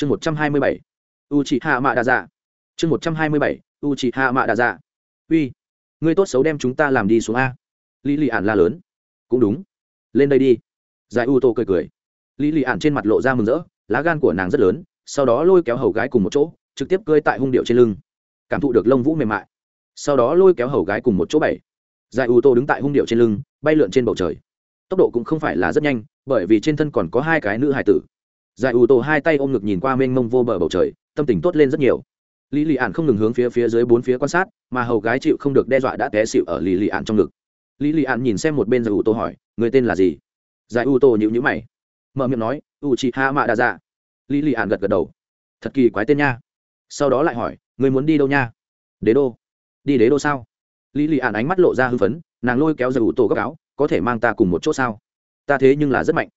chương một trăm hai mươi bảy. U chị hạ mạ đa dạ chương một trăm hai mươi bảy. U chị hạ mạ đa dạ uy, ngươi tốt xấu đem chúng ta làm đi xuống a. Lý lì ạn la lớn. Cũng đúng. Lên đây đi. Giải u tô cười cười. Lý lì ạn trên mặt lộ ra mừng rỡ, lá gan của nàng rất lớn, sau đó lôi kéo hầu gái cùng một chỗ, trực tiếp cơi tại hung điệu trên lưng. Cảm thụ được lông vũ mềm mại. Sau đó lôi kéo hầu gái cùng một chỗ bảy giải u tô đứng tại hung điệu trên lưng, bay lượn trên bầu trời. Tốc độ cũng không phải là rất nhanh, bởi vì trên thân còn có hai cái nữ hải tử giải ủ tổ hai tay ôm ngực nhìn qua mênh mông vô bờ bầu trời, tâm tình tốt lên rất nhiều. Lý lì ạn không ngừng hướng phía phía dưới bốn phía quan sát, mà hầu gái chịu không được đe dọa đã té xịu ở lý lì ạn trong ngực. Lý lì ạn nhìn xem một bên giải ủ tổ hỏi, người tên là gì? Giải ủ tổ nhịu nhữ mày, mở miệng nói, u chị hạ mạ đa dạ. Lý lì ạn gật gật đầu, thật kỳ quái tên nha. Sau đó lại hỏi, người muốn đi đâu nha? Đế đô. Đi đế đô sao? Lý lì ạn ánh mắt lộ ra hư phấn, nàng lôi kéo giải ủ tổ gấp áo, có thể mang ta cùng một chỗ sao? Ta thế nhưng là rất mạnh.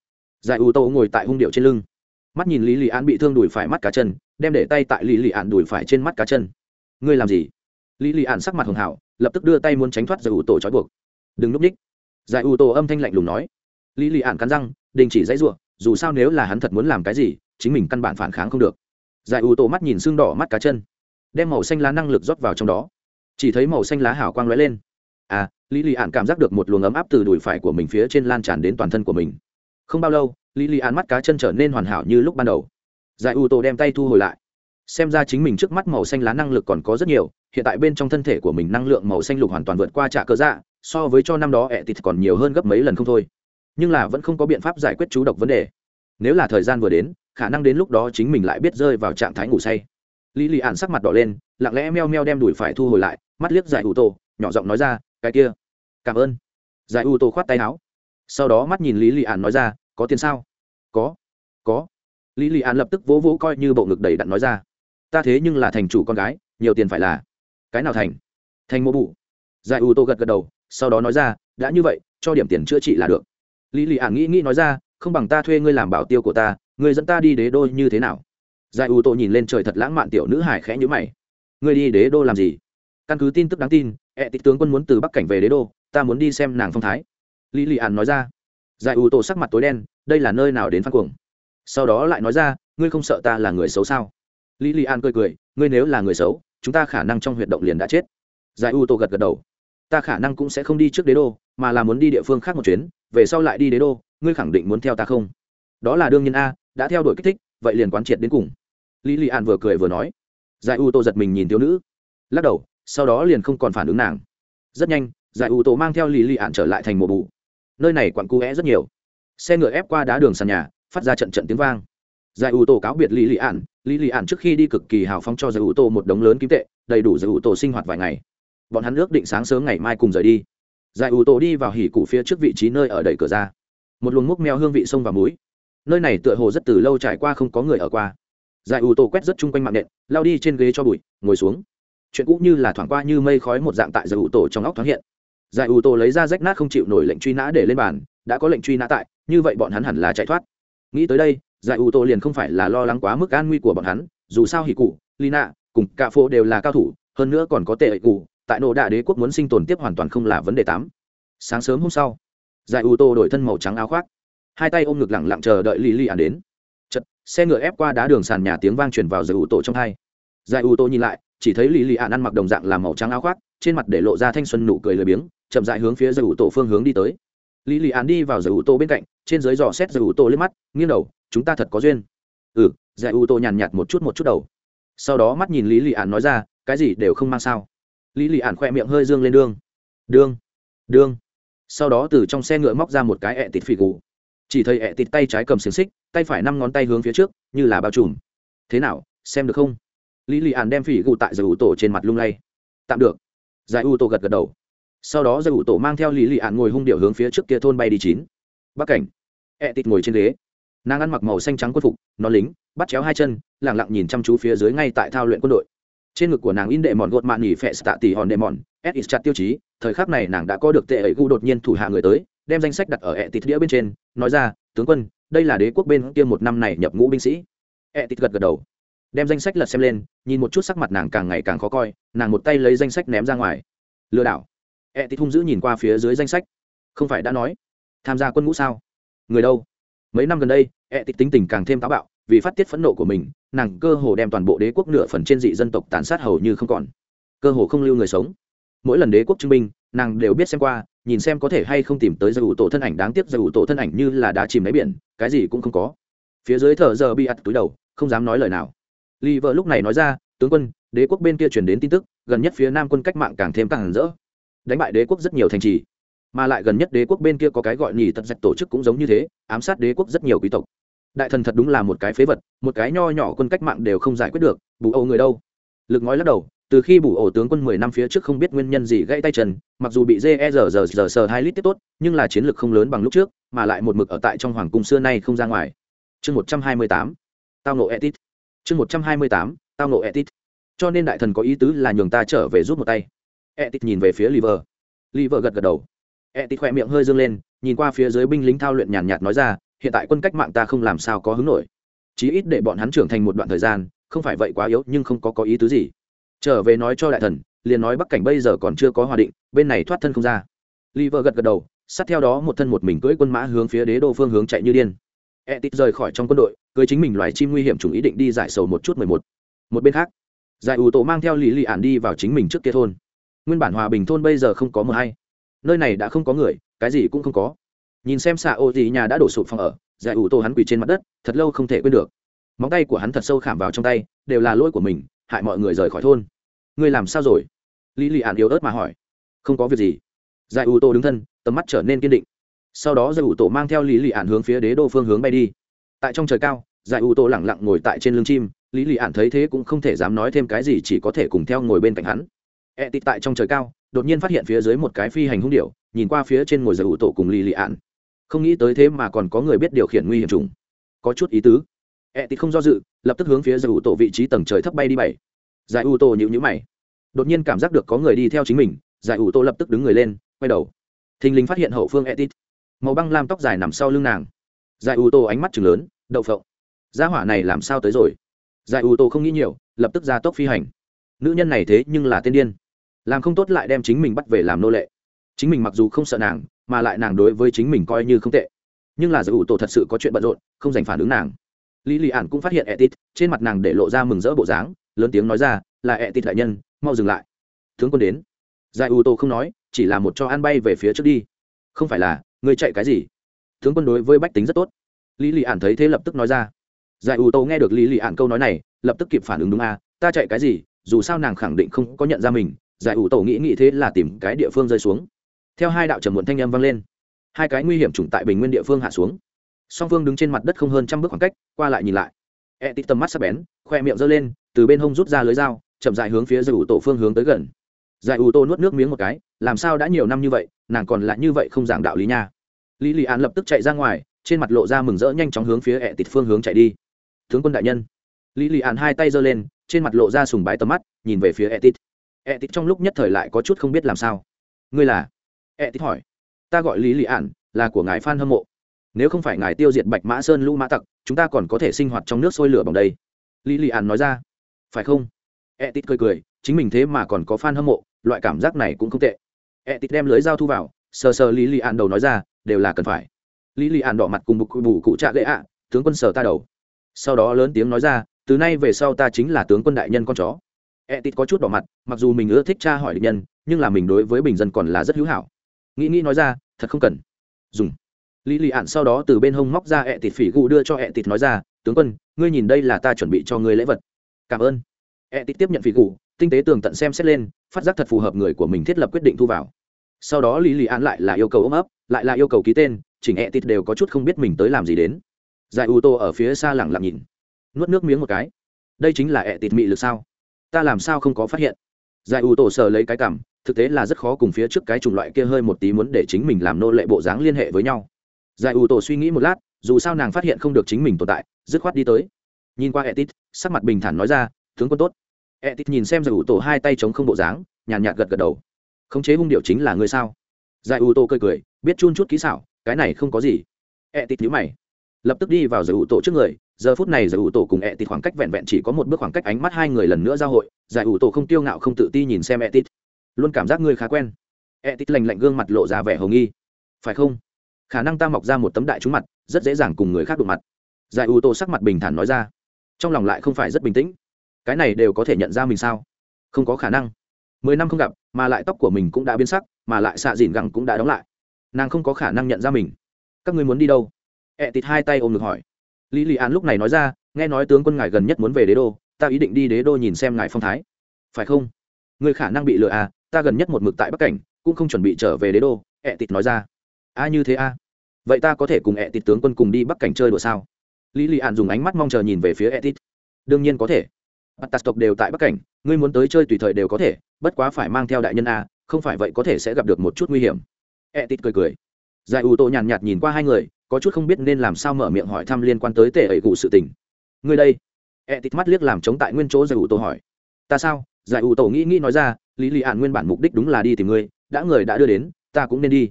Giải ủ tổ ngồi tại hung điệu trên lưng mắt nhìn lý lì an bị thương đùi phải mắt cá chân, đem để tay tại lý lì an đùi phải trên mắt cá chân. Ngươi làm gì? Lý lì an sắc mặt hường hảo lập tức đưa tay muốn tránh thoát giải ủ tổ trói buộc. Đừng núp ních. Giải ủ tổ âm thanh lạnh lùng nói. Lý lì an cắn răng, đình chỉ dãy r u ộ dù sao nếu là hắn thật muốn làm cái gì, chính mình căn bản phản kháng không được. Giải ủ tổ mắt nhìn xương đỏ mắt cá chân, đem màu xanh lá năng lực rót vào trong đó. Chỉ thấy màu xanh lá hảo quang lóe lên. À lý lì ạn cảm giác được một luồng ấm áp từ đùi phải của mình phía trên lan tràn đến toàn thân của mình. Không bao lâu lý lý án mắt cá chân trở nên hoàn hảo như lúc ban đầu. Giải u tô đem tay thu hồi lại. Xem ra chính mình trước mắt màu xanh lá năng lực còn có rất nhiều, hiện tại bên trong thân thể của mình năng lượng màu xanh lục hoàn toàn vượt qua trả cơ dạ so với cho năm đó ẹ tịt còn nhiều hơn gấp mấy lần không thôi. Nhưng là vẫn không có biện pháp giải quyết chú độc vấn đề. Nếu là thời gian vừa đến, khả năng đến lúc đó chính mình lại biết rơi vào trạng thái ngủ say. Lý lì ạn sắc mặt đỏ lên, lặng lẽ meo meo đem đùi phải thu hồi lại, mắt liếc giải u tô, nhỏ giọng nói ra, cái kia, cảm ơn. Giải u tô khoát tay áo. Sau đó mắt nhìn lý lì ạn nói ra có tiền sao? Có. Có. Lý lị an lập tức vỗ vỗ coi như bộ ngực đầy đặn nói ra. Ta thế nhưng là thành chủ con gái, nhiều tiền phải là. Cái nào thành? Thành mô bụ giải ưu tô gật gật đầu, sau đó nói ra, đã như vậy, cho điểm tiền chữa trị là được. Lý lị an nghĩ nghĩ nói ra, không bằng ta thuê ngươi làm bảo tiêu của ta, ngươi dẫn ta đi đế đô như thế nào? Giải ưu tô nhìn lên trời thật lãng mạn tiểu nữ hải khẽ nhữ mày. Ngươi đi đế đô làm gì? Căn cứ tin tức đáng tin, ẹ tịch tướng quân muốn từ bắc cảnh về đế đô, ta muốn đi xem nàng phong thái. Lý lị an nói ra giải ủ tổ sắc mặt tối đen, đây là nơi nào đến phan cuồng? Sau đó lại nói ra, ngươi không sợ ta là người xấu sao? Lý li an cười cười, ngươi nếu là người xấu, chúng ta khả năng trong huyệt động liền đã chết. Giải u tổ gật gật đầu, ta khả năng cũng sẽ không đi trước đế đô, mà là muốn đi địa phương khác một chuyến, về sau lại đi đế đô, ngươi khẳng định muốn theo ta không? Đó là đương nhiên a, đã theo đuổi kích thích, vậy liền quán triệt đến cùng. Lý li an vừa cười vừa nói. Giải u tô giật mình nhìn thiếu nữ, lắc đầu, sau đó liền không còn phản ứng nàng. Rất nhanh, giải u tô mang theo lý li an trở lại thành mùa bù nơi này quặn cu é rất nhiều. Xe ngựa ép qua đá đường sàn nhà, phát ra trận trận tiếng vang. Giải ủ tổ cáo biệt lý lị ản. Lý lị ản trước khi đi cực kỳ hào phóng cho giải ủ tổ một đống lớn kim tệ, đầy đủ giải ủ tổ sinh hoạt vài ngày. Bọn hắn ước định sáng sớm ngày mai cùng rời đi. Giải ủ tổ đi vào hỉ cụ phía trước vị trí nơi ở đẩy cửa ra. Một luồng múc meo hương vị sông và muối nơi này tựa hồ rất từ lâu trải qua không có người ở qua. Giải ủ tổ quét rất chung quanh mạng nện, lao đi trên ghế cho bụi, ngồi xuống. Chuyện cũ như là thoảng qua như mây khói một dạng tại giải ủ tổ trong óc thoáng hiện giải ủ tổ lấy ra rách nát không chịu nổi lệnh truy nã để lên bàn, đã có lệnh truy nã tại, như vậy bọn hắn hẳn là chạy thoát. Nghĩ tới đây, giải ủ tổ liền không phải là lo lắng quá mức an nguy của bọn hắn, dù sao hỉ cụ, lina, cùng cả phố đều là cao thủ, hơn nữa còn có tệ ệ cụ tại nổ đạ đế quốc muốn sinh tồn tiếp hoàn toàn không là vấn đề tám. Sáng sớm hôm sau, giải ủ tổ đổi thân màu trắng áo khoác. Hai tay ôm ngực lẳng lặng chờ đợi lì lì ạn đến. Chật xe ngựa ép qua đá đường sàn nhà tiếng vang truyền vào giải ủ tổ trong hai. Giải ủ tổ nhìn lại, chỉ thấy lì lì ạn ăn mặc đồng dạng làm màu trắng áo khoác, trên mặt để lộ ra thanh xuân nụ cười lười biếng chậm dại hướng phía giải ủ tổ phương hướng đi tới. Lý lì án đi vào giải ủ tô bên cạnh, trên dưới dò xét giải ủ tô lên mắt, nghiêng đầu, chúng ta thật có duyên. Ừ giải ủ tô nhàn nhạt một chút một chút đầu. Sau đó mắt nhìn lý lì án nói ra, cái gì đều không mang sao? Lý lì án khoe miệng hơi dương lên đương. Đương đương. Sau đó từ trong xe ngựa móc ra một cái ẹ tịt phỉ gù. Chỉ thấy ẹ tịt tay trái cầm xiềng xích, tay phải năm ngón tay hướng phía trước, như là bao trùm. Thế nào, xem được không? Lý lì án đem phỉ gù tại giải ủ tổ trên mặt lung lay. Tạm được. Giải ủ tổ gật gật đầu sau đó giải ủ tổ mang theo lý lì ạn ngồi hung điệu hướng phía trước kia thôn bay đi chín. Bắc cảnh. Ẹ tịt ngồi trên ghế. Nàng ăn mặc màu xanh trắng quân phục, nó lính, bắt chéo hai chân lẳng lặng nhìn chăm chú phía dưới ngay tại thao luyện quân đội. Trên ngực của nàng in đệ mòn gột mạn nỉ phẹ tạ tỉ hòn đệ mòn, s is chặt tiêu chí, thời khắc này nàng đã có được tệ ấy gu đột nhiên thủ hạ người tới, đem danh sách đặt ở ẹ tịt đĩa bên trên, nói ra, tướng quân, đây là đế quốc bên kia một năm này nhập ngũ binh sĩ. Ẹ tịt gật gật đầu. Đem danh sách lật xem lên, nhìn một chút sắc mặt nàng càng ngày càng khó coi, nàng một tay lấy danh sách ném ra ngoài. Lừa đảo e tít hung dữ nhìn qua phía dưới danh sách. Không phải đã nói, tham gia quân ngũ sao? Người đâu? Mấy năm gần đây e tít tính tình càng thêm táo bạo, vì phát tiết phẫn nộ của mình, nàng cơ hồ đem toàn bộ đế quốc nửa phần trên dị dân tộc tàn sát hầu như không còn. Cơ hồ không lưu người sống. Mỗi lần đế quốc chứng minh, nàng đều biết xem qua, nhìn xem có thể hay không tìm tới giải ủ tổ thân ảnh đáng tiếc giải ủ tổ thân ảnh như là đá chìm đáy biển, cái gì cũng không có. Phía dưới thợ giờ bị ặt túi đầu, không dám nói lời nào. Ly vợ lúc này nói ra, tướng quân, đế quốc bên kia chuyển đến tin tức, gần nhất phía nam quân cách mạng càng thêm càng rỡ đánh bại đế quốc rất nhiều thành trì, mà lại gần nhất đế quốc bên kia có cái gọi nhì tật dạch tổ chức cũng giống như thế, ám sát đế quốc rất nhiều quý tộc. Đại thần thật đúng là một cái phế vật, một cái nho nhỏ quân cách mạng đều không giải quyết được, bù âu người đâu. Lực ngói lắc đầu, từ khi bù ổ tướng quân mười năm phía trước không biết nguyên nhân gì gãy tay chân, mặc dù bị dê ê rờ rờ rờ sờ hai lít tiếp tốt, nhưng là chiến lược không lớn bằng lúc trước, mà lại một mực ở tại trong hoàng cung xưa nay không ra ngoài. Chương một trăm hai mươi tám, tao nộ etit. Chương một trăm hai mươi tám, tao nộ etit. Cho nên đại thần có ý tứ là nhường ta trở về rút một tay etit nhìn về phía liver. Liver gật gật đầu. Etit khoe miệng hơi dương lên, nhìn qua phía dưới binh lính thao luyện nhàn nhạt nói ra, hiện tại quân cách mạng ta không làm sao có hứng nổi. Chí ít để bọn hắn trưởng thành một đoạn thời gian, không phải vậy quá yếu, nhưng không có có ý tứ gì. Trở về nói cho đại thần, liền nói bắc cảnh bây giờ còn chưa có hòa định, bên này thoát thân không ra. Liver gật gật đầu, sát theo đó một thân một mình cưỡi quân mã hướng phía đế đô phương hướng chạy như điên. E rời khỏi trong quân đội, cưới chính mình loài chim nguy hiểm chủng ý định đi giải sầu một chút mười một. Một bên khác, giải ủ tổ mang theo lì lì ản đi vào chính mình trước kia thôn nguyên bản hòa bình thôn bây giờ không có mờ hay. Nơi này đã không có người, cái gì cũng không có. Nhìn xem xạ ô gì nhà đã đổ sụp phòng ở, giải ủ tô hắn quỳ trên mặt đất, thật lâu không thể quên được. Móng tay của hắn thật sâu khảm vào trong tay, đều là lỗi của mình, hại mọi người rời khỏi thôn. Ngươi làm sao rồi? Lý lì ạn yếu ớt mà hỏi. Không có việc gì. Giải ủ tô đứng thân, tầm mắt trở nên kiên định. Sau đó giải ủ tổ mang theo lý lì ạn hướng phía đế đô phương hướng bay đi. Tại trong trời cao, giải ủ tô lẳng lặng ngồi tại trên lưng chim, lý lì ạn thấy thế cũng không thể dám nói thêm cái gì chỉ có thể cùng theo ngồi bên cạnh hắn e tịt tại trong trời cao, đột nhiên phát hiện phía dưới một cái phi hành hung điệu nhìn qua phía trên ngồi giải ủ tổ cùng lý lì ạn. Không nghĩ tới thế mà còn có người biết điều khiển nguy hiểm trùng có chút ý tứ. E tịt không do dự, lập tức hướng phía giải ủ tổ vị trí tầng trời thấp bay đi bảy. Giải ủ tổ nhịu nhữ mày. Đột nhiên cảm giác được có người đi theo chính mình, giải ủ tổ lập tức đứng người lên, quay đầu. Thình lình phát hiện hậu phương etit màu băng lam tóc dài nằm sau lưng nàng. Giải ủ tổ ánh mắt chừng lớn, đậu phộng. Gia hỏa này làm sao tới rồi? Giải ủ tổ không nghĩ nhiều, lập tức ra tốc phi hành. Nữ nhân này thế nhưng là tên điên làm không tốt lại đem chính mình bắt về làm nô lệ. Chính mình mặc dù không sợ nàng, mà lại nàng đối với chính mình coi như không tệ. Nhưng là giải ủ tổ thật sự có chuyện bận rộn, không dành phản ứng nàng. Lý lì ạn cũng phát hiện etit, trên mặt nàng để lộ ra mừng rỡ bộ dáng, lớn tiếng nói ra, là etit đại nhân, mau dừng lại. Tướng quân đến. Giải ủ tổ không nói, chỉ là một cho ăn bay về phía trước đi. Không phải là người chạy cái gì? Tướng quân đối với bách tính rất tốt. Lý lì ạn thấy thế lập tức nói ra. Giải ủ tổ nghe được lý lì ạn câu nói này, lập tức kịp phản ứng đúng à ta chạy cái gì? Dù sao nàng khẳng định không có nhận ra mình giải ủ tổ nghĩ nghĩ thế là tìm cái địa phương rơi xuống. Theo hai đạo trầm muộn thanh âm vang lên, hai cái nguy hiểm trùng tại bình nguyên địa phương hạ xuống. Song phương đứng trên mặt đất không hơn trăm bước khoảng cách, qua lại nhìn lại. E tít tầm mắt sắp bén, khoe miệng giơ lên, từ bên hông rút ra lưới dao, chậm dài hướng phía giải ủ tổ phương hướng tới gần. Giải ủ tổ nuốt nước miếng một cái, làm sao đã nhiều năm như vậy, nàng còn lại như vậy không giảng đạo lý nha. Lý lị an lập tức chạy ra ngoài, trên mặt lộ ra mừng rỡ nhanh chóng hướng phía ẹ tịt phương hướng chạy đi. Tướng quân đại nhân. Lý lị an hai tay giơ lên, trên mặt lộ ra sùng bái tầm mắt, nhìn về phía ẹ tịt ẹ tịt trong lúc nhất thời lại có chút không biết làm sao. Ngươi là? Ẹ tịt hỏi. Ta gọi lý lì an là của ngài phan hâm mộ. Nếu không phải ngài tiêu diệt bạch mã sơn lũ mã tặc, chúng ta còn có thể sinh hoạt trong nước sôi lửa bằng đây. Lý lì an nói ra. Phải không? E tít cười cười, chính mình thế mà còn có fan hâm mộ, loại cảm giác này cũng không tệ. E tít đem lưới dao thu vào, sờ sờ lý lì ạn đầu nói ra, đều là cần phải. Lý lì ạn đỏ mặt cùng bục bù cụ trạ gậy ạ, tướng quân sờ ta đầu. Sau đó lớn tiếng nói ra, từ nay về sau ta chính là tướng quân đại nhân con chó e tít có chút đỏ mặt, mặc dù mình ưa thích cha hỏi địch nhân, nhưng là mình đối với bình dân còn là rất hữu hảo. Nghĩ nghĩ nói ra, thật không cần. Dùng. Lý lì ạn sau đó từ bên hông móc ra e ẹ tịt phỉ gù đưa cho e ẹ tịt nói ra, tướng quân, ngươi nhìn đây là ta chuẩn bị cho ngươi lễ vật. Cảm ơn. E tịt tiếp nhận phỉ gù, tinh tế tường tận xem xét lên, phát giác thật phù hợp người của mình thiết lập quyết định thu vào. Sau đó lý lì an lại là yêu cầu ôm ấp, lại là yêu cầu ký tên, chỉnh e tịt đều có chút không biết mình tới làm gì đến. Giải u tô ở phía xa lẳng lặng nhìn. Nuốt nước miếng một cái. Đây chính là e tịt mị lực sao? Ta làm sao không có phát hiện? Giải ủ tổ sờ lấy cái cảm, thực tế là rất khó cùng phía trước cái chủng loại kia hơi một tí muốn để chính mình làm nô lệ bộ dáng liên hệ với nhau. Giải ủ tổ suy nghĩ một lát, dù sao nàng phát hiện không được chính mình tồn tại, dứt khoát đi tới. Nhìn qua etit, sắc mặt bình thản nói ra, tướng quân tốt. Etit nhìn xem giải ủ tổ hai tay chống không bộ dáng, nhàn nhạt gật gật đầu. Khống chế hung điệu chính là ngươi sao? Giải ủ tổ cười cười, biết chun chút kỹ xảo, cái này không có gì. Etit nhíu mày, lập tức đi vào giải ủ tổ trước người giờ phút này giải ủ tổ cùng etit khoảng cách vẹn vẹn chỉ có một bước khoảng cách ánh mắt hai người lần nữa giao hội, giải ủ tổ không tiêu ngạo, không tự ti nhìn xem etit. Luôn cảm giác ngươi khá quen. Etit lành lạnh gương mặt lộ ra vẻ hồng nghi. Phải không? Khả năng ta mọc ra một tấm đại trúng mặt, rất dễ dàng cùng người khác đụng mặt. Giải ủ tổ sắc mặt bình thản nói ra. Trong lòng lại không phải rất bình tĩnh. Cái này đều có thể nhận ra mình sao? Không có khả năng. Mười năm không gặp, mà lại tóc của mình cũng đã biến sắc, mà lại xạ dìn gẳng cũng đã đóng lại. Nàng không có khả năng nhận ra mình. Các ngươi muốn đi đâu? Ẹ tịt hai tay ôm ngực hỏi lý lì an lúc này nói ra, nghe nói tướng quân ngài gần nhất muốn về đế đô, ta ý định đi đế đô nhìn xem ngài phong thái. Phải không? Người khả năng bị lừa à ta gần nhất một mực tại bắc cảnh, cũng không chuẩn bị trở về đế đô ẹ tịt nói ra. A như thế a. Vậy ta có thể cùng ẹ tịt tướng quân cùng đi bắc cảnh chơi đùa sao? Lý lì an dùng ánh mắt mong chờ nhìn về phía ẹ tịt đương nhiên có thể. Bắt tạt tộc đều tại bắc cảnh, ngươi muốn tới chơi tùy thời đều có thể, bất quá phải mang theo đại nhân a, không phải vậy có thể sẽ gặp được một chút nguy hiểm. Ẹ tịt cười cười. Giải ủ tô nhàn nhạt nhìn qua hai người có chút không biết nên làm sao mở miệng hỏi thăm liên quan tới tệ ẩy cụ sự tình. Người đây. E Ẹ tít mắt liếc làm chống tại nguyên chỗ giải ủ tổ hỏi. Ta sao? Giải ủ tổ nghĩ nghĩ nói ra, lý lì ạn nguyên bản mục đích đúng là đi tìm ngươi, đã người đã đưa đến, ta cũng nên đi.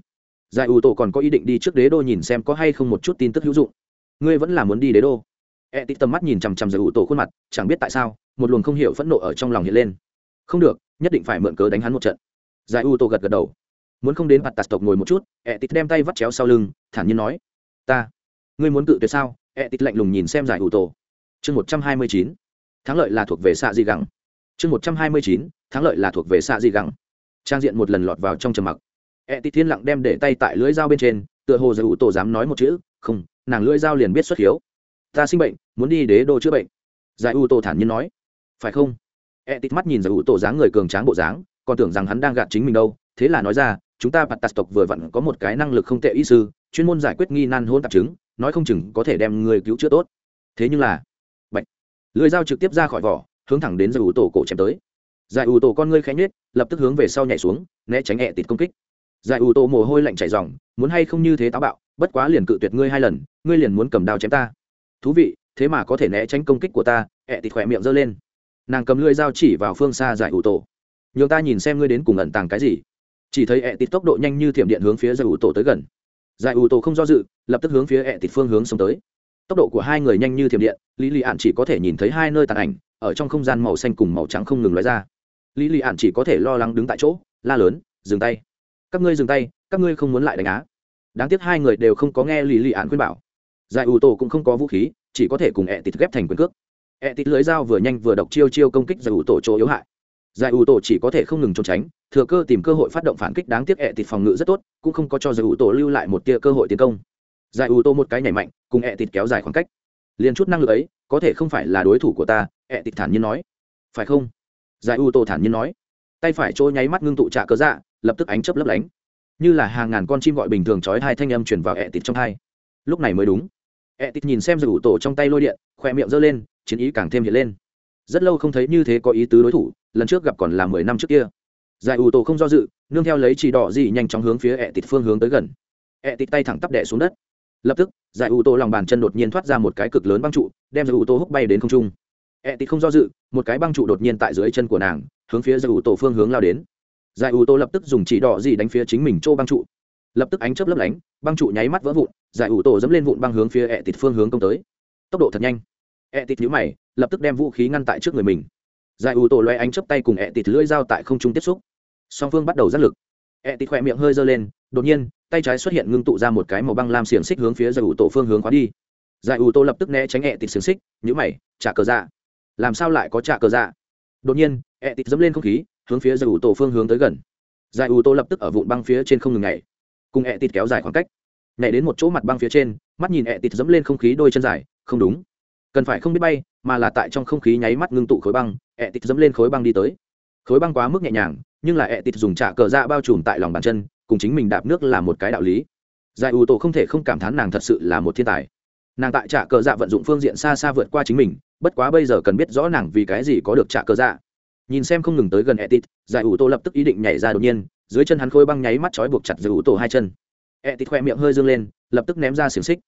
Giải ủ tổ còn có ý định đi trước đế đô nhìn xem có hay không một chút tin tức hữu dụng. Ngươi vẫn là muốn đi đế đô. E tít tầm mắt nhìn chằm chằm giải ủ tổ khuôn mặt, chẳng biết tại sao, một luồng không hiểu phẫn nộ ở trong lòng hiện lên. Không được, nhất định phải mượn cớ đánh hắn một trận. Giải ủ tổ gật gật đầu. Muốn không đến mặt tạt tộc ngồi một chút e tít đem tay vắt chéo sau lưng, thản nhiên nói ta. Ngươi muốn cự tuyệt sao? E tít lạnh lùng nhìn xem giải ủ tổ. Chương một trăm hai mươi chín. Thắng lợi là thuộc về xạ di gẳng. Chương một trăm hai mươi chín. Thắng lợi là thuộc về xạ di gẳng. Trang diện một lần lọt vào trong trầm mặc. E tít thiên lặng đem để tay tại lưỡi dao bên trên, tựa hồ giải ủ tổ dám nói một chữ, không, nàng lưỡi dao liền biết xuất hiếu. Ta sinh bệnh, muốn đi đế đô chữa bệnh. Giải u tô thản nhiên nói. Phải không? E tít mắt nhìn giải u tô dáng người cường tráng bộ dáng, còn tưởng rằng hắn đang gạt chính mình đâu. Thế là nói ra, chúng ta bạt tạt tộc vừa vặn có một cái năng lực không tệ y sư chuyên môn giải quyết nghi nan hôn tạp chứng, nói không chừng có thể đem người cứu chữa tốt. Thế nhưng là bệnh lưỡi dao trực tiếp ra khỏi vỏ, hướng thẳng đến giải u tổ cổ chém tới. Giải u tổ con ngươi khẽ nhết lập tức hướng về sau nhảy xuống, né tránh ẹ tịt công kích. Giải u tổ mồ hôi lạnh chảy ròng, muốn hay không như thế táo bạo, bất quá liền cự tuyệt ngươi hai lần, ngươi liền muốn cầm đao chém ta. Thú vị, thế mà có thể né tránh công kích của ta ẹ tịt khỏe miệng giơ lên. Nàng cầm lưỡi dao chỉ vào phương xa giải ủ tổ. Nhường ta nhìn xem ngươi đến cùng ẩn tàng cái gì. Chỉ thấy ẹ tịt tốc độ nhanh như thiểm điện hướng phía giải ủ tổ tới gần giải ủ tổ không do dự, lập tức hướng phía ẹ tịt phương hướng xông tới. Tốc độ của hai người nhanh như thiểm điện, lý lì ạn chỉ có thể nhìn thấy hai nơi tàn ảnh, ở trong không gian màu xanh cùng màu trắng không ngừng lóe ra. Lý lì ạn chỉ có thể lo lắng đứng tại chỗ, la lớn, dừng tay. Các ngươi dừng tay, các ngươi không muốn lại đánh á. Đáng tiếc hai người đều không có nghe lý lì ạn khuyên bảo. Giải ủ tổ cũng không có vũ khí, chỉ có thể cùng ẹ tịt ghép thành quyền cước. Ẹ tịt lưới dao vừa nhanh vừa độc chiêu chiêu công kích giải ủ tổ chỗ yếu hại giải ủ tổ chỉ có thể không ngừng trốn tránh, thừa cơ tìm cơ hội phát động phản kích đáng tiếc, ẹ tịt phòng ngự rất tốt, cũng không có cho giải ủ tổ lưu lại một tia cơ hội tiến công. Giải ủ tổ một cái nhảy mạnh, cùng ẹ tịt kéo dài khoảng cách. Liền chút năng lực ấy, có thể không phải là đối thủ của ta, ẹ tịt thản nhiên nói. Phải không? Giải ủ tổ thản nhiên nói. Tay phải trôi nháy mắt ngưng tụ trả cớ dạ lập tức ánh chớp lấp lánh. Như là hàng ngàn con chim gọi bình thường trói hai thanh âm chuyển vào ẹ tịt trong hai. Lúc này mới đúng. Ẹ tịt nhìn xem rủ tổ trong tay lôi điện, khoe miệng giơ lên, chiến ý càng thêm hiện lên. Rất lâu không thấy như thế có ý tứ đối thủ lần trước gặp còn là mười năm trước kia. Giải ủ tổ không do dự, nương theo lấy chỉ đỏ gì nhanh chóng hướng phía ẹ tịt phương hướng tới gần. Ẹ tịt tay thẳng tắp đẻ xuống đất. Lập tức, giải ủ tổ lòng bàn chân đột nhiên thoát ra một cái cực lớn băng trụ, đem giải ủ tổ húc bay đến không trung. Ẹ tịt không do dự, một cái băng trụ đột nhiên tại dưới chân của nàng, hướng phía giải ủ tổ phương hướng lao đến. Giải ủ tổ lập tức dùng chỉ đỏ gì đánh phía chính mình chỗ băng trụ. Lập tức ánh chớp lấp lánh, băng trụ nháy mắt vỡ vụn, giải ủ tổ dẫm lên vụn băng hướng phía ẹ tịt phương hướng công tới. Tốc độ thật nhanh. Ẹ tịt nhũ mày, lập tức đem vũ khí ngăn tại trước người mình giải ủ tổ loe ánh chấp tay cùng ẹ tịt lưỡi dao tại không trung tiếp xúc. Song phương bắt đầu giác lực. Ẹ tịt khỏe miệng hơi giơ lên, đột nhiên, tay trái xuất hiện ngưng tụ ra một cái màu băng lam xiềng xích hướng phía giải ủ tổ phương hướng khóa đi. Giải ủ tổ lập tức né tránh ẹ tịt xiềng xích nhữ mày, trả cờ dạ. Làm sao lại có trả cờ dạ? Đột nhiên ẹ tịt dẫm lên không khí, hướng phía giải ủ tổ phương hướng tới gần. Giải ủ tổ lập tức ở vụn băng phía trên không ngừng nhảy, cùng ẹ tịt kéo dài khoảng cách. Nhảy đến một chỗ mặt băng phía trên, mắt nhìn ẹ tịt dẫm lên không khí đôi chân dài, không đúng. Cần phải không biết bay, mà là tại trong không khí nháy mắt ngưng tụ khối băng ẹ tịt dẫm lên khối băng đi tới. Khối băng quá mức nhẹ nhàng, nhưng là ẹ tịt dùng trả cờ dạ bao trùm tại lòng bàn chân, cùng chính mình đạp nước là một cái đạo lý. Giải ủ tổ không thể không cảm thán nàng thật sự là một thiên tài. Nàng tại trả cờ dạ vận dụng phương diện xa xa vượt qua chính mình, bất quá bây giờ cần biết rõ nàng vì cái gì có được trả cờ dạ. Nhìn xem không ngừng tới gần etit giải ủ tổ lập tức ý định nhảy ra đột nhiên, dưới chân hắn khôi băng nháy mắt trói buộc chặt giải ủ tổ hai chân. Etit khoe miệng hơi dương lên, lập tức ném ra xiềng xích.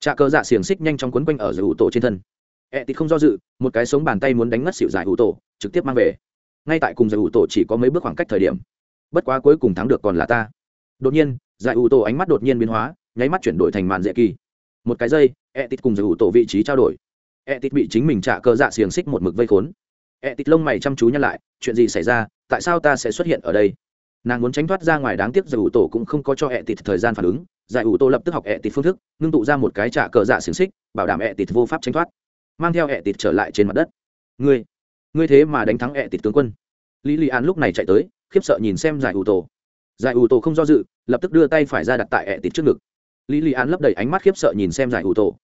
Trà cờ dạ xiềng xích nhanh chóng quấn quanh ở giải ủ tổ trên thân etit không do dự, một cái sống bàn tay muốn đánh ngất xịu giải ủ tổ, trực tiếp mang về. Ngay tại cùng giải ủ tổ chỉ có mấy bước khoảng cách thời điểm. Bất quá cuối cùng thắng được còn là ta. Đột nhiên, giải ủ tổ ánh mắt đột nhiên biến hóa, nháy mắt chuyển đổi thành màn dễ kỳ. Một cái dây e tịt cùng giải ủ tổ vị trí trao đổi. Etit bị chính mình trả cờ dạ xiềng xích một mực vây khốn. E ẹ tịt lông mày chăm chú nhăn lại, chuyện gì xảy ra, tại sao ta sẽ xuất hiện ở đây? Nàng muốn tránh thoát ra ngoài đáng tiếc giải ủ tổ cũng không có cho e ẹ tịt thời gian phản ứng. Giải ủ tổ lập tức học ẹ tịt phương thức, ngưng tụ ra một cái trả cờ dạ xiềng xích, bảo đảm ẹ tịt vô pháp tránh thoát mang theo ẹ tịt trở lại trên mặt đất. Ngươi ngươi thế mà đánh thắng ẹ tịt tướng quân. Lý lì an lúc này chạy tới, khiếp sợ nhìn xem giải ủ tổ giải ủ tổ không do dự, lập tức đưa tay phải ra đặt tại ẹ tịt trước ngực. Lý lì an lấp đầy ánh mắt khiếp sợ nhìn xem giải ủ tổ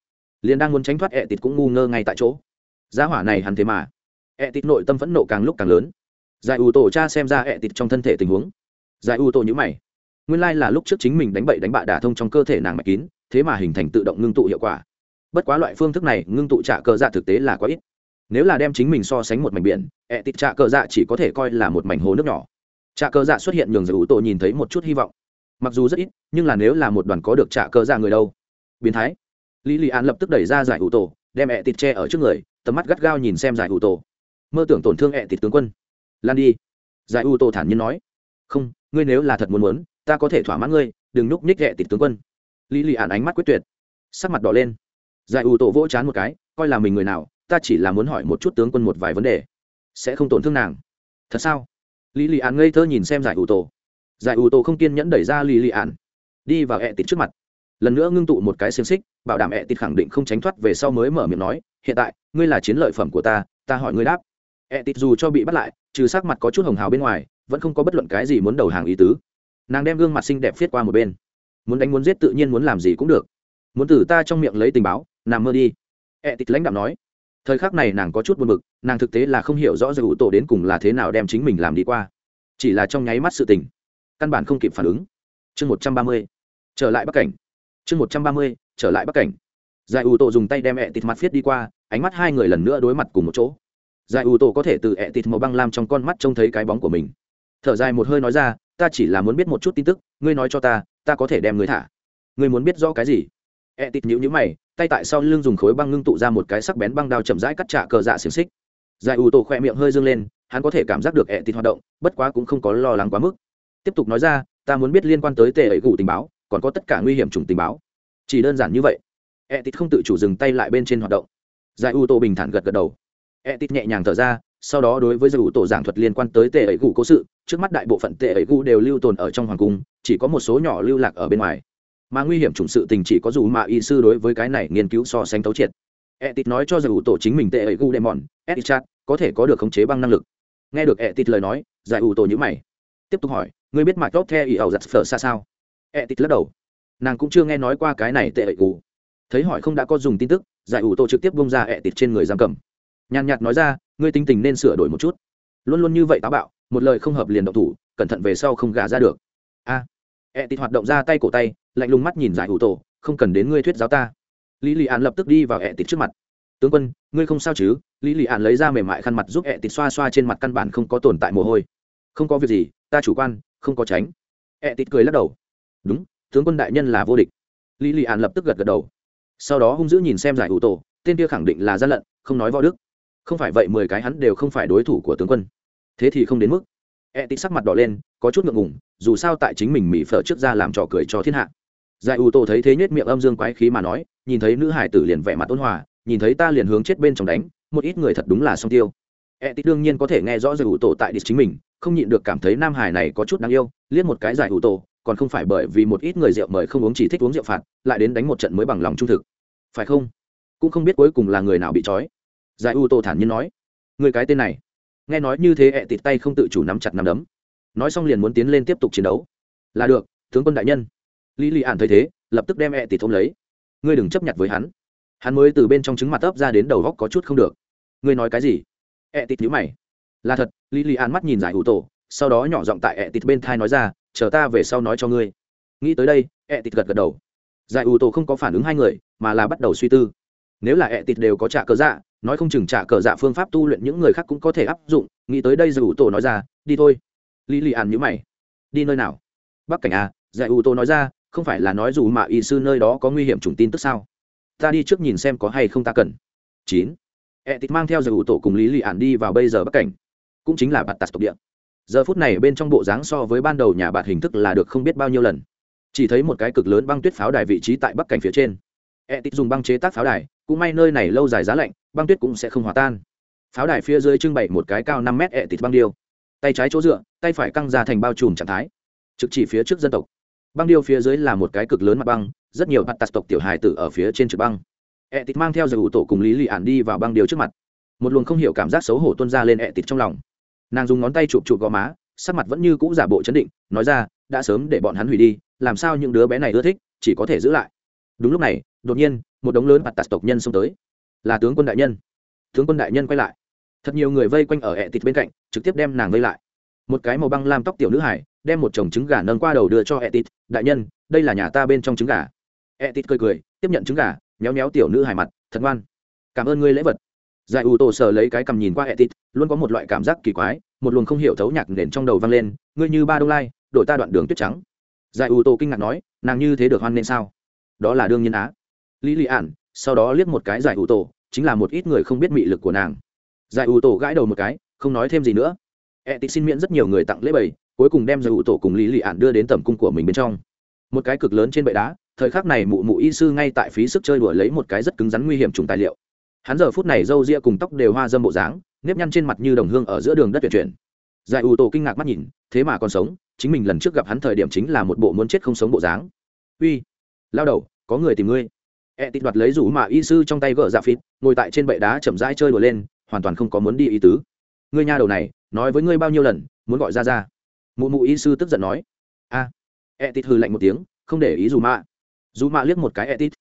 liền đang muốn tránh thoát ẹ tịt cũng ngu ngơ ngay tại chỗ. Giá hỏa này hắn thế mà. Ẹ tịt nội tâm phẫn nộ càng lúc càng lớn. Giải ủ tổ cha xem ra ẹ tịt trong thân thể tình huống. Giải ủ tổ nhữ mày. Nguyên lai là lúc trước chính mình đánh bậy đánh bạ đả thông trong cơ thể nàng mạch kín, thế mà hình thành tự động ngưng tụ hiệu quả bất quá loại phương thức này ngưng tụ trả cờ dạ thực tế là quá ít. Nếu là đem chính mình so sánh một mảnh biển, ẹ, tịt trạ cờ dạ chỉ có thể coi là một mảnh hồ nước nhỏ. Trạ cờ dạ xuất hiện nhường giải ủ tổ nhìn thấy một chút hy vọng. Mặc dù rất ít, nhưng là nếu là một đoàn có được trạ cờ dạ người đâu? Biến thái. Lý lì an lập tức đẩy ra giải ủ tổ, đem ẹ, tịt tre ở trước người, tầm mắt gắt gao nhìn xem giải ủ tổ. Mơ tưởng tổn thương ẹ, tịt tướng quân. Lan đi. Giải ủ tổ thản nhiên nói. Không, ngươi nếu là thật muốn muốn, ta có thể thỏa mãn ngươi, đừng núp nhích ẹ, tịt tướng quân. Lý lì an ánh mắt quyết tuyệt. Sắc mặt đỏ lên giải ủ tổ vỗ chán một cái, coi là mình người nào, ta chỉ là muốn hỏi một chút tướng quân một vài vấn đề. Sẽ không tổn thương nàng. Thật sao? Lý lị ạn ngây thơ nhìn xem giải ủ tổ. Giải ủ tổ không kiên nhẫn đẩy ra lý lị ạn đi vào ẹ tịt trước mặt. Lần nữa ngưng tụ một cái xiềng xích, bảo đảm ẹ tịt khẳng định không tránh thoát về sau mới mở miệng nói, hiện tại, ngươi là chiến lợi phẩm của ta ta hỏi ngươi đáp. Ẹ tịt dù cho bị bắt lại, trừ sắc mặt có chút hồng hào bên ngoài, vẫn không có bất luận cái gì muốn đầu hàng ý tứ. Nàng đem gương mặt xinh đẹp viết qua một bên. Muốn đánh muốn giết tự nhiên muốn làm gì cũng được. Muốn từ ta trong miệng lấy tình báo nằm mơ đi. E ẹ tịt lãnh đạo nói, thời khắc này nàng có chút buồn b ự c nàng thực tế là không hiểu rõ giải ủ tổ đến cùng là thế nào đem chính mình làm đi qua. Chỉ là trong nháy mắt sự tình, căn bản không kịp phản ứng. Chương một trăm ba mươi, trở lại bắc cảnh. Chương một trăm ba mươi, trở lại bắc cảnh. Giải ủ tổ dùng tay đem e ẹ tịt mặt viết đi qua, ánh mắt hai người lần nữa đối mặt cùng một chỗ. Giải ủ tổ có thể từ e ẹ tịt màu băng lam trong con mắt trông thấy cái bóng của mình. Thở dài một hơi nói ra, ta chỉ là muốn biết một chút tin tức, ngươi nói cho ta ta có thể đem ngươi thả. Ngươi muốn biết rõ cái gì? E tịt nhữ nhữ mày, tay tại sau lưng dùng khối băng ngưng tụ ra một cái sắc bén băng đao chậm rãi cắt trả cờ dạ xiềng xích. Giải ủ tổ khỏe miệng hơi dương lên, hắn có thể cảm giác được e tịt hoạt động, bất quá cũng không có lo lắng quá mức. Tiếp tục nói ra, ta muốn biết liên quan tới tệ ấy gủ tình báo, còn có tất cả nguy hiểm chủng tình báo. Chỉ đơn giản như vậy. E tịt không tự chủ dừng tay lại bên trên hoạt động. Giải ủ tổ bình thản gật gật đầu. E tịt nhẹ nhàng thở ra, sau đó đối với giải ủ tổ giảng thuật liên quan tới tệ ấy gủ cố sự, trước mắt đại bộ phận tệ ấy gủ đều lưu tồn ở trong hoàng cung, chỉ có một số nhỏ lưu lạc ở bên ngoài mà nguy hiểm chủng sự tình chỉ có dù mà y sư đối với cái này nghiên cứu so sánh tấu triệt. E tịt nói cho dù tổ chính mình tệ ấy gu đệ mòn etichat có thể có được khống chế băng năng lực. Nghe được e tịt lời nói, giải ủ tổ nhữ mày. Tiếp tục hỏi, ngươi biết mạc tốt the ý ẩu giặt phở xa sao? E tịt lắc đầu. Nàng cũng chưa nghe nói qua cái này tệ ấy gu. Thấy hỏi không đã có dùng tin tức, giải ủ tổ trực tiếp bông ra e tịt trên người giam cầm. Nhàn nhạt nói ra, ngươi tính tình nên sửa đổi một chút. Luôn luôn như vậy táo bạo, một lời không hợp liền động thủ, cẩn thận về sau không gả ra được. A. E tịt hoạt động ra tay cổ tay lạnh lùng mắt nhìn giải hữu tổ, không cần đến ngươi thuyết giáo ta. Lý lì ạn lập tức đi vào ẹ tịt trước mặt. Tướng quân, ngươi không sao chứ? Lý lì ạn lấy ra mềm mại khăn mặt giúp ẹ tịt xoa xoa trên mặt căn bản không có tồn tại mồ hôi. Không có việc gì, ta chủ quan, không có tránh. Ẹ tịt cười lắc đầu. Đúng, tướng quân đại nhân là vô địch. Lý lì ạn lập tức gật gật đầu. Sau đó hung dữ nhìn xem giải hữu tổ, tên kia khẳng định là gian lận, không nói võ đức. Không phải vậy mười cái hắn đều không phải đối thủ của tướng quân. Thế thì không đến mức. E tịt sắc mặt đỏ lên, có chút ngượng ngùng, dù sao tại chính mình mỹ phở trước ra làm trò cười cho thiên hạ giải ủ tổ thấy thế nhất miệng âm dương quái khí mà nói, nhìn thấy nữ hải tử liền vẻ mặt ôn hòa, nhìn thấy ta liền hướng chết bên trong đánh, một ít người thật đúng là song tiêu. E tít đương nhiên có thể nghe rõ giải ủ tổ tại địch chính mình, không nhịn được cảm thấy nam hải này có chút đáng yêu, liếc một cái giải ủ tổ còn không phải bởi vì một ít người rượu mời không uống chỉ thích uống rượu phạt, lại đến đánh một trận mới bằng lòng trung thực. Phải không? Cũng không biết cuối cùng là người nào bị trói. Giải ủ tổ thản nhiên nói. Người cái tên này. Nghe nói như thế e ẹ tịt tay không tự chủ nắm chặt nắm đấm. Nói xong liền muốn tiến lên tiếp tục chiến đấu. Là được, tướng quân đại nhân lý lì ạn thấy thế, lập tức đem ẹ tịt ôm lấy. Ngươi đừng chấp nhận với hắn. Hắn mới từ bên trong trứng mặt ấp ra đến đầu góc có chút không được. Ngươi nói cái gì? Ẹ tịt nhữ mày. Là thật, lý lì ạn mắt nhìn giải hữu tổ, sau đó nhỏ giọng tại ẹ tịt bên thai nói ra, chờ ta về sau nói cho ngươi. Nghĩ tới đây ẹ tịt gật gật đầu. Giải hữu tổ không có phản ứng hai người, mà là bắt đầu suy tư. Nếu là ẹ tịt đều có trả cờ dạ nói không chừng trả cờ dạ phương pháp tu luyện những người khác cũng có thể áp dụng, nghĩ tới đây giải ủ tổ nói ra, đi thôi. Lý lì ạn nhữ mày. Đi nơi nào? Bắc cảnh à giải ủ tổ nói ra không phải là nói dù mà y sư nơi đó có nguy hiểm trùng tin tức sao? Ta đi trước nhìn xem có hay không ta cần. Chín. E Tịch mang theo giờ ủ tổ cùng lý lì ạn đi vào bây giờ bắc cảnh. Cũng chính là bạt tạt tộc địa. Giờ phút này bên trong bộ dáng so với ban đầu nhà bạt hình thức là được không biết bao nhiêu lần. Chỉ thấy một cái cực lớn băng tuyết pháo đài vị trí tại bắc cảnh phía trên. E Tịch dùng băng chế tác pháo đài, cũng may nơi này lâu dài giá lạnh, băng tuyết cũng sẽ không hòa tan. Pháo đài phía dưới trưng bày một cái cao năm mét ẹ Tịch băng điêu. Tay trái chỗ dựa, tay phải căng ra thành bao trùm trạng thái. Trực chỉ phía trước dân tộc băng điêu phía dưới là một cái cực lớn mặt băng, rất nhiều mặt tạt tộc tiểu hài tử ở phía trên trực băng. Ẹ tịt mang theo giải ủ tổ cùng lý lì ản đi vào băng điêu trước mặt. Một luồng không hiểu cảm giác xấu hổ tuôn ra lên ẹ tịt trong lòng. Nàng dùng ngón tay chụp chụp gò má, sắc mặt vẫn như cũ giả bộ chấn định, nói ra, đã sớm để bọn hắn hủy đi, làm sao những đứa bé này ưa thích, chỉ có thể giữ lại. Đúng lúc này, đột nhiên, một đống lớn mặt tạt tộc nhân xông tới. Là tướng quân đại nhân. Tướng quân đại nhân quay lại. Thật nhiều người vây quanh ở ẹ tịt bên cạnh, trực tiếp đem nàng vây lại. Một cái màu băng làm tóc tiểu nữ hải đem một chồng trứng gà nâng qua đầu đưa cho Etit, đại nhân đây là nhà ta bên trong trứng gà. Etit cười cười tiếp nhận trứng gà nhéo nhéo tiểu nữ hài mặt thật ngoan cảm ơn ngươi lễ vật. Giải ủ tổ sờ lấy cái cầm nhìn qua Etit, luôn có một loại cảm giác kỳ quái một luồng không hiểu thấu nhạc nền trong đầu vang lên ngươi như ba đông lai đổi ta đoạn đường tuyết trắng. Giải ủ tổ kinh ngạc nói nàng như thế được hoan nên sao? Đó là đương nhiên á. Lý lị ản sau đó liếc một cái giải ủ tổ chính là một ít người không biết mị lực của nàng. Giải ủ tổ gãi đầu một cái không nói thêm gì nữa. E xin miễn rất nhiều người tặng lễ bày cuối cùng đem giải ủ tổ cùng lý lị ản đưa đến tầm cung của mình bên trong. Một cái cực lớn trên bệ đá, thời khắc này mụ mụ y sư ngay tại phí sức chơi đùa lấy một cái rất cứng rắn nguy hiểm trùng tài liệu. Hắn giờ phút này râu ria cùng tóc đều hoa dâm bộ dáng, nếp nhăn trên mặt như đồng hương ở giữa đường đất tuyệt chuyển. Giải ủ tổ kinh ngạc mắt nhìn, thế mà còn sống, chính mình lần trước gặp hắn thời điểm chính là một bộ muốn chết không sống bộ dáng. Uy, lao đầu, có người tìm ngươi. E tịt đoạt lấy rủ mà y sư trong tay gỡ dạ phít ngồi tại trên bệ đá chậm rãi chơi đùa lên, hoàn toàn không có muốn đi ý tứ. Ngươi nha đầu này, nói với ngươi bao nhiêu lần, muốn gọi ra ra mụ mụ y sư tức giận nói. A. À. e tịt hư lạnh một tiếng, không để ý dù mạ dù mạ liếc một cái e tịt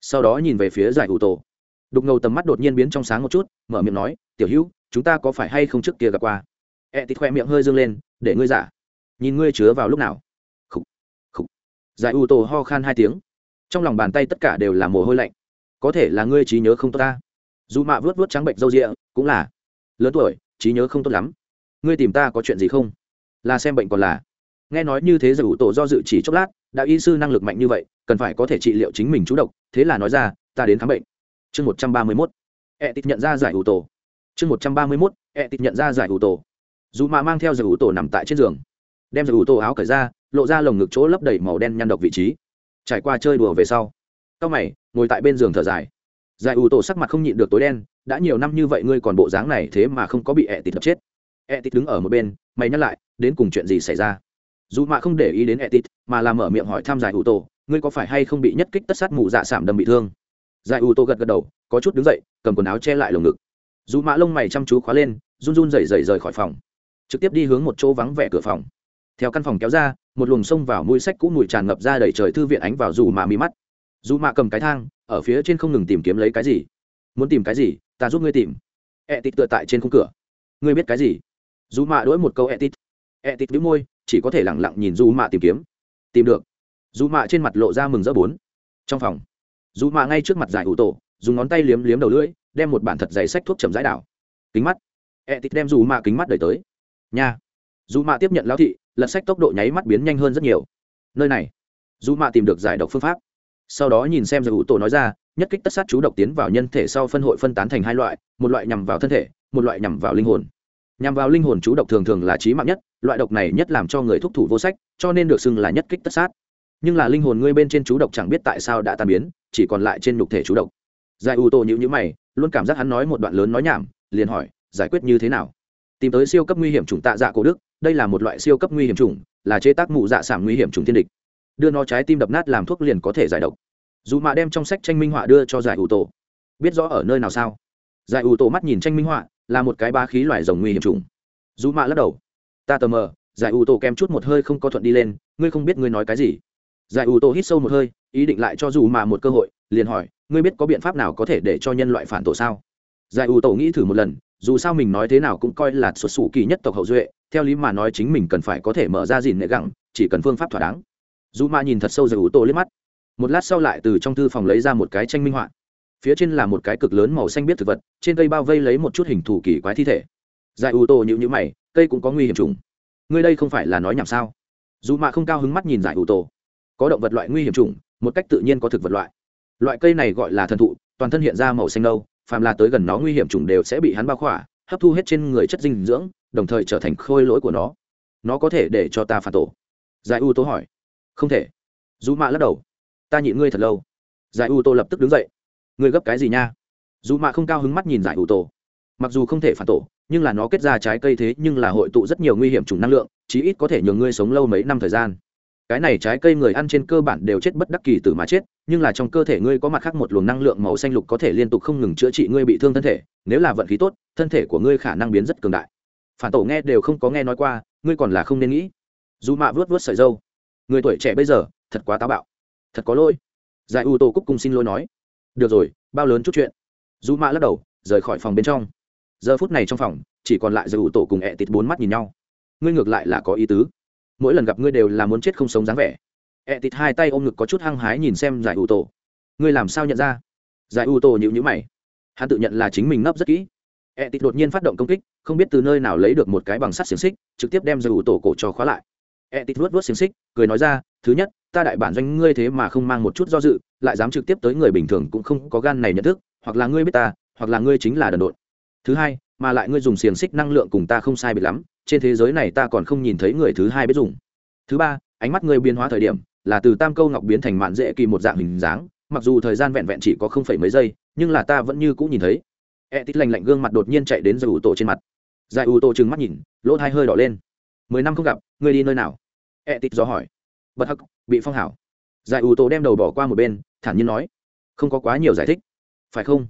sau đó nhìn về phía giải ủ tổ. Đục ngầu tầm mắt đột nhiên biến trong sáng một chút, mở miệng nói, tiểu hữu, chúng ta có phải hay không trước kia gặp qua? E tịt khoe miệng hơi dâng lên, để ngươi giả. Nhìn ngươi chứa vào lúc nào. Khúc khúc giải ủ tổ ho khan hai tiếng. Trong lòng bàn tay tất cả đều là mồ hôi lạnh. Có thể là ngươi trí nhớ không tốt ta? Dù mạ vớt vớt trắng bệnh râu rịa, cũng là. Lớn tuổi, trí nhớ không tốt lắm. Ngươi tìm ta có chuyện gì không? Là xem bệnh còn là. Nghe nói như thế giải ủ tổ do dự chỉ chốc lát đạo y sư năng lực mạnh như vậy, cần phải có thể trị liệu chính mình chú độc, thế là nói ra, ta đến khám bệnh. Chương một trăm ba mươi mốt. E ẹ tịch nhận ra giải ủ tổ. Chương một trăm ba mươi mốt e ẹ tịch nhận ra giải ủ tổ. Dù mà mang theo giải ủ tổ nằm tại trên giường. Đem giải ủ tổ áo cởi ra, lộ ra lồng ngực chỗ lấp đầy màu đen nhăn độc vị trí. Trải qua chơi đùa về sau cao mày, ngồi tại bên giường thở dài. Giải ủ tổ sắc mặt không nhịn được tối đen, đã nhiều năm như vậy ngươi còn bộ dáng này thế mà không có bị e ẹ tịch đập chết. Ẹ tịch đứng ở một bên mày nhắc lại, đến cùng chuyện gì xảy ra? Dù mạ không để ý đến etit mà làm mở miệng hỏi tham giải ủ tổ ngươi có phải hay không bị nhất kích tất sát mù dạ sảm đâm bị thương? Giải ủ tổ gật gật đầu, có chút đứng dậy, cầm quần áo che lại lồng ngực. Dù mạ lông mày chăm chú khóa lên, run run rẩy rẩy rời khỏi phòng. Trực tiếp đi hướng một chỗ vắng vẻ cửa phòng. Theo căn phòng kéo ra, một luồng sông vào mũi sách cũ mùi tràn ngập ra đẩy trời thư viện ánh vào dù mạ mi mắt. Dù mạ cầm cái thang, ở phía trên không ngừng tìm kiếm lấy cái gì? Muốn tìm cái gì, ta giúp ngươi tìm. E tựa tại trên khung cửa. Ngươi biết cái gì? Dù mạ đỗi một câu e tít e tít đĩu môi, chỉ có thể lẳng lặng nhìn dù mạ tìm kiếm. Tìm được. Dù mạ trên mặt lộ ra mừng rỡ bốn. Trong phòng, dù mạ ngay trước mặt giải ủ tổ, dùng ngón tay liếm liếm đầu lưỡi, đem một bản thật dày sách thuốc chầm rãi đảo. Kính mắt. E tít đem dù mạ kính mắt đẩy tới. Nha. Dù mạ tiếp nhận lão thị, lật sách tốc độ nháy mắt biến nhanh hơn rất nhiều. Nơi này. Dù mạ tìm được giải độc phương pháp. Sau đó nhìn xem giải ủ tổ nói ra, nhất kích tất sát chú độc tiến vào nhân thể sau phân hội phân tán thành hai loại, một loại nhằm vào thân thể, một loại nhằm vào linh hồn nhằm vào linh hồn chú độc thường thường là trí mạng nhất, loại độc này nhất làm cho người thúc thủ vô sách, cho nên được xưng là nhất kích tất sát. Nhưng là linh hồn ngươi bên trên chú độc chẳng biết tại sao đã tan biến, chỉ còn lại trên nhục thể chú độc. Giải ủ tô nhữ nhữ mày, luôn cảm giác hắn nói một đoạn lớn nói nhảm, liền hỏi, giải quyết như thế nào? Tìm tới siêu cấp nguy hiểm chủng tạ dạ cổ đức, đây là một loại siêu cấp nguy hiểm chủng, là chế tác mụ dạ sản nguy hiểm chủng thiên địch. Đưa nó trái tim đập nát làm thuốc liền có thể giải độc. Dù mà đem trong sách tranh minh họa đưa cho giải ủ tổ biết rõ ở nơi nào sao? Giải ủ tổ mắt nhìn tranh minh họa là một cái ba khí loài rồng nguy hiểm trùng dù mạ lắc đầu. Ta tờ mờ, giải ủ tổ kèm chút một hơi không có thuận đi lên, ngươi không biết ngươi nói cái gì. Giải ủ tổ hít sâu một hơi, ý định lại cho dù mà một cơ hội, liền hỏi, ngươi biết có biện pháp nào có thể để cho nhân loại phản tổ sao? Giải ủ tổ nghĩ thử một lần, dù sao mình nói thế nào cũng coi là xuất xù kỳ nhất tộc hậu duệ, theo lý mà nói chính mình cần phải có thể mở ra dìn nệ gẳng chỉ cần phương pháp thỏa đáng. Dù mạ nhìn thật sâu giải ủ tổ liếc mắt. Một lát sau lại từ trong thư phòng lấy ra một cái tranh minh họa phía trên là một cái cực lớn màu xanh biết thực vật, trên cây bao vây lấy một chút hình thù kỳ quái thi thể. Giải ủ tổ nhịu nhữ mày, cây cũng có nguy hiểm trùng ngươi đây không phải là nói nhảm sao? Dù mạ không cao hứng mắt nhìn giải ủ tô. Có động vật loại nguy hiểm trùng một cách tự nhiên có thực vật loại. Loại cây này gọi là thần thụ, toàn thân hiện ra màu xanh nâu, phàm là tới gần nó nguy hiểm trùng đều sẽ bị hắn bao khỏa, hấp thu hết trên người chất dinh dưỡng, đồng thời trở thành khôi lỗi của nó. Nó có thể để cho ta phản tổ. Giải u tô hỏi. Không thể. Dù mạ lắc đầu. Ta nhịn ngươi thật lâu. Giải u tô lập tức đứng dậy ngươi gấp cái gì nha? Dù mạ không cao hứng mắt nhìn giải u tô mặc dù không thể phản tổ, nhưng là nó kết ra trái cây thế nhưng là hội tụ rất nhiều nguy hiểm trùng năng lượng, chí ít có thể nhường ngươi sống lâu mấy năm thời gian. Cái này trái cây người ăn trên cơ bản đều chết bất đắc kỳ từ mà chết, nhưng là trong cơ thể ngươi có mặt khác một luồng năng lượng màu xanh lục có thể liên tục không ngừng chữa trị ngươi bị thương thân thể, nếu là vận khí tốt, thân thể của ngươi khả năng biến rất cường đại. Phản tổ nghe đều không có nghe nói qua, ngươi còn là không nên nghĩ. Dù mạ vớt vớt sợi dâu. Người tuổi trẻ bây giờ, thật quá táo bạo. Thật có lỗi. Giải u tô cúc cùng xin lỗi nói được rồi, bao lớn chút chuyện. Dù mạ lắc đầu, rời khỏi phòng bên trong. Giờ phút này trong phòng, chỉ còn lại giải ủ tổ cùng ẹ tịt bốn mắt nhìn nhau. Ngươi ngược lại là có ý tứ. Mỗi lần gặp ngươi đều là muốn chết không sống dáng vẻ. Ẹ tịt hai tay ôm ngực có chút hăng hái nhìn xem giải ủ tổ. Ngươi làm sao nhận ra? Giải ủ tổ nhịu nhữ mày. Hắn tự nhận là chính mình nấp rất kỹ. Ẹ tịt đột nhiên phát động công kích, không biết từ nơi nào lấy được một cái bằng sắt xiềng xích, trực tiếp đem giải ủ tổ cổ cho khóa lại. E ẹ vuốt vuốt xiềng xích, cười nói ra, thứ nhất, ta đại bản doanh ngươi thế mà không mang một chút do dự, lại dám trực tiếp tới người bình thường cũng không có gan này nhận thức, hoặc là ngươi biết ta, hoặc là ngươi chính là đần độn. Thứ hai, mà lại ngươi dùng xiềng xích năng lượng cùng ta không sai biệt lắm, trên thế giới này ta còn không nhìn thấy người thứ hai biết dùng. Thứ ba, ánh mắt ngươi biến hóa thời điểm, là từ tam câu ngọc biến thành mạn dễ kỳ một dạng hình dáng, mặc dù thời gian vẹn vẹn chỉ có không phẩy mấy giây, nhưng là ta vẫn như cũng nhìn thấy. E tít lành lạnh gương mặt đột nhiên chạy đến giải ủ tổ trên mặt. Giải ủ tổ trừng mắt nhìn, lỗ thai hơi đỏ lên. Mười năm không gặp, ngươi đi nơi nào? E tịt do hỏi. Bật hắc, bị phong hảo. Giải ủ tổ đem đầu bỏ qua một bên, thản nhiên nói. Không có quá nhiều giải thích. Phải không?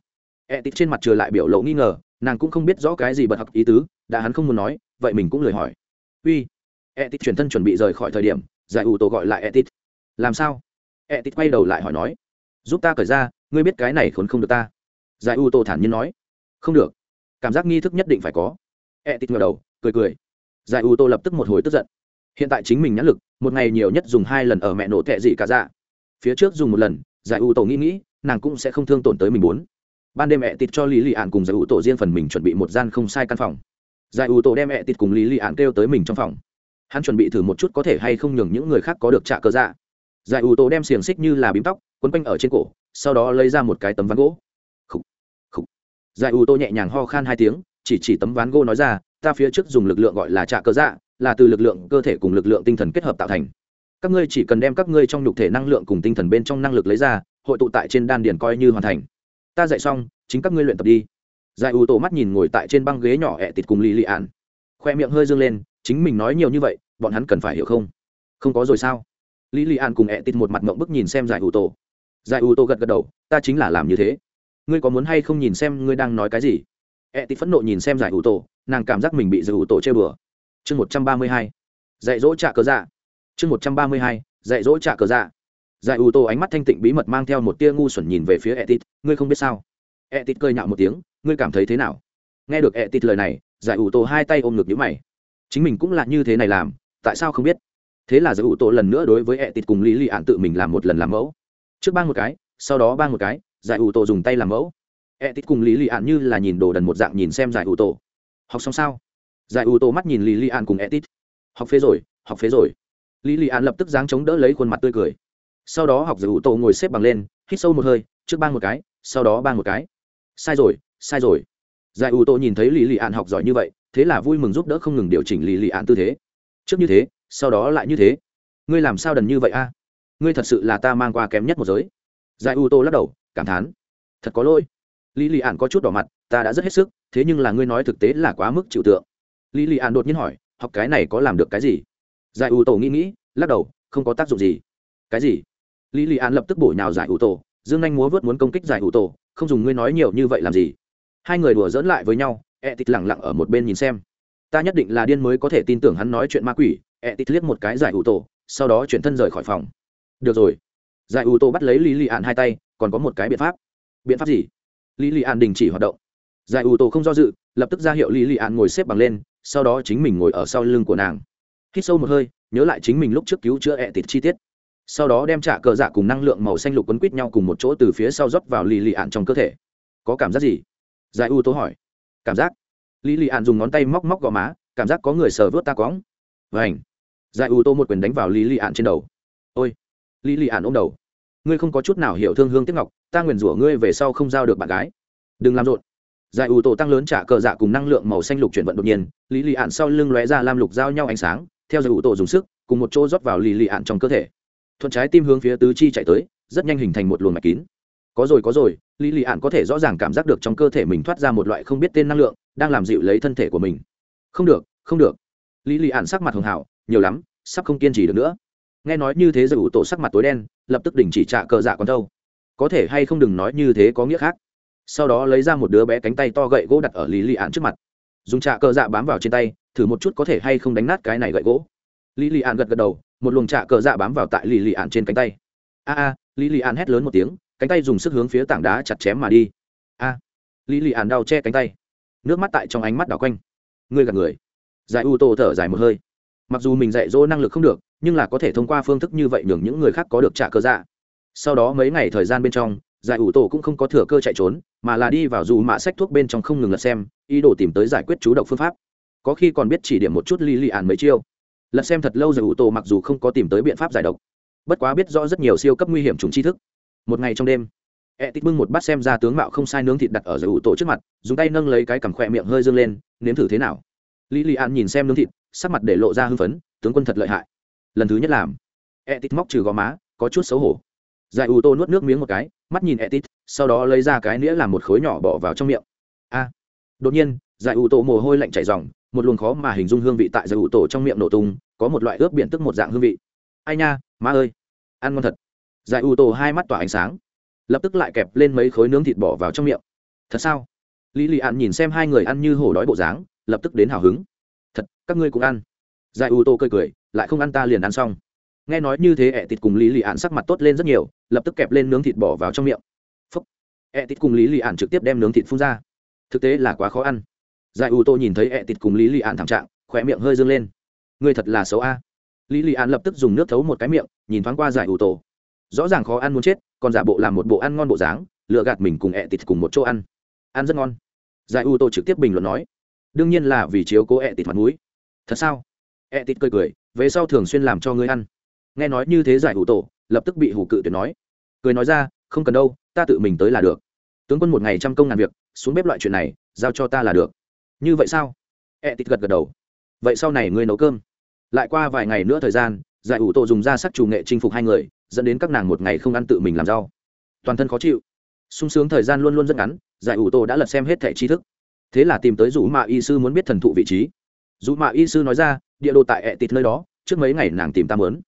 E tịt trên mặt trừ lại biểu lộ nghi ngờ, nàng cũng không biết rõ cái gì bật hắc ý tứ, đã hắn không muốn nói, vậy mình cũng lười hỏi. Uy. E tịt chuyển thân chuẩn bị rời khỏi thời điểm, giải ủ tổ gọi lại e tịt làm sao? E tịt quay đầu lại hỏi nói. Giúp ta cởi ra, ngươi biết cái này khốn không được ta. Giải ủ tổ thản nhiên nói. Không được. Cảm giác nghi thức nhất định phải có. E tịt ngờ đầu, cười cười. Giải ủ tổ lập tức một hồi tức giận hiện tại chính mình nhãn lực một ngày nhiều nhất dùng hai lần ở mẹ nổ tệ gì cả dạ. Phía trước dùng một lần giải ủ tổ nghĩ nghĩ nàng cũng sẽ không thương tổn tới mình muốn ban đêm mẹ tịt cho lý lị ạn cùng giải ủ tổ riêng phần mình chuẩn bị một gian không sai căn phòng. Giải ủ tổ đem mẹ tịt cùng lý lị ạn kêu tới mình trong phòng. Hắn chuẩn bị thử một chút có thể hay không nhường những người khác có được trả cơ dạ. Giải ủ tổ đem xiềng xích như là bím tóc quấn quanh ở trên cổ sau đó lấy ra một cái tấm ván gỗ. Khủ, khủ. giải ủ tổ nhẹ nhàng ho khan hai tiếng chỉ chỉ tấm ván gỗ nói ra ta phía trước dùng lực lượng gọi là trả cơ dạ là từ lực lượng cơ thể cùng lực lượng tinh thần kết hợp tạo thành. Các ngươi chỉ cần đem các ngươi trong nhục thể năng lượng cùng tinh thần bên trong năng lực lấy ra, hội tụ tại trên đan điền coi như hoàn thành. Ta dạy xong, chính các ngươi luyện tập đi. Giải ưu tổ mắt nhìn ngồi tại trên băng ghế nhỏ ẹ tịt cùng lì lì ạn khoe miệng hơi dương lên, chính mình nói nhiều như vậy, bọn hắn cần phải hiểu không? Không có rồi sao? Lý lì an cùng ẹ tịt một mặt mộng bức nhìn xem giải ưu tổ giải ưu tổ gật gật đầu, ta chính là làm như thế. Ngươi có muốn hay không nhìn xem ngươi đang nói cái gì? Ẹ tịt phẫn nộ nhìn xem giải ưu tổ nàng cảm giác mình bị giải ưu tổ chơi bừa chương một trăm ba mươi hai. Dạy dỗ trả cờ dạ. Chương một trăm ba mươi hai. Dạy dỗ trả cờ dạ. Giải ủ tổ ánh mắt thanh tịnh bí mật mang theo một tia ngu xuẩn nhìn về phía ẹ tịt ngươi không biết sao? Ẹ tịt cười nhạo một tiếng, ngươi cảm thấy thế nào? Nghe được ẹ tịt lời này, giải ủ tổ hai tay ôm ngực nhữ mày. Chính mình cũng là như thế này làm, tại sao không biết? Thế là giải ủ tổ lần nữa đối với ẹ tịt cùng lý lì ạn tự mình làm một lần làm mẫu. Trước bang một cái, sau đó bang một cái, giải ủ tổ dùng tay làm mẫu. Ẹ tịt cùng lý lì ạn như là nhìn đồ đần một dạng nhìn xem giải ủ tổ học xong sao? Giải ưu tô mắt nhìn lì lì an cùng etit học phế rồi, học phế rồi. Lì lì an lập tức dáng chống đỡ lấy khuôn mặt tươi cười. Sau đó học giải ưu tô ngồi xếp bằng lên, hít sâu một hơi, trước bang một cái, sau đó bang một cái. Sai rồi sai rồi. Giải ưu tô nhìn thấy lì lì an học giỏi như vậy, thế là vui mừng giúp đỡ không ngừng điều chỉnh lì lì an tư thế. Trước như thế, sau đó lại như thế. Ngươi làm sao đần như vậy a? Ngươi thật sự là ta mang qua kém nhất một giới. Giải ưu tô lắc đầu, cảm thán. Thật có lỗi. Lý lì ạn có chút đỏ mặt, ta đã rất hết sức, thế nhưng là ngươi nói thực tế là quá mức chịu tượng lý lì ạn đột nhiên hỏi, học cái này có làm được cái gì? Giải u tô nghĩ nghĩ, lắc đầu, không có tác dụng gì. Cái gì? Lý lì ạn lập tức bổ nhào giải u tô, dương anh múa vớt muốn công kích giải u tô, không dùng ngươi nói nhiều như vậy làm gì? Hai người đùa dỡn lại với nhau e tít lẳng lặng ở một bên nhìn xem. Ta nhất định là điên mới có thể tin tưởng hắn nói chuyện ma quỷ. E tít liếc một cái giải ủ tổ sau đó chuyển thân rời khỏi phòng. Được rồi. Giải ủ tổ bắt lấy lý lì ạn hai tay, còn có một cái biện pháp. Biện pháp gì? Lý lì ạn đình chỉ hoạt động giải ủ tổ không do dự, lập tức ra hiệu lý lì ạn ngồi xếp bằng lên, sau đó chính mình ngồi ở sau lưng của nàng. Hít sâu một hơi, nhớ lại chính mình lúc trước cứu chữa ẹ tịt chi tiết. Sau đó đem trả cờ dạ cùng năng lượng màu xanh lục quấn quýt nhau cùng một chỗ từ phía sau dốc vào lì lì ạn trong cơ thể. Có cảm giác gì? Giải u tố hỏi. Cảm giác. Lý lì ạn dùng ngón tay móc móc gò má, cảm giác có người sờ vớt ta cóng vảnh giải u tô một quyền đánh vào lý lì ạn trên đầu. Ôi. Lý lì ạn ôm đầu. Ngươi không có chút nào hiểu thương hương tiếc ngọc, ta nguyền rủa ngươi về sau không giao được bạn gái. Đừng làm rộn giải u tổ tăng lớn trả cờ dạ cùng năng lượng màu xanh lục chuyển vận đột nhiên, lý lì ạn sau lưng lóe ra lam lục giao nhau ánh sáng, theo giải u tổ dùng sức, cùng một chỗ rót vào lý lì ạn trong cơ thể. Thuận trái tim hướng phía tứ chi chạy tới, rất nhanh hình thành một luồng mạch kín. Có rồi có rồi, lý lì ạn có thể rõ ràng cảm giác được trong cơ thể mình thoát ra một loại không biết tên năng lượng, đang làm dịu lấy thân thể của mình. Không được không được. Lý lì ạn sắc mặt hường hảo nhiều lắm, sắp không kiên trì được nữa. Nghe nói như thế giải ủ tổ sắc mặt tối đen, lập tức đình chỉ trả cờ dạ còn thâu. Có thể hay không đừng nói như thế có nghĩa khác sau đó lấy ra một đứa bé cánh tay to gậy gỗ đặt ở lý lì ạn trước mặt. Dùng trà cờ dạ bám vào trên tay, thử một chút có thể hay không đánh nát cái này gậy gỗ. Lý lì ạn gật gật đầu, một luồng trà cờ dạ bám vào tại lý lì ạn trên cánh tay. A a lý lì ạn hét lớn một tiếng, cánh tay dùng sức hướng phía tảng đá chặt chém mà đi. A lý lì ạn đau che cánh tay. Nước mắt tại trong ánh mắt đảo quanh. Ngươi gạt người. Giải u tô thở dài một hơi. Mặc dù mình dạy dỗ năng lực không được, nhưng là có thể thông qua phương thức như vậy nhường những người khác có được trả cơ dạ. Sau đó mấy ngày thời gian bên trong giải ủ tổ cũng không có thừa cơ chạy trốn, mà là đi vào dù mạ sách thuốc bên trong không ngừng lật xem, ý đồ tìm tới giải quyết chú độc phương pháp. Có khi còn biết chỉ điểm một chút ly li ạn mấy chiêu. Lật xem thật lâu giải ủ tổ mặc dù không có tìm tới biện pháp giải độc, bất quá biết rõ rất nhiều siêu cấp nguy hiểm trùng tri thức. Một ngày trong đêm e tích bưng một bát xem ra tướng mạo không sai nướng thịt đặt ở giải ủ tổ trước mặt, dùng tay nâng lấy cái cằm khỏe miệng hơi dâng lên, nếm thử thế nào. Ly li ạn nhìn xem nướng thịt, sắc mặt để lộ ra hưng phấn, tướng quân thật lợi hại. Lần thứ nhất làm e tích móc trừ gò má, có chút xấu hổ. Giải ủ tô nuốt nước miếng một cái mắt nhìn etit sau đó lấy ra cái nĩa làm một khối nhỏ bỏ vào trong miệng. A. Đột nhiên, giải ủ tổ mồ hôi lạnh chảy dòng một luồng khó mà hình dung hương vị tại giải ủ tổ trong miệng nổ tung, có một loại ướp biển tức một dạng hương vị. Ai nha, má ơi. Ăn ngon thật. Giải ủ tổ hai mắt tỏa ánh sáng. Lập tức lại kẹp lên mấy khối nướng thịt bỏ vào trong miệng. Thật sao? Lý lì ạn nhìn xem hai người ăn như hổ đói bộ dáng, lập tức đến hào hứng. Thật, các ngươi cũng ăn. Giải ủ tổ cười cười, lại không ăn ta liền ăn xong nghe nói như thế, ẹ tịt cùng lý lì ạn sắc mặt tốt lên rất nhiều, lập tức kẹp lên nướng thịt bỏ vào trong miệng. Phúc. Ẹ tịt cùng lý lì ạn trực tiếp đem nướng thịt phun ra. Thực tế là quá khó ăn. Giải ủ tô nhìn thấy ẹ tịt cùng lý lì ạn thảm trạng khỏe miệng hơi dâng lên. Người thật là xấu a. Lý lì ạn lập tức dùng nước thấu một cái miệng, nhìn thoáng qua giải ủ tô. Rõ ràng khó ăn muốn chết, còn giả bộ làm một bộ ăn ngon bộ dáng, lựa gạt mình cùng ẹ tịt cùng một chỗ ăn. Ăn rất ngon. Giải ủ tô trực tiếp bình luận nói. Đương nhiên là vì chiếu cố ẹ tịt mặt mũi. Thật sao? Ẹ tịt cười cười, về sau thường xuyên làm cho ngươi ăn nghe nói như thế giải hủ tổ, lập tức bị hủ cự tuyệt nói. Cười nói ra, không cần đâu, ta tự mình tới là được. Tướng quân một ngày trăm công ngàn việc, xuống bếp loại chuyện này, giao cho ta là được. Như vậy sao? E tít gật gật đầu. Vậy sau này ngươi nấu cơm. Lại qua vài ngày nữa thời gian, giải ủ tổ dùng ra sắc chủ nghệ chinh phục hai người, dẫn đến các nàng một ngày không ăn tự mình làm rau. Toàn thân khó chịu. Sung sướng thời gian luôn luôn rất ngắn, giải ủ tổ đã lật xem hết thẻ tri thức. Thế là tìm tới rủ mạ y sư muốn biết thần thụ vị trí. Dù mạ y sư nói ra, địa đồ tại ẹ tịt nơi đó, trước mấy ngày nàng tìm ta mớn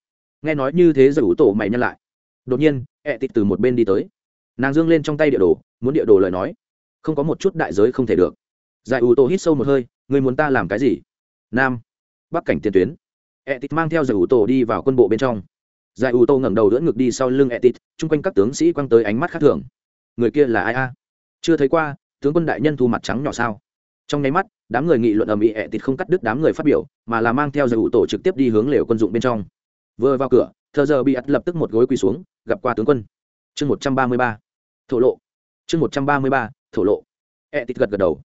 nghe nói như thế giải ủ tổ mày nhân lại. Đột nhiên, ẹ tịt từ một bên đi tới. Nàng dương lên trong tay địa đồ, muốn địa đồ lời nói. Không có một chút đại giới không thể được. Giải ủ tổ hít sâu một hơi người muốn ta làm cái gì? Nam. Bắc cảnh tiền tuyến. Ẹ tịt mang theo giải ủ tổ đi vào quân bộ bên trong. Giải ủ tổ ngẩng đầu đỡ ngực đi sau lưng ẹ tịt, chung quanh các tướng sĩ quăng tới ánh mắt khác thường. Người kia là ai a? Chưa thấy qua, tướng quân đại nhân thu mặt trắng nhỏ sao? Trong nháy mắt, đám người nghị luận ầm ĩ ẹ tịt không cắt đứt đám người phát biểu, mà là mang theo giải ủ tổ trực tiếp đi hướng lều quân dụng bên trong vừa vào cửa thợ giờ bị ắt lập tức một gối quỳ xuống, gặp qua tướng quân. Chương một trăm ba mươi ba, thổ lộ. Chương một trăm ba mươi ba, thổ lộ. E tít gật gật đầu.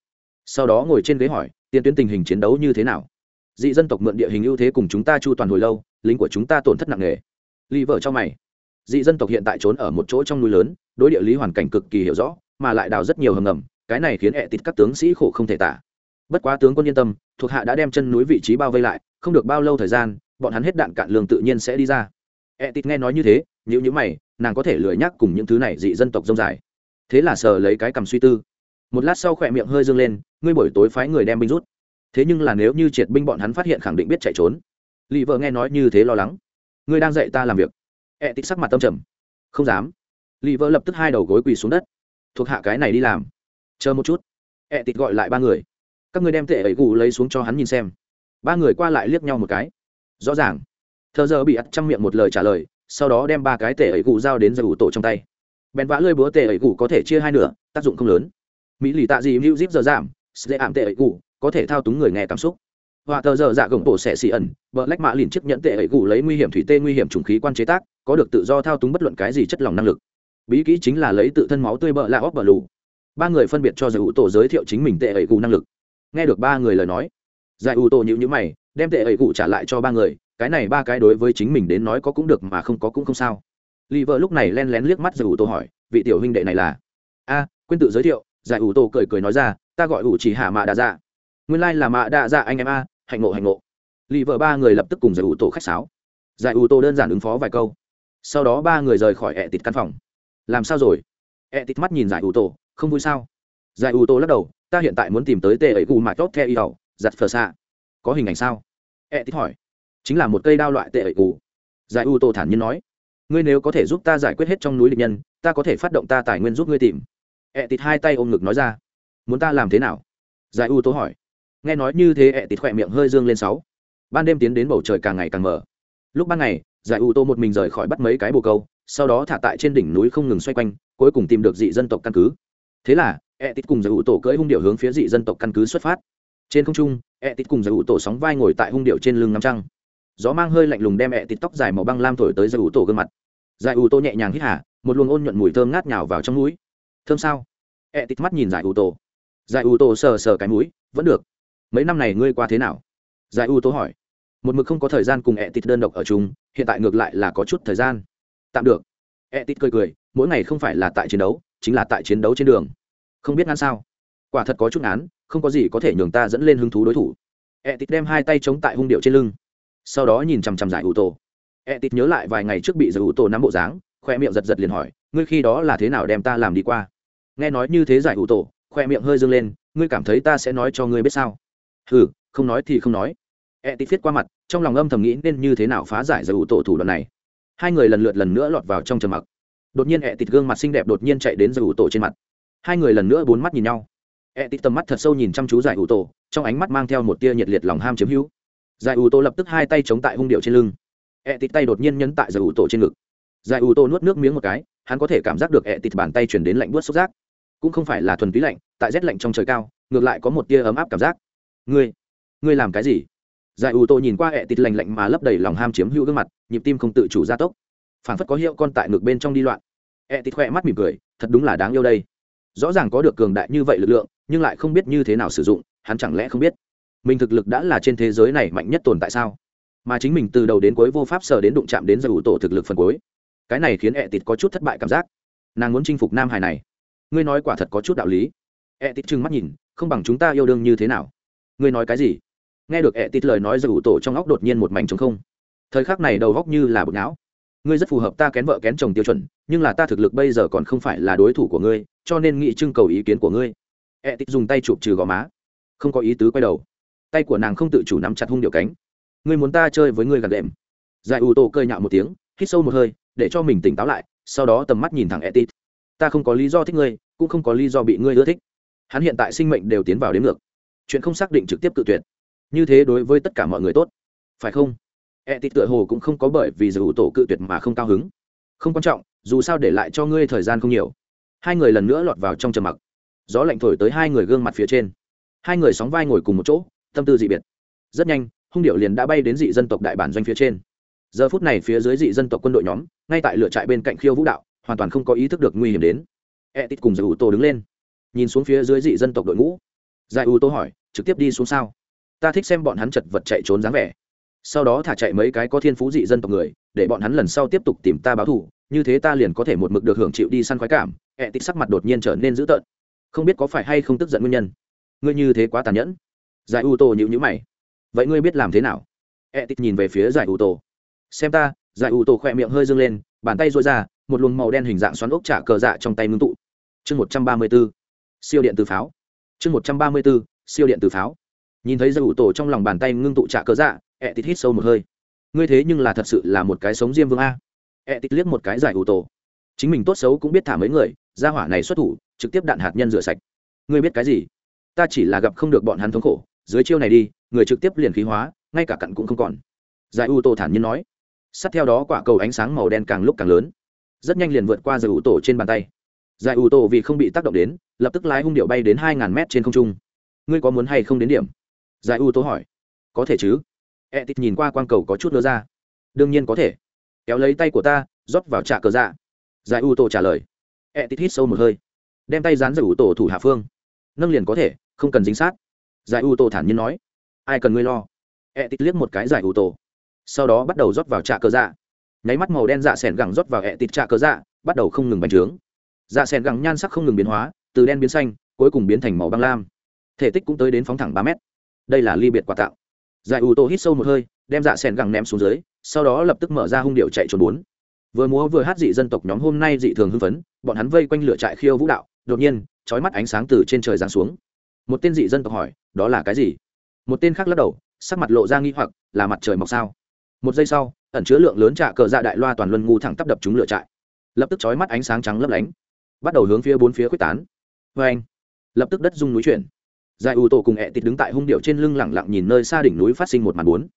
Sau đó ngồi trên ghế hỏi, tiên tuyến tình hình chiến đấu như thế nào? Dị dân tộc mượn địa hình ưu thế cùng chúng ta chu toàn hồi lâu, lính của chúng ta tổn thất nặng nề. Ly vợ cho mày. Dị dân tộc hiện tại trốn ở một chỗ trong núi lớn, đối địa lý hoàn cảnh cực kỳ hiểu rõ, mà lại đào rất nhiều hầm ngầm, cái này khiến ẹ tít các tướng sĩ khổ không thể tả. Bất quá tướng quân yên tâm, thuộc hạ đã đem chân núi vị trí bao vây lại, không được bao lâu thời gian bọn hắn hết đạn cạn lương tự nhiên sẽ đi ra. E tít nghe nói như thế nếu như mày, nàng có thể lười nhắc cùng những thứ này dị dân tộc rông dài. Thế là sờ lấy cái cầm suy tư. Một lát sau khỏe miệng hơi dâng lên, ngươi buổi tối phái người đem binh rút. Thế nhưng là nếu như triệt binh bọn hắn phát hiện khẳng định biết chạy trốn. Lì vợ nghe nói như thế lo lắng. Ngươi đang dạy ta làm việc. E tít sắc mặt tâm trầm. Không dám. Lì vợ lập tức hai đầu gối quỳ xuống đất. Thuộc hạ cái này đi làm. Chờ một chút. E tít gọi lại ba người. Các ngươi đem tệ ấy gù lấy xuống cho hắn nhìn xem. Ba người qua lại liếc nhau một cái rõ ràng. Thợ giờ bị ắt chăm miệng một lời trả lời, sau đó đem ba cái tể ấy cụ giao đến giải ủ tổ trong tay. Bèn vã lơi búa tể ấy cụ có thể chia hai nửa, tác dụng không lớn. Mỹ lì tạ gì mưu zip giờ giảm, sẽ ảm tệ ấy cụ có thể thao túng người nghe cảm xúc. Họa tờ giờ dạ gồng bộ sẽ xì ẩn vợ lách mạ liền chiếc nhẫn tệ ấy cụ lấy nguy hiểm thủy tê nguy hiểm trùng khí quan chế tác, có được tự do thao túng bất luận cái gì chất lòng năng lực. Bí kỹ chính là lấy tự thân máu tươi bợ la óc bờ lù. Ba người phân biệt cho giải ủ tổ giới thiệu chính mình tệ ấy cụ năng lực. Nghe được ba người lời nói giải ủ tổ nhữ nhữ mày đem tệ ấy cụ trả lại cho ba người, cái này ba cái đối với chính mình đến nói có cũng được mà không có cũng không sao. Lì vợ lúc này len lén liếc mắt giải ủ tô hỏi, vị tiểu huynh đệ này là? A, quên tự giới thiệu, giải ủ tô cười cười nói ra, ta gọi ủ chỉ hạ mạ đạ dạ. Nguyên lai、like、là mạ đạ dạ anh em a, hạnh ngộ hạnh ngộ. Lì vợ ba người lập tức cùng giải ủ tô khách sáo. Giải ủ tô đơn giản ứng phó vài câu. Sau đó ba người rời khỏi ẹ tịt căn phòng. Làm sao rồi? Ẹ tịt mắt nhìn giải ủ tô không vui sao? Giải ủ tô lắc đầu, ta hiện tại muốn tìm tới tệ ấy gù mạ tốt theo y ẩu giặt phờ xạ có hình ảnh sao? Ẹ Tít hỏi. Chính là một cây đao loại tệ ẩy cù giải u tô thản nhiên nói. Ngươi nếu có thể giúp ta giải quyết hết trong núi địch nhân, ta có thể phát động ta tài nguyên giúp ngươi tìm. Ẹ Tít hai tay ôm ngực nói ra. Muốn ta làm thế nào? Giải u tô hỏi. Nghe nói như thế ẹ Tít khỏe miệng hơi dương lên sáu. Ban đêm tiến đến bầu trời càng ngày càng mở lúc ban ngày, giải u tô một mình rời khỏi bắt mấy cái bồ câu, sau đó thả tại trên đỉnh núi không ngừng xoay quanh, cuối cùng tìm được dị dân tộc căn cứ. Thế là E Tít cùng giải u tổ cưỡi hung điệu hướng phía dị dân tộc căn cứ xuất phát trên không trung, ẹ tít cùng giải ủ tổ sóng vai ngồi tại hung điệu trên lưng ngắm trăng. Gió mang hơi lạnh lùng đem ẹ tít tóc dài màu băng lam thổi tới giải ủ tổ gương mặt. Giải ủ tô nhẹ nhàng hít hả một luồng ôn nhuận mùi thơm ngát nhào vào trong mũi. Thơm sao? ẹ tít mắt nhìn giải ủ tổ. Giải ủ tổ sờ sờ cái mũi, vẫn được. Mấy năm này ngươi qua thế nào? Giải ủ tô hỏi. Một mực không có thời gian cùng ẹ tít đơn độc ở chung, hiện tại ngược lại là có chút thời gian. Tạm được. ẹ tít cười cười, mỗi ngày không phải là tại chiến đấu, chính là tại chiến đấu trên đường. Không biết ngán sao. Quả thật có chút ngán không có gì có thể nhường ta dẫn lên hứng thú đối thủ. E tịt đem hai tay chống tại hung điệu trên lưng, sau đó nhìn chằm chằm giải ủ tổ E tịt nhớ lại vài ngày trước bị giải ủ tổ nắm bộ dáng, khoe miệng giật giật liền hỏi, ngươi khi đó là thế nào đem ta làm đi qua? Nghe nói như thế giải ủ tổ khoe miệng hơi dâng lên, ngươi cảm thấy ta sẽ nói cho ngươi biết sao? Ừ không nói thì không nói. E tịt viết qua mặt, trong lòng âm thầm nghĩ nên như thế nào phá giải giải ủ tổ thủ đoạn này. Hai người lần lượt lần nữa lọt vào trong trầm mặc. Đột nhiên ẹ tịt gương mặt xinh đẹp đột nhiên chạy đến giải ủ tổ trên mặt. Hai người lần nữa bốn mắt nhìn nhau e tít tầm mắt thật sâu nhìn chăm chú giải ủ tổ trong ánh mắt mang theo một tia nhiệt liệt lòng ham chiếm hữu. Giải ủ tổ lập tức hai tay chống tại hung điệu trên lưng. E tít tay đột nhiên nhấn tại giải ủ tổ trên ngực. Giải ủ tổ nuốt nước miếng một cái, hắn có thể cảm giác được e tít bàn tay chuyển đến lạnh buốt xúc giác. Cũng không phải là thuần túy lạnh, tại rét lạnh trong trời cao, ngược lại có một tia ấm áp cảm giác. Ngươi ngươi làm cái gì? Giải ủ tổ nhìn qua e tít lạnh lạnh mà lấp đầy lòng ham chiếm hữu gương mặt, nhịp tim không tự chủ gia tốc. Phản phất có hiệu con tại ngực bên trong đi loạn. E tít khoe mắt mỉm cười, thật đúng là đáng yêu đây. Rõ ràng có được cường đại như vậy lực lượng nhưng lại không biết như thế nào sử dụng, hắn chẳng lẽ không biết? Mình thực lực đã là trên thế giới này mạnh nhất tồn tại sao? Mà chính mình từ đầu đến cuối vô pháp sờ đến đụng chạm đến giải ủ tổ thực lực phần cuối. Cái này khiến ẹ tịt có chút thất bại cảm giác. Nàng muốn chinh phục nam hải này. Ngươi nói quả thật có chút đạo lý. Ẹ tịt trừng mắt nhìn, không bằng chúng ta yêu đương như thế nào? Ngươi nói cái gì? Nghe được ẹ tịt lời nói giải ủ tổ trong óc đột nhiên một mảnh trống không. Thời khắc này đầu góc như là bột não. Ngươi rất phù hợp ta kén vợ kén chồng tiêu chuẩn, nhưng là ta thực lực bây giờ còn không phải là đối thủ của ngươi, cho nên nghị trưng cầu ý kiến của ngươi. E ẹ tịt dùng tay chụp trừ gò má. Không có ý tứ quay đầu. Tay của nàng không tự chủ nắm chặt hung điệu cánh. Ngươi muốn ta chơi với ngươi gạt đệm. Giải ủ tổ cơi nhạo một tiếng, hít sâu một hơi, để cho mình tỉnh táo lại, sau đó tầm mắt nhìn thẳng e ẹ tịt ta không có lý do thích ngươi, cũng không có lý do bị ngươi ưa thích. Hắn hiện tại sinh mệnh đều tiến vào đến ngược. Chuyện không xác định trực tiếp cự tuyệt. Như thế đối với tất cả mọi người tốt. Phải không? E tịt tựa hồ cũng không có bởi vì dù tổ cự tuyệt mà không cao hứng. Không quan trọng, dù sao để lại cho ngươi thời gian không nhiều. Hai người lần nữa lọt vào trong trầm mặc gió lạnh thổi tới hai người gương mặt phía trên. Hai người sóng vai ngồi cùng một chỗ, tâm tư dị biệt. Rất nhanh, hung điệu liền đã bay đến dị dân tộc đại bản doanh phía trên. Giờ phút này phía dưới dị dân tộc quân đội nhóm, ngay tại lựa trại bên cạnh khiêu vũ đạo, hoàn toàn không có ý thức được nguy hiểm đến. E tít cùng giải ủ tô đứng lên. Nhìn xuống phía dưới dị dân tộc đội ngũ. Giải ủ tô hỏi, trực tiếp đi xuống sao? Ta thích xem bọn hắn chật vật chạy trốn dáng vẻ. Sau đó thả chạy mấy cái có thiên phú dị dân tộc người, để bọn hắn lần sau tiếp tục tìm ta báo thù, như thế ta liền có thể một mực được hưởng chịu đi săn khoái cảm. Ẹ tít sắc mặt đột nhiên trở nên dữ tợn không biết có phải hay không tức giận nguyên nhân. Ngươi như thế quá tàn nhẫn. Giải u tô nhịu nhữ mày. Vậy ngươi biết làm thế nào? E tít nhìn về phía giải u tô. Xem ta, giải u tô khỏe miệng hơi dâng lên, bàn tay dội ra, một luồng màu đen hình dạng xoắn ốc trả cờ dạ trong tay ngưng tụ. Chương một trăm ba mươi b ố siêu điện từ pháo. Chương một trăm ba mươi b ố siêu điện từ pháo. Nhìn thấy giải u tô trong lòng bàn tay ngưng tụ trả cờ dạ e tít hít sâu một hơi. Ngươi thế nhưng là thật sự là một cái sống diêm vương a. E tít liếc một cái giải ưu tổ chính mình tốt xấu cũng biết thả mấy người ra hỏa này xuất thủ trực tiếp đạn hạt nhân rửa sạch. Ngươi biết cái gì? Ta chỉ là gặp không được bọn hắn thống khổ. Dưới chiêu này đi, người trực tiếp liền khí hóa, ngay cả cặn cũng không còn. Giải u tô thản nhiên nói. Sát theo đó quả cầu ánh sáng màu đen càng lúc càng lớn. Rất nhanh liền vượt qua giải u tổ trên bàn tay. Giải u tô vì không bị tác động đến, lập tức lái hung điệu bay đến hai ngàn mét trên không trung. Ngươi có muốn hay không đến điểm? Giải u tô hỏi. Có thể chứ. E nhìn qua quang cầu có chút lơ ra. Đương nhiên có thể. Kéo lấy tay của ta, rót vào trạ cờ dạ. Giải u tô trả lời. E hít sâu một hơi đem tay dán giải u tổ thủ hạ phương. Nâng liền có thể, không cần dính sát. Giải u tổ thản nhiên nói. Ai cần ngươi lo? E tít liếc một cái giải u tổ. Sau đó bắt đầu rót vào trạ cờ dạ. Nháy mắt màu đen dạ s ẻ n gẳng rót vào ẹ tít trạ cờ dạ bắt đầu không ngừng bành trướng. Dạ s ẻ n gẳng nhan sắc không ngừng biến hóa, từ đen biến xanh, cuối cùng biến thành màu băng lam. Thể tích cũng tới đến phóng thẳng ba mét. Đây là ly biệt quà tạo. Giải ủ tổ hít sâu một hơi, đem dạ sẻn gẳng ném xuống dưới, sau đó lập tức mở ra hung điệu chạy trốn bốn. Vừa múa vừa hát dị dân tộc nhóm hôm nay dị thường hưng phấn, bọn hắn vây quanh lửa trại khiêu vũ đạo đột nhiên trói mắt ánh sáng từ trên trời giáng xuống. Một tên dị dân tộc hỏi, đó là cái gì? Một tên khác lắc đầu, sắc mặt lộ ra nghi hoặc, là mặt trời mọc sao? Một giây sau, ẩn chứa lượng lớn trạ cờ dạ đại loa toàn luân ngu thẳng tắp đập chúng lửa trại. Lập tức chói mắt ánh sáng trắng lấp lánh, bắt đầu hướng phía bốn phía quyết tán. Vê anh, lập tức đất rung núi chuyển. Giải ủ tổ cùng ẹ tịt đứng tại hung điệu trên lưng lẳng lặng nhìn nơi xa đỉnh núi phát sinh một màn bốn.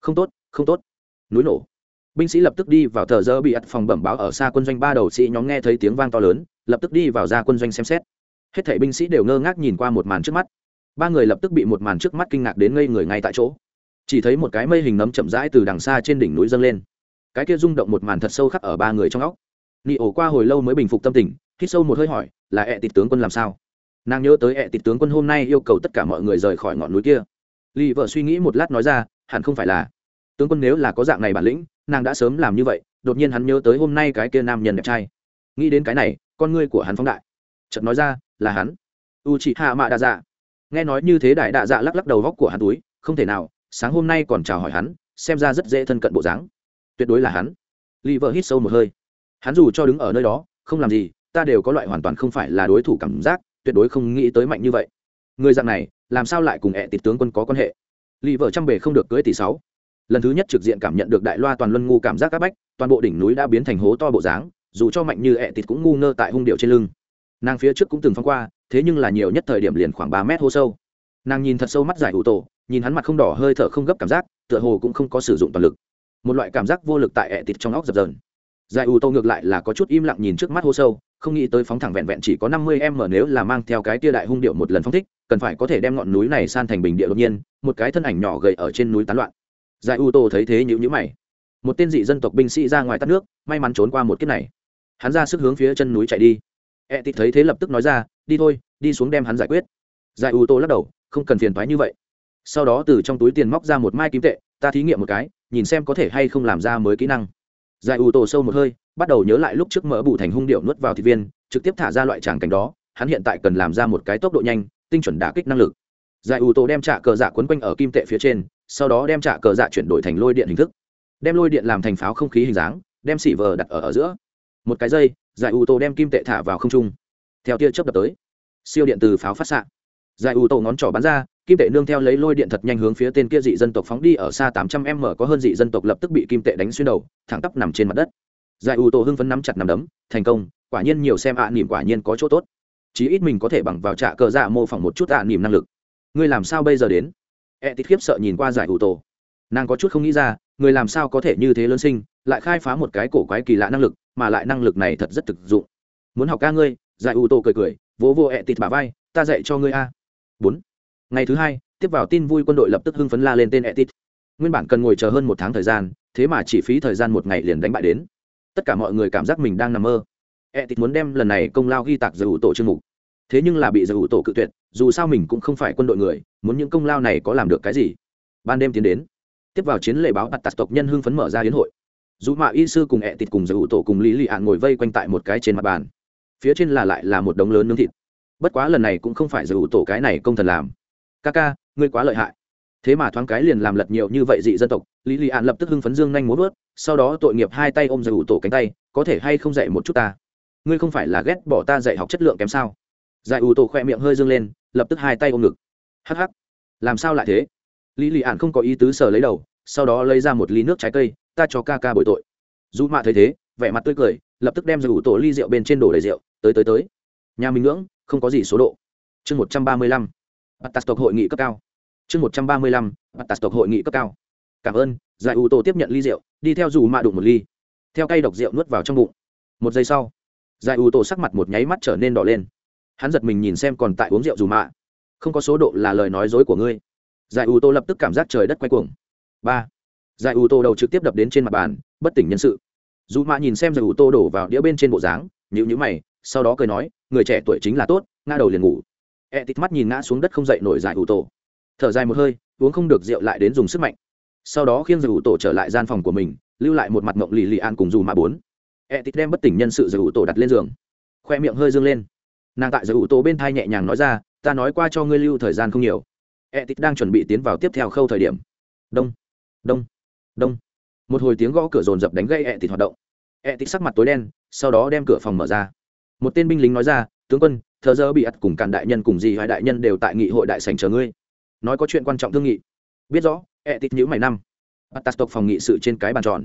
Không tốt không tốt. Núi nổ. Binh sĩ lập tức đi vào thờ dơ bị ắt phòng bẩm báo ở xa quân doanh ba đầu sĩ nhóm nghe thấy tiếng vang to lớn lập tức đi vào ra quân doanh xem xét. Hết thảy binh sĩ đều ngơ ngác nhìn qua một màn trước mắt. Ba người lập tức bị một màn trước mắt kinh ngạc đến ngây người ngay tại chỗ. Chỉ thấy một cái mây hình nấm chậm rãi từ đằng xa trên đỉnh núi dâng lên. Cái kia rung động một màn thật sâu khắc ở ba người trong óc. Nị ổ qua hồi lâu mới bình phục tâm tình, hít sâu một hơi hỏi, là ẹ tịt tướng quân làm sao? Nàng nhớ tới ẹ tịt tướng quân hôm nay yêu cầu tất cả mọi người rời khỏi ngọn núi kia. Lì vợ suy nghĩ một lát nói ra, hẳn không phải là. Tướng quân nếu là có dạng này bản lĩnh, nàng đã sớm làm như vậy, đột nhiên hắn nhớ tới hôm nay cái kia nam nhân đẹp trai. Nghĩ đến cái này con ngươi của hắn phóng đại. Chợt nói ra, là hắn. U chị hạ mạ đa dạ nghe nói như thế đại đa dạ lắc lắc đầu góc của hắn túi, không thể nào, sáng hôm nay còn chào hỏi hắn, xem ra rất dễ thân cận bộ dáng. Tuyệt đối là hắn. Lì vợ hít sâu một hơi. Hắn dù cho đứng ở nơi đó, không làm gì, ta đều có loại hoàn toàn không phải là đối thủ cảm giác, tuyệt đối không nghĩ tới mạnh như vậy. Người dạng này, làm sao lại cùng ẹ tịt tướng quân có quan hệ? Lì vợ trăm bề không được cưới tỷ sáu. Lần thứ nhất trực diện cảm nhận được đại loa toàn luân ngu cảm giác các bách, toàn bộ đỉnh núi đã biến thành hố to bộ dáng dù cho mạnh như ẹ tịt cũng ngu ngơ tại hung điệu trên lưng. Nàng phía trước cũng từng phăng qua, thế nhưng là nhiều nhất thời điểm liền khoảng ba mét hô sâu. Nàng nhìn thật sâu mắt giải ủ tổ, nhìn hắn mặt không đỏ hơi thở không gấp cảm giác, tựa hồ cũng không có sử dụng toàn lực. Một loại cảm giác vô lực tại ẹ tịt trong óc dập dờn. Giải ủ tổ ngược lại là có chút im lặng nhìn trước mắt hô sâu, không nghĩ tới phóng thẳng vẹn vẹn chỉ có năm mươi m nếu là mang theo cái tia đại hung điệu một lần phóng thích, cần phải có thể đem ngọn núi này san thành bình địa đột nhiên, một cái thân ảnh nhỏ gầy ở trên núi tán loạn. Giải u tô thấy thế nhữ nhữ mày. Một tên dị dân tộc binh sĩ ra ngoài tắt nước, may mắn trốn qua một kiếp này hắn ra sức hướng phía chân núi chạy đi. E tịt thấy thế lập tức nói ra đi thôi đi xuống đem hắn giải quyết. Giải u tô lắc đầu không cần phiền thoái như vậy. Sau đó từ trong túi tiền móc ra một mai kim tệ ta thí nghiệm một cái nhìn xem có thể hay không làm ra mới kỹ năng. Giải u tô sâu một hơi bắt đầu nhớ lại lúc trước mỡ bù thành hung điệu nuốt vào thị viên trực tiếp thả ra loại tràng cảnh đó hắn hiện tại cần làm ra một cái tốc độ nhanh tinh chuẩn đả kích năng lực. Giải u tô đem trả cờ dạ quấn quanh ở kim tệ phía trên sau đó đem trả cờ dạ chuyển đổi thành lôi điện hình thức. Đem lôi điện làm thành pháo không khí hình dáng đem xỉ vờ đặt ở, ở giữa một cái dây giải u tô đem kim tệ thả vào không trung. Theo tia chớp đập tới siêu điện từ pháo phát xạ. Giải u tô ngón trỏ bắn ra kim tệ nương theo lấy lôi điện thật nhanh hướng phía tên kia dị dân tộc phóng đi ở xa tám trăm m có hơn dị dân tộc lập tức bị kim tệ đánh xuyên đầu thẳng tắp nằm trên mặt đất. Giải u tô hưng phấn nắm chặt nằm đấm thành công quả nhiên nhiều xem ạ à, nỉm quả nhiên có chỗ tốt. Chí ít mình có thể bằng vào trạ cờ dạ mô phỏng một chút ạ à, nỉm năng lực. Ngươi làm sao bây giờ đến? E tít khiếp sợ nhìn qua giải ủ tổ nàng có chút không nghĩ ra người làm sao có thể như thế lớn sinh lại khai phá một cái cổ quái kỳ lạ năng lực mà lại năng lực này thật rất thực dụng. Muốn học ca ngươi, giải ủ tổ cười cười, vỗ vô ẹ tịt bà vai, ta dạy cho ngươi a. Bốn. Ngày thứ hai, tiếp vào tin vui quân đội lập tức hưng phấn la lên tên ẹ tịt. Nguyên bản cần ngồi chờ hơn một tháng thời gian, thế mà chỉ phí thời gian một ngày liền đánh bại đến. Tất cả mọi người cảm giác mình đang nằm mơ. Ẹ tịt muốn đem lần này công lao ghi tạc giải ủ tổ chương mục. Thế nhưng là bị giải ủ tổ cự tuyệt, dù sao mình cũng không phải quân đội người, muốn những công lao này có làm được cái gì? Ban đêm tiến đến. Tiếp vào chiến lệ báo bạt tạt tộc nhân hưng phấn mở ra hiến hội dù mạ y sư cùng ẹ tịt cùng giải ủ tổ cùng lý lị ạn ngồi vây quanh tại một cái trên mặt bàn. Phía trên là lại là một đống lớn nướng thịt. Bất quá lần này cũng không phải giải ủ tổ cái này công thần làm. Ca ca, ngươi quá lợi hại. Thế mà thoáng cái liền làm lật nhiều như vậy dị dân tộc, lý lị ạn lập tức hưng phấn dương nhanh muốn vớt, sau đó tội nghiệp hai tay ôm giải ủ tổ cánh tay, có thể hay không dạy một chút ta? Ngươi không phải là ghét bỏ ta dạy học chất lượng kém sao? Giải ủ tổ khoe miệng hơi dương lên, lập tức hai tay ôm ngực. Hắc hắc, làm sao lại thế? Lý lì ạn không có ý tứ sờ lấy đầu, sau đó lấy ra một ly nước trái cây ta cho ca ca bồi tội. Dù mạ thấy thế, vẻ mặt tươi cười, lập tức đem giải ủ tổ ly rượu bên trên đổ đầy rượu, tới tới tới. Nhà mình ngưỡng, không có gì số độ. Chương một trăm ba mươi lăm. Bắt tộc hội nghị cấp cao. Chương một trăm ba mươi lăm. Bắt tộc hội nghị cấp cao. Cảm ơn, giải ủ tổ tiếp nhận ly rượu, đi theo dù mạ đụng một ly. Theo cây độc rượu nuốt vào trong bụng. Một giây sau, giải ủ tổ sắc mặt một nháy mắt trở nên đỏ lên. Hắn giật mình nhìn xem còn tại uống rượu dù mạ. Không có số độ là lời nói dối của ngươi. Giải ủ tổ lập tức cảm giác trời đất quay cuồng. Ba giải ủ tô đầu trực tiếp đập đến trên mặt bàn, bất tỉnh nhân sự. Dù mạ nhìn xem giải ủ tô đổ vào đĩa bên trên bộ dáng nhữ nhữ mày, sau đó cười nói, người trẻ tuổi chính là tốt, ngã đầu liền ngủ. E tít mắt nhìn ngã xuống đất không dậy nổi giải ủ tô. Thở dài một hơi, uống không được rượu lại đến dùng sức mạnh. Sau đó khiêng giải ủ tổ trở lại gian phòng của mình, lưu lại một mặt mộng lì lì an cùng dù mạ bốn. E tít đem bất tỉnh nhân sự giải ủ tổ đặt lên giường. Khoe miệng hơi dương lên. Nàng tại giải ủ tổ bên thai nhẹ nhàng nói ra, ta nói qua cho ngươi lưu thời gian không nhiều. E t t đang chuẩn bị tiến vào tiếp theo khâu thời điểm. Đông. Đông đông. Một hồi tiếng gõ cửa rồn rập đánh gây e thịt hoạt động. E thịt sắc mặt tối đen, sau đó đem cửa phòng mở ra. Một tên binh lính nói ra, tướng quân, thờ giờ bị ắt cùng cản đại nhân cùng dì hai đại nhân đều tại nghị hội đại sành chờ ngươi. Nói có chuyện quan trọng thương nghị. Biết rõ e thịt nhữ mày năm. Bắt tộc phòng nghị sự trên cái bàn tròn.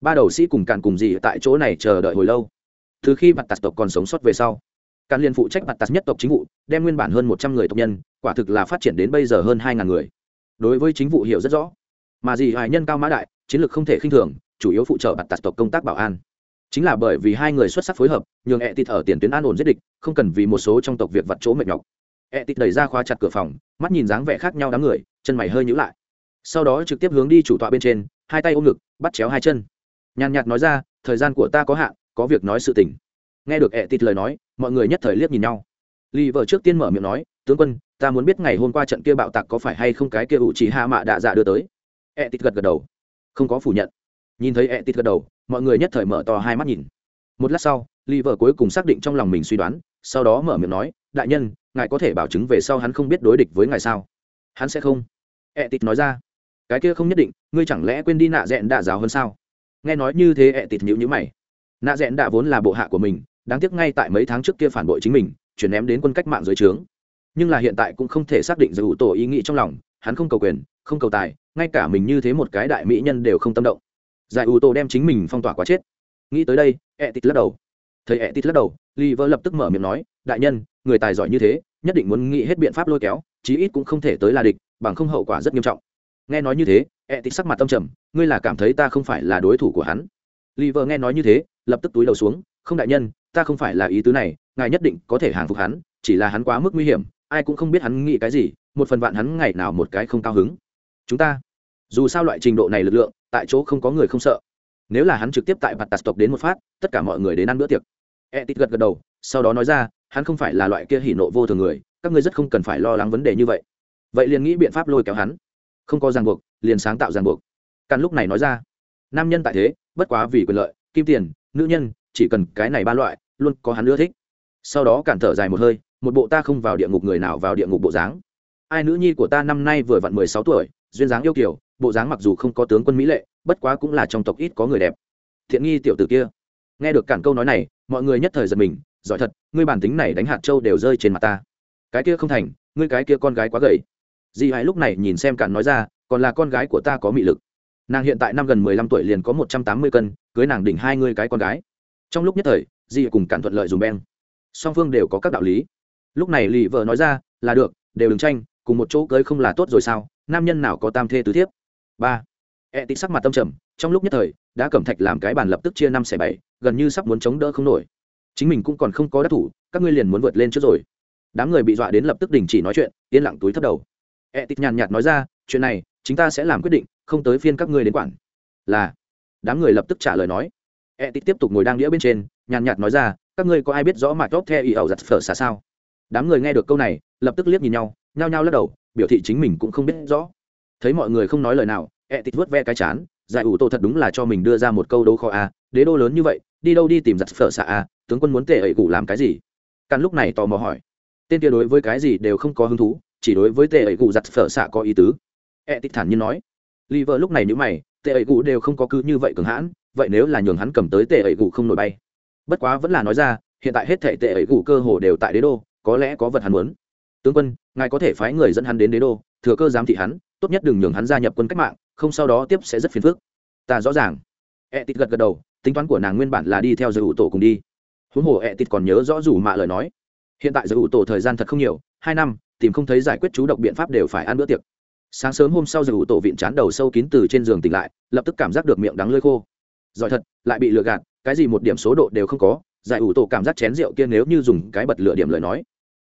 Ba đầu sĩ cùng cản cùng gì tại chỗ này chờ đợi hồi lâu. Từ khi mặt tạt tộc còn sống sót về sau càn liền phụ trách mặt tạt nhất tộc chính vụ, đem nguyên bản hơn một trăm người tộc nhân, quả thực là phát triển đến bây giờ hơn hai ngàn người. Đối với chính vụ hiểu rất rõ mà gì hải nhân cao mã đại, chiến lược không thể khinh thường, chủ yếu phụ trợ mặt tạt tộc công tác bảo an. Chính là bởi vì hai người xuất sắc phối hợp, nhường ẹ tịt ở tiền tuyến an ổn giết địch, không cần vì một số trong tộc việc vặt chỗ mệt nhọc. Ẹ tịt đẩy ra khóa chặt cửa phòng, mắt nhìn dáng vẻ khác nhau đám người, chân mày hơi nhữ lại. Sau đó trực tiếp hướng đi chủ tọa bên trên, hai tay ôm ngực, bắt chéo hai chân. Nhàn nhạt nói ra, thời gian của ta có hạn, có việc nói sự tình. Nghe được ẹ tịt lời nói, mọi người nhất thời liếc nhìn nhau. Lì vợ trước tiên mở miệng nói, tướng quân, ta muốn biết ngày hôm qua trận kia bạo tạc có phải hay không cái kia ủ chỉ hạ mạ đạ dạ đưa tới? Ẹ tịt gật gật đầu. Không có phủ nhận. Nhìn thấy ẹ tịt gật đầu, mọi người nhất thời mở to hai mắt nhìn. Một lát sau Li vợ cuối cùng xác định trong lòng mình suy đoán, sau đó mở miệng nói, đại nhân, ngài có thể bảo chứng về sau hắn không biết đối địch với ngài sao? Hắn sẽ không. Ẹ tịt nói ra. Cái kia không nhất định, ngươi chẳng lẽ quên đi nạ dẹn đạ giáo hơn sao? Nghe nói như thế ẹ tịt nhữ nhữ mày. Nạ dẹn đạ vốn là bộ hạ của mình, đáng tiếc ngay tại mấy tháng trước kia phản bội chính mình, chuyển ném đến quân cách mạng dưới trướng. Nhưng là hiện tại cũng không thể xác định dù tổ ý nghĩ trong lòng, hắn không cầu quyền, không cầu tài ngay cả mình như thế một cái đại mỹ nhân đều không tâm động. Giải ủ tổ đem chính mình phong tỏa quá chết. Nghĩ tới đây ẹ tịt lắc đầu. Thấy ẹ tịt lắc đầu li vơ lập tức mở miệng nói, đại nhân, người tài giỏi như thế, nhất định muốn nghĩ hết biện pháp lôi kéo, chí ít cũng không thể tới là địch, bằng không hậu quả rất nghiêm trọng. Nghe nói như thế ẹ tịt sắc mặt tâm trầm, ngươi là cảm thấy ta không phải là đối thủ của hắn? Li vơ nghe nói như thế, lập tức túi đầu xuống, không đại nhân, ta không phải là ý tứ này, ngài nhất định có thể hàng phục hắn, chỉ là hắn quá mức nguy hiểm, ai cũng không biết hắn nghĩ cái gì, một phần vạn hắn ngày nào một cái không cao hứng chúng ta, dù sao loại trình độ này lực lượng, tại chỗ không có người không sợ. Nếu là hắn trực tiếp tại mặt tạt tộc đến một phát, tất cả mọi người đến ăn bữa tiệc. E tít gật gật đầu, sau đó nói ra, hắn không phải là loại kia hỉ nộ vô thường người, các ngươi rất không cần phải lo lắng vấn đề như vậy. Vậy liền nghĩ biện pháp lôi kéo hắn. Không có ràng buộc, liền sáng tạo ràng buộc. Căn lúc này nói ra, nam nhân tại thế, bất quá vì quyền lợi, kim tiền, nữ nhân, chỉ cần cái này ba loại, luôn có hắn ưa thích. Sau đó cản thở dài một hơi, một bộ ta không vào địa ngục người nào vào địa ngục bộ dáng. Ai nữ nhi của ta năm nay vừa vặn mười sáu tuổi duyên dáng yêu kiều, bộ dáng mặc dù không có tướng quân mỹ lệ, bất quá cũng là trong tộc ít có người đẹp. Thiện nghi tiểu tử kia. Nghe được cản câu nói này, mọi người nhất thời giật mình, giỏi thật, ngươi bản tính này đánh hạt châu đều rơi trên mặt ta. Cái kia không thành, ngươi cái kia con gái quá gầy. Di hãy lúc này nhìn xem cản nói ra, còn là con gái của ta có mị lực. Nàng hiện tại năm gần mười lăm tuổi liền có một trăm tám mươi cân, cưới nàng đỉnh hai ngươi cái con gái. Trong lúc nhất thời, di cùng cản thuận lợi dùng beng. Song phương đều có các đạo lý. Lúc này lì vợ nói ra, là được, đều đừng tranh, cùng một chỗ cưới không là tốt rồi sao? Nam nhân nào có tam thê tứ thiếp? Ba. E tị sắc mặt tâm trầm, trong lúc nhất thời, đã cẩm thạch làm cái bàn lập tức chia năm xẻ bảy, gần như sắp muốn chống đỡ không nổi. Chính mình cũng còn không có đắc thủ, các ngươi liền muốn vượt lên trước rồi. Đám người bị dọa đến lập tức đình chỉ nói chuyện, yên lặng túi thấp đầu. E tịt nhàn nhạt nói ra, chuyện này, chúng ta sẽ làm quyết định, không tới phiên các ngươi đến quản. Là. Đám người lập tức trả lời nói. E tịt tiếp tục ngồi đang đĩa bên trên, nhàn nhạt nói ra, các ngươi có ai biết rõ mạc tốt theo ý ẩu giặt phở xả sao? Đám người nghe được câu này, lập tức liếc nhìn nhau, nhao nhao lắc đầu biểu thị chính mình cũng không biết rõ. Thấy mọi người không nói lời nào ẹ tịt vớt ve cái chán, giải ủ tô thật đúng là cho mình đưa ra một câu đố kho a, đế đô lớn như vậy, đi đâu đi tìm giặt phở xạ a, tướng quân muốn tệ ẩy cụ làm cái gì? Căn lúc này tò mò hỏi. Tên kia đối với cái gì đều không có hứng thú, chỉ đối với tệ ẩy cụ giặt phở xạ có ý tứ. Ẹ tịt thản nhiên nói. Li vợ lúc này nhữ mày, tệ ẩy cụ đều không có cứ như vậy cường hãn, vậy nếu là nhường hắn cầm tới tệ ẩy cụ không nổi bay? Bất quá vẫn là nói ra, hiện tại hết thể tệ ẩy cụ cơ hồ đều tại đế đô, có lẽ có vật hắn muốn tướng quân, ngài có thể phái người dẫn hắn đến đế đô, thừa cơ giám thị hắn, tốt nhất đừng nhường hắn gia nhập quân cách mạng, không sau đó tiếp sẽ rất phiền phức. Ta rõ ràng. E Tịt gật gật đầu, tính toán của nàng nguyên bản là đi theo giới ủ tổ cùng đi. Huống hồ e Tịt còn nhớ rõ rủ mạ lời nói. Hiện tại giới ủ tổ thời gian thật không nhiều, hai năm, tìm không thấy giải quyết chú độc biện pháp đều phải ăn bữa tiệc. Sáng sớm hôm sau giới ủ tổ vịn chán đầu sâu kín từ trên giường tỉnh lại, lập tức cảm giác được miệng đắng lơi khô. Giỏi thật, lại bị lừa gạt, cái gì một điểm số độ đều không có, giải ủ tổ cảm giác chén rượu kia nếu như dùng cái bật lửa điểm lời nói,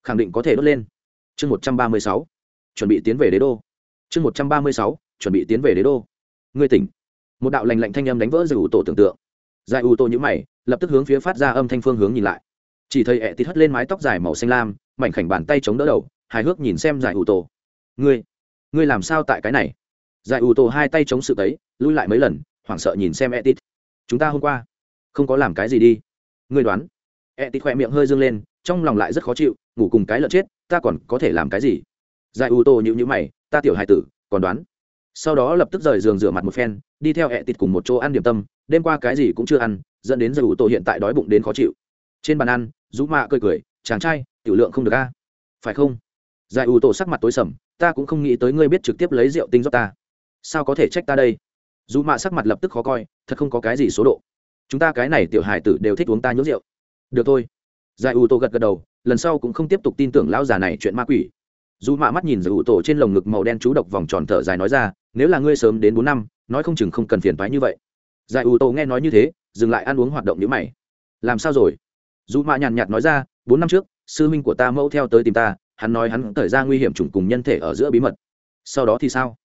khẳng định có thể đốt lên chương một trăm ba mươi sáu, chuẩn bị tiến về đế đô. Chương một trăm ba mươi sáu, chuẩn bị tiến về đế đô. Ngươi tỉnh. Một đạo lành lạnh thanh âm đánh vỡ giải ủ tổ tưởng tượng. Giải ủ tổ nhữ mày, lập tức hướng phía phát ra âm thanh phương hướng nhìn lại. Chỉ thấy ẹ tít hất lên mái tóc dài màu xanh lam, mảnh khảnh bàn tay chống đỡ đầu, hài hước nhìn xem giải ủ tổ. Ngươi ngươi làm sao tại cái này? Giải ủ tổ hai tay chống sự tấy, lui lại mấy lần, hoảng sợ nhìn xem ẹ tít chúng ta hôm qua không có làm cái gì đi. Ngươi đoán. Ẹ tít khỏe miệng hơi dương lên trong lòng lại rất khó chịu, ngủ cùng cái lợn chết, ta còn có thể làm cái gì? Giải u tô nhịu nhữ mày, ta tiểu hài tử, còn đoán. Sau đó lập tức rời giường rửa mặt một phen, đi theo hẹ tịt cùng một chỗ ăn điểm tâm, đêm qua cái gì cũng chưa ăn, dẫn đến giải u tô hiện tại đói bụng đến khó chịu. Trên bàn ăn rũ mạ cười cười, chàng trai, tiểu lượng không được a. Phải không? Giải u tô sắc mặt tối sầm, ta cũng không nghĩ tới ngươi biết trực tiếp lấy rượu tinh rót ta. Sao có thể trách ta đây? Dù mạ sắc mặt lập tức khó coi, thật không có cái gì số độ. Chúng ta cái này tiểu hải tử đều thích uống ta nhốt rượu. Được thôi giải ủ tổ gật gật đầu, lần sau cũng không tiếp tục tin tưởng lão già này chuyện ma quỷ. Dù mạ mắt nhìn giải ủ tổ trên lồng ngực màu đen chú độc vòng tròn thở dài nói ra, nếu là ngươi sớm đến bốn năm, nói không chừng không cần phiền phái như vậy. Giải ủ tổ nghe nói như thế, dừng lại ăn uống hoạt động như mày. Làm sao rồi? Dù mạ nhàn nhạt nói ra, bốn năm trước, sư minh của ta mẫu theo tới tìm ta, hắn nói hắn thời ra nguy hiểm trùng cùng nhân thể ở giữa bí mật. Sau đó thì sao?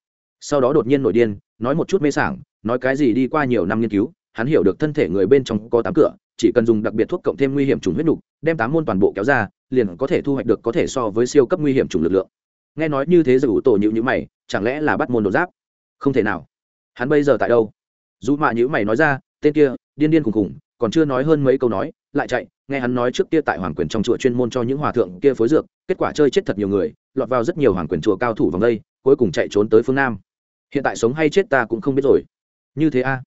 Sau đó đột nhiên nổi điên, nói một chút mê sảng, nói cái gì đi qua nhiều năm nghiên cứu, hắn hiểu được thân thể người bên trong có tám cửa chỉ cần dùng đặc biệt thuốc cộng thêm nguy hiểm trùng huyết nục, đem tám môn toàn bộ kéo ra, liền có thể thu hoạch được có thể so với siêu cấp nguy hiểm trùng lực lượng. Nghe nói như thế dù tổ nhữ nhữ mày, chẳng lẽ là bắt môn đột giáp? Không thể nào. Hắn bây giờ tại đâu? Dù mạ nhữ mày nói ra, tên kia, điên điên khùng khùng, còn chưa nói hơn mấy câu nói, lại chạy, nghe hắn nói trước kia tại hoàng quyền trong chùa chuyên môn cho những hòa thượng kia phối dược, kết quả chơi chết thật nhiều người, lọt vào rất nhiều hoàng quyền chùa cao thủ vòng đây, cuối cùng chạy trốn tới phương nam. Hiện tại sống hay chết ta cũng không biết rồi. Như thế a. À?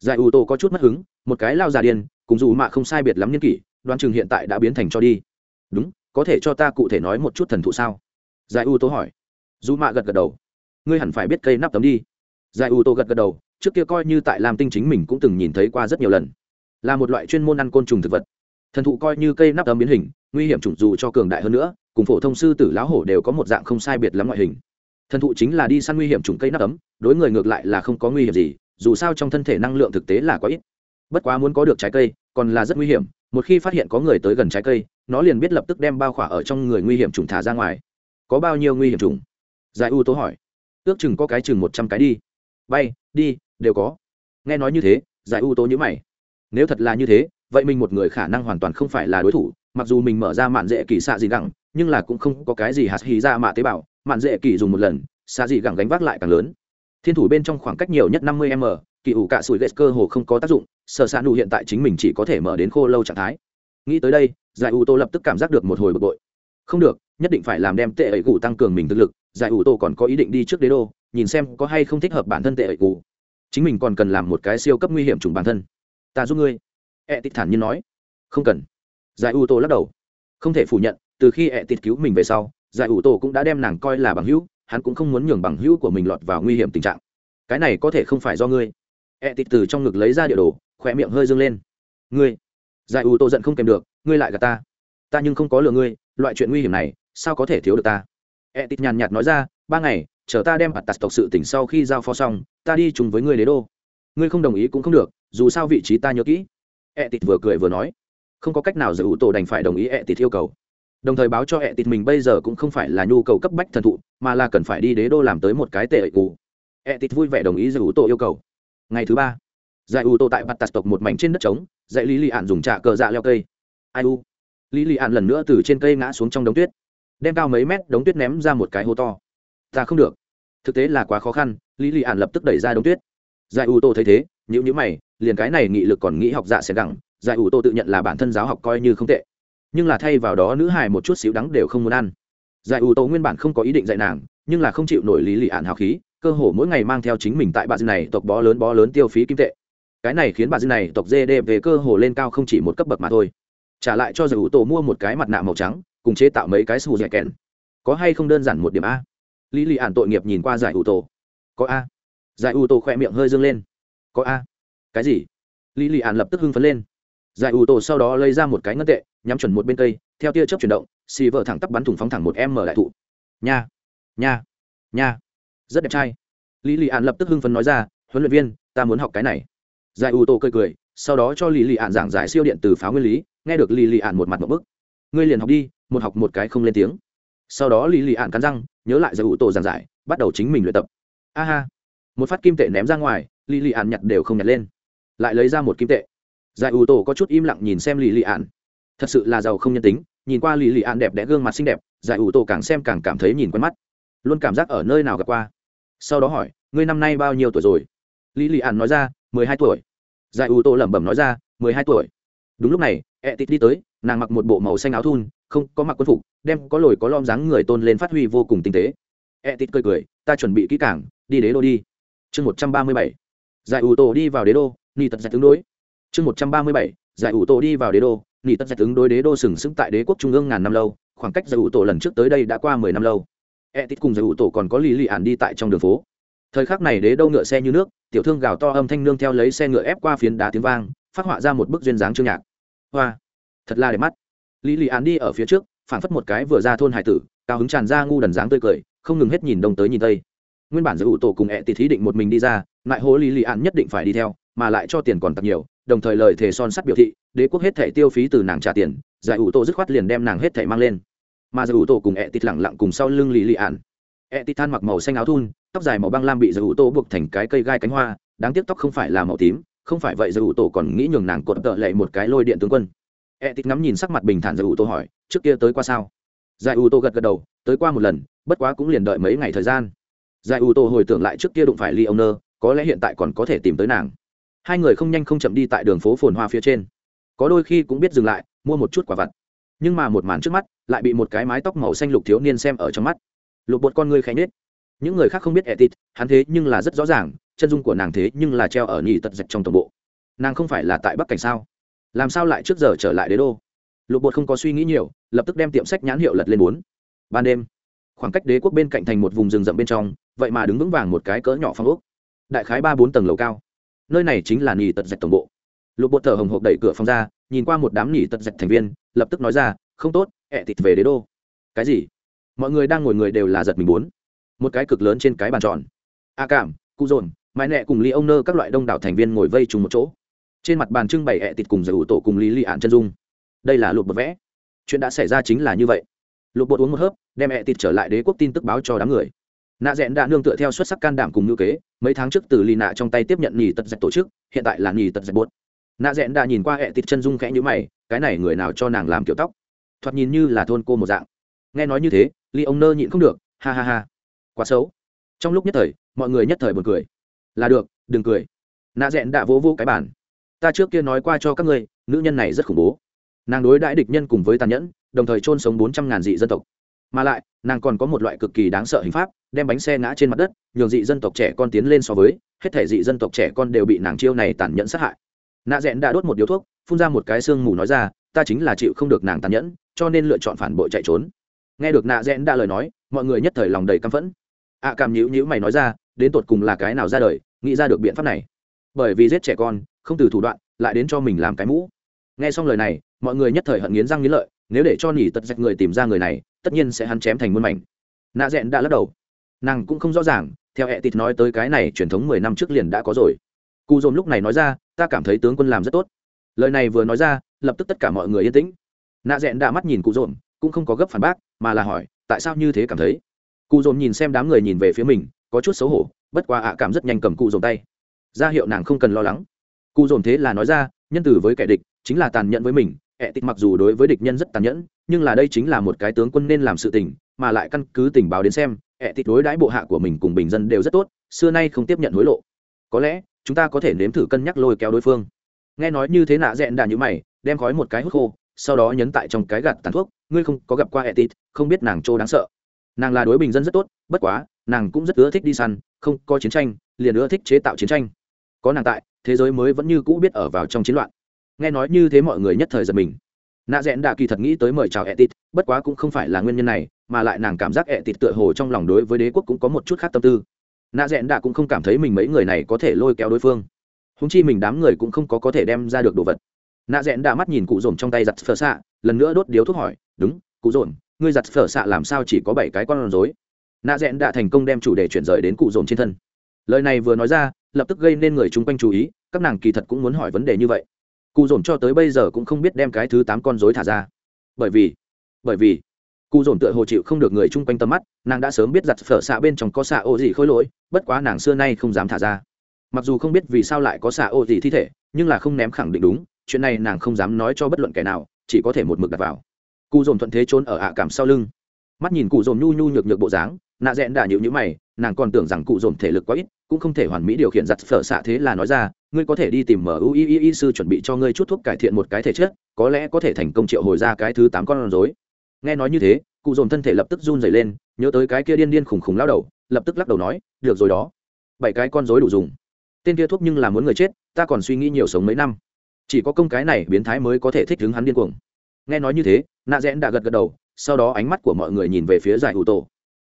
giải ủ tổ có chút mất hứng, một cái lao già điên cùng dù mạ không sai biệt lắm nhân kỷ, đoán chừng hiện tại đã biến thành cho đi. Đúng, có thể cho ta cụ thể nói một chút thần thụ sao? Giải u tô hỏi. Dù mạ gật gật đầu. Ngươi hẳn phải biết cây nắp tấm đi. Giải u tô gật gật đầu, trước kia coi như tại lam tinh chính mình cũng từng nhìn thấy qua rất nhiều lần. Là một loại chuyên môn ăn côn trùng thực vật. Thần thụ coi như cây nắp tấm biến hình, nguy hiểm chủng dù cho cường đại hơn nữa, cùng phổ thông sư tử lão hổ đều có một dạng không sai biệt lắm ngoại hình. Thần thụ chính là đi săn nguy hiểm chủng cây nắp ấm đối người ngược lại là không có nguy hiểm gì, dù sao trong thân thể năng lượng thực tế là quá ít bất quá muốn có được trái cây, còn là rất nguy hiểm, một khi phát hiện có người tới gần trái cây, nó liền biết lập tức đem bao khỏa ở trong người nguy hiểm trùng thả ra ngoài. Có bao nhiêu nguy hiểm trùng? Giải u tố hỏi. Ước chừng có cái chừng một trăm cái đi. Bay, đi, đều có. Nghe nói như thế, giải u tố nhữ mày. Nếu thật là như thế, vậy mình một người khả năng hoàn toàn không phải là đối thủ, mặc dù mình mở ra mạn dễ kỳ xạ gì gẳng, nhưng là cũng không có cái gì hạt hì ra mạ tế bào, mạn dễ kỳ dùng một lần, xạ gì gẳng gánh vác lại càng lớn thiên thủ bên trong khoảng cách nhiều nhất năm mươi m, kỳ ủ cạ sủi ghét cơ hồ không có tác dụng, Sở sản nụ hiện tại chính mình chỉ có thể mở đến khô lâu trạng thái. Nghĩ tới đây, giải ủ tô lập tức cảm giác được một hồi bực bội. Không được, nhất định phải làm đem tệ ẩy cụ tăng cường mình thực lực, giải ủ tô còn có ý định đi trước đế đô, nhìn xem có hay không thích hợp bản thân tệ ẩy cụ chính mình còn cần làm một cái siêu cấp nguy hiểm trùng bản thân. Ta giúp ngươi. E Tịch thản nhiên nói. Không cần. Giải ủ tô lắc đầu. Không thể phủ nhận, từ khi e Tịch cứu mình về sau, giải ủ tô cũng đã đem nàng coi là bằng hữu hắn cũng không muốn nhường bằng hữu của mình lọt vào nguy hiểm tình trạng. Cái này có thể không phải do ngươi. E tịt từ trong ngực lấy ra địa đồ khỏe miệng hơi dâng lên. Ngươi, giải u tô giận không kèm được, ngươi lại gạt ta. Ta nhưng không có lừa ngươi, loại chuyện nguy hiểm này, sao có thể thiếu được ta? E tịt nhàn nhạt nói ra, ba ngày, chờ ta đem mặt tạt tộc sự tỉnh sau khi giao phó xong, ta đi chung với ngươi đế đô. Ngươi không đồng ý cũng không được, dù sao vị trí ta nhớ kỹ. E tịt vừa cười vừa nói. Không có cách nào giải u tô đành phải đồng ý e tịt yêu cầu đồng thời báo cho hệ tịt mình bây giờ cũng không phải là nhu cầu cấp bách thần thụ, mà là cần phải đi đế đô làm tới một cái tệ ệ cụ tịt vui vẻ đồng ý giải ủ tổ yêu cầu. Ngày thứ ba giải ủ tổ tại mặt tạt tộc một mảnh trên đất trống, dạy lý lì ạn dùng trà cờ dạ leo cây. Ai u? Lý lì ạn lần nữa từ trên cây ngã xuống trong đống tuyết, đem cao mấy mét đống tuyết ném ra một cái hố to. Ta không được. Thực tế là quá khó khăn, lý lì ạn lập tức đẩy ra đống tuyết. Giải ủ tổ thấy thế nhữ nhữ mày, liền cái này nghị lực còn nghĩ học dạ sẽ gẳng giải ủ tổ tự nhận là bản thân giáo học coi như không tệ nhưng là thay vào đó nữ hài một chút xíu đắng đều không muốn ăn. Giải ủ tố nguyên bản không có ý định dạy nàng, nhưng là không chịu nổi lý lì ạn hào khí, cơ hồ mỗi ngày mang theo chính mình tại bà dư này tộc bó lớn bó lớn tiêu phí kim tệ. Cái này khiến bà dư này tộc dê đê về cơ hồ lên cao không chỉ một cấp bậc mà thôi. Trả lại cho giải ủ tổ mua một cái mặt nạ màu trắng, cùng chế tạo mấy cái sù dẻ kèn. Có hay không đơn giản một điểm a? Lý lì ạn tội nghiệp nhìn qua giải ủ tổ có a. Giải ủ tổ khỏe miệng hơi dâng lên. Có a. Cái gì? Lý lì ạn lập tức hưng phấn lên giải ủ tổ sau đó lấy ra một cái ngân tệ, nhắm chuẩn một bên cây, theo tia chớp chuyển động, xì vợ thẳng tắp bắn thủng phóng thẳng một em mở đại thụ. Nha nha nha. Rất đẹp trai. Lý lị ạn lập tức hưng phấn nói ra, huấn luyện viên, ta muốn học cái này. Giải ủ tổ cười cười, sau đó cho lý lị ạn giảng giải siêu điện từ pháo nguyên lý, nghe được lý lị ạn một mặt một bức. Ngươi liền học đi, một học một cái không lên tiếng. Sau đó lý lị ạn cắn răng, nhớ lại giải ủ tổ giảng giải, bắt đầu chính mình luyện tập. A ha. Một phát kim tệ ném ra ngoài, lý lị ạn nhặt đều không nhặt lên. Lại lấy ra một kim tệ giải ủ tổ có chút im lặng nhìn xem lý lì ạn thật sự là giàu không nhân tính, nhìn qua lý lì ạn đẹp đẽ gương mặt xinh đẹp, giải ủ tổ càng xem càng cảm thấy nhìn quen mắt. Luôn cảm giác ở nơi nào gặp qua. Sau đó hỏi, ngươi năm nay bao nhiêu tuổi rồi? Lý lì ạn nói ra, mười hai tuổi. Giải ủ tổ lẩm bẩm nói ra, mười hai tuổi. Đúng lúc này ẹ tịt đi tới, nàng mặc một bộ màu xanh áo thun, không có mặc quân phục, đem có lồi có lom dáng người tôn lên phát huy vô cùng tinh tế. Ẹ tịt cười cười, ta chuẩn bị kỹ cảng đi đế đô đi. Chương một trăm ba mươi bảy. Giải ủ tổ đi vào đế đô, ni tật giải tương đối chương một trăm ba mươi bảy, giải ủ tổ đi vào đế đô, nghỉ tất giải tướng đối đế đô sừng sững tại đế quốc trung ương ngàn năm lâu, khoảng cách giải ủ tổ lần trước tới đây đã qua mười năm lâu. E tít cùng giải ủ tổ còn có lì lì ản đi tại trong đường phố. Thời khắc này đế đô ngựa xe như nước, tiểu thương gào to âm thanh nương theo lấy xe ngựa ép qua phiến đá tiếng vang, phát họa ra một bức duyên dáng chương nhạc. Hoa, thật là đẹp mắt. Lý lì ản đi ở phía trước phản phất một cái vừa ra thôn hải tử, cao hứng tràn ra ngu đần dáng tươi cười, không ngừng hết nhìn đông tới nhìn tây. Nguyên bản giải ủ tổ cùng ẹ tít thí định một mình đi ra lại hố lý lì án nhất định phải đi theo mà lại cho tiền còn tặc nhiều, đồng thời lời thề son sắt biểu thị, đế quốc hết thẻ tiêu phí từ nàng trả tiền, giải ủ tổ dứt khoát liền đem nàng hết thẻ mang lên. Mà giải ủ tổ cùng ẹ tịt lẳng lặng cùng sau lưng lì lì ạn ẹ tịt than mặc màu xanh áo thun, tóc dài màu băng lam bị giải ủ tổ buộc thành cái cây gai cánh hoa, đáng tiếc tóc không phải là màu tím, không phải vậy giải ủ tổ còn nghĩ nhường nàng cột tợ lệ một cái lôi điện tướng quân. Ẹ tịt ngắm nhìn sắc mặt bình thản giải ủ tổ hỏi, trước kia tới qua sao? Giải ủ tổ gật gật đầu, tới qua một lần, bất quá cũng liền đợi mấy ngày thời gian. Giải ủ tổ hồi tưởng lại trước kia đụng phải ly ông nơ có lẽ hiện tại còn có thể tìm tới nàng hai người không nhanh không chậm đi tại đường phố phồn hoa phía trên. Có đôi khi cũng biết dừng lại, mua một chút quả vặt. Nhưng mà một màn trước mắt, lại bị một cái mái tóc màu xanh lục thiếu niên xem ở trong mắt. Lục bột con người khẽ nết những người khác không biết etit, hắn thế nhưng là rất rõ ràng, chân dung của nàng thế nhưng là treo ở nhị tật dạch trong tổng bộ. Nàng không phải là tại bắc cảnh sao? Làm sao lại trước giờ trở lại đế đô? Lục bột không có suy nghĩ nhiều, lập tức đem tiệm sách nhãn hiệu lật lên bốn. Ban đêm, khoảng cách đế quốc bên cạnh thành một vùng rừng rậm bên trong, vậy mà đứng vững vàng một cái cỡ nhỏ phong ốc. Đại khái ba bốn tầng lầu cao nơi này chính là nỉ tật dạch tổng bộ. Lục bột thở hồng hộc đẩy cửa phòng ra, nhìn qua một đám nỉ tật dạch thành viên, lập tức nói ra, không tốt, ẹ thịt về đế đô. Cái gì? Mọi người đang ngồi người đều là giật mình bốn một cái cực lớn trên cái bàn tròn. A cảm, cụ dồn, mãi nẹ cùng ly ông nơ các loại đông đảo thành viên ngồi vây trùng một chỗ. Trên mặt bàn trưng bày ẹ thịt cùng giải ủ tổ cùng lý lị ạn chân dung. Đây là lục bột vẽ. Chuyện đã xảy ra chính là như vậy. Lục bột uống một hớp, đem ẹ thịt trở lại đế quốc tin tức báo cho đám người nạ rẽn đã nương tựa theo xuất sắc can đảm cùng ngữ kế, mấy tháng trước từ lì nạ trong tay tiếp nhận nhì tật dạch tổ chức, hiện tại là nhì tật dạch bốt nạ rẽn đã nhìn qua hệ thịt chân dung khẽ như mày, cái này người nào cho nàng làm kiểu tóc? Thoạt nhìn như là thôn cô một dạng. Nghe nói như thế, ly ông nơ nhịn không được, ha ha ha. Quá xấu. Trong lúc nhất thời, mọi người nhất thời buồn cười. Là được, đừng cười. Nạ rẽn đã vỗ vỗ cái bản ta trước kia nói qua cho các ngươi, nữ nhân này rất khủng bố. Nàng đối đãi địch nhân cùng với tàn nhẫn, đồng thời chôn sống bốn trăm ngàn dị dân tộc mà lại, nàng còn có một loại cực kỳ đáng sợ hình pháp, đem bánh xe ngã trên mặt đất, nhường dị dân tộc trẻ con tiến lên so với, hết thể dị dân tộc trẻ con đều bị nàng chiêu này tàn nhẫn sát hại. Nạ rẽn đã đốt một điếu thuốc, phun ra một cái xương mù nói ra, ta chính là chịu không được nàng tàn nhẫn, cho nên lựa chọn phản bội chạy trốn. Nghe được nạ rẽn đã lời nói, mọi người nhất thời lòng đầy căm phẫn. Ạ cảm nhữ nhữ mày nói ra, đến tột cùng là cái nào ra đời, nghĩ ra được biện pháp này? Bởi vì giết trẻ con, không từ thủ đoạn, lại đến cho mình làm cái mũ. Nghe xong lời này, mọi người nhất thời hận nghiến răng nghiến lợi nếu để cho nỉ tật dạch người tìm ra người này, tất nhiên sẽ hắn chém thành muôn mảnh. Nạ rẽn đã lắc đầu. Nàng cũng không rõ ràng, theo hệ tịt nói tới cái này truyền thống mười năm trước liền đã có rồi. Cụ dồn lúc này nói ra, ta cảm thấy tướng quân làm rất tốt. Lời này vừa nói ra, lập tức tất cả mọi người yên tĩnh. Nạ rẽn đã mắt nhìn cụ dồn, cũng không có gấp phản bác, mà là hỏi, tại sao như thế cảm thấy? Cụ dồn nhìn xem đám người nhìn về phía mình, có chút xấu hổ, bất qua ạ cảm rất nhanh cầm cụ dồn tay. Ra hiệu nàng không cần lo lắng. Cụ dồn thế là nói ra, nhân từ với kẻ địch, chính là tàn nhẫn với mình ẹ tịch mặc dù đối với địch nhân rất tàn nhẫn, nhưng là đây chính là một cái tướng quân nên làm sự tình, mà lại căn cứ tình báo đến xem ẹ tịch đối đãi bộ hạ của mình cùng bình dân đều rất tốt, xưa nay không tiếp nhận hối lộ. Có lẽ, chúng ta có thể nếm thử cân nhắc lôi kéo đối phương. Nghe nói như thế nạ dẹn đà như mày, đem khói một cái hút khô, sau đó nhấn tại trong cái gạt tàn thuốc, ngươi không có gặp qua ẹ tịch không biết nàng trô đáng sợ. Nàng là đối bình dân rất tốt, bất quá, nàng cũng rất ưa thích đi săn, không có chiến tranh, liền ưa thích chế tạo chiến tranh. Có nàng tại, thế giới mới vẫn như cũ biết ở vào trong chiến loạn nghe nói như thế mọi người nhất thời giật mình. Nạ rẽn đạ kỳ thật nghĩ tới mời chào etit, bất quá cũng không phải là nguyên nhân này, mà lại nàng cảm giác etit tựa hồ trong lòng đối với đế quốc cũng có một chút khác tâm tư. Nạ rẽn đạ cũng không cảm thấy mình mấy người này có thể lôi kéo đối phương. Húng chi mình đám người cũng không có có thể đem ra được đồ vật. Nạ rẽn đạ mắt nhìn cụ dồn trong tay giặt phở xạ, lần nữa đốt điếu thuốc hỏi, đúng, cụ dồn, ngươi giặt phở xạ làm sao chỉ có bảy cái con rối? Nạ rẽn đạ thành công đem chủ đề chuyển rời đến cụ dồn trên thân. Lời này vừa nói ra, lập tức gây nên người chung quanh chú ý, các nàng kỳ thật cũng muốn hỏi vấn đề như vậy cụ dồn cho tới bây giờ cũng không biết đem cái thứ tám con dối thả ra. Bởi vì bởi vì, cụ dồn tựa hồ chịu không được người chung quanh tầm mắt, nàng đã sớm biết giặt phở xạ bên trong có xạ ô gì khôi lỗi, bất quá nàng xưa nay không dám thả ra. Mặc dù không biết vì sao lại có xạ ô gì thi thể, nhưng là không ném khẳng định đúng, chuyện này nàng không dám nói cho bất luận kẻ nào, chỉ có thể một mực đặt vào. Cụ dồn thuận thế trốn ở ạ cảm sau lưng. Mắt nhìn cụ dồn nhu nhu nhược nhược bộ dáng, nạ rẽn đã nhịu nhữ mày, nàng còn tưởng rằng cụ dồn thể lực quá ít, cũng không thể hoàn mỹ điều khiển giặt phở xạ thế là nói ra ngươi có thể đi tìm mui sư chuẩn bị cho ngươi chút thuốc cải thiện một cái thể chất, có lẽ có thể thành công triệu hồi ra cái thứ tám con rối. Nghe nói như thế, cụ dồn thân thể lập tức run dày lên, nhớ tới cái kia điên điên khùng khùng lao đầu, lập tức lắc đầu nói, được rồi đó. Bảy cái con rối đủ dùng. Tên kia thuốc nhưng là muốn người chết, ta còn suy nghĩ nhiều sống mấy năm. Chỉ có công cái này biến thái mới có thể thích đứng hắn điên cuồng. Nghe nói như thế nạ rẽn đã gật gật đầu, sau đó ánh mắt của mọi người nhìn về phía giải hủ tổ.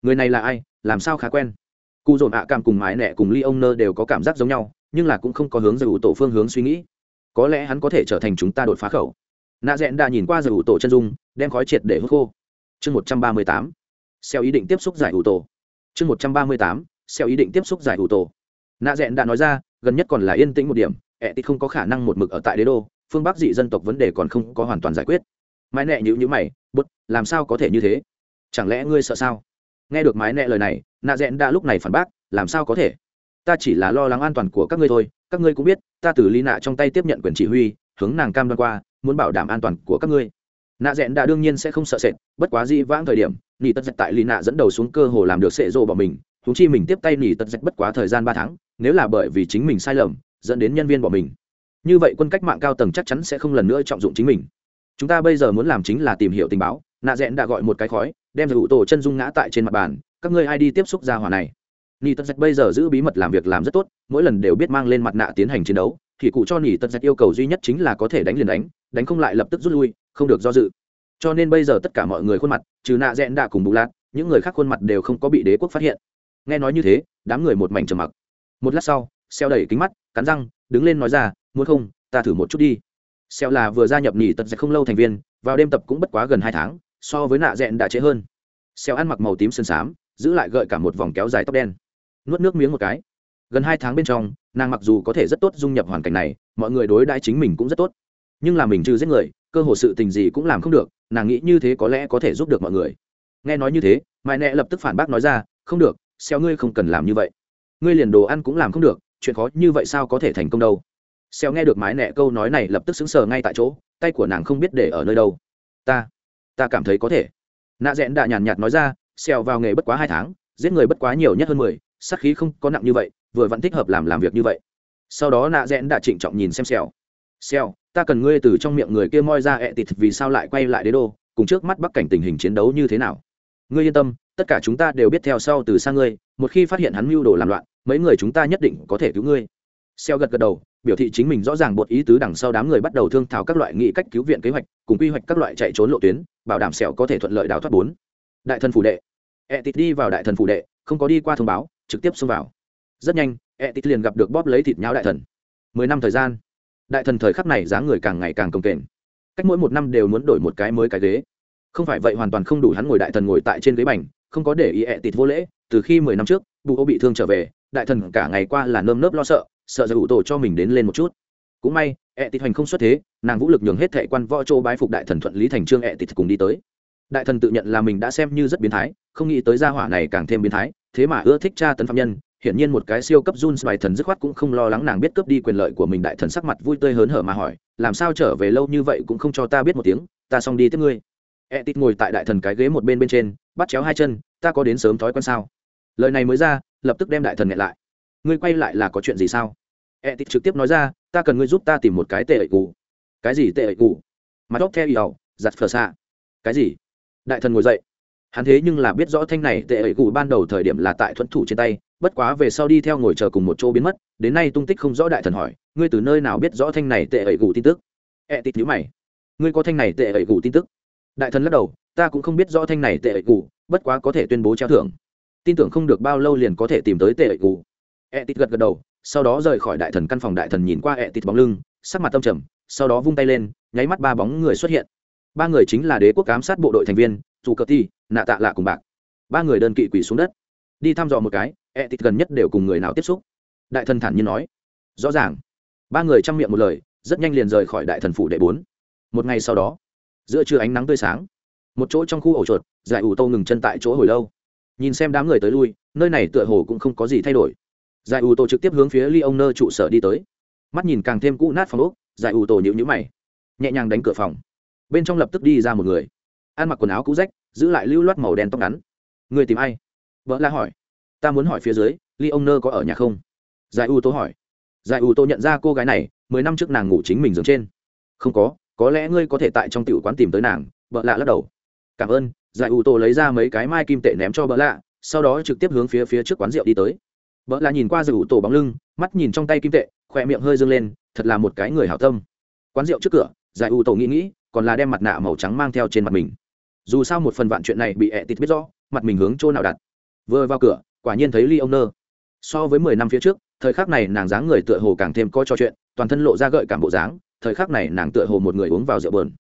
Người này là ai? Làm sao khá quen? Cụ dồn ạ cảm cùng mái nẹ cùng ly ông nơ đều có cảm giác giống nhau nhưng là cũng không có hướng giải ủ tổ phương hướng suy nghĩ. Có lẽ hắn có thể trở thành chúng ta đột phá khẩu. Nạ rẽn đã nhìn qua giải ủ tổ chân dung, đem khói triệt để hút khô. Chương một trăm ba mươi tám. Xeo ý định tiếp xúc giải ủ tổ. Chương một trăm ba mươi tám. Xeo ý định tiếp xúc giải ủ tổ. Nạ rẽn đã nói ra, gần nhất còn là yên tĩnh một điểm ẹ tít không có khả năng một mực ở tại đế đô, phương bắc dị dân tộc vấn đề còn không có hoàn toàn giải quyết. Mái nẹ nhữ nhữ mày bút làm sao có thể như thế? Chẳng lẽ ngươi sợ sao? Nghe được mái nẹ lời này, nạ rẽn đã lúc này phản bác, làm sao có thể? Ta chỉ là lo lắng an toàn của các ngươi thôi, các ngươi cũng biết, ta từ ly nạ trong tay tiếp nhận quyền chỉ huy, hướng nàng cam đoan qua, muốn bảo đảm an toàn của các ngươi. Nạ rẽn đã đương nhiên sẽ không sợ sệt, bất quá di vãng thời điểm, nỉ tật dạch tại ly nạ dẫn đầu xuống cơ hồ làm được sệ rộ bỏ mình húng chi mình tiếp tay nỉ tật dạch bất quá thời gian ba tháng, nếu là bởi vì chính mình sai lầm, dẫn đến nhân viên bỏ mình. Như vậy quân cách mạng cao tầng chắc chắn sẽ không lần nữa trọng dụng chính mình. Chúng ta bây giờ muốn làm chính là tìm hiểu tình báo, nạ rẽn đã gọi một cái khói, đem giải ủ tổ chân dung ngã tại trên mặt bàn, các ngươi ai đi tiếp xúc ra hỏa này? Nỉ tật dạch bây giờ giữ bí mật làm việc làm rất tốt, mỗi lần đều biết mang lên mặt nạ tiến hành chiến đấu, thì cụ cho nỉ tật dạch yêu cầu duy nhất chính là có thể đánh liền đánh đánh không lại lập tức rút lui, không được do dự. Cho nên bây giờ tất cả mọi người khuôn mặt, trừ nạ rẽn đã cùng bù lạt, những người khác khuôn mặt đều không có bị đế quốc phát hiện. Nghe nói như thế, đám người một mảnh trầm mặc. Một lát sau xeo đẩy kính mắt, cắn răng, đứng lên nói ra, muốn không, ta thử một chút đi. Xeo là vừa gia nhập nỉ tật dạch không lâu thành viên, vào đêm tập cũng bất quá gần hai tháng, so với nạ rẽn đã trễ hơn. Xeo ăn mặc màu tím sơn xám, giữ lại gợi cả một vòng kéo dài tóc đen nuốt nước miếng một cái. Gần hai tháng bên trong, nàng mặc dù có thể rất tốt dung nhập hoàn cảnh này, mọi người đối đãi chính mình cũng rất tốt. Nhưng là mình trừ giết người, cơ hồ sự tình gì cũng làm không được, nàng nghĩ như thế có lẽ có thể giúp được mọi người. Nghe nói như thế mãi nẹ lập tức phản bác nói ra, không được, xéo ngươi không cần làm như vậy. Ngươi liền đồ ăn cũng làm không được, chuyện khó như vậy sao có thể thành công đâu? Xéo nghe được mái nẹ câu nói này lập tức xứng sờ ngay tại chỗ, tay của nàng không biết để ở nơi đâu. Ta ta cảm thấy có thể. Nạ rẽn đã nhàn nhạt nói ra xèo vào nghề bất quá hai tháng, giết người bất quá nhiều nhất hơn mười sát khí không có nặng như vậy, vừa vẫn thích hợp làm làm việc như vậy. Sau đó nạ rẽn đã trịnh trọng nhìn xem xèo xèo ta cần ngươi từ trong miệng người kia moi ra ẹ tịt vì sao lại quay lại đế đô, cùng trước mắt bắc cảnh tình hình chiến đấu như thế nào? Ngươi yên tâm, tất cả chúng ta đều biết theo sau từ xa ngươi, một khi phát hiện hắn mưu đồ làm loạn, mấy người chúng ta nhất định có thể cứu ngươi. Xeo gật gật đầu, biểu thị chính mình rõ ràng bột ý tứ đằng sau đám người bắt đầu thương thảo các loại nghị cách cứu viện kế hoạch, cùng quy hoạch các loại chạy trốn lộ tuyến, bảo đảm sẹo có thể thuận lợi đào thoát bốn. Đại thần phủ đệ. E tịt đi vào đại thần phủ đệ, không có đi qua thông báo trực tiếp xông vào. Rất nhanh e tịt liền gặp được bóp lấy thịt nháo đại thần. Mười năm thời gian, đại thần thời khắc này dáng người càng ngày càng công kềnh. Cách mỗi một năm đều muốn đổi một cái mới cái ghế. Không phải vậy hoàn toàn không đủ hắn ngồi đại thần ngồi tại trên ghế bành, không có để ý ẹ tịt vô lễ. Từ khi mười năm trước, bù ô bị thương trở về, đại thần cả ngày qua là nơm nớp lo sợ sợ giải ủ tổ cho mình đến lên một chút. Cũng may ẹ tịt hành không xuất thế, nàng vũ lực nhường hết thệ quan võ châu bái phục đại thần thuận lý thành trương ẹ tịt cùng đi tới. Đại thần tự nhận là mình đã xem như rất biến thái, không nghĩ tới gia hỏa này càng thêm biến thái thế mà ưa thích tra tấn phạm nhân hiển nhiên một cái siêu cấp Jun bài thần dứt khoát cũng không lo lắng nàng biết cướp đi quyền lợi của mình đại thần sắc mặt vui tươi hớn hở mà hỏi, làm sao trở về lâu như vậy cũng không cho ta biết một tiếng, ta xong đi tiếp ngươi. E tít ngồi tại đại thần cái ghế một bên bên trên, bắt chéo hai chân, ta có đến sớm thói quen sao? Lời này mới ra, lập tức đem đại thần nghẹn lại. Ngươi quay lại là có chuyện gì sao? E tít trực tiếp nói ra, ta cần ngươi giúp ta tìm một cái tệ ẩy cụ. Cái gì tệ ẩy cụ? Mặt óc theo yêu, giặt phở xạ. Cái gì? Đại thần ngồi dậy. Hắn thế nhưng là biết rõ thanh này tệ ẩy cụ ban đầu thời điểm là tại thuẫn thủ trên tay, bất quá về sau đi theo ngồi chờ cùng một chỗ biến mất đến nay tung tích không rõ đại thần hỏi ngươi từ nơi nào biết rõ thanh này tệ ẩy cụ tin tức? Ẹ e tịt nhữ mày. Ngươi có thanh này tệ ẩy cụ tin tức? Đại thần lắc đầu ta cũng không biết rõ thanh này tệ ẩy cụ bất quá có thể tuyên bố treo thưởng. Tin tưởng không được bao lâu liền có thể tìm tới tệ ẩy cụ ẹ e tịt gật gật đầu sau đó rời khỏi đại thần căn phòng đại thần nhìn qua ẹ e tịt bóng lưng sắc mặt tâm trầm sau đó vung tay lên nháy mắt ba bóng người xuất hiện. Ba người chính là đế quốc ám sát bộ đội thành viên dù cờ ti nạ tạ lạ cùng bạc. Ba người đơn kỵ quỷ xuống đất. Đi thăm dò một cái e tít gần nhất đều cùng người nào tiếp xúc? Đại thần thản nhiên nói. Rõ ràng. Ba người chăm miệng một lời, rất nhanh liền rời khỏi đại thần phủ đệ bốn. Một ngày sau đó, giữa trưa ánh nắng tươi sáng. Một chỗ trong khu ổ chuột, giải ủ tô ngừng chân tại chỗ hồi lâu. Nhìn xem đám người tới lui, nơi này tựa hồ cũng không có gì thay đổi. Giải ủ tô trực tiếp hướng phía ly ông nơ trụ sở đi tới. Mắt nhìn càng thêm cũ nát phòng úc giải ủ tô nhịu nhữ mày. Nhẹ nhàng đánh cửa phòng. Bên trong lập tức đi ra một người. Ăn mặc quần áo cũ rách giữ lại lưu loát màu đen tóc ngắn. Người tìm ai? Vợ la hỏi. Ta muốn hỏi phía dưới ly ông nơ có ở nhà không? Giải u tô hỏi. Giải u tô nhận ra cô gái này, mười năm trước nàng ngủ chính mình giường trên. Không có có lẽ ngươi có thể tại trong tiểu quán tìm tới nàng, vợ lạ lắc đầu. Cảm ơn, giải u tô lấy ra mấy cái mai kim tệ ném cho vợ lạ sau đó trực tiếp hướng phía phía trước quán rượu đi tới. Vợ lạ nhìn qua giải u tô bóng lưng, mắt nhìn trong tay kim tệ khoe miệng hơi dâng lên, thật là một cái người hảo tâm. Quán rượu trước cửa, giải u tô nghĩ nghĩ, còn là đem mặt nạ màu trắng mang theo trên mặt mình dù sao một phần vạn chuyện này bị ẹ tịt biết rõ, mặt mình hướng chỗ nào đặt. Vừa vào cửa, quả nhiên thấy ly ông nơ. So với mười năm phía trước, thời khắc này nàng dáng người tựa hồ càng thêm coi trò chuyện, toàn thân lộ ra gợi cảm bộ dáng, thời khắc này nàng tựa hồ một người uống vào rượu bờn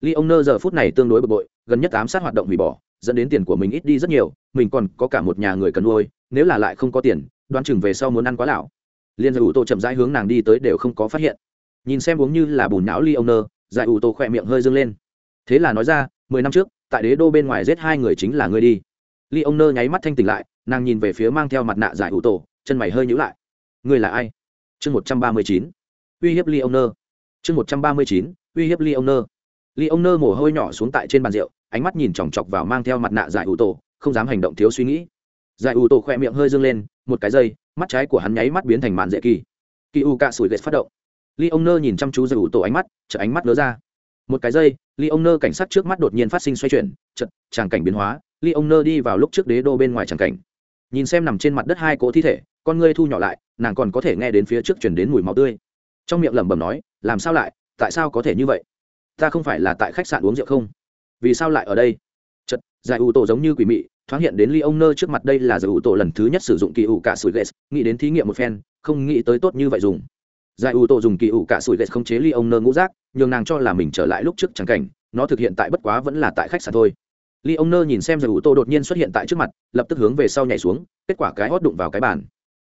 ly ông nơ giờ phút này tương đối bực bội, gần nhất ám sát hoạt động hủy bỏ, dẫn đến tiền của mình ít đi rất nhiều, mình còn có cả một nhà người cần nuôi, nếu là lại không có tiền, đoán chừng về sau muốn ăn quá lão. Liên giải ủ tô chậm rãi hướng nàng đi tới đều không có phát hiện. Nhìn xem uống như là bùn não ly ông nơ, giải ủ tô khỏe miệng hơi dâng lên. Thế là nói ra, mười năm trước tại đế đô bên ngoài giết hai người chính là ngươi đi. Ly ông nơ nháy mắt thanh tỉnh lại, nàng nhìn về phía mang theo mặt nạ giải hữu tổ, chân mày hơi nhữ lại. Ngươi là ai? Chương một trăm ba mươi chín. Uy hiếp ly ông nơ. Chương một trăm ba mươi chín, uy hiếp ly ông nơ. Ly ông nơ mồ hôi nhỏ xuống tại trên bàn rượu, ánh mắt nhìn chòng chọc vào mang theo mặt nạ giải ủ tổ, không dám hành động thiếu suy nghĩ. Giải ủ tổ khỏe miệng hơi dâng lên, một cái giây mắt trái của hắn nháy mắt biến thành màn dễ kỳ. Kỳ u cạ sủi ghét phát động. Ly ông nơ nhìn chăm chú giải ủ tổ ánh mắt chở ánh mắt lứa ra một cái giây ly ông nơ cảnh sát trước mắt đột nhiên phát sinh xoay chuyển chật tràng cảnh biến hóa ly ông nơ đi vào lúc trước đế đô bên ngoài tràng cảnh. Nhìn xem nằm trên mặt đất hai cỗ thi thể, con ngươi thu nhỏ lại, nàng còn có thể nghe đến phía trước chuyển đến mùi máu tươi. Trong miệng lẩm bẩm nói, làm sao lại? Tại sao có thể như vậy? Ta không phải là tại khách sạn uống rượu không? Vì sao lại ở đây? Chật giải ủ tổ giống như quỷ mị, thoáng hiện đến ly ông nơ trước mặt đây là giải ủ tổ lần thứ nhất sử dụng kỳ ủ cả sủi ghét nghĩ đến thí nghiệm một phen, không nghĩ tới tốt như vậy dùng giải ủ tổ dùng kỳ ủ cả sủi ghét không chế ly ông nơ ngũ rác, nhường nàng cho là mình trở lại lúc trước trắng cảnh, nó thực hiện tại bất quá vẫn là tại khách sạn thôi. Ly ông nơ nhìn xem giải ủ tổ đột nhiên xuất hiện tại trước mặt, lập tức hướng về sau nhảy xuống, kết quả cái hót đụng vào cái bàn.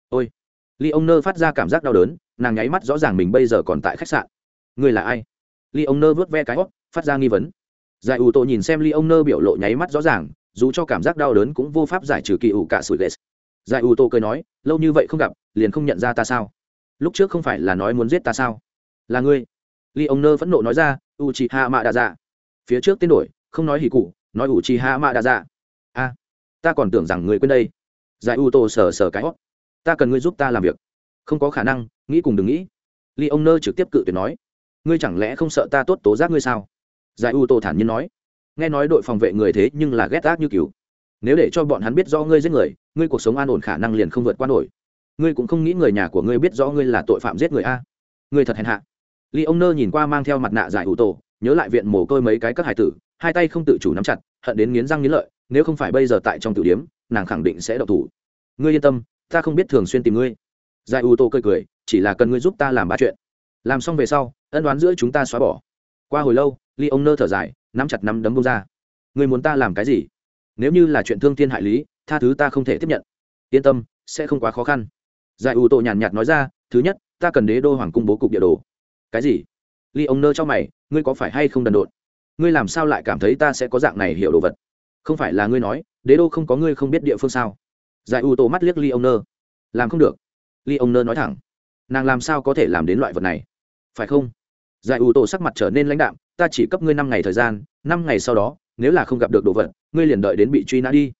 Ôi! Ly ông nơ phát ra cảm giác đau đớn, nàng nháy mắt rõ ràng mình bây giờ còn tại khách sạn. Người là ai? Ly ông nơ vớt ve cái hót, phát ra nghi vấn. Giải ủ tổ nhìn xem ly ông nơ biểu lộ nháy mắt rõ ràng, dù cho cảm giác đau đớn cũng vô pháp giải trừ kỳ ủ cả sủi ghét giải ủ tổ cười nói, lâu như vậy không gặp, liền không nhận ra ta sao? Lúc trước không phải là nói muốn giết ta sao? Là ngươi. Ly ông nơ phẫn nộ nói ra u chị hạ mạ đà dạ phía trước tên đổi, không nói hỉ cụ, nói u chị hạ mạ đà dạ a, ta còn tưởng rằng người quên đây. Giải u tô sờ sờ cái hót. Ta cần ngươi giúp ta làm việc. Không có khả năng, nghĩ cùng đừng nghĩ. Ly ông nơ trực tiếp cự tuyệt nói. Ngươi chẳng lẽ không sợ ta tốt tố giác ngươi sao? Giải u tô thản nhiên nói. Nghe nói đội phòng vệ người thế nhưng là ghét ác như cứu nếu để cho bọn hắn biết rõ ngươi giết người, ngươi cuộc sống an ổn khả năng liền không vượt qua nổi ngươi cũng không nghĩ người nhà của ngươi biết rõ ngươi là tội phạm giết người a? Ngươi thật hèn hạ. Ly ông nơ nhìn qua mang theo mặt nạ giải ủ tổ, nhớ lại viện mồ côi mấy cái các hải tử, hai tay không tự chủ nắm chặt, hận đến nghiến răng nghiến lợi, nếu không phải bây giờ tại trong tử điếm, nàng khẳng định sẽ độc thủ. Ngươi yên tâm, ta không biết thường xuyên tìm ngươi. Giải ủ tổ cười cười, chỉ là cần ngươi giúp ta làm ba chuyện. Làm xong về sau, ân đoán giữa chúng ta xóa bỏ. Qua hồi lâu ly ông nơ thở dài, nắm chặt nắm đấm bông ra. Ngươi muốn ta làm cái gì? Nếu như là chuyện thương thiên hại lý, tha thứ ta không thể tiếp nhận. Yên tâm, sẽ không quá khó khăn giải ủ tổ nhàn nhạt nói ra, thứ nhất, ta cần đế đô hoàng cung bố cục địa đồ. Cái gì? Ly ông nơ cho mày, ngươi có phải hay không đần độn? Ngươi làm sao lại cảm thấy ta sẽ có dạng này hiểu đồ vật? Không phải là ngươi nói, đế đô không có ngươi không biết địa phương sao? Giải ủ tổ mắt liếc ly ông nơ. Làm không được. Ly ông nơ nói thẳng. Nàng làm sao có thể làm đến loại vật này? Phải không? Giải ủ tổ sắc mặt trở nên lãnh đạm. Ta chỉ cấp ngươi năm ngày thời gian, năm ngày sau đó, nếu là không gặp được đồ vật, ngươi liền đợi đến bị truy nã đi.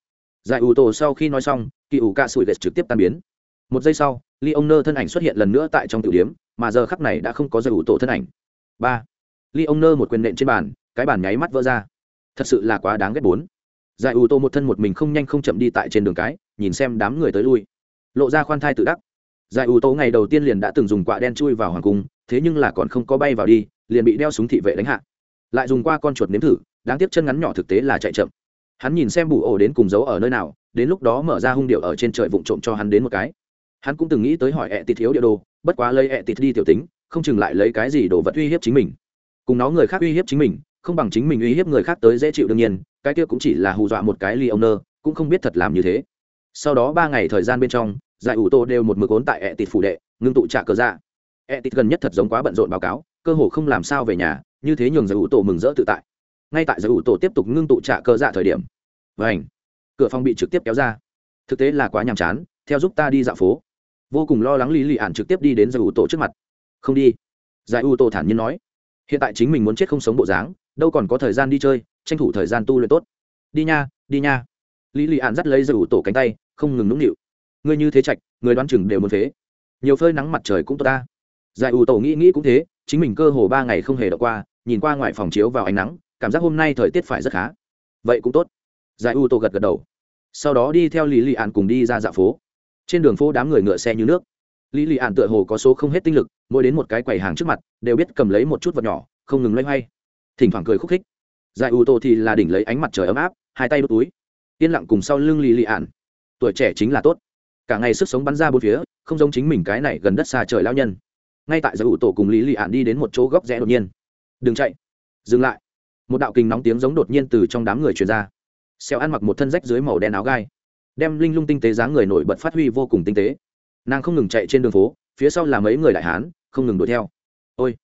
Giải ủ tổ sau khi nói xong, kỳ ủ cạ sủi ghét trực tiếp tan biến một giây sau ly ông nơ thân ảnh xuất hiện lần nữa tại trong tiểu điếm mà giờ khắc này đã không có giải ủ tổ thân ảnh. Ba. Ly ông nơ một quyền nện trên bàn, cái bàn nháy mắt vỡ ra. Thật sự là quá đáng ghét bốn. Giải ủ tổ một thân một mình không nhanh không chậm đi tại trên đường cái, nhìn xem đám người tới lui. Lộ ra khoan thai tự đắc. Giải ủ tổ ngày đầu tiên liền đã từng dùng quạ đen chui vào hoàng cung, thế nhưng là còn không có bay vào đi, liền bị đeo súng thị vệ đánh hạ. Lại dùng qua con chuột nếm thử, đáng tiếc chân ngắn nhỏ thực tế là chạy chậm. Hắn nhìn xem bù ổ đến cùng giấu ở nơi nào, đến lúc đó mở ra hung điệu ở trên trời vụng trộm cho hắn đến một cái hắn cũng từng nghĩ tới hỏi ẹ tịt thiếu địa đồ, bất quá lấy ẹ tịt đi tiểu tính, không chừng lại lấy cái gì đồ vật uy hiếp chính mình. Cùng nó người khác uy hiếp chính mình, không bằng chính mình uy hiếp người khác tới dễ chịu đương nhiên, cái kia cũng chỉ là hù dọa một cái ly ông nơ cũng không biết thật làm như thế. Sau đó ba ngày thời gian bên trong, giải ủ tô đều một mực ốn tại ẹ tịt phủ đệ, ngưng tụ trả cờ ra ẹ tịt gần nhất thật giống quá bận rộn báo cáo, cơ hồ không làm sao về nhà, như thế nhường giải ủ tổ mừng rỡ tự tại. Ngay tại giải ủ tổ tiếp tục ngưng tụ trả cờ dạ thời điểm vảnh cửa phòng bị trực tiếp kéo ra. Thực tế là quá nhàm chán, theo giúp ta đi dạo phố vô cùng lo lắng lý lì ạn trực tiếp đi đến giải ủ tổ trước mặt. Không đi. Giải ủ tổ thản nhiên nói. Hiện tại chính mình muốn chết không sống bộ dáng, đâu còn có thời gian đi chơi, tranh thủ thời gian tu luyện tốt. Đi nha đi nha. Lý lì ạn dắt lấy giải ủ tổ cánh tay, không ngừng nũng nịu. Ngươi như thế chạch người đoán chừng đều muốn phế. Nhiều phơi nắng mặt trời cũng tốt ta. Giải ủ tổ nghĩ nghĩ cũng thế, chính mình cơ hồ ba ngày không hề đọc qua, nhìn qua ngoài phòng chiếu vào ánh nắng, cảm giác hôm nay thời tiết phải rất khá. Vậy cũng tốt. Giải ủ tổ gật gật đầu. Sau đó đi theo lý lì ạn cùng đi ra dạ phố trên đường phố đám người ngựa xe như nước. Lý lì ạn tựa hồ có số không hết tinh lực, mỗi đến một cái quầy hàng trước mặt, đều biết cầm lấy một chút vật nhỏ, không ngừng loay hoay. Thỉnh thoảng cười khúc khích. Giải ưu tô thì là đỉnh lấy ánh mặt trời ấm áp, hai tay đốt túi. Yên lặng cùng sau lưng lý lì ạn tuổi trẻ chính là tốt. Cả ngày sức sống bắn ra bốn phía, không giống chính mình cái này gần đất xa trời lao nhân. Ngay tại giải ủ tổ cùng lý lị ạn đi đến một chỗ góc rẽ đột nhiên. Đừng chạy. Dừng lại. Một đạo kinh nóng tiếng giống đột nhiên từ trong đám người truyền ra. Xeo ăn mặc một thân rách dưới màu đen áo gai đem linh lung tinh tế dáng người nổi bật phát huy vô cùng tinh tế. Nàng không ngừng chạy trên đường phố, phía sau là mấy người đại hán, không ngừng đuổi theo. Ôi!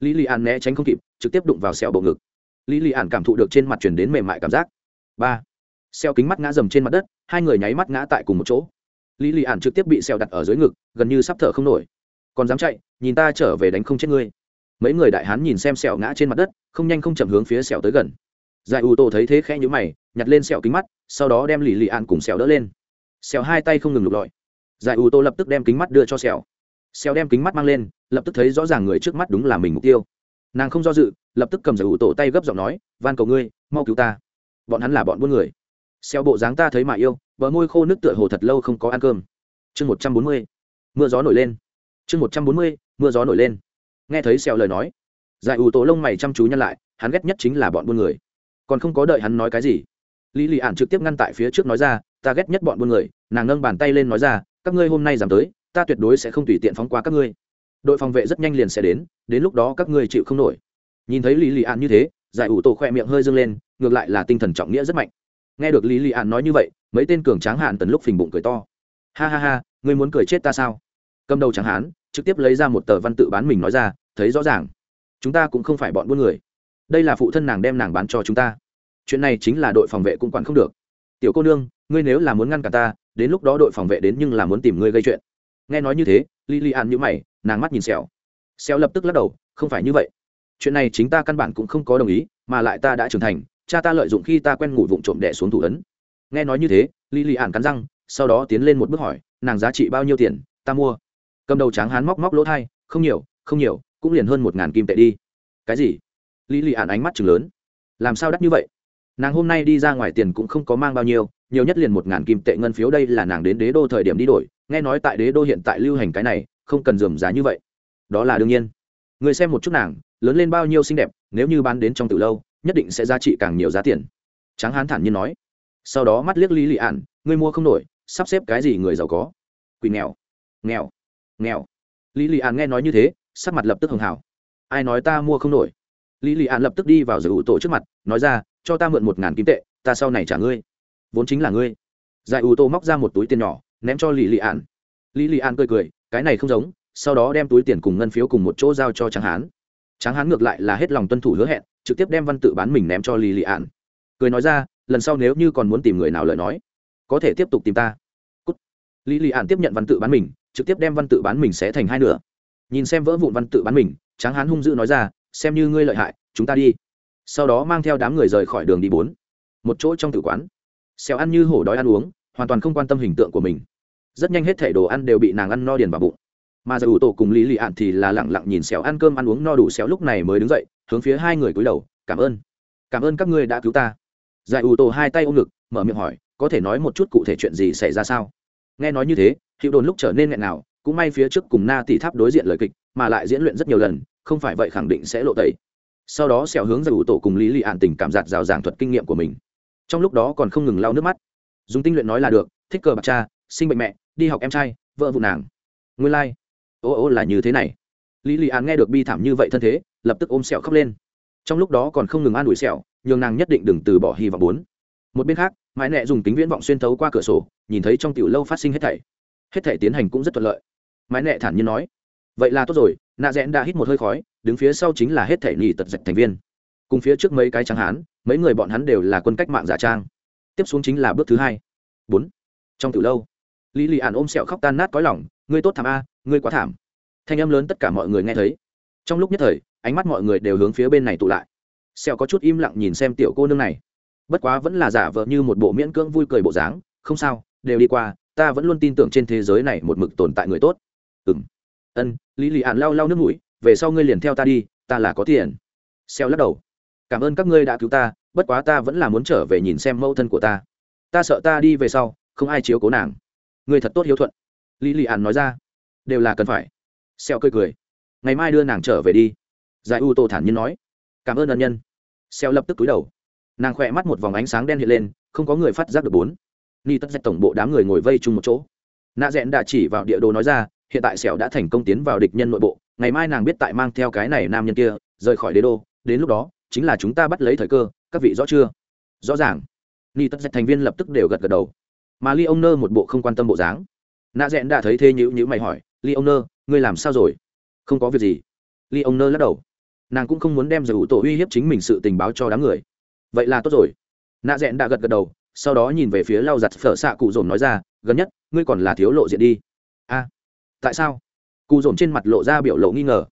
Lý lì an né tránh không kịp, trực tiếp đụng vào sẹo bộ ngực. Lý lì an cảm thụ được trên mặt truyền đến mềm mại cảm giác. Ba! Xeo kính mắt ngã dầm trên mặt đất, hai người nháy mắt ngã tại cùng một chỗ. Lý lì an trực tiếp bị xeo đặt ở dưới ngực, gần như sắp thở không nổi. Còn dám chạy, nhìn ta trở về đánh không chết ngươi. Mấy người đại hán nhìn xem sẹo ngã trên mặt đất, không nhanh không chậm hướng phía sẹo tới gần. Giải ưu tô thấy thế khẽ nhíu mày nhặt lên sẹo kính mắt, sau đó đem lì lì ạn cùng sẹo đỡ lên. Sẹo hai tay không ngừng lục lọi. Giải ủ tô lập tức đem kính mắt đưa cho sẹo. Sẹo đem kính mắt mang lên, lập tức thấy rõ ràng người trước mắt đúng là mình mục tiêu. Nàng không do dự, lập tức cầm giải ủ tổ tay gấp giọng nói, van cầu ngươi, mau cứu ta. Bọn hắn là bọn buôn người. Xeo bộ dáng ta thấy mà yêu, bờ môi khô nước tựa hồ thật lâu không có ăn cơm. Chương một trăm bốn mươi. Mưa gió nổi lên. Chương một trăm bốn mươi, mưa gió nổi lên. Nghe thấy xeo lời nói, giải ủ tổ lông mày chăm chú nhăn lại, hắn ghét nhất chính là bọn buôn người. Còn không có đợi hắn nói cái gì lý lì ạn trực tiếp ngăn tại phía trước nói ra, ta ghét nhất bọn buôn người. Nàng nâng bàn tay lên nói ra, các ngươi hôm nay giảm tới, ta tuyệt đối sẽ không tùy tiện phóng qua các ngươi. Đội phòng vệ rất nhanh liền sẽ đến đến lúc đó các ngươi chịu không nổi. Nhìn thấy lý lì ạn như thế, giải ủ tổ khoe miệng hơi dâng lên, ngược lại là tinh thần trọng nghĩa rất mạnh. Nghe được lý lì ạn nói như vậy, mấy tên cường tráng hạn tần lúc phình bụng cười to. Ha ha ha, ngươi muốn cười chết ta sao? Cầm đầu tráng hán, trực tiếp lấy ra một tờ văn tự bán mình nói ra, thấy rõ ràng, chúng ta cũng không phải bọn buôn người. Đây là phụ thân nàng đem nàng bán cho chúng ta chuyện này chính là đội phòng vệ cũng quản không được. Tiểu cô nương, ngươi nếu là muốn ngăn cả ta, đến lúc đó đội phòng vệ đến nhưng là muốn tìm ngươi gây chuyện. Nghe nói như thế li li an nhữ mày, nàng mắt nhìn xèo xèo lập tức lắc đầu, không phải như vậy. Chuyện này chính ta căn bản cũng không có đồng ý, mà lại ta đã trưởng thành, cha ta lợi dụng khi ta quen ngủ vụng trộm đẻ xuống thủ ấn. Nghe nói như thế li li cắn răng, sau đó tiến lên một bước hỏi, nàng giá trị bao nhiêu tiền, ta mua. Cầm đầu tráng hán móc móc lỗ thai, không nhiều không nhiều, cũng liền hơn một ngàn kim tệ đi. Cái gì? Li li ạn ánh mắt chừng lớn. Làm sao đắt như vậy? Nàng hôm nay đi ra ngoài tiền cũng không có mang bao nhiêu, nhiều nhất liền một ngàn kim tệ ngân phiếu đây là nàng đến đế đô thời điểm đi đổi. Nghe nói tại đế đô hiện tại lưu hành cái này, không cần dườm giá như vậy. Đó là đương nhiên. Người xem một chút nàng, lớn lên bao nhiêu xinh đẹp, nếu như bán đến trong từ lâu, nhất định sẽ giá trị càng nhiều giá tiền. Tráng hán thản nhiên nói. Sau đó mắt liếc lý lị ạn người mua không nổi, sắp xếp cái gì người giàu có? Quỳ nghèo. Nghèo. Nghèo. Lý lị ạn nghe nói như thế, sắc mặt lập tức hưng hào ai nói ta mua không nổi? Lý lị ạn lập tức đi vào giải ủ tổ trước mặt, nói ra cho ta mượn một ngàn kim tệ, ta sau này trả ngươi. Vốn chính là ngươi. Giải ủ tô móc ra một túi tiền nhỏ, ném cho lý lì ạn. Lý lì ạn cười cười, cái này không giống, sau đó đem túi tiền cùng ngân phiếu cùng một chỗ giao cho tráng hán. Tráng hán ngược lại là hết lòng tuân thủ hứa hẹn, trực tiếp đem văn tự bán mình ném cho lì lì ạn. Cười nói ra, lần sau nếu như còn muốn tìm người nào lời nói, có thể tiếp tục tìm ta. Cút. lì lì ạn tiếp nhận văn tự bán mình, trực tiếp đem văn tự bán mình sẽ thành hai nửa. Nhìn xem vỡ vụn văn tự bán mình, tráng hán hung dữ nói ra, xem như ngươi lợi hại, chúng ta đi sau đó mang theo đám người rời khỏi đường đi bốn. Một chỗ trong tử quán. Xèo ăn như hổ đói ăn uống, hoàn toàn không quan tâm hình tượng của mình. Rất nhanh hết thẻ đồ ăn đều bị nàng ăn no điền vào bụng. Mà giải ủ tổ cùng lý lì ạn thì là lẳng lặng nhìn xéo ăn cơm ăn uống no đủ xéo lúc này mới đứng dậy, hướng phía hai người cúi đầu, cảm ơn. Cảm ơn các ngươi đã cứu ta. Giải ủ tổ hai tay ôm ngực, mở miệng hỏi, có thể nói một chút cụ thể chuyện gì xảy ra sao? Nghe nói như thế hiệu đồn lúc trở nên nghẹn nào cũng may phía trước cùng na tỷ tháp đối diện lời kịch, mà lại diễn luyện rất nhiều lần, không phải vậy khẳng định sẽ lộ tẩy sau đó sẹo hướng giải ủ tổ cùng lý lì ạn tình cảm giạt rào giảng thuật kinh nghiệm của mình. Trong lúc đó còn không ngừng lau nước mắt. Dùng tinh luyện nói là được, thích cờ bạc cha, sinh bệnh mẹ, đi học em trai, vợ vụ nàng. Nguyên lai、like ô ô, là như thế này. Lý lì an nghe được bi thảm như vậy thân thế, lập tức ôm sẹo khóc lên. Trong lúc đó còn không ngừng an ủi sẹo nhường nàng nhất định đừng từ bỏ hy vọng bốn một bên khác, mãi nẹ dùng kính viễn vọng xuyên thấu qua cửa sổ, nhìn thấy trong tiểu lâu phát sinh hết thảy. Hết thảy tiến hành cũng rất thuận lợi. Mãi nẹ thản nhiên nói, vậy là tốt rồi, nạ rẽn đã hít một hơi khói đứng phía sau chính là hết thể nhì tật dạch thành viên. Cùng phía trước mấy cái trắng hán, mấy người bọn hắn đều là quân cách mạng giả trang. Tiếp xuống chính là bước thứ hai. Bốn. Trong từ lâu, lý lì ạn ôm sẹo khóc tan nát có lòng, ngươi tốt thảm a, ngươi quá thảm. Thanh âm lớn tất cả mọi người nghe thấy. Trong lúc nhất thời, ánh mắt mọi người đều hướng phía bên này tụ lại. Sẹo có chút im lặng nhìn xem tiểu cô nương này. Bất quá vẫn là giả vợ như một bộ miễn cưỡng vui cười bộ dáng, không sao, đều đi qua, ta vẫn luôn tin tưởng trên thế giới này một mực tồn tại người tốt. Ừ m ân, lý lì ạn lau lau nước mũi về sau ngươi liền theo ta đi, ta là có tiền. Xeo lắc đầu. Cảm ơn các ngươi đã cứu ta, bất quá ta vẫn là muốn trở về nhìn xem mẫu thân của ta. Ta sợ ta đi về sau, không ai chiếu cố nàng. Ngươi thật tốt hiếu thuận. Lý lì ạn nói ra. Đều là cần phải. Xeo cười cười. Ngày mai đưa nàng trở về đi. Giải u tô thản nhiên nói. Cảm ơn ân nhân. Xeo lập tức túi đầu. Nàng khỏe mắt một vòng ánh sáng đen hiện lên, không có người phát giác được bốn. Ni tất dạch tổng bộ đám người ngồi vây chung một chỗ. Nạ rẽn đã chỉ vào địa đồ nói ra, hiện tại xẻo đã thành công tiến vào địch nhân nội bộ ngày mai nàng biết tại mang theo cái này nam nhân kia, rời khỏi đế đô, đến lúc đó, chính là chúng ta bắt lấy thời cơ, các vị rõ chưa? Rõ ràng. Ni tất dạch thành viên lập tức đều gật gật đầu. Mà ly ông nơ một bộ không quan tâm bộ dáng. Nạ rẽn đã thấy thế nhữ nhữ mày hỏi ly ông nơ ngươi làm sao rồi? Không có việc gì. Ly ông nơ lắc đầu. Nàng cũng không muốn đem giải ủ tổ uy hiếp chính mình sự tình báo cho đám người. Vậy là tốt rồi. Nạ rẽn đã gật gật đầu, sau đó nhìn về phía lau giặt phở xạ cụ dồn nói ra, gần nhất, ngươi còn là thiếu lộ diện đi. A, tại sao? Cụ dồn trên mặt lộ ra biểu lộ nghi ngờ.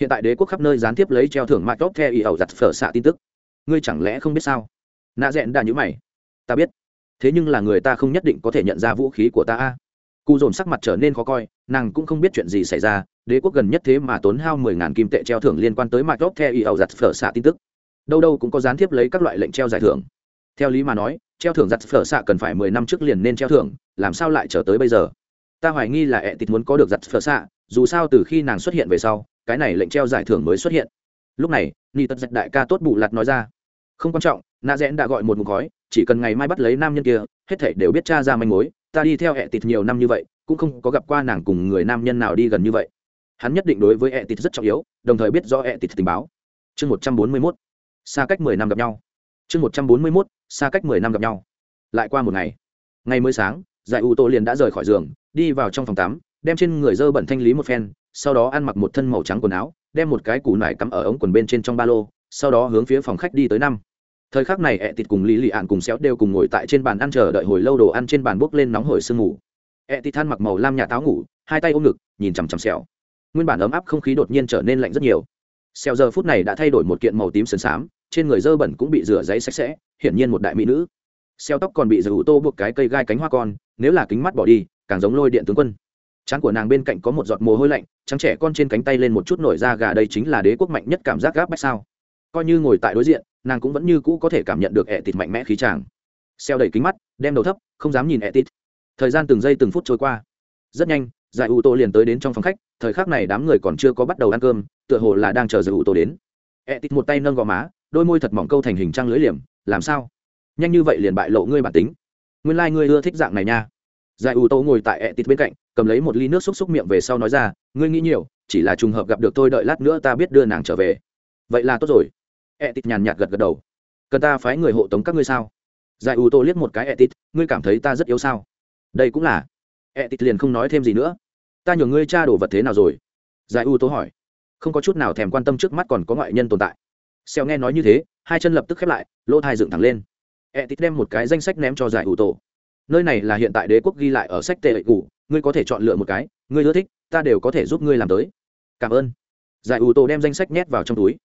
Hiện tại đế quốc khắp nơi gián tiếp lấy treo thưởng mãi tốt theo ý ẩu giặt phở xạ tin tức. Ngươi chẳng lẽ không biết sao? Nạ rẽn đã nhữ mày. Ta biết. Thế nhưng là người ta không nhất định có thể nhận ra vũ khí của ta a. Cụ dồn sắc mặt trở nên khó coi, nàng cũng không biết chuyện gì xảy ra, đế quốc gần nhất thế mà tốn hao mười ngàn kim tệ treo thưởng liên quan tới mạch tốt theo ý ẩu giặt phở xạ tin tức. Đâu đâu cũng có gián tiếp lấy các loại lệnh treo giải thưởng. Theo lý mà nói, treo thưởng giặt phở xạ cần phải mười năm trước liền nên treo thưởng, làm sao lại trở tới bây giờ? Ta hoài nghi là ẹ tịt muốn có được giặt phở xạ dù sao từ khi nàng xuất hiện về sau, cái này lệnh treo giải thưởng mới xuất hiện. Lúc này ni tật giật đại ca tốt bù lặt nói ra. Không quan trọng nạ rẽn đã gọi một mục khói, chỉ cần ngày mai bắt lấy nam nhân kia, hết thảy đều biết cha ra manh mối, ta đi theo hẹ tịt nhiều năm như vậy, cũng không có gặp qua nàng cùng người nam nhân nào đi gần như vậy. Hắn nhất định đối với hẹ tịt rất trọng yếu, đồng thời biết do hẹ tịt tình báo. Chương một trăm bốn mươi mốt. Xa cách mười năm gặp nhau. Chương một trăm bốn mươi mốt. Xa cách mười năm gặp nhau. Lại qua một ngày. Ngày mới sáng giải u tô liền đã rời khỏi giường, đi vào trong phòng tắm đem trên người dơ bẩn thanh lý một phen, sau đó ăn mặc một thân màu trắng quần áo, đem một cái củ nải cắm ở ống quần bên trên trong ba lô, sau đó hướng phía phòng khách đi tới năm. Thời khắc này ẹ tịt cùng lý lị ạn cùng xéo đều cùng ngồi tại trên bàn ăn chờ đợi hồi lâu đồ ăn trên bàn bốc lên nóng hổi sương ngủ ẹ tịt than mặc màu lam nhà táo ngủ, hai tay ôm ngực, nhìn chằm chằm xéo. Nguyên bản ấm áp không khí đột nhiên trở nên lạnh rất nhiều. Xéo giờ phút này đã thay đổi một kiện màu tím sần xám, trên người dơ bẩn cũng bị rửa giấy sạch sẽ, hiển nhiên một đại mỹ nữ. Xeo tóc còn bị giữ tô buộc cái cây gai cánh hoa con, nếu là kính mắt bỏ đi, càng giống lôi điện tướng quân trán của nàng bên cạnh có một giọt mồ hôi lạnh, trắng trẻ con trên cánh tay lên một chút nổi da gà đây chính là đế quốc mạnh nhất cảm giác gáp bách sao? Coi như ngồi tại đối diện, nàng cũng vẫn như cũ có thể cảm nhận được ẹ tịt mạnh mẽ khí tràng. Xeo đẩy kính mắt, đem đầu thấp, không dám nhìn ẹ tịt. Thời gian từng giây từng phút trôi qua. Rất nhanh, giải ủ tô liền tới đến trong phòng khách, thời khắc này đám người còn chưa có bắt đầu ăn cơm, tựa hồ là đang chờ giải ủ tô đến. Ẹ tịt một tay nâng gò má, đôi môi thật mỏng câu thành hình trăng lưới liềm. Làm sao? Nhanh như vậy liền bại lộ ngươi bản tính. Nguyên lai、like、ngươi ưa thích dạng này nha giải ủ tô ngồi tại ẹ Tít bên cạnh cầm lấy một ly nước xúc xúc miệng về sau nói ra ngươi nghĩ nhiều chỉ là trùng hợp gặp được tôi đợi lát nữa ta biết đưa nàng trở về. Vậy là tốt rồi. Ẹ Tít nhàn nhạt gật gật đầu. Cần ta phái người hộ tống các ngươi sao? Giải ủ tô liếc một cái ẹ Tít, ngươi cảm thấy ta rất yếu sao? Đây cũng là. Ẹ Tít liền không nói thêm gì nữa. Ta nhường ngươi tra đồ vật thế nào rồi? Giải ủ tô hỏi. Không có chút nào thèm quan tâm trước mắt còn có ngoại nhân tồn tại. Xèo nghe nói như thế hai chân lập tức khép lại lỗ thai dựng thẳng lên. E tít đem một cái danh sách ném cho giải ủ tổ nơi này là hiện tại đế quốc ghi lại ở sách tệ cụ ngươi có thể chọn lựa một cái, ngươi ưa thích, ta đều có thể giúp ngươi làm tới. Cảm ơn. Giải ủ tổ đem danh sách nhét vào trong túi.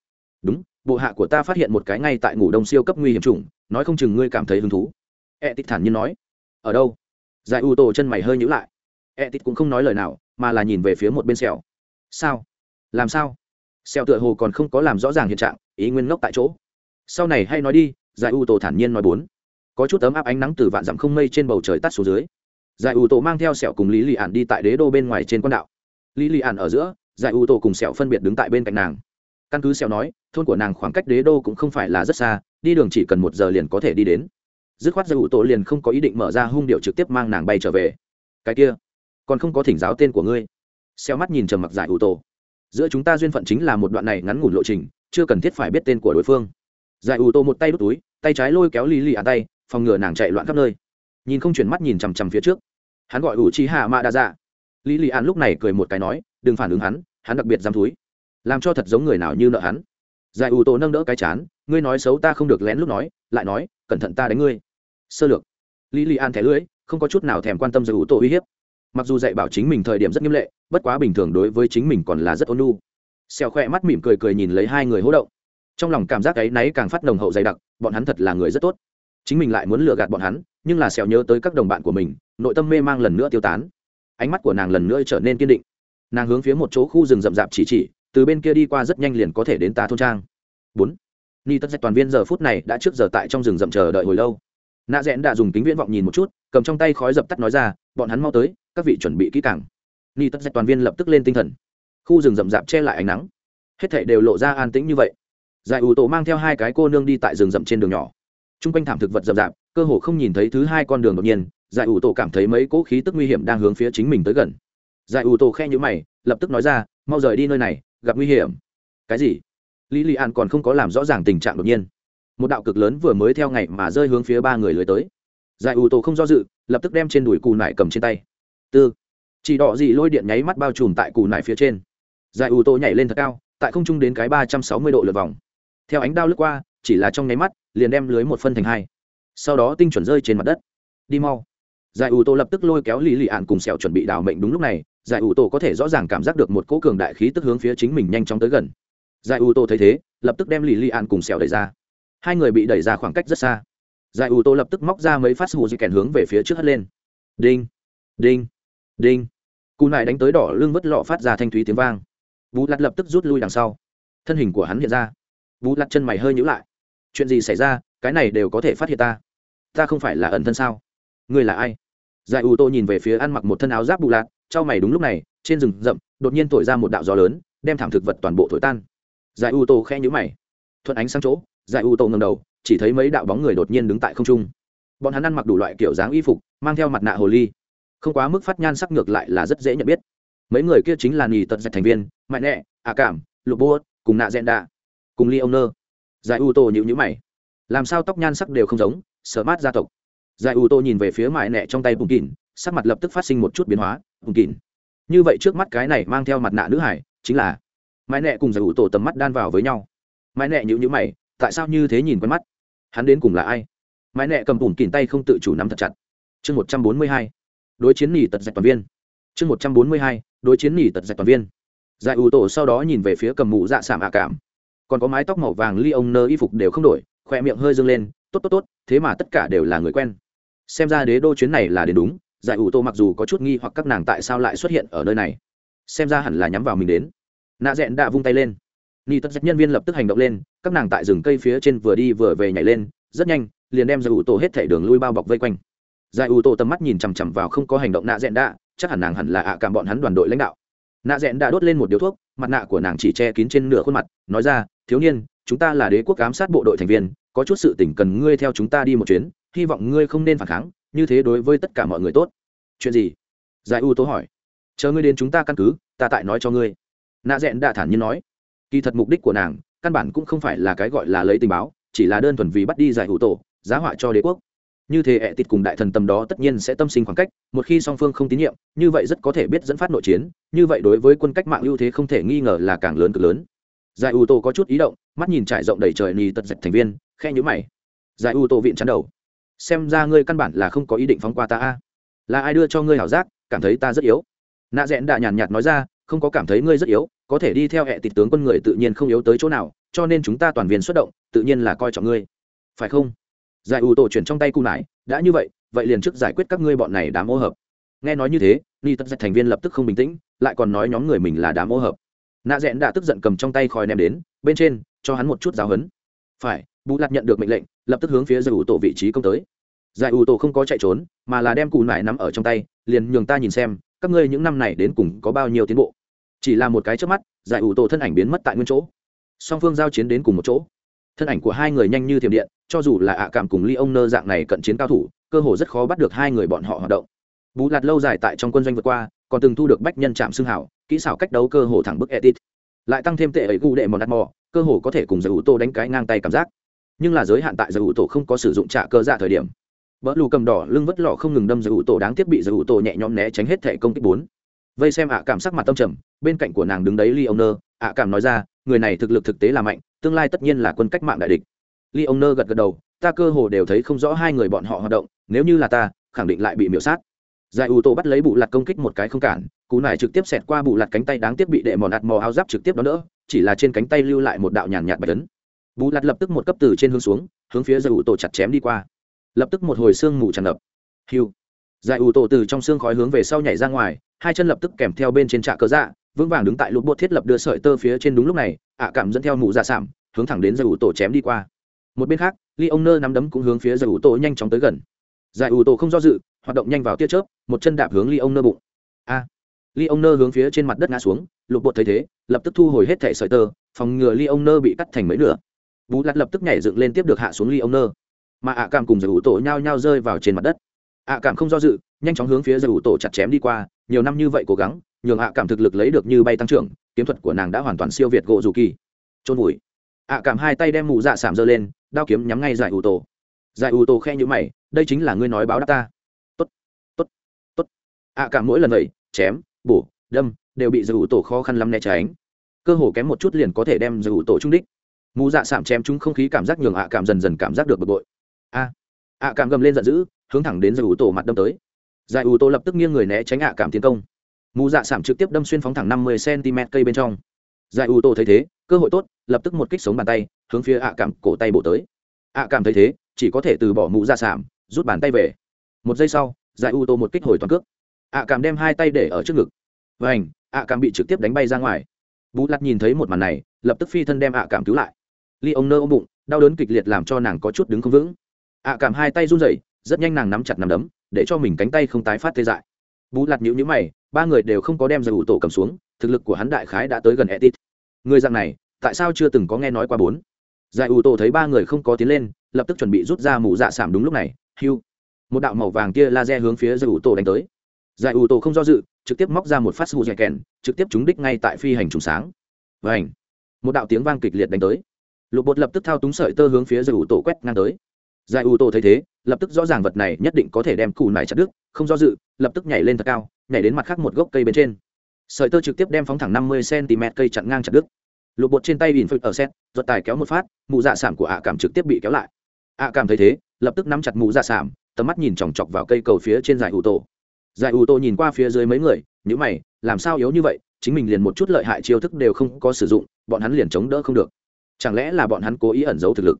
Đúng, bộ hạ của ta phát hiện một cái ngay tại ngủ đông siêu cấp nguy hiểm chủng, nói không chừng ngươi cảm thấy hứng thú. E tít thản nhiên nói. Ở đâu? Giải ủ tổ chân mày hơi nhữ lại. E tít cũng không nói lời nào, mà là nhìn về phía một bên sẹo. Sao? Làm sao? Sẹo tựa hồ còn không có làm rõ ràng hiện trạng, ý nguyên ngốc tại chỗ. Sau này hay nói đi, giải u tổ thản nhiên nói bốn có chút ấm áp ánh nắng từ vạn dặm không mây trên bầu trời tắt xuống dưới. Giải u tổ mang theo sẹo cùng lý lì ạn đi tại đế đô bên ngoài trên quan đạo. Lý lì ạn ở giữa, giải u tổ cùng sẹo phân biệt đứng tại bên cạnh nàng. Căn cứ sẹo nói, thôn của nàng khoảng cách đế đô cũng không phải là rất xa, đi đường chỉ cần một giờ liền có thể đi đến. Dứt khoát giải u tổ liền không có ý định mở ra hung điệu trực tiếp mang nàng bay trở về. Cái kia, còn không có thỉnh giáo tên của ngươi. Sẹo mắt nhìn trầm mặc giải u tổ. Giữa chúng ta duyên phận chính là một đoạn này ngắn ngủn lộ trình, chưa cần thiết phải biết tên của đối phương. Giải ủ tô một tay đút túi, tay trái lôi kéo lý lì ạn tay phòng ngừa nàng chạy loạn khắp nơi. Nhìn không chuyển mắt nhìn chằm chằm phía trước. Hắn gọi ủ chi hạ mạ đa dạ. Lý lì An lúc này cười một cái nói đừng phản ứng hắn hắn đặc biệt dám thúi, làm cho thật giống người nào như nợ hắn. Giải ủ tổ nâng đỡ cái chán ngươi nói xấu ta không được lén lúc nói lại nói cẩn thận ta đánh ngươi. Sơ lược. Lý lì an thẻ lưỡi không có chút nào thèm quan tâm giải ủ tổ uy hiếp. Mặc dù dạy bảo chính mình thời điểm rất nghiêm lệ bất quá bình thường đối với chính mình còn là rất ôn nhu. Xèo khoe mắt mỉm cười cười nhìn lấy hai người hỗ động. Trong lòng cảm giác ấy náy càng phát nồng hậu dày đặc bọn hắn thật là người rất tốt chính mình lại muốn lừa gạt bọn hắn, nhưng là sẹo nhớ tới các đồng bạn của mình, nội tâm mê mang lần nữa tiêu tán. Ánh mắt của nàng lần nữa trở nên kiên định. Nàng hướng phía một chỗ khu rừng rậm rạp chỉ chỉ, từ bên kia đi qua rất nhanh liền có thể đến ta thôn trang. Bốn. Ni tất dạch toàn viên giờ phút này đã trước giờ tại trong rừng rậm chờ đợi hồi lâu. Nạ rẽn đã dùng kính viễn vọng nhìn một chút, cầm trong tay khói dập tắt nói ra, bọn hắn mau tới, các vị chuẩn bị kỹ càng. Ni tất dạch toàn viên lập tức lên tinh thần. Khu rừng rậm rạp che lại ánh nắng. Hết thảy đều lộ ra an tĩnh như vậy. Giải ủ tổ mang theo hai cái cô nương đi tại rừng rậm trên đường nhỏ t r u n g quanh thảm thực vật rậm rạp, cơ hồ không nhìn thấy thứ hai con đường đột nhiên, giải ủ tổ cảm thấy mấy cỗ khí tức nguy hiểm đang hướng phía chính mình tới gần. Giải ủ tổ khe nhữ mày, lập tức nói ra, mau rời đi nơi này, gặp nguy hiểm. Cái gì? Lý lị an còn không có làm rõ ràng tình trạng đột nhiên. Một đạo cực lớn vừa mới theo ngày mà rơi hướng phía ba người lưới tới. Giải ủ tổ không do dự, lập tức đem trên đùi cù nải cầm trên tay. Tư. Chỉ đỏ gì lôi điện nháy mắt bao trùm tại cù nải phía trên. Giải ủ tổ nhảy lên thật cao, tại không trung đến cái ba trăm sáu mươi độ lượt vòng. Theo ánh đao lướt qua, chỉ là trong nháy mắt liền đem lưới một phân thành hai. Sau đó tinh chuẩn rơi trên mặt đất. Đi mau. Giải ủ tổ lập tức lôi kéo lì lì ạn cùng sẹo chuẩn bị đào mệnh đúng lúc này, giải ủ tổ có thể rõ ràng cảm giác được một cỗ cường đại khí tức hướng phía chính mình nhanh chóng tới gần. Giải ủ tổ thấy thế, lập tức đem lì lì ạn cùng sẹo đẩy ra. Hai người bị đẩy ra khoảng cách rất xa. Giải ủ tổ lập tức móc ra mấy phát sù di kèn hướng về phía trước hất lên. Đinh đinh đinh. Cù nại đánh tới đỏ lưng vứt lọ phát ra thanh thúy tiếng vang. Vũ lặt lập tức rút lui đằng sau. Thân hình của hắn hiện ra. Vũ lặt chân mày hơi nhữ lại chuyện gì xảy ra, cái này đều có thể phát hiện ta. Ta không phải là ẩn thân sao? Ngươi là ai? Giải ủ tô nhìn về phía ăn mặc một thân áo giáp bù lạc trao mày đúng lúc này, trên rừng rậm, đột nhiên thổi ra một đạo gió lớn, đem thảm thực vật toàn bộ thổi tan. Giải ủ tô khe nhữ mày. Thuận ánh sang chỗ, giải ủ tô ngầm đầu, chỉ thấy mấy đạo bóng người đột nhiên đứng tại không trung. Bọn hắn ăn mặc đủ loại kiểu dáng y phục, mang theo mặt nạ hồ ly. Không quá mức phát nhan sắc ngược lại là rất dễ nhận biết. Mấy người kia chính là nì tật dạch thành viên, mạnh nẹ ạ cảm, lục bô, cùng nạ rẽn đạ, cùng ly ông nơ giải u tô nhữ nhữ mày. Làm sao tóc nhan sắc đều không giống, sợ mát gia tộc. Giải u tô nhìn về phía mại nẹ trong tay bùng kín sắc mặt lập tức phát sinh một chút biến hóa. Bùng kín như vậy trước mắt cái này mang theo mặt nạ nữ hải, chính là mãi nẹ cùng giải u tô tầm mắt đan vào với nhau. Mãi nẹ nhữ nhữ mày, tại sao như thế nhìn quen mắt? Hắn đến cùng là ai? Mãi nẹ cầm bùn kìn tay không tự chủ nắm thật chặt. Chương một trăm bốn mươi hai, đối chiến nỉ tật dạch toàn viên. Chương một trăm bốn mươi hai, đối chiến nỉ tật dạch toàn viên. Giải ủ tổ sau đó nhìn về phía cầm mụ dạ xảm ạ cảm còn có mái tóc màu vàng ly ông nơ y phục đều không đổi khoe miệng hơi dâng lên, tốt tốt tốt, thế mà tất cả đều là người quen. Xem ra đế đô chuyến này là đến đúng, giải ủ tô mặc dù có chút nghi hoặc các nàng tại sao lại xuất hiện ở nơi này. Xem ra hẳn là nhắm vào mình đến. Nạ Dẹn đã vung tay lên. Ni tất nhân viên lập tức hành động lên, các nàng tại rừng cây phía trên vừa đi vừa về nhảy lên, rất nhanh, liền đem giải ủ tô hết thể đường lui bao bọc vây quanh. Giải ủ tô tầm mắt nhìn chằm chằm vào không có hành động nạ Dẹn đã, chắc hẳn nàng hẳn là ạ cảm bọn hắn đoàn đội lãnh đạo. Nạ Dẹn đã đốt lên một điếu thuốc mặt nạ của nàng chỉ che kín trên nửa khuôn mặt, nói ra, thiếu niên, chúng ta là đế quốc ám sát bộ đội thành viên, có chút sự tỉnh cần ngươi theo chúng ta đi một chuyến, hy vọng ngươi không nên phản kháng, như thế đối với tất cả mọi người tốt. Chuyện gì? Giải u tố hỏi. Chờ ngươi đến chúng ta căn cứ, ta tại nói cho ngươi. Nạ rẽn đã thản nhiên nói. Kỳ thật mục đích của nàng, căn bản cũng không phải là cái gọi là lấy tình báo, chỉ là đơn thuần vì bắt đi giải hữu tổ giá họa cho đế quốc như thế ẹ tịt cùng đại thần tầm đó tất nhiên sẽ tâm sinh khoảng cách, một khi song phương không tín nhiệm, như vậy rất có thể biết dẫn phát nội chiến, như vậy đối với quân cách mạng ưu thế không thể nghi ngờ là càng lớn cực lớn. Giải ưu tô có chút ý động, mắt nhìn trải rộng đầy trời nì tật dạch thành viên khe nhữ mày. Giải ưu tô viện chắn đầu. Xem ra ngươi căn bản là không có ý định phóng qua ta a. Là ai đưa cho ngươi hảo giác, cảm thấy ta rất yếu? Nạ rẽn đã nhàn nhạt nói ra, không có cảm thấy ngươi rất yếu, có thể đi theo hệ tịt tướng quân người tự nhiên không yếu tới chỗ nào, cho nên chúng ta toàn viên xuất động, tự nhiên là coi trọng ngươi. Phải không? Giải ủ tổ chuyển trong tay cụ nải đã như vậy vậy liền trước giải quyết các ngươi bọn này đám ô hợp. Nghe nói như thế, ni tất Giật thành viên lập tức không bình tĩnh, lại còn nói nhóm người mình là đám ô hợp. Nạ rẽn đã tức giận cầm trong tay khói ném đến, bên trên, cho hắn một chút giáo hấn phải, bù lạc nhận được mệnh lệnh, lập tức hướng phía giải ủ tổ vị trí công tới. Giải ủ tổ không có chạy trốn, mà là đem cụ nải nắm ở trong tay, liền nhường ta nhìn xem, các ngươi những năm này đến cùng có bao nhiêu tiến bộ. Chỉ là một cái trước mắt, giải ủ tổ thân ảnh biến mất tại nguyên chỗ. Song phương giao chiến đến cùng một chỗ. Thân ảnh của hai người nhanh như thiểm điện cho dù là ạ cảm cùng ly ông nơ dạng này cận chiến cao thủ, cơ hồ rất khó bắt được hai người bọn họ hoạt động. Bù lạt lâu dài tại trong quân doanh vượt qua, còn từng thu được bách nhân chạm xương hảo, kỹ xảo cách đấu cơ hồ thẳng bức edit lại tăng thêm tệ ấy gu đệ mòn đắt mò, cơ hồ có thể cùng giải ủ tô đánh cái ngang tay cảm giác. Nhưng là giới hạn tại giải ủ tổ không có sử dụng trả cơ dạ thời điểm. Vỡ lù cầm đỏ lưng vất lọ không ngừng đâm giải ủ tổ đáng tiếc bị giải ủ tổ nhẹ nhõm né tránh hết thể công kích bốn. Vây xem ạ cảm sắc mặt tâm trầm, bên cạnh của nàng đứng đấy ly ông nơ ạ cảm nói ra, người này thực lực thực tế là mạnh, tương lai tất nhiên là quân cách mạng đại địch ly ông nơ gật gật đầu ta cơ hồ đều thấy không rõ hai người bọn họ hoạt động nếu như là ta khẳng định lại bị miểu sát. Giải U Tô bắt lấy bụ lạt công kích một cái không cản cú này trực tiếp xẹt qua bụ lạt cánh tay đáng tiếc bị đệ mòn ạt mò áo giáp trực tiếp đó nữa chỉ là trên cánh tay lưu lại một đạo nhàn nhạt bạch ấn. bù lạt lập tức một cấp từ trên hướng xuống hướng phía giải U Tô chặt chém đi qua. Lập tức một hồi xương mù tràn ngập. Hiu. Giải U Tô từ trong xương khói hướng về sau nhảy ra ngoài hai chân lập tức kèm theo bên trên trạ cơ dạ vững vàng đứng tại lục bộ thiết lập đưa sợi tơ phía trên đúng lúc này ạ cảm dẫn theo mụ dạ sạm, hướng thẳng đến giải U Tô chém đi qua một bên khác ly ông nơ nắm đấm cũng hướng phía giải ủ tổ nhanh chóng tới gần. Giải ủ tổ không do dự, hoạt động nhanh vào tia chớp, một chân đạp hướng ly ông nơ bụng. A! À. ly ông nơ hướng phía trên mặt đất ngã xuống, lục bột thấy thế, lập tức thu hồi hết thẻ sợi tơ, phòng ngừa ly ông nơ bị cắt thành mấy nửa. Bú lặt lập tức nhảy dựng lên tiếp được hạ xuống ly ông nơ. Mà ạ cảm cùng giải ủ tổ nhao nhao rơi vào trên mặt đất. Ạ cảm không do dự, nhanh chóng hướng phía giải ủ tổ chặt chém đi qua, nhiều năm như vậy cố gắng, nhường ạ cảm thực lực lấy được như bay tăng trưởng, kiếm thuật của nàng đã hoàn toàn siêu việt gỗ dù kỳ. Trôn vùi ạ cảm hai tay đem mụ dạ sảm giơ lên, đao kiếm nhắm ngay giải ủ tổ. Giải ủ tổ khe nhữ mày, đây chính là ngươi nói báo đáp ta. Tốt tốt tốt. ạ cảm mỗi lần vậy, chém, bổ, đâm, đều bị giải ủ tổ khó khăn lắm né tránh. Cơ hồ kém một chút liền có thể đem giải ủ tổ trung đích. Mụ dạ sảm chém chúng không khí cảm giác nhường ạ cảm dần dần cảm giác được bực bội. A, ạ cảm gầm lên giận dữ, hướng thẳng đến giải ủ tổ mặt đâm tới. Giải ủ tổ lập tức nghiêng người né tránh ạ cảm tiến công. Mù dạ sảm trực tiếp đâm xuyên phóng thẳng năm mươi cm cây bên trong giải ủ tô thấy thế, cơ hội tốt, lập tức một kích sống bàn tay, hướng phía ạ cảm cổ tay bổ tới. ạ cảm thấy thế, chỉ có thể từ bỏ mũ ra sảm rút bàn tay về. Một giây sau, giải ủ tô một kích hồi toàn cước. ạ cảm đem hai tay để ở trước ngực. Và ảnh ạ cảm bị trực tiếp đánh bay ra ngoài. Bú lặt nhìn thấy một màn này, lập tức phi thân đem ạ cảm cứu lại. Ly ông nơ ôm bụng, đau đớn kịch liệt làm cho nàng có chút đứng không vững. ạ cảm hai tay run rẩy, rất nhanh nàng nắm chặt nắm đấm, để cho mình cánh tay không tái phát tê dại. Bú lặt nhữ nhữ mày ba người đều không có đem giải ủ tổ cầm xuống, thực lực của hắn đại khái đã tới gần etit. Người dạng này, tại sao chưa từng có nghe nói qua bốn? Giải ủ tổ thấy ba người không có tiến lên, lập tức chuẩn bị rút ra mũ dạ sảm đúng lúc này, hiu. Một đạo màu vàng kia laser hướng phía giải ủ tổ đánh tới. Giải ủ tổ không do dự, trực tiếp móc ra một phát sù dẻ kèn, trực tiếp trúng đích ngay tại phi hành trùng sáng. Và ảnh một đạo tiếng vang kịch liệt đánh tới. Lục bột lập tức thao túng sợi tơ hướng phía giải ủ tổ quét ngang tới giải ủ tô thấy thế, lập tức rõ ràng vật này nhất định có thể đem cù nải chặt đứt, không do dự, lập tức nhảy lên thật cao, nhảy đến mặt khác một gốc cây bên trên. Sợi tơ trực tiếp đem phóng thẳng năm mươi cm cây chặn ngang chặt đứt. Lục bột trên tay ỉn phật ở xét, giật tài kéo một phát mụ dạ sản của ạ cảm trực tiếp bị kéo lại. Ạ cảm thấy thế, lập tức nắm chặt mụ dạ sản tầm mắt nhìn chòng chọc vào cây cầu phía trên giải ủ tô. Giải ủ tô nhìn qua phía dưới mấy người nhữ mày, làm sao yếu như vậy, chính mình liền một chút lợi hại chiêu thức đều không có sử dụng, bọn hắn liền chống đỡ không được. Chẳng lẽ là bọn hắn cố ý ẩn giấu thực lực?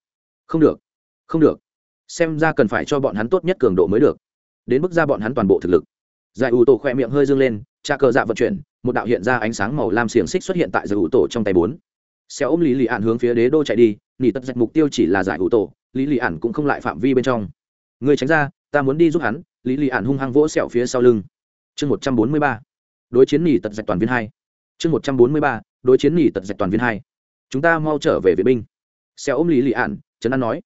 Không được không được xem ra cần phải cho bọn hắn tốt nhất cường độ mới được. Đến mức ra bọn hắn toàn bộ thực lực. Giải ủ tổ khoe miệng hơi dâng lên, trà cờ dạ vận chuyển, một đạo hiện ra ánh sáng màu lam xiềng xích xuất hiện tại giải ủ tổ trong tay bốn. Xe ôm lý lì ạn hướng phía đế đô chạy đi, nỉ tật dạch mục tiêu chỉ là giải ủ tổ, lý lì ạn cũng không lại phạm vi bên trong. Người tránh ra, ta muốn đi giúp hắn, lý lì ạn hung hăng vỗ sẹo phía sau lưng. Chương một trăm bốn mươi ba. Đối chiến nỉ tật dạch toàn viên hai. Chương một trăm bốn mươi ba, đối chiến nỉ tật dạch toàn viên hai. Chúng ta mau trở về vệ binh. Xe ôm lý lì ạn trấn an nói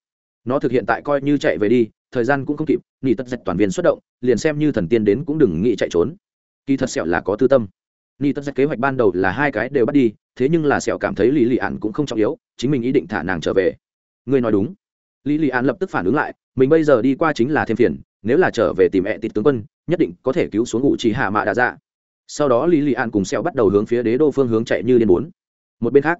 nó thực hiện tại coi như chạy về đi, thời gian cũng không kịp, nỉ tật dạch toàn viên xuất động, liền xem như thần tiên đến cũng đừng nghĩ chạy trốn. Kỳ thật sẹo là có tư tâm. Nghỉ tật dạch kế hoạch ban đầu là hai cái đều bắt đi, thế nhưng là sẹo cảm thấy lý lì ạn cũng không trọng yếu, chính mình ý định thả nàng trở về. Ngươi nói đúng. Lý lì ạn lập tức phản ứng lại, mình bây giờ đi qua chính là thêm phiền, nếu là trở về tìm mẹ tịt tướng quân, nhất định có thể cứu xuống ngụ chỉ hạ mạ đà dạ. Sau đó lý lì ạn cùng sẹo bắt đầu hướng phía đế đô phương hướng chạy như điên bốn. Một bên khác,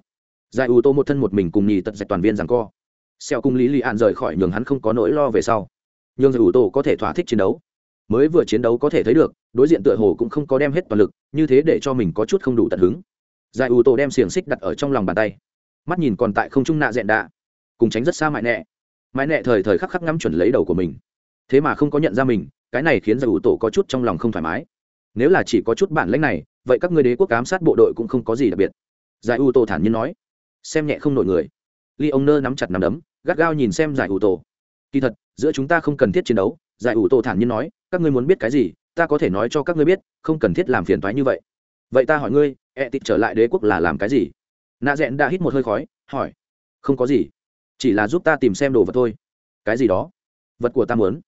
giải ủ tô một thân một mình cùng nhì tật dạch toàn viên rằng co. Xeo cùng lý lì ạn rời khỏi nhường hắn không có nỗi lo về sau. Nhường giải ủ tô có thể thỏa thích chiến đấu. Mới vừa chiến đấu có thể thấy được, đối diện tựa hồ cũng không có đem hết toàn lực, như thế để cho mình có chút không đủ tận hứng. Giải ủ tổ đem xiềng xích đặt ở trong lòng bàn tay. Mắt nhìn còn tại không trung nạ dẹn đạ. Cùng tránh rất xa mãi nẹ. Mãi nẹ thời thời khắc khắc ngắm chuẩn lấy đầu của mình. Thế mà không có nhận ra mình, cái này khiến giải ủ tổ có chút trong lòng không thoải mái. Nếu là chỉ có chút bản lãnh này, vậy các người đế quốc cám sát bộ đội cũng không có gì đặc biệt. Giải ủ tổ thản nhiên nói. Xem nhẹ không nổi người. Ly ông nơ nắm chặt nắm đấm gắt gao nhìn xem giải ủ tổ. Kỳ thật, giữa chúng ta không cần thiết chiến đấu, giải ủ tổ thản nhiên nói, các ngươi muốn biết cái gì, ta có thể nói cho các ngươi biết, không cần thiết làm phiền thoái như vậy. Vậy ta hỏi ngươi ẹ tịt trở lại đế quốc là làm cái gì? Nạ rẽn đã hít một hơi khói, hỏi. Không có gì, chỉ là giúp ta tìm xem đồ vật thôi. Cái gì đó? Vật của ta muốn.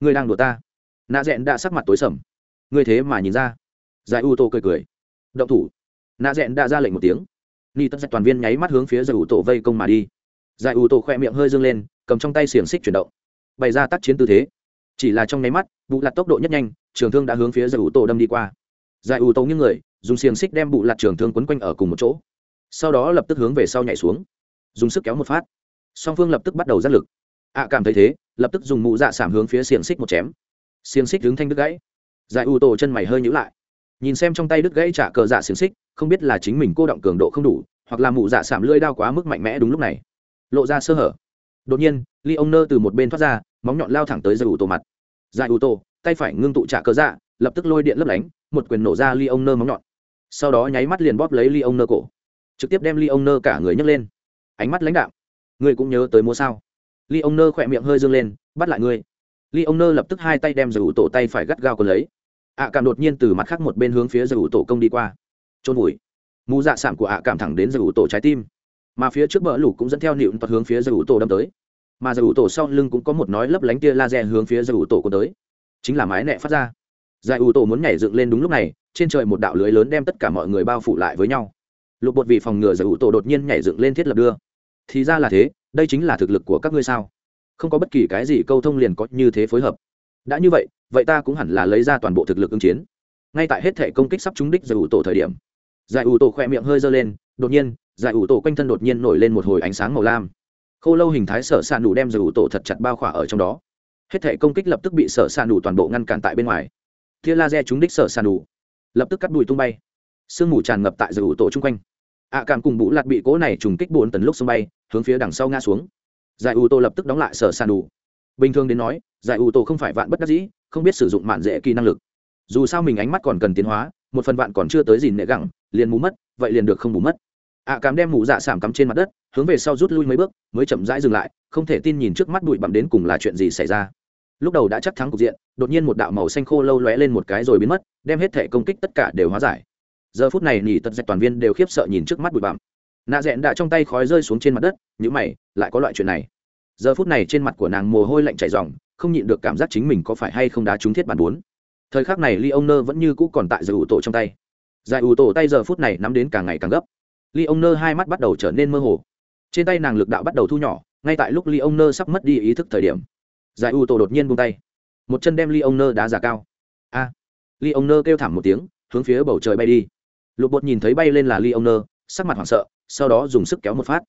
Ngươi đang đùa ta. Nạ rẽn đã sắc mặt tối sầm. Ngươi thế mà nhìn ra. Giải u tô cười cười. Động thủ. Nạ rẽn đã ra lệnh một tiếng. Ni tất dạch toàn viên nháy mắt hướng phía giải u tổ vây công mà đi giải ủ tổ khoe miệng hơi dâng lên, cầm trong tay xiềng xích chuyển động. Bày ra tác chiến tư thế. Chỉ là trong nháy mắt vụ lặt tốc độ nhất nhanh, trường thương đã hướng phía giải ủ tổ đâm đi qua. Giải ủ tổ những người, dùng xiềng xích đem bụ lặt trường thương quấn quanh ở cùng một chỗ. Sau đó lập tức hướng về sau nhảy xuống. Dùng sức kéo một phát. Song phương lập tức bắt đầu giác lực. Ạ cảm thấy thế, lập tức dùng mụ dạ sảm hướng phía xiềng xích một chém. Xiềng xích đứng thanh đứt gãy. Giải ủ tổ chân mày hơi nhữ lại. Nhìn xem trong tay đứt gãy trả cờ dạ xiềng xích, không biết là chính mình cô động cường độ không đủ, hoặc là mụ dạ sảm lưỡi đao quá mức mạnh mẽ đúng lúc này lộ ra sơ hở. Đột nhiên ly ông nơ từ một bên thoát ra, móng nhọn lao thẳng tới giải ủ tổ mặt. Giải ủ tổ, tay phải ngưng tụ trả cơ dạ lập tức lôi điện lấp lánh, một quyền nổ ra ly ông nơ móng nhọn. Sau đó nháy mắt liền bóp lấy ly ông nơ cổ. Trực tiếp đem ly ông nơ cả người nhấc lên. Ánh mắt lãnh đạo ngươi cũng nhớ tới mua sao? Ly ông nơ khỏe miệng hơi dương lên, bắt lại ngươi. Ly ông nơ lập tức hai tay đem giải ủ tổ tay phải gắt gao còn lấy. Ạ à cảm đột nhiên từ mặt khác một bên hướng phía giải ủ tổ công đi qua. Trôn vùi. Mù dạ sạm của ạ cảm thẳng đến giải ủ tổ trái tim mà phía trước bờ lũ cũng dẫn theo nịu tật hướng phía giải ủ tổ đâm tới. Mà giải ủ tổ sau lưng cũng có một nói lấp lánh tia laser hướng phía giải ủ tổ của tới. Chính là mái nẹ phát ra. Giải ủ tổ muốn nhảy dựng lên đúng lúc này, trên trời một đạo lưới lớn đem tất cả mọi người bao phủ lại với nhau. Lục bột vì phòng ngừa giải ủ tổ đột nhiên nhảy dựng lên thiết lập đưa. Thì ra là thế, đây chính là thực lực của các ngươi sao? Không có bất kỳ cái gì câu thông liền có như thế phối hợp. Đã như vậy vậy ta cũng hẳn là lấy ra toàn bộ thực lực ứng chiến. Ngay tại hết thể công kích sắp trúng đích giải ủ tổ thời điểm, giải ủ tổ khỏe miệng hơi dơ lên đột nhiên, giải ủ tổ quanh thân đột nhiên nổi lên một hồi ánh sáng màu lam. Khô lâu hình thái sở s ạ nủ đem giải ủ tổ thật chặt bao khỏa ở trong đó. Hết thể công kích lập tức bị sở s ạ nủ toàn bộ ngăn cản tại bên ngoài. Tia laser trúng đích sở s ạ nủ lập tức cắt đùi tung bay. Sương mù tràn ngập tại giải ủ tổ chung quanh. Ạ cảm cùng bụ lạt bị cỗ này trùng kích bốn tấn lúc sông bay, hướng phía đằng sau ngã xuống. Giải ủ tổ lập tức đóng lại sở s ạ nủ bình thường đến nói, giải ủ tổ không phải vạn bất đắc dĩ, không biết sử dụng mạn dễ kỳ năng lực. Dù sao mình ánh mắt còn cần tiến hóa, một phần vạn còn chưa tới gì nệ gẳng, liền mù mất, vậy liền được không bù mất ạ à, đem mụ dạ sảm cắm trên mặt đất hướng về sau rút lui mấy bước mới chậm rãi dừng lại không thể tin nhìn trước mắt bụi bặm đến cùng là chuyện gì xảy ra. Lúc đầu đã chắc thắng cục diện đột nhiên một đạo màu xanh khô lâu lóe lên một cái rồi biến mất đem hết thể công kích tất cả đều hóa giải. Giờ phút này nỉ tật dạch toàn viên đều khiếp sợ nhìn trước mắt bụi bặm. Nạ rẽn đã trong tay khói rơi xuống trên mặt đất nhữ mày lại có loại chuyện này. Giờ phút này trên mặt của nàng mồ hôi lạnh chảy dòng không nhịn được cảm giác chính mình có phải hay không đá trúng thiết bản bốn. Thời khắc này ly ông nơ vẫn như cũ còn tại giải ủ tổ trong tay. Giải ủ tổ tay giờ phút này nắm đến càng ngày càng gấp ly ông nơ hai mắt bắt đầu trở nên mơ hồ. Trên tay nàng lực đạo bắt đầu thu nhỏ ngay tại lúc ly ông nơ sắp mất đi ý thức thời điểm giải U tổ đột nhiên buông tay. Một chân đem ly ông nơ đá ra cao. A! À, ly ông nơ kêu thảm một tiếng hướng phía bầu trời bay đi. Lục bột nhìn thấy bay lên là ly ông nơ sắc mặt hoảng sợ sau đó dùng sức kéo một phát.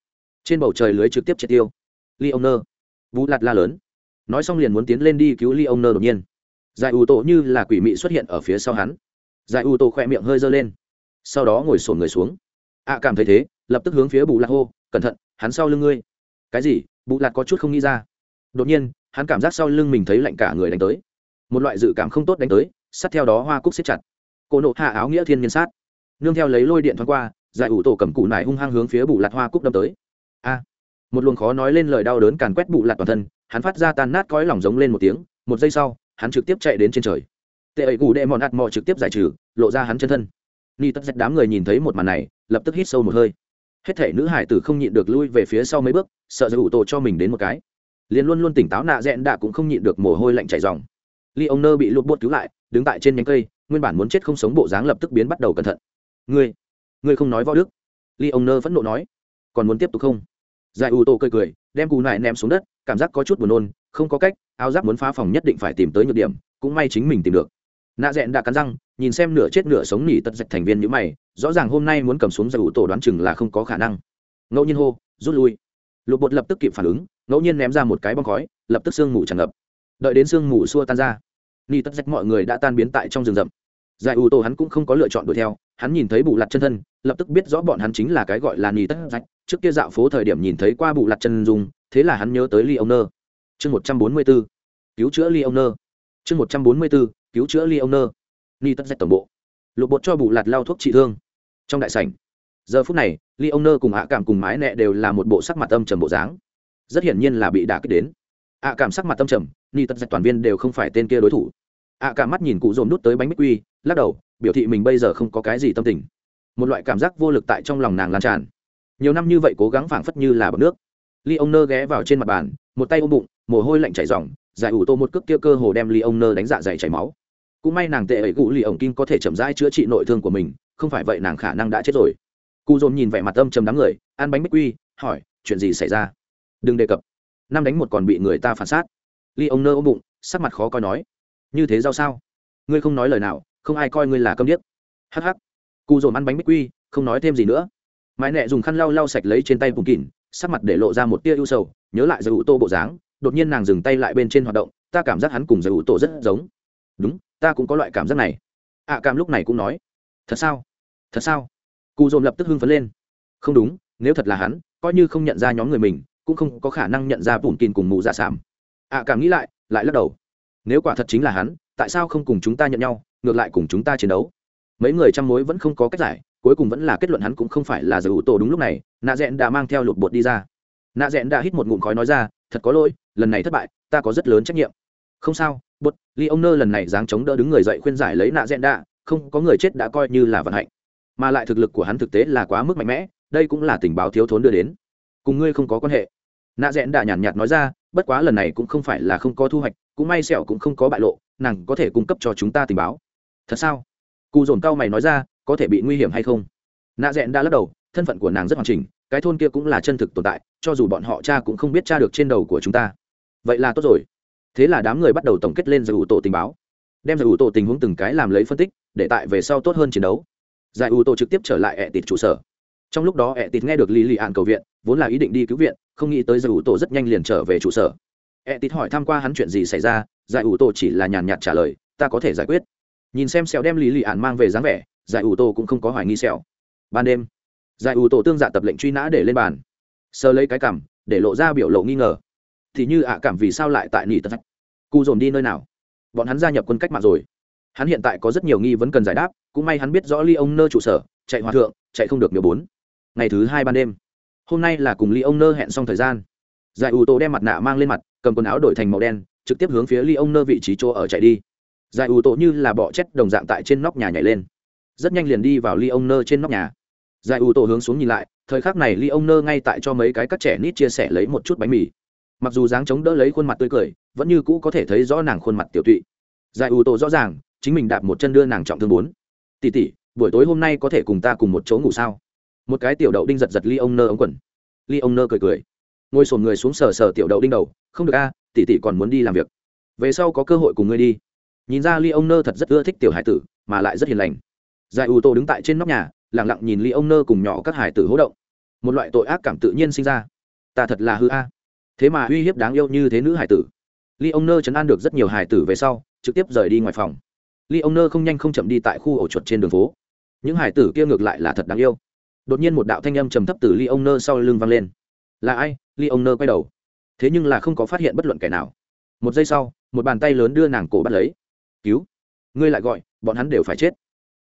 Trên bầu trời lưới trực tiếp triệt tiêu. Ly ông nơ. Vũ lạt la lớn. Nói xong liền muốn tiến lên đi cứu ly ông nơ đột nhiên. Giải U tổ như là quỷ mị xuất hiện ở phía sau hắn. Giải U tổ khỏe miệng hơi dơ lên. Sau đó ngồi sổn người xuống ạ cảm thấy thế, lập tức hướng phía bù lạc hô, cẩn thận, hắn sau lưng ngươi. Cái gì? Bù lạc có chút không nghĩ ra. Đột nhiên, hắn cảm giác sau lưng mình thấy lạnh cả người đánh tới. Một loại dự cảm không tốt đánh tới, sát theo đó hoa cúc xếp chặt. Cô nộ hạ áo nghĩa thiên nhân sát. Nương theo lấy lôi điện thoáng qua, giải ủ tổ cầm cụ nải hung hăng hướng phía bù lạc hoa cúc đâm tới. A! Một luồng khó nói lên lời đau đớn càn quét bù lạc toàn thân, hắn phát ra tan nát cõi lỏng giống lên một tiếng, một giây sau, hắn trực tiếp chạy đến trên trời. Tệ ấy cụ đệ mòn ạt mò trực tiếp giải trừ, lộ ra hắn chân thân. Ni tất dạch đám người nhìn thấy một màn này lập tức hít sâu một hơi. Hết thể nữ hải tử không nhịn được lui về phía sau mấy bước, sợ giữ ủ tổ cho mình đến một cái. Liền luôn luôn tỉnh táo nạ dẹn đạ cũng không nhịn được mồ hôi lạnh chảy dòng ly ông nơ bị lụt bột cứu lại, đứng tại trên nhánh cây, nguyên bản muốn chết không sống bộ dáng lập tức biến bắt đầu cẩn thận. Ngươi ngươi không nói võ đức? Ly ông nơ phẫn nộ nói. Còn muốn tiếp tục không? Giải ủ tổ cười cười, đem cù nại ném xuống đất, cảm giác có chút buồn nôn, không có cách, áo giáp muốn phá phòng nhất định phải tìm tới nhược điểm, cũng may chính mình tìm được. Nạ rẽn đã cắn răng nhìn xem nửa chết nửa sống nỉ tật dạch thành viên như mày, rõ ràng hôm nay muốn cầm xuống giải ủ tổ đoán chừng là không có khả năng. Ngẫu nhiên hô, rút lui. Lục bột lập tức kịp phản ứng, ngẫu nhiên ném ra một cái bong khói, lập tức sương mù tràn ngập. Đợi đến sương mù xua tan ra, nỉ tật dạch mọi người đã tan biến tại trong rừng rậm. Giải ủ tổ hắn cũng không có lựa chọn đuổi theo, hắn nhìn thấy bù lặt chân thân, lập tức biết rõ bọn hắn chính là cái gọi là nỉ tất dạch. Trước kia dạo phố thời điểm nhìn thấy qua bù lặt chân dùng thế là hắn nhớ tới ly ông nơ chương một trăm bốn mươi b cứu chữa ly ông nơ chương một trăm bốn mươi b cứu chữa ly ông nơ ni tất dạch tổng bộ. Lục bột cho bù lạt lao thuốc trị thương. Trong đại sảnh, giờ phút này ly ông nơ cùng hạ cảm cùng mái nẹ đều là một bộ sắc mặt âm trầm bộ dáng. Rất hiển nhiên là bị đả kích đến. Hạ cảm sắc mặt âm trầm, ni tất dạch toàn viên đều không phải tên kia đối thủ. Hạ cảm mắt nhìn cụ dồn nút tới bánh bích quy, lắc đầu, biểu thị mình bây giờ không có cái gì tâm tình. Một loại cảm giác vô lực tại trong lòng nàng lan tràn. Nhiều năm như vậy cố gắng phảng phất như là bọc nước. Ly ông nơ ghé vào trên mặt bàn, một tay ôm bụng, mồ hôi lạnh chảy r giải ủ tô một cước kia cơ hồ đem ly ông nơ đánh dạ dày chảy máu cũng may nàng tệ ấy cụ lì ổng kim có thể chậm rãi chữa trị nội thương của mình, không phải vậy nàng khả năng đã chết rồi. Cụ dồn nhìn vẻ mặt âm chầm đám người, ăn bánh bích quy, hỏi, chuyện gì xảy ra? Đừng đề cập. Năm đánh một còn bị người ta phản sát ly ông nơ ôm bụng, sắc mặt khó coi nói, như thế giao sao? Ngươi không nói lời nào, không ai coi ngươi là câm điếc. Hắc hắc. Cụ dồn ăn bánh bích quy, không nói thêm gì nữa. Mãi nẹ dùng khăn lau lau sạch lấy trên tay bùn kỉn sắc mặt để lộ ra một tia ưu sầu, nhớ lại giải ủ tô bộ dáng, đột nhiên nàng dừng tay lại bên trên hoạt động, ta cảm giác hắn cùng giải ủ tô rất giống. Đúng ta cũng có loại cảm giác này. ạ à, cảm lúc này cũng nói thật sao? Thật sao? Cụ dồn lập tức hưng phấn lên. Không đúng nếu thật là hắn coi như không nhận ra nhóm người mình cũng không có khả năng nhận ra bùn kìn cùng mù dạ sảm ạ à, cảm nghĩ lại lại lắc đầu. Nếu quả thật chính là hắn tại sao không cùng chúng ta nhận nhau ngược lại cùng chúng ta chiến đấu? Mấy người chăm mối vẫn không có cách giải cuối cùng vẫn là kết luận hắn cũng không phải là giải ủ tổ đúng lúc này nạ rẽn đã mang theo lột bột đi ra. Nạ rẽn đã hít một ngụm khói nói ra thật có lỗi lần này thất bại ta có rất lớn trách nhiệm không sao bột ly ông nơ lần này dáng chống đỡ đứng người dậy khuyên giải lấy nạ rẽn đạ, không có người chết đã coi như là vận hạnh. Mà lại thực lực của hắn thực tế là quá mức mạnh mẽ, đây cũng là tình báo thiếu thốn đưa đến. Cùng ngươi không có quan hệ. Nạ rẽn đạ nhàn nhạt nói ra, bất quá lần này cũng không phải là không có thu hoạch, cũng may sẹo cũng không có bại lộ, nàng có thể cung cấp cho chúng ta tình báo. Thật sao? Cụ dồn cao mày nói ra, có thể bị nguy hiểm hay không? Nạ rẽn đã lắc đầu, thân phận của nàng rất hoàn chỉnh, cái thôn kia cũng là chân thực tồn tại, cho dù bọn họ cha cũng không biết cha được trên đầu của chúng ta. Vậy là tốt rồi thế là đám người bắt đầu tổng kết lên giải ủ tổ tình báo. Đem giải ủ tổ tình huống từng cái làm lấy phân tích, để tại về sau tốt hơn chiến đấu. Giải ủ tổ trực tiếp trở lại ẹ tịt trụ sở. Trong lúc đó ẹ tịt nghe được lý lì ạn cầu viện, vốn là ý định đi cứu viện, không nghĩ tới giải ủ tổ rất nhanh liền trở về trụ sở. Ẹ tịt hỏi tham q u a hắn chuyện gì xảy ra, giải ủ tổ chỉ là nhàn nhạt trả lời, ta có thể giải quyết. Nhìn xem sẹo đem lý lì ạn mang về dáng vẻ, giải ủ tổ cũng không có hoài nghi sẹo. Ban đêm, giải ủ tổ tương dạ tập lệnh truy nã để lên bàn. Sơ lấy cái cảm để lộ ra biểu lộ nghi ngờ. Thì như ạ, cảm vì sao lại tại nỉ tật cụ dồn đi nơi nào? Bọn hắn gia nhập quân cách mạng rồi. Hắn hiện tại có rất nhiều nghi vấn cần giải đáp, cũng may hắn biết rõ ly ông nơ trụ sở, chạy hòa thượng, chạy không được miểu bốn. Ngày thứ hai ban đêm, hôm nay là cùng ly ông nơ hẹn xong thời gian. Giải ủ tổ đem mặt nạ mang lên mặt, cầm quần áo đổi thành màu đen, trực tiếp hướng phía ly ông nơ vị trí chỗ ở chạy đi. Giải ủ tổ như là bọ chết đồng dạng tại trên nóc nhà nhảy lên. Rất nhanh liền đi vào ly ông nơ trên nóc nhà. Giải ủ tổ hướng xuống nhìn lại, thời khắc này ly ông nơ ngay tại cho mấy cái các trẻ nít chia sẻ lấy một chút bánh mì mặc dù dáng chống đỡ lấy khuôn mặt tươi cười vẫn như cũ có thể thấy rõ nàng khuôn mặt tiểu tụy. Giải ưu tổ rõ ràng chính mình đạp một chân đưa nàng trọng thương bốn. Tỉ tỉ buổi tối hôm nay có thể cùng ta cùng một chỗ ngủ sao? Một cái tiểu đậu đinh giật giật ly ông nơ ống quần. Ly ông nơ cười cười. Ngồi sồn người xuống sờ sờ tiểu đậu đinh đầu không được a à, tỉ tỉ còn muốn đi làm việc. Về sau có cơ hội cùng ngươi đi. Nhìn ra ly ông nơ thật rất ưa thích tiểu hải tử mà lại rất hiền lành. Giải ưu tổ đứng tại trên nóc nhà lẳng lặng nhìn ly ông nơ cùng nhỏ các hải tử hỗ động. Một loại tội ác cảm tự nhiên sinh ra. Ta thật là hư a thế mà uy hiếp đáng yêu như thế nữ hải tử. Ly ông nơ chấn an được rất nhiều hải tử về sau, trực tiếp rời đi ngoài phòng. Ly ông nơ không nhanh không chậm đi tại khu ổ chuột trên đường phố. Những hải tử kia ngược lại là thật đáng yêu. Đột nhiên một đạo thanh âm trầm thấp từ ly ông nơ sau lưng vang lên. Là ai? Ly ông nơ quay đầu. Thế nhưng là không có phát hiện bất luận kẻ nào. Một giây sau, một bàn tay lớn đưa nàng cổ bắt lấy. Cứu! Ngươi lại gọi, bọn hắn đều phải chết.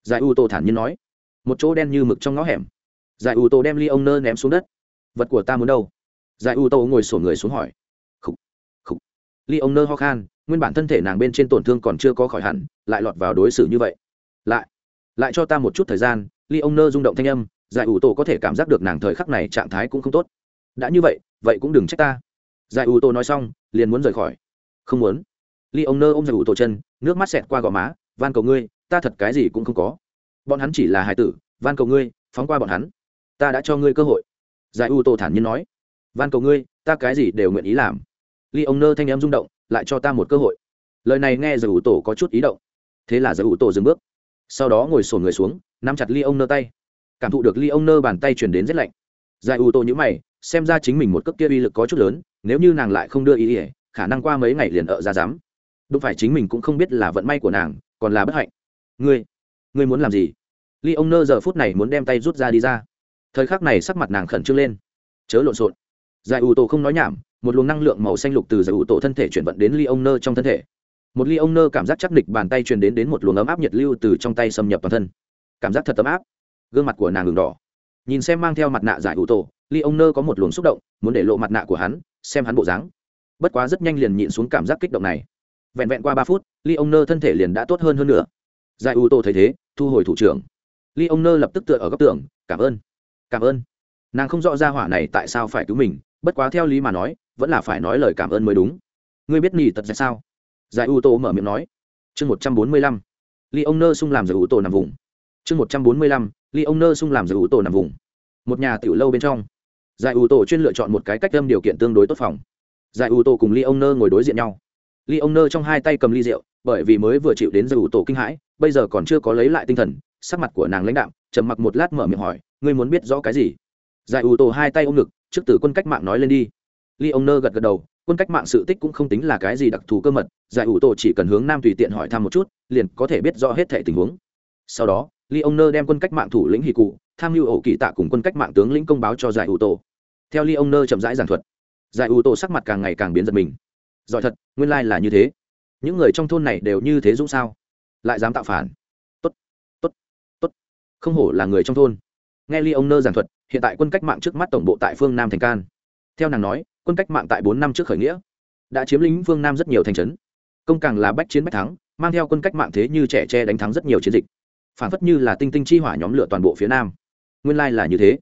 Giải u tô thản nhiên nói. Một chỗ đen như mực trong ngõ hẻm. Giải u tô đem ly ông nơ ném xuống đất. Vật của ta muốn đâu? Giải u tô ngồi sổ người xuống hỏi. Khúc khúc ly ông nơ ho khan, nguyên bản thân thể nàng bên trên tổn thương còn chưa có khỏi hẳn, lại lọt vào đối xử như vậy. Lại lại cho ta một chút thời gian, ly ông nơ rung động thanh âm, giải ủ tổ có thể cảm giác được nàng thời khắc này trạng thái cũng không tốt. Đã như vậy vậy cũng đừng trách ta. Giải ủ tổ nói xong, liền muốn rời khỏi. Không muốn. Ly ông nơ ôm giải ủ tổ chân, nước mắt xẹt qua gò má, van cầu ngươi, ta thật cái gì cũng không có. Bọn hắn chỉ là hải tử, van cầu ngươi, phóng qua bọn hắn. Ta đã cho ngươi cơ hội. Giải ủ tổ thản nhiên nói van cầu ngươi, ta cái gì đều nguyện ý làm. Ly ông nơ thanh em rung động, lại cho ta một cơ hội. Lời này nghe giải ủ tổ có chút ý động. Thế là giải ủ tổ dừng bước. Sau đó ngồi sổn người xuống, nắm chặt ly ông nơ tay. Cảm thụ được ly ông nơ bàn tay chuyển đến rất lạnh. Giải ủ tổ nhữ mày, xem ra chính mình một cấp kia uy lực có chút lớn, nếu như nàng lại không đưa ý ỉa khả năng qua mấy ngày liền ở ra dám. Đúng phải chính mình cũng không biết là vận may của nàng, còn là bất hạnh. Ngươi ngươi muốn làm gì? Ly ông nơ giờ phút này muốn đem tay rút ra đi ra. Thời khắc này sắc mặt nàng khẩn trương lên. Chớ lộn xộn giải ủ tổ không nói nhảm, một luồng năng lượng màu xanh lục từ giải ủ tổ thân thể chuyển vận đến ly ông nơ trong thân thể. Một ly ông nơ cảm giác chắc nịch bàn tay truyền đến đến một luồng ấm áp nhiệt lưu từ trong tay xâm nhập toàn thân. Cảm giác thật ấm áp. Gương mặt của nàng ngừng đỏ. Nhìn xem mang theo mặt nạ giải ủ tổ, ly ông nơ có một luồng xúc động, muốn để lộ mặt nạ của hắn, xem hắn bộ dáng. Bất quá rất nhanh liền nhịn xuống cảm giác kích động này. Vẹn vẹn qua ba phút, ly ông nơ thân thể liền đã tốt hơn hơn nữa. Giải ủ tổ thấy thế, thu hồi thủ trưởng. Ly ông nơ lập tức tựa ở góc tường, cảm ơn cảm ơn. Nàng không rõ ra hỏa này tại sao phải cứu mình bất quá theo lý mà nói, vẫn là phải nói lời cảm ơn mới đúng. Ngươi biết nỉ tật ra sao? Giải u tô mở miệng nói. Chương một trăm bốn mươi lăm. Ly ông nơ sung làm giải u tô nằm vùng. Chương một trăm bốn mươi lăm. Ly ông nơ sung làm giải u tô nằm vùng. Một nhà tiểu lâu bên trong. Giải u tô chuyên lựa chọn một cái cách âm điều kiện tương đối tốt phòng. Giải u tô cùng ly ông nơ ngồi đối diện nhau. Ly ông nơ trong hai tay cầm ly rượu, bởi vì mới vừa chịu đến giải u tô kinh hãi, bây giờ còn chưa có lấy lại tinh thần, sắc mặt của nàng lãnh đạo trầm mặc một lát mở miệng hỏi, ngươi muốn biết rõ cái gì? Giải u tô hai tay ôm ngực trước từ quân cách mạng nói lên đi. Ly ông nơ gật gật đầu, quân cách mạng sự tích cũng không tính là cái gì đặc thù cơ mật, giải ủ tổ chỉ cần hướng nam tùy tiện hỏi thăm một chút, liền có thể biết rõ hết thể tình huống. Sau đó ly ông nơ đem quân cách mạng thủ lĩnh hì cụ, tham mưu ổ kỳ tạ cùng quân cách mạng tướng lĩnh công báo cho giải ủ tổ. Theo ly ông nơ chậm rãi giảng thuật, giải ủ tổ sắc mặt càng ngày càng biến giật mình. Giỏi thật, nguyên lai là như thế. Những người trong thôn này đều như thế dũng sao? Lại dám tạo phản. Tốt tốt tốt. Không hổ là người trong thôn. Nghe ly ông nơ giảng thuật hiện tại quân cách mạng trước mắt tổng bộ tại phương nam thành can. Theo nàng nói, quân cách mạng tại bốn năm trước khởi nghĩa, đã chiếm lĩnh phương nam rất nhiều thành trấn. Công càng là bách chiến bách thắng, mang theo quân cách mạng thế như trẻ tre đánh thắng rất nhiều chiến dịch. Phản phất như là tinh tinh chi hỏa nhóm lửa toàn bộ phía nam. Nguyên lai là như thế.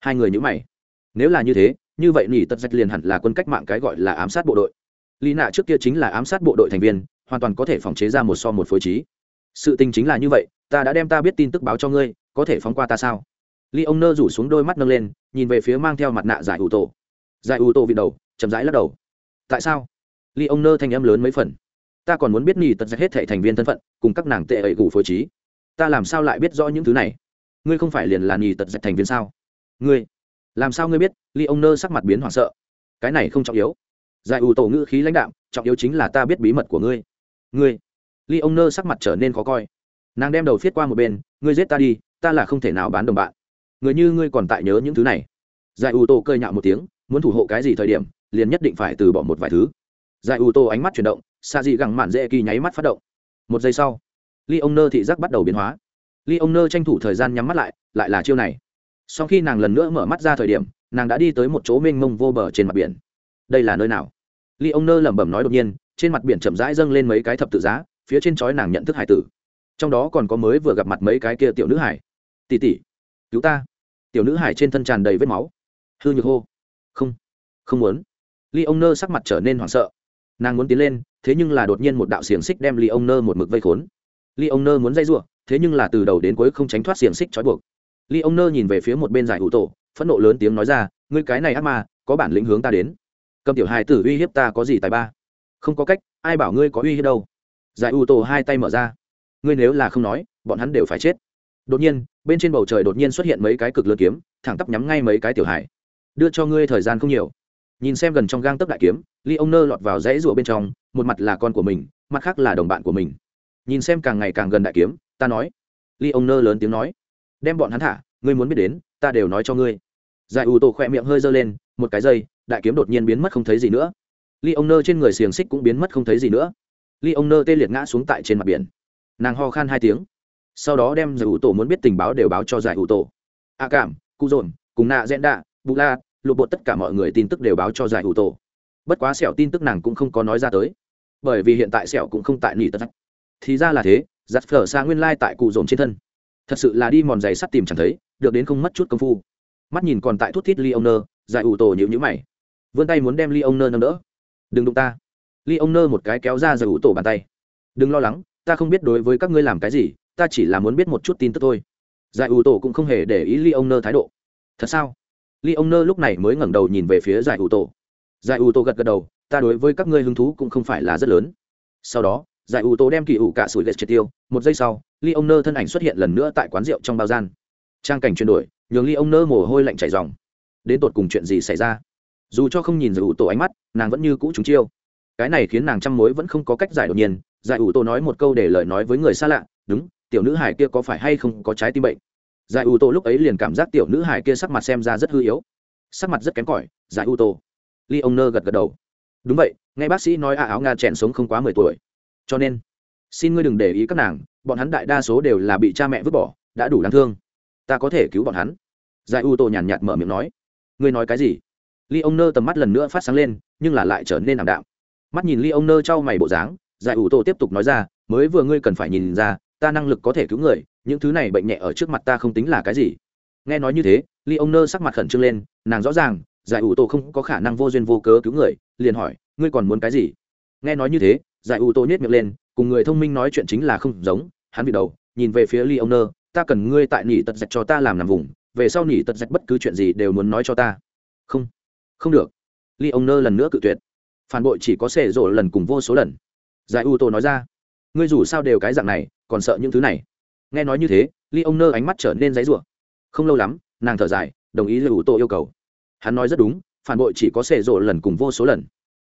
Hai người nhữ mày. Nếu là như thế, như vậy nỉ tật dạch liền hẳn là quân cách mạng cái gọi là ám sát bộ đội. Lý nạ trước kia chính là ám sát bộ đội thành viên, hoàn toàn có thể phòng chế ra một so một phối trí. Sự tình chính là như vậy, ta đã đem ta biết tin tức báo cho ngươi, có thể phóng qua ta sao? Ly ông nơ rủ xuống đôi mắt nâng lên, nhìn về phía mang theo mặt nạ giải ủ tổ. Giải ủ tổ vị đầu, chậm rãi lắc đầu. Tại sao? Ly ông nơ thanh âm lớn mấy phần. Ta còn muốn biết nỉ tật hết thệ thành viên thân phận, cùng các nàng tệ ẩy gù phối trí. Ta làm sao lại biết rõ những thứ này? Ngươi không phải liền là nỉ tật thành viên sao? Ngươi, làm sao ngươi biết? Ly ông nơ sắc mặt biến hoảng sợ. Cái này không trọng yếu. Giải ủ tổ ngữ khí lãnh đạm, trọng yếu chính là ta biết bí mật của ngươi. Ngươi, ly ông nơ sắc mặt trở nên khó coi. Nàng đem đầu viết qua một bên, ngươi giết ta đi, ta là không thể nào bán đồng bạn người như ngươi còn tại nhớ những thứ này. Giải ủ tô cơi nhạo một tiếng, muốn thủ hộ cái gì thời điểm, liền nhất định phải từ bỏ một vài thứ. Giải ủ tô ánh mắt chuyển động xa dị gẳng mạn dễ kỳ nháy mắt phát động. Một giây sau ly ông nơ thị giác bắt đầu biến hóa. Ly ông nơ tranh thủ thời gian nhắm mắt lại lại là chiêu này. Sau khi nàng lần nữa mở mắt ra thời điểm, nàng đã đi tới một chỗ mênh mông vô bờ trên mặt biển. Đây là nơi nào? Ly ông nơ lẩm bẩm nói đột nhiên, trên mặt biển chậm rãi dâng lên mấy cái thập tự giá, phía trên chói nàng nhận thức hải tử. Trong đó còn có mới vừa gặp mặt mấy cái kia tiểu nữ hải. Tỉ tỉ cứu ta tiểu nữ hải trên thân tràn đầy vết máu. Hư nhược hô. Không không muốn. Ly ông nơ sắc mặt trở nên hoảng sợ. Nàng muốn tiến lên, thế nhưng là đột nhiên một đạo xiềng xích đem ly ông nơ một mực vây khốn. Ly ông nơ muốn dây r u ộ thế nhưng là từ đầu đến cuối không tránh thoát xiềng xích trói buộc. Ly ông nơ nhìn về phía một bên giải hữu tổ, phẫn nộ lớn tiếng nói ra, ngươi cái này ác ma, có bản lĩnh hướng ta đến. Cầm tiểu hài tử uy hiếp ta có gì tài ba? Không có cách, ai bảo ngươi có uy hiếp đâu. Giải ưu tổ hai tay mở ra. Ngươi nếu là không nói, bọn hắn đều phải chết đột nhiên bên trên bầu trời đột nhiên xuất hiện mấy cái cực lớn kiếm thẳng tắp nhắm ngay mấy cái tiểu hải, đưa cho ngươi thời gian không nhiều. Nhìn xem gần trong gang tấc đại kiếm ly ông nơ lọt vào dãy rụa bên trong một mặt là con của mình mặt khác là đồng bạn của mình. Nhìn xem càng ngày càng gần đại kiếm ta nói. Ly ông nơ lớn tiếng nói. Đem bọn hắn thả ngươi muốn biết đến ta đều nói cho ngươi. Giải ủ tổ khỏe miệng hơi giơ lên một cái giây đại kiếm đột nhiên biến mất không thấy gì nữa. Ly ông nơ trên người xiềng xích cũng biến mất không thấy gì nữa. Ly ông nơ tê liệt ngã xuống tại trên mặt biển. Nàng ho khan hai tiếng sau đó đem giải ủ tổ muốn biết tình báo đều báo cho giải ủ tổ. A cảm, cụ dồn, cùng nạ dẹn đạ, bù la, lục bộ tất cả mọi người tin tức đều báo cho giải ủ tổ. Bất quá sẹo tin tức nàng cũng không có nói ra tới. Bởi vì hiện tại sẹo cũng không tại nỉ tất thì ra là thế giặt phở xa nguyên lai tại cụ dồn trên thân. Thật sự là đi mòn giày sắt tìm chẳng thấy, được đến không mất chút công phu. Mắt nhìn còn tại thút thít ly ông nơ giải ủ tổ nhịu nhữ mày. Vươn tay muốn đem ly ông nơ nâng đỡ. Đừng đụng ta. Ly ông nơ một cái kéo ra giải ủ tổ bàn tay. Đừng lo lắng, ta không biết đối với các ngươi làm cái gì ta chỉ là muốn biết một chút tin tức thôi. Giải ủ tổ cũng không hề để ý ly ông nơ thái độ. Thật sao? Ly ông nơ lúc này mới ngẩng đầu nhìn về phía giải ủ tổ. Giải ủ tổ gật gật đầu, ta đối với các ngươi hứng thú cũng không phải là rất lớn. Sau đó, giải ủ tổ đem kỳ ủ cả sủi lệ triệt tiêu. Một giây sau ly ông nơ thân ảnh xuất hiện lần nữa tại quán rượu trong bao gian. Trang cảnh chuyển đổi, nhường ly ông nơ mồ hôi lạnh chảy dòng đến tột cùng chuyện gì xảy ra? Dù cho không nhìn giải ủ tổ ánh mắt, nàng vẫn như cũ trúng chiêu. Cái này khiến nàng trăm mối vẫn không có cách giải đột nhiên. Giải ủ tổ nói một câu để lời nói với người xa lạ, đúng tiểu nữ hải kia có phải hay không có trái tim bệnh? Giải ủ tô lúc ấy liền cảm giác tiểu nữ hải kia sắc mặt xem ra rất hư yếu. Sắc mặt rất kém cỏi, giải ủ tô. Ly ông nơ gật gật đầu. Đúng vậy, nghe bác sĩ nói à áo nga chèn sống không quá mười tuổi. Cho nên, xin ngươi đừng để ý các nàng, bọn hắn đại đa số đều là bị cha mẹ vứt bỏ, đã đủ đáng thương. Ta có thể cứu bọn hắn. Giải u tô nhàn nhạt mở miệng nói. Ngươi nói cái gì? Ly ông nơ tầm mắt lần nữa phát sáng lên, nhưng là lại trở nên ảm đạm. Mắt nhìn ly ông nơ trao mày bộ dáng, giải u tô tiếp tục nói ra, mới vừa ngươi cần phải nhìn ra ta năng lực có thể cứu người, những thứ này bệnh nhẹ ở trước mặt ta không tính là cái gì. Nghe nói như thế ly ông nơ sắc mặt khẩn trương lên, nàng rõ ràng, giải ủ tổ không có khả năng vô duyên vô cớ cứu người, liền hỏi, ngươi còn muốn cái gì? Nghe nói như thế, giải ủ tổ nhét miệng lên, cùng người thông minh nói chuyện chính là không giống, hắn bị đầu, nhìn về phía ly ông nơ, ta cần ngươi tại nỉ tật dạch cho ta làm nằm vùng, về sau nỉ tật dạch bất cứ chuyện gì đều muốn nói cho ta. Không không được. Ly ông nơ lần nữa cự tuyệt. Phản bội chỉ có xệ rộ lần cùng vô số lần. Giải ủ tổ nói ra ngươi dù sao đều cái dạng này, còn sợ những thứ này. Nghe nói như thế, ly ông nơ ánh mắt trở nên dãy rủa. Không lâu lắm, nàng thở dài, đồng ý lưu tô yêu cầu. Hắn nói rất đúng, phản bội chỉ có xệ rộ lần cùng vô số lần.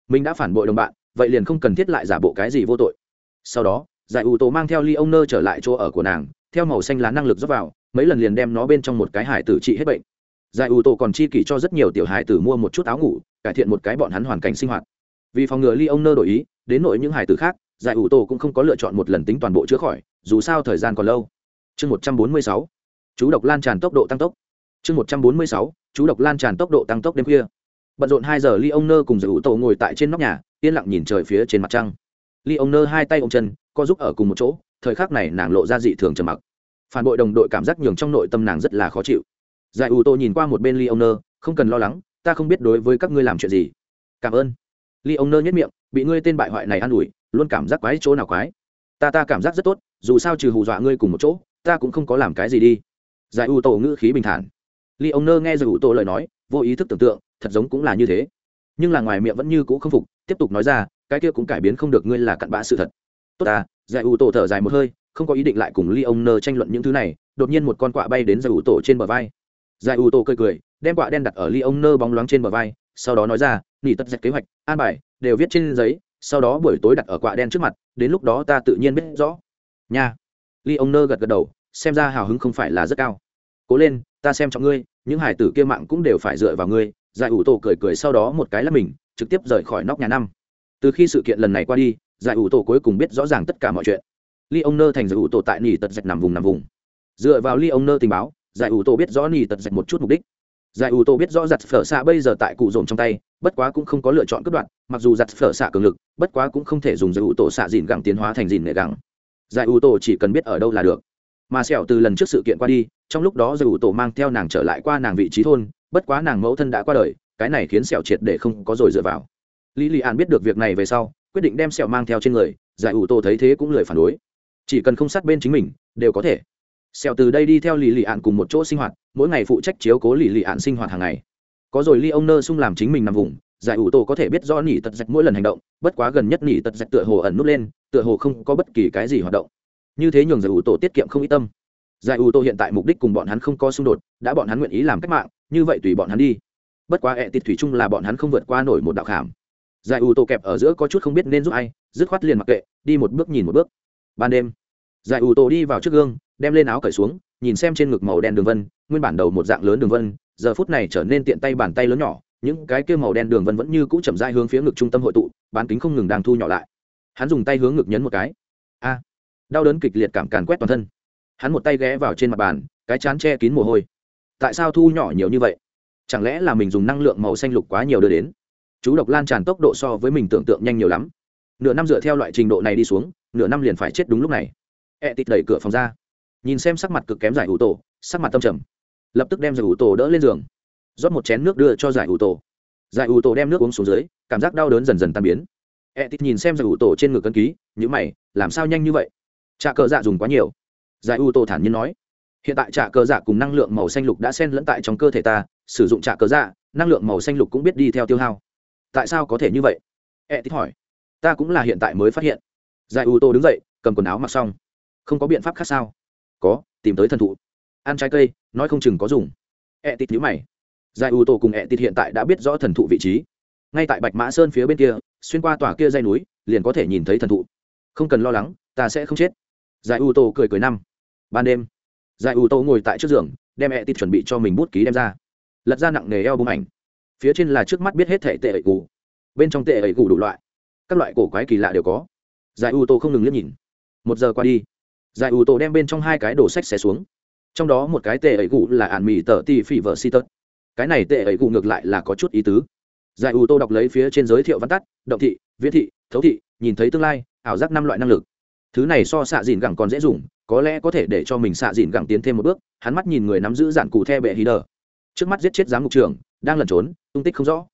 Mình đã phản bội đồng bạn, vậy liền không cần thiết lại giả bộ cái gì vô tội. Sau đó, giải ủ tổ mang theo ly ông nơ trở lại chỗ ở của nàng, theo màu xanh lá năng lực dốc vào, mấy lần liền đem nó bên trong một cái hải tử trị hết bệnh. Giải ủ tổ còn chi kỷ cho rất nhiều tiểu hải tử mua một chút áo ngủ, cải thiện một cái bọn hắn hoàn cảnh sinh hoạt. Vì phòng ngừa ly ông nơ đổi ý, đến nội những hải tử khác giải ủ tổ cũng không có lựa chọn một lần tính toàn bộ chữa khỏi, dù sao thời gian còn lâu. Chương một trăm bốn mươi sáu, chú độc lan tràn tốc độ tăng tốc. Chương một trăm bốn mươi sáu, chú độc lan tràn tốc độ tăng tốc đêm khuya. Bận rộn hai giờ ly ông nơ cùng giải ủ tổ ngồi tại trên nóc nhà, yên lặng nhìn trời phía trên mặt trăng. Ly ông nơ hai tay ôm chân, co giúp ở cùng một chỗ, thời khắc này nàng lộ ra dị thường trầm mặc. Phản bội đồng đội cảm giác nhường trong nội tâm nàng rất là khó chịu. Giải ủ tổ nhìn qua một bên ly ông nơ không cần lo lắng, ta không biết đối với các ngươi làm chuyện gì. Cảm ơn. Ly ông nơ nhất miệng bị ngươi tên bại hoại này an ủi, luôn cảm giác quái chỗ nào quái. Ta ta cảm giác rất tốt, dù sao trừ hù dọa ngươi cùng một chỗ, ta cũng không có làm cái gì đi. Giải u tổ ngữ khí bình thản. Li ông nơ nghe giải u tổ lời nói, vô ý thức tưởng tượng, thật giống cũng là như thế. Nhưng là ngoài miệng vẫn như cũ không phục, tiếp tục nói ra, cái kia cũng cải biến không được ngươi là cặn bã sự thật. Tốt à giải u tổ thở dài một hơi, không có ý định lại cùng Li ông nơ tranh luận những thứ này, đột nhiên một con quạ bay đến giải u tổ trên bờ vai. Giải u tổ cười cười, đem quạ đen đặt ở ly ông nơ bóng loáng trên bờ vai, sau đó nói ra, nghỉ tất dạch kế hoạch, an bài đều viết trên giấy, sau đó buổi tối đặt ở quạ đen trước mặt, đến lúc đó ta tự nhiên biết rõ. Nha. Ly ông nơ gật gật đầu, xem ra hào hứng không phải là rất cao. Cố lên, ta xem trọng ngươi, những hải tử kia mạng cũng đều phải dựa vào ngươi, giải ủ tổ cười cười sau đó một cái là mình, trực tiếp rời khỏi nóc nhà năm. Từ khi sự kiện lần này qua đi, giải ủ tổ cuối cùng biết rõ ràng tất cả mọi chuyện. Ly ông nơ thành giải ủ tổ tại nỉ tật dạch nằm vùng nằm vùng. Dựa vào ly ông nơ tình báo, giải ủ tổ biết rõ nỉ tật dạch một chút mục đích giải ủ tổ biết rõ giặt phở xạ bây giờ tại cụ dồn trong tay, bất quá cũng không có lựa chọn cất đoạn mặc dù giặt phở xạ cường lực, bất quá cũng không thể dùng giải ủ tổ xạ dìn gẳng tiến hóa thành dìn nệ gẳng. Giải ủ tổ chỉ cần biết ở đâu là được. Mà sẹo từ lần trước sự kiện qua đi, trong lúc đó giải ủ tổ mang theo nàng trở lại qua nàng vị trí thôn, bất quá nàng mẫu thân đã qua đời, cái này khiến sẹo triệt để không có rồi dựa vào. Lý lì an biết được việc này về sau, quyết định đem sẹo mang theo trên người, giải ủ tổ thấy thế cũng lười phản đối. Chỉ cần không sát bên chính mình, đều có thể xèo từ đây đi theo lì lì ạn cùng một chỗ sinh hoạt, mỗi ngày phụ trách chiếu cố lì lì ạn sinh hoạt hàng ngày. Có rồi ly ông nơ sung làm chính mình nằm vùng, giải ủ tổ có thể biết do nỉ tật dạch mỗi lần hành động, bất quá gần nhất nỉ tật dạch tựa hồ ẩn nút lên, tựa hồ không có bất kỳ cái gì hoạt động. Như thế nhường giải ủ tổ tiết kiệm không ít tâm. Giải ủ tổ hiện tại mục đích cùng bọn hắn không có xung đột, đã bọn hắn nguyện ý làm cách mạng, như vậy tùy bọn hắn đi. Bất quá ẹ tịt thủy chung là bọn hắn không vượt qua nổi một đạo khảm. Giải ủ tổ kẹp ở giữa có chút không biết nên giúp ai, dứt khoát liền mặc kệ, đi một bước nhìn một bước. Ban đêm, giải ủ tổ đi vào trước gương đem lên áo cởi xuống, nhìn xem trên ngực màu đen đường vân, nguyên bản đầu một dạng lớn đường vân, giờ phút này trở nên tiện tay bàn tay lớn nhỏ, những cái kia màu đen đường vân vẫn như cũ chậm dai hướng phía ngực trung tâm hội tụ, bán kính không ngừng đang thu nhỏ lại. Hắn dùng tay hướng ngực nhấn một cái. A! Đau đớn kịch liệt cảm càn quét toàn thân. Hắn một tay ghé vào trên mặt bàn, cái chán che kín mồ hôi. Tại sao thu nhỏ nhiều như vậy? Chẳng lẽ là mình dùng năng lượng màu xanh lục quá nhiều đưa đến? Chú độc lan tràn tốc độ so với mình tưởng tượng nhanh nhiều lắm. Nửa năm dựa theo loại trình độ này đi xuống, nửa năm liền phải chết đúng lúc này. E tịt đẩy cửa phòng ra nhìn xem sắc mặt cực kém giải ủ tổ, sắc mặt tâm trầm. Lập tức đem giải ủ tổ đỡ lên giường. Rót một chén nước đưa cho giải ủ tổ. Giải ủ tổ đem nước uống xuống dưới, cảm giác đau đớn dần dần tan biến. E tít nhìn xem giải ủ tổ trên ngực cân ký nhữ mày, làm sao nhanh như vậy? Trà cờ dạ dùng quá nhiều. Giải ủ tổ thản nhiên nói. Hiện tại trà cờ dạ cùng năng lượng màu xanh lục đã xen lẫn tại trong cơ thể ta, sử dụng trà cờ dạ năng lượng màu xanh lục cũng biết đi theo tiêu hao. Tại sao có thể như vậy? E tít hỏi. Ta cũng là hiện tại mới phát hiện. Giải ủ tổ đứng dậy, cầm quần áo mặc xong. Không có biện pháp khác sao? Có, tìm tới thần thụ. Ăn trái cây, nói không chừng có dùng. Ẹ tít nhữ mày. Giải ưu tổ cùng ẹ tít hiện tại đã biết rõ thần thụ vị trí. Ngay tại bạch mã sơn phía bên kia, xuyên qua tòa kia dây núi, liền có thể nhìn thấy thần thụ. Không cần lo lắng, ta sẽ không chết. Giải ưu tổ cười cười năm. Ban đêm, giải ưu tổ ngồi tại trước giường, đem ẹ tít chuẩn bị cho mình bút ký đem ra. Lật ra nặng nề eo bông ảnh. Phía trên là trước mắt biết hết thể tệ ẩy cù bên trong tệ ẩy cù đủ loại. Các loại cổ quái kỳ lạ đều có. Giải ưu tô không ngừng liếc nhìn. Một giờ qua đi giải ủ tổ đem bên trong hai cái đồ sách xé xuống. Trong đó một cái tệ ẩy cụ là ạn mì tờ ti phỉ vợ si tớt cái này tệ ẩy cụ ngược lại là có chút ý tứ. Giải ủ tô đọc lấy phía trên giới thiệu văn tắt, động thị viễn thị, thấu thị, nhìn thấy tương lai, ảo giác năm loại năng lực. Thứ này so xạ dìn gẳng còn dễ dùng, có lẽ có thể để cho mình xạ dìn gẳng tiến thêm một bước, hắn mắt nhìn người nắm giữ giản cụ the bệ hí đờ. Trước mắt giết chết giám mục trưởng, đang lẩn trốn, tung tích không rõ.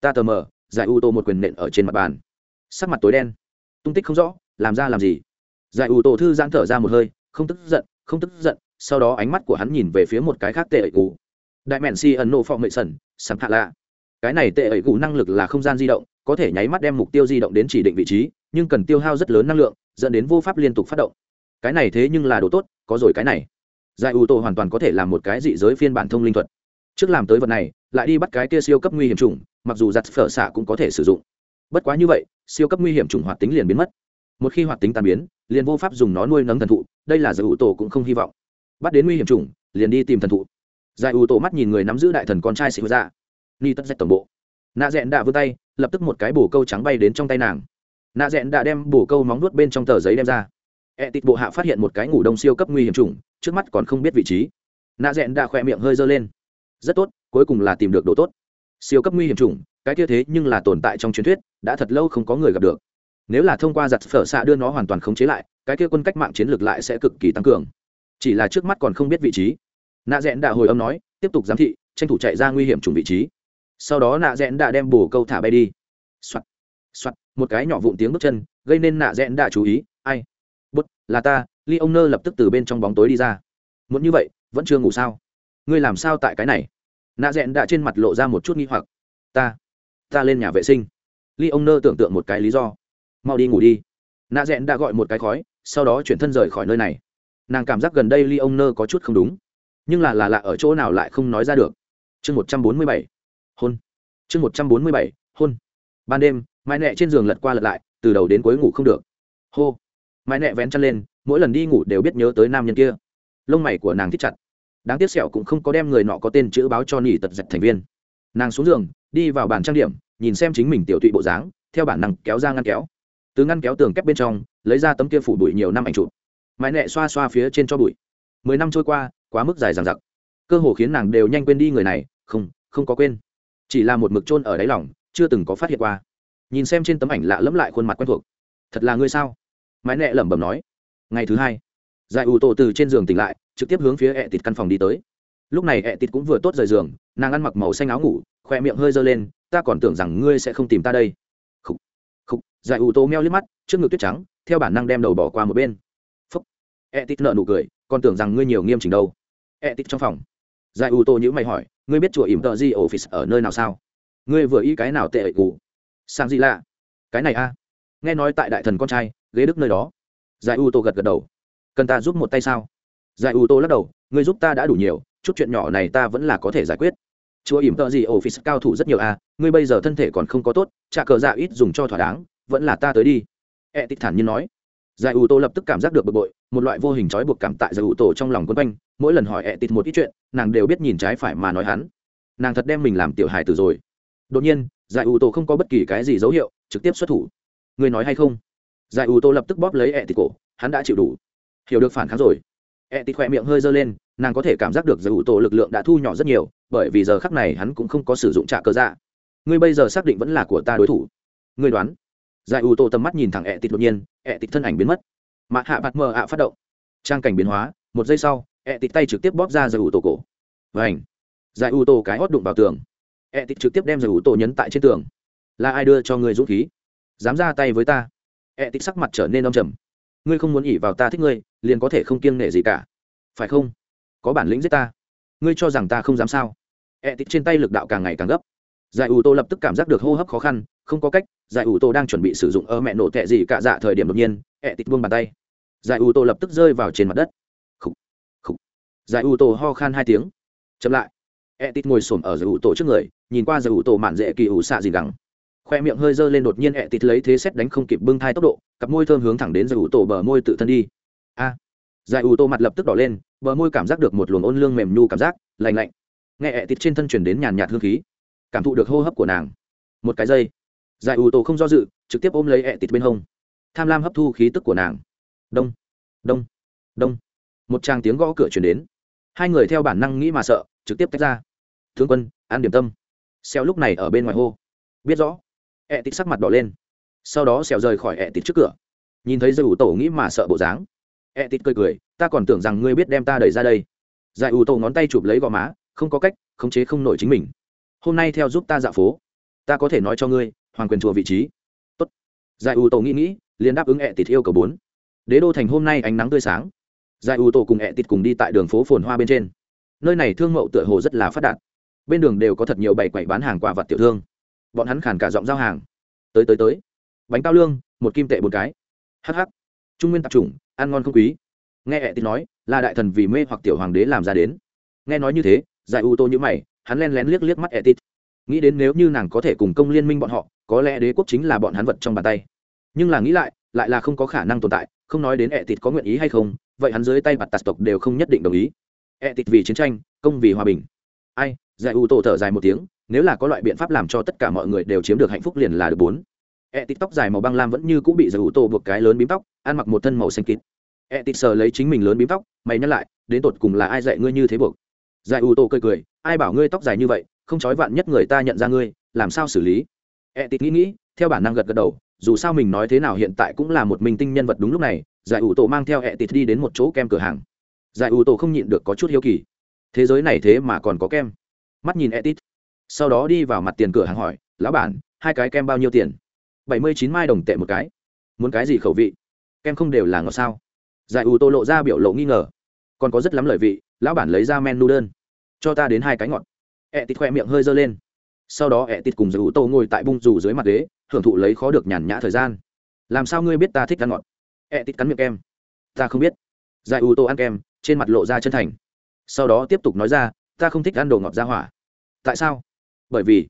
Ta tờ mờ, giải ưu tô một quyền nện ở trên mặt bàn. Sắc mặt tối đen. Tung tích không rõ, làm ra làm gì? Giải u tô thư giãn thở ra một hơi, không tức giận, không tức giận, sau đó ánh mắt của hắn nhìn về phía một cái khác tệ ẩy cụ đại mẹn si ẩn nộ phọ mệ sẩn sắm hạ lạ. Cái này tệ ẩy cụ năng lực là không gian di động, có thể nháy mắt đem mục tiêu di động đến chỉ định vị trí, nhưng cần tiêu hao rất lớn năng lượng, dẫn đến vô pháp liên tục phát động. Cái này thế nhưng là đồ tốt, có rồi cái này. Giải ủ tổ hoàn toàn có thể làm một cái dị giới phiên bản thông linh thuật. Trước làm tới vật này, lại đi bắt cái kia siêu cấp nguy hiểm trùng mặc dù giặt phở xạ cũng có thể sử dụng. Bất quá như vậy, siêu cấp nguy hiểm trùng hoạt tính liền biến mất một khi hoạt tính tàn biến, liền vô pháp dùng nó nuôi nấng thần thụ, đây là giải ủ tổ cũng không hy vọng. Bắt đến nguy hiểm trùng liền đi tìm thần thụ. Giải ủ tổ mắt nhìn người nắm giữ đại thần con trai xịt ra dạ. ni tất dạch tổng bộ. Nạ rẽn đã vươn tay, lập tức một cái bổ câu trắng bay đến trong tay nàng. Nạ rẽn đã đem bổ câu móng nuốt bên trong tờ giấy đem ra. E tịt bộ hạ phát hiện một cái ngủ đông siêu cấp nguy hiểm trùng trước mắt còn không biết vị trí. Nạ rẽn đã khỏe miệng hơi dơ lên. Rất tốt, cuối cùng là tìm được độ tốt. Siêu cấp nguy hiểm trùng cái kia thế nhưng là tồn tại trong truyền thuyết, đã thật lâu không có người gặp được nếu là thông qua giặt phở xạ đưa nó hoàn toàn khống chế lại, cái kia quân cách mạng chiến lược lại sẽ cực kỳ tăng cường. Chỉ là trước mắt còn không biết vị trí. Nạ rẽn đã hồi âm nói, tiếp tục giám thị, tranh thủ chạy ra nguy hiểm trùng vị trí. Sau đó nạ rẽn đã đem bồ câu thả bay đi. Soạt soạt, một cái nhỏ vụn tiếng bước chân, gây nên nạ rẽn đã chú ý, ai? Bút, là ta. Ly ông nơ lập tức từ bên trong bóng tối đi ra. Muốn như vậy, vẫn chưa ngủ sao? Ngươi làm sao tại cái này? Nạ rẽn đã trên mặt lộ ra một chút nghi hoặc. Ta ta lên nhà vệ sinh. Ly ông nơ tưởng tượng một cái lý do mau đi ngủ đi. Nạ rẽn đã gọi một cái khói, sau đó chuyển thân rời khỏi nơi này. Nàng cảm giác gần đây ly ông nơ có chút không đúng. Nhưng là là lạ ở chỗ nào lại không nói ra được. Chương một trăm bốn mươi bảy, hôn. Chương một trăm bốn mươi bảy, hôn. Ban đêm, mãi nẹ trên giường lật qua lật lại, từ đầu đến cuối ngủ không được. Hô. Mãi nẹ vén chăn lên, mỗi lần đi ngủ đều biết nhớ tới nam nhân kia. Lông mày của nàng thích chặt. Đáng tiếc sẹo cũng không có đem người nọ có tên chữ báo cho nỉ tật giật thành viên. Nàng xuống giường, đi vào bàn trang điểm, nhìn xem chính mình tiểu tụy bộ dáng, theo bản năng kéo ra ngăn kéo từ ngăn kéo tường kép bên trong, lấy ra tấm kia phủ bụi nhiều năm ảnh chụp. Mãi nẹ xoa xoa phía trên cho bụi. Mười năm trôi qua, quá mức dài dằng dặc. Cơ hồ khiến nàng đều nhanh quên đi người này, không không có quên. Chỉ là một mực trôn ở đáy lòng, chưa từng có phát hiện qua. Nhìn xem trên tấm ảnh lạ lẫm lại khuôn mặt quen thuộc. Thật là ngươi sao? Mãi nẹ lẩm bẩm nói. Ngày thứ hai, giải ủ tổ từ trên giường tỉnh lại, trực tiếp hướng phía ẹ tịt căn phòng đi tới. Lúc này ẹ tịt cũng vừa tốt rời giường, nàng ăn mặc màu xanh áo ngủ, khoe miệng hơi dơ lên, ta còn tưởng rằng ngươi sẽ không tìm ta đây giải ủ tô meo liếc mắt, trước ngực tuyết trắng, theo bản năng đem đầu bỏ qua một bên. Phúc. E Ẹ tịt nợ nụ cười, còn tưởng rằng ngươi nhiều nghiêm chỉnh đâu. E Ẹ tịt trong phòng. Giải ủ tô nhữ mày hỏi, ngươi biết chùa ỉm tợ di office ở nơi nào sao? Ngươi vừa ý cái nào tệ ẩy cụ? Sang gì lạ? Cái này a. Nghe nói tại đại thần con trai, ghế đức nơi đó. Giải ủ tô gật gật đầu. Cần ta giúp một tay sao? Giải ủ tô lắc đầu, ngươi giúp ta đã đủ nhiều, chút chuyện nhỏ này ta vẫn là có thể giải quyết. Chùa ỉm tợ gì office cao thủ rất nhiều a, ngươi bây giờ thân thể còn không có tốt trả cờ dạ ít dùng cho thỏa đáng vẫn là ta tới đi. E tích thản nhiên nói. Giải u tô lập tức cảm giác được bực bội, một loại vô hình trói buộc cảm tại giải u tô trong lòng quân quanh. Mỗi lần hỏi e tích một ít chuyện, nàng đều biết nhìn trái phải mà nói hắn. Nàng thật đem mình làm tiểu hài từ rồi. Đột nhiên, giải ủ tổ không có bất kỳ cái gì dấu hiệu, trực tiếp xuất thủ. Người nói hay không? Giải ủ tổ lập tức bóp lấy e tịt cổ, hắn đã chịu đủ. Hiểu được phản kháng rồi. E tịt khỏe miệng hơi dơ lên, nàng có thể cảm giác được giải ủ tổ lực lượng đã thu nhỏ rất nhiều, bởi vì giờ khắc này hắn cũng không có sử dụng trả cơ dạ. Ngươi bây giờ xác định vẫn là của ta đối thủ. Ngươi đoán? Giải ủ tổ tầm mắt nhìn thẳng ẹ tịt đột nhiên, ẹ tịt thân ảnh biến mất. Mạ hạ bạt mờ ạ phát động. Trang cảnh biến hóa, một giây sau, ẹ tịt tay trực tiếp bóp ra giải ủ tổ cổ. Và ảnh giải ủ tổ cái hót đụng vào tường. E tịt trực tiếp đem giải ủ tổ nhấn tại trên tường. Là ai đưa cho người dũng khí? Dám ra tay với ta. E tịt sắc mặt trở nên đông trầm. Ngươi không muốn ỉ vào ta thích ngươi, liền có thể không kiêng nể gì cả. Phải không? Có bản lĩnh giết ta. Ngươi cho rằng ta không dám sao? E tịt trên tay lực đạo càng ngày càng gấp. Giải ủ tổ lập tức cảm giác được hô hấp khó khăn, không có cách giải ủ tô đang chuẩn bị sử dụng ơ mẹ nổ tệ gì cả dạ thời điểm đột nhiên e tịt buông bàn tay. Giải ủ tô lập tức rơi vào trên mặt đất. Khúc khúc giải ủ tô ho khan hai tiếng. Chậm lại. E tịt ngồi xổm ở giải ủ tô trước người, nhìn qua giải ủ tô mạn dễ kỳ ủ xạ gì gắng. Khoe miệng hơi dơ lên đột nhiên e tịt lấy thế xét đánh không kịp bưng thai tốc độ, cặp môi thơm hướng thẳng đến giải ủ tô bờ môi tự thân đi. A. Giải ủ tô mặt lập tức đỏ lên, bờ môi cảm giác được một luồng ôn lương mềm nhu cảm giác, lạnh lạnh. Nghe e tịt trên thân chuyển đến nhàn nhạt hương khí. Cảm thụ được hô hấp của nàng. Một cái giây giải ủ tổ không do dự, trực tiếp ôm lấy e Tịt bên hông. Tham lam hấp thu khí tức của nàng. Đông đông đông. Một tràng tiếng gõ cửa chuyển đến. Hai người theo bản năng nghĩ mà sợ, trực tiếp tách ra. Thương quân, an điểm tâm. Xeo lúc này ở bên ngoài hô. Biết rõ. Ẹ tịt sắc mặt đỏ lên. Sau đó xeo rời khỏi ẹ tịt trước cửa. Nhìn thấy giải ủ tổ nghĩ mà sợ bộ dáng. Ẹ tịt cười cười, ta còn tưởng rằng ngươi biết đem ta đẩy ra đây. Giải ủ tổ ngón tay chụp lấy gò má, không có cách, khống chế không nổi chính mình. Hôm nay theo giúp ta dạo phố. Ta có thể nói cho ngươi hoàng quyền chùa vị trí. Tốt. Giải ủ tổ nghĩ nghĩ, liền đáp ứng ẹ tịt yêu cầu bốn. Đế đô thành hôm nay ánh nắng tươi sáng. Giải ủ tổ cùng ẹ tịt cùng đi tại đường phố phồn hoa bên trên. Nơi này thương mậu tựa hồ rất là phát đạt. Bên đường đều có thật nhiều bày quầy bán hàng quả vật tiểu thương. Bọn hắn khàn cả giọng giao hàng. Tới tới tới. Bánh cao lương, một kim tệ một cái. Hh trung nguyên tạp chủng, ăn ngon không quý. Nghe ẹ tịt nói, là đại thần vì mê hoặc tiểu hoàng đế làm ra đến. Nghe nói như thế, giải u tô nhữ mày, hắn len lén liếc liếc mắt ẹ tịt nghĩ đến nếu như nàng có thể cùng công liên minh bọn họ, có lẽ đế quốc chính là bọn hắn vật trong bàn tay. Nhưng là nghĩ lại lại là không có khả năng tồn tại, không nói đến ẹ tịt có nguyện ý hay không, vậy hắn dưới tay bạt tạt tộc đều không nhất định đồng ý. E tịt vì chiến tranh, công vì hòa bình. Ai, giải u tổ thở dài một tiếng, nếu là có loại biện pháp làm cho tất cả mọi người đều chiếm được hạnh phúc liền là được bốn. E tịt tóc dài màu băng lam vẫn như cũng bị giải u tổ buộc cái lớn bím tóc, ăn mặc một thân màu xanh kịt. E tịt sờ lấy chính mình lớn bím tóc, mày nhắc lại, đến tột cùng là ai dạy ngươi như thế buộc? Giải u tổ cười cười, ai bảo ngươi tóc dài như vậy không trói vạn nhất người ta nhận ra ngươi, làm sao xử lý? E tịt nghĩ nghĩ, theo bản năng gật gật đầu, dù sao mình nói thế nào hiện tại cũng là một minh tinh nhân vật đúng lúc này, giải ủ tổ mang theo e tịt đi đến một chỗ kem cửa hàng. Giải ủ tổ không nhịn được có chút hiếu kỳ. Thế giới này thế mà còn có kem. Mắt nhìn etit sau đó đi vào mặt tiền cửa hàng hỏi, lão bản, hai cái kem bao nhiêu tiền? Bảy mươi chín mai đồng tệ một cái. Muốn cái gì khẩu vị? Kem không đều là ngọt sao? Giải ủ tô lộ ra biểu lộ nghi ngờ. Còn có rất lắm lợi vị, lão bản lấy ra menu đơn. Cho ta đến hai cái ngọt ẹ tịt khoe miệng hơi dơ lên. Sau đó ẹ tịt cùng giải ủ tô ngồi tại bung dù dưới mặt ghế, hưởng thụ lấy khó được nhàn nhã thời gian. Làm sao ngươi biết ta thích ăn ngọt? Ẹ tịt cắn miệng kem. Ta không biết. Giải ủ tô ăn kem, trên mặt lộ ra chân thành. Sau đó tiếp tục nói ra, ta không thích ăn đồ ngọt ra hỏa. Tại sao? Bởi vì,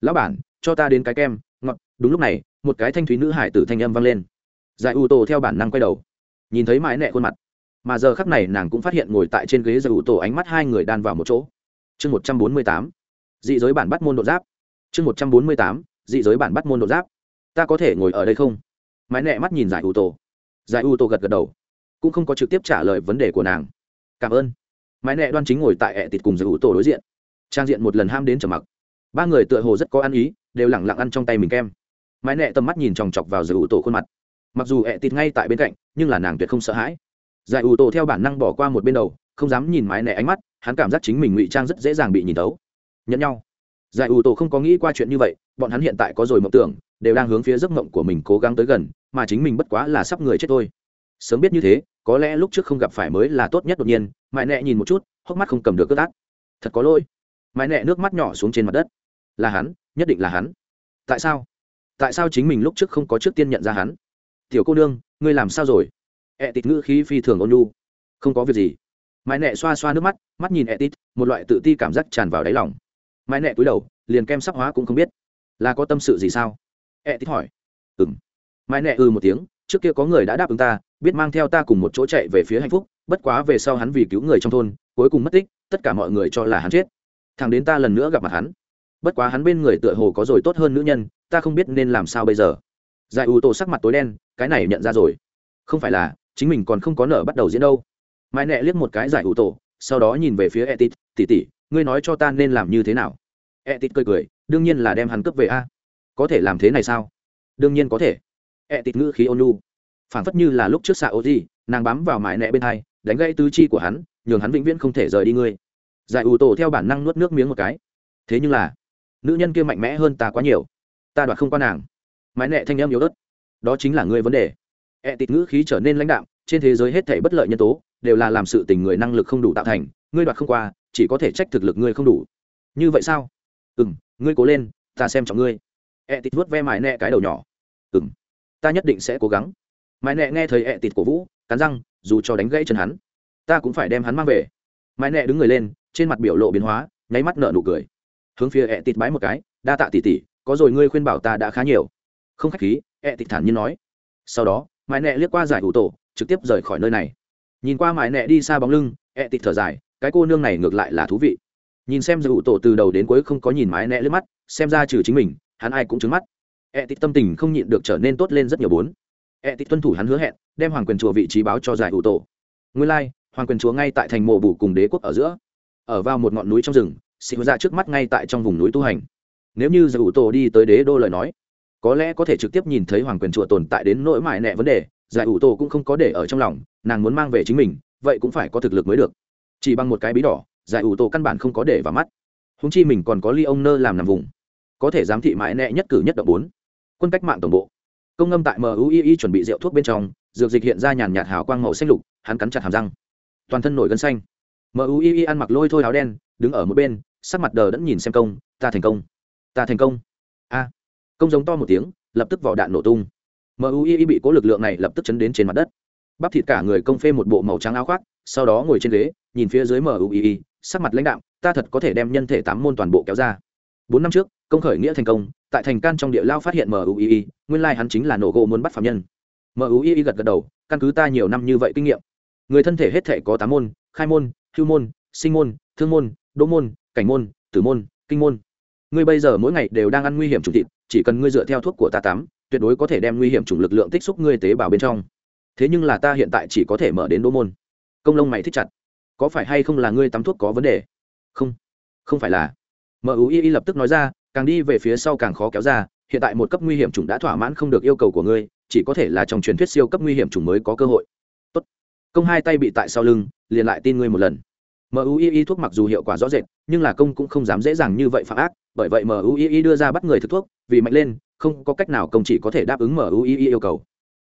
lão bản, cho ta đến cái kem, ngọt. Đúng lúc này, một cái thanh thúy nữ hải tử thanh âm vang lên. Giải ủ tô theo bản năng quay đầu, nhìn thấy mãi nẹ khuôn mặt. Mà giờ khắc này nàng cũng phát hiện ngồi tại trên ghế giải ủ tổ ánh mắt hai người đan vào một chỗ chương một trăm bốn mươi tám, dị giới bản bắt môn độ giáp. Chương một trăm bốn mươi tám, dị giới bản bắt môn độ giáp. Ta có thể ngồi ở đây không? Mãi nẹ mắt nhìn giải u tô. Giải u tô gật gật đầu, cũng không có trực tiếp trả lời vấn đề của nàng. Cảm ơn. Mãi nẹ đoan chính ngồi tại ẹ tịt cùng giải u tô đối diện. Trang diện một lần ham đến trầm mặc. Ba người tựa hồ rất có ăn ý, đều lẳng lặng ăn trong tay mình kem. Mãi nẹ tầm mắt nhìn chòng chọc vào giải u tô khuôn mặt. Mặc dù ẹ tịt ngay tại bên cạnh, nhưng là nàng tuyệt không sợ hãi. Giải u tô theo bản năng bỏ qua một bên đầu, không dám nhìn mái nẹ ánh mắt hắn cảm giác chính mình ngụy trang rất dễ dàng bị nhìn tấu nhẫn nhau. Giải ủ tổ không có nghĩ qua chuyện như vậy, bọn hắn hiện tại có rồi mộng tưởng, đều đang hướng phía giấc mộng của mình cố gắng tới gần, mà chính mình bất quá là sắp người chết thôi. Sớm biết như thế, có lẽ lúc trước không gặp phải mới là tốt nhất đột nhiên, mãi nẹ nhìn một chút, hốc mắt không cầm được cất át thật có lỗi. Mãi nẹ nước mắt nhỏ xuống trên mặt đất. Là hắn, nhất định là hắn. Tại sao? Tại sao chính mình lúc trước không có trước tiên nhận ra hắn? Tiểu cô nương, ngươi làm sao rồi? Ẹ、e、tịt ngữ khí phi thường ôn nhu. Không có việc gì mãi nẹ xoa xoa nước mắt mắt nhìn ẹ một loại tự ti cảm giác tràn vào đáy lòng. Mãi nẹ cúi đầu, liền kem sắc hóa cũng không biết. Là có tâm sự gì sao? Ẹ hỏi. Ừng mãi nẹ ư một tiếng, trước kia có người đã đáp ứng ta, biết mang theo ta cùng một chỗ chạy về phía hạnh phúc, bất quá về sau hắn vì cứu người trong thôn, cuối cùng mất tích, tất cả mọi người cho là hắn chết. Thằng đến ta lần nữa gặp mặt hắn. Bất quá hắn bên người tựa hồ có rồi tốt hơn nữ nhân, ta không biết nên làm sao bây giờ. Giải ưu tổ sắc mặt tối đen, cái này nhận ra rồi. Không phải là, chính mình còn không có nở bắt đầu diễn đâu mãi nẹ liếc một cái giải ủ tổ sau đó nhìn về phía etit tỉ tỉ ngươi nói cho ta nên làm như thế nào? Etit cười cười đương nhiên là đem hắn cướp về a. Có thể làm thế này sao? Đương nhiên có thể. Etit ngữ khí ônu phảng phất như là lúc trước xạ ô gì nàng bám vào mãi nẹ bên hai đánh gãy tứ chi của hắn nhường hắn vĩnh viễn không thể rời đi ngươi. Giải ủ tổ theo bản năng nuốt nước miếng một cái. Thế nhưng là nữ nhân kia mạnh mẽ hơn ta quá nhiều. Ta đoạt không qua nàng. Mãi nẹ thanh em yếu ớt. Đó chính là ngươi vấn đề. E tịt ngữ khí trở nên lãnh đạm, trên thế giới hết thảy bất lợi nhân tố đều là làm sự tình người năng lực không đủ tạo thành, ngươi đoạt không qua, chỉ có thể trách thực lực ngươi không đủ. Như vậy sao? Ừm, ngươi cố lên, ta xem trọng ngươi. E tịt vuốt ve mải nẹ cái đầu nhỏ. Ừm, ta nhất định sẽ cố gắng. Mãi nẹ nghe thấy E tịt cổ vũ, cắn răng, dù cho đánh gãy chân hắn, ta cũng phải đem hắn mang về. Mãi nẹ đứng người lên, trên mặt biểu lộ biến hóa, nháy mắt nở nụ cười. Hướng phía E tịt bái một cái, đa tạ tỷ tỷ, có rồi ngươi khuyên bảo ta đã khá nhiều. Không khách khí, E tịt thản nhiên nói. Sau đó, mãi nẹ liếc qua giải ủ tổ trực tiếp rời khỏi nơi này nhìn qua mãi nẹ đi xa bóng lưng ẹ tịt thở dài cái cô nương này ngược lại là thú vị. Nhìn xem giải ủ tổ từ đầu đến cuối không có nhìn mãi nẹ lướt mắt xem ra trừ chính mình hắn ai cũng trứng mắt. Ẹ tịt tâm tình không nhịn được trở nên tốt lên rất nhiều bốn. Ẹ tịt tuân thủ hắn hứa hẹn đem hoàng quyền chùa vị trí báo cho giải ủ tổ. Nguyên lai、like, hoàng quyền chúa ngay tại thành mộ bù cùng đế quốc ở giữa ở vào một ngọn núi trong rừng xị ra trước mắt ngay tại trong vùng núi tu hành. Nếu như giải ủ tổ đi tới đế đô lời nói có lẽ có thể trực tiếp nhìn thấy hoàng quyền chùa tồn tại đến nỗi mại nẹ vấn đề, giải ủ tổ cũng không có để ở trong lòng, nàng muốn mang về chính mình, vậy cũng phải có thực lực mới được. Chỉ bằng một cái bí đỏ, giải ủ tổ căn bản không có để vào mắt. Húng chi mình còn có ly ông nơ làm nằm vùng, có thể giám thị mãi nẹ nhất cử nhất động bốn. Quân cách mạng tổng bộ. Công ngâm tại mui chuẩn bị rượu thuốc bên trong, dược dịch hiện ra nhàn nhạt hào quang màu xanh lục, hắn cắn chặt hàm răng. Toàn thân nổi gân xanh. Mui ăn mặc lôi thôi áo đen, đứng ở một bên, sắc mặt đờ đẫn nhìn xem công, ta thành công. Ta thành công. A công giống to một tiếng, lập tức vỏ đạn nổ tung. Mui bị cố lực lượng này lập tức chấn đến trên mặt đất. Bắp thịt cả người công phê một bộ màu trắng áo khoác, sau đó ngồi trên ghế, nhìn phía dưới mui sắc mặt lãnh đạo ta thật có thể đem nhân thể tám môn toàn bộ kéo ra. Bốn năm trước, công khởi nghĩa thành công, tại thành can trong địa lao phát hiện mui nguyên lai hắn chính là nổ gỗ muốn bắt phạm nhân. Mui gật gật đầu, căn cứ ta nhiều năm như vậy kinh nghiệm. Người thân thể hết thể có tám môn, khai môn, hưu môn, sinh môn, thương môn, đỗ môn, cảnh môn, tử môn, kinh môn. Ngươi bây giờ mỗi ngày đều đang ăn nguy hiểm trùng thịt chỉ cần ngươi dựa theo thuốc của ta tắm, tuyệt đối có thể đem nguy hiểm chủng lực lượng tích xúc ngươi tế bào bên trong. Thế nhưng là ta hiện tại chỉ có thể mở đến đỗ môn. Công lông mày thích chặt. Có phải hay không là ngươi tắm thuốc có vấn đề? Không. Không phải là. Mui lập tức nói ra, càng đi về phía sau càng khó kéo ra, hiện tại một cấp nguy hiểm chủng đã thỏa mãn không được yêu cầu của ngươi, chỉ có thể là trong truyền thuyết siêu cấp nguy hiểm chủng mới có cơ hội. Tốt. công hai tay bị tại sau lưng, liền lại tin ngươi một lần. MUII thuốc mặc dù hiệu quả rõ rệt, nhưng là công cũng không dám dễ dàng như vậy phạm ác, bởi vậy MUII đưa ra bắt người thực thuốc, vì mạnh lên, không có cách nào công chỉ có thể đáp ứng MUII yêu cầu.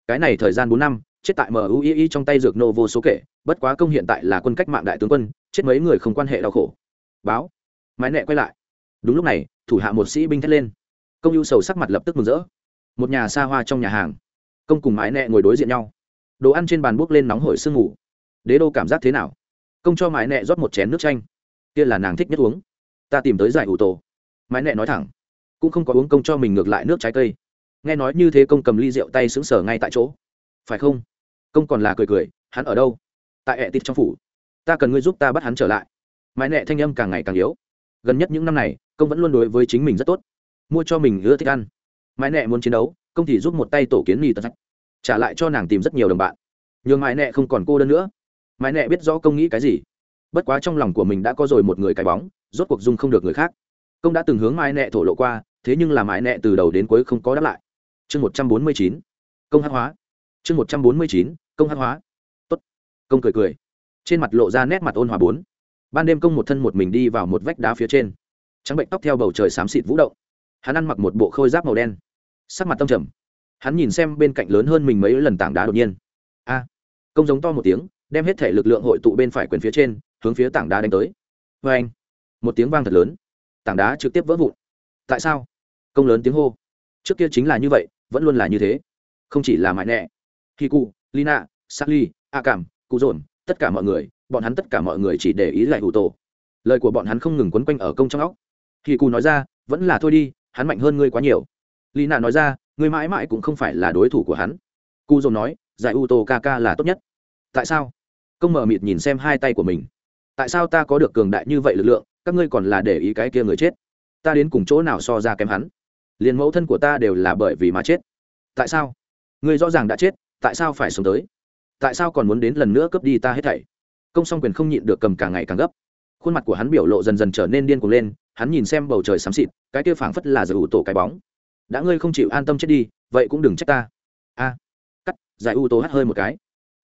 Cái này thời gian bốn năm, chết tại MUII trong tay dược nô vô số kể, bất quá công hiện tại là quân cách mạng đại tướng quân, chết mấy người không quan hệ đau khổ. Báo. Mái nẹ quay lại. Đúng lúc này, thủ hạ một sĩ binh thét lên. Công ưu sầu sắc mặt lập tức mừng rỡ. Một nhà xa hoa trong nhà hàng. Công cùng mái nẹ ngồi đối diện nhau. Đồ ăn trên bàn bốc lên nóng hổi sương ngủ đế đô cảm giác thế nào? Công cho mãi nẹ rót một chén nước chanh. Kia là nàng thích nhất uống. Ta tìm tới giải ủ tổ. Mãi nẹ nói thẳng. Cũng không có uống công cho mình ngược lại nước trái cây. Nghe nói như thế công cầm ly rượu tay xứng sở ngay tại chỗ. Phải không? Công còn là cười cười, hắn ở đâu? Tại ẹ tít trong phủ. Ta cần ngươi giúp ta bắt hắn trở lại. Mãi nẹ thanh âm càng ngày càng yếu. Gần nhất những năm này, công vẫn luôn đối với chính mình rất tốt. Mua cho mình ưa thích ăn. Mãi nẹ muốn chiến đấu, công thì giúp một tay tổ kiến mì tật. Trả lại cho nàng tìm rất nhiều đồng bạn. Nhường mãi nẹ không còn cô đơn nữa. Mãi nẹ biết rõ công nghĩ cái gì. Bất quá trong lòng của mình đã có rồi một người cái bóng, rốt cuộc dung không được người khác. Công đã từng hướng mãi nẹ thổ lộ qua, thế nhưng là mãi nẹ từ đầu đến cuối không có đáp lại. Chương một trăm bốn mươi chín, công hát hóa. Chương một trăm bốn mươi chín, công hát hóa. Tốt. Công cười cười. Trên mặt lộ ra nét mặt ôn hòa bốn. Ban đêm công một thân một mình đi vào một vách đá phía trên. Trắng bệnh tóc theo bầu trời xám xịt vũ động. Hắn ăn mặc một bộ khôi giáp màu đen. Sắc mặt tâm trầm. Hắn nhìn xem bên cạnh lớn hơn mình mấy lần tảng đá đột nhiên. A. Công giống to một tiếng đem hết thể lực lượng hội tụ bên phải quyền phía trên, hướng phía tảng đá đánh tới. Vê anh, một tiếng vang thật lớn. Tảng đá trực tiếp vỡ vụn. Tại sao? Công lớn tiếng hô. Trước kia chính là như vậy, vẫn luôn là như thế. Không chỉ là mãi nẹ khi cụ lina sally a cảm cụ dồn tất cả mọi người, bọn hắn tất cả mọi người chỉ để ý lại hủ tổ. Lời của bọn hắn không ngừng quấn quanh ở công trong óc. Khi cụ nói ra, vẫn là thôi đi, hắn mạnh hơn ngươi quá nhiều. Lina nói ra, ngươi mãi mãi cũng không phải là đối thủ của hắn. Cụ dồn nói, giải u tô ca ca là tốt nhất. Tại sao? Công mở mịt nhìn xem hai tay của mình. Tại sao ta có được cường đại như vậy lực lượng, các ngươi còn là để ý cái kia người chết? Ta đến cùng chỗ nào so ra kém hắn? Liền mẫu thân của ta đều là bởi vì mà chết. Tại sao? Ngươi rõ ràng đã chết, tại sao phải sống tới? Tại sao còn muốn đến lần nữa cướp đi ta hết thảy? Công song quyền không nhịn được cầm càng ngày càng gấp. Khuôn mặt của hắn biểu lộ dần dần trở nên điên cuồng lên, hắn nhìn xem bầu trời xám xịt, cái kia phảng phất là giải ủ tổ cái bóng. Đã ngươi không chịu an tâm chết đi, vậy cũng đừng trách ta. A, cắt, giải ủ tổ hắt hơi một cái.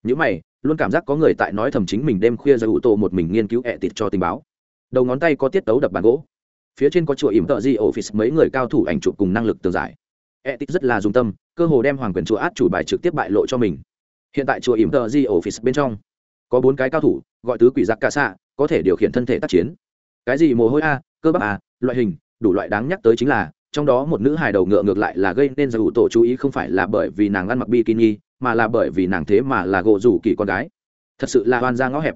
Những mày luôn cảm giác có người tại nói thầm chính mình đêm khuya ra ủ tổ một mình nghiên cứu ẹ tịt cho tình báo. Đầu ngón tay có tiết tấu đập bàn gỗ. Phía trên có chùa ỉm tợ di office mấy người cao thủ ảnh chụp cùng năng lực tường giải. Ẹ tịt rất là dùng tâm, cơ hồ đem hoàng quyền chùa át chủ bài trực tiếp bại lộ cho mình. Hiện tại chùa ỉm tợ di office bên trong, có bốn cái cao thủ, gọi tứ quỷ giặc ca xạ, có thể điều khiển thân thể tác chiến. Cái gì mồ hôi a, cơ bắp a, loại hình, đủ loại đáng nhắc tới chính là, trong đó một nữ hài đầu ngựa ngược lại là gây nên giải ủ tổ chú ý không phải là bởi vì nàng ăn mặc bikini mà là bởi vì nàng thế mà là gỗ rủ kỳ con gái. Thật sự là oan ra ngõ hẹp.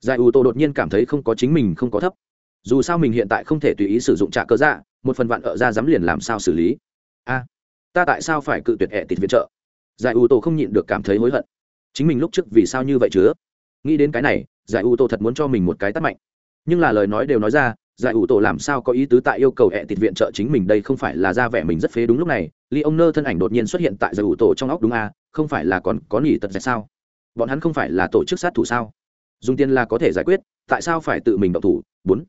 Giải ủ tổ đột nhiên cảm thấy không có chính mình không có thấp. Dù sao mình hiện tại không thể tùy ý sử dụng trả cơ dạ một phần vạn ở ra dám liền làm sao xử lý? A, ta tại sao phải cự tuyệt ẹ tịt viện trợ? Giải ủ tổ không nhịn được cảm thấy hối hận. Chính mình lúc trước vì sao như vậy chứa? Nghĩ đến cái này, giải ủ tổ thật muốn cho mình một cái tắt mạnh. Nhưng là lời nói đều nói ra giải ủ tổ làm sao có ý tứ tại yêu cầu hẹ tịt viện trợ chính mình đây không phải là ra vẻ mình rất phế đúng lúc này ly ông nơ thân ảnh đột nhiên xuất hiện tại giải ủ tổ trong óc đúng a, không phải là còn có nghỉ tật dạch sao? Bọn hắn không phải là tổ chức sát thủ sao? Dùng tiền là có thể giải quyết, tại sao phải tự mình động thủ? Bốn.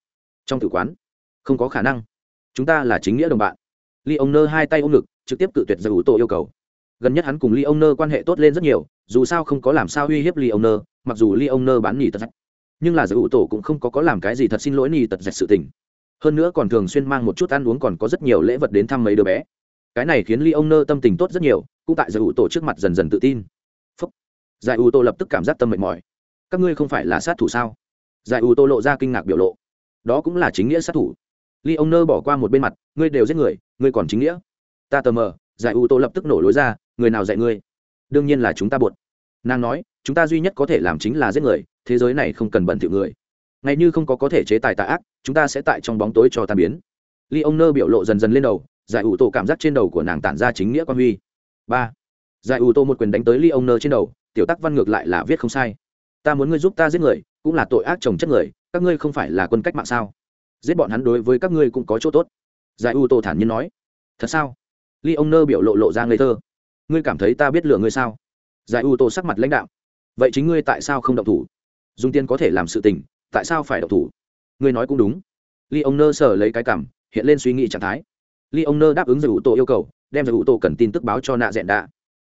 Trong tử quán, không có khả năng. Chúng ta là chính nghĩa đồng bạn. Ly ông nơ hai tay ôm ngực, trực tiếp cự tuyệt giải ủ tổ yêu cầu. Gần nhất hắn cùng ly ông nơ quan hệ tốt lên rất nhiều, dù sao không có làm sao uy hiếp ly ông nơ, mặc dù ly ông nơ bán nghỉ tật dạch nhưng là giới ủ tổ cũng không có có làm cái gì thật xin lỗi ni tật dạch sự tình. Hơn nữa còn thường xuyên mang một chút ăn uống còn có rất nhiều lễ vật đến thăm mấy đứa bé. Cái này khiến ly ông nơ tâm tình tốt rất nhiều, cũng tại giải ủ tổ trước mặt dần dần tự tin. Phúc. Giải ủ tổ lập tức cảm giác tâm mệt mỏi. Các ngươi không phải là sát thủ sao? Giải ủ tổ lộ ra kinh ngạc biểu lộ. Đó cũng là chính nghĩa sát thủ. Ly ông nơ bỏ qua một bên mặt, ngươi đều giết người, ngươi còn chính nghĩa. Ta tờ mờ, giải ủ tổ lập tức nổ lối ra, người nào dạy ngươi? Đương nhiên là chúng ta buột nàng nói, chúng ta duy nhất có thể làm chính là giết người thế giới này không cần bận thiệu người. Ngay như không có có thể chế tài tà ác, chúng ta sẽ tại trong bóng tối cho tan biến. Ly ông nơ biểu lộ dần dần lên đầu, giải ủ tổ cảm giác trên đầu của nàng tản ra chính nghĩa quan huy. Ba. Giải ủ tổ một quyền đánh tới ly ông nơ trên đầu, tiểu tắc văn ngược lại là viết không sai. Ta muốn ngươi giúp ta giết người, cũng là tội ác chồng chất người, các ngươi không phải là quân cách mạng sao? Giết bọn hắn đối với các ngươi cũng có chỗ tốt. Giải ủ tổ thản nhiên nói. Thật sao? Ly ông nơ biểu lộ lộ ra ngây thơ. Ngươi cảm thấy ta biết lừa ngươi sao? Giải ủ tổ sắc mặt lãnh đạo vậy chính ngươi tại sao không động thủ? Dùng tiền có thể làm sự tình, tại sao phải động thủ? Ngươi nói cũng đúng. Ly ông nơ sờ lấy cái cảm, hiện lên suy nghĩ trạng thái. Ly ông nơ đáp ứng giải ủ tổ yêu cầu, đem giải ủ tổ cần tin tức báo cho nạ dẹn đạ.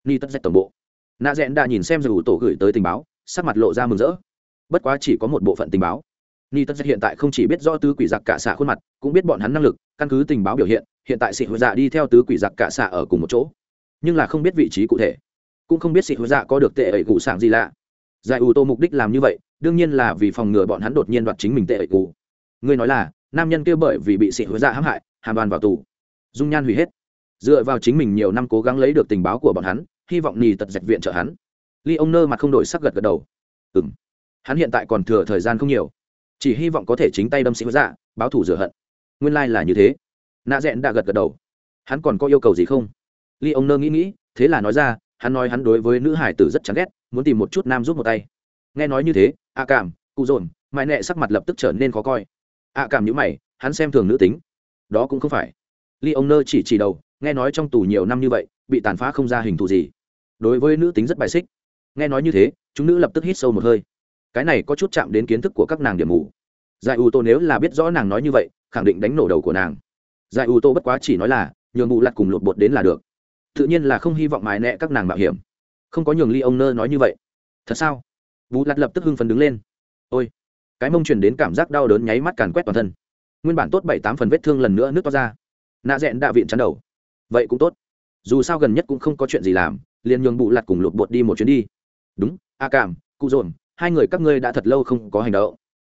Ni tất dạch tổng bộ. Nạ dẹn đạ nhìn xem giải ủ tổ gửi tới tình báo, sắc mặt lộ ra mừng rỡ. Bất quá chỉ có một bộ phận tình báo. Ni tất dạch hiện tại không chỉ biết rõ tứ quỷ giặc cả xạ khuôn mặt, cũng biết bọn hắn năng lực, căn cứ tình báo biểu hiện hiện tại sĩ hữu dạ đi theo tứ quỷ giặc cả xạ ở cùng một chỗ. Nhưng là không biết vị trí cụ thể. Cũng không biết sĩ hữu dạ có được tệ ẩy cụ sảng gì lạ giải ủ tô mục đích làm như vậy, đương nhiên là vì phòng ngừa bọn hắn đột nhiên đoạt chính mình tệ ẩy cụ ngươi nói là, nam nhân kia bởi vì bị sĩ hứa dạ hãm hại, hàm đoàn vào tù. Dung nhan hủy hết. Dựa vào chính mình nhiều năm cố gắng lấy được tình báo của bọn hắn, hy vọng nhì tật dạch viện trợ hắn. Ly ông nơ mặt không đổi sắc gật gật đầu. Ừ m hắn hiện tại còn thừa thời gian không nhiều. Chỉ hy vọng có thể chính tay đâm sĩ dạ báo thủ rửa hận. Nguyên lai là như thế. Nạ rẽn đã gật gật đầu. Hắn còn có yêu cầu gì không? Ly ông nơ nghĩ nghĩ, thế là nói ra hắn nói hắn đối với nữ hải tử rất chán ghét, muốn tìm một chút nam giúp một tay. Nghe nói như thế ạ cảm, cụ dồn mãi nẹ sắc mặt lập tức trở nên khó coi. Ạ cảm nhữ mày, hắn xem thường nữ tính. Đó cũng không phải. Ly ông nơ chỉ chỉ đầu, nghe nói trong tù nhiều năm như vậy, bị tàn phá không ra hình thù gì. Đối với nữ tính rất bài xích. Nghe nói như thế, chúng nữ lập tức hít sâu một hơi. Cái này có chút chạm đến kiến thức của các nàng điểm mù. Giải ưu tô nếu là biết rõ nàng nói như vậy, khẳng định đánh nổ đầu của nàng. Giải ưu tô bất quá chỉ nói là, nhường mụ lặt cùng lột bột đến là được tự nhiên là không hy vọng mài nẹ các nàng mạo hiểm. Không có nhường ly ông nơ nói như vậy. Thật sao? Bù lặt lập tức hưng phấn đứng lên. Ôi, cái mông truyền đến cảm giác đau đớn nháy mắt càn quét toàn thân. Nguyên bản tốt bảy tám phần vết thương lần nữa nước to ra. Nạ rẽn đạ viện chắn đầu. Vậy cũng tốt. Dù sao gần nhất cũng không có chuyện gì làm, liền nhường bụ lặt cùng lột bột đi một chuyến đi. Đúng, a cảm, cụ dồn, hai người các ngươi đã thật lâu không có hành động.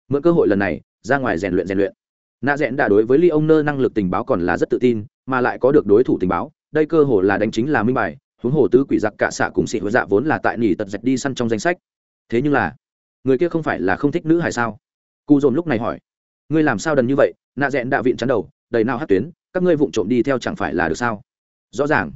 Mượn cơ hội lần này, ra ngoài rèn luyện rèn luyện. Nạ rẽn đã đối với ly ông nơ năng lực tình báo còn là rất tự tin, mà lại có được đối thủ tình báo đây cơ hồ là đánh chính là minh bài, huống hồ tứ quỷ giặc cả xạ cùng xị hứa dạ vốn là tại nỉ tật dạch đi săn trong danh sách. Thế nhưng là, người kia không phải là không thích nữ hải sao? Cụ dồn lúc này hỏi. Ngươi làm sao đần như vậy? Nạ rẽn đạ viện chắn đầu, đầy nao hát tuyến, các ngươi vụng trộm đi theo chẳng phải là được sao? Rõ ràng.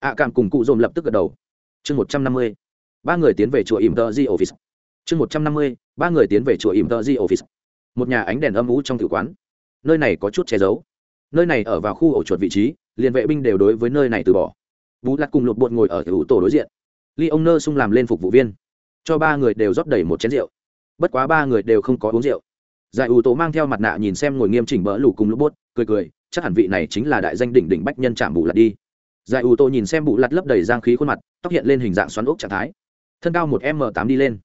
Ạ cảm cùng cụ dồn lập tức gật đầu. Chương một trăm năm mươi. Ba người tiến về chùa im tờ di office. Chương một trăm năm mươi, ba người tiến về chùa im tờ di office. Một nhà ánh đèn âm ú trong tử quán. Nơi này có chút che giấu. Nơi này ở vào khu ổ chuột vị trí liền vệ binh đều đối với nơi này từ bỏ. Bú lặt cùng lột bột ngồi ở hữu tổ đối diện. Ly ông nơ sung làm lên phục vụ viên. Cho ba người đều rót đầy một chén rượu. Bất quá ba người đều không có uống rượu. Giải ủ tổ mang theo mặt nạ nhìn xem ngồi nghiêm chỉnh bỡ lủ cùng lỗ bốt cười cười, chắc hẳn vị này chính là đại danh đỉnh đỉnh bách nhân chạm bù lặt đi. Giải ủ tổ nhìn xem bụ lặt lấp đầy giang khí khuôn mặt, tóc hiện lên hình dạng xoắn ốc trạng thái. Thân cao một m tám đi lên.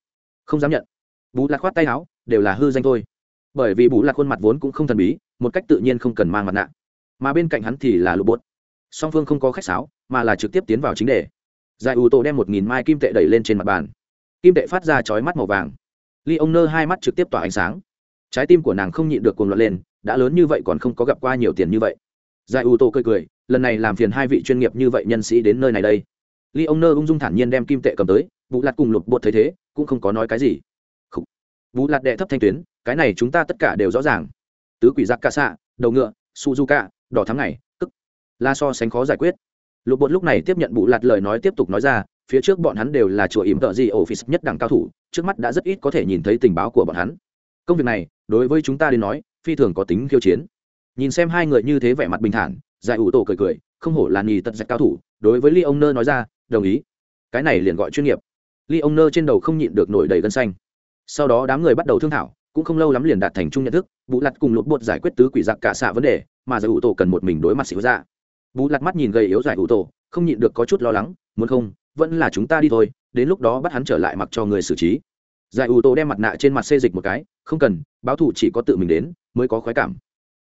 Không dám nhận. Bù lặt khoát tay áo, đều là hư danh thôi. Bởi vì bù lặt khuôn mặt vốn cũng không thần bí, một cách tự nhiên không cần mang mặt nạ mà bên cạnh hắn thì là lục bốt song phương không có khách sáo, mà là trực tiếp tiến vào chính đề. Giải ủ tổ đem một nghìn mai kim tệ đẩy lên trên mặt bàn. Kim tệ phát ra chói mắt màu vàng. Ly ông nơ hai mắt trực tiếp tỏa ánh sáng. Trái tim của nàng không nhịn được cuồng loạn lên, đã lớn như vậy còn không có gặp qua nhiều tiền như vậy. Giải ủ tổ cười cười, lần này làm phiền hai vị chuyên nghiệp như vậy nhân sĩ đến nơi này đây. Ly ông nơ ung dung thản nhiên đem kim tệ cầm tới, vũ lạt cùng lục bột thấy thế, cũng không có nói cái gì. Vũ lạt đệ thấp thanh tuyến, cái này chúng ta tất cả đều rõ ràng. Tứ quỷ giặc ca xạ, đầu ngựa, suzuka đỏ thắm này tức. Là so sánh khó giải quyết. Lục bột lúc này tiếp nhận bụ lạt lời nói tiếp tục nói ra, phía trước bọn hắn đều là chùa ỉm tợ gì office nhất đẳng cao thủ, trước mắt đã rất ít có thể nhìn thấy tình báo của bọn hắn. Công việc này, đối với chúng ta đến nói, phi thường có tính khiêu chiến. Nhìn xem hai người như thế vẻ mặt bình thản, giải ủ tổ cười cười, không hổ là nhì tật giặc cao thủ, đối với ly ông nơ nói ra, đồng ý. Cái này liền gọi chuyên nghiệp. Ly ông nơ trên đầu không nhịn được nổi đầy gân xanh. Sau đó đám người bắt đầu thương thảo, cũng không lâu lắm liền đạt thành chung nhận thức vụ lặt cùng lột bột giải quyết tứ quỷ giặc cả xạ vấn đề mà giải ủ tổ cần một mình đối mặt xỉu ra. Bú lặt mắt nhìn gầy yếu giải ủ tổ, không nhịn được có chút lo lắng, muốn không, vẫn là chúng ta đi thôi, đến lúc đó bắt hắn trở lại mặc cho người xử trí. Giải ủ tổ đem mặt nạ trên mặt xê dịch một cái, không cần, báo thủ chỉ có tự mình đến, mới có khoái cảm.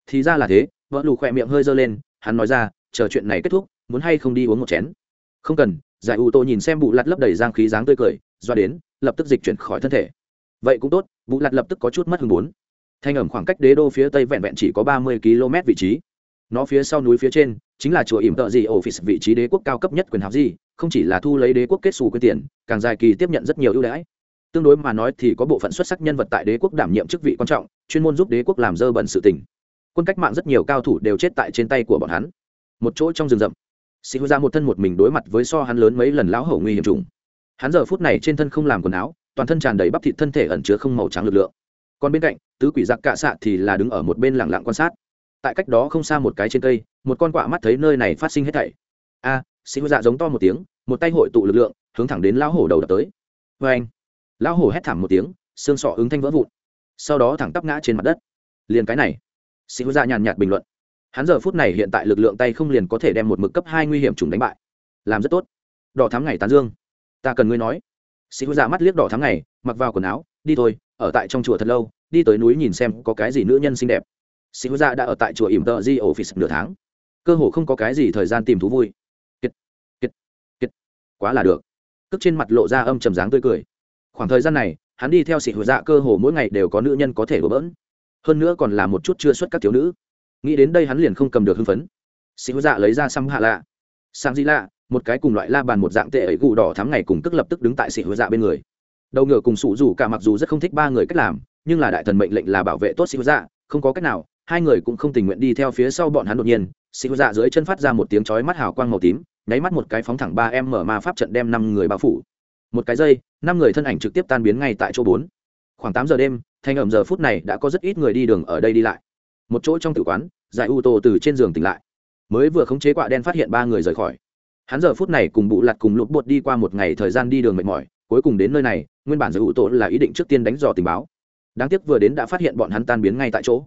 Thì ra là thế, vợ lù khỏe miệng hơi dơ lên, hắn nói ra, chờ chuyện này kết thúc, muốn hay không đi uống một chén. Không cần giải ủ tổ nhìn xem bụ lặt lấp đầy giang khí dáng tươi cười, doa đến, lập tức dịch chuyển khỏi thân thể. Vậy cũng tốt vụ lặt lập tức có chút mất hứng bốn thanh ẩm khoảng cách đế đô phía tây vẹn vẹn chỉ có ba mươi km vị trí. Nó phía sau núi phía trên, chính là chùa ỉm tợ gì office vị trí đế quốc cao cấp nhất quyền học gì không chỉ là thu lấy đế quốc kết xù quyền tiền, càng dài kỳ tiếp nhận rất nhiều ưu đãi. Tương đối mà nói thì có bộ phận xuất sắc nhân vật tại đế quốc đảm nhiệm chức vị quan trọng, chuyên môn giúp đế quốc làm dơ bẩn sự tình. Quân cách mạng rất nhiều cao thủ đều chết tại trên tay của bọn hắn. Một chỗ trong rừng rậm. Sĩ hữu ra một thân một mình đối mặt với so hắn lớn mấy lần lão hổ nguy hiểm trùng hắn giờ phút này trên thân không làm quần áo, toàn thân tràn đầy bắp thịt thân thể ẩn chứa không màu trắng lực lượng còn bên cạnh tứ quỷ giặc cạ xạ thì là đứng ở một bên lẳng lặng quan sát. Tại cách đó không xa một cái trên cây một con quạ mắt thấy nơi này phát sinh hết thảy. A à, sĩ hữu dạ giống to một tiếng một tay hội tụ lực lượng hướng thẳng đến lão hổ đầu đập tới. Vê anh lão hổ hét thảm một tiếng xương sọ ứng thanh vỡ vụn. Sau đó thẳng tắp ngã trên mặt đất. Liền cái này sĩ hữu dạ nhàn nhạt bình luận. Hắn giờ phút này hiện tại lực lượng tay không liền có thể đem một mực cấp hai nguy hiểm trùng đánh bại. Làm rất tốt. Đỏ thắm ngày tán dương. Ta cần ngươi nói. Sĩ hữu dạ mắt liếc đỏ thắm ngày mặc vào quần áo đi thôi ở tại trong chùa thật lâu, đi tới núi nhìn xem có cái gì nữ nhân xinh đẹp. Sĩ hữu dạ đã ở tại chùa ỉm tợ di office nửa tháng. Cơ hồ không có cái gì thời gian tìm thú vui. Kiệt kiệt kiệt quá là được. Tức trên mặt lộ ra âm trầm dáng tươi cười. Khoảng thời gian này, hắn đi theo sĩ hữu dạ cơ hồ mỗi ngày đều có nữ nhân có thể đổ bỡn. Hơn nữa còn là một chút chưa xuất các thiếu nữ. Nghĩ đến đây hắn liền không cầm được hưng phấn. Sĩ hữu dạ lấy ra xăm hạ lạ. Sang di lạ, một cái cùng loại la bàn một dạng tệ ấy gù đỏ thắm ngày cùng tức lập tức đứng tại sĩ hữu dạ bên người đầu ngựa cùng sụ rủ cả mặc dù rất không thích ba người cách làm, nhưng là đại thần mệnh lệnh là bảo vệ tốt sĩ dạ không có cách nào, hai người cũng không tình nguyện đi theo phía sau bọn hắn đột nhiên sĩ dạ dưới chân phát ra một tiếng chói mắt hào quang màu tím, nháy mắt một cái phóng thẳng ba em mở ma pháp trận đem năm người bao phủ. Một cái giây, năm người thân ảnh trực tiếp tan biến ngay tại chỗ bốn. Khoảng tám giờ đêm, thanh ẩm giờ phút này đã có rất ít người đi đường ở đây đi lại. Một chỗ trong tử quán giải u tô từ trên giường tỉnh lại. Mới vừa khống chế quạ đen phát hiện ba người rời khỏi. Hắn giờ phút này cùng bụ lặt cùng lụt bột đi qua một ngày thời gian đi đường mệt mỏi cuối cùng đến nơi này, nguyên bản giải u tổ là ý định trước tiên đánh dò tình báo. Đáng tiếc vừa đến đã phát hiện bọn hắn tan biến ngay tại chỗ.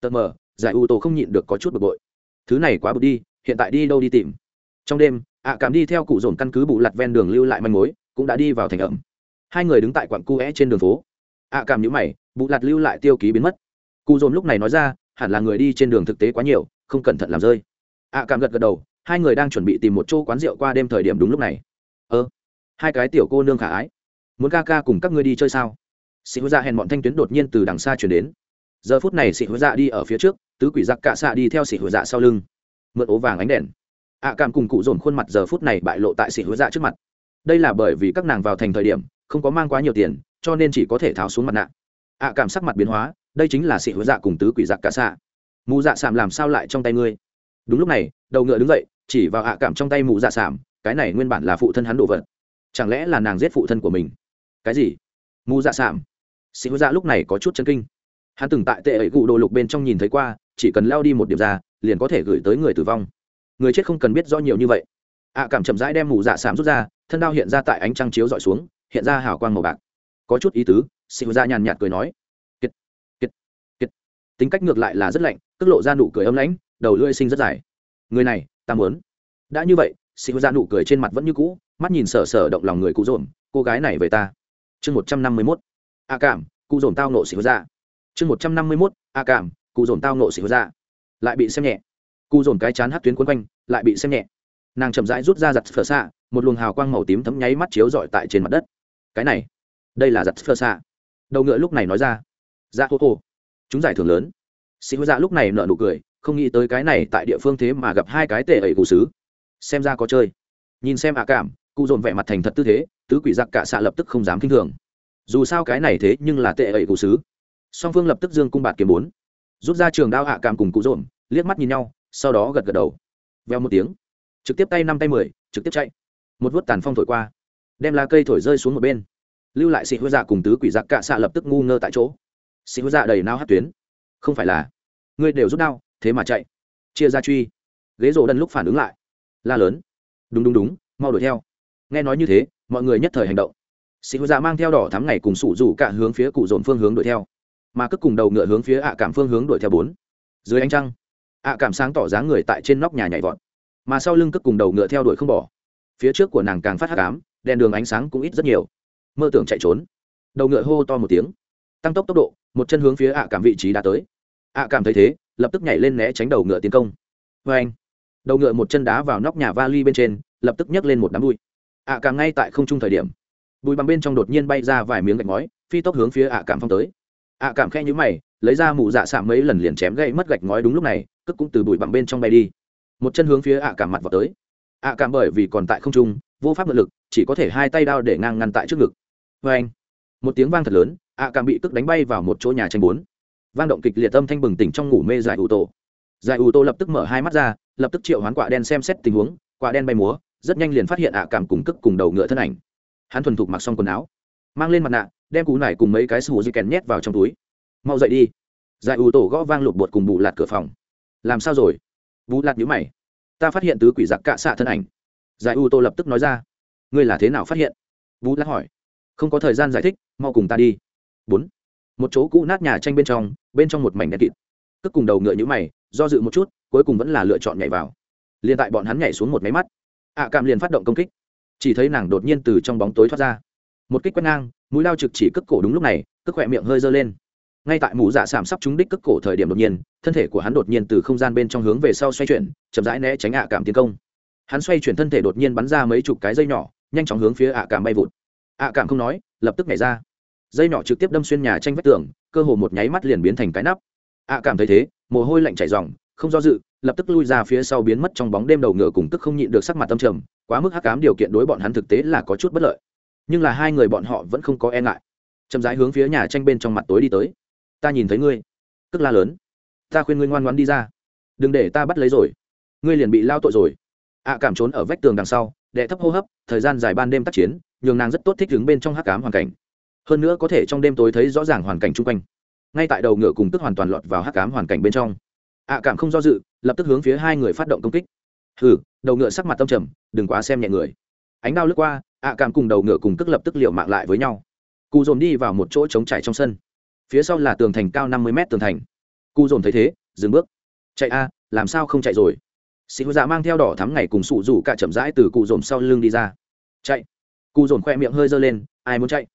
Tờ mờ, giải u tổ không nhịn được có chút bực bội. Thứ này quá bực đi, hiện tại đi đâu đi tìm? Trong đêm, ạ cảm đi theo cụ dồn căn cứ bụ lặt ven đường lưu lại manh mối, cũng đã đi vào thành ẩm. Hai người đứng tại quặng cu é trên đường phố. Ạ cảm nhữ mày bụ lặt lưu lại tiêu ký biến mất. Cụ dồn lúc này nói ra, hẳn là người đi trên đường thực tế quá nhiều, không cẩn thận làm rơi. Ạ cảm gật gật đầu, hai người đang chuẩn bị tìm một chỗ quán rượu qua đêm thời điểm đúng lúc này. Ơ hai cái tiểu cô nương khả ái. Muốn ca ca cùng các ngươi đi chơi sao? Sĩ hữu dạ hèn bọn thanh tuyến đột nhiên từ đằng xa chuyển đến. Giờ phút này sĩ hữu dạ đi ở phía trước, tứ quỷ giặc cạ xạ đi theo sĩ hữu dạ sau lưng. Mượn ố vàng ánh đèn. Ạ cảm cùng cụ dồn khuôn mặt giờ phút này bại lộ tại sĩ hữu dạ trước mặt. Đây là bởi vì các nàng vào thành thời điểm, không có mang quá nhiều tiền, cho nên chỉ có thể tháo xuống mặt nạ. Ạ cảm sắc mặt biến hóa, đây chính là sĩ hữu dạ cùng tứ quỷ giặc cạ xạ. Mù dạ sảm làm sao lại trong tay ngươi? Đúng lúc này, đầu ngựa đứng dậy, chỉ vào ạ cảm trong tay mù dạ sảm cái này nguyên bản là phụ thân hắn đồ vật chẳng lẽ là nàng giết phụ thân của mình? Cái gì? Mù dạ sảm sĩ hữu dạ lúc này có chút chân kinh. Hắn từng tại tệ ấy cụ đồ lục bên trong nhìn thấy qua, chỉ cần leo đi một điểm ra, liền có thể gửi tới người tử vong. Người chết không cần biết rõ nhiều như vậy. Ạ cảm chậm rãi đem mù dạ sảm rút ra, thân đao hiện ra tại ánh trăng chiếu dọi xuống, hiện ra hào quang màu bạc. Có chút ý tứ, sĩ hữu dạ nhàn nhạt cười nói, kiệt kiệt kiệt. Tính cách ngược lại là rất lạnh, tức lộ ra nụ cười âm lãnh, đầu lưỡi sinh rất dài. Người này, ta muốn. Đã như vậy, sĩ hữu dạ nụ cười trên mặt vẫn như cũ mắt nhìn sở sở động lòng người cụ dồn, cô gái này về ta. Chương một trăm năm mươi mốt. A cảm, cụ dồn tao nộ sĩ hữu ra. Chương một trăm năm mươi mốt. A cảm, cụ dồn tao nộ sĩ hữu ra. Lại bị xem nhẹ. Cụ dồn cái chán hát tuyến quấn quanh, lại bị xem nhẹ. Nàng chậm rãi rút ra giặt phở xạ, một luồng hào quang màu tím thấm nháy mắt chiếu rọi tại trên mặt đất. Cái này, đây là giặt phở xạ. Đầu ngựa lúc này nói ra. Dạ hô hô. Chúng giải thưởng lớn. Sĩ hữu dạ lúc này nợ nụ cười, không nghĩ tới cái này tại địa phương thế mà gặp hai cái tệ ẩy cụ xứ. Xem ra có chơi. Nhìn xem ạ cảm cụ dồn vẻ mặt thành thật tư thế, tứ quỷ giặc cả xạ lập tức không dám k i n h thường. Dù sao cái này thế nhưng là tệ ẩy cụ sứ song phương lập tức dương cung bạt kiếm bốn. Rút ra trường đao hạ cảm cùng cụ dồn, liếc mắt nhìn nhau, sau đó gật gật đầu. Veo một tiếng. Trực tiếp tay năm tay mười, trực tiếp chạy. Một vớt tàn phong thổi qua. Đem lá cây thổi rơi xuống một bên. Lưu lại sĩ hứa dạ cùng tứ quỷ giặc cạ xạ lập tức ngu ngơ tại chỗ. Sĩ hứa dạ đầy nao hát tuyến. Không phải là, ngươi đều rút đao, thế mà chạy. Chia ra truy. Ghế rổ đần lúc phản ứng lại. La lớn. Đúng đúng đúng, mau đuổi theo nghe nói như thế, mọi người nhất thời hành động. Sĩ hữu dạ mang theo đỏ thắm ngày cùng sủ rủ cả hướng phía cụ dồn phương hướng đuổi theo. Mà cất cùng đầu ngựa hướng phía ạ cảm phương hướng đuổi theo bốn. Dưới ánh trăng, ạ cảm sáng tỏ dáng người tại trên nóc nhà nhảy vọt. Mà sau lưng cất cùng đầu ngựa theo đuổi không bỏ. Phía trước của nàng càng phát hắc cám đèn đường ánh sáng cũng ít rất nhiều. Mơ tưởng chạy trốn. Đầu ngựa hô to một tiếng. Tăng tốc tốc độ, một chân hướng phía ạ cảm vị trí đã tới. Ạ cảm thấy thế, lập tức nhảy lên né tránh đầu ngựa tiến công. Vê anh đầu ngựa một chân đá vào nóc nhà vali bên trên, lập tức nhấc lên một đám bụi ạ cảm ngay tại không trung thời điểm. Bụi bằng bên trong đột nhiên bay ra vài miếng gạch ngói, phi tốc hướng phía ạ cảm phong tới. ạ cảm khe nhữ mày, lấy ra mụ dạ xạ mấy lần liền chém gậy mất gạch ngói đúng lúc này cất cũng từ bụi bằng bên trong bay đi. Một chân hướng phía ạ cảm mặt vào tới. ạ cảm bởi vì còn tại không trung, vô pháp ngự lực, chỉ có thể hai tay đao để ngang ngăn tại trước ngực. Vê anh, một tiếng vang thật lớn, ạ cảm bị tức đánh bay vào một chỗ nhà tranh bốn. Vang động kịch liệt âm thanh bừng tỉnh trong ngủ mê dài ủ tổ. Dài ủ tổ lập tức mở hai mắt ra, lập tức triệu hoán quả đen xem xét tình huống, quả đen bay múa rất nhanh liền phát hiện ạ cảm cùng cức cùng đầu ngựa thân ảnh. Hắn thuần thục mặc xong quần áo, mang lên mặt nạ, đem cú nải cùng mấy cái sù di kèn nhét vào trong túi. Mau dậy đi. Giải ủ tổ gõ vang lục bột cùng bù lạt cửa phòng. Làm sao rồi? Bù lạt nhữ mày. Ta phát hiện tứ quỷ giặc cạ xạ thân ảnh. Giải u tô lập tức nói ra. Ngươi là thế nào phát hiện? Bù lạt hỏi. Không có thời gian giải thích, mau cùng ta đi. Bốn. Một chỗ cũ nát nhà tranh bên trong bên trong một mảnh đen kịt. Cất cùng đầu ngựa nhữ mày, do dự một chút, cuối cùng vẫn là lựa chọn nhảy vào. Liền tại bọn hắn nhảy xuống một máy mắt ạ cảm liền phát động công kích. Chỉ thấy nàng đột nhiên từ trong bóng tối thoát ra. Một kích quét ngang, mũi lao trực chỉ cất cổ đúng lúc này cất khỏe miệng hơi dơ lên. Ngay tại mũ dạ sảm sắp trúng đích cất cổ thời điểm đột nhiên, thân thể của hắn đột nhiên từ không gian bên trong hướng về sau xoay chuyển, chậm rãi né tránh ạ cảm tiến công. Hắn xoay chuyển thân thể đột nhiên bắn ra mấy chục cái dây nhỏ, nhanh chóng hướng phía ạ cảm bay vụt. Ạ cảm không nói, lập tức nhảy ra. Dây nhỏ trực tiếp đâm xuyên nhà tranh vách tường, cơ hồ một nháy mắt liền biến thành cái nắp. Ạ cảm thấy thế, mồ hôi lạnh chảy ròng, không do dự lập tức lui ra phía sau biến mất trong bóng đêm đầu ngựa cùng tức không nhịn được sắc mặt tâm trầm, quá mức hắc cám điều kiện đối bọn hắn thực tế là có chút bất lợi. Nhưng là hai người bọn họ vẫn không có e ngại. Chậm rãi hướng phía nhà tranh bên trong mặt tối đi tới. Ta nhìn thấy ngươi. Tức la lớn. Ta khuyên ngươi ngoan ngoan đi ra. Đừng để ta bắt lấy rồi. Ngươi liền bị lao tội rồi. Ạ cảm trốn ở vách tường đằng sau, đệ thấp hô hấp, thời gian dài ban đêm tác chiến, nhường nàng rất tốt thích đứng bên trong hắc cám hoàn cảnh. Hơn nữa có thể trong đêm tối thấy rõ ràng hoàn cảnh chung quanh. Ngay tại đầu ngựa cùng tức hoàn toàn lọt vào hắc cám hoàn cảnh bên trong ạ cảm không do dự, lập tức hướng phía hai người phát động công kích. Hừ, đầu ngựa sắc mặt tâm trầm, đừng quá xem nhẹ người. Ánh đao lướt qua, ạ cảm cùng đầu ngựa cùng tức lập tức liệu mạng lại với nhau. Cụ dồn đi vào một chỗ trống trải trong sân. Phía sau là tường thành cao năm mươi mét tường thành. Cụ dồn thấy thế, dừng bước. Chạy a, làm sao không chạy rồi? Sĩ hữu dạ mang theo đỏ thắm ngày cùng sụ rủ cả chậm rãi từ cụ dồn sau lưng đi ra. Chạy. Cụ dồn khoe miệng hơi dơ lên, ai muốn chạy?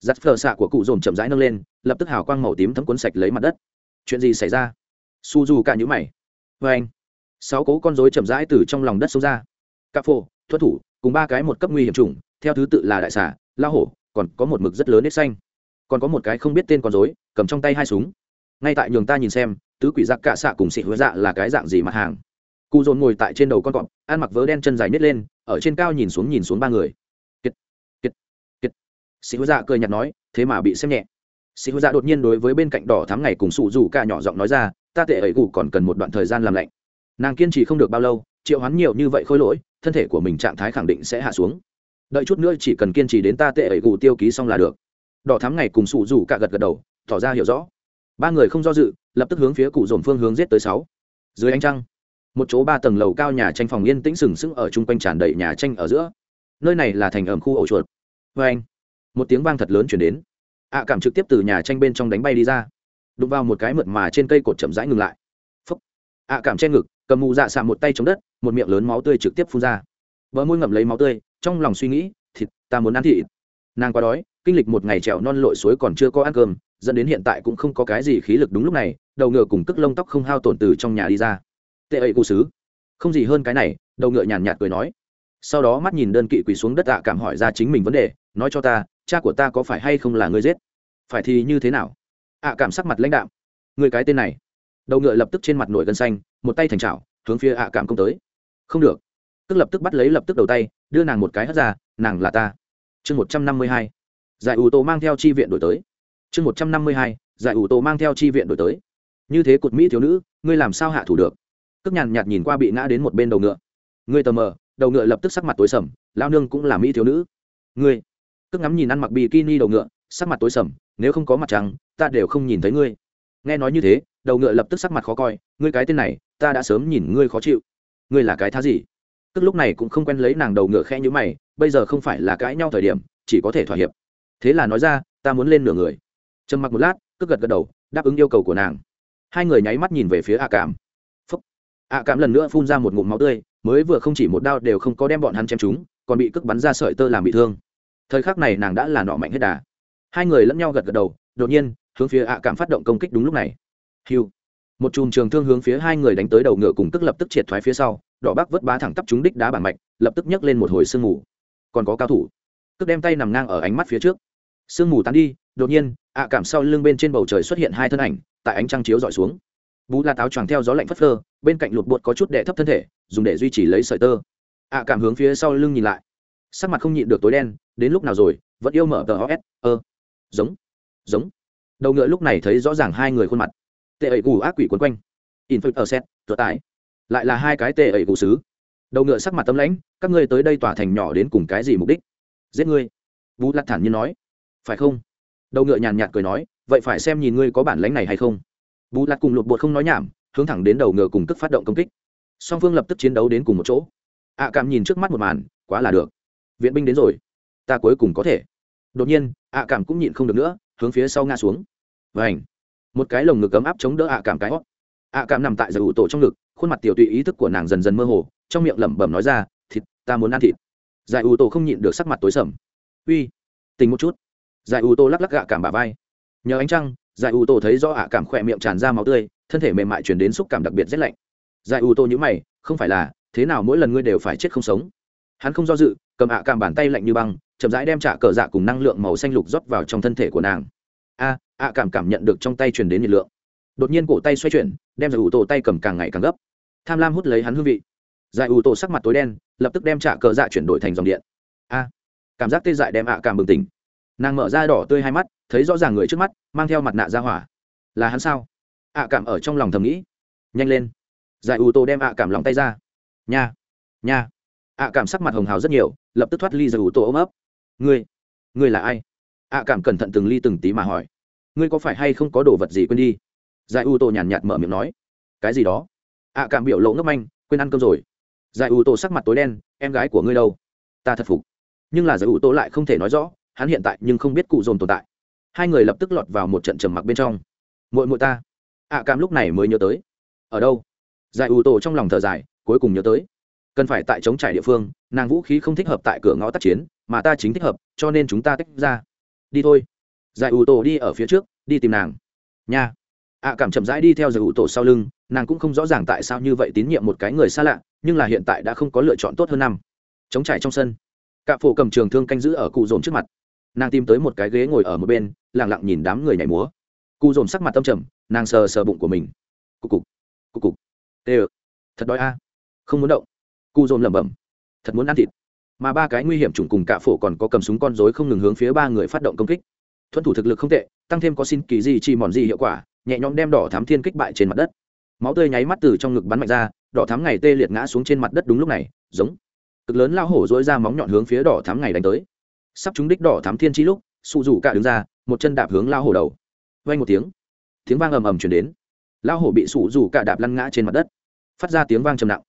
Giặt phở xạ của cụ dồn chậm rãi nâng lên, lập tức hào quang màu tím thấm cuốn sạch lấy mặt đất. Chuyện gì xảy ra? Su dù cả nhữ mày. Vê anh, sáu cố con dối chậm rãi từ trong lòng đất sâu ra. Cà phô thuất thủ, cùng ba cái một cấp nguy hiểm chủng, theo thứ tự là đại xả la hổ, còn có một mực rất lớn nết xanh. Còn có một cái không biết tên con dối cầm trong tay hai súng. Ngay tại nhường ta nhìn xem, tứ quỷ giặc cạ xạ cùng xị hứa dạ là cái dạng gì mặt hàng. Cụ dồn ngồi tại trên đầu con cọp, ăn mặc vớ đen chân dài nết lên, ở trên cao nhìn xuống nhìn xuống ba người. Kiệt kiệt kiệt. Xị hứa dạ cười nhạt nói, thế mà bị xem nhẹ. Xị hứa dạ đột nhiên đối với bên cạnh đỏ thắm ngày cùng sụ rủ ca nhỏ giọng nói ra ta tệ ấy cụ còn cần một đoạn thời gian làm lạnh. Nàng kiên trì không được bao lâu, triệu hoán nhiều như vậy khôi lỗi, thân thể của mình trạng thái khẳng định sẽ hạ xuống. Đợi chút nữa chỉ cần kiên trì đến ta tệ ấy cụ tiêu ký xong là được. Đỏ thắm ngày cùng sụ rủ cả gật gật đầu, tỏ ra hiểu rõ. Ba người không do dự, lập tức hướng phía cụ dồn phương hướng giết tới sáu. Dưới ánh trăng, một chỗ ba tầng lầu cao nhà tranh phòng yên tĩnh sừng sững ở chung quanh tràn đầy nhà tranh ở giữa. Nơi này là thành ẩm khu ổ chuột. Vê anh một tiếng vang thật lớn chuyển đến. Ạ cảm trực tiếp từ nhà tranh bên trong đánh bay đi ra đụng vào một cái mượt mà trên cây cột chậm rãi ngừng lại. Phấp ạ cảm che ngực, cầm mù dạ xạ một tay chống đất, một miệng lớn máu tươi trực tiếp phun ra. Vỡ môi ngậm lấy máu tươi, trong lòng suy nghĩ, thịt, ta muốn ăn thịt. Nàng quá đói, kinh lịch một ngày trèo non lội suối còn chưa có ăn cơm, dẫn đến hiện tại cũng không có cái gì khí lực đúng lúc này, đầu ngựa cùng cức lông tóc không hao tổn từ trong nhà đi ra. Tệ ấy cụ sứ. Không gì hơn cái này, đầu ngựa nhàn nhạt cười nói. Sau đó mắt nhìn đơn kỵ quỳ xuống đất ạ, cảm hỏi ra chính mình vấn đề, nói cho ta, cha của ta có phải hay không là người giết? Phải thì như thế nào? Ạ cảm sắc mặt lãnh đạm. Người cái tên này. Đầu ngựa lập tức trên mặt nổi gân xanh, một tay thành trào hướng phía ạ cảm công tới. Không được. Tức lập tức bắt lấy lập tức đầu tay, đưa nàng một cái hất ra, nàng là ta. Chương một trăm năm mươi hai. Giải ủ tổ mang theo chi viện đổi tới. Chương một trăm năm mươi hai. Giải ủ tổ mang theo chi viện đổi tới. Như thế cột mỹ thiếu nữ, ngươi làm sao hạ thủ được? Cước nhàn nhạt nhìn qua bị ngã đến một bên đầu ngựa. Ngươi tờ mờ, đầu ngựa lập tức sắc mặt tối sầm lao nương cũng là mỹ thiếu nữ. Ngươi. Cước ngắm nhìn ăn mặc bikini đầu ngựa, sắc mặt tối sầm, nếu không có mặt trắng ta đều không nhìn thấy ngươi. Nghe nói như thế, đầu ngựa lập tức sắc mặt khó coi, ngươi cái tên này, ta đã sớm nhìn ngươi khó chịu. Ngươi là cái thá gì? Tức lúc này cũng không quen lấy nàng đầu ngựa khẽ như mày, bây giờ không phải là cãi nhau thời điểm, chỉ có thể thỏa hiệp. Thế là nói ra, ta muốn lên nửa người. Trầm mặc một lát, cất gật gật đầu, đáp ứng yêu cầu của nàng. Hai người nháy mắt nhìn về phía a cảm phúc. A cảm lần nữa phun ra một ngụm máu tươi, mới vừa không chỉ một đao đều không có đem bọn hắn chém chúng còn bị cước bắn ra sợi tơ làm bị thương. Thời khắc này nàng đã là nọ mạnh hết đà. Hai người lẫn nhau gật gật đầu, đột nhiên hướng phía ạ cảm phát động công kích đúng lúc này. Hiu. Một chùm trường thương hướng phía hai người đánh tới đầu ngựa cùng tức lập tức triệt thoái phía sau, đỏ bác vớt bá thẳng tắp trúng đích đá bản mạch, lập tức nhấc lên một hồi sương mù. Còn có cao thủ. Tức đem tay nằm ngang ở ánh mắt phía trước. Sương mù tán đi, đột nhiên, ạ cảm sau lưng bên trên bầu trời xuất hiện hai thân ảnh, tại ánh trăng chiếu dọi xuống. Bú la táo choàng theo gió lạnh phất phơ, bên cạnh lụt bột có chút đệ thấp thân thể, dùng để duy trì lấy sợi tơ. Ạ cảm hướng phía sau lưng nhìn lại. Sắc mặt không nhịn được tối đen, đến lúc nào rồi, vẫn yêu mở tờ os ơ. Giống. Giống đầu ngựa lúc này thấy rõ ràng hai người khuôn mặt. Tệ ẩy gù ác quỷ quấn quanh. In phật ở xét tuột tải. Lại là hai cái tệ ẩy gù xứ đầu ngựa sắc mặt tâm lãnh, các ngươi tới đây tỏa thành nhỏ đến cùng cái gì mục đích? Giết ngươi. Vũ lặt thản nhiên nói. Phải không? Đầu ngựa nhàn nhạt cười nói, vậy phải xem nhìn ngươi có bản lãnh này hay không. Vũ lặt cùng lột bột không nói nhảm, hướng thẳng đến đầu ngựa cùng tức phát động công kích. Song phương lập tức chiến đấu đến cùng một chỗ. Ạ cảm nhìn trước mắt một màn, quá là được. Viện binh đến rồi. Ta cuối cùng có thể. Đột nhiên ạ cảm cũng nhịn không được nữa hướng phía sau ngã xuống. Và ảnh một cái lồng ngực cấm áp chống đỡ ạ cảm cái hót. Ạ cảm nằm tại giải ủ tổ trong ngực, khuôn mặt tiểu tụy ý thức của nàng dần dần mơ hồ, trong miệng lẩm bẩm nói ra, thịt, ta muốn ăn thịt. Giải ủ tổ không nhịn được sắc mặt tối sầm. Uy tình một chút. Giải ủ tổ lắc lắc gạ cảm bà vai. Nhờ ánh trăng, giải ủ tổ thấy do ạ cảm khỏe miệng tràn ra máu tươi, thân thể mềm mại chuyển đến xúc cảm đặc biệt rét lạnh. Giải ủ tổ nhữ mày, không phải là, thế nào mỗi lần ngươi đều phải chết không sống? Hắn không do dự, cầm ạ cảm bàn tay lạnh như băng chậm rãi đem trả cờ dạ cùng năng lượng màu xanh lục rót vào trong thân thể của nàng. A ạ cảm cảm nhận được trong tay truyền đến nhiệt lượng. Đột nhiên cổ tay xoay chuyển, đem giải ủ tổ tay cầm càng ngày càng gấp. Tham lam hút lấy hắn hương vị. Giải ủ tổ sắc mặt tối đen, lập tức đem trả cờ dạ chuyển đổi thành dòng điện. A, cảm giác tê dại đem ạ cảm bừng tỉnh. Nàng mở ra đỏ tươi hai mắt, thấy rõ ràng người trước mắt, mang theo mặt nạ ra hỏa. Là hắn sao? Ạ cảm ở trong lòng thầm nghĩ. Nhanh lên. Giải ủ tổ đem ạ cảm lòng tay ra. Nha. Nha. Ạ cảm sắc mặt hồng hào rất nhiều, lập tức thoát ly giải ủ tổ ôm ấp ngươi ngươi là ai? Ạ cảm cẩn thận từng ly từng tí mà hỏi. Ngươi có phải hay không có đồ vật gì quên đi? Giải U tô nhàn nhạt mở miệng nói. Cái gì đó? Ạ cảm biểu lộ ngốc manh, quên ăn cơm rồi. Giải U tô sắc mặt tối đen, em gái của ngươi đâu? Ta thật phục. Nhưng là giải U tô lại không thể nói rõ, hắn hiện tại nhưng không biết cụ dồn tồn tại. Hai người lập tức lọt vào một trận trầm mặc bên trong. Muội muội ta. Ạ cảm lúc này mới nhớ tới. Ở đâu? Giải U tô trong lòng thở dài, cuối cùng nhớ tới. Cần phải tại chống trải địa phương, nàng vũ khí không thích hợp tại cửa ngõ tác chiến mà ta chính thích hợp, cho nên chúng ta tách ra. Đi thôi. Giải ủ tổ đi ở phía trước, đi tìm nàng. Nha. Ạ cảm chậm rãi đi theo giải ủ tổ sau lưng, nàng cũng không rõ ràng tại sao như vậy tín nhiệm một cái người xa lạ, nhưng là hiện tại đã không có lựa chọn tốt hơn năm. Chống trải trong sân. Cạ phổ cầm trường thương canh giữ ở cụ dồn trước mặt. Nàng tìm tới một cái ghế ngồi ở một bên lẳng lặng nhìn đám người nhảy múa. Cụ dồn sắc mặt tâm trầm, nàng sờ sờ bụng của mình. Cục cục cục cục. Tê ừ thật đói a. Không muốn động. Cụ dồn lẩm bẩm. Thật muốn ăn thịt mà ba cái nguy hiểm chủng cùng cạ phổ còn có cầm súng con dối không ngừng hướng phía ba người phát động công kích. Thuận thủ thực lực không tệ, tăng thêm có xin kỳ gì chi mòn gì hiệu quả, nhẹ nhõm đem đỏ thám thiên kích bại trên mặt đất. Máu tươi nháy mắt từ trong ngực bắn mạnh ra, đỏ thám ngày tê liệt ngã xuống trên mặt đất đúng lúc này, giống cực lớn lao hổ dối ra móng nhọn hướng phía đỏ thám ngày đánh tới. Sắp trúng đích đỏ thám thiên chi lúc, sụ rủ cả đứng ra, một chân đạp hướng lao hổ đầu. Vay một tiếng tiếng vang ầm ầm chuyển đến. Lao hổ bị sụ rủ cả đạp lăn ngã trên mặt đất, phát ra tiếng vang trầm nặng.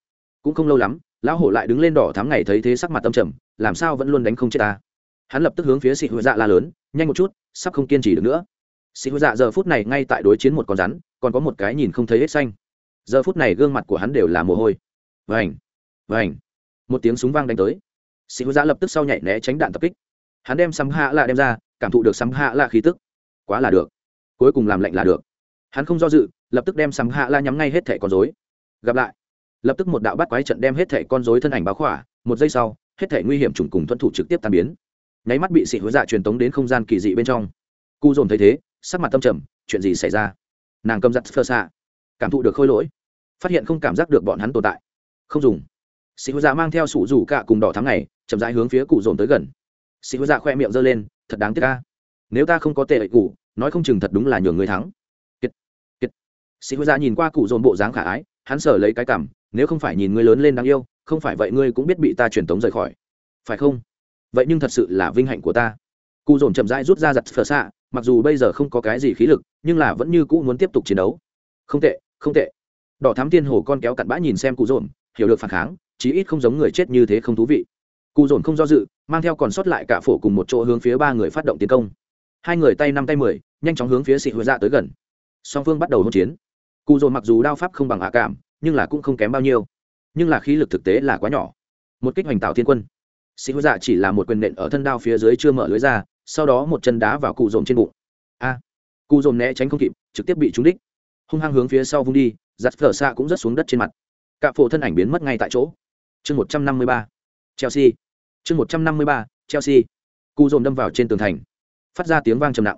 Cũng không lâu lắm lão hổ lại đứng lên đỏ thắm ngày thấy thế sắc mặt tâm trầm, làm sao vẫn luôn đánh không chết ta? Hắn lập tức hướng phía xị hữu dạ la lớn, nhanh một chút, sắp không kiên trì được nữa. Xị hữu dạ giờ phút này ngay tại đối chiến một con rắn, còn có một cái nhìn không thấy hết xanh. Giờ phút này gương mặt của hắn đều là mồ hôi. Vành vành, một tiếng súng vang đánh tới. Sĩ hữu Dạ lập tức sau nhảy né tránh đạn tập kích. Hắn đem sắm hạ lạ đem ra, cảm thụ được sắm hạ lạ khí tức. Quá là được. Cuối cùng làm lạnh là được. Hắn không do dự, lập tức đem sắm hạ la nhắm ngay hết thẻ con dối gặp lại lập tức một đạo bắt quái trận đem hết thẻ con dối thân ảnh báo khỏa, một giây sau, hết thẻ nguy hiểm trùng cùng thuận thủ trực tiếp tan biến. Nháy mắt bị xị hứa dạ truyền tống đến không gian kỳ dị bên trong. Cu dồn thấy thế, sắc mặt tâm trầm, chuyện gì xảy ra? Nàng cầm giặt phơ xạ cảm thụ được khôi lỗi, phát hiện không cảm giác được bọn hắn tồn tại. Không dùng. Sĩ hứa dạ mang theo sủ rủ cạ cùng đỏ thắng này chậm rãi hướng phía cụ dồn tới gần. Sĩ hứa dạ khoe miệng giơ lên, thật đáng tiếc ca nếu ta không có tệ ẩy cụ, nói không chừng thật đúng là nhường người thắng. Kiệt kiệt. Sĩ hữu dạ nhìn qua cụ dồn bộ dáng khả ái, hắn sở lấy cái cảm nếu không phải nhìn ngươi lớn lên đáng yêu, không phải vậy ngươi cũng biết bị ta truyền tống rời khỏi. Phải không? Vậy nhưng thật sự là vinh hạnh của ta. Cụ dồn chậm rãi rút ra giặt phở xạ, mặc dù bây giờ không có cái gì khí lực, nhưng là vẫn như cũ muốn tiếp tục chiến đấu. Không tệ không tệ. Đỏ thám tiên hồ con kéo cặn bã nhìn xem cụ dồn, hiểu được phản kháng, chí ít không giống người chết như thế không thú vị. Cụ dồn không do dự, mang theo còn sót lại cả phổ cùng một chỗ hướng phía ba người phát động tiến công. Hai người tay năm tay mười, nhanh chóng hướng phía xị huệ dạ tới gần. Song phương bắt đầu hỗn chiến. Cụ dồn mặc dù đao pháp không bằng hạ cảm nhưng là cũng không kém bao nhiêu. Nhưng là khí lực thực tế là quá nhỏ. Một kích hoành tạo thiên quân. Sĩ hữu dạ chỉ là một quyền nện ở thân đao phía dưới chưa mở lưới ra, sau đó một chân đá vào cụ dồn trên bụng. A! Cụ dồn né tránh không kịp, trực tiếp bị trúng đích. Hung hăng hướng phía sau vung đi giặt phở xạ cũng rất xuống đất trên mặt. Cạ phổ thân ảnh biến mất ngay tại chỗ. Chương một trăm năm mươi ba, chelsea. Chương một trăm năm mươi ba, chelsea. Cụ dồn đâm vào trên tường thành. Phát ra tiếng vang trầm nặng.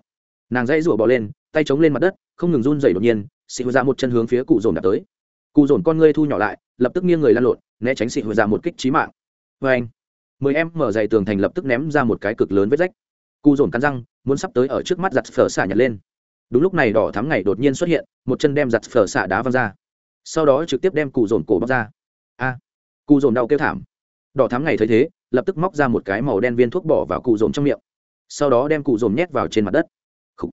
Nàng dãy rủa bỏ lên, tay chống lên mặt đất, không ngừng run dày đột nhiên, sĩ hữu dạ một chân hướng phía cụ dồn đạp tới cụ dồn con ngươi thu nhỏ lại lập tức nghiêng người lăn lộn né tránh xị hồi ra một kích trí mạng. Vê anh mười em mở dày tường thành lập tức ném ra một cái cực lớn vết rách. Cụ dồn cắn răng muốn sắp tới ở trước mắt giặt phở xả nhặt lên. Đúng lúc này đỏ thắm ngày đột nhiên xuất hiện một chân đem giặt phở xả đá văng ra. Sau đó trực tiếp đem cụ dồn cổ bóc ra. A cụ dồn đau kêu thảm. Đỏ thắm ngày thấy thế lập tức móc ra một cái màu đen viên thuốc bỏ vào cụ dồn trong miệng. Sau đó đem cụ dồn nhét vào trên mặt đất. Khủ,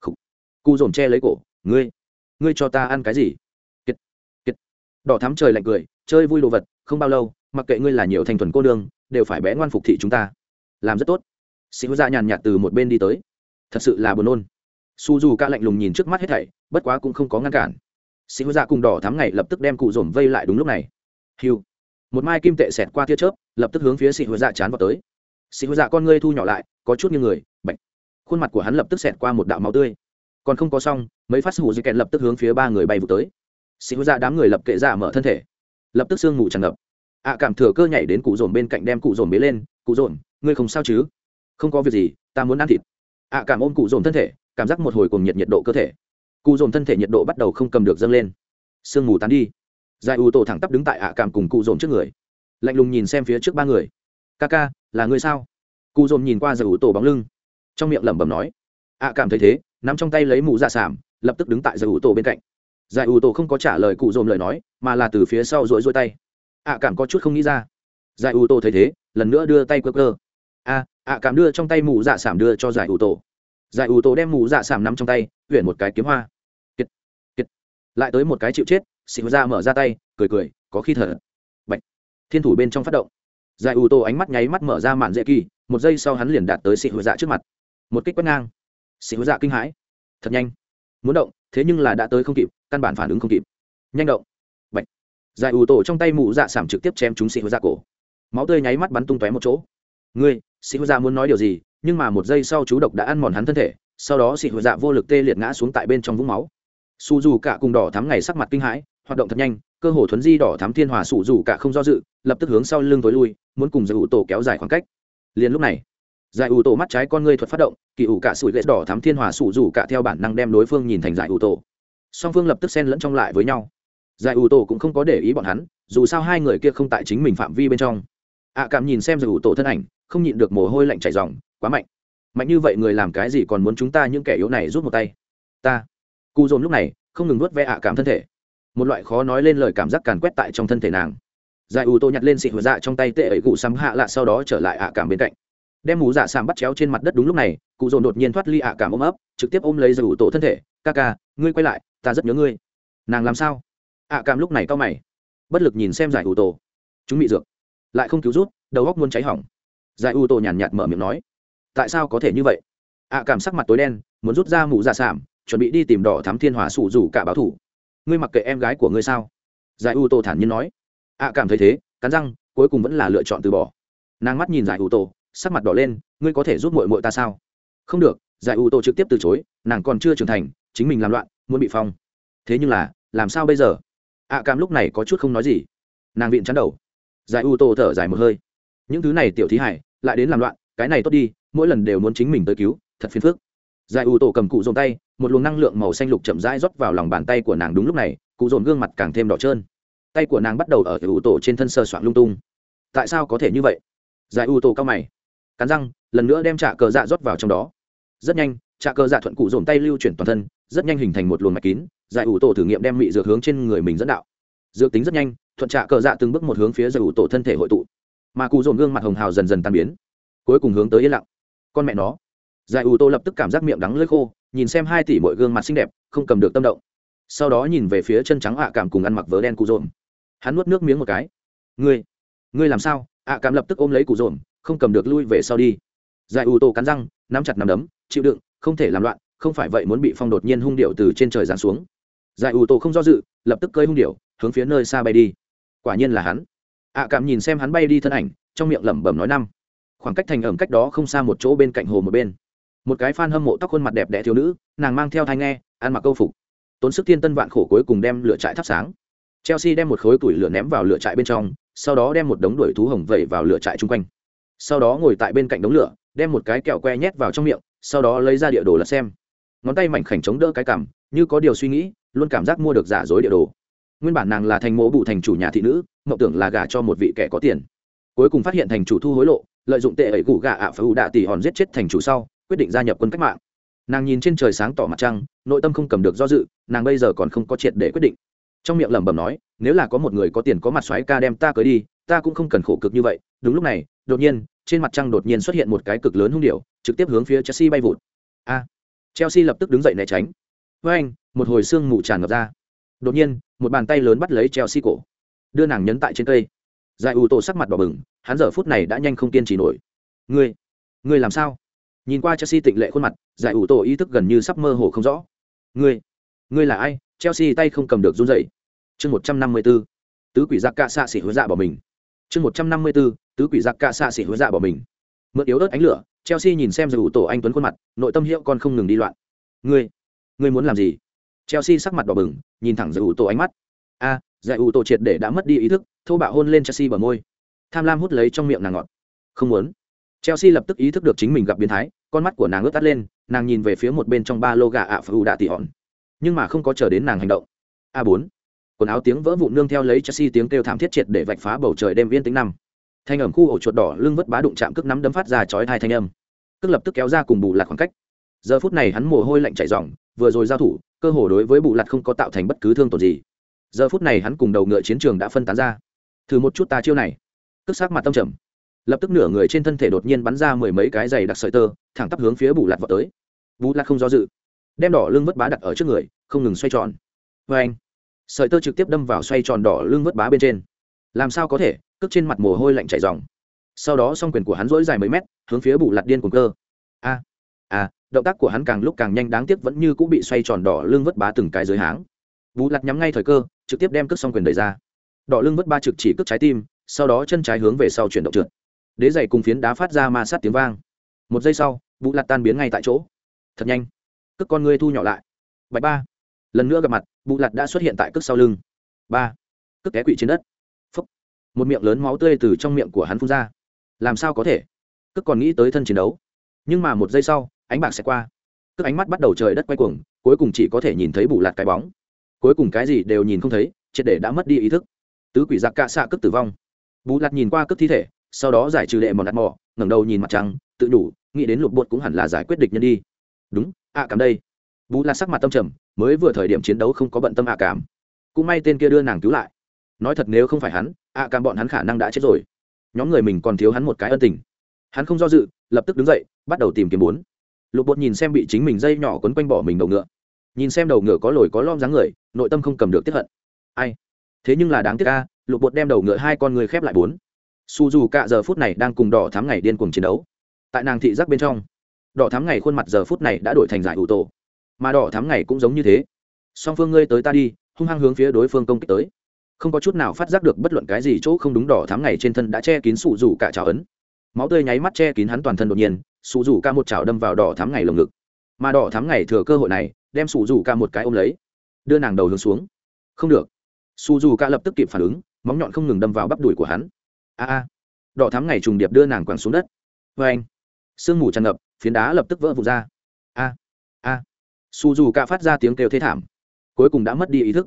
khủ. cụ dồn che lấy cổ. Ngươi ngươi cho ta ăn cái gì đỏ thắm trời lạnh cười, chơi vui đồ vật, không bao lâu, mặc kệ ngươi là nhiều thành thuần cô đương đều phải bé ngoan phục thị chúng ta. Làm rất tốt. Sĩ hữu gia nhàn nhạt từ một bên đi tới. Thật sự là buồn nôn. Su dù ca lạnh lùng nhìn trước mắt hết thảy, bất quá cũng không có ngăn cản. Sĩ hữu dạ cùng đỏ thắm ngày lập tức đem cụ dồn vây lại đúng lúc này. Hiu một mai kim tệ xẹt qua tia chớp, lập tức hướng phía sĩ hữu dạ chán vào tới. Sĩ hữu dạ con ngươi thu nhỏ lại, có chút như người bệnh khuôn mặt của hắn lập tức xẹt qua một đạo máu tươi. Còn không có xong, mấy phát hủ di dạ kẹt lập tức hướng phía ba người bay vụ tới xì ra dạ đám người lập kệ dạ mở thân thể. Lập tức sương mù tràn ngập. Ạ cảm thừa cơ nhảy đến cụ dồn bên cạnh đem cụ dồn bế lên, cụ dồn, ngươi không sao chứ? Không có việc gì, ta muốn ăn thịt. Ạ cảm ôm cụ dồn thân thể, cảm giác một hồi cùng nhiệt nhiệt độ cơ thể. Cụ dồn thân thể nhiệt độ bắt đầu không cầm được dâng lên. Sương mù tán đi. Giải ủ tổ thẳng tắp đứng tại ạ cảm cùng cụ dồn trước người. Lạnh lùng nhìn xem phía trước ba người. Ca ca, là ngươi sao? Cụ dồn nhìn qua giải ủ tổ bóng lưng. Trong miệng lẩm bẩm nói. Ạ cảm thấy thế, nắm trong tay lấy mũ dạ sảm lập tức đứng tại giải ủ tổ bên cạnh giải ủ tổ không có trả lời cụ dồn lời nói mà là từ phía sau rỗi rỗi tay. Ạ cảm có chút không nghĩ ra. Giải ủ tổ thấy thế lần nữa đưa tay cơ cơ a ạ cảm đưa trong tay mũ dạ sảm đưa cho giải ủ tổ giải ủ tổ đem mũ dạ sảm nắm trong tay huyện một cái kiếm hoa. Kiệt, kiệt. lại tới một cái chịu chết xịt ra dạ mở ra tay cười cười có khi thở. Bạch. Thiên thủ bên trong phát động. Giải ủ tổ ánh mắt nháy mắt mở ra màn dễ kỳ một giây sau hắn liền đạt tới xịt dạ trước mặt. Một kích quét ngang. Xịt dạ kinh hãi. Thật nhanh. Muốn động thế nhưng là đã tới không kịp, căn bản phản ứng không kịp. Nhanh động. Bạch. Giải ủ tổ trong tay mụ dạ sảm trực tiếp chém chúng xịt dạ cổ. Máu tươi nháy mắt bắn tung tóe một chỗ. Ngươi xịt dạ muốn nói điều gì, nhưng mà một giây sau chú độc đã ăn mòn hắn thân thể, sau đó xịt dạ vô lực tê liệt ngã xuống tại bên trong vũng máu. Su dù cả cùng đỏ thắm ngày sắc mặt kinh hãi, hoạt động thật nhanh, cơ hồ thuấn di đỏ thắm thiên hòa sủ dù cả không do dự, lập tức hướng sau lưng tối lui, muốn cùng giải ủ tổ kéo dài khoảng cách. Liền lúc này giải ủ tổ mắt trái con ngươi thuật phát động, kỳ ủ cả sủi lệ đỏ thắm thiên hòa sủ rủ cả theo bản năng đem đối phương nhìn thành giải ủ tổ. Song phương lập tức xen lẫn trong lại với nhau. Giải ủ tổ cũng không có để ý bọn hắn, dù sao hai người kia không tại chính mình phạm vi bên trong. Ạ cảm nhìn xem giải ủ tổ thân ảnh, không nhịn được mồ hôi lạnh chảy dòng quá mạnh. Mạnh như vậy người làm cái gì còn muốn chúng ta những kẻ yếu này rút một tay? Ta. Cụ dồn lúc này không ngừng nuốt ve ạ cảm thân thể. Một loại khó nói lên lời cảm giác càn quét tại trong thân thể nàng. Giải ủ tổ nhặt lên xịt hồi dạ trong tay tệ ấy cụ sắm hạ lạ sau đó trở lại ạ cảm bên cạnh đem mù dạ sàm bắt chéo trên mặt đất đúng lúc này, cụ dồn đột nhiên thoát ly ạ cảm ôm ấp, trực tiếp ôm lấy giải ủ tổ thân thể. Ca ca, ngươi quay lại, ta rất nhớ ngươi. Nàng làm sao? ạ cảm lúc này cao mày, bất lực nhìn xem giải ủ tổ. Chúng bị dược. Lại không cứu rút, đầu góc muốn cháy hỏng. Giải ủ tổ nhàn nhạt mở miệng nói, tại sao có thể như vậy? ạ cảm sắc mặt tối đen, muốn rút ra mù dạ sàm chuẩn bị đi tìm đỏ thám thiên hỏa sủ rủ cả báo thủ. Ngươi mặc kệ em gái của ngươi sao? Giải u tô thản nhiên nói. ạ cảm thấy thế, cắn răng, cuối cùng vẫn là lựa chọn từ bỏ. Nàng mắt nhìn giải u tô sắc mặt đỏ lên, ngươi có thể giúp mội mội ta sao? Không được, giải u tô trực tiếp từ chối, nàng còn chưa trưởng thành, chính mình làm loạn, muốn bị phong. Thế nhưng là, làm sao bây giờ? Ạ cam lúc này có chút không nói gì. Nàng viện chắn đầu. Giải u tô thở dài một hơi. Những thứ này tiểu thí hải, lại đến làm loạn, cái này tốt đi, mỗi lần đều muốn chính mình tới cứu, thật phiền phức. Giải u tô cầm cụ dồn tay, một luồng năng lượng màu xanh lục chậm rãi rót vào lòng bàn tay của nàng đúng lúc này, cụ dồn gương mặt càng thêm đỏ trơn. Tay của nàng bắt đầu ở u tô trên thân sơ soạn lung tung. Tại sao có thể như vậy? Giải u tô cao mày cắn răng lần nữa đem trạ cờ dạ rót vào trong đó. Rất nhanh trạ cờ dạ thuận cụ dồn tay lưu chuyển toàn thân rất nhanh hình thành một luồng mạch kín giải ủ tổ thử nghiệm đem mị dược hướng trên người mình dẫn đạo. Dược tính rất nhanh thuận trạ cờ dạ từng bước một hướng phía giải ủ tổ thân thể hội tụ. Mà cụ dồn gương mặt hồng hào dần dần tan biến cuối cùng hướng tới yên lặng. Con mẹ nó. Giải ủ tổ lập tức cảm giác miệng đắng lơi khô nhìn xem hai tỷ mọi gương mặt xinh đẹp không cầm được tâm động. Sau đó nhìn về phía chân trắng ạ cảm cùng ăn mặc vớ đen cụ dồn, hắn nuốt nước miếng một cái. Ngươi ngươi làm sao? ạ cảm lập tức ôm lấy cụ dồn không cầm được lui về sau đi. Giải ủ tổ cắn răng, nắm chặt nắm đấm, chịu đựng, không thể làm loạn, không phải vậy muốn bị phong đột nhiên hung điệu từ trên trời giáng xuống. Giải ủ tổ không do dự, lập tức cơi hung điệu, hướng phía nơi xa bay đi. Quả nhiên là hắn. Ạ cảm nhìn xem hắn bay đi thân ảnh, trong miệng lẩm bẩm nói năm. Khoảng cách thành ẩm cách đó không xa một chỗ bên cạnh hồ một bên. Một cái fan hâm mộ tóc khuôn mặt đẹp đẽ thiếu nữ, nàng mang theo thai nghe, ăn mặc câu phục. Tốn sức thiên tân vạn khổ cuối cùng đem lửa trại thắp sáng. Chelsea đem một khối củi lửa ném vào lửa trại bên trong, sau đó đem một đống đuổi thú hồng vẩy vào lửa trại chung quanh sau đó ngồi tại bên cạnh đống lửa, đem một cái kẹo que nhét vào trong miệng, sau đó lấy ra địa đồ lật xem. Ngón tay mảnh khảnh chống đỡ cái cảm, như có điều suy nghĩ, luôn cảm giác mua được giả dối địa đồ. Nguyên bản nàng là thành mộ bụ thành chủ nhà thị nữ mậu tưởng là gả cho một vị kẻ có tiền. Cuối cùng phát hiện thành chủ thu hối lộ, lợi dụng tệ ẩy gù gà ạ phải ủ đạ tỷ hòn giết chết thành chủ sau, quyết định gia nhập quân cách mạng. Nàng nhìn trên trời sáng tỏ mặt trăng, nội tâm không cầm được do dự, nàng bây giờ còn không có triệt để quyết định. Trong miệng lẩm bẩm nói, nếu là có một người có tiền có mặt xoáy ca đem ta cưới đi, ta cũng không cần khổ cực như vậy, đúng lúc này đột nhiên, trên mặt trăng đột nhiên xuất hiện một cái cực lớn hung điệu trực tiếp hướng phía chelsea bay vụt. A! Chelsea lập tức đứng dậy né tránh. Với anh, một hồi xương mù tràn ngập ra. Đột nhiên, một bàn tay lớn bắt lấy chelsea cổ. Đưa nàng nhấn tại trên cây. Giải ủ tổ sắc mặt đỏ bừng, hắn giờ phút này đã nhanh không kiên trì nổi. Ngươi ngươi làm sao? Nhìn qua chelsea tịnh lệ khuôn mặt, giải ủ tổ ý thức gần như sắp mơ hồ không rõ. Ngươi ngươi là ai? Chelsea tay không cầm được run dậy chương một trăm năm mươi b ố tứ quỷ giặc cạ xạ xỉ hứa dạ bỏ mình chương một trăm năm mươi bốn, tứ quỷ giặc cạ xạ xỉ hứa dạ bỏ mình. Mượn yếu ớt ánh lửa chelsea nhìn xem giải ủ tổ anh tuấn khuôn mặt nội tâm hiệu con không ngừng đi loạn. Ngươi ngươi muốn làm gì? Chelsea sắc mặt đỏ bừng nhìn thẳng giải ủ tổ ánh mắt. A à, giải ủ tổ triệt để đã mất đi ý thức thô bạo hôn lên chelsea bờ môi. Tham lam hút lấy trong miệng nàng ngọt. Không muốn. Chelsea lập tức ý thức được chính mình gặp biến thái con mắt của nàng ướt tắt lên nàng nhìn về phía một bên trong ba lô gà ạ phù đạ tỉ hòn. Nhưng mà không có chờ đến nàng hành động. A bốn quần áo tiếng vỡ vụn nương theo lấy chelsea tiếng kêu thảm thiết triệt để vạch phá bầu trời đêm viên tính năm. Thanh ẩm khu ổ chuột đỏ lưng vất bá đụng chạm cước nắm đấm phát ra chói thai thanh âm. Cước lập tức kéo ra cùng bù lạc khoảng cách. Giờ phút này hắn mồ hôi lạnh chảy ròng, vừa rồi giao thủ, cơ hồ đối với bù lạt không có tạo thành bất cứ thương tổn gì. Giờ phút này hắn cùng đầu ngựa chiến trường đã phân tán ra. Thử một chút ta chiêu này. Cước sắc mặt tâm trầm. Lập tức nửa người trên thân thể đột nhiên bắn ra mười mấy cái giày đặc sợi tơ, thẳng tắp hướng phía bù lạt vào tới. Bù lạt không do dự. Đem đỏ lưng vất bá đặt ở trước người, không ngừng xoay tròn. Vê anh sợi tơ trực tiếp đâm vào xoay tròn đỏ lưng vớt bá bên trên. Làm sao có thể? Cước trên mặt mồ hôi lạnh chảy dòng sau đó s o n g quyền của hắn dỗi dài mấy mét, hướng phía bù lặt điên cuồng cơ. A a, động tác của hắn càng lúc càng nhanh, đáng tiếc vẫn như cũng bị xoay tròn đỏ lưng vớt bá từng cái dưới háng. Bù lặt nhắm ngay thời cơ, trực tiếp đem cước song quyền đẩy ra. Đỏ lưng vớt ba trực chỉ cước trái tim, sau đó chân trái hướng về sau chuyển động trượt. Đế dày cùng phiến đá phát ra ma sát tiếng vang. Một giây sau, bù lặt tan biến ngay tại chỗ. Thật nhanh. Cước con ngươi thu nhỏ lại. Bạch ba. Lần nữa gặp mặt bụ lặt đã xuất hiện tại cước sau lưng. Ba. Cước té quỵ trên đất. Phúc. một miệng lớn máu tươi từ trong miệng của hắn phun ra. Làm sao có thể? Cước còn nghĩ tới thân chiến đấu. Nhưng mà một giây sau, ánh bạc sẽ qua. Cước ánh mắt bắt đầu trời đất quay cuồng, cuối cùng chỉ có thể nhìn thấy bù lạt cái bóng. Cuối cùng cái gì đều nhìn không thấy, triệt để đã mất đi ý thức. Tứ quỷ giặc cạ xạ cước tử vong. Bù lạt nhìn qua cước thi thể, sau đó giải trừ đệ mòn đặt mò, ngẩng đầu nhìn mặt trăng, tự đủ, nghĩ đến lục bột cũng hẳn là giải quyết địch nhân đi. Đúng, ạ, cảm đây bú là sắc mặt tâm trầm, mới vừa thời điểm chiến đấu không có bận tâm ạ cảm. Cũng may tên kia đưa nàng cứu lại. Nói thật nếu không phải hắn, ạ cảm bọn hắn khả năng đã chết rồi. Nhóm người mình còn thiếu hắn một cái ân tình. Hắn không do dự, lập tức đứng dậy, bắt đầu tìm kiếm bốn. Lục bột nhìn xem bị chính mình dây nhỏ quấn quanh bỏ mình đầu ngựa. Nhìn xem đầu ngựa có lồi có lom dáng người, nội tâm không cầm được tiếp hận. Ai? Thế nhưng là đáng tiếc ca lục bột đem đầu ngựa hai con người khép lại bốn. Su dù cả giờ phút này đang cùng đỏ thám ngày điên cuồng chiến đấu. Tại nàng thị giác bên trong, đỏ thám ngày khuôn mặt giờ phút này đã đổi thành giải ủ tổ mà đỏ thám ngày cũng giống như thế. Song phương ngươi tới ta đi, hung hăng hướng phía đối phương công kích tới. Không có chút nào phát giác được bất luận cái gì chỗ không đúng đỏ thám ngày trên thân đã che kín sụ rủ cả trào ấn. Máu tươi nháy mắt che kín hắn toàn thân đột nhiên sụ rủ ca một chảo đâm vào đỏ thắm ngày lồng ngực. Mà đỏ thắm ngày thừa cơ hội này, đem sụ rủ ca một cái ôm lấy, đưa nàng đầu hướng xuống. Không được. Sụ rủ ca lập tức kịp phản ứng, móng nhọn không ngừng đâm vào bắp đùi của hắn. A a. Đỏ thắm ngày trùng điệp đưa nàng quẳng xuống đất. Vê anh sương mù tràn ngập, phiến đá lập tức vỡ vụt ra su dù ca phát ra tiếng kêu thế thảm. Cuối cùng đã mất đi ý thức.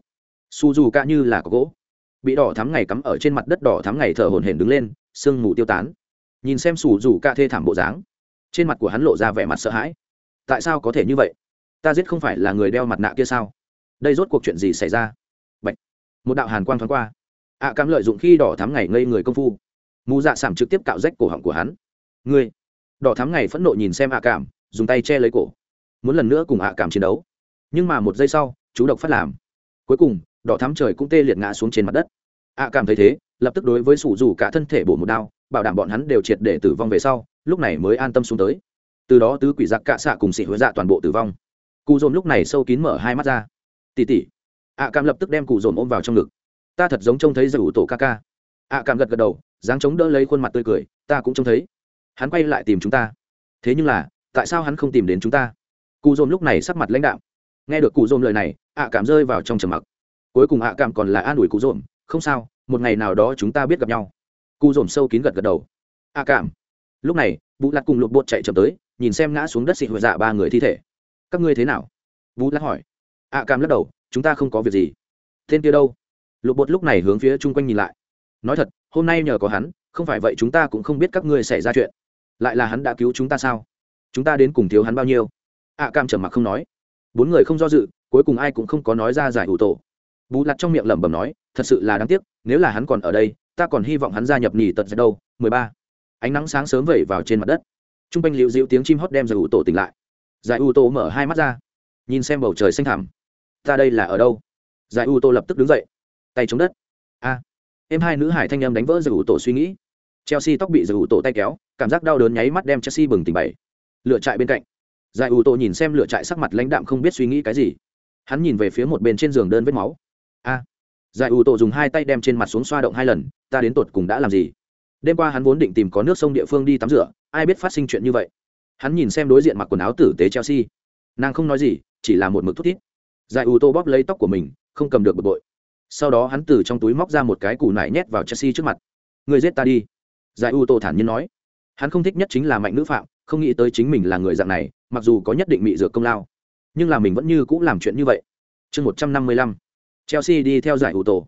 Su dù ca như là có gỗ bị đỏ thắm ngày cắm ở trên mặt đất đỏ thắm ngày thở hổn hển đứng lên sương mù tiêu tán. Nhìn xem su dù ca thê thảm bộ dáng trên mặt của hắn lộ ra vẻ mặt sợ hãi. Tại sao có thể như vậy? Ta giết không phải là người đeo mặt nạ kia sao? Đây rốt cuộc chuyện gì xảy ra? Bạch. một đạo hàn quang thoáng qua. Ạ à, lợi dụng khi đỏ thắm ngày ngây người công phu. Mù dạ sảm trực tiếp cạo rách cổ họng của hắn. Ngươi. Đỏ thắm ngày phẫn nộ nhìn xem ạ cảm dùng tay che lấy cổ muốn lần nữa cùng ạ cảm chiến đấu. Nhưng mà một giây sau, chú độc phát làm. Cuối cùng, đỏ thắm trời cũng tê liệt ngã xuống trên mặt đất. Ạ cảm thấy thế, lập tức đối với sủ dù cả thân thể bổ một đao, bảo đảm bọn hắn đều triệt để tử vong về sau, lúc này mới an tâm xuống tới. Từ đó tứ quỷ giặc cạ xạ cùng xị hứa dạ toàn bộ tử vong. Cụ dồn lúc này sâu kín mở hai mắt ra. Tỉ tỉ. Ạ cảm lập tức đem cụ dồn ôm vào trong ngực. Ta thật giống trông thấy giải ủ tổ ca ca. Ạ cảm gật gật đầu, dáng chống đỡ lấy khuôn mặt tươi cười, ta cũng trông thấy. Hắn quay lại tìm chúng ta. Thế nhưng là, tại sao hắn không tìm đến chúng ta? Cụ dồn lúc này sắc mặt lãnh đạo nghe được cụ dồn lời này, ạ cảm rơi vào trong trầm mặc. Cuối cùng ạ cảm còn là an ủi cụ dồn không sao, một ngày nào đó chúng ta biết gặp nhau. Cụ dồn sâu kín gật gật đầu. Ạ cảm. Lúc này vũ lạc cùng lục bột chạy chậm tới, nhìn xem ngã xuống đất xịt huệ dạ ba người thi thể. Các ngươi thế nào? Vũ lạc hỏi. Ạ cảm lắc đầu, chúng ta không có việc gì. Tên kia đâu? Lục bột lúc này hướng phía chung quanh nhìn lại. Nói thật, hôm nay nhờ có hắn, không phải vậy chúng ta cũng không biết các ngươi xảy ra chuyện. Lại là hắn đã cứu chúng ta sao? Chúng ta đến cùng thiếu hắn bao nhiêu? Ạ cam trầm mặc không nói. Bốn người không do dự, cuối cùng ai cũng không có nói ra giải ủ tổ. Bù lặt trong miệng lẩm bẩm nói, thật sự là đáng tiếc, nếu là hắn còn ở đây, ta còn hy vọng hắn gia nhập nhì tật ra đâu. Mười ba. Ánh nắng sáng sớm vẩy vào trên mặt đất. T r u n g quanh liệu dịu tiếng chim hót đem giải ủ tổ tỉnh lại. Giải ủ tổ mở hai mắt ra, nhìn xem bầu trời xanh thẳm. Ta đây là ở đâu? Giải ủ tổ lập tức đứng dậy, tay chống đất. A. Em hai nữ hải thanh em đánh vỡ giải ủ tổ suy nghĩ. Chelsea tóc bị giải ủ tổ tay kéo, cảm giác đau đớn nháy mắt đem chelsea bừng tỉnh bảy lựa chạy bên cạnh giải ủ tổ nhìn xem lựa trại sắc mặt lãnh đạm không biết suy nghĩ cái gì. Hắn nhìn về phía một bên trên giường đơn vết máu. A. Giải ủ tổ dùng hai tay đem trên mặt xuống xoa động hai lần, ta đến tột cùng đã làm gì? Đêm qua hắn vốn định tìm có nước sông địa phương đi tắm rửa, ai biết phát sinh chuyện như vậy. Hắn nhìn xem đối diện mặc quần áo tử tế chelsea. Nàng không nói gì, chỉ là một mực thút thít. Giải ủ tổ bóp lấy tóc của mình, không cầm được bực bội. Sau đó hắn từ trong túi móc ra một cái củ nải nhét vào chelsea trước mặt. Người giết ta đi. Giải ủ tổ thản nhiên nói. Hắn không thích nhất chính là mạnh nữ phạm, không nghĩ tới chính mình là người dạng này mặc dù có nhất định mị dược công lao, nhưng là mình vẫn như cũng làm chuyện như vậy. Chương một trăm năm mươi lăm, chelsea đi theo giải ủ tổ.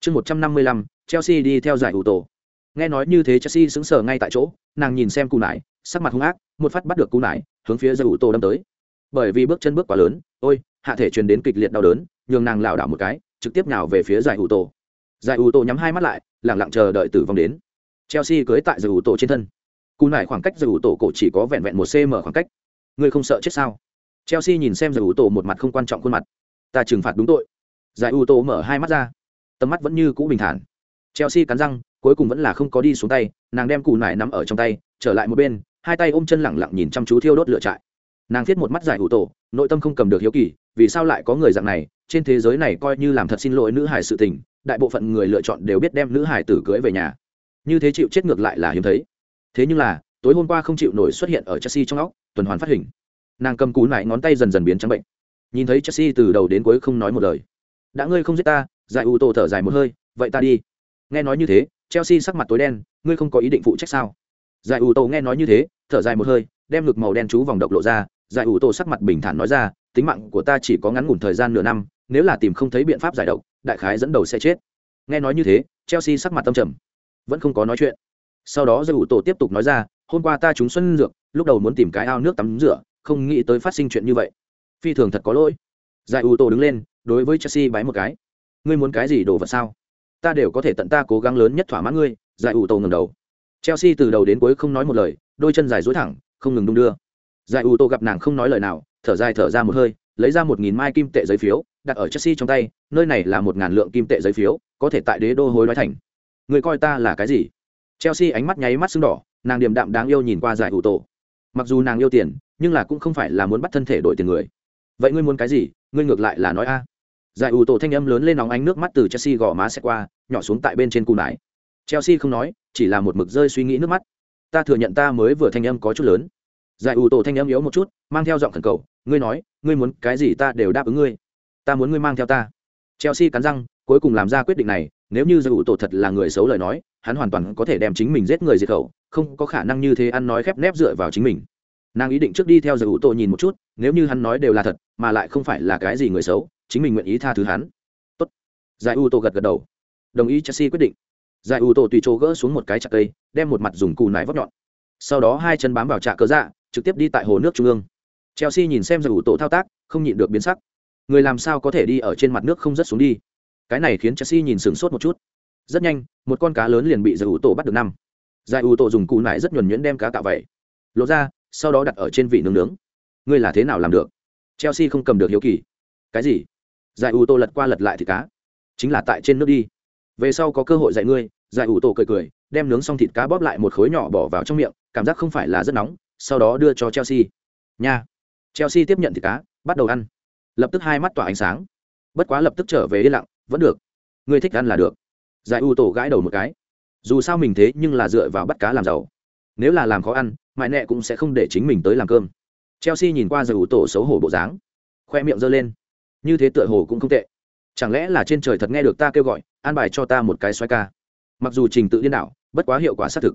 Chương một trăm năm mươi lăm, chelsea đi theo giải ủ tổ. Nghe nói như thế chelsea sững sờ ngay tại chỗ, nàng nhìn xem cù nải, sắc mặt hung ác, một phát bắt được cù nải, hướng phía giải ủ tổ đâm tới. Bởi vì bước chân bước quá lớn, ôi, hạ thể truyền đến kịch liệt đau đớn, nhường nàng lảo đảo một cái, trực tiếp nhào về phía giải ủ tổ. Giải ủ tổ nhắm hai mắt lại, lẳng lặng chờ đợi tử vong đến. Chelsea cưới tại giải ủ tổ trên thân. Cù nải khoảng cách giải ủ tổ cổ chỉ có vẹn vẹn một cm khoảng cách ngươi không sợ chết sao? Chelsea nhìn xem giải ủ tổ một mặt không quan trọng khuôn mặt. Ta trừng phạt đúng tội. Giải ủ tổ mở hai mắt ra. Tầm mắt vẫn như cũ bình thản. Chelsea cắn răng, cuối cùng vẫn là không có đi xuống tay, nàng đem cù nải nắm ở trong tay, trở lại một bên, hai tay ôm chân lẳng lặng nhìn chăm chú thiêu đốt lửa trại. Nàng thiết một mắt giải ủ tổ nội tâm không cầm được hiếu kỳ, vì sao lại có người dạng này, trên thế giới này coi như làm thật xin lỗi nữ hải sự tình, đại bộ phận người lựa chọn đều biết đem nữ hải tử cưới về nhà. Như thế chịu chết ngược lại là hiếm thấy. Thế nhưng là, tối hôm qua không chịu nổi xuất hiện ở chelsea trong óc tuần hoàn phát hình. Nàng cầm cú nải ngón tay dần dần biến trắng bệnh. Nhìn thấy chelsea từ đầu đến cuối không nói một lời. Đã ngươi không giết ta, giải ủ tô thở dài một hơi, vậy ta đi. Nghe nói như thế, chelsea sắc mặt tối đen, ngươi không có ý định phụ trách sao? Giải ủ tô nghe nói như thế, thở dài một hơi, đem ngực màu đen chú vòng độc lộ ra, giải ủ tô sắc mặt bình thản nói ra, tính mạng của ta chỉ có ngắn ngủn thời gian nửa năm, nếu là tìm không thấy biện pháp giải độc, đại khái dẫn đầu sẽ chết. Nghe nói như thế, chelsea sắc mặt tâm trầm, vẫn không có nói chuyện. Sau đó giải ủ tô tiếp tục nói ra hôm qua ta trúng xuân dược, lúc đầu muốn tìm cái ao nước tắm rửa, không nghĩ tới phát sinh chuyện như vậy. Phi thường thật có lỗi. Giải ưu tô đứng lên, đối với chelsea bái một cái. Ngươi muốn cái gì đồ vật sao? Ta đều có thể tận ta cố gắng lớn nhất thỏa mãn ngươi, giải ủ tô ngầm đầu. Chelsea từ đầu đến cuối không nói một lời, đôi chân dài dối thẳng, không ngừng đung đưa. Giải ủ tô gặp nàng không nói lời nào, thở dài thở ra một hơi, lấy ra một nghìn mai kim tệ giấy phiếu, đặt ở chelsea trong tay, nơi này là một ngàn lượng kim tệ giấy phiếu, có thể tại đế đô hối đoái thành. Người coi ta là cái gì? Chelsea ánh mắt nháy mắt sưng đỏ nàng điềm đạm đáng yêu nhìn qua giải ủ tổ. Mặc dù nàng yêu tiền, nhưng là cũng không phải là muốn bắt thân thể đổi tiền người. Vậy ngươi muốn cái gì? Ngươi ngược lại là nói a. Giải ủ tổ thanh âm lớn lên nóng ánh nước mắt từ chelsea gò má xe qua, nhỏ xuống tại bên trên cù nải. Chelsea không nói, chỉ là một mực rơi suy nghĩ nước mắt. Ta thừa nhận ta mới vừa thanh âm có chút lớn. Giải ủ tổ thanh âm yếu một chút, mang theo giọng khẩn cầu, ngươi nói, ngươi muốn cái gì ta đều đáp ứng ngươi. Ta muốn ngươi mang theo ta. Chelsea cắn răng, cuối cùng làm ra quyết định này, nếu như giải ủ tổ thật là người xấu lời nói, hắn hoàn toàn có thể đem chính mình giết người diệt khẩu không có khả năng như thế ăn nói khép nép dựa vào chính mình. Nàng ý định trước đi theo giải ủ tổ nhìn một chút, nếu như hắn nói đều là thật, mà lại không phải là cái gì người xấu, chính mình nguyện ý tha thứ hắn. Tốt. giải ủ tổ gật gật đầu. Đồng ý chelsea quyết định. Giải ủ tổ tùy chỗ gỡ xuống một cái chặt cây, đem một mặt dùng cù nải vóc nhọn. Sau đó hai chân bám vào trạ cớ dạ trực tiếp đi tại hồ nước trung ương. Chelsea nhìn xem giải ủ tổ thao tác, không nhịn được biến sắc. Người làm sao có thể đi ở trên mặt nước không rớt xuống đi? Cái này khiến chelsea nhìn sửng sốt một chút. Rất nhanh, một con cá lớn liền bị giải ủ tổ bắt được năm giải ủ tổ dùng cụ nải rất nhuần nhuyễn đem cá cạo vậy. Lộ ra, sau đó đặt ở trên vị nướng nướng. Ngươi là thế nào làm được? Chelsea không cầm được hiếu kỳ. Cái gì? Giải ủ tổ lật qua lật lại thì cá. Chính là tại trên nước đi. Về sau có cơ hội dạy ngươi, giải ủ tổ cười cười, đem nướng xong thịt cá bóp lại một khối nhỏ bỏ vào trong miệng, cảm giác không phải là rất nóng, sau đó đưa cho chelsea. Nha. Chelsea tiếp nhận thịt cá, bắt đầu ăn. Lập tức hai mắt tỏa ánh sáng. Bất quá lập tức trở về yên lặng, vẫn được. Ngươi thích ăn là được. Giải ủ tổ gãi đầu một cái dù sao mình thế nhưng là dựa vào bắt cá làm giàu. Nếu là làm khó ăn, mãi nẹ cũng sẽ không để chính mình tới làm cơm. Chelsea nhìn qua giờ ủ tổ xấu hổ bộ dáng, khoe miệng giơ lên. Như thế tựa hồ cũng không tệ. Chẳng lẽ là trên trời thật nghe được ta kêu gọi, an bài cho ta một cái xoay ca? Mặc dù trình tự điên đảo, bất quá hiệu quả xác thực.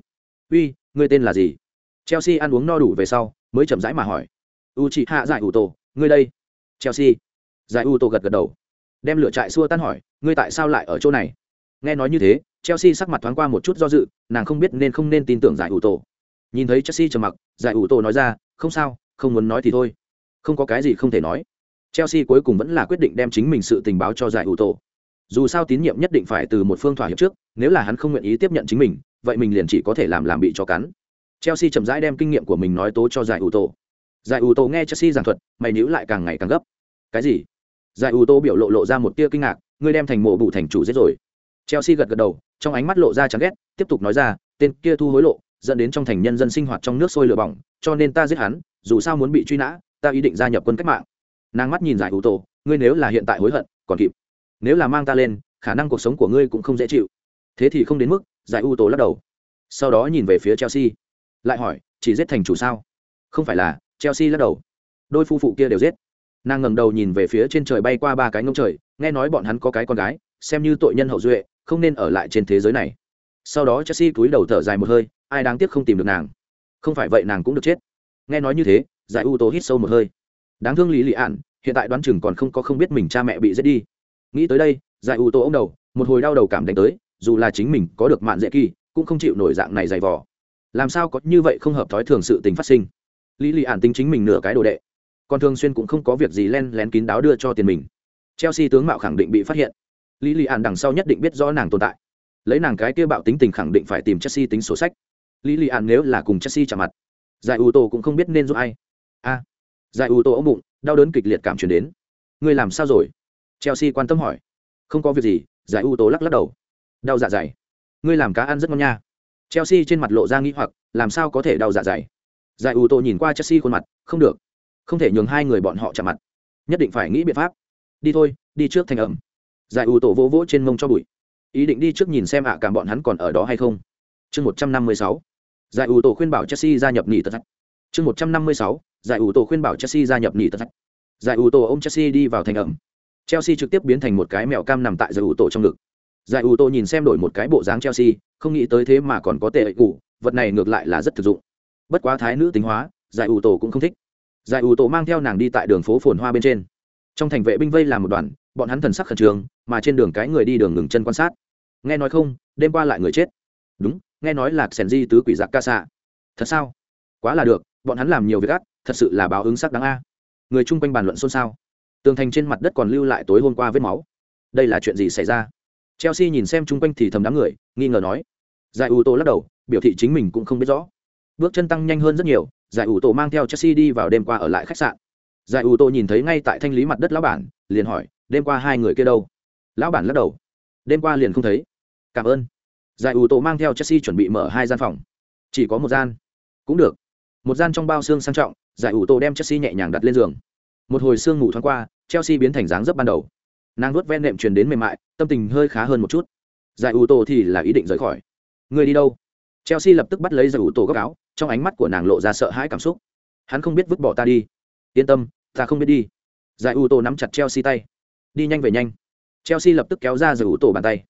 Uy, ngươi tên là gì? Chelsea ăn uống no đủ về sau, mới chậm rãi mà hỏi. U chị hạ giải ủ tổ ngươi đây. Chelsea. Giải ủ tổ gật gật đầu. Đem lửa trại xua tan hỏi, ngươi tại sao lại ở chỗ này? Nghe nói như thế, chelsea sắc mặt thoáng qua một chút do dự, nàng không biết nên không nên tin tưởng giải ủ tổ. Nhìn thấy chelsea trầm mặc, giải ủ tổ nói ra, không sao, không muốn nói thì thôi. Không có cái gì không thể nói. Chelsea cuối cùng vẫn là quyết định đem chính mình sự tình báo cho giải ủ tổ. Dù sao tín nhiệm nhất định phải từ một phương thỏa hiệp trước, nếu là hắn không nguyện ý tiếp nhận chính mình, vậy mình liền chỉ có thể làm làm bị cho cắn. Chelsea chậm rãi đem kinh nghiệm của mình nói tố cho giải ủ tổ. Giải ủ tổ nghe chelsea giảng thuật, mày níu lại càng ngày càng gấp. Cái gì? Giải ủ tổ biểu lộ lộ ra một tia kinh ngạc, ngươi đem thành mộ bụ thành chủ giết rồi chelsea gật gật đầu, trong ánh mắt lộ ra chán ghét, tiếp tục nói ra, tên kia thu hối lộ, dẫn đến trong thành nhân dân sinh hoạt trong nước sôi lửa bỏng, cho nên ta giết hắn, dù sao muốn bị truy nã, ta ý định gia nhập quân cách mạng. Nàng mắt nhìn giải ủ tổ, ngươi nếu là hiện tại hối hận, còn kịp. Nếu là mang ta lên, khả năng cuộc sống của ngươi cũng không dễ chịu. Thế thì không đến mức, giải ủ tổ lắc đầu. Sau đó nhìn về phía chelsea, lại hỏi, chỉ giết thành chủ sao? Không phải là, chelsea lắc đầu. Đôi phu phụ kia đều giết. Nàng ngẩng đầu nhìn về phía trên trời bay qua ba cái ngông trời, nghe nói bọn hắn có cái con gái, xem như tội nhân hậu duệ không nên ở lại trên thế giới này. Sau đó chelsea cúi đầu thở dài một hơi, ai đáng tiếc không tìm được nàng. Không phải vậy nàng cũng được chết. Nghe nói như thế, giải u hít sâu một hơi. Đáng thương lý lị ạn hiện tại đoán chừng còn không có không biết mình cha mẹ bị giết đi. Nghĩ tới đây, giải u tô ông đầu, một hồi đau đầu cảm đánh tới, dù là chính mình có được mạn dễ kỳ, cũng không chịu nổi dạng này dày vò. Làm sao có như vậy không hợp thói thường sự tình phát sinh? Lý lị ạn tính chính mình nửa cái đồ đệ. Còn thường xuyên cũng không có việc gì len lén kín đáo đưa cho tiền mình. Chelsea tướng mạo khẳng định bị phát hiện lý lì ạn đằng sau nhất định biết rõ nàng tồn tại. Lấy nàng cái kia bạo tính tình khẳng định phải tìm chelsea tính sổ sách. Lý lì ạn nếu là cùng chelsea chạm mặt, giải ưu tô cũng không biết nên giúp ai. A, giải ủ tổ ống bụng, đau đớn kịch liệt cảm chuyển đến. Ngươi làm sao rồi? Chelsea quan tâm hỏi. Không có việc gì, giải ưu tô lắc lắc đầu. Đau dạ dày. Ngươi làm cá ăn rất ngon nha. Chelsea trên mặt lộ ra nghĩ hoặc, làm sao có thể đau dạ dày? Giải ưu tô nhìn qua chelsea khuôn mặt, không được. Không thể nhường hai người bọn họ chạm mặt. Nhất định phải nghĩ biện pháp. Đi thôi, đi trước thành ẩm giải ủ tổ vỗ vỗ trên mông cho bụi. Ý định đi trước nhìn xem ạ à cả bọn hắn còn ở đó hay không? Chương một trăm năm mươi sáu. Giải ủ tổ khuyên bảo chelsea gia nhập nỉ tật chương một trăm năm mươi sáu. Giải ủ tổ khuyên bảo chelsea gia nhập nỉ tật giải ủ tổ ô m chelsea đi vào thành ẩm. Chelsea trực tiếp biến thành một cái mèo cam nằm tại giải ủ tổ trong ngực. Giải ủ tổ nhìn xem đổi một cái bộ dáng chelsea, không nghĩ tới thế mà còn có tệ ẩy cụ vật này ngược lại là rất thực dụng. Bất quá thái nữ tính hóa, giải ủ tổ cũng không thích. Giải ủ tổ mang theo nàng đi tại đường phố phồn hoa bên trên trong thành vệ binh vây làm một đoàn, bọn hắn thần sắc khẩn trương, mà trên đường cái người đi đường ngừng chân quan sát. Nghe nói không, đêm qua lại người chết. Đúng, nghe nói là sèn di tứ quỷ giặc ca xạ. Thật sao? Quá là được, bọn hắn làm nhiều việc ác, thật sự là báo ứng sắc đáng a. Người chung quanh bàn luận xôn xao. Tường thành trên mặt đất còn lưu lại tối hôm qua vết máu. Đây là chuyện gì xảy ra? Chelsea nhìn xem chung quanh thì thầm đám người, nghi ngờ nói. Giải ủ tổ lắc đầu, biểu thị chính mình cũng không biết rõ. Bước chân tăng nhanh hơn rất nhiều, giải ủ tổ mang theo chelsea đi vào đêm qua ở lại khách sạn giải ủ tô nhìn thấy ngay tại thanh lý mặt đất lão bản, liền hỏi, đêm qua hai người kia đâu? Lão bản lắc đầu, đêm qua liền không thấy. Cảm ơn. Giải ủ tô mang theo chelsea chuẩn bị mở hai gian phòng. Chỉ có một gian. Cũng được. Một gian trong bao xương sang trọng, giải ủ tô đem chelsea nhẹ nhàng đặt lên giường. Một hồi xương ngủ thoáng qua, chelsea biến thành dáng dấp ban đầu. Nàng nuốt ven nệm truyền đến mềm mại, tâm tình hơi khá hơn một chút. Giải ủ tô thì là ý định rời khỏi. Người đi đâu? Chelsea lập tức bắt lấy giải ủ tô góc áo, trong ánh mắt của nàng lộ ra sợ hãi cảm xúc. Hắn không biết vứt bỏ ta đi yên tâm, ta không biết đi. Giải ủ tô nắm chặt chelsea tay. Đi nhanh về nhanh. Chelsea lập tức kéo ra giải ủ tô bàn tay.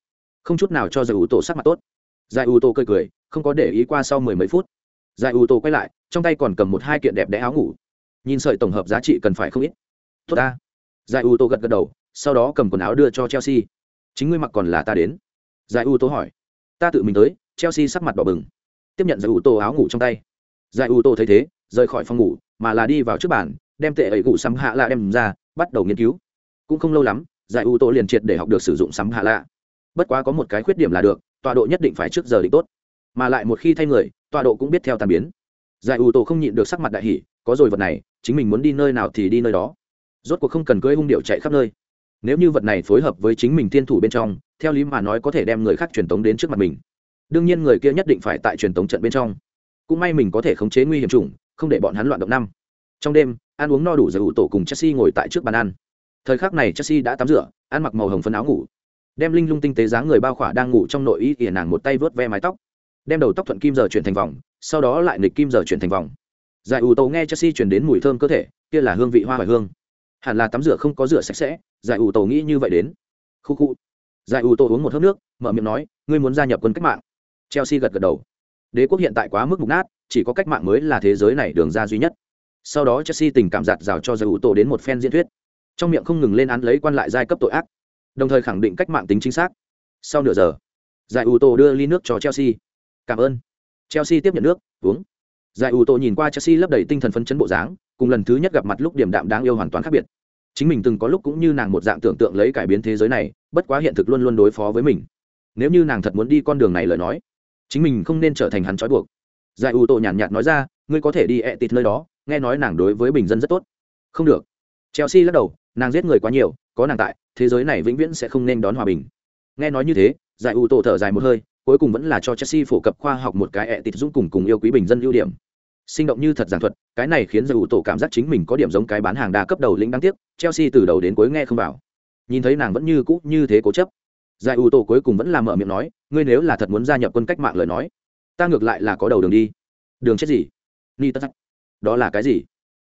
Không chút nào cho giải ủ tô sắc mặt tốt. Giải ủ tô cười cười, không có để ý qua sau mười mấy phút. Giải ủ tô quay lại, trong tay còn cầm một hai kiện đẹp đẽ áo ngủ. Nhìn sợi tổng hợp giá trị cần phải không ít. Tốt ta. Giải ủ tô gật gật đầu, sau đó cầm quần áo đưa cho chelsea. Chính ngươi mặc còn là ta đến. Giải ủ tô hỏi. Ta tự mình tới, chelsea sắc mặt đỏ bừng. Tiếp nhận giải ủ tô áo ngủ trong tay. Giải ủ tô thấy thế, rời khỏi phòng ngủ, mà là đi vào trước bàn đem tệ ấy ngủ sắm hạ lạ đem ra, bắt đầu nghiên cứu. Cũng không lâu lắm, giải ưu tô liền triệt để học được sử dụng sắm hạ lạ. Bất quá có một cái khuyết điểm là được, tọa độ nhất định phải trước giờ định tốt. Mà lại một khi thay người, tọa độ cũng biết theo tàn biến. Giải ưu tô không nhịn được sắc mặt đại hỷ có rồi vật này, chính mình muốn đi nơi nào thì đi nơi đó. Rốt cuộc không cần cưỡi hung điệu chạy khắp nơi. Nếu như vật này phối hợp với chính mình tiên thủ bên trong, theo lý mà nói có thể đem người khác truyền tống đến trước mặt mình. Đương nhiên người kia nhất định phải tại truyền tống trận bên trong. Cũng may mình có thể khống chế nguy hiểm chủng, không để bọn hắn loạn động năm trong đêm, ăn uống no đủ giải ủ tổ cùng chelsea ngồi tại trước bàn ăn. Thời khắc này chelsea đã tắm rửa, ăn mặc màu hồng phân áo ngủ. Đem linh lung tinh tế dáng người bao khỏa đang ngủ trong nội y ỉa nàng một tay vớt ve mái tóc. Đem đầu tóc thuận kim giờ chuyển thành vòng, sau đó lại nghịch kim giờ chuyển thành vòng. Giải ủ tổ nghe chelsea chuyển đến mùi thơm cơ thể, kia là hương vị hoa hoài hương. Hẳn là tắm rửa không có rửa sạch sẽ, giải ủ tổ nghĩ như vậy đến. Khu khu. Giải ủ tổ uống một hớp nước, mở miệng nói, ngươi muốn gia nhập quân cách mạng. Chelsea gật gật đầu. Đế quốc hiện tại quá mức mục nát, chỉ có cách mạng mới là thế giới này đường ra duy nhất sau đó chelsea tình cảm giạt rào cho giải ủ tổ đến một phen diễn thuyết. Trong miệng không ngừng lên án lấy quan lại giai cấp tội ác, đồng thời khẳng định cách mạng tính chính xác. Sau nửa giờ giải ủ tổ đưa ly nước cho chelsea. Cảm ơn. Chelsea tiếp nhận nước, uống. Giải ủ tổ nhìn qua chelsea lấp đầy tinh thần phấn chấn bộ dáng, cùng lần thứ nhất gặp mặt lúc điểm đạm đáng yêu hoàn toàn khác biệt. Chính mình từng có lúc cũng như nàng một dạng tưởng tượng lấy cải biến thế giới này, bất quá hiện thực luôn luôn đối phó với mình. Nếu như nàng thật muốn đi con đường này lời nói, chính mình không nên trở thành hắn trói buộc. Giải ủ tổ nhàn nhạt nói ra, ngươi có thể đi ẹ tịt nơi đó nghe nói nàng đối với bình dân rất tốt. Không được. Chelsea lắc đầu, nàng giết người quá nhiều, có nàng tại, thế giới này vĩnh viễn sẽ không nên đón hòa bình. Nghe nói như thế, giải ủ tổ thở dài một hơi, cuối cùng vẫn là cho chelsea phổ cập khoa học một cái ẹ tịt dũng cùng cùng yêu quý bình dân ưu điểm. Sinh động như thật giảng thuật, cái này khiến giải ủ tổ cảm giác chính mình có điểm giống cái bán hàng đa cấp đầu lĩnh đáng tiếc, chelsea từ đầu đến cuối nghe không vào. Nhìn thấy nàng vẫn như cũ như thế cố chấp. Giải ủ tổ cuối cùng vẫn làm mở miệng nói, ngươi nếu là thật muốn gia nhập quân cách mạng lời nói, ta ngược lại là có đầu đường đi. Đường chết gì? Ni tất đó là cái gì?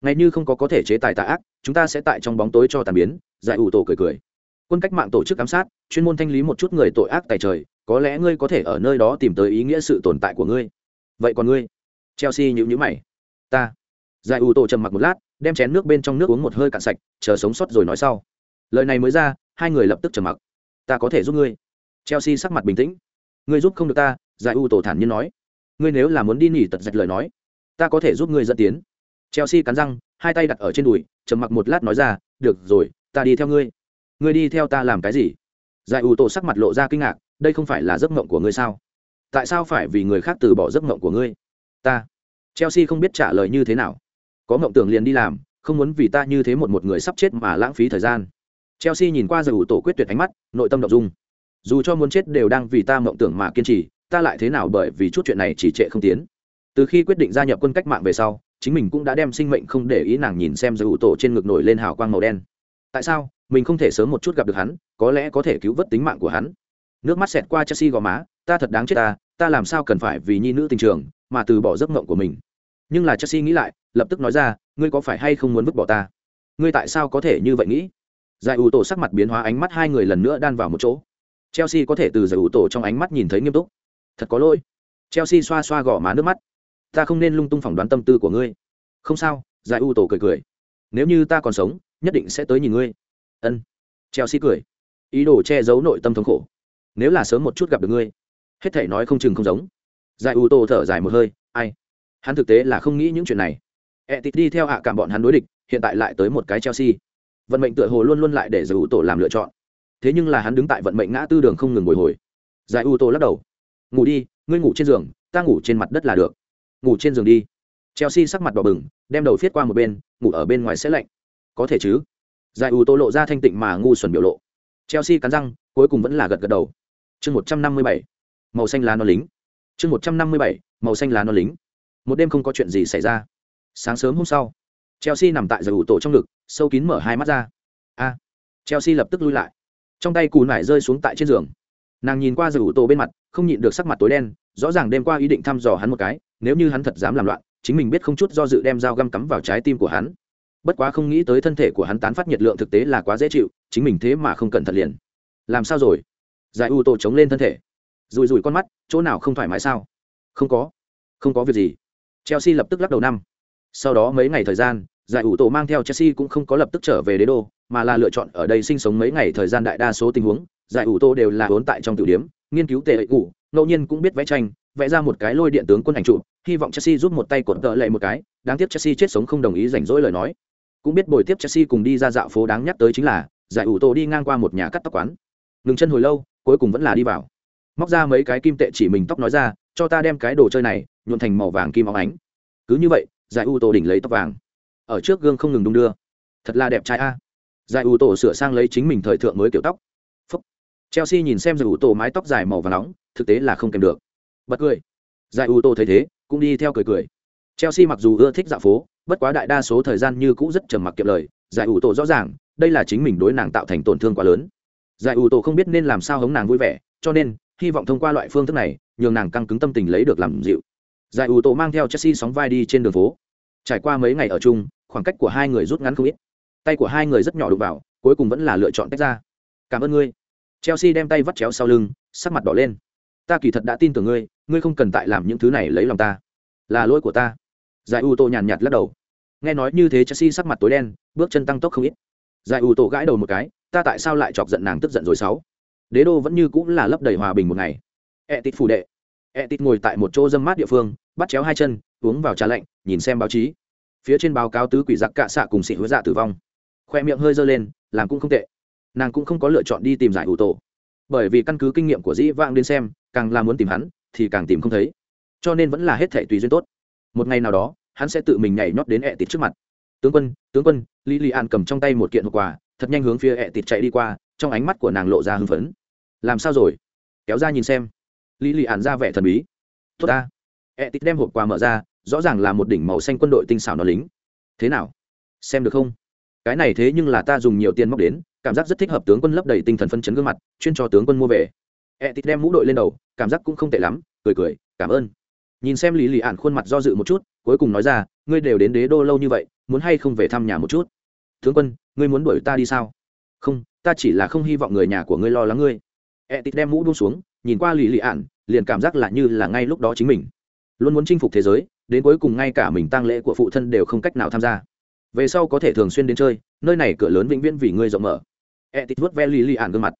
Ngay như không có có thể chế tài tà ác, chúng ta sẽ tại trong bóng tối cho tàn biến, giải ủ tổ cười cười. Quân cách mạng tổ chức giám sát, chuyên môn thanh lý một chút người tội ác tại trời, có lẽ ngươi có thể ở nơi đó tìm tới ý nghĩa sự tồn tại của ngươi. Vậy còn ngươi? Chelsea nhữ nhữ mày. Ta. Giải ủ tổ trầm mặc một lát, đem chén nước bên trong nước uống một hơi cạn sạch, chờ sống sót rồi nói sau. Lời này mới ra, hai người lập tức trầm mặc. Ta có thể giúp ngươi. Chelsea sắc mặt bình tĩnh. Ngươi giúp không được ta, giải ủ tổ thản nhiên nói. Ngươi nếu là muốn đi nỉ tật dạch lời nói ta có thể giúp ngươi dẫn tiến. Chelsea cắn răng, hai tay đặt ở trên đùi, trầm mặc một lát nói ra, được rồi, ta đi theo ngươi. Ngươi đi theo ta làm cái gì? Giải ủ tổ sắc mặt lộ ra kinh ngạc, đây không phải là giấc mộng của ngươi sao? Tại sao phải vì người khác từ bỏ giấc mộng của ngươi? Ta. Chelsea không biết trả lời như thế nào. Có mộng tưởng liền đi làm, không muốn vì ta như thế một một người sắp chết mà lãng phí thời gian. Chelsea nhìn qua giải ủ tổ quyết tuyệt ánh mắt, nội tâm đ dung. Dù cho muốn chết đều đang vì ta mộng tưởng mà kiên trì, ta lại thế nào bởi vì chút chuyện này chỉ trệ không tiến? Từ khi quyết định gia nhập quân cách mạng về sau, chính mình cũng đã đem sinh mệnh không để ý nàng nhìn xem giải ủ tổ trên ngực nổi lên hào quang màu đen. Tại sao? Mình không thể sớm một chút gặp được hắn, có lẽ có thể cứu vớt tính mạng của hắn. Nước mắt xẹt qua chelsea gò má, ta thật đáng chết ta ta làm sao cần phải vì nhi nữ tình trường mà từ bỏ giấc mộng của mình? Nhưng là chelsea nghĩ lại, lập tức nói ra, ngươi có phải hay không muốn vứt bỏ ta? Ngươi tại sao có thể như vậy nghĩ? Giải ủ tổ sắc mặt biến hóa, ánh mắt hai người lần nữa đan vào một chỗ. Chelsea có thể từ giải ủ tổ trong ánh mắt nhìn thấy nghiêm túc. Thật có lỗi. Chelsea xoa xoa gò má nước mắt ta không nên lung tung phỏng đoán tâm tư của ngươi. Không sao, giải u tổ cười cười. Nếu như ta còn sống, nhất định sẽ tới nhìn ngươi. Ân. Chelsea cười. Ý đồ che giấu nội tâm thống khổ. Nếu là sớm một chút gặp được ngươi, hết thể nói không chừng không giống. Giải u tổ thở dài một hơi, ai? Hắn thực tế là không nghĩ những chuyện này. E t đi theo hạ cảm bọn hắn đối địch, hiện tại lại tới một cái chelsea. Vận mệnh tựa hồ luôn luôn lại để giải u tổ làm lựa chọn. Thế nhưng là hắn đứng tại vận mệnh ngã tư đường không ngừng bồi hồi. Giải u tổ lắc đầu. Ngủ đi, ngươi ngủ trên giường, ta ngủ trên mặt đất là được ngủ trên giường đi. Chelsea sắc mặt đỏ bừng, đem đầu viết qua một bên, ngủ ở bên ngoài sẽ lạnh. Có thể chứ? Giải ủ tô lộ ra thanh tịnh mà ngu xuẩn biểu lộ. Chelsea cắn răng, cuối cùng vẫn là gật gật đầu. Chương một trăm năm mươi bảy, màu xanh lá non lính. Chương một trăm năm mươi bảy, màu xanh lá non lính. Một đêm không có chuyện gì xảy ra. Sáng sớm hôm sau, chelsea nằm tại giải ủ tổ trong ngực, sâu kín mở hai mắt ra. A! Chelsea lập tức lui lại. Trong tay cù nải rơi xuống tại trên giường nàng nhìn qua giải ủ tổ bên mặt, không nhịn được sắc mặt tối đen, rõ ràng đêm qua ý định thăm dò hắn một cái, nếu như hắn thật dám làm loạn, chính mình biết không chút do dự đem dao găm cắm vào trái tim của hắn. Bất quá không nghĩ tới thân thể của hắn tán phát nhiệt lượng thực tế là quá dễ chịu, chính mình thế mà không cẩn thận liền. Làm sao rồi? Giải u tổ chống lên thân thể. Rùi rùi con mắt, chỗ nào không thoải mái sao? Không có. Không có việc gì. Chelsea lập tức lắc đầu năm. Sau đó mấy ngày thời gian, giải ủ tổ mang theo chelsea cũng không có lập tức trở về đế đô, mà là lựa chọn ở đây sinh sống mấy ngày thời gian đại đa số tình huống giải ủ tô đều là vốn tại trong tiểu điếm, nghiên cứu tệ ủ, ngẫu nhiên cũng biết vẽ tranh, vẽ ra một cái lôi điện tướng quân ảnh trụ hy vọng chelsea giúp một tay cột tợ lệ một cái, đáng tiếc chelsea chết sống không đồng ý rảnh rỗi lời nói. Cũng biết buổi tiếp chelsea cùng đi ra dạo phố đáng nhắc tới chính là, giải ủ tô đi ngang qua một nhà cắt tóc quán. Ngừng chân hồi lâu, cuối cùng vẫn là đi vào. Móc ra mấy cái kim tệ chỉ mình tóc nói ra, cho ta đem cái đồ chơi này nhuộn thành màu vàng kim óng ánh. Cứ như vậy, giải u tô đỉnh lấy tóc vàng. Ở trước gương không ngừng đung đưa. Thật là đẹp trai a. Giải u tô sửa sang lấy chính mình thời thượng mới kiểu tóc chelsea nhìn xem giải u tô mái tóc dài màu và nóng, thực tế là không kèm được. Bật cười. Giải u tô thấy thế, cũng đi theo cười cười. Chelsea mặc dù ưa thích dạo phố, bất quá đại đa số thời gian như cũ rất trầm mặc kiệm lời. Giải u tô rõ ràng, đây là chính mình đối nàng tạo thành tổn thương quá lớn. Giải u tô không biết nên làm sao hống nàng vui vẻ, cho nên, hy vọng thông qua loại phương thức này, nhường nàng căng cứng tâm tình lấy được làm dịu. Giải ủ tổ mang theo chelsea sóng vai đi trên đường phố. Trải qua mấy ngày ở chung, khoảng cách của hai người rút ngắn không ít. Tay của hai người rất nhỏ đụng vào, cuối cùng vẫn là lựa chọn tách ra. Cảm ơn ngươi chelsea đem tay vắt chéo sau lưng, sắc mặt đỏ lên. Ta kỳ thật đã tin tưởng ngươi ngươi không cần tại làm những thứ này lấy lòng ta. Là lỗi của ta. Giải u tô nhàn nhạt lắc đầu. Nghe nói như thế chelsea sắc mặt tối đen, bước chân tăng tốc không ít. Giải u tô gãi đầu một cái, ta tại sao lại chọc giận nàng tức giận rồi sáu? Đế đô vẫn như cũng là lấp đầy hòa bình một ngày. E tít phủ đệ. E tít ngồi tại một chỗ dâm mát địa phương, bắt chéo hai chân, uống vào trà lạnh, nhìn xem báo chí. Phía trên báo cáo tứ quỷ giặc cạ xạ cùng xị hứa dạ tử vong. Khoe miệng hơi dơ lên, làm cũng không tệ nàng cũng không có lựa chọn đi tìm giải ủ tổ. Bởi vì căn cứ kinh nghiệm của dĩ Vang đến xem, càng là muốn tìm hắn, thì càng tìm không thấy. Cho nên vẫn là hết thể tùy duyên tốt. Một ngày nào đó, hắn sẽ tự mình nhảy nhót đến ẹ tịt trước mặt. Tướng quân tướng quân, lý lì an cầm trong tay một kiện hộp quà, thật nhanh hướng phía ẹ tịt chạy đi qua, trong ánh mắt của nàng lộ ra hưng phấn. Làm sao rồi? Kéo ra nhìn xem. Lý lì An ra vẻ thần bí. Tốt ta. Ẹ tịt đem hộp quà mở ra, rõ ràng là một đỉnh màu xanh quân đội tinh xảo nó lính. Thế nào? Xem được không? Cái này thế nhưng là ta dùng nhiều tiền móc đến cảm giác rất thích hợp tướng quân lấp đầy tinh thần phân chấn gương mặt, chuyên cho tướng quân mua về. E tít đem mũ đội lên đầu, cảm giác cũng không tệ lắm, cười cười, cảm ơn. Nhìn xem lý lì ạn khuôn mặt do dự một chút, cuối cùng nói ra, ngươi đều đến đế đô lâu như vậy, muốn hay không về thăm nhà một chút? Tướng quân, ngươi muốn đuổi ta đi sao? Không, ta chỉ là không hy vọng người nhà của ngươi lo lắng ngươi. E tít đem mũ buông xuống, nhìn qua lì lì ạn liền cảm giác là như là ngay lúc đó chính mình. Luôn muốn chinh phục thế giới, đến cuối cùng ngay cả mình tăng lễ của phụ thân đều không cách nào tham gia. Về sau có thể thường xuyên đến chơi, nơi này cửa lớn vĩnh viễn vì ngươi rộng mở e tít vớt ve lì lì ạn gương mặt.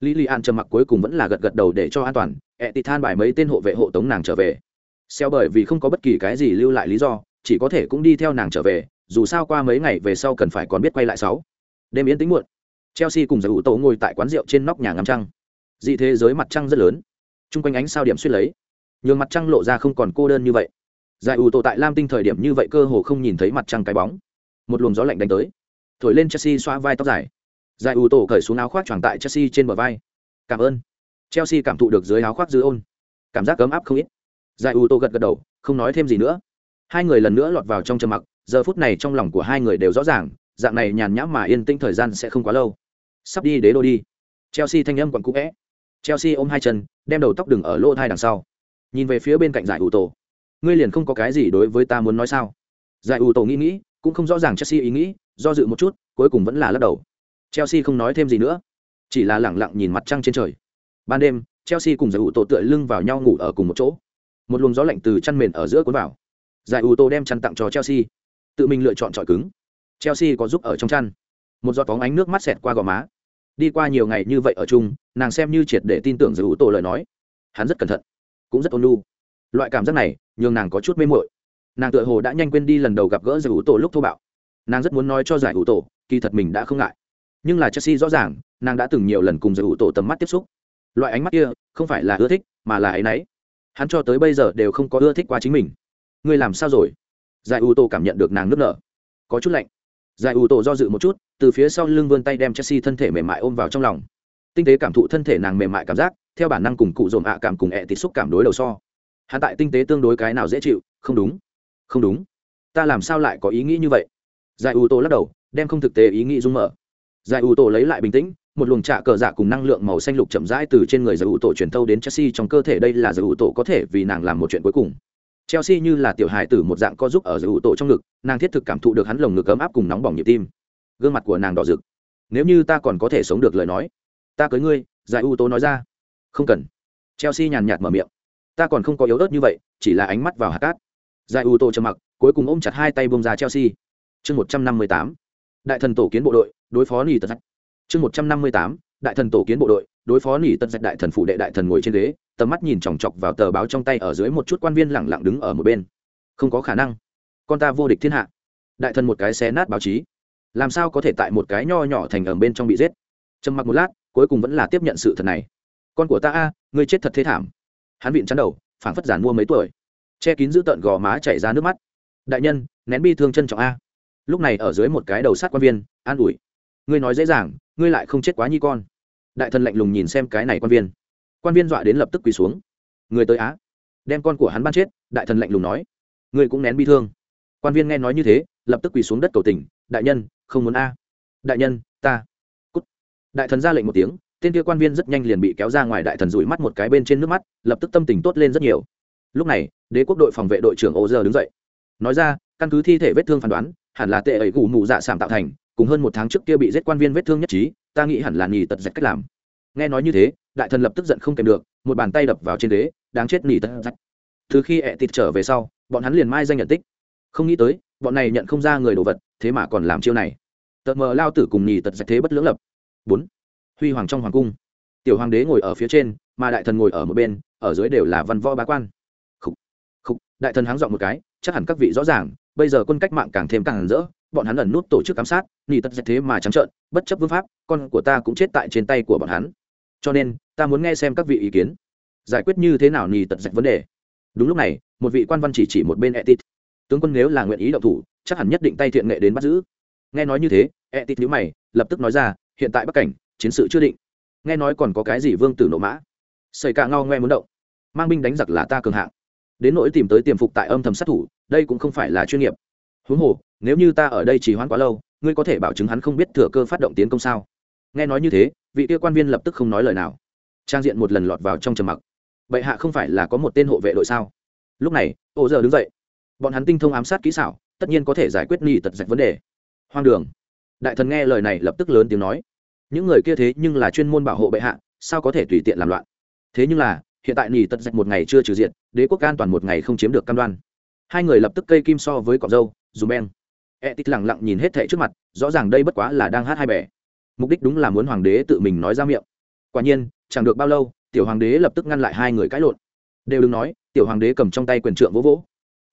Lì lì ạn trầm mặc cuối cùng vẫn là gật gật đầu để cho an toàn. E tít than bài mấy tên hộ vệ hộ tống nàng trở về. Xeo bởi vì không có bất kỳ cái gì lưu lại lý do, chỉ có thể cũng đi theo nàng trở về, dù sao qua mấy ngày về sau cần phải còn biết quay lại sáu. Đêm yên tĩnh muộn. Chelsea cùng giải ủ tổ ngồi tại quán rượu trên nóc nhà ngắm trăng. Dị thế giới mặt trăng rất lớn. Chung quanh ánh sao điểm suýt lấy. Nhường mặt trăng lộ ra không còn cô đơn như vậy. Giải ủ tổ tại lam tinh thời điểm như vậy cơ hồ không nhìn thấy mặt trăng cái bóng. Một luồng gió lạnh đánh tới. Thổi lên chelsea xoa vai tóc dài giải ủ tổ cởi xuống áo khoác tròn tại chelsea trên bờ vai. Cảm ơn. Chelsea cảm thụ được dưới áo khoác dư ôn. Cảm giác ấm áp không ít. Giải ủ tổ gật gật đầu, không nói thêm gì nữa. Hai người lần nữa lọt vào trong trầm mặc, giờ phút này trong lòng của hai người đều rõ ràng, dạng này nhàn nhã mà yên tĩnh thời gian sẽ không quá lâu. Sắp đi đế đô đi. Chelsea thanh âm còn cũ vẽ. Chelsea ôm hai chân, đem đầu tóc đừng ở lỗ thai đằng sau. Nhìn về phía bên cạnh giải ủ tổ. Ngươi liền không có cái gì đối với ta muốn nói sao? Giải ủ tổ nghĩ nghĩ, cũng không rõ ràng chelsea ý nghĩ, do dự một chút, cuối cùng vẫn là lắc đầu chelsea không nói thêm gì nữa. Chỉ là lẳng lặng nhìn mặt trăng trên trời. Ban đêm, chelsea cùng giải ủ tổ tựa lưng vào nhau ngủ ở cùng một chỗ. Một luồng gió lạnh từ chăn mền ở giữa cuốn vào. Giải ủ tổ đem chăn tặng cho chelsea. Tự mình lựa chọn trọi cứng. Chelsea có giúp ở trong chăn. Một giọt bóng ánh nước mắt xẹt qua gò má. Đi qua nhiều ngày như vậy ở chung, nàng xem như triệt để tin tưởng giải ủ tổ lời nói. Hắn rất cẩn thận, cũng rất ôn lu loại cảm giác này, nhường nàng có chút mê mội nàng tựa hồ đã nhanh quên đi lần đầu gặp gỡ giải ủ tổ lúc thô bạo. Nàng rất muốn nói cho giải ủ tổ kỳ thật mình đã không ngại nhưng là chelsea rõ ràng, nàng đã từng nhiều lần cùng giới ủ tổ tầm mắt tiếp xúc. Loại ánh mắt kia, không phải là ưa thích, mà là ấ y n ấ y hắn cho tới bây giờ đều không có ưa thích qua chính mình. Ngươi làm sao rồi? Giải ủ tổ cảm nhận được nàng nức nở. Có chút lạnh. Giải ủ tổ do dự một chút, từ phía sau lưng vươn tay đem chelsea thân thể mềm mại ôm vào trong lòng. Tinh tế cảm thụ thân thể nàng mềm mại cảm giác, theo bản năng cùng cụ dồn ạ cảm cùng ẹ tịt xúc cảm đối đầu so. Hắn tại tinh tế tương đối cái nào dễ chịu? Không đúng. Không đúng. Ta làm sao lại có ý nghĩ như vậy? Giải ủ tổ lắc đầu, đem không thực tế ý nghĩ dung mở giải ủ tổ lấy lại bình tĩnh, một luồng trạ cờ dạ cùng năng lượng màu xanh lục chậm rãi từ trên người giải ủ tổ truyền thâu đến chelsea trong cơ thể, đây là giải ủ tổ có thể vì nàng làm một chuyện cuối cùng. Chelsea như là tiểu hài tử một dạng co giúp ở giải ủ tổ trong ngực, nàng thiết thực cảm thụ được hắn lồng ngực ấm áp cùng nóng bỏng nhịp tim. Gương mặt của nàng đỏ rực. Nếu như ta còn có thể sống được lời nói, ta cưới ngươi, giải ủ tổ nói ra. Không cần. Chelsea nhàn nhạt mở miệng. Ta còn không có yếu ớt như vậy, chỉ là ánh mắt vào hạt cát. Giải ủ tổ trầm mặc, cuối cùng ôm chặt hai tay bông ra chelsea. Chương một trăm năm mươi tám đại thần tổ kiến bộ đội, đối phó nỉ tật chương một trăm năm mươi tám, đại thần tổ kiến bộ đội, đối phó nỉ tật đại thần phụ đệ đại thần ngồi trên ghế, tầm mắt nhìn chòng chọc vào tờ báo trong tay ở dưới một chút quan viên lẳng lặng đứng ở một bên. Không có khả năng. Con ta vô địch thiên hạ. Đại thần một cái xé nát báo chí. Làm sao có thể tại một cái nho nhỏ thành ở bên trong bị giết? Trầm mặc một lát, cuối cùng vẫn là tiếp nhận sự thật này. Con của ta a, ngươi chết thật thế thảm. Hắn vịn chắn đầu, phảng phất giản mua mấy tuổi. Che kín giữ tợn gò má chảy ra nước mắt. Đại nhân, nén bi thương chân trọng a lúc này ở dưới một cái đầu sát quan viên, an ủi. Ngươi nói dễ dàng, ngươi lại không chết quá nhi con. Đại thần lạnh lùng nhìn xem cái này quan viên. Quan viên dọa đến lập tức quỳ xuống. Người tới á. Đem con của hắn ban chết, đại thần lạnh lùng nói. Ngươi cũng nén bi thương. Quan viên nghe nói như thế, lập tức quỳ xuống đất cầu tình. Đại nhân, không muốn a. Đại nhân, ta. Cút. Đại thần ra lệnh một tiếng, tên kia quan viên rất nhanh liền bị kéo ra ngoài đại thần rủi mắt một cái bên trên nước mắt, lập tức tâm tình tốt lên rất nhiều. Lúc này, đế quốc đội phòng vệ đội trưởng ô giờ đứng dậy. Nói ra, căn cứ thi thể vết thương phán đoán hẳn là tệ ấy gù mù dạ sảm tạo thành cùng hơn một tháng trước kia bị giết quan viên vết thương nhất trí ta nghĩ hẳn là nghỉ tật dạch cách làm. Nghe nói như thế đại thần lập tức giận không kèm được một bàn tay đập vào trên đế đáng chết nghỉ tật dạch. Từ khi ẹ tịt trở về sau bọn hắn liền mai danh nhận tích. Không nghĩ tới bọn này nhận không ra người đồ vật thế mà còn làm chiêu này. Tật mờ lao tử cùng nghỉ tật dạch thế bất lưỡng lập. Bốn. Huy hoàng trong hoàng cung. Tiểu hoàng đế ngồi ở phía trên mà đại thần ngồi ở một bên ở dưới đều là văn võ bá quan. Khúc, khúc, đại thần háng dọn một cái chắc hẳn các vị rõ ràng bây giờ quân cách mạng càng thêm càng rỡ, bọn hắn ẩn nút tổ chức giám sát nhì tật dạch thế mà trắng trợn, bất chấp vương pháp, con của ta cũng chết tại trên tay của bọn hắn. Cho nên, ta muốn nghe xem các vị ý kiến. Giải quyết như thế nào nhì tật dạch vấn đề? Đúng lúc này, một vị quan văn chỉ chỉ một bên etit. Tướng quân nếu là nguyện ý động thủ, chắc hẳn nhất định tay thiện nghệ đến bắt giữ. Nghe nói như thế, etit nhíu mày, lập tức nói ra, hiện tại bắc cảnh, chiến sự chưa định. Nghe nói còn có cái gì vương tử nộ mã? Xảy cả ngao ngoe muốn động. Mang binh đánh giặc là ta cường hạng đến nỗi tìm tới tiềm phục tại âm thầm sát thủ, đây cũng không phải là chuyên nghiệp. Huống hồ, nếu như ta ở đây chỉ hoãn quá lâu, ngươi có thể bảo chứng hắn không biết thừa cơ phát động tiến công sao? Nghe nói như thế, vị kia quan viên lập tức không nói lời nào. Trang diện một lần lọt vào trong trầm mặc. Bệ hạ không phải là có một tên hộ vệ đội sao? Lúc này, ô giờ đứng dậy. Bọn hắn tinh thông ám sát kỹ xảo, tất nhiên có thể giải quyết nghi tật dạch vấn đề. Hoang đường. Đại thần nghe lời này lập tức lớn tiếng nói. Những người kia thế nhưng là chuyên môn bảo hộ bệ hạ, sao có thể tùy tiện làm loạn? Thế nhưng là hiện tại nỉ tật dạch một ngày chưa trừ diện đế quốc an toàn một ngày không chiếm được cam đoan. Hai người lập tức cây kim so với cọc dâu dù beng. E tít lẳng lặng nhìn hết thệ trước mặt, rõ ràng đây bất quá là đang hát hai bẻ mục đích đúng là muốn hoàng đế tự mình nói ra miệng. Quả nhiên, chẳng được bao lâu, tiểu hoàng đế lập tức ngăn lại hai người cãi lộn. Đều đừng nói, tiểu hoàng đế cầm trong tay quyền trượng vỗ vỗ.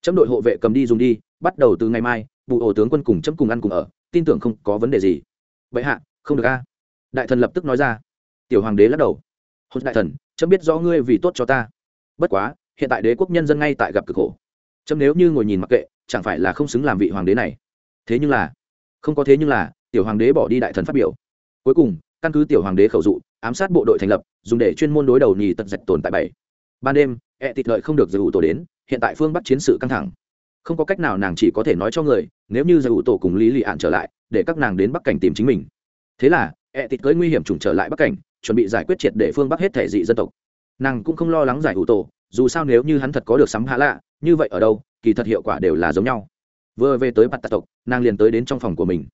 Chấm đội hộ vệ cầm đi dùng đi, bắt đầu từ ngày mai, vụ ổ tướng quân cùng chấm cùng ăn cùng ở, tin tưởng không có vấn đề gì. Vậy hạ, không được a. Đại thần lập tức nói ra. Tiểu hoàng đế lắc đầu hốt đại thần, chấm biết rõ ngươi vì tốt cho ta. Bất quá, hiện tại đế quốc nhân dân ngay tại gặp cực khổ. Chấm nếu như ngồi nhìn mặc kệ, chẳng phải là không xứng làm vị hoàng đế này. Thế nhưng là, không có thế nhưng là, tiểu hoàng đế bỏ đi đại thần phát biểu. Cuối cùng, căn cứ tiểu hoàng đế khẩu dụ, ám sát bộ đội thành lập, dùng để chuyên môn đối đầu nhì tật dạch tồn tại bảy. Ban đêm e tịt lợi không được giải ủ tổ đến, hiện tại phương bắc chiến sự căng thẳng. Không có cách nào nàng chỉ có thể nói cho người, nếu như giải ủ tổ cùng lý lị ạn trở lại, để các nàng đến bắc cảnh tìm chính mình. Thế là e tịt cưới nguy hiểm trùng trở lại bắc cảnh, chuẩn bị giải quyết triệt để phương bắc hết thể dị dân tộc. Nàng cũng không lo lắng giải ủ tổ, dù sao nếu như hắn thật có được sắm hạ lạ, như vậy ở đâu, kỳ thật hiệu quả đều là giống nhau. Vừa về tới mặt tạ tộc, nàng liền tới đến trong phòng của mình.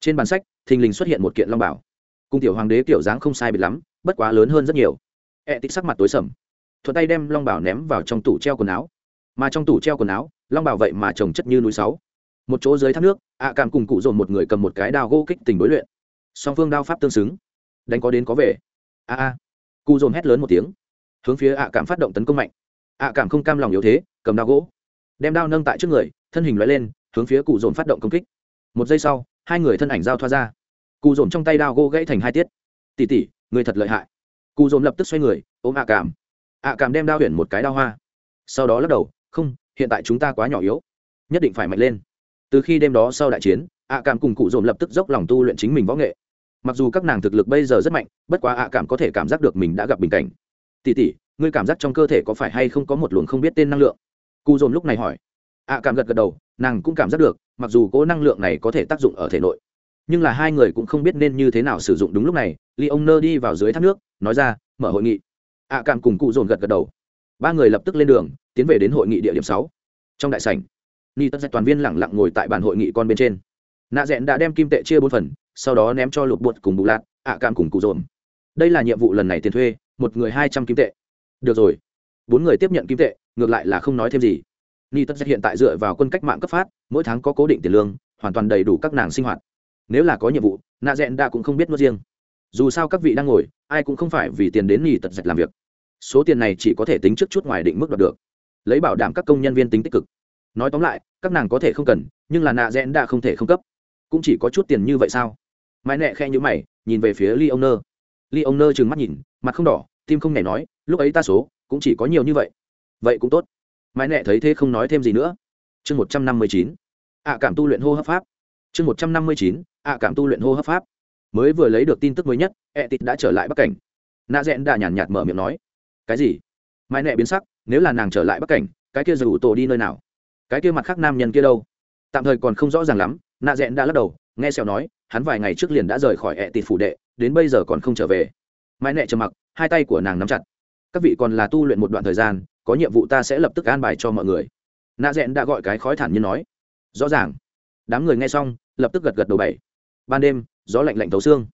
Trên bàn sách, thình lình xuất hiện một kiện long bảo. Cung tiểu hoàng đế kiểu dáng không sai biệt lắm, bất quá lớn hơn rất nhiều. E tích sắc mặt tối sầm. Thuận tay đem long bảo ném vào trong tủ treo quần áo. Mà trong tủ treo quần áo, long bảo vậy mà trồng chất như núi sáu. Một chỗ dưới thác nước ạ cảm cùng cụ dồn một người cầm một cái đao gỗ kích tình đối luyện song phương đao pháp tương xứng. Đánh có đến có về. A a. Cụ dồn hét lớn một tiếng. Hướng phía ạ cảm phát động tấn công mạnh. ạ cảm không cam lòng yếu thế, cầm đao gỗ. Đem đao nâng tại trước người, thân hình loại lên, hướng phía cụ dồn phát động công kích. Một giây sau, hai người thân ảnh giao thoa ra. Cụ dồn trong tay đao gỗ gãy thành hai tiết. Tỉ tỉ người thật lợi hại. Cụ dồn lập tức xoay người, ôm ạ cảm. ạ cảm đem đao huyền một cái đao hoa. Sau đó lắc đầu, không, hiện tại chúng ta quá nhỏ yếu. Nhất định phải mạnh lên. Từ khi đêm đó sau đại chiến, ạ cảm cùng cụ dồn lập tức dốc lòng tu luyện chính mình võ nghệ mặc dù các nàng thực lực bây giờ rất mạnh, bất quá ạ cảm có thể cảm giác được mình đã gặp bình cảnh. Tỉ tỉ ngươi cảm giác trong cơ thể có phải hay không có một luồng không biết tên năng lượng? Cụ dồn lúc này hỏi. Ạ cảm gật gật đầu, nàng cũng cảm giác được, mặc dù cố năng lượng này có thể tác dụng ở thể nội, nhưng là hai người cũng không biết nên như thế nào sử dụng đúng lúc này ly ông nơ đi vào dưới thác nước, nói ra, mở hội nghị. Ạ cảm cùng cụ dồn gật gật đầu. Ba người lập tức lên đường, tiến về đến hội nghị địa điểm sáu. Trong đại sảnh, ni tất toàn viên lẳng lặng ngồi tại bàn hội nghị con bên trên nạ rẽn đã đem kim tệ chia bốn phần, sau đó ném cho lục bột cùng bù lạc ạ cảm cùng cụ dồn đây là nhiệm vụ lần này tiền thuê, một người hai trăm kim tệ. Được rồi. Bốn người tiếp nhận kim tệ, ngược lại là không nói thêm gì. Ni tất hiện tại dựa vào quân cách mạng cấp phát, mỗi tháng có cố định tiền lương, hoàn toàn đầy đủ các nàng sinh hoạt. Nếu là có nhiệm vụ, nạ rẽn đã cũng không biết nuốt riêng. Dù sao các vị đang ngồi, ai cũng không phải vì tiền đến nghỉ tật dạch làm việc. Số tiền này chỉ có thể tính trước chút ngoài định mức đoạt được. Lấy bảo đảm các công nhân viên tính tích cực. Nói tóm lại, các nàng có thể không cần, nhưng là nạ rẽn đã không thể không cấp cũng chỉ có chút tiền như vậy sao? Mãi nẹ khe nhữ mày, nhìn về phía ly ông nơ ly ông nơ trừng mắt nhìn, mặt không đỏ, tim không nhảy nói, lúc ấy ta số cũng chỉ có nhiều như vậy. Vậy cũng tốt. Mãi nẹ thấy thế không nói thêm gì nữa. Chương một trăm năm mươi chín. Ạ cảm tu luyện hô hấp pháp. Chương một trăm năm mươi chín. Ạ cảm tu luyện hô hấp pháp. Mới vừa lấy được tin tức mới nhất ẹ tịt đã trở lại bắc cảnh. Nạ rẽn đã nhàn nhạt mở miệng nói, cái gì? Mãi nẹ biến sắc, nếu là nàng trở lại bắc cảnh, cái kia dù tổ đi nơi nào? Cái kia mặt khác nam nhân kia đâu? Tạm thời còn không rõ ràng lắm nạ rẽn đã lắc đầu nghe xèo nói hắn vài ngày trước liền đã rời khỏi ẹ tịt phủ đệ đến bây giờ còn không trở về. Mãi nẹ trầm mặc hai tay của nàng nắm chặt. Các vị còn là tu luyện một đoạn thời gian có nhiệm vụ ta sẽ lập tức an bài cho mọi người. Nạ rẽn đã gọi cái khói thản nhiên nói. Rõ ràng. Đám người nghe xong lập tức gật gật đầu bảy. Ban đêm gió lạnh lạnh thấu xương.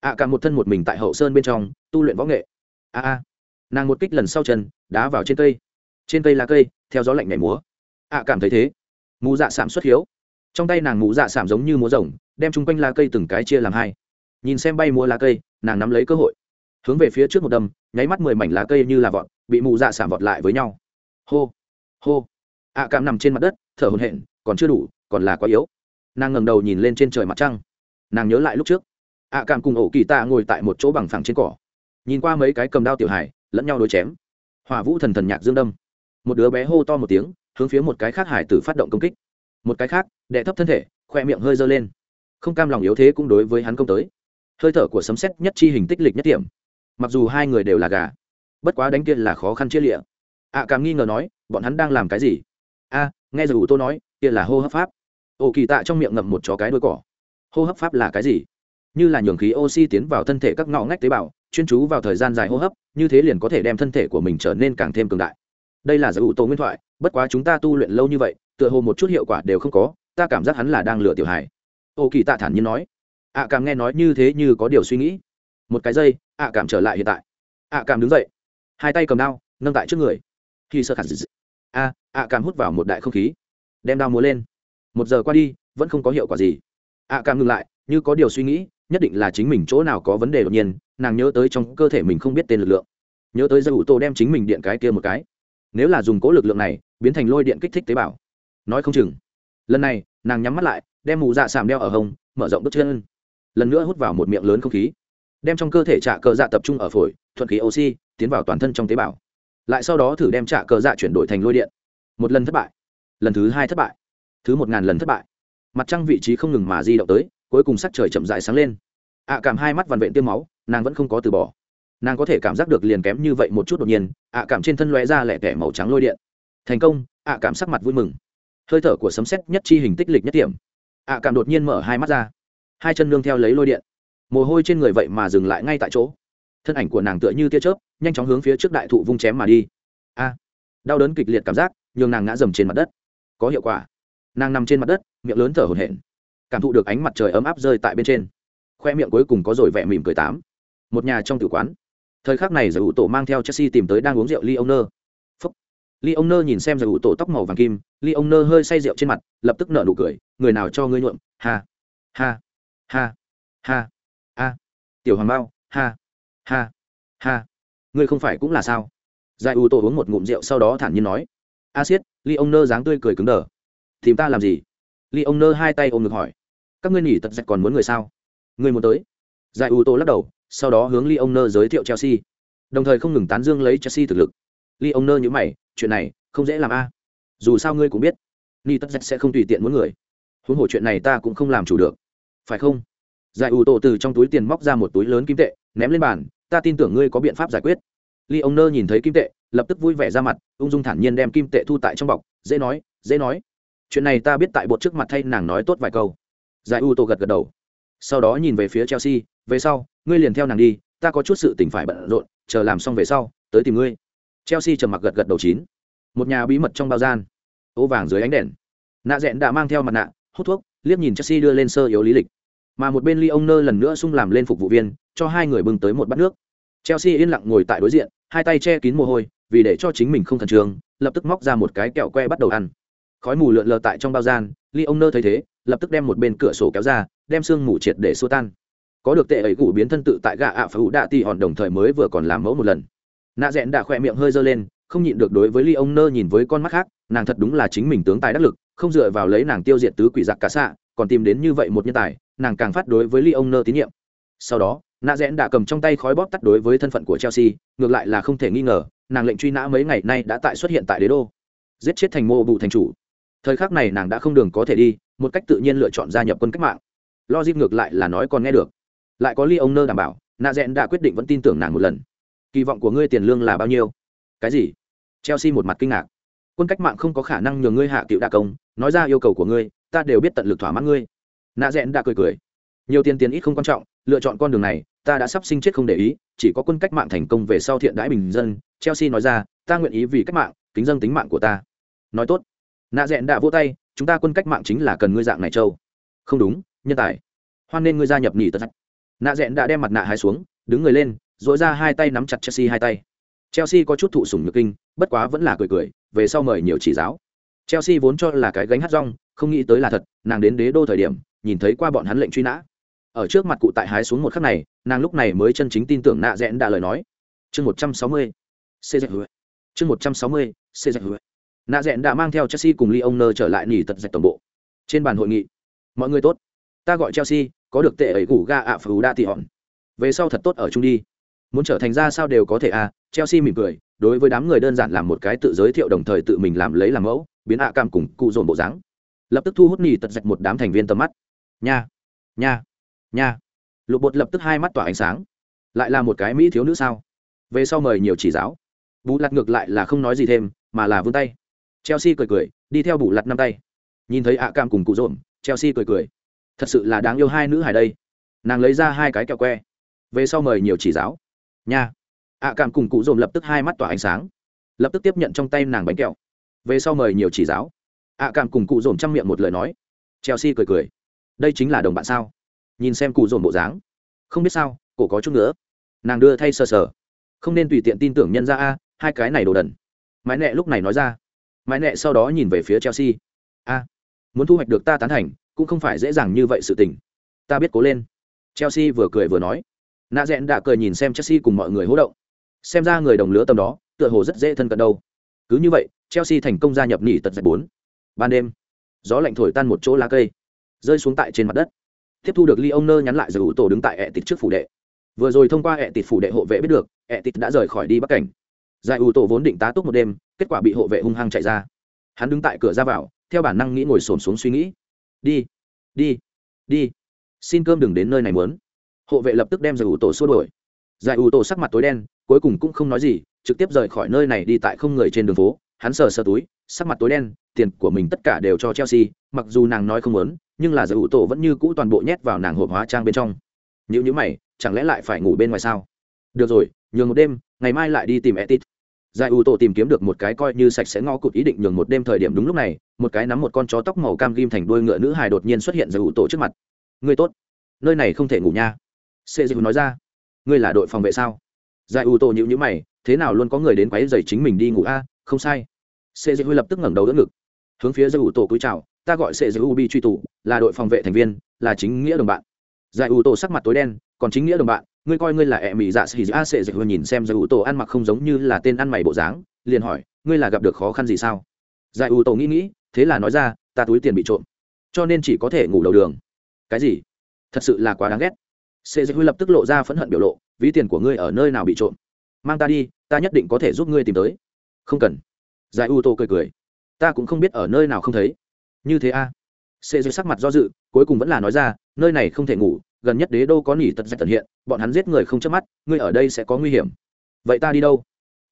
Ạ à, cả một thân một mình tại hậu sơn bên trong tu luyện võ nghệ. A a nàng một kích lần sau chân đá vào trên cây. Trên cây là cây theo gió lạnh nhảy múa. Ạ cảm thấy thế. Mù dạ sảm xuất hiếu trong tay nàng mù dạ sảm giống như múa rồng, đem chung quanh lá cây từng cái chia làm hai. Nhìn xem bay mua lá cây, nàng nắm lấy cơ hội. Hướng về phía trước một đâm, nháy mắt mười mảnh lá cây như là vọt, bị mụ dạ sảm vọt lại với nhau. Hô hô. Ạ cảm nằm trên mặt đất, thở hồn hện còn chưa đủ, còn là quá yếu. Nàng ngẩng đầu nhìn lên trên trời mặt trăng. Nàng nhớ lại lúc trước. Ạ cảm cùng ổ kỳ tạ ngồi tại một chỗ bằng phẳng trên cỏ. Nhìn qua mấy cái cầm đao tiểu hải lẫn nhau đối chém. Hỏa vũ thần thần nhạc dương đâm. Một đứa bé hô to một tiếng, hướng phía một cái khác hải tử phát động công kích một cái khác đệ thấp thân thể, khoe miệng hơi dơ lên. Không cam lòng yếu thế cũng đối với hắn công tới. Hơi thở của sấm xét nhất chi hình tích lịch nhất điểm mặc dù hai người đều là gà, bất quá đánh kia là khó khăn chia lịa. Ạ cảm nghi ngờ nói, bọn hắn đang làm cái gì? A, nghe rồi ủ tô nói, kia là hô hấp pháp. Ồ kỳ tạ trong miệng ngậm một chó cái đuôi cỏ. Hô hấp pháp là cái gì? Như là nhường khí oxy tiến vào thân thể các ngõ ngách tế bào, chuyên chú vào thời gian dài hô hấp, như thế liền có thể đem thân thể của mình trở nên càng thêm cường đại. Đây là giải ủ tổ nguyên thoại, bất quá chúng ta tu luyện lâu như vậy tựa hồ một chút hiệu quả đều không có, ta cảm giác hắn là đang lừa tiểu Hải. ô kỳ tạ thản nhiên nói. Ạ cảm nghe nói như thế như có điều suy nghĩ. Một cái giây, ạ cảm trở lại hiện tại. Ạ cảm đứng dậy. Hai tay cầm đao, nâng tại trước người. Khi sơ khả dị a, ạ cảm hút vào một đại không khí. Đem đao múa lên. Một giờ qua đi, vẫn không có hiệu quả gì. Ạ cảm ngừng lại, như có điều suy nghĩ, nhất định là chính mình chỗ nào có vấn đề đột nhiên, nàng nhớ tới trong cơ thể mình không biết tên lực lượng. Nhớ tới giải ủ tô đem chính mình điện cái kia một cái. Nếu là dùng cố lực lượng này, biến thành lôi điện kích thích tế bào nói không chừng. Lần này, nàng nhắm mắt lại, đem mù dạ sàm đeo ở hông, mở rộng bước chân. Lần nữa hút vào một miệng lớn không khí. Đem trong cơ thể trạ cờ dạ tập trung ở phổi, thuận khí oxy, tiến vào toàn thân trong tế bào. Lại sau đó thử đem trạ cờ dạ chuyển đổi thành lôi điện. Một lần thất bại. Lần thứ hai thất bại. Thứ một ngàn lần thất bại. Mặt trăng vị trí không ngừng mà di động tới, cuối cùng sắc trời chậm dại sáng lên. Ạ cảm hai mắt vằn vện tiêm máu, nàng vẫn không có từ bỏ. Nàng có thể cảm giác được liền kém như vậy một chút đột nhiên, ạ cảm trên thân lóe ra lẻ tẻ màu trắng lôi điện. Thành công, ạ cảm sắc mặt vui mừng hơi thở của sấm xét nhất chi hình tích lịch nhất điểm ạ cảm đột nhiên mở hai mắt ra. Hai chân nương theo lấy lôi điện. Mồ hôi trên người vậy mà dừng lại ngay tại chỗ. Thân ảnh của nàng tựa như tia chớp, nhanh chóng hướng phía trước đại thụ vung chém mà đi. A! Đau đớn kịch liệt cảm giác, nhường nàng ngã dầm trên mặt đất. Có hiệu quả. Nàng nằm trên mặt đất, miệng lớn thở hổn hển. Cảm thụ được ánh mặt trời ấm áp rơi tại bên trên. Khoe miệng cuối cùng có rồi vẻ mỉm cười tám. Một nhà trong tử quán. Thời khắc này giải ủ tổ mang theo chelsea tìm tới đang uống rượu ly ông nơ ly ông nơ nhìn xem giải ủ tổ tóc màu vàng kim ly ông nơ hơi say rượu trên mặt, lập tức nở nụ cười, người nào cho ngươi nhuộm? Ha ha ha ha a tiểu hoàng bao, ha ha ha, ngươi không phải cũng là sao? Giải ủ tổ uống một ngụm rượu sau đó thản nhiên nói, a siết ly ông nơ dáng tươi cười cứng đờ. Tìm ta làm gì? Ly ông nơ hai tay ôm ngực hỏi, các ngươi nghỉ tật dạch còn muốn người sao? Người muốn tới. Giải ủ tổ lắc đầu, sau đó hướng ly ông nơ giới thiệu chelsea, đồng thời không ngừng tán dương lấy chelsea thực lực. Ly ông nơ nhữ mày chuyện này không dễ làm a. Dù sao ngươi cũng biết, ni tất dạch sẽ không tùy tiện muốn người. Huống hồ chuyện này ta cũng không làm chủ được. Phải không? Giải ủ tổ từ trong túi tiền móc ra một túi lớn kim tệ, ném lên bàn, ta tin tưởng ngươi có biện pháp giải quyết. Ly ông nơ nhìn thấy kim tệ, lập tức vui vẻ ra mặt, ung dung thản nhiên đem kim tệ thu tại trong bọc, dễ nói dễ nói. Chuyện này ta biết tại bột trước mặt thay nàng nói tốt vài câu. Giải u tô gật gật đầu. Sau đó nhìn về phía chelsea, về sau, ngươi liền theo nàng đi, ta có chút sự tình phải bận rộn, chờ làm xong về sau, tới tìm ngươi chelsea trầm mặc gật gật đầu chín. Một nhà bí mật trong bao gian. Ô vàng dưới ánh đèn. Nạ rẽn đã mang theo mặt nạ, hút thuốc, liếc nhìn chelsea đưa lên sơ yếu lý lịch. Mà một bên ly ông nơ lần nữa sung làm lên phục vụ viên, cho hai người bưng tới một bát nước. Chelsea yên lặng ngồi tại đối diện, hai tay che kín mồ hôi, vì để cho chính mình không thần trường lập tức móc ra một cái kẹo que bắt đầu ăn. Khói mù lượn lờ tại trong bao gian ly ông nơ thấy thế, lập tức đem một bên cửa sổ kéo ra, đem sương mù triệt để xua tan. Có được tệ ấy củ biến thân tự tại gạ ạ phải ủ đạ tì hòn đồng thời mới vừa còn làm mẫu một lần nạ rẽn đã khỏe miệng hơi dơ lên, không nhịn được đối với ly ông nơ nhìn với con mắt khác, nàng thật đúng là chính mình tướng tài đắc lực, không dựa vào lấy nàng tiêu diệt tứ quỷ giặc cả xạ, còn tìm đến như vậy một nhân tài, nàng càng phát đối với ly ông nơ tín nhiệm. Sau đó, nạ rẽn đã cầm trong tay khói bóp tắt đối với thân phận của chelsea, ngược lại là không thể nghi ngờ, nàng lệnh truy nã mấy ngày nay đã tại xuất hiện tại đế đô. Giết chết thành mô bụ thành chủ. Thời khắc này nàng đã không đường có thể đi, một cách tự nhiên lựa chọn gia nhập quân cách mạng. Lo dip ngược lại là nói còn nghe được. Lại có ly ông nơ đảm bảo, nạ rẽn đã quyết định vẫn tin tưởng nàng một lần kỳ vọng của ngươi tiền lương là bao nhiêu? Cái gì? Chelsea một mặt kinh ngạc. Quân cách mạng không có khả năng nhường ngươi hạ cựu đa công, nói ra yêu cầu của ngươi, ta đều biết tận lực thỏa mãn ngươi. Nạ rẽn đã cười cười. Nhiều tiền tiền ít không quan trọng, lựa chọn con đường này, ta đã sắp sinh chết không để ý, chỉ có quân cách mạng thành công về sau thiện đãi bình dân, chelsea nói ra, ta nguyện ý vì cách mạng, kính dân tính mạng của ta. Nói tốt. Nạ rẽn đã vỗ tay, chúng ta quân cách mạng chính là cần ngươi dạng này châu. Không đúng, nhân tài. Hoan nên ngươi gia nhập nhỉ tật. Nạ rẽn đã đem mặt nạ hai xuống, đứng người lên dỗi ra hai tay nắm chặt chelsea hai tay. Chelsea có chút thụ sủng nhược kinh, bất quá vẫn là cười cười, về sau mời nhiều chỉ giáo. Chelsea vốn cho là cái gánh hát rong, không nghĩ tới là thật, nàng đến đế đô thời điểm, nhìn thấy qua bọn hắn lệnh truy nã. Ở trước mặt cụ tại hái xuống một khắc này, nàng lúc này mới chân chính tin tưởng nạ rẽn đã lời nói. Chương một trăm sáu mươi chương một trăm sáu mươi nạ rẽn đã mang theo chelsea cùng ly ông nơ trở lại nỉ tật dạch toàn bộ. Trên bàn hội nghị, mọi người tốt. Ta gọi chelsea, có được tệ ấy gủ ga ạ phù đa tị hòn. Về sau thật tốt ở chung đi muốn trở thành ra sao đều có thể à chelsea mỉm cười, đối với đám người đơn giản làm một cái tự giới thiệu đồng thời tự mình làm lấy làm mẫu, biến ạ cam cùng cụ dồn bộ dáng. Lập tức thu hút nỉ tật dạch một đám thành viên tầm mắt. Nha nha nha. Lục bột lập tức hai mắt tỏa ánh sáng. Lại là một cái mỹ thiếu nữ sao? Về sau mời nhiều chỉ giáo. Bù lặt ngược lại là không nói gì thêm, mà là vươn tay. Chelsea cười cười, đi theo bù lặt năm tay. Nhìn thấy ạ cam cùng cụ dồn, chelsea cười cười. Thật sự là đáng yêu hai nữ hài đây. Nàng lấy ra hai cái kẹo que. Về sau mời nhiều chỉ giáo nha. Ạ cảm cùng cụ dồn lập tức hai mắt tỏa ánh sáng. Lập tức tiếp nhận trong tay nàng bánh kẹo. Về sau mời nhiều chỉ giáo. Ạ cảm cùng cụ dồn chăm miệng một lời nói. Chelsea cười cười. Đây chính là đồng bạn sao? Nhìn xem cụ dồn bộ dáng. Không biết sao, cổ có chút nữa nàng đưa thay sờ sờ. Không nên tùy tiện tin tưởng nhân ra a, hai cái này đồ đần. Mãi nẹ lúc này nói ra. Mãi nẹ sau đó nhìn về phía chelsea. A, muốn thu hoạch được ta tán thành, cũng không phải dễ dàng như vậy sự tình. Ta biết cố lên. Chelsea vừa cười vừa nói nạ rẽn đã cười nhìn xem chelsea cùng mọi người hỗ động. Xem ra người đồng lứa tầm đó, tựa hồ rất dễ thân cận đâu. Cứ như vậy, chelsea thành công gia nhập nỉ tật giải bốn. Ban đêm, gió lạnh thổi tan một chỗ lá cây, rơi xuống tại trên mặt đất. Tiếp thu được ly ông nơ nhắn lại giải ủ tổ đứng tại ẹ tịt trước phủ đệ. Vừa rồi thông qua ẹ tịt phủ đệ hộ vệ biết được, ẹ tịt đã rời khỏi đi bắc cảnh. Giải ủ tổ vốn định tá túc một đêm, kết quả bị hộ vệ hung hăng chạy ra. Hắn đứng tại cửa ra vào, theo bản năng nghĩ ngồi xổm xuống suy nghĩ. Đi đi đi. Xin cơm đừng đến nơi này muốn hộ vệ lập tức đem giải ủ tổ xua đuổi. Giải ủ tổ sắc mặt tối đen, cuối cùng cũng không nói gì, trực tiếp rời khỏi nơi này đi tại không người trên đường phố. Hắn sờ sờ túi, sắc mặt tối đen, tiền của mình tất cả đều cho chelsea, mặc dù nàng nói không muốn, nhưng là giải ủ tổ vẫn như cũ toàn bộ nhét vào nàng hộp hóa trang bên trong. Nếu như mày, chẳng lẽ lại phải ngủ bên ngoài sao? Được rồi, nhường một đêm, ngày mai lại đi tìm etit. Giải ủ tổ tìm kiếm được một cái coi như sạch sẽ ngó cụt ý định nhường một đêm thời điểm đúng lúc này, một cái nắm một con chó tóc màu cam ghim thành đuôi ngựa nữ hài đột nhiên xuất hiện giải ủ tổ trước mặt. Người tốt, nơi này không thể ngủ nha sê dịu nói ra, ngươi là đội phòng vệ sao? Giải ủ tổ nhịu nhữ mày, thế nào luôn có người đến quấy rầy chính mình đi ngủ a? Không sai. Sê dịu lập tức ngẩng đầu đỡ ngực, hướng phía giải ủ tổ cúi chào, ta gọi sệ dịu Ubi truy tù là đội phòng vệ thành viên, là chính nghĩa đồng bạn. Giải ủ tổ sắc mặt tối đen, còn chính nghĩa đồng bạn, ngươi coi ngươi là ẹ mỹ dạ xì a sệ dịu nhìn xem giải ủ tổ ăn mặc không giống như là tên ăn mày bộ dáng, liền hỏi, ngươi là gặp được khó khăn gì sao? Giải ủ tổ nghĩ nghĩ, thế là nói ra, ta túi tiền bị trộm, cho nên chỉ có thể ngủ đầu đường. Cái gì? Thật sự là quá đáng ghét sệ huy lập tức lộ ra phẫn hận biểu lộ, ví tiền của ngươi ở nơi nào bị trộm? Mang ta đi, ta nhất định có thể giúp ngươi tìm tới. Không cần. Giải u tô cười cười. Ta cũng không biết ở nơi nào không thấy. Như thế a? À? sệ dưới sắc mặt do dự, cuối cùng vẫn là nói ra, nơi này không thể ngủ, gần nhất đế đô có nỉ tật dạch tận hiện, bọn hắn giết người không chớp mắt, ngươi ở đây sẽ có nguy hiểm. Vậy ta đi đâu?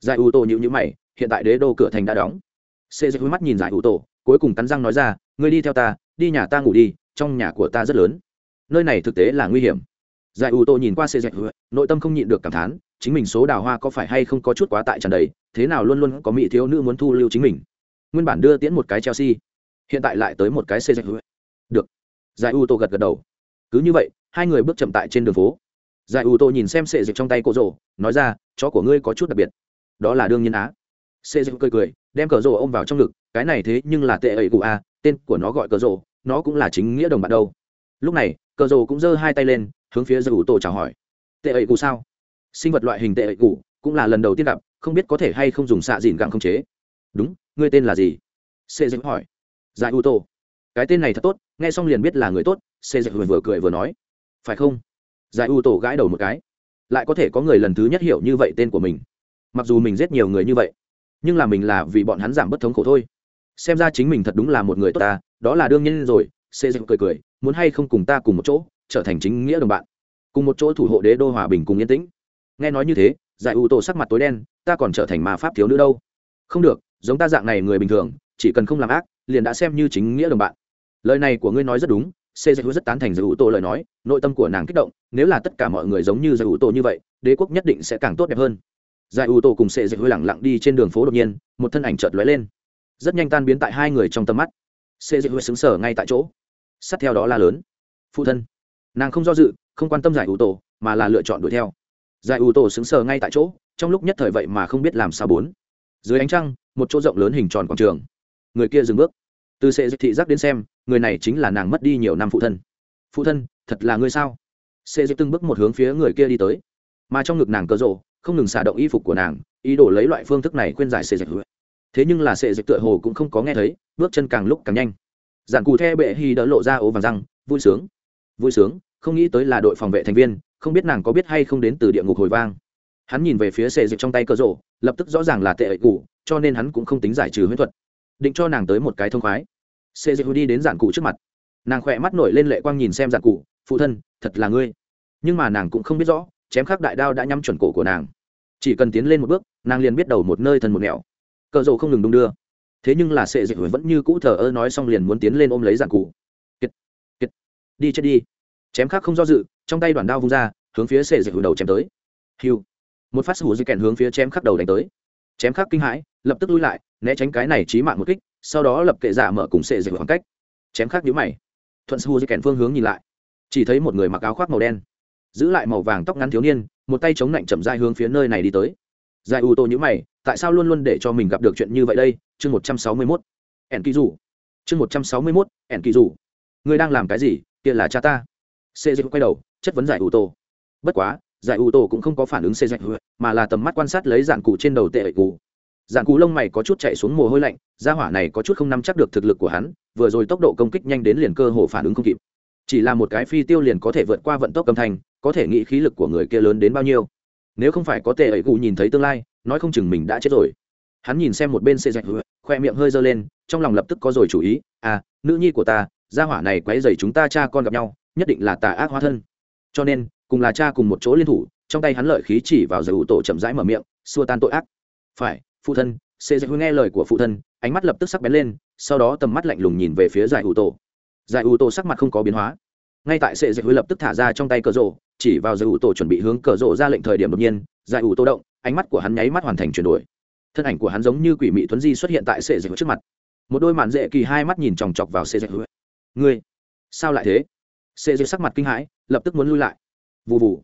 Giải u tô nhịu nhữ mày, hiện tại đế đô cửa thành đã đóng. Sệ huy mắt nhìn giải u tô, cuối cùng cắn răng nói ra, ngươi đi theo ta, đi nhà ta ngủ đi, trong nhà của ta rất lớn. Nơi này thực tế là nguy hiểm giải ủ tô nhìn qua sệ dạch nội tâm không nhịn được cảm thán, chính mình số đào hoa có phải hay không có chút quá tại tràn đầy, thế nào luôn luôn có mỹ thiếu nữ muốn thu lưu chính mình. Nguyên bản đưa tiễn một cái chelsea, hiện tại lại tới một cái xe dạch được. Giải u tô gật gật đầu. Cứ như vậy, hai người bước chậm tại trên đường phố. Giải u tô nhìn xem xe dịch trong tay cô rồ nói ra, chó của ngươi có chút đặc biệt. Đó là đương nhiên á. Xe dịch cười cười, đem cờ rồ ôm vào trong ngực, cái này thế nhưng là tệ ẩy cụ a, tên của nó gọi cờ rồ nó cũng là chính nghĩa đồng bạn đâu. Lúc này, cờ rồ cũng giơ hai tay lên hướng phía giải ủ tổ chào hỏi. Tệ ẩy cụ sao? Sinh vật loại hình tệ ẩy cụ cũng là lần đầu tiên gặp, không biết có thể hay không dùng xạ dìn gặng không chế. Đúng, ngươi tên là gì? Xê dịch hỏi. Giải ủ tổ. Cái tên này thật tốt, nghe xong liền biết là người tốt xê dịch vừa cười vừa nói. Phải không? Giải ủ tổ gãi đầu một cái. Lại có thể có người lần thứ nhất hiểu như vậy tên của mình. Mặc dù mình giết nhiều người như vậy, nhưng là mình là vì bọn hắn giảm bất thống khổ thôi. Xem ra chính mình thật đúng là một người tốt ta, đó là đương nhiên rồi xê dịch cười cười, muốn hay không cùng ta cùng một chỗ? Trở thành chính nghĩa đồng bạn. Cùng một chỗ thủ hộ đế đô hòa bình cùng yên tĩnh. Nghe nói như thế, giải u tô sắc mặt tối đen, ta còn trở thành ma pháp thiếu nữ đâu? Không được, giống ta dạng này người bình thường, chỉ cần không làm ác, liền đã xem như chính nghĩa đồng bạn. Lời này của ngươi nói rất đúng xê dạy rất tán thành giải ủ tô lời nói, nội tâm của nàng kích động, nếu là tất cả mọi người giống như giải ủ tô như vậy, đế quốc nhất định sẽ càng tốt đẹp hơn. Giải ủ tô cùng xê dạy lẳng lặng đi trên đường phố đột nhiên, một thân ảnh chợt lóe lên. Rất nhanh tan biến tại hai người trong tầm mắt. Xê dạy xứng sở ngay tại chỗ. Sát theo đó la lớn. Phụ thân nàng không do dự, không quan tâm giải ủ tổ, mà là lựa chọn đuổi theo. Giải ủ tổ xứng sờ ngay tại chỗ, trong lúc nhất thời vậy mà không biết làm sao bốn. Dưới ánh trăng, một chỗ rộng lớn hình tròn quảng trường. Người kia dừng bước. Từ sệ dịch thị giác đến xem, người này chính là nàng mất đi nhiều năm phụ thân. Phụ thân, thật là ngươi sao? Sệ dịch từng bước một hướng phía người kia đi tới. Mà trong ngực nàng cơ rộ không ngừng xả động y phục của nàng, ý đồ lấy loại phương thức này khuyên giải sệ dịch thế nhưng là sệ dịch tựa hồ cũng không có nghe thấy, bước chân càng lúc càng nhanh. Giản cù the bệ hy đỡ lộ ra ố vàng răng, vui sướng vui sướng, không nghĩ tới là đội phòng vệ thành viên, không biết nàng có biết hay không đến từ địa ngục hồi vang. Hắn nhìn về phía sệ dịch trong tay cơ rộ, lập tức rõ ràng là tệ ẩy cụ cho nên hắn cũng không tính giải trừ huyễn thuật. Định cho nàng tới một cái thông khoái. Sệ dịu đi đến giản cụ trước mặt. Nàng khỏe mắt nổi lên lệ quang nhìn xem giản cụ, phụ thân, thật là ngươi. Nhưng mà nàng cũng không biết rõ, chém khắc đại đao đã nhắm chuẩn cổ của nàng. Chỉ cần tiến lên một bước, nàng liền biết đầu một nơi thần một nẻo. Cờ rộ không ngừng đung đưa. Thế nhưng là sệ dịu vẫn như cũ thờ ơ nói xong liền muốn tiến lên ôm lấy giản cụ đi chết đi. Chém khác không do dự, trong tay đoàn đao vung ra, hướng phía sệ dịu đầu chém tới. Hiu. Một phát hủ dây kèn hướng phía chém khắc đầu đánh tới. Chém khắc kinh hãi, lập tức lui lại, né tránh cái này trí mạng một kích, sau đó lập kệ giả mở cùng sệ dịch khoảng cách. Chém khác nhíu mày. Thuận sư hô kèn phương hướng nhìn lại. Chỉ thấy một người mặc áo khoác màu đen, giữ lại màu vàng tóc ngắn thiếu niên, một tay chống lạnh chậm dai hướng phía nơi này đi tới. Giải ưu tô nhữ mày, tại sao luôn luôn để cho mình gặp được chuyện như vậy đây? Chương một trăm sáu mươi mốt. Ẻn kỳ dù chương một trăm sáu mươi mốt, ẻn kỳ dù người đang làm cái gì? Kia là cha ta. Xê dịch quay đầu, chất vấn giải ủ tổ bất quá, giải ủ tổ cũng không có phản ứng xê dịch mà là tầm mắt quan sát lấy dạng cụ trên đầu tệ cụ. Dạng cụ lông mày có chút chạy xuống mồ hôi lạnh, gia hỏa này có chút không nắm chắc được thực lực của hắn, vừa rồi tốc độ công kích nhanh đến liền cơ hồ phản ứng không kịp. Chỉ là một cái phi tiêu liền có thể vượt qua vận tốc âm thanh, có thể nghĩ khí lực của người kia lớn đến bao nhiêu. Nếu không phải có tệ ẩy cụ nhìn thấy tương lai, nói không chừng mình đã chết rồi. Hắn nhìn xem một bên xê dạch khoe miệng hơi dơ lên, trong lòng lập tức có rồi chủ ý à nữ nhi của ta gia hỏa này quấy rầy chúng ta cha con gặp nhau nhất định là tà ác hóa thân. Cho nên cùng là cha cùng một chỗ liên thủ trong tay hắn lợi khí chỉ vào giải ủ tổ chậm rãi mở miệng xua tan tội ác. Phải phụ thân. Xê dạch nghe lời của phụ thân ánh mắt lập tức sắc bén lên sau đó tầm mắt lạnh lùng nhìn về phía giải ủ tổ. Giải tổ sắc mặt không có biến hóa. Ngay tại sệ dịch huy lập tức thả ra trong tay cờ rồ, chỉ vào giải tổ chuẩn bị hướng cờ rồ ra lệnh thời điểm đột nhiên giải tổ động ánh mắt của hắn nháy mắt hoàn thành chuyển đổi. Thân ảnh của hắn giống như quỷ mị tuấn di xuất hiện tại sệ dịch trước mặt. Một đôi mạn dễ kỳ hai mắt nhìn chòng chọc vào sệ dạy ngươi, sao lại thế? Sệ dạy sắc mặt kinh hãi, lập tức muốn lui lại. Vụ vụ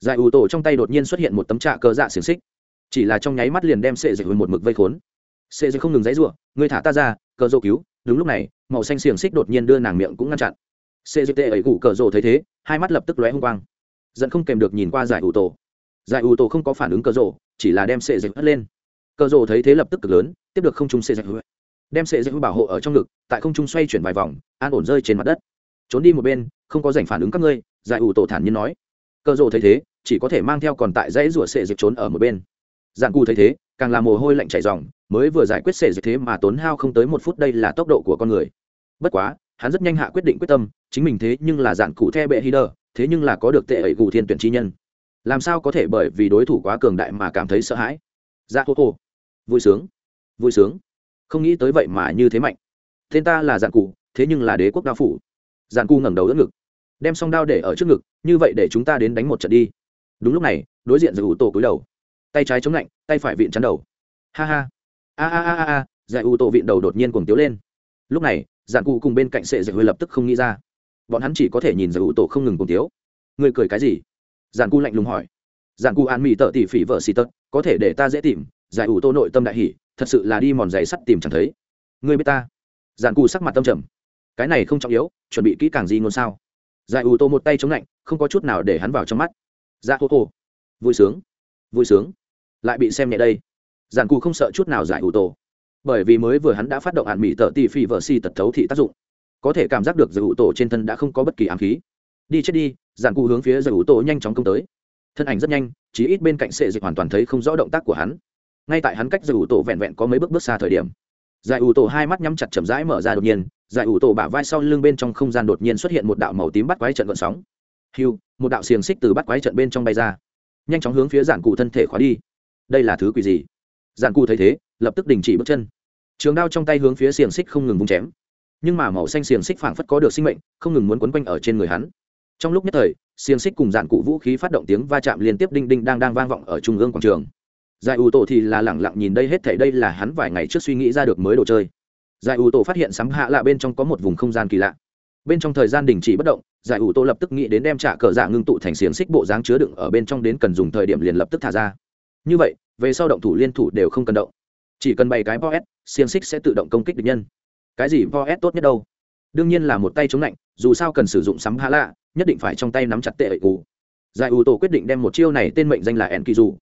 giải ủ tổ trong tay đột nhiên xuất hiện một tấm trạ cờ dạ xiềng xích. Chỉ là trong nháy mắt liền đem sệ dạy một mực vây khốn. Sệ dạy không ngừng dãy ruộng ngươi thả ta ra, cờ dô cứu. Đúng lúc này, màu xanh xiềng xích đột nhiên đưa nàng miệng cũng ngăn chặn. Cgt ấy cụ cờ rồ thấy thế, hai mắt lập tức lóe hung quang. Dẫn không kèm được nhìn qua giải ủ tổ. Giải ủ tổ không có phản ứng cờ rồ, chỉ là đem sệ dịch hất lên. Cờ rồ thấy thế lập tức cực lớn, tiếp được không trung sệ dịch đem sệ dịch bảo hộ ở trong ngực, tại không trung xoay chuyển vài vòng, an ổn rơi trên mặt đất. Trốn đi một bên, không có giành phản ứng các ngươi, giải ủ tổ thản nhiên nói. Cờ rồ thấy thế, chỉ có thể mang theo còn tại dãy rủa sệ dịch trốn ở một bên. Dạng cù thấy thế, càng làm mồ hôi lạnh chảy ròng, mới vừa giải quyết sệ dịch thế mà tốn hao không tới một phút đây là tốc độ của con người. Bất quá, hắn rất nhanh hạ quyết định quyết tâm, chính mình thế nhưng là dạng cụ the bệ hider thế nhưng là có được tệ ẩy gù thiên tuyển chi nhân. Làm sao có thể bởi vì đối thủ quá cường đại mà cảm thấy sợ hãi? Dạ hô hô. Vui sướng. Vui sướng không nghĩ tới vậy mà như thế mạnh. Tên ta là giản cụ thế nhưng là đế quốc đao phủ. Giản cụ ngẩng đầu đỡ ngực. Đem song đao để ở trước ngực, như vậy để chúng ta đến đánh một trận đi. Đúng lúc này, đối diện giải ủ tổ cúi đầu. Tay trái chống lạnh, tay phải vịn chắn đầu. Ha ha. A a a a giải ủ tổ vịn đầu đột nhiên cuồng tiếu lên. Lúc này, giản cụ cùng bên cạnh sệ giải hơi lập tức không nghĩ ra. Bọn hắn chỉ có thể nhìn giải ủ tổ không ngừng cuồng tiếu. Người cười cái gì? Giản cụ lạnh lùng hỏi. Giản cụ an mỹ tợ tỷ phỉ vợ xì tật, có thể để ta dễ tìm. Giải ủ tô nội tâm đại hỉ thật sự là đi mòn giày sắt tìm chẳng thấy. Người biết ta? Giản cù sắc mặt tâm trầm. Cái này không trọng yếu, chuẩn bị kỹ càng gì ngôn sao? Giải ủ tô một tay chống lạnh, không có chút nào để hắn vào trong mắt. Dạ hô hô. Vui sướng. Vui sướng. Lại bị xem nhẹ đây. Giản cù không sợ chút nào giải ủ tô. Bởi vì mới vừa hắn đã phát động hạn mỹ tợ tỷ phi vợ si tật thấu thị tác dụng. Có thể cảm giác được giải ủ tổ trên thân đã không có bất kỳ ám khí. Đi chết đi giàn cù hướng phía giải ủ tổ nhanh chóng công tới. Thân ảnh rất nhanh chỉ ít bên cạnh sệ dịch hoàn toàn thấy không rõ động tác của hắn ngay tại hắn cách giải ủ tổ vẹn vẹn có mấy bước bước xa thời điểm. Giải ủ tổ hai mắt nhắm chặt chậm rãi mở ra đột nhiên, giải ủ tổ bả vai sau lưng bên trong không gian đột nhiên xuất hiện một đạo màu tím bắt quái trận gợn sóng. Hiu một đạo xiềng xích từ bắt quái trận bên trong bay ra. Nhanh chóng hướng phía giản cụ thân thể khóa đi. Đây là thứ quỷ gì? Giản cụ thấy thế, lập tức đình chỉ bước chân. Trường đao trong tay hướng phía xiềng xích không ngừng vung chém. Nhưng mà màu xanh xiềng xích phảng phất có được sinh mệnh, không ngừng muốn quấn quanh ở trên người hắn. Trong lúc nhất thời, xiềng xích cùng dạn cụ vũ khí phát động tiếng va chạm liên tiếp đinh đinh đang đang vang vọng ở trung ương quảng trường giải ủ tổ thì là lẳng lặng nhìn đây hết thảy, đây là hắn vài ngày trước suy nghĩ ra được mới đồ chơi. Giải ủ tổ phát hiện sắm hạ lạ bên trong có một vùng không gian kỳ lạ. Bên trong thời gian đình chỉ bất động, giải ủ tổ lập tức nghĩ đến đem trả cờ dạ ngưng tụ thành xiềng xích bộ dáng chứa đựng ở bên trong đến cần dùng thời điểm liền lập tức thả ra. Như vậy, về sau động thủ liên thủ đều không cần động. Chỉ cần bày cái vos xiềng xích sẽ tự động công kích địch nhân. Cái gì vos tốt nhất đâu? Đương nhiên là một tay chống lạnh, dù sao cần sử dụng sắm hạ lạ, nhất định phải trong tay nắm chặt tệ ẩy cụ giải ủ tổ quyết định đem một chiêu này tên mệnh danh là ẻn kỳ dù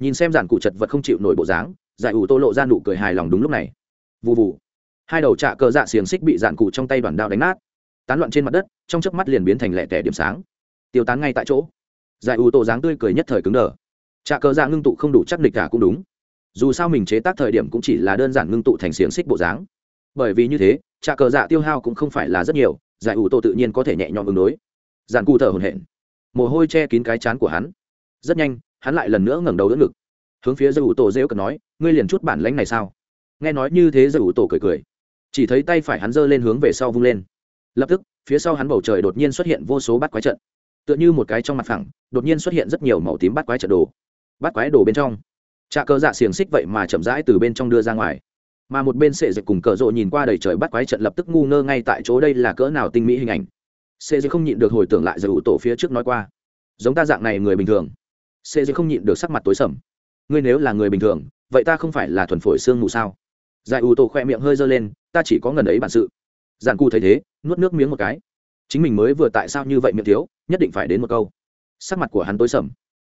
nhìn xem giản cụ chật vật không chịu nổi bộ dáng, giải ủ tô lộ ra nụ cười hài lòng đúng lúc này. Vụ vụ hai đầu trạ cờ dạ xiềng xích bị giản cụ trong tay đoàn đao đánh nát. Tán loạn trên mặt đất, trong chớp mắt liền biến thành lẻ tẻ điểm sáng. Tiêu tán ngay tại chỗ. Giải ủ tô dáng tươi cười nhất thời cứng đờ. Trạ cờ dạ ngưng tụ không đủ chắc địch cả cũng đúng. Dù sao mình chế tác thời điểm cũng chỉ là đơn giản ngưng tụ thành xiềng xích bộ dáng. Bởi vì như thế trà cờ dạ tiêu hao cũng không phải là rất nhiều, giải ủ tô tự nhiên có thể nhẹ nhõm ứng đối. Giàn cụ thở hồn hển. Mồ hôi che kín cái chán của hắn. Rất nhanh hắn lại lần nữa ngẩng đầu đỡ ngực. Hướng phía giải ủ tổ dễ cần nói, ngươi liền chút bản lãnh này sao? Nghe nói như thế giải ủ tổ cười cười. Chỉ thấy tay phải hắn giơ lên hướng về sau vung lên. Lập tức, phía sau hắn bầu trời đột nhiên xuất hiện vô số bát quái trận. Tựa như một cái trong mặt phẳng, đột nhiên xuất hiện rất nhiều màu tím bát quái trận đồ. Bát quái đồ bên trong. Trà cờ dạ xiềng xích vậy mà chậm rãi từ bên trong đưa ra ngoài. Mà một bên sệ dịch cùng cờ rộ nhìn qua đầy trời bắt quái trận lập tức ngu ngơ ngay tại chỗ đây là cỡ nào tinh mỹ hình ảnh. Sệ dịch không nhịn được hồi tưởng lại giải ủ tổ phía trước nói qua. Giống ta dạng này người bình thường sệ dư không nhịn được sắc mặt tối sầm. Ngươi nếu là người bình thường, vậy ta không phải là thuần phổi xương mù sao? Giải ủ tổ khoe miệng hơi dơ lên, ta chỉ có ngần ấy bản sự. Giản cụ thấy thế, nuốt nước miếng một cái. Chính mình mới vừa tại sao như vậy miệng thiếu, nhất định phải đến một câu. Sắc mặt của hắn tối sầm.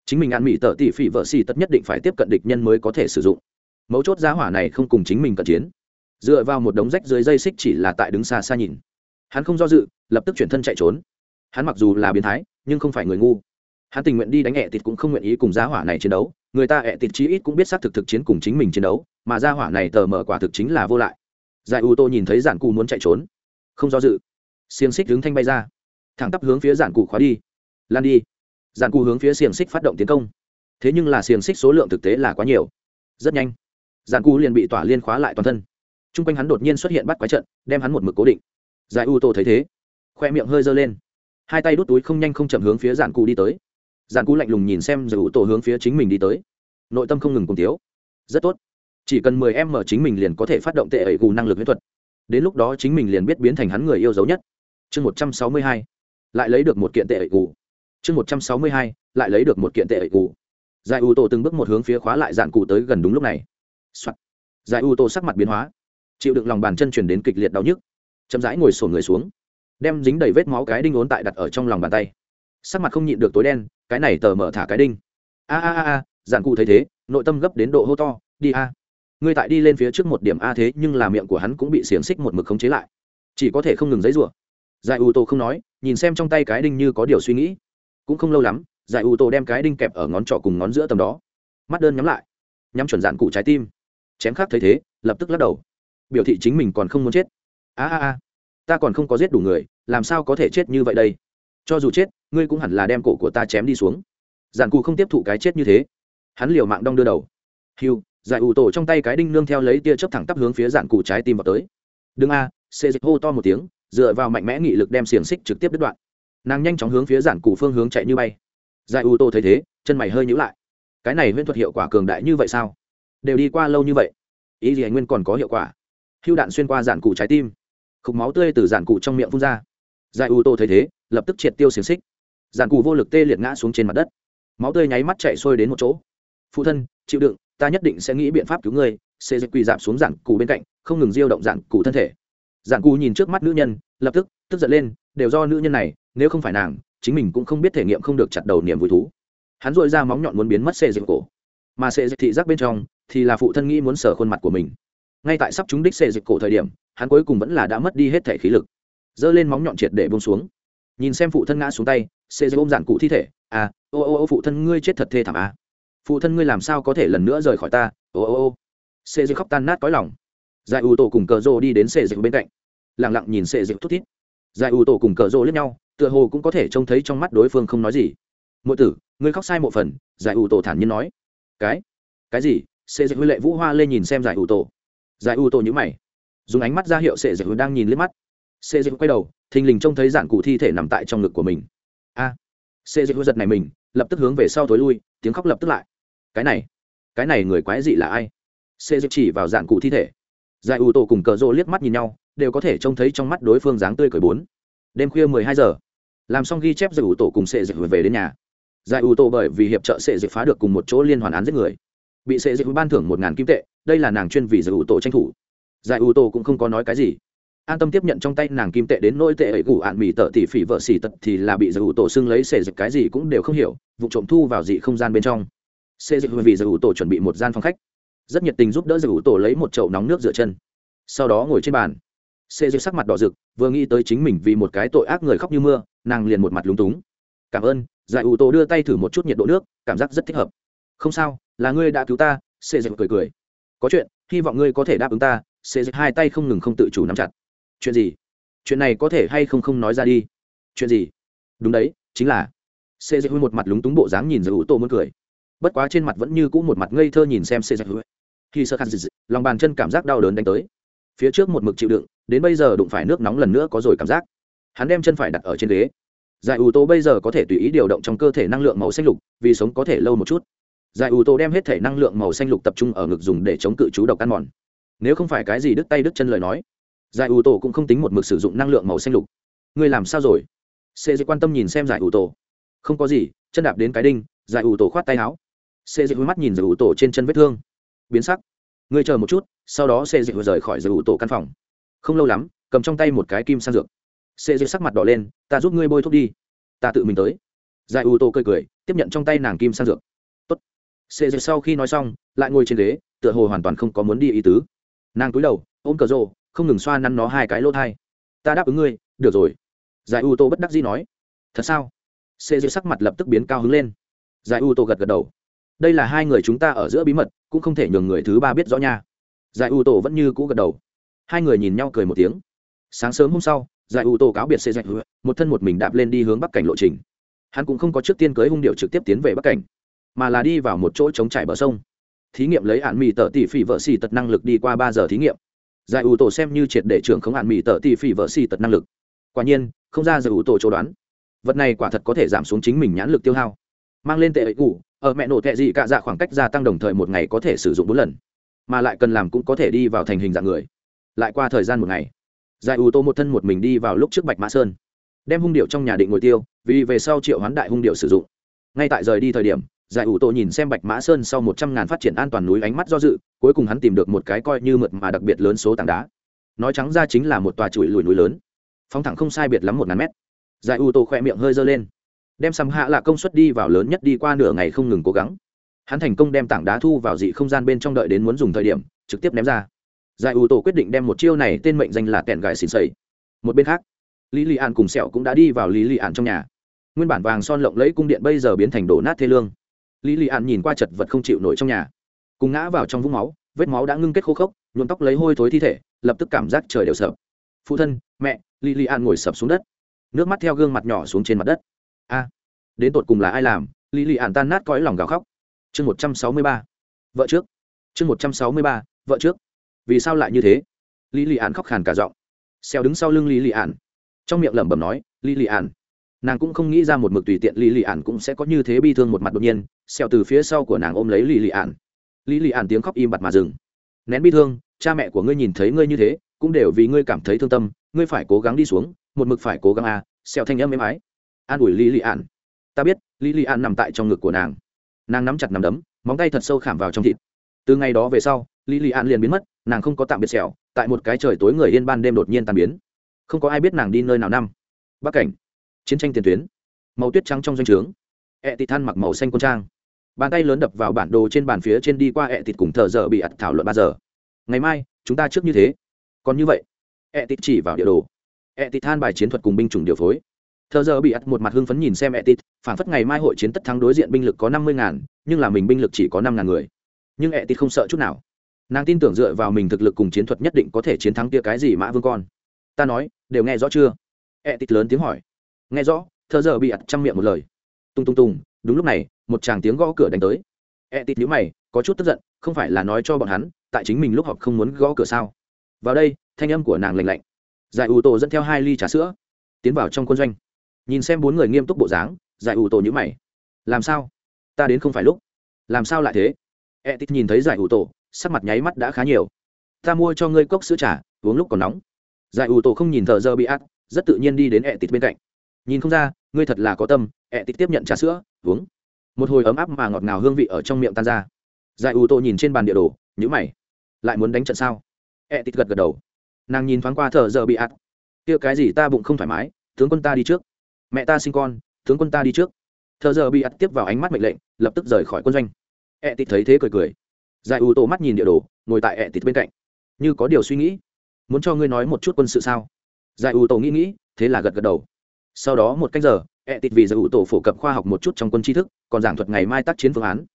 Chính mình ăn mỹ tợ tỷ phỉ vợ xì tất nhất định phải tiếp cận địch nhân mới có thể sử dụng. Mấu chốt giá hỏa này không cùng chính mình cận chiến. Dựa vào một đống rách dưới dây xích chỉ là tại đứng xa xa nhìn. Hắn không do dự, lập tức chuyển thân chạy trốn. Hắn mặc dù là biến thái, nhưng không phải người ngu hắn tình nguyện đi đánh ẹ tịt cũng không nguyện ý cùng gia hỏa này chiến đấu, người ta ẹ tịt chí ít cũng biết xác thực thực chiến cùng chính mình chiến đấu, mà gia hỏa này tờ mở quả thực chính là vô lại. Giải u tô nhìn thấy giản cụ muốn chạy trốn. Không do dự. Xiềng xích hướng thanh bay ra. Thẳng tắp hướng phía giản cụ khóa đi. Lan đi. Giản cụ hướng phía xiềng xích phát động tiến công. Thế nhưng là xiềng xích số lượng thực tế là quá nhiều. Rất nhanh, giản cụ liền bị tỏa liên khóa lại toàn thân. T r u n g quanh hắn đột nhiên xuất hiện bắt quái trận, đem hắn một mực cố định. Giải u tô thấy thế, khoe miệng hơi dơ lên. Hai tay đút túi không nhanh không chậm hướng phía giản cụ đi tới giàn cú lạnh lùng nhìn xem giải ủ tổ hướng phía chính mình đi tới. Nội tâm không ngừng cùng tiếu. Rất tốt. Chỉ cần mười em mở chính mình liền có thể phát động tệ ẩy gù năng lực huyết thuật. Đến lúc đó chính mình liền biết biến thành hắn người yêu dấu nhất. Chương một trăm sáu mươi hai. Lại lấy được một kiện tệ ẩy gù. Chương một trăm sáu mươi hai. Lại lấy được một kiện tệ ẩy gù. Giải u tô từng bước một hướng phía khóa lại dạn cụ tới gần đúng lúc này、Soạn. giải u tô sắc mặt biến hóa. Chịu đựng lòng bàn chân chuyển đến kịch liệt đau nhức. Chậm rãi ngồi sổn người xuống. Đem dính đầy vết máu cái đinh ốn tại đặt ở trong lòng bàn tay sắc mặt không nhịn được tối đen, cái này tờ mở thả cái đinh. A a a a, giản cụ thấy thế, nội tâm gấp đến độ hô to, đi a. Ngươi tại đi lên phía trước một điểm a thế nhưng là miệng của hắn cũng bị xiềng xích một mực khống chế lại. Chỉ có thể không ngừng giấy rủa giải u tô không nói, nhìn xem trong tay cái đinh như có điều suy nghĩ. Cũng không lâu lắm, giải u tô đem cái đinh kẹp ở ngón trỏ cùng ngón giữa tầm đó. Mắt đơn nhắm lại. Nhắm chuẩn dạn cụ trái tim. Chém khác thấy thế, lập tức lắc đầu. Biểu thị chính mình còn không muốn chết. A a a. Ta còn không có giết đủ người, làm sao có thể chết như vậy đây? Cho dù chết, ngươi cũng hẳn là đem cổ của ta chém đi xuống. Giản cụ không tiếp thụ cái chết như thế. Hắn liều mạng đong đưa đầu. Hiu giải ủ tổ trong tay cái đinh nương theo lấy tia chớp thẳng tắp hướng phía giản cụ trái tim vào tới. Đừng a xê dịch hô to một tiếng, dựa vào mạnh mẽ nghị lực đem xiềng xích trực tiếp đứt đoạn. Nàng nhanh chóng hướng phía giản cụ phương hướng chạy như bay. Giải ủ tổ thấy thế, chân mày hơi nhữ lại. Cái này huyễn thuật hiệu quả cường đại như vậy sao? Đều đi qua lâu như vậy. Ý gì anh nguyên còn có hiệu quả? Hưu đạn xuyên qua giản cụ trái tim. Khục máu tươi từ giản cụ trong miệng phun ra. Giải u tổ thấy thế lập tức triệt tiêu xiềng xích. Giàn cù vô lực tê liệt ngã xuống trên mặt đất. Máu tươi nháy mắt chạy sôi đến một chỗ. Phụ thân, chịu đựng, ta nhất định sẽ nghĩ biện pháp cứu ngươi. Xê dịch quỳ dạp xuống giản cù bên cạnh, không ngừng diêu động giản cù thân thể. Giản cù nhìn trước mắt nữ nhân, lập tức tức giận lên, đều do nữ nhân này, nếu không phải nàng, chính mình cũng không biết thể nghiệm không được chặt đầu niềm vui thú. Hắn dội ra móng nhọn muốn biến mất xê dịch cổ. Mà xê dịch thị giác bên trong, thì là phụ thân nghĩ muốn sở khuôn mặt của mình. Ngay tại sắp chúng đích xê dịch cổ thời điểm, hắn cuối cùng vẫn là đã mất đi hết thể khí lực. Giơ lên móng nhọn triệt để bông xuống nhìn xem phụ thân ngã xuống tay xê dịch ôm dạn cụ thi thể à ô ô ô, phụ thân ngươi chết thật thê thảm à. Phụ thân ngươi làm sao có thể lần nữa rời khỏi ta? Ô ô ô. Xê dịch khóc tan nát cõi lòng. Giải ủ tổ cùng cờ rô đi đến xê dịch bên cạnh. Lẳng lặng nhìn xê dịch thút thít. Giải ủ tổ cùng cờ rô lướt nhau, tựa hồ cũng có thể trông thấy trong mắt đối phương không nói gì. Mỗi tử, ngươi khóc sai một phần, giải ủ tổ thản nhiên nói. Cái? Cái gì? Xê dịch huy lệ vũ hoa lên nhìn xem giải ủ tổ. Giải ủ tổ nhữ mày. Dùng ánh mắt ra hiệu xê dịch đang nhìn liếc mắt xê dịch quay đầu thình lình trông thấy dạng cụ thi thể nằm tại trong ngực của mình. A à, xê dịch giật này mình lập tức hướng về sau tối lui tiếng khóc lập tức lại. Cái này cái này người quái dị là ai? Xê dịch chỉ vào dạng cụ thi thể. Giải ủ tổ cùng cờ rô liếc mắt nhìn nhau đều có thể trông thấy trong mắt đối phương dáng tươi cười bốn. Đêm khuya mười hai giờ làm xong ghi chép giải ủ tổ cùng xê dịch về đến nhà. Giải ủ tổ bởi vì hiệp trợ xê dịch phá được cùng một chỗ liên hoàn án giết người bị sệ dịch ban thưởng một ngàn kim tệ đây là nàng chuyên vì giải ủ tổ tranh thủ. Giải ủ tổ cũng không có nói cái gì an tâm tiếp nhận trong tay nàng kim tệ đến nỗi tệ ấy củ ạn mỹ tợ tỷ phỉ vợ xỉ tật thì là bị giải ủ tổ xưng lấy xề dịch cái gì cũng đều không hiểu, vụ trộm thu vào dị không gian bên trong. Xê dịch vì giải ủ tổ chuẩn bị một gian phòng khách. Rất nhiệt tình giúp đỡ giải ủ tổ lấy một chậu nóng nước rửa chân. Sau đó ngồi trên bàn. Xê dịch sắc mặt đỏ rực, vừa nghĩ tới chính mình vì một cái tội ác người khóc như mưa, nàng liền một mặt lúng túng. Cảm ơn, giải ủ tổ đưa tay thử một chút nhiệt độ nước, cảm giác rất thích hợp. Không sao, là ngươi đã cứu ta, xê dịch cười cười. Có chuyện, hy vọng ngươi có thể đáp ứng ta. Xê dịch hai tay không ngừng không tự chủ nắm chặt chuyện gì? Chuyện này có thể hay không không nói ra đi? Chuyện gì? Đúng đấy, chính là. Xê dịch một mặt lúng túng bộ dáng nhìn giữ ủ tô muốn cười. Bất quá trên mặt vẫn như cũ một mặt ngây thơ nhìn xem xê dịch khi sơ khăn dịch lòng bàn chân cảm giác đau đớn đánh tới. Phía trước một mực chịu đựng, đến bây giờ đụng phải nước nóng lần nữa có rồi cảm giác. Hắn đem chân phải đặt ở trên ghế. Giải ủ tô bây giờ có thể tùy ý điều động trong cơ thể năng lượng màu xanh lục, vì sống có thể lâu một chút. Giải ủ tô đem hết thể năng lượng màu xanh lục tập trung ở ngực dùng để chống cự chú độc ăn mòn. Nếu không phải cái gì đứt tay đứt chân lời nói giải ủ tổ cũng không tính một mực sử dụng năng lượng màu xanh lục. Ngươi làm sao rồi? Sệ dị quan tâm nhìn xem giải ủ tổ. Không có gì, chân đạp đến cái đinh, giải ủ tổ khoát tay áo. Sệ dịch mắt nhìn giải ủ tổ trên chân vết thương. Biến sắc. Ngươi chờ một chút, sau đó sệ dị rời khỏi giải ủ tổ căn phòng. Không lâu lắm, cầm trong tay một cái kim sang dược. Sệ dị sắc mặt đỏ lên, ta giúp ngươi bôi thuốc đi. Ta tự mình tới. Giải ủ tổ cười cười, tiếp nhận trong tay nàng kim sang dược. Tốt. Sệ dị sau khi nói xong, lại ngồi trên ghế, tựa hồ hoàn toàn không có muốn đi ý tứ. Nàng cúi đầu, ôm cờ rô không ngừng xoa nắn nó hai cái lỗ thai. Ta đáp ứng ngươi, được rồi. Giải u tô bất đắc dĩ nói. Thật sao? Xê dư sắc mặt lập tức biến cao hứng lên. Giải u tô gật gật đầu. Đây là hai người chúng ta ở giữa bí mật, cũng không thể nhường người thứ ba biết rõ nha. Giải u tô vẫn như cũ gật đầu. Hai người nhìn nhau cười một tiếng. Sáng sớm hôm sau, giải u tô cáo biệt xê dạch một thân một mình đạp lên đi hướng bắc cảnh lộ trình. Hắn cũng không có trước tiên cưới hung điệu trực tiếp tiến về bắc cảnh, mà là đi vào một chỗ chống trải bờ sông. Thí nghiệm lấy hạn mì tợ tỷ phỉ vợ xì tật năng lực đi qua ba giờ thí nghiệm giải ủ tổ xem như triệt để trưởng không hạn mỹ tợ tỷ phỉ vợ xì tật năng lực. Quả nhiên, không ra giải ủ tổ chỗ đoán. Vật này quả thật có thể giảm xuống chính mình nhãn lực tiêu hao. Mang lên tệ ấy cũ ở mẹ nổ tệ gì cả dạ khoảng cách gia tăng đồng thời một ngày có thể sử dụng bốn lần. Mà lại cần làm cũng có thể đi vào thành hình dạng người. Lại qua thời gian một ngày, giải ủ tổ một thân một mình đi vào lúc trước bạch mã sơn. Đem hung điệu trong nhà định ngồi tiêu, vì về sau triệu hoán đại hung điệu sử dụng. Ngay tại rời đi thời điểm giải ủ tổ nhìn xem bạch mã sơn sau một trăm ngàn phát triển an toàn núi ánh mắt do dự, cuối cùng hắn tìm được một cái coi như mượt mà đặc biệt lớn số tảng đá. Nói trắng ra chính là một tòa chuỗi lùi núi lớn. Phóng thẳng không sai biệt lắm một ngàn mét. Giải ủ tổ khỏe miệng hơi dơ lên. Đem sầm hạ là công suất đi vào lớn nhất đi qua nửa ngày không ngừng cố gắng. Hắn thành công đem tảng đá thu vào dị không gian bên trong đợi đến muốn dùng thời điểm, trực tiếp ném ra. Giải ủ tổ quyết định đem một chiêu này tên mệnh danh là kẹn gài xịn xầy một bên khác, lý lì an cùng sẹo cũng đã đi vào lý lì an trong nhà. Nguyên bản vàng son lộng lẫy cung điện bây giờ biến thành đổ nát thê lương lý lì an nhìn qua chật vật không chịu nổi trong nhà. Cùng ngã vào trong vũng máu, vết máu đã ngưng kết khô khốc, nhuộm tóc lấy hôi thối thi thể, lập tức cảm giác trời đều sợ phụ thân, mẹ, lý lì an ngồi sập xuống đất. Nước mắt theo gương mặt nhỏ xuống trên mặt đất. A, đến tột cùng là ai làm? Lý lì an tan nát cõi lòng gào khóc. Chương một trăm sáu mươi ba. Vợ trước. Chương một trăm sáu mươi ba, vợ trước. Vì sao lại như thế? Lý lì an khóc khàn cả giọng. Xeo đứng sau lưng lý lì an. Trong miệng lẩm bẩm nói, lý lì an nàng cũng không nghĩ ra một mực tùy tiện lý lì ạn cũng sẽ có như thế bi thương một mặt đột nhiên xẹo từ phía sau của nàng ôm lấy lý lì ạn lý lì ạn tiếng khóc im bặt mà dừng. Nén bi thương, cha mẹ của ngươi nhìn thấy ngươi như thế, cũng đều vì ngươi cảm thấy thương tâm, ngươi phải cố gắng đi xuống, một mực phải cố gắng à xẹo thanh âm êm ái. An ủi lý lì ạn ta biết lý lì ạn nằm tại trong ngực của nàng. Nàng nắm chặt nằm đấm, móng tay thật sâu khảm vào trong thịt. Từ ngày đó về sau lý lì ạn liền biến mất, nàng không có tạm biệt xẻo tại một cái trời tối người yên ban đêm đột nhiên tàn biến. Không có ai biết nàng đi nơi nào năm. Bắc cảnh chiến tranh tiền tuyến, màu tuyết trắng trong doanh trướng, ẹ tịt than mặc màu xanh quân trang. Bàn tay lớn đập vào bản đồ trên bàn phía trên đi qua ẹ tịt cùng thợ giờ bị ặt thảo luận ba giờ. Ngày mai, chúng ta trước như thế. Còn như vậy, ẹ tịt chỉ vào địa đồ. Ẹ tịt than bài chiến thuật cùng binh chủng điều phối. Thợ giờ bị ặt một mặt hưng phấn nhìn xem ẹ tịt, phản phất ngày mai hội chiến tất thắng đối diện binh lực có năm mươi ngàn, nhưng là mình binh lực chỉ có năm ngàn người. Nhưng ẹ tịt không sợ chút nào. Nàng tin tưởng dựa vào mình thực lực cùng chiến thuật nhất định có thể chiến thắng kia cái gì mã vương con. Ta nói, đều nghe rõ chưa? Ẹ tịt lớn tiếng hỏi nghe rõ thợ giờ bị ặt chăm miệng một lời. Tung tung tung, đúng lúc này, một chàng tiếng gõ cửa đánh tới. E tít nhữ mày, có chút tức giận, không phải là nói cho bọn hắn, tại chính mình lúc họp không muốn gõ cửa sao? Vào đây, thanh âm của nàng lành lạnh. Giải ủ tổ dẫn theo hai ly trà sữa, tiến vào trong quân doanh. Nhìn xem bốn người nghiêm túc bộ dáng, giải ủ tổ nhữ mày. Làm sao? Ta đến không phải lúc. Làm sao lại thế? E tít nhìn thấy giải ủ tổ sắc mặt nháy mắt đã khá nhiều. Ta mua cho ngươi cốc sữa trà, uống lúc còn nóng. Giải ủ tổ không nhìn thợ dơ bị ắt rất tự nhiên đi đến e tít bên cạnh nhìn không ra, ngươi thật là có tâm, ẹ tít tiếp nhận trà sữa, uống. Một hồi ấm áp mà ngọt ngào hương vị ở trong miệng tan ra. Giải ủ tô nhìn trên bàn địa đồ nhữ mày. Lại muốn đánh trận sao? Ẹ tít gật gật đầu. Nàng nhìn thoáng qua thợ giờ bị ạt. Kia cái gì ta bụng không thoải mái, tướng quân ta đi trước. Mẹ ta sinh con, tướng quân ta đi trước. Thợ giờ bị ạt tiếp vào ánh mắt mệnh lệnh, lập tức rời khỏi quân doanh. Ẹ tít thấy thế cười cười. Giải ủ tô mắt nhìn địa đồ, ngồi tại ẹ tít bên cạnh. Như có điều suy nghĩ. Muốn cho ngươi nói một chút quân sự sao? Giải ủ tô nghĩ nghĩ, thế là gật gật đầu sau đó một cách giờ ẹ tịt vì giải ủ tổ phổ cập khoa học một chút trong quân tri thức, còn giảng thuật ngày mai tác chiến phương án.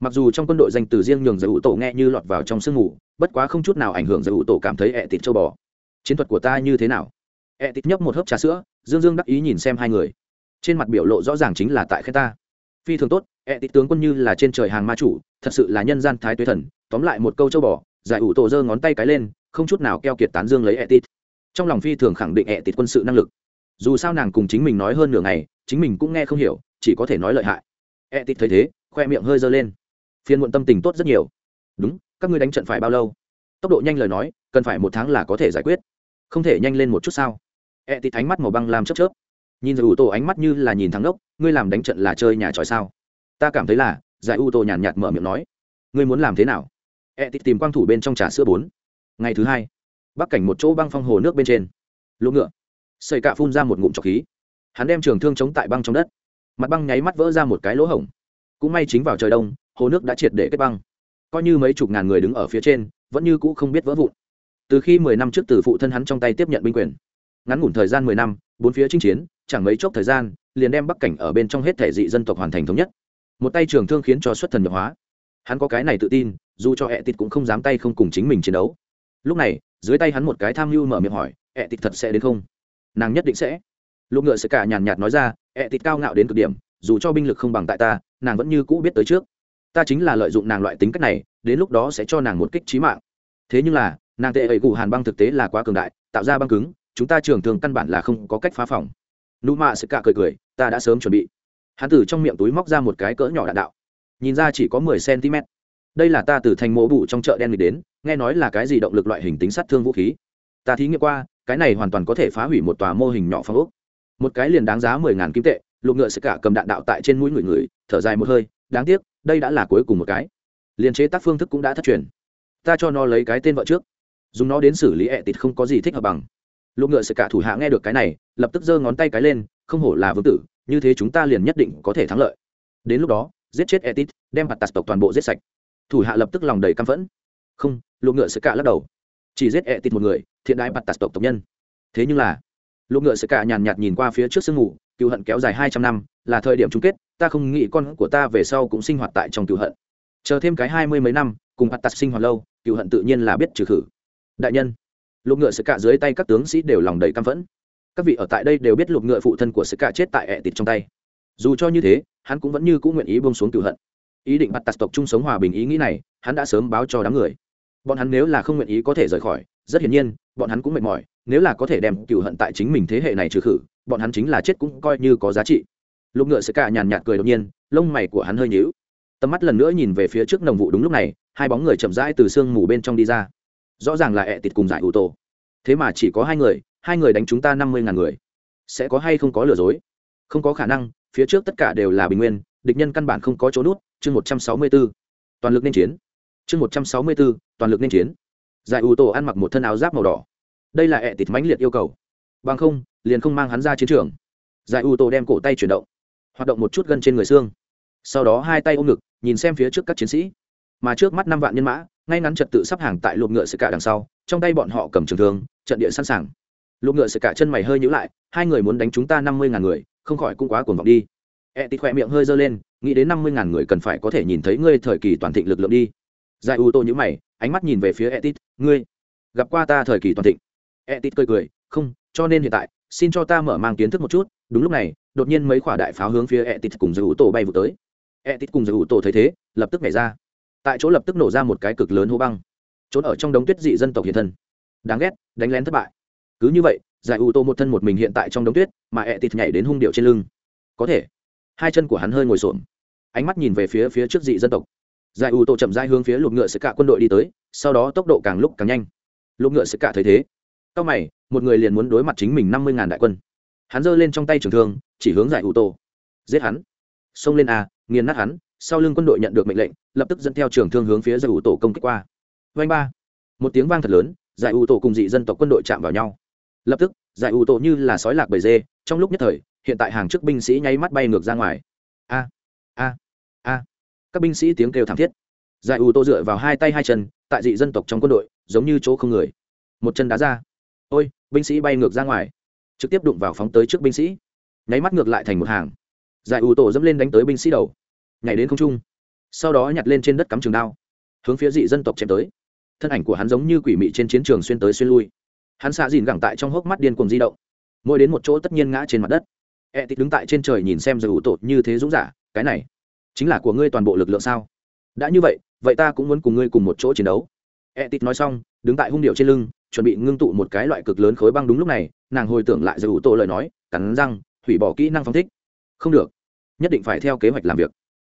Mặc dù trong quân đội danh từ riêng nhường giải ủ tổ nghe như lọt vào trong sương ngủ bất quá không chút nào ảnh hưởng giải ủ tổ cảm thấy ẹ tịt châu bò. Chiến thuật của ta như thế nào? Ẹ tịt nhấp một hớp trà sữa, dương dương đắc ý nhìn xem hai người. Trên mặt biểu lộ rõ ràng chính là tại khen ta. Phi thường tốt ẹ tịt tướng quân như là trên trời hàng ma chủ, thật sự là nhân gian thái tuế thần. Tóm lại một câu châu bò, giải ủ tổ giơ ngón tay cái lên, không chút nào keo kiệt tán dương lấy ẹ tịt trong lòng phi thường khẳng định ẹ tịt quân sự năng lực dù sao nàng cùng chính mình nói hơn nửa ngày, chính mình cũng nghe không hiểu, chỉ có thể nói lợi hại. E tít thấy thế, khoe miệng hơi dơ lên. Phiên muộn tâm tình tốt rất nhiều. Đúng, các ngươi đánh trận phải bao lâu? Tốc độ nhanh lời nói, cần phải một tháng là có thể giải quyết. Không thể nhanh lên một chút sao? E tít ánh mắt màu băng làm chớp chớp. Nhìn giải ủ tô ánh mắt như là nhìn thắng đốc ngươi làm đánh trận là chơi nhà tròi sao? Ta cảm thấy là, giải ủ tô nhàn nhạt mở miệng nói. Ngươi muốn làm thế nào? E tít tìm quang thủ bên trong trà sữa bốn. Ngày thứ hai, bắc cảnh một chỗ băng phong hồ nước bên trên. Lỗ ngựa. Sẩy cạ phun ra một ngụm trọc khí. Hắn đem trường thương chống tại băng trong đất. Mặt băng nháy mắt vỡ ra một cái lỗ hổng. Cũng may chính vào trời đông, hồ nước đã triệt để kết băng. Coi như mấy chục ngàn người đứng ở phía trên, vẫn như cũ không biết vỡ vụn. Từ khi mười năm trước từ phụ thân hắn trong tay tiếp nhận binh quyền. Ngắn ngủn thời gian mười năm, bốn phía chinh chiến, chẳng mấy chốc thời gian, liền đem bắc cảnh ở bên trong hết thể dị dân tộc hoàn thành thống nhất. Một tay trường thương khiến cho xuất thần nhập hóa. Hắn có cái này tự tin, dù cho ệ tịt cũng không dám tay không cùng chính mình chiến đấu. Lúc này, dưới tay hắn một cái tham lưu mở miệng hỏi ệ tịt thật sẽ đến không? Nàng nhất định sẽ. Lục ngựa sẽ cả nhàn nhạt nói ra ẹ thịt cao ngạo đến cực điểm, dù cho binh lực không bằng tại ta, nàng vẫn như cũ biết tới trước. Ta chính là lợi dụng nàng loại tính cách này, đến lúc đó sẽ cho nàng một kích trí mạng. Thế nhưng là, nàng tệ ẩy cụ hàn băng thực tế là quá cường đại, tạo ra băng cứng, chúng ta trường thường căn bản là không có cách phá phòng. Nụ mạ sẽ cả cười cười, ta đã sớm chuẩn bị. Hắn từ trong miệng túi móc ra một cái cỡ nhỏ đạn đạo. Nhìn ra chỉ có mười cm đây là ta từ thành mộ bụ trong chợ đen lịch đến, nghe nói là cái gì động lực loại hình tính sát thương vũ khí. Ta thí nghiệm qua cái này hoàn toàn có thể phá hủy một tòa mô hình nhỏ phong ốc. Một cái liền đáng giá mười ngàn kim tệ, lục ngựa sẽ cả cầm đạn đạo tại trên mũi người người, thở dài một hơi, đáng tiếc, đây đã là cuối cùng một cái. Liền chế tác phương thức cũng đã thất truyền. Ta cho nó lấy cái tên vợ trước. Dùng nó đến xử lý ẹ tịt không có gì thích hợp bằng. Lục ngựa sẽ cả thủ hạ nghe được cái này, lập tức giơ ngón tay cái lên, không hổ là vương tử, như thế chúng ta liền nhất định có thể thắng lợi. Đến lúc đó, giết chết etit đem mặt tạt tộc toàn bộ giết sạch. Thủ hạ lập tức lòng đầy căm phẫn. Không, lục ngựa sẽ cả lắc đầu chỉ giết etit một người, thiện đại mặt tạt tộc tộc nhân. Thế nhưng là, lục ngựa sẽ cả nhàn nhạt nhìn qua phía trước sương ngủ cựu hận kéo dài hai trăm năm, là thời điểm chung kết, ta không nghĩ con của ta về sau cũng sinh hoạt tại trong cựu hận. Chờ thêm cái hai mươi mấy năm, cùng mặt tạt sinh hoạt lâu cựu hận tự nhiên là biết trừ khử. Đại nhân, lục ngựa sẽ cả dưới tay các tướng sĩ đều lòng đầy căm phẫn. Các vị ở tại đây đều biết lục ngựa phụ thân của sẽ cả chết tại ẹ tịt trong tay. Dù cho như thế, hắn cũng vẫn như cũng nguyện ý buông xuống cựu hận. Ý định bắt tạt tộc chung sống hòa bình ý nghĩ này, hắn đã sớm báo cho đám người bọn hắn nếu là không nguyện ý có thể rời khỏi, rất hiển nhiên, bọn hắn cũng mệt mỏi, nếu là có thể đem cựu hận tại chính mình thế hệ này trừ khử, bọn hắn chính là chết cũng coi như có giá trị. Lục ngựa sẽ cả nhàn nhạt cười đột nhiên, lông mày của hắn hơi nhíu. Tầm mắt lần nữa nhìn về phía trước nồng vụ đúng lúc này, hai bóng người chậm rãi từ sương mù bên trong đi ra. Rõ ràng là ẹ tịt cùng giải ủ tổ. Thế mà chỉ có hai người hai người đánh chúng ta năm mươi ngàn người. Sẽ có hay không có lừa dối? Không có khả năng, phía trước tất cả đều là bình nguyên, địch nhân căn bản không có chỗ nút, chương một trăm sáu mươi b ố toàn lực nên chiến chương một trăm sáu mươi b ố toàn lực nên chiến. Giải ủ tổ ăn mặc một thân áo giáp màu đỏ. Đây là ẹ tịt mãnh liệt yêu cầu. Bằng không, liền không mang hắn ra chiến trường. Giải ủ tổ đem cổ tay chuyển động, hoạt động một chút gân trên người xương. Sau đó hai tay ôm ngực, nhìn xem phía trước các chiến sĩ. Mà trước mắt năm vạn nhân mã, ngay ngắn trật tự sắp hàng tại lục ngựa sự cả đằng sau, trong tay bọn họ cầm trường thương, trận địa sẵn sàng. Lục ngựa sự cả chân mày hơi nhữ lại, hai người muốn đánh chúng ta năm mươi ngàn người, không khỏi cũng quá cuồng vọng đi. E tịt khỏe miệng hơi giơ lên, nghĩ đến năm mươi ngàn người cần phải có thể nhìn thấy ngươi thời kỳ toàn thịnh lực lượng đi giải u tô nhữ mày ánh mắt nhìn về phía Etit, ngươi gặp qua ta thời kỳ toàn thịnh. Etit cười cười không cho nên hiện tại xin cho ta mở mang kiến thức một chút. Đúng lúc này đột nhiên mấy quả đại pháo hướng phía Etit cùng giải u tô bay vụ tới. Etit cùng giải u tô thấy thế lập tức nhảy ra. Tại chỗ lập tức nổ ra một cái cực lớn hô băng trốn ở trong đống tuyết dị dân tộc hiện thân. Đáng ghét đánh lén thất bại. Cứ như vậy giải ủ tô một thân một mình hiện tại trong đống tuyết mà Etit nhảy đến hung điệu trên lưng. Có thể hai chân của hắn hơi ngồi xổm. Ánh mắt nhìn về phía phía trước dị dân tộc giải ủ tô chậm rãi hướng phía lục ngựa sẽ cả quân đội đi tới, sau đó tốc độ càng lúc càng nhanh. Lục ngựa sẽ cả thấy thế sau mày, một người liền muốn đối mặt chính mình năm mươi ngàn đại quân. Hắn giơ lên trong tay trường thương, chỉ hướng giải ủ tô. Giết hắn. Xông lên a, nghiền nát hắn, sau lưng quân đội nhận được mệnh lệnh, lập tức dẫn theo trường thương hướng phía giải ủ tổ công kích qua. Vanh ba. Một tiếng vang thật lớn, giải ủ tổ cùng dị dân tộc quân đội chạm vào nhau. Lập tức, giải ủ tổ như là sói lạc bầy dê, trong lúc nhất thời, hiện tại hàng chức binh sĩ nháy mắt bay ngược ra ngoài. A a a các binh sĩ tiếng kêu thảm thiết. Giải ủ tô dựa vào hai tay hai chân, tại dị dân tộc trong quân đội, giống như chỗ không người. Một chân đá ra. Ôi, binh sĩ bay ngược ra ngoài. Trực tiếp đụng vào phóng tới trước binh sĩ. Nháy mắt ngược lại thành một hàng. Giải ủ tổ dẫm lên đánh tới binh sĩ đầu. Nhảy đến không trung. Sau đó nhặt lên trên đất cắm trường đao. Hướng phía dị dân tộc chém tới. Thân ảnh của hắn giống như quỷ mị trên chiến trường xuyên tới xuyên lui. Hắn xạ dìn gẳng tại trong hốc mắt điên cuồng di động. Mỗi đến một chỗ tất nhiên ngã trên mặt đất. E tít đứng tại trên trời nhìn xem giải ủ tột như thế dũng giả, cái này chính là của ngươi toàn bộ lực lượng sao? Đã như vậy vậy ta cũng muốn cùng ngươi cùng một chỗ chiến đấu. E tít nói xong, đứng tại hung điệu trên lưng, chuẩn bị ngưng tụ một cái loại cực lớn khối băng đúng lúc này, nàng hồi tưởng lại giải ủ tổ lời nói, cắn răng, hủy bỏ kỹ năng phong thích. Không được, nhất định phải theo kế hoạch làm việc.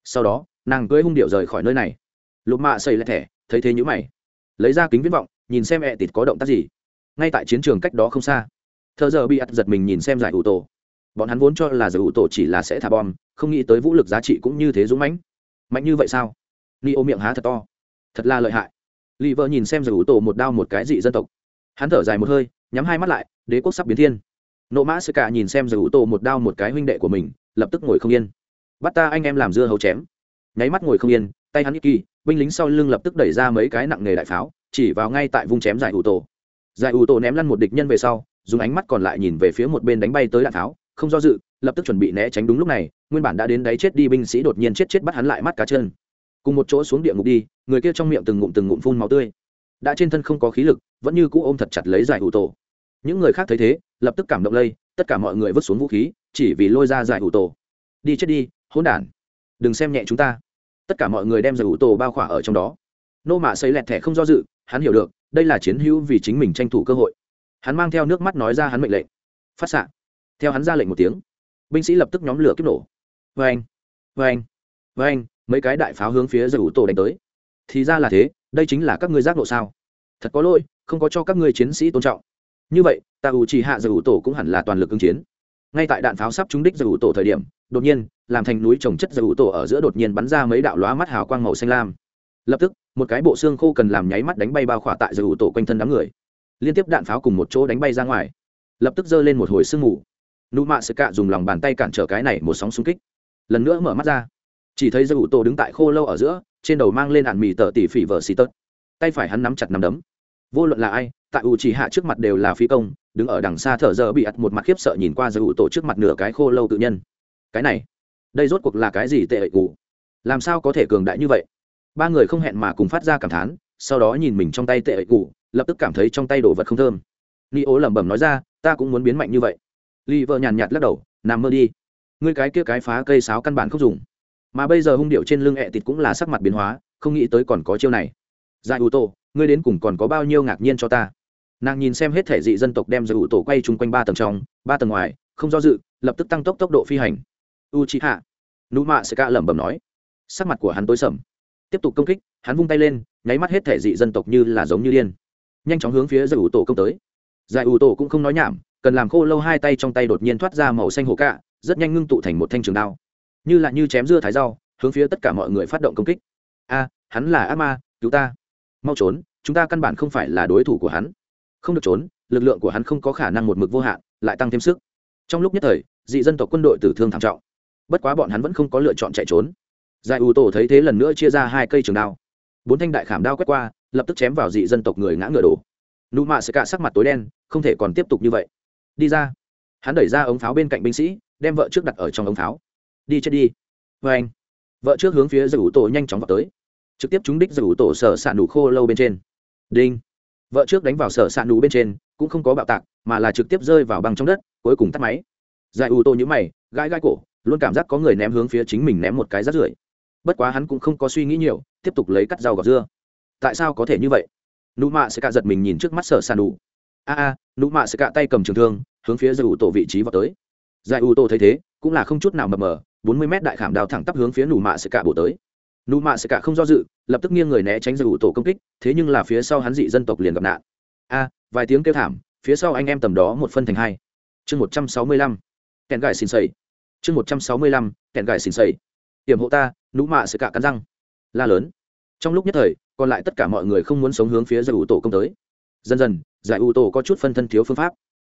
Sau đó, nàng cưới hung điệu rời khỏi nơi này. Lục mạ xây lại thẻ, thấy thế nhữ mày. Lấy ra kính viễn vọng, nhìn xem ẹ tịt có động tác gì. Ngay tại chiến trường cách đó không xa, thợ giờ bị ắt giật mình nhìn xem giải ủ tổ bọn hắn vốn cho là giải ủ tổ chỉ là sẽ thả bom, không nghĩ tới vũ lực giá trị cũng như thế dũng mãnh. Mạnh như vậy sao? Ni ô miệng há thật to. Thật là lợi hại. Lì vợ nhìn xem giải ủ tổ một đao một cái dị dân tộc. Hắn thở dài một hơi, nhắm hai mắt lại, đế quốc sắp biến thiên. Nộ mã sơ cả nhìn xem giải ủ tổ một đao một cái huynh đệ của mình, lập tức ngồi không yên. Bắt ta anh em làm dưa hấu chém. Nháy mắt ngồi không yên, tay hắn ít kỳ, binh lính sau lưng lập tức đẩy ra mấy cái nặng nghề đại pháo, chỉ vào ngay tại vùng chém giải ủ tổ. Giải ủ tổ ném lăn một địch nhân về sau, dùng ánh mắt còn lại nhìn về phía một bên đánh bay tới đạn pháo không do dự, lập tức chuẩn bị né tránh đúng lúc này, nguyên bản đã đến đáy chết đi binh sĩ đột nhiên chết chết bắt hắn lại mắt cá chân. Cùng một chỗ xuống địa ngục đi, người kia trong miệng từng ngụm từng ngụm phun máu tươi. Đã trên thân không có khí lực, vẫn như cũ ôm thật chặt lấy giải ủ tổ. Những người khác thấy thế, lập tức cảm động lây, tất cả mọi người vứt xuống vũ khí, chỉ vì lôi ra giải ủ tổ. Đi chết đi, hỗn đản. Đừng xem nhẹ chúng ta. Tất cả mọi người đem giải ủ tổ bao khỏa ở trong đó. Nô mạ xây lẹt thẻ không do dự, hắn hiểu được, đây là chiến hữu vì chính mình tranh thủ cơ hội. Hắn mang theo nước mắt nói ra hắn mệnh lệnh. Phát xạ theo hắn ra lệnh một tiếng, binh sĩ lập tức nhóm lửa kiếp nổ. Vê anh vê anh vê anh mấy cái đại pháo hướng phía giải ủ tổ đánh tới. Thì ra là thế, đây chính là các ngươi giác nộ sao? Thật có lỗi, không có cho các ngươi chiến sĩ tôn trọng. Như vậy, ta ủ chỉ hạ giải ủ tổ cũng hẳn là toàn lực ứng chiến. Ngay tại đạn pháo sắp trúng đích giải ủ tổ thời điểm, đột nhiên, làm thành núi trồng chất giải ủ tổ ở giữa đột nhiên bắn ra mấy đạo lóa mắt hào quang màu xanh lam. Lập tức, một cái bộ xương khô cần làm nháy mắt đánh bay bao khỏa tại giải ủ tổ quanh thân đám người. Liên tiếp đạn pháo cùng một chỗ đánh bay ra ngoài. Lập tức giơ lên một hồi sương mù nụ mạ sơ cạ dùng lòng bàn tay cản trở cái này một sóng xung kích. Lần nữa mở mắt ra. Chỉ thấy giải ủ tổ đứng tại khô lâu ở giữa, trên đầu mang lên ạn mì tờ tỉ phỉ vợ xì tớt. Tay phải hắn nắm chặt nắm đấm. Vô luận là ai, tại ủ chỉ hạ trước mặt đều là phi công, đứng ở đằng xa thở giờ bị ặt một mặt khiếp sợ nhìn qua giải ủ tổ trước mặt nửa cái khô lâu tự nhân. Cái này, đây rốt cuộc là cái gì tệ ủ làm sao có thể cường đại như vậy? Ba người không hẹn mà cùng phát ra cảm thán, sau đó nhìn mình trong tay tệ ủ lập tức cảm thấy trong tay đồ vật không thơm. Ni ố lẩm bẩm nói ra, ta cũng muốn biến mạnh như vậy li vợ nhàn nhạt lắc đầu, nằm mơ đi. Ngươi cái kia cái phá cây sáo căn bản không dùng. Mà bây giờ hung điệu trên lưng ẹ thịt cũng là sắc mặt biến hóa, không nghĩ tới còn có chiêu này. Giải ủ tổ, ngươi đến cùng còn có bao nhiêu ngạc nhiên cho ta? Nàng nhìn xem hết thể dị dân tộc đem giải ủ tổ quay chung quanh ba tầng trong, ba tầng ngoài, không do dự, lập tức tăng tốc tốc độ phi hành. U chi hạ nụ mạ sẽ ca lẩm bẩm nói. Sắc mặt của hắn tối sầm. Tiếp tục công kích, hắn vung tay lên, nháy mắt hết thể dị dân tộc như là giống như điên. Nhanh chóng hướng phía giải ủ tổ công tới. Giải ủ tổ cũng không nói nhảm cần làm khô lâu hai tay trong tay đột nhiên thoát ra màu xanh hồ cạ, rất nhanh ngưng tụ thành một thanh trường đao. Như là như chém dưa thái rau, hướng phía tất cả mọi người phát động công kích. A, hắn là ác ma, cứu ta. Mau trốn, chúng ta căn bản không phải là đối thủ của hắn. Không được trốn, lực lượng của hắn không có khả năng một mực vô hạn, lại tăng thêm sức. Trong lúc nhất thời, dị dân tộc quân đội tử thương thảm trọng. Bất quá bọn hắn vẫn không có lựa chọn chạy trốn. Giải ủ tổ thấy thế lần nữa chia ra hai cây trường đao. Bốn thanh đại khảm đao quét qua, lập tức chém vào dị dân tộc người ngã ngựa đổ. Nụ mạ sẽ cả sắc mặt tối đen, không thể còn tiếp tục như vậy đi ra. Hắn đẩy ra ống pháo bên cạnh binh sĩ, đem vợ trước đặt ở trong ống pháo. Đi chết đi. Vê anh. Vợ trước hướng phía giải ủ tổ nhanh chóng vào tới. Trực tiếp trúng đích giải ủ tổ sở s ạ nụ khô lâu bên trên. Đinh. Vợ trước đánh vào sở s ạ nụ bên trên, cũng không có bạo tạc, mà là trực tiếp rơi vào băng trong đất, cuối cùng tắt máy. Giải ủ tổ nhữ mày, gãi gãi cổ, luôn cảm giác có người ném hướng phía chính mình ném một cái rát rưởi. Bất quá hắn cũng không có suy nghĩ nhiều, tiếp tục lấy cắt rau gọt dưa. Tại sao có thể như vậy? Nụ mạ sẽ cả giật mình nhìn trước mắt sở sàn đủ a a, nụ mạ sẽ cạ tay cầm trường thương, hướng phía giải ủ tổ vị trí vào tới. Giải ủ tổ thấy thế, cũng là không chút nào mập mờ, bốn mươi mét đại khảm đào thẳng tắp hướng phía nụ mạ sẽ cạ bổ tới. Nụ mạ sẽ cạ không do dự, lập tức nghiêng người né tránh giải ủ tổ công kích, thế nhưng là phía sau hắn dị dân tộc liền gặp nạn. A, vài tiếng kêu thảm, phía sau anh em tầm đó một phân thành hai. Chương một trăm sáu mươi lăm kèn gài xin xầy chương một trăm sáu mươi lăm kèn gài xin xầy hiểm hộ ta, nụ mạ sẽ cạ cắn răng. La lớn. Trong lúc nhất thời, còn lại tất cả mọi người không muốn sống hướng phía giải ủ tổ công tới. Dần dần giải u tổ có chút phân thân thiếu phương pháp.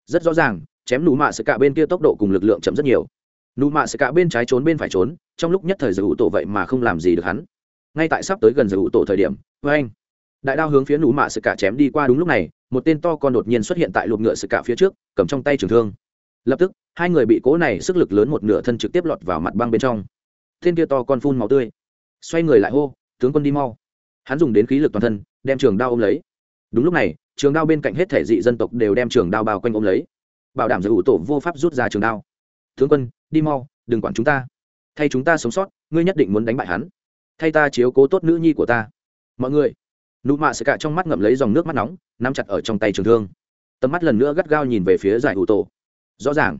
Rất rõ ràng, chém nụ mạ sẽ cả bên kia tốc độ cùng lực lượng chậm rất nhiều. Nụ mạ sẽ cả bên trái trốn bên phải trốn, trong lúc nhất thời giải u tổ vậy mà không làm gì được hắn. Ngay tại sắp tới gần giải u tổ thời điểm vê anh, đại đao hướng phía nụ mạ sẽ cả chém đi qua đúng lúc này, một tên to con đột nhiên xuất hiện tại lục ngựa sự cả phía trước, cầm trong tay trường thương. Lập tức, hai người bị cố này sức lực lớn một nửa thân trực tiếp lọt vào mặt băng bên trong. Tên kia to con phun máu tươi, xoay người lại hô, tướng quân đi mau. Hắn dùng đến khí lực toàn thân, đem trường đao ôm lấy đúng lúc này, trường đao bên cạnh hết thể dị dân tộc đều đem trường đao bao quanh ôm lấy. Bảo đảm giữ ủ tổ vô pháp rút ra trường đao. Tướng quân, đi mau, đừng quản chúng ta. Thay chúng ta sống sót, ngươi nhất định muốn đánh bại hắn. Thay ta chiếu cố tốt nữ nhi của ta. Mọi người, nụ mạ sẽ cả trong mắt ngậm lấy dòng nước mắt nóng, nắm chặt ở trong tay trường thương. Tầm mắt lần nữa gắt gao nhìn về phía giải ủ tổ. Rõ ràng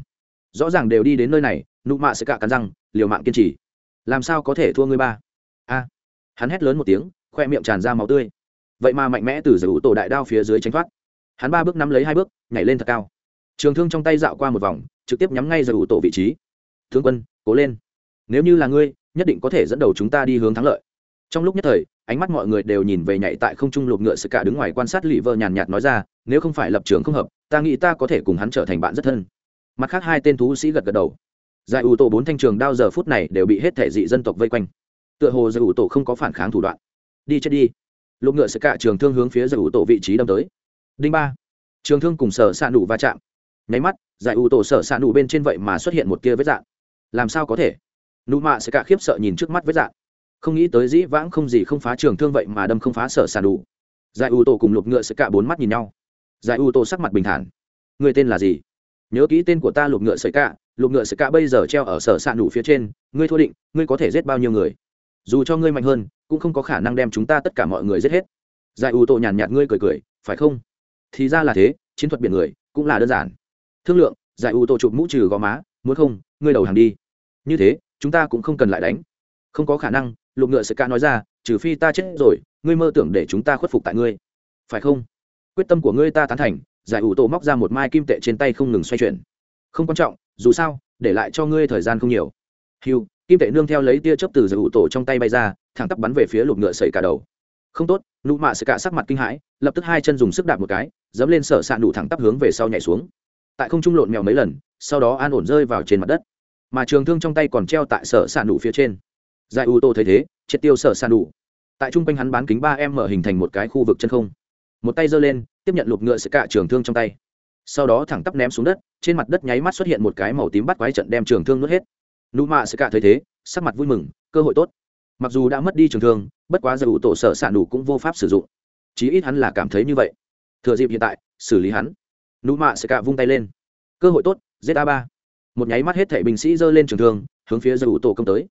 rõ ràng đều đi đến nơi này, nụ mạ sẽ cả cắn răng, liều mạng kiên trì. Làm sao có thể thua ngươi ba? A, hắn hét lớn một tiếng, khoe miệng tràn ra máu tươi vậy mà mạnh mẽ từ giải ủ tổ đại đao phía dưới tránh thoát. Hắn ba bước nắm lấy hai bước, nhảy lên thật cao. Trường thương trong tay dạo qua một vòng, trực tiếp nhắm ngay giải ủ tổ vị trí. Thương quân, cố lên. Nếu như là ngươi, nhất định có thể dẫn đầu chúng ta đi hướng thắng lợi. Trong lúc nhất thời, ánh mắt mọi người đều nhìn về nhảy tại không trung lục ngựa sự cả đứng ngoài quan sát lì vợ nhàn nhạt nói ra, nếu không phải lập trường không hợp, ta nghĩ ta có thể cùng hắn trở thành bạn rất thân. Mặt khác hai tên thú sĩ gật gật đầu. Giải ủ tổ bốn thanh trường đao giờ phút này đều bị hết thể dị dân tộc vây quanh. Tựa hồ giải ủ tổ không có phản kháng thủ đoạn. Đi chết đi lục ngựa sẽ cả trường thương hướng phía giải ủ tổ vị trí đâm tới. Đinh ba. Trường thương cùng sở s ạ nụ va chạm. Nháy mắt, giải ủ tổ sở s ạ nụ bên trên vậy mà xuất hiện một tia vết dạng làm sao có thể? Nụ mạ sẽ cả khiếp sợ nhìn trước mắt vết dạng không nghĩ tới dĩ vãng không gì không phá trường thương vậy mà đâm không phá sở s ạ nụ. Giải ủ tổ cùng lục ngựa sẽ cả bốn mắt nhìn nhau. Giải ủ tổ sắc mặt bình thản. Người tên là gì? Nhớ kỹ tên của ta lục ngựa sợi cả. Lục ngựa sợi cả bây giờ treo ở sở s ạ nụ phía trên. Ngươi thua định, ngươi có thể giết bao nhiêu người? Dù cho ngươi mạnh hơn, cũng không có khả năng đem chúng ta tất cả mọi người giết hết. Giải ủ tổ nhàn nhạt ngươi cười cười, phải không? Thì ra là thế, chiến thuật biển người cũng là đơn giản. Thương lượng, giải ủ tổ chụp mũ trừ gò má, muốn không, ngươi đầu hàng đi. Như thế, chúng ta cũng không cần lại đánh. Không có khả năng, lục ngựa sẽ ca nói ra, trừ phi ta chết rồi, ngươi mơ tưởng để chúng ta khuất phục tại ngươi. Phải không? Quyết tâm của ngươi ta tán thành, giải ủ tổ móc ra một mai kim tệ trên tay không ngừng xoay chuyển. Không quan trọng, dù sao, để lại cho ngươi thời gian không nhiều. Hiu kim tệ nương theo lấy tia chớp từ giải ủ tổ trong tay bay ra, thẳng tắp bắn về phía lục ngựa sẩy cả đầu. Không tốt, nụ mạ sẽ cả sắc mặt kinh hãi, lập tức hai chân dùng sức đạp một cái, dẫm lên sở s ạ nụ thẳng tắp hướng về sau nhảy xuống. Tại không trung lộn mèo mấy lần, sau đó an ổn rơi vào trên mặt đất. Mà trường thương trong tay còn treo tại sở s ạ nụ phía trên. Giải ủ tổ thấy thế, triệt tiêu sở s ạ nụ. Tại trung quanh hắn bán kính ba em mở hình thành một cái khu vực chân không. Một tay giơ lên, tiếp nhận lục ngựa sẽ cả trường thương trong tay. Sau đó thẳng tắp ném xuống đất, trên mặt đất nháy mắt xuất hiện một cái màu tím bắt quái trận đem trường thương nuốt hết nụ mạ sẽ cả thấy thế sắc mặt vui mừng cơ hội tốt. Mặc dù đã mất đi trường thương bất quá giải ủ tổ sở s ạ nụ cũng vô pháp sử dụng. Chí ít hắn là cảm thấy như vậy. Thừa dịp hiện tại xử lý hắn. Nụ mạ sẽ cả vung tay lên. Cơ hội tốt za ba. Một nháy mắt hết thảy binh sĩ giơ lên trường thương hướng phía giải ủ tổ công tới.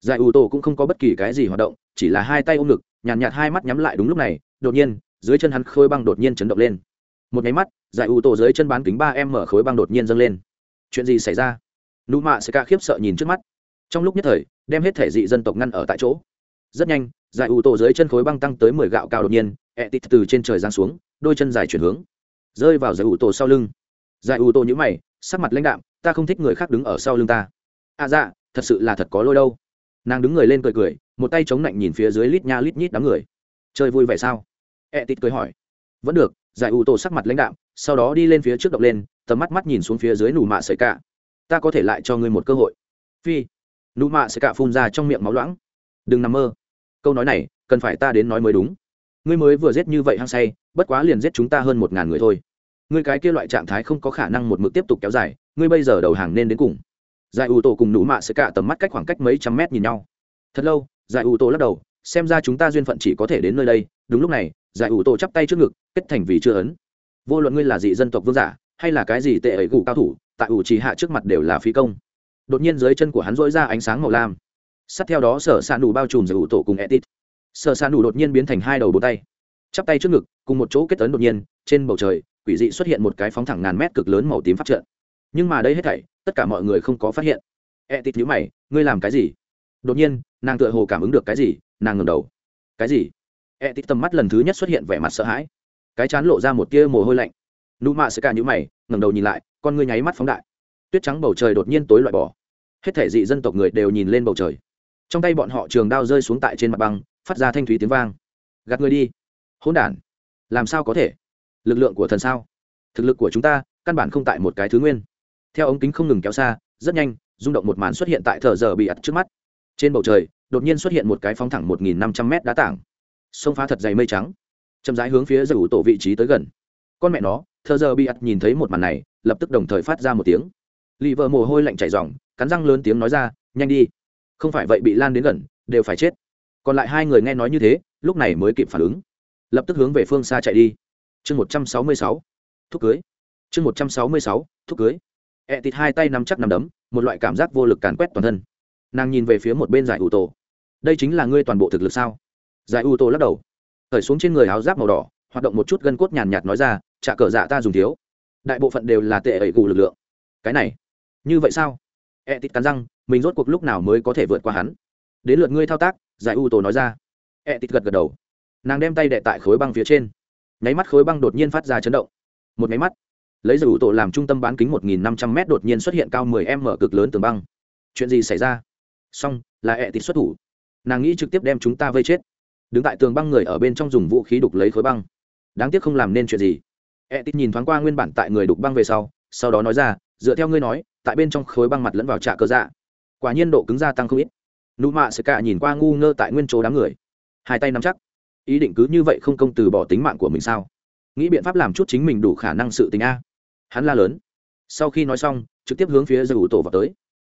Giải ủ tổ cũng không có bất kỳ cái gì hoạt động chỉ là hai tay ôm ngực nhàn nhạt, nhạt hai mắt nhắm lại đúng lúc này đột nhiên dưới chân hắn khối băng đột nhiên chấn động lên. Một nháy mắt giải ủ tổ dưới chân bán kính ba em mở khối băng đột nhiên dâng lên. Chuyện gì xảy ra? Nụ mạ sẽ ca khiếp sợ nhìn trước mắt. Trong lúc nhất thời, đem hết thể dị dân tộc ngăn ở tại chỗ. Rất nhanh, giải ủ tổ dưới chân khối băng tăng tới mười gạo cao đột nhiên, ẹ tít từ trên trời giáng xuống, đôi chân dài chuyển hướng. Rơi vào giải ủ tổ sau lưng. Giải ủ tổ nhữ mày, sắc mặt lãnh đạm, ta không thích người khác đứng ở sau lưng ta. À dạ thật sự là thật có lôi đâu. Nàng đứng người lên cười cười, một tay chống lạnh nhìn phía dưới lít nha lít nhít đám người. Chơi vui vẻ sao? Ẹ tít cười hỏi. Vẫn được, giải ủ tổ sắc mặt lãnh đạm, sau đó đi lên phía trước động lên, tầm mắt mắt nhìn xuống phía dưới nù mạ sợi cả ta có thể lại cho ngươi một cơ hội. Phi. Nụ mạ sẽ cạ phun ra trong miệng máu loãng. Đừng nằm mơ. Câu nói này, cần phải ta đến nói mới đúng. Ngươi mới vừa giết như vậy hăng say, bất quá liền giết chúng ta hơn một ngàn người thôi. Ngươi cái kia loại trạng thái không có khả năng một mực tiếp tục kéo dài, ngươi bây giờ đầu hàng nên đến cùng. Giải ủ tổ cùng nụ mạ sẽ cạ tầm mắt cách khoảng cách mấy trăm mét nhìn nhau. Thật lâu, giải ủ tổ lắc đầu, xem ra chúng ta duyên phận chỉ có thể đến nơi đây. Đúng lúc này, giải ủ tổ chắp tay trước ngực, kết thành vì chưa ấn. Vô luận ngươi là dị dân tộc vương giả hay là cái gì tệ ấy gù cao thủ, tại ủ trì hạ trước mặt đều là phí công. Đột nhiên dưới chân của hắn dỗi ra ánh sáng màu lam. Sát theo đó, sở s ạ nù bao trùm giải ủ tổ cùng etit. Sở s ạ nù đột nhiên biến thành hai đầu bốn tay. Chắp tay trước ngực, cùng một chỗ kết tấn đột nhiên, trên bầu trời, quỷ dị xuất hiện một cái phóng thẳng ngàn mét cực lớn màu tím phát trợn. nhưng mà đây hết thảy, tất cả mọi người không có phát hiện. Etit nhữ mày, ngươi làm cái gì? Đột nhiên, nàng tựa hồ cảm ứng được cái gì, nàng ngừng đầu. Cái gì? Etit tầm mắt lần thứ nhất xuất hiện vẻ mặt sợ hãi. Cái chán lộ ra một tia mồ hôi lạnh nụ mạ sẽ cả nhữ mày, ngẩng đầu nhìn lại, con ngươi nháy mắt phóng đại. Tuyết trắng bầu trời đột nhiên tối loại bỏ. Hết thể dị dân tộc người đều nhìn lên bầu trời. Trong tay bọn họ trường đao rơi xuống tại trên mặt băng, phát ra thanh thúy tiếng vang. Gạt người đi. Hỗn đản. Làm sao có thể? Lực lượng của thần sao? Thực lực của chúng ta, căn bản không tại một cái thứ nguyên. Theo ống kính không ngừng kéo xa, rất nhanh, rung động một màn xuất hiện tại thờ giờ bị ặt trước mắt. Trên bầu trời, đột nhiên xuất hiện một cái phóng thẳng một nghìn năm trăm mét đá tảng. Sông phá thật dày mây trắng. Chậm rãi hướng phía giải ủ tổ vị trí tới gần. Con mẹ nó thờ giờ bị ắt nhìn thấy một màn này, lập tức đồng thời phát ra một tiếng. Lì vợ mồ hôi lạnh chảy ròng, cắn răng lớn tiếng nói ra, nhanh đi. Không phải vậy bị lan đến gần, đều phải chết. Còn lại hai người nghe nói như thế, lúc này mới kịp phản ứng. Lập tức hướng về phương xa chạy đi. Chương một trăm sáu mươi sáu, thúc cưới. Chương một trăm sáu mươi sáu, thúc cưới. E Ẹ thịt hai tay nắm chắc nắm đấm, một loại cảm giác vô lực càn quét toàn thân. Nàng nhìn về phía một bên giải ủ tổ. Đây chính là ngươi toàn bộ thực lực sao? Giải ủ tổ lắc đầu. Khởi xuống trên người áo giáp màu đỏ, hoạt động một chút gân cốt nhàn nhạt nói ra trả cờ dạ ta dùng thiếu. Đại bộ phận đều là tệ ẩy gù lực lượng. Cái này, như vậy sao? E tít cắn răng, mình rốt cuộc lúc nào mới có thể vượt qua hắn? Đến lượt ngươi thao tác, giải u tổ nói ra. E tít gật gật đầu. Nàng đem tay đệ tại khối băng phía trên. Nháy mắt khối băng đột nhiên phát ra chấn động. Một nháy mắt, lấy giải u tổ làm trung tâm bán kính một nghìn năm trăm m đột nhiên xuất hiện cao mười m cực lớn tường băng. Chuyện gì xảy ra? Xong, là e tịt xuất thủ. Nàng nghĩ trực tiếp đem chúng ta vây chết. Đứng tại tường băng người ở bên trong dùng vũ khí đục lấy khối băng. Đáng tiếc không làm nên chuyện gì ẹ nhìn thoáng qua nguyên bản tại người đục băng về sau sau đó nói ra, dựa theo ngươi nói, tại bên trong khối băng mặt lẫn vào trạ cơ dạ quả nhiên độ cứng gia tăng không ít. Nụ mạ sẽ cả nhìn qua ngu ngơ tại nguyên chỗ đám người. Hai tay nắm chắc. Ý định cứ như vậy không công từ bỏ tính mạng của mình sao? Nghĩ biện pháp làm chút chính mình đủ khả năng sự tình a. Hắn la lớn. Sau khi nói xong, trực tiếp hướng phía giải ủ tổ vào tới.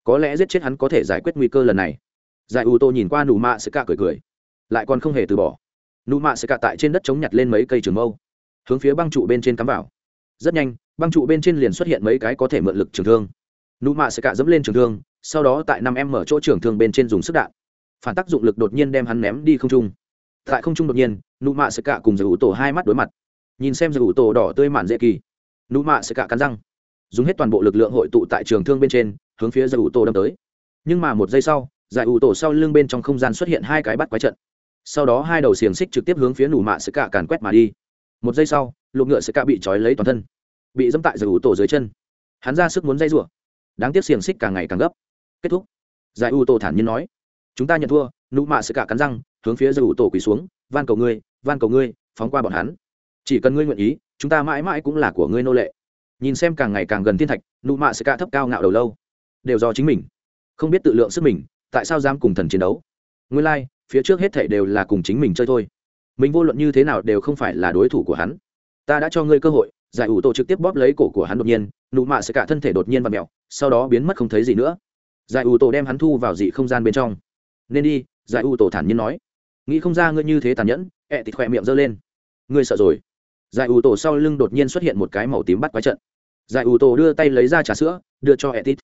Có lẽ giết chết hắn có thể giải quyết nguy cơ lần này. Giải ủ tổ nhìn qua nụ mạ sẽ cả cười cười. Lại còn không hề từ bỏ. Nụ mạ sẽ cả tại trên đất chống nhặt lên mấy cây trường mâu hướng phía băng trụ bên trên cắm vào. Rất nhanh, băng trụ bên trên liền xuất hiện mấy cái có thể mượn lực trường thương. Nụ mạ sẽ cả dẫm lên trường thương, sau đó tại năm em mở chỗ trường thương bên trên dùng sức đạn. Phản tác dụng lực đột nhiên đem hắn ném đi không trung. Tại không trung đột nhiên, nụ mạ sẽ cả cùng giải ủ tổ hai mắt đối mặt. Nhìn xem giải ủ tổ đỏ tươi mạn dễ kỳ, nụ mạ sẽ cả cắn răng. Dùng hết toàn bộ lực lượng hội tụ tại trường thương bên trên, hướng phía giải ủ tổ đâm tới. Nhưng mà một giây sau giải ủ tổ sau lưng bên trong không gian xuất hiện hai cái bắt quái trận. Sau đó hai đầu xiềng xích trực tiếp hướng phía nụ mạ sẽ cả càn quét mà đi một giây sau lục ngựa sẽ cả bị trói lấy toàn thân bị dẫm tại giải ủ tổ dưới chân. Hắn ra sức muốn dây rủa. Đáng tiếc xiềng xích càng ngày càng gấp. Kết thúc. Giải ủ tổ thản nhiên nói chúng ta nhận thua nụ mạ sẽ cả cắn răng hướng phía giải ủ tổ quỳ xuống van cầu ngươi van cầu ngươi phóng qua bọn hắn. Chỉ cần ngươi nguyện ý chúng ta mãi mãi cũng là của ngươi nô lệ. Nhìn xem càng ngày càng gần thiên thạch nụ mạ sẽ cả thấp cao ngạo đầu lâu. Đều do chính mình. Không biết tự lượng sức mình tại sao dám cùng thần chiến đấu? Nguyên lai、like, phía trước hết thảy đều là cùng chính mình chơi thôi mình vô luận như thế nào đều không phải là đối thủ của hắn. Ta đã cho ngươi cơ hội, giải ủ tổ trực tiếp bóp lấy cổ của hắn đột nhiên, nụ mạ sẽ cả thân thể đột nhiên và mẹo sau đó biến mất không thấy gì nữa. Giải ủ tổ đem hắn thu vào dị không gian bên trong. Nên đi, giải ủ tổ thản nhiên nói. Nghĩ không ra ngươi như thế tàn nhẫn, ẹ thịt khỏe miệng giơ lên. Ngươi sợ rồi. Giải ủ tổ sau lưng đột nhiên xuất hiện một cái màu tím bắt quái trận. Giải ủ tổ đưa tay lấy ra trà sữa, đưa cho ẹ tít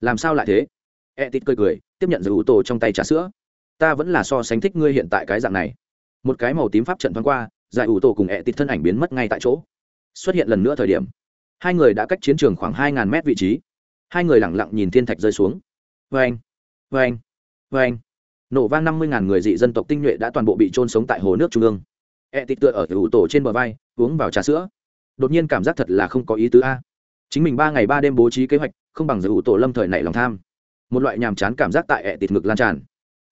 làm sao lại thế? Ẹ tít cười cười, tiếp nhận giải ủ tổ trong tay trà sữa. Ta vẫn là so sánh thích ngươi hiện tại cái dạng này một cái màu tím pháp trận thoáng qua, giải ủ tổ cùng ẹ tịt thân ảnh biến mất ngay tại chỗ. Xuất hiện lần nữa thời điểm, hai người đã cách chiến trường khoảng hai ngàn mét vị trí. Hai người lẳng lặng nhìn thiên thạch rơi xuống. Vê anh vê anh vê anh nổ vang năm mươi ngàn người dị dân tộc tinh nhuệ đã toàn bộ bị trôn sống tại hồ nước trung ương. Ẹ tịt tựa ở ủ tổ trên bờ vai, uống vào trà sữa. Đột nhiên cảm giác thật là không có ý tứ a. Chính mình ba ngày ba đêm bố trí kế hoạch, không bằng giải ủ tổ lâm thời này lòng tham. Một loại nhàm chán cảm giác tại ẹ tịt ngực lan tràn.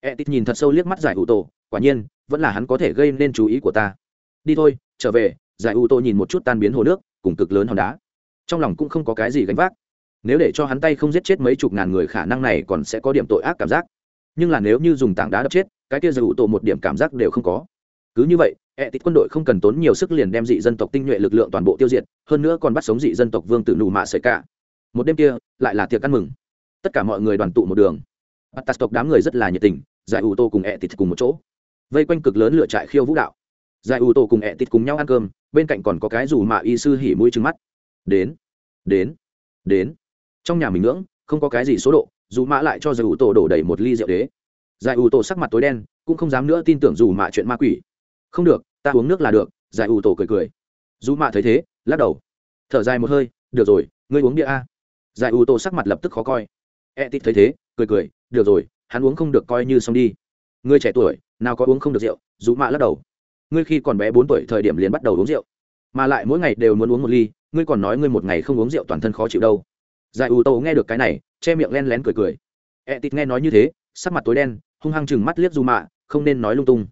Ẹ tịt nhìn thật sâu liếc mắt giải ủ tổ, quả nhiên vẫn là hắn có thể gây nên chú ý của ta. Đi thôi, trở về, giải u tô nhìn một chút tan biến hồ nước, cùng cực lớn hòn đá. Trong lòng cũng không có cái gì gánh vác. Nếu để cho hắn tay không giết chết mấy chục ngàn người, khả năng này còn sẽ có điểm tội ác cảm giác. Nhưng là nếu như dùng tảng đá đập chết, cái kia giải u tô một điểm cảm giác đều không có. Cứ như vậy e ẹ tịt quân đội không cần tốn nhiều sức liền đem dị dân tộc tinh nhuệ lực lượng toàn bộ tiêu diệt, hơn nữa còn bắt sống dị dân tộc vương tử nù mạ sợi cả. Một đêm kia, lại là tiệc ăn mừng. Tất cả mọi người đoàn tụ một đường. Bắt tạt tộc đám người rất là nhiệt tình, giải ủ tô cùng e ẹ tịt cùng một chỗ vây quanh cực lớn lựa trại khiêu vũ đạo. Giải ủ tô cùng ẹ tịt cùng nhau ăn cơm, bên cạnh còn có cái rủ mạ y sư hỉ mũi trứng mắt. Đến đến đến. Trong nhà mình ngưỡng, không có cái gì số độ, dù mạ lại cho giải ủ tổ đổ đầy một ly rượu đế. Giải ủ tổ sắc mặt tối đen, cũng không dám nữa tin tưởng dù mạ chuyện ma quỷ. Không được, ta uống nước là được, giải ủ tổ cười cười. Dù mạ thấy thế, lắc đầu. Thở dài một hơi, được rồi, ngươi uống bia a. Giải ủ tổ sắc mặt lập tức khó coi. E Tịt thấy thế, cười cười, được rồi, hắn uống không được coi như xong đi ngươi trẻ tuổi, nào có uống không được rượu dù mạ lắc đầu. Ngươi khi còn bé bốn tuổi thời điểm liền bắt đầu uống rượu. Mà lại mỗi ngày đều muốn uống một ly, ngươi còn nói ngươi một ngày không uống rượu toàn thân khó chịu đâu. Giải ủ tổ nghe được cái này, che miệng len lén cười cười. E tịt nghe nói như thế, sắc mặt tối đen, hung hăng chừng mắt liếc dù mạ, không nên nói lung tung.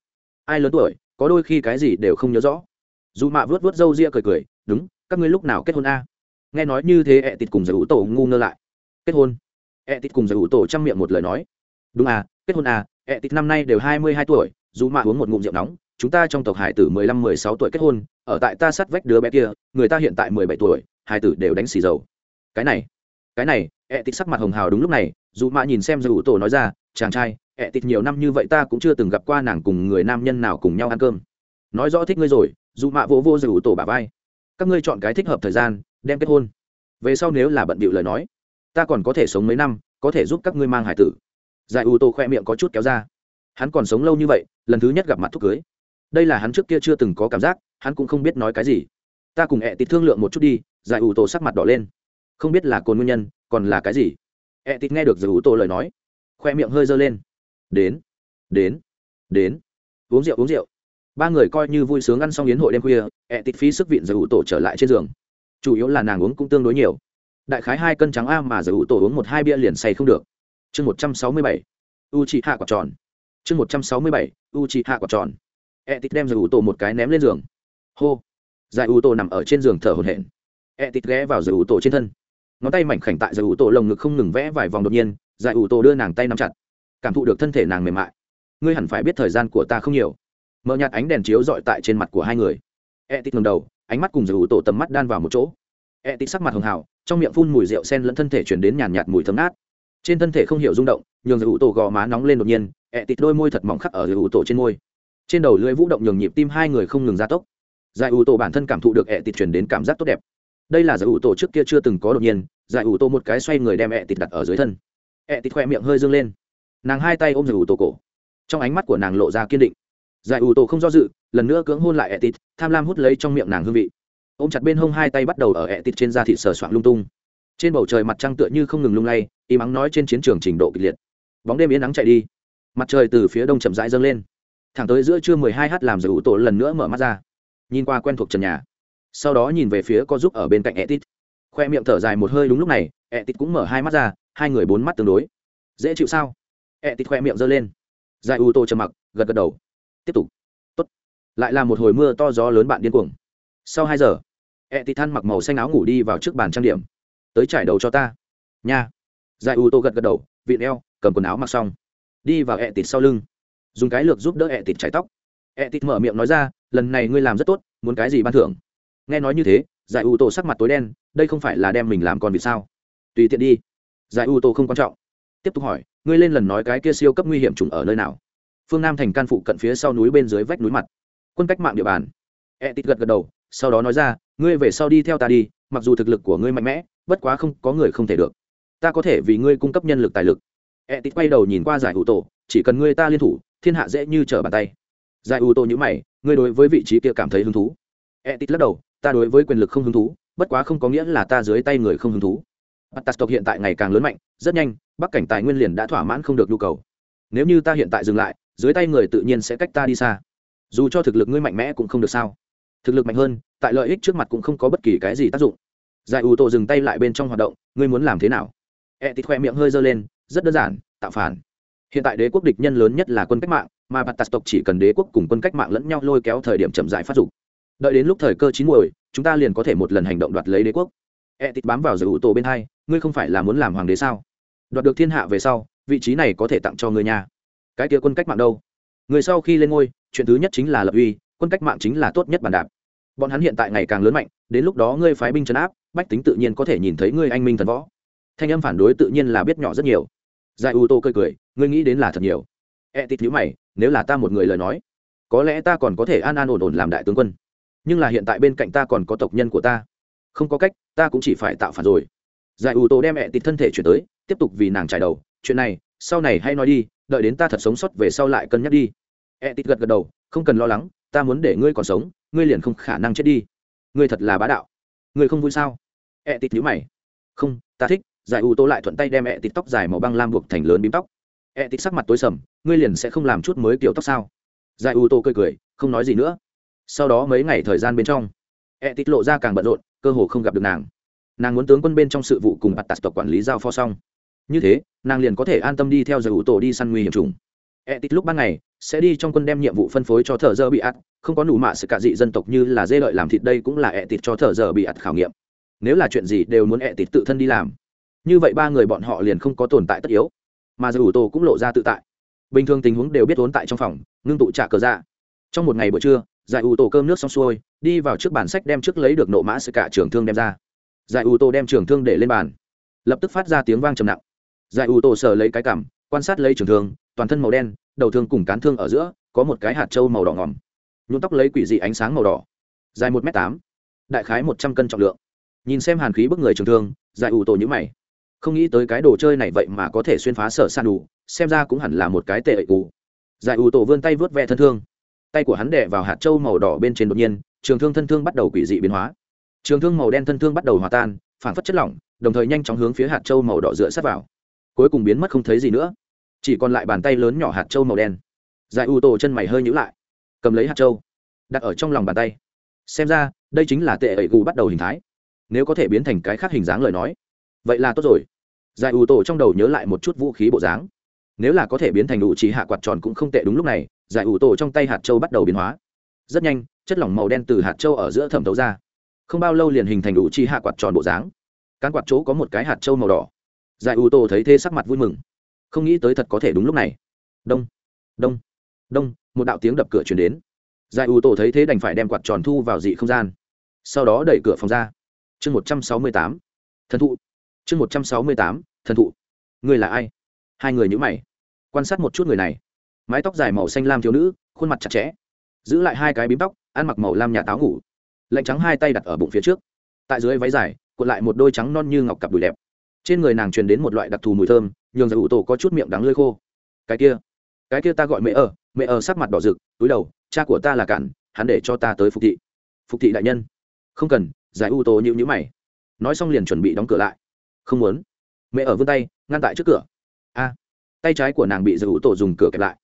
Ai lớn tuổi, có đôi khi cái gì đều không nhớ rõ. Dù mạ vớt vớt râu ria cười cười, đúng, các ngươi lúc nào kết hôn a? Nghe nói như thế e ẹ tịt cùng giải ủ tổ ngu ngơ lại. Kết hôn? E ẹ tịt cùng giải ủ tổ chăm miệng một lời nói. Đúng à kết hôn à ẹ tít năm nay đều hai mươi hai tuổi, dù mạ uống một ngụm rượu nóng, chúng ta trong tộc hải tử mười lăm, mười sáu tuổi kết hôn, ở tại ta sát vách đứa bé kia, người ta hiện tại mười bảy tuổi, hải tử đều đánh xì dầu. Cái này cái này, ẹ tít sắc mặt hồng hào đúng lúc này, dù mạ nhìn xem giải ủ tổ nói ra, chàng trai, ẹ tít nhiều năm như vậy ta cũng chưa từng gặp qua nàng cùng người nam nhân nào cùng nhau ăn cơm. Nói rõ thích ngươi rồi, dù mạ vô vô dù tổ bà vai. Các ngươi chọn cái thích hợp thời gian, đem kết hôn. Về sau nếu là bận bịu lời nói, ta còn có thể sống mấy năm, có thể giúp các ngươi mang hải tử giải ủ tô khoe miệng có chút kéo ra. Hắn còn sống lâu như vậy, lần thứ nhất gặp mặt thúc cưới. Đây là hắn trước kia chưa từng có cảm giác, hắn cũng không biết nói cái gì. Ta cùng ẹ tịt thương lượng một chút đi, giải ủ tô sắc mặt đỏ lên. Không biết là cồn nguyên nhân, còn là cái gì? Ẹ tịt nghe được giải ủ tô lời nói, khoe miệng hơi dơ lên. Đến đến đến. Uống rượu uống rượu. Ba người coi như vui sướng ăn xong yến hội đêm khuya ẹ tịt phí sức vịn giải ủ tô trở lại trên giường. Chủ yếu là nàng uống cũng tương đối nhiều. Đại khái hai cân trắng a mà giải ủ tô uống một hai bia liền say không được chương một trăm sáu mươi bảy u chị hạ quả tròn. Chương một trăm sáu mươi bảy u chị hạ quả tròn. E tít đem giải ủ tổ một cái ném lên giường. Hô. Giải ủ tổ nằm ở trên giường thở hổn hển. E tít ghé vào giải ủ tổ trên thân. Ngón tay mảnh khảnh tại giải ủ tổ lồng ngực không ngừng vẽ vài vòng đột nhiên, giải ủ tổ đưa nàng tay nắm chặt. Cảm thụ được thân thể nàng mềm mại. Ngươi hẳn phải biết thời gian của ta không nhiều. Mở nhạt ánh đèn chiếu dọi tại trên mặt của hai người. E tít ngầm đầu, ánh mắt cùng giải ủ tổ tầm mắt đan vào một chỗ. E tít sắc mặt hường hào, trong miệng phun mùi rượu sen lẫn thân thể chuyển đến nhàn nhạt mùi thấm nát trên thân thể không hiểu rung động, nhường giải ủ tổ gò má nóng lên đột nhiên, ẹ tịt đôi môi thật mỏng khắc ở giải ủ tổ trên môi. Trên đầu lưỡi vũ động nhường nhịp tim hai người không ngừng gia tốc. Giải ủ tổ bản thân cảm thụ được ẹ tịt chuyển đến cảm giác tốt đẹp. Đây là giải ủ tổ trước kia chưa từng có đột nhiên giải ủ tổ một cái xoay người đem ẹ tịt đặt ở dưới thân. Ẹ tịt khoe miệng hơi dâng lên. Nàng hai tay ôm giải ủ tổ cổ. Trong ánh mắt của nàng lộ ra kiên định. Giải ủ tổ không do dự, lần nữa cưỡng hôn lại etit tham lam hút lấy trong miệng nàng hương vị. Ôm chặt bên hông hai tay bắt đầu ở etit trên da thịt sờ soạng lung tung. Trên bầu trời mặt trăng tựa như không ngừng lung lay y mắng nói trên chiến trường trình độ kịch liệt. Bóng đêm yên nắng chạy đi. Mặt trời từ phía đông chậm rãi dâng lên. Thẳng tới giữa trưa mười hai h làm giải ủ tổ lần nữa mở mắt ra. Nhìn qua quen thuộc trần nhà. Sau đó nhìn về phía có giúp ở bên cạnh etit. Khoe miệng thở dài một hơi đúng lúc này, etit cũng mở hai mắt ra, hai người bốn mắt tương đối. Dễ chịu sao? Etit khoe miệng giơ lên. Giải ủ tổ trầm mặc, gật gật đầu. Tiếp tục. Tốt. lại là một hồi mưa to gió lớn bạn điên cuồng. Sau hai giờ e tị than mặc màu xanh áo ngủ đi vào trước bàn trang điểm. Tới trải đầu cho ta. Nha giải u tô gật gật đầu, vịn eo, cầm quần áo mặc xong. Đi vào ẹ tịt sau lưng. Dùng cái lược giúp đỡ ẹ tịt chải tóc. Ẹ tịt mở miệng nói ra, lần này ngươi làm rất tốt, muốn cái gì ban thưởng? Nghe nói như thế, giải u tô sắc mặt tối đen, đây không phải là đem mình làm còn vì sao? Tùy tiện đi. Giải u tô không quan trọng. Tiếp tục hỏi, ngươi lên lần nói cái kia siêu cấp nguy hiểm trùng ở nơi nào? Phương nam thành can phụ cận phía sau núi bên dưới vách núi mặt. Quân cách mạng địa bàn. E tít gật gật đầu, sau đó nói ra, ngươi về sau đi theo ta đi, mặc dù thực lực của ngươi mạnh mẽ, bất quá không có người không thể được ta có thể vì ngươi cung cấp nhân lực tài lực. E tít quay đầu nhìn qua giải ủ tổ, chỉ cần ngươi ta liên thủ, thiên hạ dễ như trở bàn tay. Giải ủ tổ nhữ mày, ngươi đối với vị trí kia cảm thấy hứng thú. E tít lắc đầu, ta đối với quyền lực không hứng thú, bất quá không có nghĩa là ta dưới tay người không hứng thú. Bắt tộc hiện tại ngày càng lớn mạnh, rất nhanh, bắc cảnh tài nguyên liền đã thỏa mãn không được nhu cầu. Nếu như ta hiện tại dừng lại, dưới tay người tự nhiên sẽ cách ta đi xa. Dù cho thực lực ngươi mạnh mẽ cũng không được sao. Thực lực mạnh hơn, tại lợi ích trước mặt cũng không có bất kỳ cái gì tác dụng. Giải ủ tổ dừng tay lại bên trong hoạt động, ngươi muốn làm thế nào? E tịt khoe miệng hơi dơ lên, rất đơn giản, tạo phản. Hiện tại đế quốc địch nhân lớn nhất là quân cách mạng, mà bạt tộc chỉ cần đế quốc cùng quân cách mạng lẫn nhau lôi kéo thời điểm chậm rãi phát dục. Đợi đến lúc thời cơ chín muồi, chúng ta liền có thể một lần hành động đoạt lấy đế quốc. E tịt bám vào giải ủ tổ bên hai, ngươi không phải là muốn làm hoàng đế sao? Đoạt được thiên hạ về sau, vị trí này có thể tặng cho người nhà cái kia quân cách mạng đâu? Người sau khi lên ngôi, chuyện thứ nhất chính là lập uy, quân cách mạng chính là tốt nhất bàn đạp. Bọn hắn hiện tại ngày càng lớn mạnh, đến lúc đó ngươi phái binh chấn áp, bách tính tự nhiên có thể nhìn thấy ngươi anh minh thần võ thanh âm phản đối tự nhiên là biết nhỏ rất nhiều. Giải u tô cười cười, ngươi nghĩ đến là thật nhiều. E tít nhữ mày, nếu là ta một người lời nói, có lẽ ta còn có thể an an ổn ổn làm đại tướng quân. Nhưng là hiện tại bên cạnh ta còn có tộc nhân của ta. Không có cách, ta cũng chỉ phải tạo phản rồi. Giải u tô đem e tít thân thể chuyển tới, tiếp tục vì nàng trải đầu, chuyện này, sau này hay nói đi, đợi đến ta thật sống sót về sau lại cân nhắc đi. E tít gật gật đầu, không cần lo lắng, ta muốn để ngươi còn sống, ngươi liền không khả năng chết đi. Ngươi thật là bá đạo. Ngươi không vui sao? E tít nhữ mày, không, ta thích giải u tô lại thuận tay đem ẹ tít tóc dài màu băng lam buộc thành lớn bím tóc. ẹ tít sắc mặt tối sầm, ngươi liền sẽ không làm chút mới kiểu tóc sao? Giải u tô cười cười, không nói gì nữa. Sau đó mấy ngày thời gian bên trong, ẹ tít lộ ra càng bận rộn, cơ hồ không gặp được nàng. Nàng muốn tướng quân bên trong sự vụ cùng bạt tạt tộc quản lý giao pho xong. Như thế, nàng liền có thể an tâm đi theo giải u tô đi săn nguy hiểm trùng ẹ tít lúc ban ngày, sẽ đi trong quân đem nhiệm vụ phân phối cho thợ dơ bị ắt không có nụ mạ sự cạ dị dân tộc như là dê lợi làm thịt đây cũng là ẹ tít cho thợ dơ bị ắt khảo nghiệm. Nếu là chuyện gì đều muốn ẹ tít tự thân đi làm như vậy ba người bọn họ liền không có tồn tại tất yếu. Mà giải ủ tổ cũng lộ ra tự tại. Bình thường tình huống đều biết vốn tại trong phòng, ngưng tụ trả cờ ra trong một ngày buổi trưa, giải ủ tổ cơm nước xong xuôi, đi vào trước bản sách đem trước lấy được nộ mã sự cả trường thương đem ra. Giải ủ tổ đem trường thương để lên bàn. Lập tức phát ra tiếng vang trầm nặng. Giải ủ tổ sờ lấy cái cảm quan sát lấy trường thương, toàn thân màu đen, đầu thương cùng cán thương ở giữa, có một cái hạt trâu màu đỏ ngòm. Nhuộm tóc lấy quỷ dị ánh sáng màu đỏ. Dài một m tám, đại khái một trăm cân trọng lượng. Nhìn xem hàn khí bức người trường thương, giải ủ tổ nhữ mày không nghĩ tới cái đồ chơi này vậy mà có thể xuyên phá sở san đủ xem ra cũng hẳn là một cái tệ ẩy cụ giải ủ tổ vươn tay vớt ve thân thương. Tay của hắn đẻ vào hạt trâu màu đỏ bên trên đột nhiên, trường thương thân thương bắt đầu quỷ dị biến hóa. Trường thương màu đen thân thương bắt đầu hòa tan, phản phất chất lỏng, đồng thời nhanh chóng hướng phía hạt trâu màu đỏ dựa sát vào. Cuối cùng biến mất không thấy gì nữa. Chỉ còn lại bàn tay lớn nhỏ hạt trâu màu đen. Giải ủ tổ chân mày hơi nhữ lại, cầm lấy hạt trâu đặt ở trong lòng bàn tay. Xem ra, đây chính là tệ ẩy cụ bắt đầu hình thái. Nếu có thể biến thành cái khác hình dáng lời nói vậy là tốt rồi. Giải ủ tổ trong đầu nhớ lại một chút vũ khí bộ dáng. Nếu là có thể biến thành đủ chỉ hạ quạt tròn cũng không tệ đúng lúc này, giải ủ tổ trong tay hạt châu bắt đầu biến hóa. Rất nhanh, chất lỏng màu đen từ hạt châu ở giữa thẩm thấu ra. Không bao lâu liền hình thành đủ chi hạ quạt tròn bộ dáng. Cán quạt chỗ có một cái hạt châu màu đỏ. Giải ủ tổ thấy thế sắc mặt vui mừng. Không nghĩ tới thật có thể đúng lúc này. Đông đông đông, một đạo tiếng đập cửa chuyển đến. Giải ủ tổ thấy thế đành phải đem quạt tròn thu vào dị không gian. Sau đó đẩy cửa phòng ra. Chương một trăm sáu mươi tám. Thần thụ chương một trăm sáu mươi tám, thần thụ. Người là ai? Hai người nhữ mày, quan sát một chút người này. Mái tóc dài màu xanh lam thiếu nữ, khuôn mặt chặt chẽ, giữ lại hai cái bím tóc, ăn mặc màu lam nhà táo ngủ, lạnh trắng hai tay đặt ở bụng phía trước. Tại dưới váy dài, cuộn lại một đôi trắng non như ngọc cặp đùi đẹp. Trên người nàng truyền đến một loại đặc thù mùi thơm, nhường giải ủ tổ có chút miệng đắng lơi khô. Cái kia cái kia ta gọi mẹ ở mẹ ở sắc mặt đỏ rực, túi đầu, cha của ta là cản, hắn để cho ta tới phục thị. Phục thị đại nhân. Không cần, giải ủ tổ nhịu nhữ mày. Nói xong liền chuẩn bị đóng cửa lại không muốn. Mẹ ở vươn tay, ngăn tại trước cửa. A. Tay trái của nàng bị giải ủ tổ dùng cửa kẹp lại.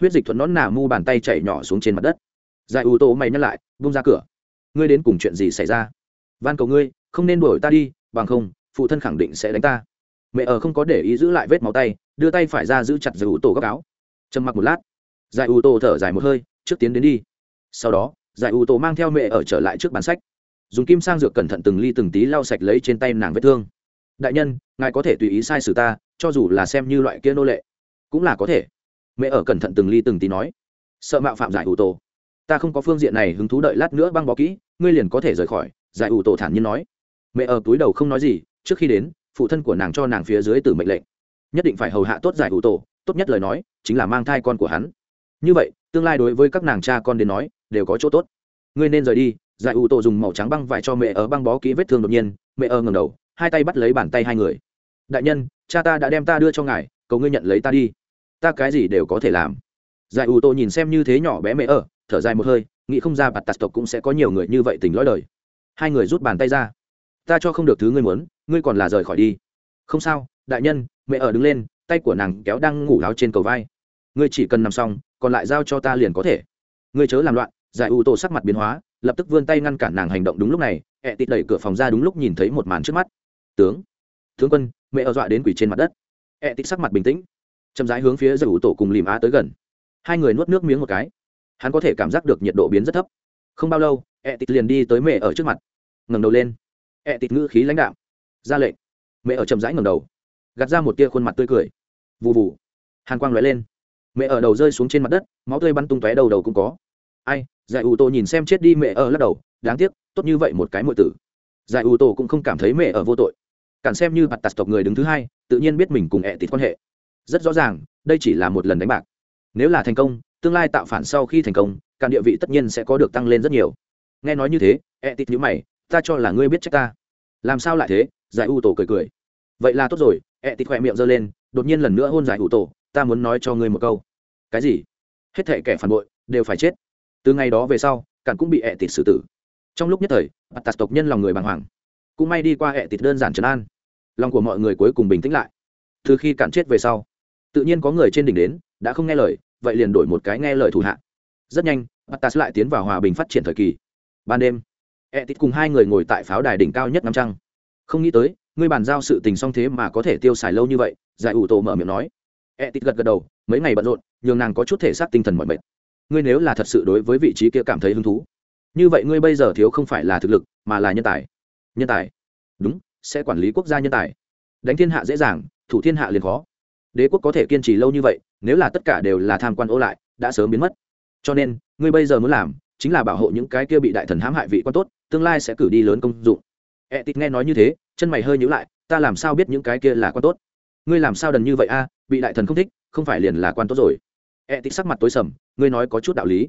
Huyết dịch thuận nón nà mu bàn tay chảy nhỏ xuống trên mặt đất. Giải ủ tổ mày nhắc lại vung ra cửa. Ngươi đến cùng chuyện gì xảy ra? Van cầu ngươi, không nên đuổi ta đi, bằng không, phụ thân khẳng định sẽ đánh ta. Mẹ ở không có để ý giữ lại vết máu tay, đưa tay phải ra giữ chặt giải ủ tổ góc áo. Trầm mặc một lát giải ủ tổ thở dài một hơi, trước tiến đến đi. Sau đó giải ủ tổ mang theo mẹ ở trở lại trước bàn sách. Dùng kim sang dược cẩn thận từng ly từng tí lau sạch lấy trên tay nàng vết thương đại nhân, ngài có thể tùy ý sai sử ta, cho dù là xem như loại kia nô lệ, cũng là có thể. Mẹ ở cẩn thận từng ly từng tí nói. Sợ mạo phạm giải ủ tổ. Ta không có phương diện này hứng thú đợi lát nữa băng bó kỹ, ngươi liền có thể rời khỏi, giải ủ tổ thản nhiên nói. Mẹ ở túi đầu không nói gì, trước khi đến, phụ thân của nàng cho nàng phía dưới từ mệnh lệnh. Nhất định phải hầu hạ tốt giải ủ tổ, tốt nhất lời nói, chính là mang thai con của hắn. Như vậy, tương lai đối với các nàng cha con đến nói, đều có chỗ tốt. Ngươi nên rời đi, giải ủ tổ dùng màu trắng băng vải cho mẹ ở băng bó kỹ vết thương đột nhiên, mẹ ở ngầm đầu hai tay bắt lấy bàn tay hai người. Đại nhân, cha ta đã đem ta đưa cho ngài, cầu ngươi nhận lấy ta đi. Ta cái gì đều có thể làm. Giải ủ tô nhìn xem như thế nhỏ bé mẹ ở, thở dài một hơi, nghĩ không ra bạt tạt tộc cũng sẽ có nhiều người như vậy tình lõi đời. Hai người rút bàn tay ra. Ta cho không được thứ ngươi muốn, ngươi còn là rời khỏi đi. Không sao, đại nhân, mẹ ở đứng lên, tay của nàng kéo đang ngủ áo trên cầu vai. Ngươi chỉ cần nằm xong, còn lại giao cho ta liền có thể. Ngươi chớ làm loạn, giải ủ tô sắc mặt biến hóa, lập tức vươn tay ngăn cản nàng hành động đúng lúc này, ẹ tịt đẩy cửa phòng ra đúng lúc nhìn thấy một màn trước mắt tướng. Tướng quân mẹ ở dọa đến quỷ trên mặt đất. E ẹ Tịch sắc mặt bình tĩnh chậm rãi hướng phía giải ủ tổ cùng lìm á tới gần. Hai người nuốt nước miếng một cái. Hắn có thể cảm giác được nhiệt độ biến rất thấp. Không bao lâu e ẹ Tịch liền đi tới mẹ ở trước mặt. Ngẩng đầu lên. E ẹ Tịch ngữ khí lãnh đạo ra lệnh. Mẹ ở chậm rãi ngẩng đầu. Gạt ra một tia khuôn mặt tươi cười. Vù vù, hàn quang lóe lên. Mẹ ở đầu rơi xuống trên mặt đất máu tươi bắn tung tóe đầu đầu cũng có. Ai giải ủ tổ nhìn xem chết đi mẹ ở lắc đầu. Đáng tiếc tốt như vậy một cái mọi tử. Giải ủ tổ cũng không cảm thấy mẹ ở vô tội cản xem như bạt tạt tộc người đứng thứ hai, tự nhiên biết mình cùng ẹ tịt quan hệ. Rất rõ ràng, đây chỉ là một lần đánh bạc. Nếu là thành công, tương lai tạo phản sau khi thành công, cản địa vị tất nhiên sẽ có được tăng lên rất nhiều. Nghe nói như thế, ẹ tịt nhữ mày, ta cho là ngươi biết trách ta. Làm sao lại thế? Giải ủ tổ cười cười. Vậy là tốt rồi. Ẹ tịt khỏe miệng giơ lên, đột nhiên lần nữa hôn giải ủ tổ, ta muốn nói cho ngươi một câu. Cái gì? Hết thể kẻ phản bội đều phải chết. Từ ngày đó về sau, cản cũng bị ẹ tịt xử tử. Trong lúc nhất thời, bạt tạt tộc nhân lòng người bàng hoàng cũng may đi qua hệ tịt đơn giản trấn an. Lòng của mọi người cuối cùng bình tĩnh lại. Từ khi cản chết về sau, tự nhiên có người trên đỉnh đến, đã không nghe lời, vậy liền đổi một cái nghe lời thủ hạ. Rất nhanh bắt lại tiến vào hòa bình phát triển thời kỳ. Ban đêm, ẹ tịt cùng hai người ngồi tại pháo đài đỉnh cao nhất năm trăng. Không nghĩ tới, ngươi bàn giao sự tình song thế mà có thể tiêu xài lâu như vậy, giải ủ tổ mở miệng nói. Ẹ tịt gật gật đầu, mấy ngày bận rộn, nhường nàng có chút thể xác tinh thần mọi mệt. Ngươi nếu là thật sự đối với vị trí kia cảm thấy hứng thú, như vậy ngươi bây giờ thiếu không phải là thực lực, mà là nhân tài nhân tài. Đúng, sẽ quản lý quốc gia nhân tài. Đánh thiên hạ dễ dàng, thủ thiên hạ liền khó. Đế quốc có thể kiên trì lâu như vậy, nếu là tất cả đều là tham quan ô lại, đã sớm biến mất. Cho nên, ngươi bây giờ muốn làm, chính là bảo hộ những cái kia bị đại thần hãm hại vị quan tốt, tương lai sẽ cử đi lớn công dụng. E tịt nghe nói như thế, chân mày hơi nhữ lại, ta làm sao biết những cái kia là quan tốt? Ngươi làm sao đần như vậy a, bị đại thần không thích, không phải liền là quan tốt rồi. E tịt sắc mặt tối sầm, ngươi nói có chút đạo lý.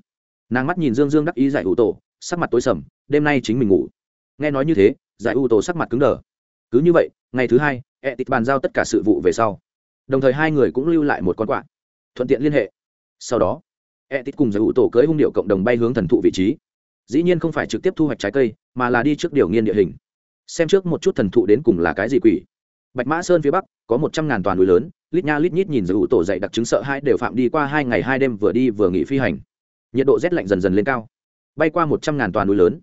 Nàng mắt nhìn dương dương đắc ý giải ủ tổ, sắc mặt tối sầm, đêm nay chính mình ngủ. Nghe nói như thế giải u tổ sắc mặt cứng đờ. Cứ như vậy, ngày thứ hai e tít bàn giao tất cả sự vụ về sau. Đồng thời hai người cũng lưu lại một con quạ. Thuận tiện liên hệ. Sau đó e tít cùng giải u tổ cưới hung điệu cộng đồng bay hướng thần thụ vị trí. Dĩ nhiên không phải trực tiếp thu hoạch trái cây, mà là đi trước điều nghiên địa hình. Xem trước một chút thần thụ đến cùng là cái gì quỷ. Bạch mã sơn phía bắc, có một trăm ngàn toàn núi lớn, lít nha lít nhít nhìn giải ủ tổ dậy đặc chứng sợ hai đều phạm đi qua hai ngày hai đêm vừa đi vừa nghỉ phi hành. Nhiệt độ rét lạnh dần dần lên cao. Bay qua một trăm ngàn toàn núi lớn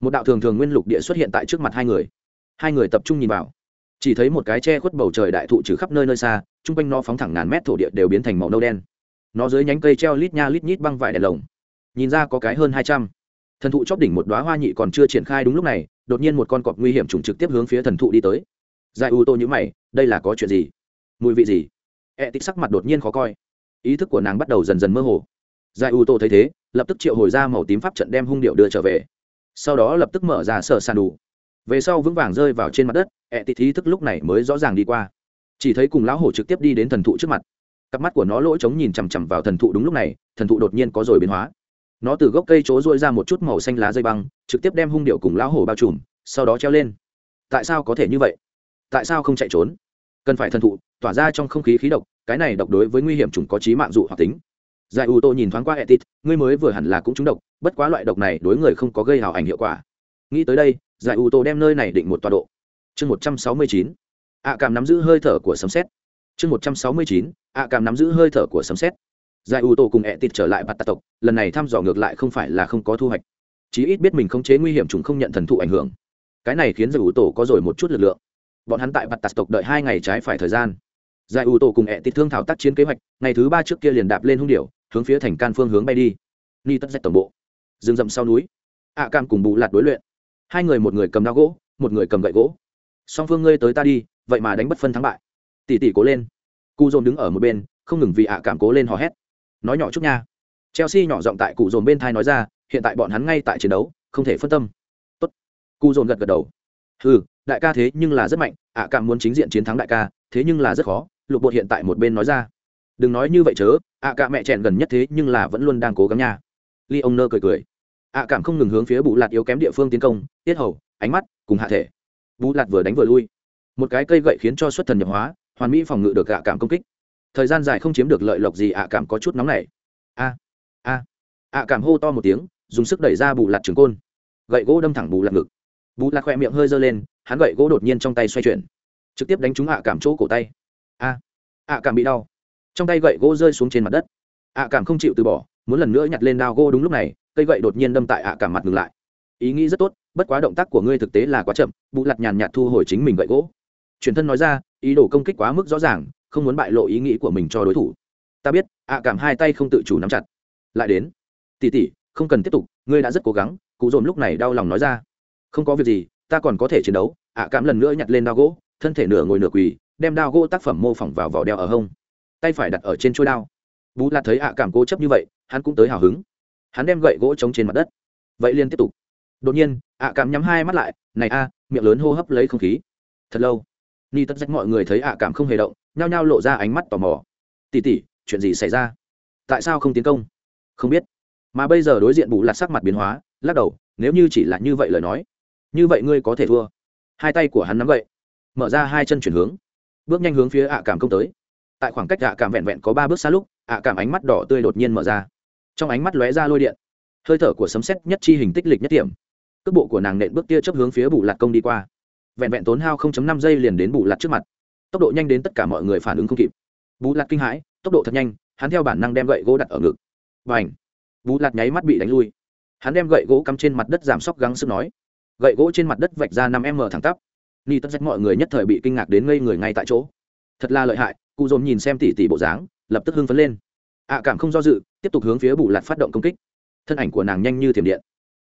một đạo thường thường nguyên lục địa xuất hiện tại trước mặt hai người. Hai người tập trung nhìn vào. Chỉ thấy một cái che khuất bầu trời đại thụ trừ khắp nơi nơi xa, chung quanh nó phóng thẳng ngàn mét thổ địa đều biến thành màu nâu đen. Nó dưới nhánh cây treo lít nha lít nhít băng vải đèn lồng. Nhìn ra có cái hơn hai trăm. Thần thụ chóp đỉnh một đoá hoa nhị còn chưa triển khai đúng lúc này, đột nhiên một con cọp nguy hiểm trùng trực tiếp hướng phía thần thụ đi tới. Giải u tô nhữ mày, đây là có chuyện gì? Mùi vị gì? E tích sắc mặt đột nhiên khó coi. Ý thức của nàng bắt đầu dần dần mơ hồ. Giải u tô thấy thế, lập tức triệu hồi ra màu tím pháp trận đem hung điệu đưa trở về sau đó lập tức mở ra sở sàn đủ. Về sau vững vàng rơi vào trên mặt đất, ẹ tịt ý thức lúc này mới rõ ràng đi qua. Chỉ thấy cùng lão hổ trực tiếp đi đến thần thụ trước mặt. Cặp mắt của nó lỗ trống nhìn chằm chằm vào thần thụ đúng lúc này, thần thụ đột nhiên có rồi biến hóa. Nó từ gốc cây chỗ dội ra một chút màu xanh lá dây băng, trực tiếp đem hung điệu cùng lão hổ bao trùm, sau đó treo lên. Tại sao có thể như vậy? Tại sao không chạy trốn? Cần phải thần thụ, tỏa ra trong không khí khí độc, cái này độc đối với nguy hiểm chủng có trí mạng dụ hoặc tính giải U tô nhìn thoáng qua etit, ngươi mới vừa hẳn là cũng trúng độc, bất quá loại độc này đối người không có gây hào ảnh hiệu quả. Nghĩ tới đây, giải U tô đem nơi này định một tọa độ. Chương một trăm sáu mươi chín. Ạ cảm nắm giữ hơi thở của sấm xét chương một trăm sáu mươi chín. Ạ cảm nắm giữ hơi thở của sấm xét giải U tô cùng etit trở lại bạt tạ tộc, lần này thăm dò ngược lại không phải là không có thu hoạch. Chí ít biết mình khống chế nguy hiểm chúng không nhận thần thụ ảnh hưởng. Cái này khiến giải u tô có rồi một chút lực lượng. Bọn hắn tại bạt tạt tộc đợi hai ngày trái phải thời gian. Giải u tô cùng ẹ tịt thương thảo tác chiến kế hoạch, ngày thứ ba trước kia liền đạp lên hung điệu hướng phía thành can phương hướng bay đi. Ni tất dạch tổng bộ. Rừng rậm sau núi. Ạ cam cùng bù lạt đối luyện. Hai người một người cầm đao gỗ, một người cầm gậy gỗ. Song phương ngươi tới ta đi, vậy mà đánh bất phân thắng bại. Tỉ tỉ cố lên. Cụ dồn đứng ở một bên, không ngừng vì ạ cảm cố lên hò hét. Nói nhỏ chút nha. Chelsea nhỏ giọng tại cụ dồn bên thai nói ra, hiện tại bọn hắn ngay tại chiến đấu, không thể phân tâm. Tốt. Cụ dồn gật gật đầu. Ừ đại ca thế nhưng là rất mạnh ạ cảm muốn chính diện chiến thắng đại ca, thế nhưng là rất khó, lục bột hiện tại một bên nói ra đừng nói như vậy chớ, ạ cả mẹ chèn gần nhất thế nhưng là vẫn luôn đang cố gắng nha. Ly ông nơ cười cười. Ạ cảm không ngừng hướng phía bù lạt yếu kém địa phương tiến công, tiết hầu, ánh mắt, cùng hạ thể. Bù lạt vừa đánh vừa lui. Một cái cây gậy khiến cho xuất thần nhập hóa, hoàn mỹ phòng ngự được ạ cảm công kích. Thời gian dài không chiếm được lợi lộc gì ạ cảm có chút nóng nảy. A a, ạ cảm hô to một tiếng, dùng sức đẩy ra bù lạt trường côn. Gậy gỗ đâm thẳng bù lạt ngực. Bù lạt khỏe miệng hơi giơ lên, hắn gậy gỗ đột nhiên trong tay xoay chuyển. Trực tiếp đánh trúng ạ cảm chỗ cổ tay. A, ạ cảm bị đau trong tay gậy gỗ rơi xuống trên mặt đất. Ạ cảm không chịu từ bỏ, muốn lần nữa nhặt lên đao gỗ đúng lúc này, cây gậy đột nhiên đâm tại ạ cảm mặt ngừng lại. Ý nghĩ rất tốt, bất quá động tác của ngươi thực tế là quá chậm bụ lặt nhàn nhạt thu hồi chính mình gậy gỗ. Truyền thân nói ra, ý đồ công kích quá mức rõ ràng, không muốn bại lộ ý nghĩ của mình cho đối thủ. Ta biết, ạ cảm hai tay không tự chủ nắm chặt. Lại đến. Tỉ tỉ, không cần tiếp tục, ngươi đã rất cố gắng cụ dồn lúc này đau lòng nói ra. Không có việc gì, ta còn có thể chiến đấu. Ạ cảm lần nữa nhặt lên đao gỗ, thân thể nửa ngồi nửa quỳ, đem đao gỗ tác phẩm mô phỏng vào vỏ đeo ở hông tay phải đặt ở trên chuôi đao. Bú lạt thấy ạ cảm cố chấp như vậy, hắn cũng tới hào hứng. Hắn đem gậy gỗ trống trên mặt đất. Vậy liên tiếp tục. Đột nhiên, ạ cảm nhắm hai mắt lại, này a, miệng lớn hô hấp lấy không khí. Thật lâu, ni tất rách mọi người thấy ạ cảm không hề động, nhao nhao lộ ra ánh mắt tò mò. Tỉ tỉ chuyện gì xảy ra? Tại sao không tiến công? Không biết. Mà bây giờ đối diện bù lạt sắc mặt biến hóa, lắc đầu, nếu như chỉ là như vậy lời nói, như vậy ngươi có thể thua. Hai tay của hắn nắm gậy, mở ra hai chân chuyển hướng. Bước nhanh hướng phía ạ cảm công tới tại khoảng cách ạ cảm vẹn vẹn có ba bước xa lúc, ạ cảm ánh mắt đỏ tươi đột nhiên mở ra. Trong ánh mắt lóe ra lôi điện, hơi thở của sấm xét nhất chi hình tích lịch nhất điểm cước bộ của nàng nện bước tia chấp hướng phía bù lạt công đi qua. Vẹn vẹn tốn hao năm giây liền đến bù lạt trước mặt. Tốc độ nhanh đến tất cả mọi người phản ứng không kịp. Bù lạt kinh hãi, tốc độ thật nhanh, hắn theo bản năng đem gậy gỗ đặt ở ngực. Và ảnh bù lạt nháy mắt bị đánh lui. Hắn đem gậy gỗ cắm trên mặt đất giảm sóc gắng sức nói. Gậy gỗ trên mặt đất vạch ra năm m thẳng tắp. Ni tất rách mọi người nhất thời bị kinh ngạc đến ngây người ngay tại chỗ. Thật là lợi hại cụ dồn nhìn xem tỉ tỉ bộ dáng, lập tức hưng phấn lên. Ạ cảm không do dự, tiếp tục hướng phía bù lạt phát động công kích. Thân ảnh của nàng nhanh như thiểm điện.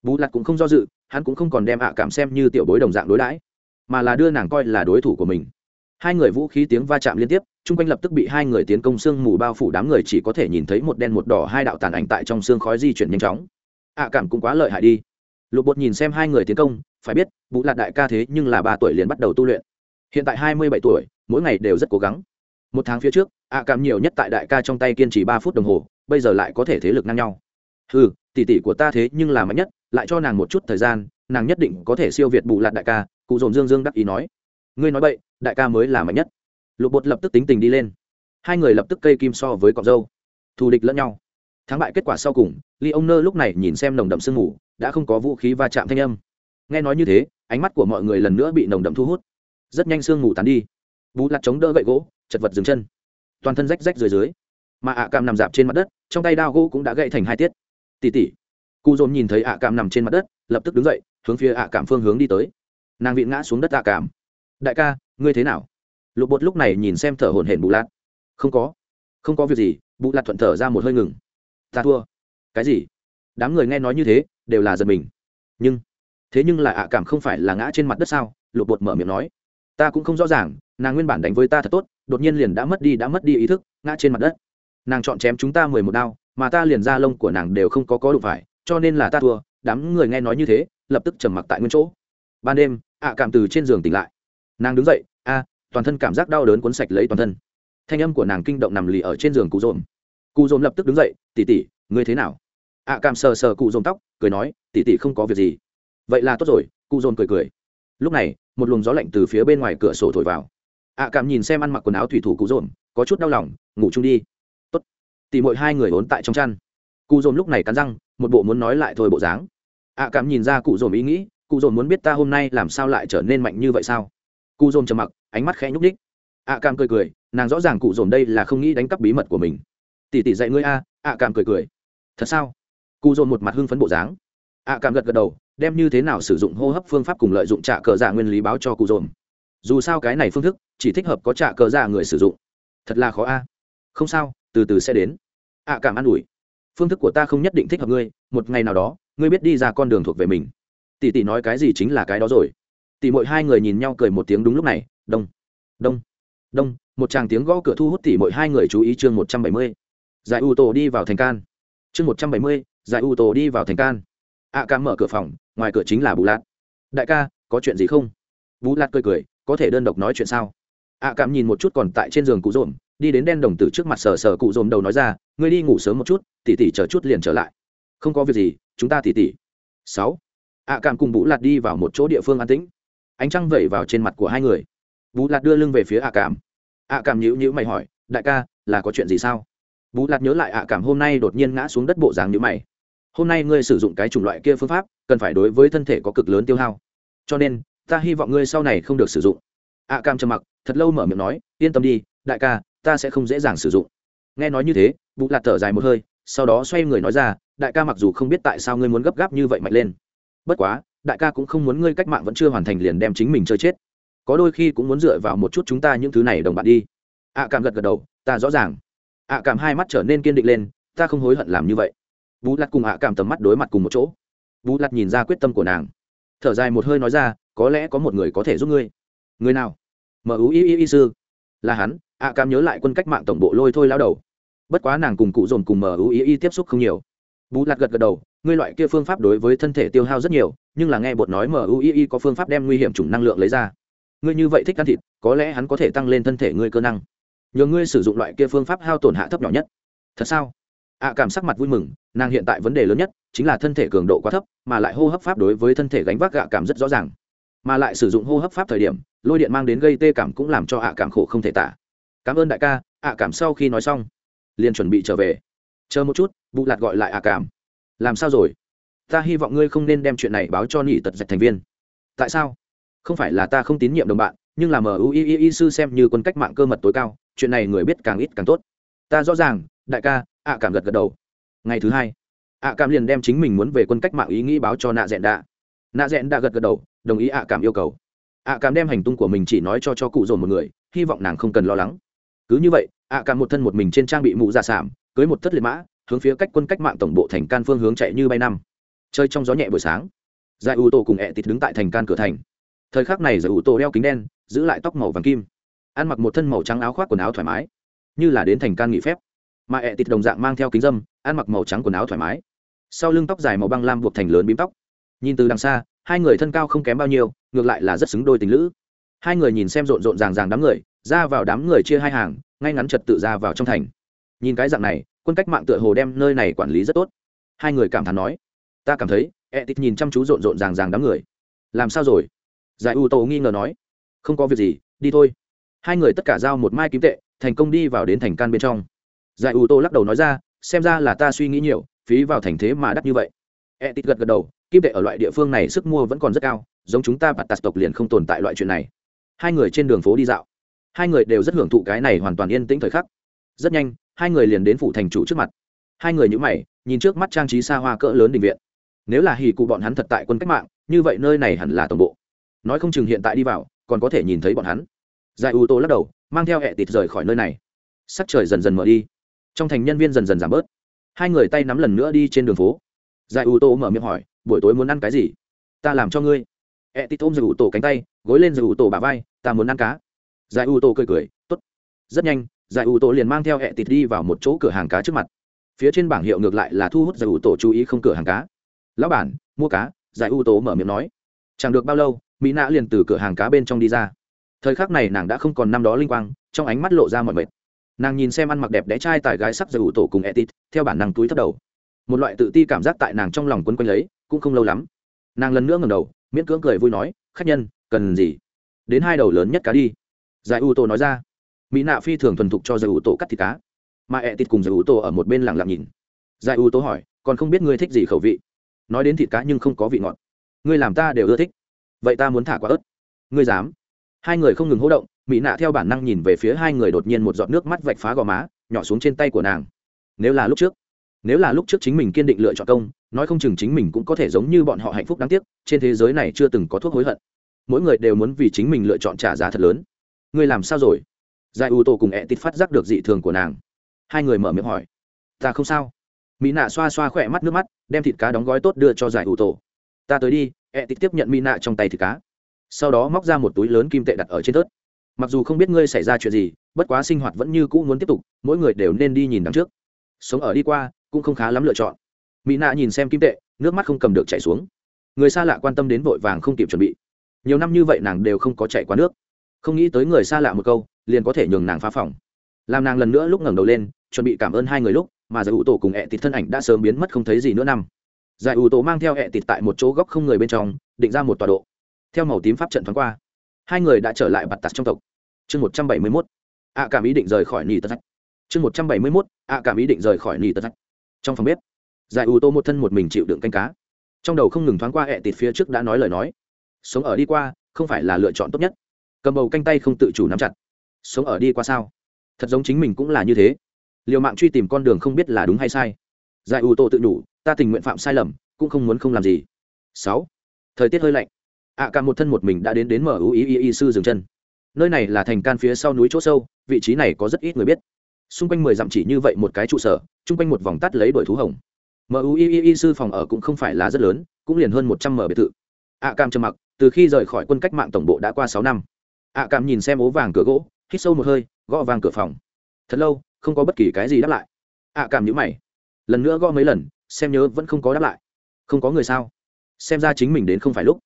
Bù lạt cũng không do dự, hắn cũng không còn đem ạ cảm xem như tiểu bối đồng dạng đối đãi, mà là đưa nàng coi là đối thủ của mình. Hai người vũ khí tiếng va chạm liên tiếp, chung quanh lập tức bị hai người tiến công sương mù bao phủ đám người chỉ có thể nhìn thấy một đen một đỏ hai đạo tàn ảnh tại trong xương khói di chuyển nhanh chóng. Ạ cảm cũng quá lợi hại đi. Lục bột nhìn xem hai người tiến công, phải biết vũ lạt đại ca thế nhưng là ba tuổi liền bắt đầu tu luyện. Hiện tại hai mươi bảy tuổi, mỗi ngày đều rất cố gắng một tháng phía trước, ạ cảm nhiều nhất tại đại ca trong tay kiên trì ba phút đồng hồ, bây giờ lại có thể thế lực ngang nhau. Ừ tỷ tỷ của ta thế nhưng là mạnh nhất, lại cho nàng một chút thời gian, nàng nhất định có thể siêu việt bù lạt đại ca, cụ dồn dương dương đắc ý nói. Ngươi nói vậy đại ca mới là mạnh nhất. Lục bột lập tức tính tình đi lên. Hai người lập tức cây kim so với cọc dâu. Thù địch lẫn nhau. Thắng bại kết quả sau cùng ly ông nơ lúc này nhìn xem nồng đậm sương mù, đã không có vũ khí va chạm thanh âm. Nghe nói như thế, ánh mắt của mọi người lần nữa bị nồng đậm thu hút. Rất nhanh sương mù tán đi. Bù lặt chống đỡ gậy gỗ chật vật dừng chân. Toàn thân rách rách dưới dưới. Mà ạ cam nằm dạp trên mặt đất, trong tay đao gỗ cũng đã gãy thành hai tiết. Tỉ tỉ. Cụ dồn nhìn thấy ạ cam nằm trên mặt đất, lập tức đứng dậy, hướng phía ạ cảm phương hướng đi tới. Nàng vịn ngã xuống đất ạ cảm đại ca, ngươi thế nào? Lục bột lúc này nhìn xem thở hổn hển bù lạt. Không có. Không có việc gì. Bù lạt thuận thở ra một hơi ngừng. Ta thua. Cái gì? Đám người nghe nói như thế, đều là giật mình. Nhưng, thế nhưng là ạ cảm không phải là ngã trên mặt đất sao? Lục bột mở miệng nói ta cũng không rõ ràng, nàng nguyên bản đánh với ta thật tốt, đột nhiên liền đã mất đi, đã mất đi ý thức, ngã trên mặt đất. Nàng chọn chém chúng ta mười một đao, mà ta liền ra lông của nàng đều không có có đụng phải, cho nên là ta thua, đám người nghe nói như thế, lập tức trầm mặc tại nguyên chỗ. Ban đêm, ạ cảm từ trên giường tỉnh lại. Nàng đứng dậy, a, toàn thân cảm giác đau đớn cuốn sạch lấy toàn thân. Thanh âm của nàng kinh động nằm lì ở trên giường cụ dồn cụ dồn lập tức đứng dậy tỉ tỉ ngươi thế nào? Ạ cảm sờ sờ cụ dồn tóc, cười nói tỉ tỉ không có việc gì. Vậy là tốt rồi, cụ dồn cười cười. Lúc này một luồng gió lạnh từ phía bên ngoài cửa sổ thổi vào. Ạ cảm nhìn xem ăn mặc quần áo thủy thủ cụ dồn có chút đau lòng, ngủ chung đi. Tốt. Tỉ mỗi hai người ốn tại trong chăn. Cụ dồn lúc này cắn răng, một bộ muốn nói lại thôi bộ dáng. Ạ cảm nhìn ra cụ dồn ý nghĩ cụ dồn muốn biết ta hôm nay làm sao lại trở nên mạnh như vậy sao? Cụ dồn trầm mặc, ánh mắt khẽ nhúc ních ạ cảm cười cười, nàng rõ ràng cụ dồn đây là không nghĩ đánh cắp bí mật của mình. Tỷ tỷ dạy ngươi a. Ạ cảm cười cười. Thật sao? Cụ dồn một mặt hưng phấn bộ dáng. Ạ cảm gật gật đầu đem như thế nào sử dụng hô hấp phương pháp cùng lợi dụng trạ cờ dạ nguyên lý báo cho cụ dồn. Dù sao cái này phương thức, chỉ thích hợp có trạ cờ dạ người sử dụng. Thật là khó a. Không sao, từ từ sẽ đến. Ạ cảm an ủi. Phương thức của ta không nhất định thích hợp ngươi, một ngày nào đó, ngươi biết đi ra con đường thuộc về mình. Tỷ tỷ nói cái gì chính là cái đó rồi. Tỷ mỗi hai người nhìn nhau cười một tiếng đúng lúc này, đông đông đông, một tràng tiếng gõ cửa thu hút tỷ mỗi hai người chú ý chương một trăm bảy mươi. Giải u tổ đi vào thành can. Chương một trăm bảy mươi, giải u tổ đi vào thành can ạ cảm ca mở cửa phòng, ngoài cửa chính là bù lạt. Đại ca, có chuyện gì không? Bù lạt cười cười, có thể đơn độc nói chuyện sao? Ạ cảm nhìn một chút còn tại trên giường cụ dồn đi đến đen đồng tử trước mặt sờ sờ cụ dồn đầu nói ra, ngươi đi ngủ sớm một chút, tỉ tỉ chờ chút liền trở lại. Không có việc gì, chúng ta tỉ tỉ. Sáu. Ạ cảm cùng bù lạt đi vào một chỗ địa phương an tĩnh. Ánh trăng vẩy vào trên mặt của hai người. Bù lạt đưa lưng về phía ạ cảm ạ cảm nhữ nhữ mày hỏi, đại ca, là có chuyện gì sao? Bù lạt nhớ lại ạ cảm hôm nay đột nhiên ngã xuống đất bộ dáng nhữ mày hôm nay ngươi sử dụng cái chủng loại kia phương pháp, cần phải đối với thân thể có cực lớn tiêu hao. Cho nên, ta hy vọng ngươi sau này không được sử dụng. Ạ cảm trầm mặc, thật lâu mở miệng nói, yên tâm đi, đại ca, ta sẽ không dễ dàng sử dụng. Nghe nói như thế bù lạt thở dài một hơi, sau đó xoay người nói ra, đại ca mặc dù không biết tại sao ngươi muốn gấp gáp như vậy mạnh lên. Bất quá, đại ca cũng không muốn ngươi cách mạng vẫn chưa hoàn thành liền đem chính mình chơi chết. Có đôi khi cũng muốn dựa vào một chút chúng ta những thứ này đồng bạn đi. Ạ cảm gật gật đầu, ta rõ ràng. Ạ cảm hai mắt trở nên kiên định lên, ta không hối hận làm như vậy bú lặt cùng ạ cảm tầm mắt đối mặt cùng một chỗ. Bú lặt nhìn ra quyết tâm của nàng. Thở dài một hơi nói ra, có lẽ có một người có thể giúp ngươi. Người nào? Mở y y y sư. Là hắn. ạ cảm nhớ lại quân cách mạng tổng bộ lôi thôi lao đầu. Bất quá nàng cùng cụ dồn cùng mu y y tiếp xúc không nhiều. Bú lặt gật gật đầu, ngươi loại kia phương pháp đối với thân thể tiêu hao rất nhiều, nhưng là nghe bột nói Mở Úy Y có phương pháp đem nguy hiểm chủng năng lượng lấy ra. Ngươi như vậy thích ăn thịt, có lẽ hắn có thể tăng lên thân thể ngươi cơ năng. Nhờ ngươi sử dụng loại kia phương pháp hao tổn hạ thấp nhỏ nhất. Thật sao? Ạ cảm sắc mặt vui mừng, nàng hiện tại vấn đề lớn nhất chính là thân thể cường độ quá thấp, mà lại hô hấp pháp đối với thân thể gánh vác gạ cảm rất rõ ràng. Mà lại sử dụng hô hấp pháp thời điểm, lôi điện mang đến gây tê cảm cũng làm cho ạ cảm khổ không thể tả. Cảm ơn đại ca, ạ cảm sau khi nói xong, liền chuẩn bị trở về. Chờ một chút bụ lạt gọi lại ạ cảm. Làm sao rồi? Ta hy vọng ngươi không nên đem chuyện này báo cho nỉ tật dạch thành viên. Tại sao? Không phải là ta không tín nhiệm đồng bạn, nhưng là mui sư xem như quân cách mạng cơ mật tối cao, chuyện này người biết càng ít càng tốt. Ta rõ ràng, đại ca ạ cảm gật gật đầu. Ngày thứ hai, ạ cảm liền đem chính mình muốn về quân cách mạng ý nghĩ báo cho nạ dẹn đạ. Nạ dẹn đã gật gật đầu, đồng ý ạ cảm yêu cầu. Ạ cảm đem hành tung của mình chỉ nói cho cho cụ dồn một người, hy vọng nàng không cần lo lắng. Cứ như vậy, ạ cảm một thân một mình trên trang bị mụ ra dạ sảm cưới một thất liệt mã, hướng phía cách quân cách mạng tổng bộ thành can phương hướng chạy như bay năm. Chơi trong gió nhẹ buổi sáng, giải ủ tổ cùng ẹ tịt đứng tại thành can cửa thành. Thời khắc này giải ủ tổ đeo kính đen, giữ lại tóc màu vàng kim. Ăn mặc một thân màu trắng áo khoác quần áo thoải mái, như là đến thành can nghỉ phép mà ẹ tịt đồng dạng mang theo kính dâm, ăn mặc màu trắng quần áo thoải mái. Sau lưng tóc dài màu băng lam buộc thành lớn bím tóc. Nhìn từ đằng xa, hai người thân cao không kém bao nhiêu, ngược lại là rất xứng đôi tình lữ. Hai người nhìn xem rộn rộn ràng ràng đám người, ra vào đám người chia hai hàng, ngay ngắn trật tự ra vào trong thành. Nhìn cái dạng này, quân cách mạng tựa hồ đem nơi này quản lý rất tốt. Hai người cảm thán nói, ta cảm thấy e tít nhìn chăm chú rộn rộn ràng ràng đám người. Làm sao rồi? Giải u tô nghi ngờ nói. Không có việc gì, đi thôi. Hai người tất cả giao một mai kim tệ, thành công đi vào đến thành can bên trong giải u tô lắc đầu nói ra, xem ra là ta suy nghĩ nhiều, phí vào thành thế mà đắt như vậy. E tít gật gật đầu, kim tệ ở loại địa phương này sức mua vẫn còn rất cao, giống chúng ta bạt tạt tộc liền không tồn tại loại chuyện này. Hai người trên đường phố đi dạo. Hai người đều rất hưởng thụ cái này hoàn toàn yên tĩnh thời khắc. Rất nhanh, hai người liền đến phủ thành chủ trước mặt. Hai người nhữ mày, nhìn trước mắt trang trí xa hoa cỡ lớn định viện. Nếu là hì cụ bọn hắn thật tại quân cách mạng, như vậy nơi này hẳn là tổng bộ. Nói không chừng hiện tại đi vào, còn có thể nhìn thấy bọn hắn. Giải ủ tô lắc đầu, mang theo e hẹ tịt rời khỏi nơi này. Sắc trời dần dần mở đi trong thành nhân viên dần dần giảm bớt. Hai người tay nắm lần nữa đi trên đường phố. Giải ủ tổ mở miệng hỏi, buổi tối muốn ăn cái gì? Ta làm cho ngươi. E tịt ôm giải ủ tổ cánh tay, gối lên giải ủ tổ bà vai, ta muốn ăn cá. Giải ủ tổ cười cười t ố t rất nhanh, giải ủ tổ liền mang theo e hẹ tịt đi vào một chỗ cửa hàng cá trước mặt. Phía trên bảng hiệu ngược lại là thu hút giải ủ tổ chú ý không cửa hàng cá. Lão bản, mua cá. Giải ủ tổ mở miệng nói. Chẳng được bao lâu, mỹ nạ liền từ cửa hàng cá bên trong đi ra. Thời khắc này nàng đã không còn năm đó linh quang, trong ánh mắt lộ ra mọi mệt nàng nhìn xem ăn mặc đẹp đẽ trai tài gái sắc giải tổ cùng etit theo bản năng túi thấp đầu. Một loại tự ti cảm giác tại nàng trong lòng quấn quanh lấy, cũng không lâu lắm. Nàng lần nữa ngầm đầu, miễn cưỡng cười vui nói, khách nhân, cần gì? Đến hai đầu lớn nhất cá đi. Giải ủ tổ nói ra. Mỹ nạ phi thường thuần thục cho giải ủ tổ cắt thịt cá. Mà etit cùng giải ủ tổ ở một bên lặng lặng nhìn. Giải ủ tổ hỏi, còn không biết ngươi thích gì khẩu vị? Nói đến thịt cá nhưng không có vị ngọt. Ngươi làm ta đều ưa thích. Vậy ta muốn thả quả ớt. Ngươi dám? Hai người không ngừng hỗ động mỹ nạ theo bản năng nhìn về phía hai người đột nhiên một giọt nước mắt vạch phá gò má, nhỏ xuống trên tay của nàng. Nếu là lúc trước, nếu là lúc trước chính mình kiên định lựa chọn công, nói không chừng chính mình cũng có thể giống như bọn họ hạnh phúc đáng tiếc, trên thế giới này chưa từng có thuốc hối hận. Mỗi người đều muốn vì chính mình lựa chọn trả giá thật lớn. Ngươi làm sao rồi? Giải u tô cùng e ẹ tít phát giác được dị thường của nàng. Hai người mở miệng hỏi. Ta không sao. Mỹ nạ xoa xoa khỏe mắt nước mắt, đem thịt cá đóng gói tốt đưa cho giải u tô. Ta tới đi e ẹ tít tiếp nhận mỹ nạ trong tay thịt cá. Sau đó móc ra một túi lớn kim tệ đặt ở trên tớt mặc dù không biết ngươi xảy ra chuyện gì, bất quá sinh hoạt vẫn như cũ muốn tiếp tục, mỗi người đều nên đi nhìn đằng trước. Sống ở đi qua, cũng không khá lắm lựa chọn. Mỹ nạ nhìn xem kim tệ, nước mắt không cầm được chảy xuống. Người xa lạ quan tâm đến vội vàng không kịp chuẩn bị. Nhiều năm như vậy nàng đều không có chạy qua nước. Không nghĩ tới người xa lạ một câu, liền có thể nhường nàng phá phòng. Làm nàng lần nữa lúc ngẩng đầu lên, chuẩn bị cảm ơn hai người lúc, mà giải ủ tổ cùng ẹ tịt thân ảnh đã sớm biến mất không thấy gì nữa năm. Giải ủ tổ mang theo ẹ tịt tại một chỗ góc không người bên trong, định ra một tọa độ. Theo màu tím pháp trận thoáng qua hai người đã trở lại bặt tạt trong tộc. Chương một trăm bảy mươi mốt, ạ cảm ý định rời khỏi nỉ tật thạch chương một trăm bảy mươi mốt, ạ cảm ý định rời khỏi nỉ tật thạch trong phòng bếp, giải ưu tô một thân một mình chịu đựng canh cá. Trong đầu không ngừng thoáng qua ẹ tịt phía trước đã nói lời nói. Sống ở đi qua, không phải là lựa chọn tốt nhất. Cầm bầu canh tay không tự chủ nắm chặt. Sống ở đi qua sao? Thật giống chính mình cũng là như thế. Liều mạng truy tìm con đường không biết là đúng hay sai. Giải ưu tô tự đủ, ta tình nguyện phạm sai lầm, cũng không muốn không làm gì. Sáu, thời tiết hơi lạnh ạ cả một thân một mình đã đến đến mở ưu ý y sư dừng chân. Nơi này là thành can phía sau núi chỗ sâu, vị trí này có rất ít người biết. Xung quanh mười dặm chỉ như vậy một cái trụ sở, chung quanh một vòng tắt lấy bởi thú hồng. Mu y y sư phòng ở cũng không phải là rất lớn, cũng liền hơn một trăm mở biệt thự. Ạ cam trầm mặc, từ khi rời khỏi quân cách mạng tổng bộ đã qua sáu năm. Ạ cam nhìn xem ố vàng cửa gỗ, hít sâu một hơi, gõ vàng cửa phòng. Thật lâu, không có bất kỳ cái gì đáp lại. Ạ cam nhữ mày. Lần nữa gõ mấy lần, xem nhớ vẫn không có đáp lại. Không có người sao? Xem ra chính mình đến không phải lúc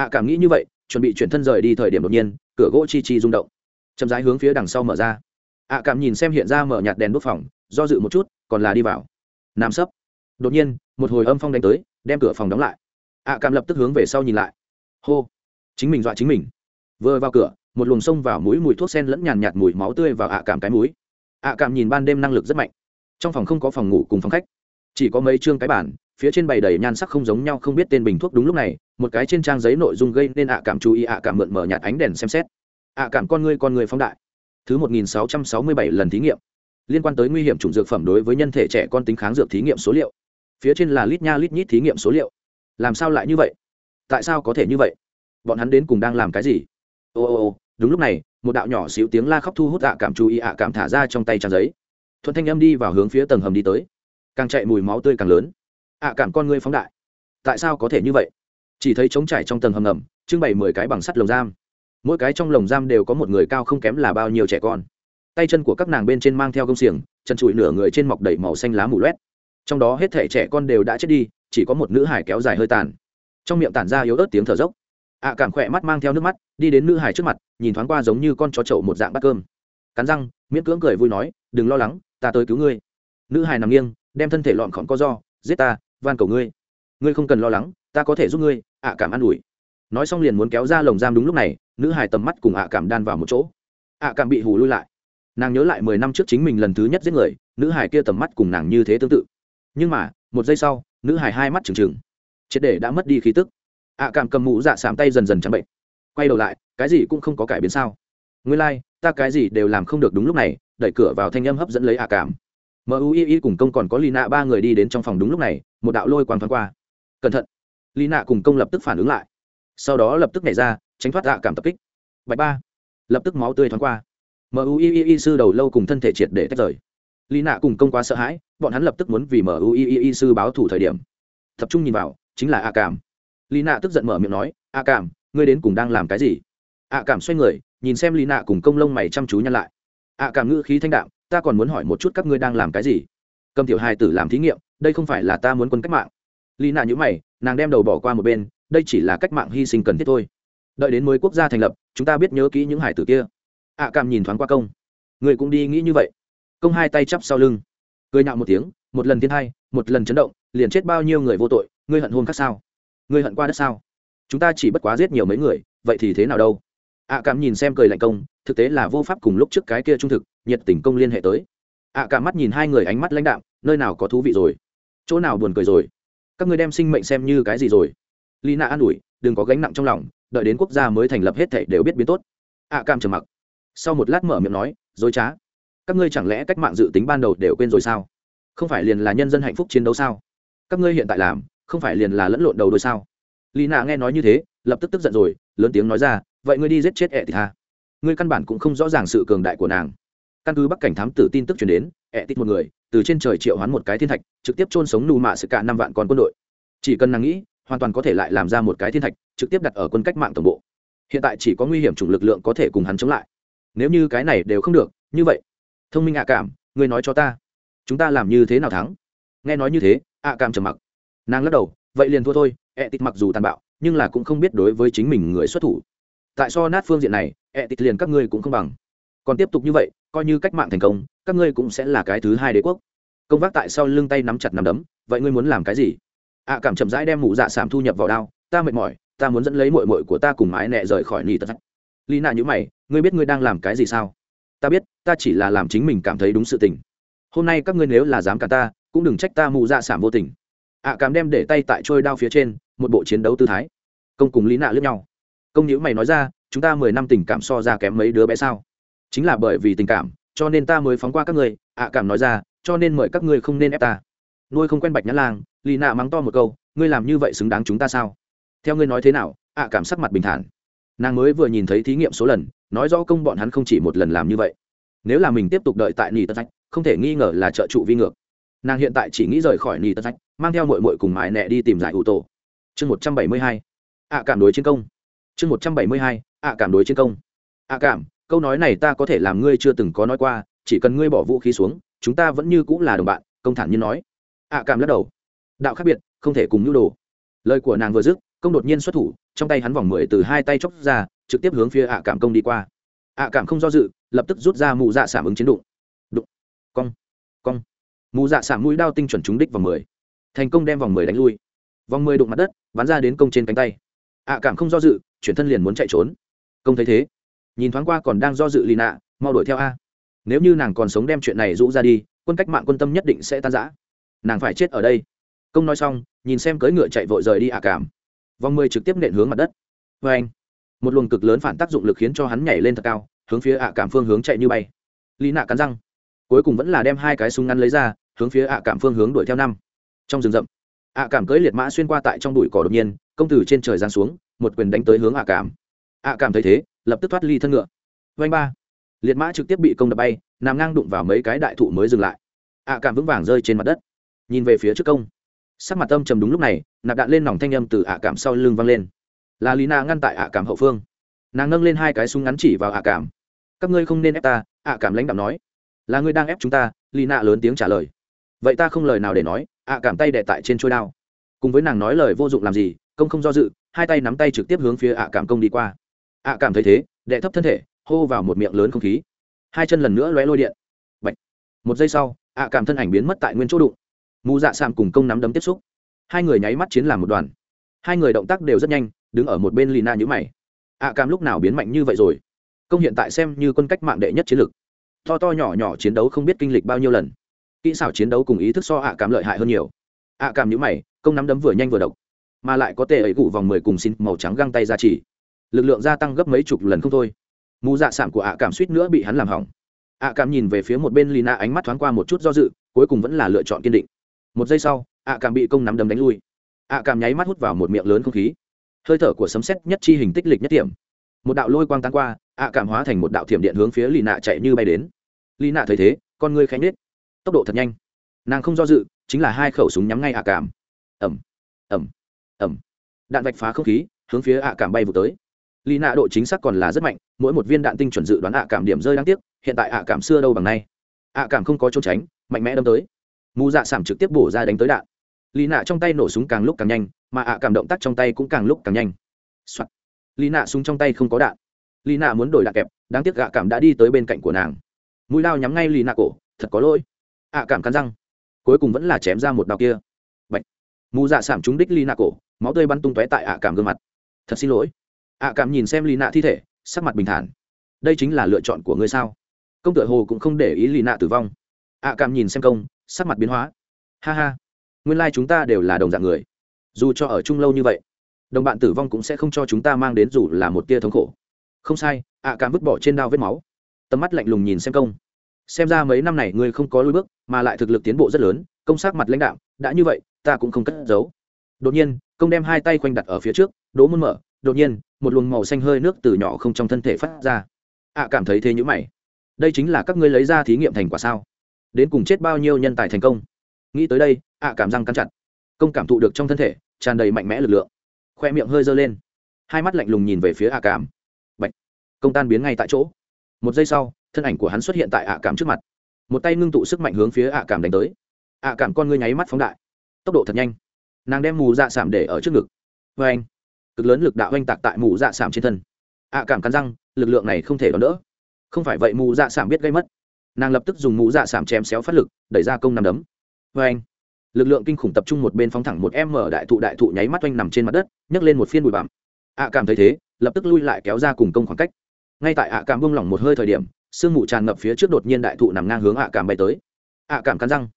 ạ cảm nghĩ như vậy, chuẩn bị chuyển thân rời đi thời điểm đột nhiên, cửa gỗ chi chi rung động. Chậm rãi hướng phía đằng sau mở ra. ạ cảm nhìn xem hiện ra mở nhạt đèn đốt phòng, do dự một chút, còn là đi vào. Nam sấp. Đột nhiên, một hồi âm phong đánh tới, đem cửa phòng đóng lại. ạ cảm lập tức hướng về sau nhìn lại. Hô. Chính mình dọa chính mình. Vừa vào cửa, một luồng sông vào mũi, mùi thuốc sen lẫn nhàn nhạt mùi máu tươi vào ạ cảm cái mũi. ạ cảm nhìn ban đêm năng lực rất mạnh. Trong phòng không có phòng ngủ cùng phòng khách, chỉ có mấy chương cái bản phía trên bày đầy nhan sắc không giống nhau không biết tên bình thuốc đúng lúc này, một cái trên trang giấy nội dung gây nên ạ cảm chú ý ạ cảm mượn mở nhạt ánh đèn xem xét. Ạ cảm con người con người phóng đại. Thứ một nghìn sáu trăm sáu mươi bảy lần thí nghiệm. Liên quan tới nguy hiểm chủng dược phẩm đối với nhân thể trẻ con tính kháng dược thí nghiệm số liệu. Phía trên là lít nha lít nhít thí nghiệm số liệu. Làm sao lại như vậy? Tại sao có thể như vậy? Bọn hắn đến cùng đang làm cái gì? Ô ô ô, đúng lúc này, một đạo nhỏ xíu tiếng la khóc thu hút ạ cảm chú ý ạ cảm thả ra trong tay trang giấy. Thuận thanh âm đi vào hướng phía tầng hầm đi tới. Càng chạy mùi máu tươi càng lớn ạ à, cảm con ngươi phóng đại. Tại sao có thể như vậy? Chỉ thấy trống trải trong tầng hầm ngầm, trưng bày mười cái bằng sắt lồng giam. Mỗi cái trong lồng giam đều có một người cao không kém là bao nhiêu trẻ con. Tay chân của các nàng bên trên mang theo gông xiềng, chân trụi nửa người trên mọc đầy màu xanh lá mù loét. Trong đó hết thể trẻ con đều đã chết đi, chỉ có một nữ hải kéo dài hơi tàn. Trong miệng tản ra yếu ớt tiếng thở dốc. Ạ à, cảm khỏe mắt mang theo nước mắt, đi đến nữ hải trước mặt, nhìn thoáng qua giống như con chó trậu một dạng bát cơm. Cắn răng, miễn cưỡng cười vui nói, đừng lo lắng, ta tới cứu ngươi. Nữ hải nằm nghiêng, đem thân thể lọn khọn co do giết ta van cầu ngươi. Ngươi không cần lo lắng ta có thể giúp ngươi ạ cảm an ủi. Nói xong liền muốn kéo ra lồng giam đúng lúc này nữ hài tầm mắt cùng ạ cảm đan vào một chỗ. Ạ cảm bị hù lui lại. Nàng nhớ lại mười năm trước chính mình lần thứ nhất giết người nữ hài kia tầm mắt cùng nàng như thế tương tự. Nhưng mà một giây sau nữ hài hai mắt trừng trừng. Triệt để đã mất đi khí tức. Ạ cảm cầm mũ dạ sàm tay dần dần trắng bệnh. Quay đầu lại cái gì cũng không có cải biến sao. Ngươi lai、like, ta cái gì đều làm không được đúng lúc này đẩy cửa vào thanh âm hấp dẫn lấy ạ cảm mui cùng công còn có lì nạ ba người đi đến trong phòng đúng lúc này, một đạo lôi quang thoáng qua. Cẩn thận. Lì nạ cùng công lập tức phản ứng lại. Sau đó lập tức nhảy ra, tránh thoát dạ cảm tập kích. Bạch ba. Lập tức máu tươi thoáng qua. Mui sư đầu lâu cùng thân thể triệt để tách rời. Lina nạ cùng công quá sợ hãi, bọn hắn lập tức muốn vì mui sư báo thủ thời điểm. Tập trung nhìn vào, chính là a cảm. Lina nạ tức giận mở miệng nói, a cảm, ngươi đến cùng đang làm cái gì? A cảm xoay người, nhìn xem Lina nạ cùng công lông mày chăm chú nhăn lại. A cảm ngữ khí thanh đạm ta còn muốn hỏi một chút các ngươi đang làm cái gì? Cầm tiểu hài tử làm thí nghiệm, đây không phải là ta muốn quân cách mạng. Lý nạ nhữ mày, nàng đem đầu bỏ qua một bên, đây chỉ là cách mạng hy sinh cần thiết thôi. Đợi đến mới quốc gia thành lập, chúng ta biết nhớ kỹ những hải tử kia. Ạ cảm nhìn thoáng qua công. Người cũng đi nghĩ như vậy. Công hai tay chắp sau lưng. Cười nhạo một tiếng, một lần thiên hai, một lần chấn động, liền chết bao nhiêu người vô tội, ngươi hận hôn khác sao? Ngươi hận qua đất sao? Chúng ta chỉ bất quá giết nhiều mấy người, vậy thì thế nào đâu? Ạ cảm nhìn xem cười lạnh công, thực tế là vô pháp cùng lúc trước cái kia trung thực, nhiệt tình công liên hệ tới. ạ cảm mắt nhìn hai người ánh mắt lãnh đạm, nơi nào có thú vị rồi? Chỗ nào buồn cười rồi? Các ngươi đem sinh mệnh xem như cái gì rồi? Lina an ủi, đừng có gánh nặng trong lòng, đợi đến quốc gia mới thành lập hết thảy đều biết biến tốt. ạ cảm trầm mặc. Sau một lát mở miệng nói, dối trá. Các ngươi chẳng lẽ cách mạng dự tính ban đầu đều quên rồi sao? Không phải liền là nhân dân hạnh phúc chiến đấu sao? Các ngươi hiện tại làm, không phải liền là lẫn lộn đầu đôi sao? Lì nạ nghe nói như thế, lập tức tức giận rồi, lớn tiếng nói ra vậy ngươi đi giết chết ẹ tịt ha. Ngươi căn bản cũng không rõ ràng sự cường đại của nàng. Căn cứ bắc cảnh thám tử tin tức chuyển đến, ẹ tịt một người từ trên trời triệu hoán một cái thiên thạch, trực tiếp chôn sống nù mạ sự cả năm vạn con quân đội. Chỉ cần nàng nghĩ, hoàn toàn có thể lại làm ra một cái thiên thạch, trực tiếp đặt ở quân cách mạng tổng bộ. Hiện tại chỉ có nguy hiểm chủng lực lượng có thể cùng hắn chống lại. Nếu như cái này đều không được, như vậy, thông minh ạ cảm, ngươi nói cho ta, chúng ta làm như thế nào thắng? Nghe nói như thế, ạ cảm trầm mặc. Nàng lắc đầu, vậy liền thua thôi, ẹ tịt mặc dù tàn bạo, nhưng là cũng không biết đối với chính mình người xuất thủ tại so nát phương diện này ẹ tịt liền các ngươi cũng không bằng. Còn tiếp tục như vậy, coi như cách mạng thành công, các ngươi cũng sẽ là cái thứ hai đế quốc. Công vác tại sau lưng tay nắm chặt nắm đấm, vậy ngươi muốn làm cái gì? Ạ cảm chậm rãi đem mụ dạ sảm thu nhập vào đao, ta mệt mỏi, ta muốn dẫn lấy mội mội của ta cùng mái nẹ rời khỏi nỉ tật. Lý nạ nhữ mày, ngươi biết ngươi đang làm cái gì sao? Ta biết, ta chỉ là làm chính mình cảm thấy đúng sự tình. Hôm nay các ngươi nếu là dám cả ta, cũng đừng trách ta mụ dạ sảm vô tình. Ạ cảm đem để tay tại trôi đao phía trên, một bộ chiến đấu tư thái. Công cùng lý nạ lướt nhau công nhữ mày nói ra, chúng ta mười năm tình cảm so ra kém mấy đứa bé sao? Chính là bởi vì tình cảm, cho nên ta mới phóng qua các ngươi. ạ cảm nói ra, cho nên mời các ngươi không nên ép ta. Nuôi không quen bạch nhã lang, lì nạ mắng to một câu, ngươi làm như vậy xứng đáng chúng ta sao? Theo ngươi nói thế nào, ạ cảm sắc mặt bình thản. Nàng mới vừa nhìn thấy thí nghiệm số lần, nói rõ công bọn hắn không chỉ một lần làm như vậy. Nếu là mình tiếp tục đợi tại nỉ tân sách không thể nghi ngờ là trợ trụ vi ngược. Nàng hiện tại chỉ nghĩ rời khỏi nỉ tân sách mang theo mội mội cùng mãi nẹ đi tìm giải ủ tổ. Chương một trăm bảy mươi hai. Ạ cảm đối chiến công chương một trăm bảy mươi hai, ạ cảm đối chiến công. Ạ cảm, câu nói này ta có thể làm ngươi chưa từng có nói qua, chỉ cần ngươi bỏ vũ khí xuống, chúng ta vẫn như cũng là đồng bạn, công thản nhiên nói. Ạ cảm lắc đầu. Đạo khác biệt, không thể cùng nhu đồ. Lời của nàng vừa dứt, công đột nhiên xuất thủ, trong tay hắn vòng mười từ hai tay chóc ra, trực tiếp hướng phía ạ cảm công đi qua. Ạ cảm không do dự, lập tức rút ra mụ dạ sảm ứng chiến đụng. Đụng. Cong. Cong. Mụ dạ sảm mũi đao tinh chuẩn trúng đích vòng mười. Thành công đem vòng mười đánh lui. Vòng mười đụng mặt đất, bắn ra đến công trên cánh tay ạ cảm không do dự, chuyển thân liền muốn chạy trốn. Công thấy thế, nhìn thoáng qua còn đang do dự lì nạ mau đuổi theo a. Nếu như nàng còn sống đem chuyện này rũ ra đi, quân cách mạng quân tâm nhất định sẽ tan giã nàng phải chết ở đây. Công nói xong, nhìn xem cưỡi ngựa chạy vội rời đi ạ cảm. Vòng mười trực tiếp nện hướng mặt đất. Vê anh, một luồng cực lớn phản tác dụng lực khiến cho hắn nhảy lên thật cao, hướng phía ạ cảm phương hướng chạy như bay. Lý nạ cắn răng. Cuối cùng vẫn là đem hai cái súng ngắn lấy ra, hướng phía ạ cảm phương hướng đuổi theo năm. Trong rừng rậm, ạ cảm cưỡi liệt mã xuyên qua tại trong bụi cỏ đột nhiên công tử trên trời giáng xuống, một quyền đánh tới hướng ạ cảm. ạ cảm thấy thế, lập tức thoát ly thân ngựa. Vanh ba. Liệt mã trực tiếp bị công đập bay, nằm ngang đụng vào mấy cái đại thụ mới dừng lại. ạ cảm vững vàng rơi trên mặt đất. Nhìn về phía trước công. Sắc mặt âm trầm đúng lúc này, nạp đạn lên nòng thanh âm từ ạ cảm sau lưng văng lên. Là lý na ngăn tại ạ cảm hậu phương. Nàng nâng lên hai cái súng ngắn chỉ vào ạ cảm. Các ngươi không nên ép ta, ạ cảm lãnh đạo nói. Là ngươi đang ép chúng ta, lý lớn tiếng trả lời. Vậy ta không lời nào để nói, ạ cảm tay đệ tại trên trôi đao. Cùng với nàng nói lời vô dụng làm gì công không do dự, hai tay nắm tay trực tiếp hướng phía ạ cảm công đi qua. ạ cảm thấy thế đệ thấp thân thể, hô vào một miệng lớn không khí. Hai chân lần nữa lóe lôi điện. Bạch. một giây sau, ạ cảm thân ảnh biến mất tại nguyên chỗ đụng. Mù dạ sạm cùng công nắm đấm tiếp xúc. Hai người nháy mắt chiến làm một đoàn. Hai người động tác đều rất nhanh, đứng ở một bên lì na nhữ mày. ạ cảm lúc nào biến mạnh như vậy rồi? Công hiện tại xem như quân cách mạng đệ nhất chiến lược. To to nhỏ nhỏ chiến đấu không biết kinh lịch bao nhiêu lần. Kỹ xảo chiến đấu cùng ý thức so ạ cảm lợi hại hơn nhiều. ạ cảm nhữ mày, công nắm đấm vừa nhanh vừa độc mà lại có tệ ấy cụ vòng mười cùng xin màu trắng găng tay ra chỉ. Lực lượng gia tăng gấp mấy chục lần không thôi. Mù dạ sạm của ạ cảm suýt nữa bị hắn làm hỏng. Ạ cảm nhìn về phía một bên lina ánh mắt thoáng qua một chút do dự, cuối cùng vẫn là lựa chọn kiên định. Một giây sau, ạ cảm bị công nắm đấm đánh lui. Ạ cảm nháy mắt hút vào một miệng lớn không khí. Hơi thở của sấm xét nhất chi hình tích lịch nhất điểm một đạo lôi quang tán qua, ạ cảm hóa thành một đạo thiểm điện hướng phía lì nạ chạy như bay đến. Lì nạ thấy thế, con ngươi khánh nết tốc độ thật nhanh. Nàng không do dự, chính là hai khẩu súng nhắm ngay ạ cảm. Ẩm ẩm ẩm. Đạn vạch phá không khí, hướng phía ạ cảm bay vụ tới. Lì nạ độ chính xác còn là rất mạnh, mỗi một viên đạn tinh chuẩn dự đoán ạ cảm điểm rơi đáng tiếc, hiện tại ạ cảm xưa đâu bằng nay. Ạ cảm không có trốn tránh, mạnh mẽ đâm tới. Mù dạ sảm trực tiếp bổ ra đánh tới đạn. Lì nạ trong tay nổ súng càng lúc càng nhanh, mà ạ cảm động tác trong tay cũng càng lúc càng nhanh、Soạn. lì nạ súng trong tay không có đạn. Lì nạ muốn đổi đạn kẹp, đáng tiếc ạ cảm đã đi tới bên cạnh của nàng. Mũi lao nhắm ngay lì nạ cổ, thật có lỗi. Ạ cảm cắn răng. Cuối cùng vẫn là chém ra một đao kia. Bạch. mù dạ sảm trúng đích lì nạ cổ máu tươi bắn tung tóe tại ạ cảm gương mặt. Thật xin lỗi. ạ cảm nhìn xem lì nạ thi thể, sắc mặt bình thản. Đây chính là lựa chọn của ngươi sao? Công tựa hồ cũng không để ý lì nạ tử vong. ạ cảm nhìn xem công, sắc mặt biến hóa. Ha ha. Nguyên lai、like、chúng ta đều là đồng dạng người. Dù cho ở chung lâu như vậy, đồng bạn tử vong cũng sẽ không cho chúng ta mang đến dù là một tia thống khổ. Không sai, ạ cảm vứt bỏ trên đao vết máu. Tầm mắt lạnh lùng nhìn xem công. Xem ra mấy năm này ngươi không có lối bước, mà lại thực lực tiến bộ rất lớn, công sắc mặt lãnh đạo đã như vậy, ta cũng không cất giấu. Đột nhiên công đem hai tay khoanh đặt ở phía trước, đỗ môn mở, đột nhiên, một luồng màu xanh hơi nước từ nhỏ không trong thân thể phát ra. Ạ cảm thấy thế nhữ mày. Đây chính là các ngươi lấy ra thí nghiệm thành quả sao? Đến cùng chết bao nhiêu nhân tài thành công? Nghĩ tới đây ạ cảm răng cắn chặt. Công cảm thụ được trong thân thể, tràn đầy mạnh mẽ lực lượng. Khoe miệng hơi dơ lên. Hai mắt lạnh lùng nhìn về phía ạ cảm. Bạch. công tan biến ngay tại chỗ. Một giây sau, thân ảnh của hắn xuất hiện tại ạ cảm trước mặt. Một tay ngưng tụ sức mạnh hướng phía ạ cảm đánh tới. Ạ cảm con ngươi nháy mắt phóng đại. Tốc độ thật nhanh nàng đem mù dạ sảm để ở trước ngực. Vê anh, cực lớn lực đạo oanh tạc tại mù dạ sảm trên thân. Ạ à, cảm cắn răng, lực lượng này không thể đón đỡ. Không phải vậy mù dạ sảm biết gây mất. Nàng lập tức dùng mù dạ sảm chém xéo phát lực, đẩy ra công nằm đấm. Vê anh, lực lượng kinh khủng tập trung một bên phóng thẳng một em mở đại thụ đại thụ nháy mắt oanh nằm trên mặt đất, nhấc lên một phiên bụi bặm. Ạ à, cảm thấy thế, lập tức lui lại kéo ra cùng công khoảng cách. Ngay tại ạ à, cảm bông lỏng một hơi thời điểm, sương mù tràn ngập phía trước đột nhiên đại thụ nằm ngang hướng ạ cảm bay tới. Ạ cảm cắn răng.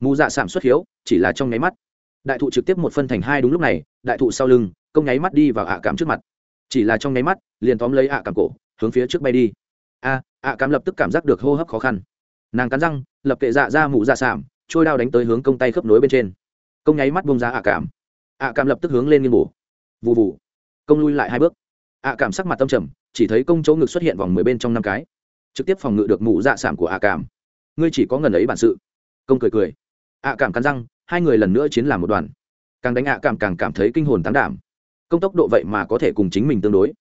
Mù dạ sảm xuất hiếu, chỉ là trong nháy mắt đại thụ trực tiếp một phân thành hai đúng lúc này, đại thụ sau lưng, công nháy mắt đi vào ạ cảm trước mặt. Chỉ là trong nháy mắt, liền tóm lấy ạ cảm cổ, hướng phía trước bay đi. A, ạ cảm lập tức cảm giác được hô hấp khó khăn. Nàng cắn răng, lập kệ dạ ra mụ dạ sảm trôi đao đánh tới hướng công tay khớp nối bên trên. Công nháy mắt bông ra ạ cảm ạ cảm lập tức hướng lên nghiêng bổ. Vụ vụ công lui lại hai bước. Ạ cảm sắc mặt tâm trầm, chỉ thấy công chỗ ngực xuất hiện vòng mười bên trong năm cái. Trực tiếp phòng ngự được mụ dạ sảm của ạ cảm ngươi chỉ có ngần ấy bản sự. Công cười cười. Ạ cảm cắn răng hai người lần nữa chiến làm một đoàn. Càng đánh ạ cảm càng cảm thấy kinh hồn tán đảm. Công tốc độ vậy mà có thể cùng chính mình tương đối.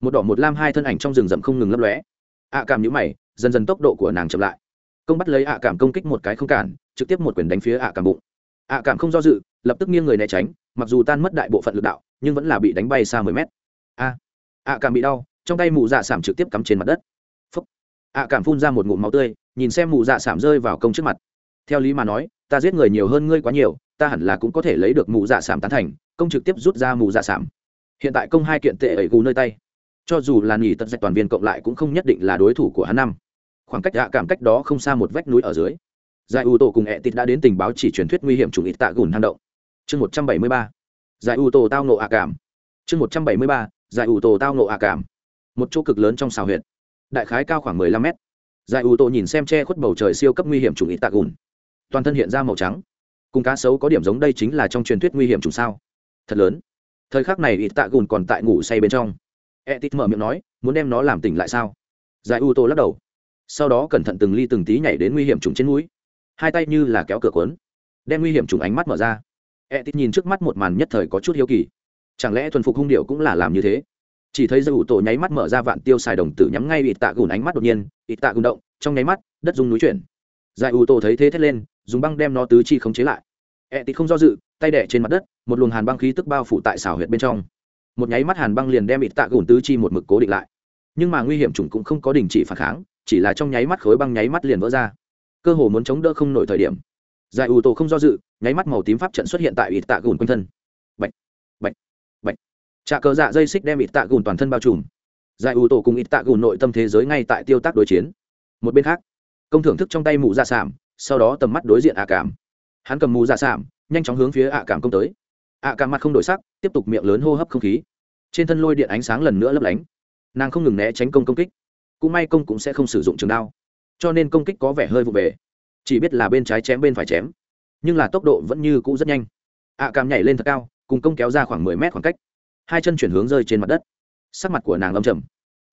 Một đỏ một lam hai thân ảnh trong rừng rậm không ngừng lấp lóe. Ạ cảm nhũ mày, dần dần tốc độ của nàng chậm lại. Công bắt lấy ạ cảm công kích một cái không cản, trực tiếp một quyền đánh phía ạ cảm bụng. Ạ cảm không do dự, lập tức nghiêng người né tránh, mặc dù tan mất đại bộ phận lực đạo, nhưng vẫn là bị đánh bay xa mười mét. A, ạ cảm bị đau, trong tay mụ dạ sảm trực tiếp cắm trên mặt đất. Ạ cảm phun ra một ngụm máu tươi, nhìn xem mụ dạ sảm rơi vào công trước mặt theo lý mà nói, ta giết người nhiều hơn ngươi quá nhiều, ta hẳn là cũng có thể lấy được mù dạ sảm tán thành, công trực tiếp rút ra mù dạ sảm. Hiện tại công hai kiện tệ ẩy gù nơi tay. Cho dù là nghỉ tận dạch toàn viên cộng lại cũng không nhất định là đối thủ của hắn năm. Khoảng cách hạ cảm cách đó không xa một vách núi ở dưới. Giải u tổ cùng ẹ tịt đã đến tình báo chỉ truyền thuyết nguy hiểm chủng ít tạ gùn hang động. Chương một trăm bảy mươi ba. Giải u tổ tao nộ hạ cảm. Chương một trăm bảy mươi ba. Giải u tổ tao nộ hạ cảm. Một chỗ cực lớn trong xào huyện đại khái cao khoảng mười lăm mét. Giải u tổ nhìn xem che khuất bầu trời siêu cấp nguy hiểm chủng ít tạ gùn toàn thân hiện ra màu trắng. Cùng cá sấu có điểm giống đây chính là trong truyền thuyết nguy hiểm trùng sao. Thật lớn. Thời khắc này ít tạ gùn còn tại ngủ say bên trong. E tít mở miệng nói, muốn đem nó làm tỉnh lại sao? Giải u tô lắc đầu. Sau đó cẩn thận từng ly từng tí nhảy đến nguy hiểm trùng trên núi hai tay như là kéo cửa cuốn, đem nguy hiểm trùng ánh mắt mở ra. E tít nhìn trước mắt một màn nhất thời có chút hiếu kỳ. Chẳng lẽ thuần phục hung điệu cũng là làm như thế? Chỉ thấy giải u tô nháy mắt mở ra vạn tiêu xài đồng tử nhắm ngay ít tạ gùn ánh mắt đột nhiên. Ít tạ gùn động, trong nháy mắt, đất dung núi chuyển. Giải u tô thấy thế thét lên dùng băng đem nó tứ chi khống chế lại. E tịt không do dự, tay đẻ trên mặt đất, một luồng hàn băng khí tức bao phủ tại xảo huyệt bên trong. Một nháy mắt hàn băng liền đem ít tạ gùn tứ chi một mực cố định lại. Nhưng mà nguy hiểm chủng cũng không có đình chỉ phản kháng, chỉ là trong nháy mắt khối băng nháy mắt liền vỡ ra. Cơ hồ muốn chống đỡ không nổi thời điểm. Giải ủ tổ không do dự, nháy mắt màu tím pháp trận xuất hiện tại ít tạ gùn quanh thân. Bệnh bệnh bệnh trà cờ dạ dây xích đem ít tạ gùn toàn thân bao trùm. Giải ủ tổ cùng ít tạ gùn nội tâm thế giới ngay tại tiêu tác đối chiến. Một bên khác, công thưởng thức trong tay mụ ra dạ sảm sau đó tầm mắt đối diện ạ cảm. Hắn cầm mù dạ ra sảm nhanh chóng hướng phía ạ cảm công tới. ạ cảm mặt không đổi sắc, tiếp tục miệng lớn hô hấp không khí. Trên thân lôi điện ánh sáng lần nữa lấp lánh. Nàng không ngừng né tránh công công kích. Cũng may công cũng sẽ không sử dụng trường đao. Cho nên công kích có vẻ hơi vụ về. Chỉ biết là bên trái chém bên phải chém. Nhưng là tốc độ vẫn như cũ rất nhanh. ạ cảm nhảy lên thật cao, cùng công kéo ra khoảng mười mét khoảng cách. Hai chân chuyển hướng rơi trên mặt đất. Sắc mặt của nàng lâm trầm.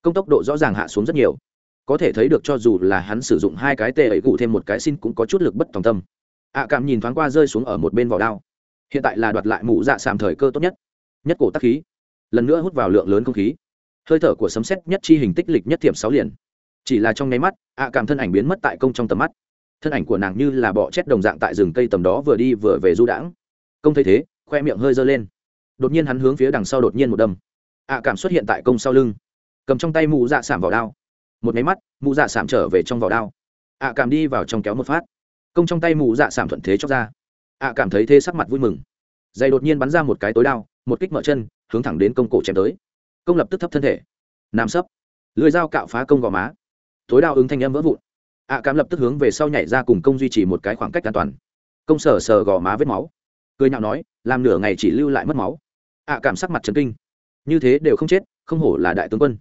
Công tốc độ rõ ràng hạ xuống rất nhiều có thể thấy được cho dù là hắn sử dụng hai cái tệ ấy cụ thêm một cái xin cũng có chút lực bất tòng tâm. Ạ cảm nhìn thoáng qua rơi xuống ở một bên vỏ đao. Hiện tại là đoạt lại mụ dạ sàm thời cơ tốt nhất. Nhất cổ tắc khí. Lần nữa hút vào lượng lớn không khí. Hơi thở của sấm xét nhất chi hình tích lịch nhất thiểm sáu liền. Chỉ là trong nháy mắt, ạ cảm thân ảnh biến mất tại công trong tầm mắt. Thân ảnh của nàng như là bọ chét đồng dạng tại rừng cây tầm đó vừa đi vừa về du đãng. Công thấy thế, khoe miệng hơi dơ lên. Đột nhiên hắn hướng phía đằng sau đột nhiên một đâm. Ạ cảm xuất hiện tại công sau lưng. Cầm trong tay mụ dạ sảm vào đao một máy mắt, mụ dạ sảm trở về trong vỏ đao. Ạ cảm đi vào trong kéo một phát. Công trong tay mụ dạ sảm thuận thế chóc ra. Ạ cảm thấy thế sắc mặt vui mừng. Dày đột nhiên bắn ra một cái tối đao, một kích mở chân, hướng thẳng đến công cổ chém tới. Công lập tức thấp thân thể. Nằm sấp. Lưới dao cạo phá công gò má. Tối đao ứng thanh âm vỡ vụn. Ạ cảm lập tức hướng về sau nhảy ra cùng công duy trì một cái khoảng cách an toàn. Công sờ sờ gò má vết máu. Cười nhạo nói, làm nửa ngày chỉ lưu lại mất máu. Ạ cảm sắc mặt trấn kinh. Như thế đều không chết, không hổ là đại tướng quân.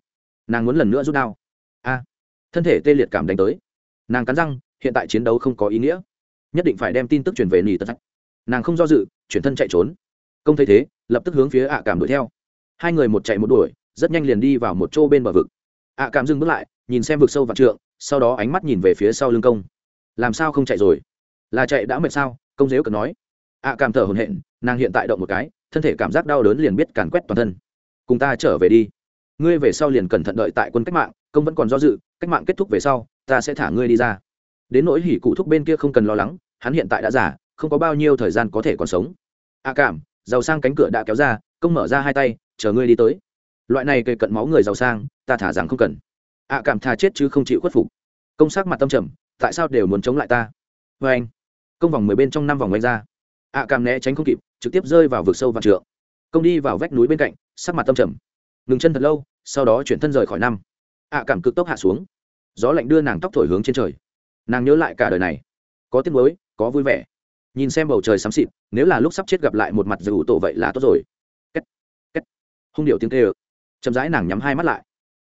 Nàng muốn lần nữa rút đao a. Thân thể tê liệt cảm đánh tới. Nàng cắn răng, hiện tại chiến đấu không có ý nghĩa. Nhất định phải đem tin tức truyền về nỉ tật nàng không do dự, chuyển thân chạy trốn. Công thấy thế, lập tức hướng phía ạ cảm đuổi theo. Hai người một chạy một đuổi, rất nhanh liền đi vào một chỗ bên bờ vực. Ạ cảm dừng bước lại, nhìn xem vực sâu vạn trượng, sau đó ánh mắt nhìn về phía sau lưng công. Làm sao không chạy rồi? Là chạy đã mệt sao? Công dếu cần nói. Ạ cảm thở hồn hện nàng hiện tại động một cái, thân thể cảm giác đau đớn liền biết càn quét toàn thân. Cùng ta trở về đi. Ngươi về sau liền cẩn thận đợi tại quân cách mạng công vẫn còn do dự, cách mạng kết thúc về sau, ta sẽ thả ngươi đi ra. Đến nỗi hỉ cụ thúc bên kia không cần lo lắng, hắn hiện tại đã giả không có bao nhiêu thời gian có thể còn sống. A cảm, giàu sang cánh cửa đã kéo ra, công mở ra hai tay, chờ ngươi đi tới. Loại này cây cận máu người giàu sang, ta thả rằng không cần. A cảm thà chết chứ không chịu khuất phục. Công sắc mặt tâm trầm, tại sao đều muốn chống lại ta? Vê anh, công vòng mười bên trong năm vòng oanh ra. A cảm né tránh không kịp, trực tiếp rơi vào vực sâu và trượng. Công đi vào vách núi bên cạnh, sắc mặt tâm trầm. Ngừng chân thật lâu, sau đó chuyển thân rời khỏi năm ạ cảm cực tốc hạ xuống. Gió lạnh đưa nàng tóc thổi hướng trên trời. Nàng nhớ lại cả đời này. Có tiếc nuối, có vui vẻ. Nhìn xem bầu trời xám xịt, nếu là lúc sắp chết gặp lại một mặt dù tổ vậy là tốt rồi. Kết. Kết. hung điệu tiếng tê ơ chậm rãi nàng nhắm hai mắt lại.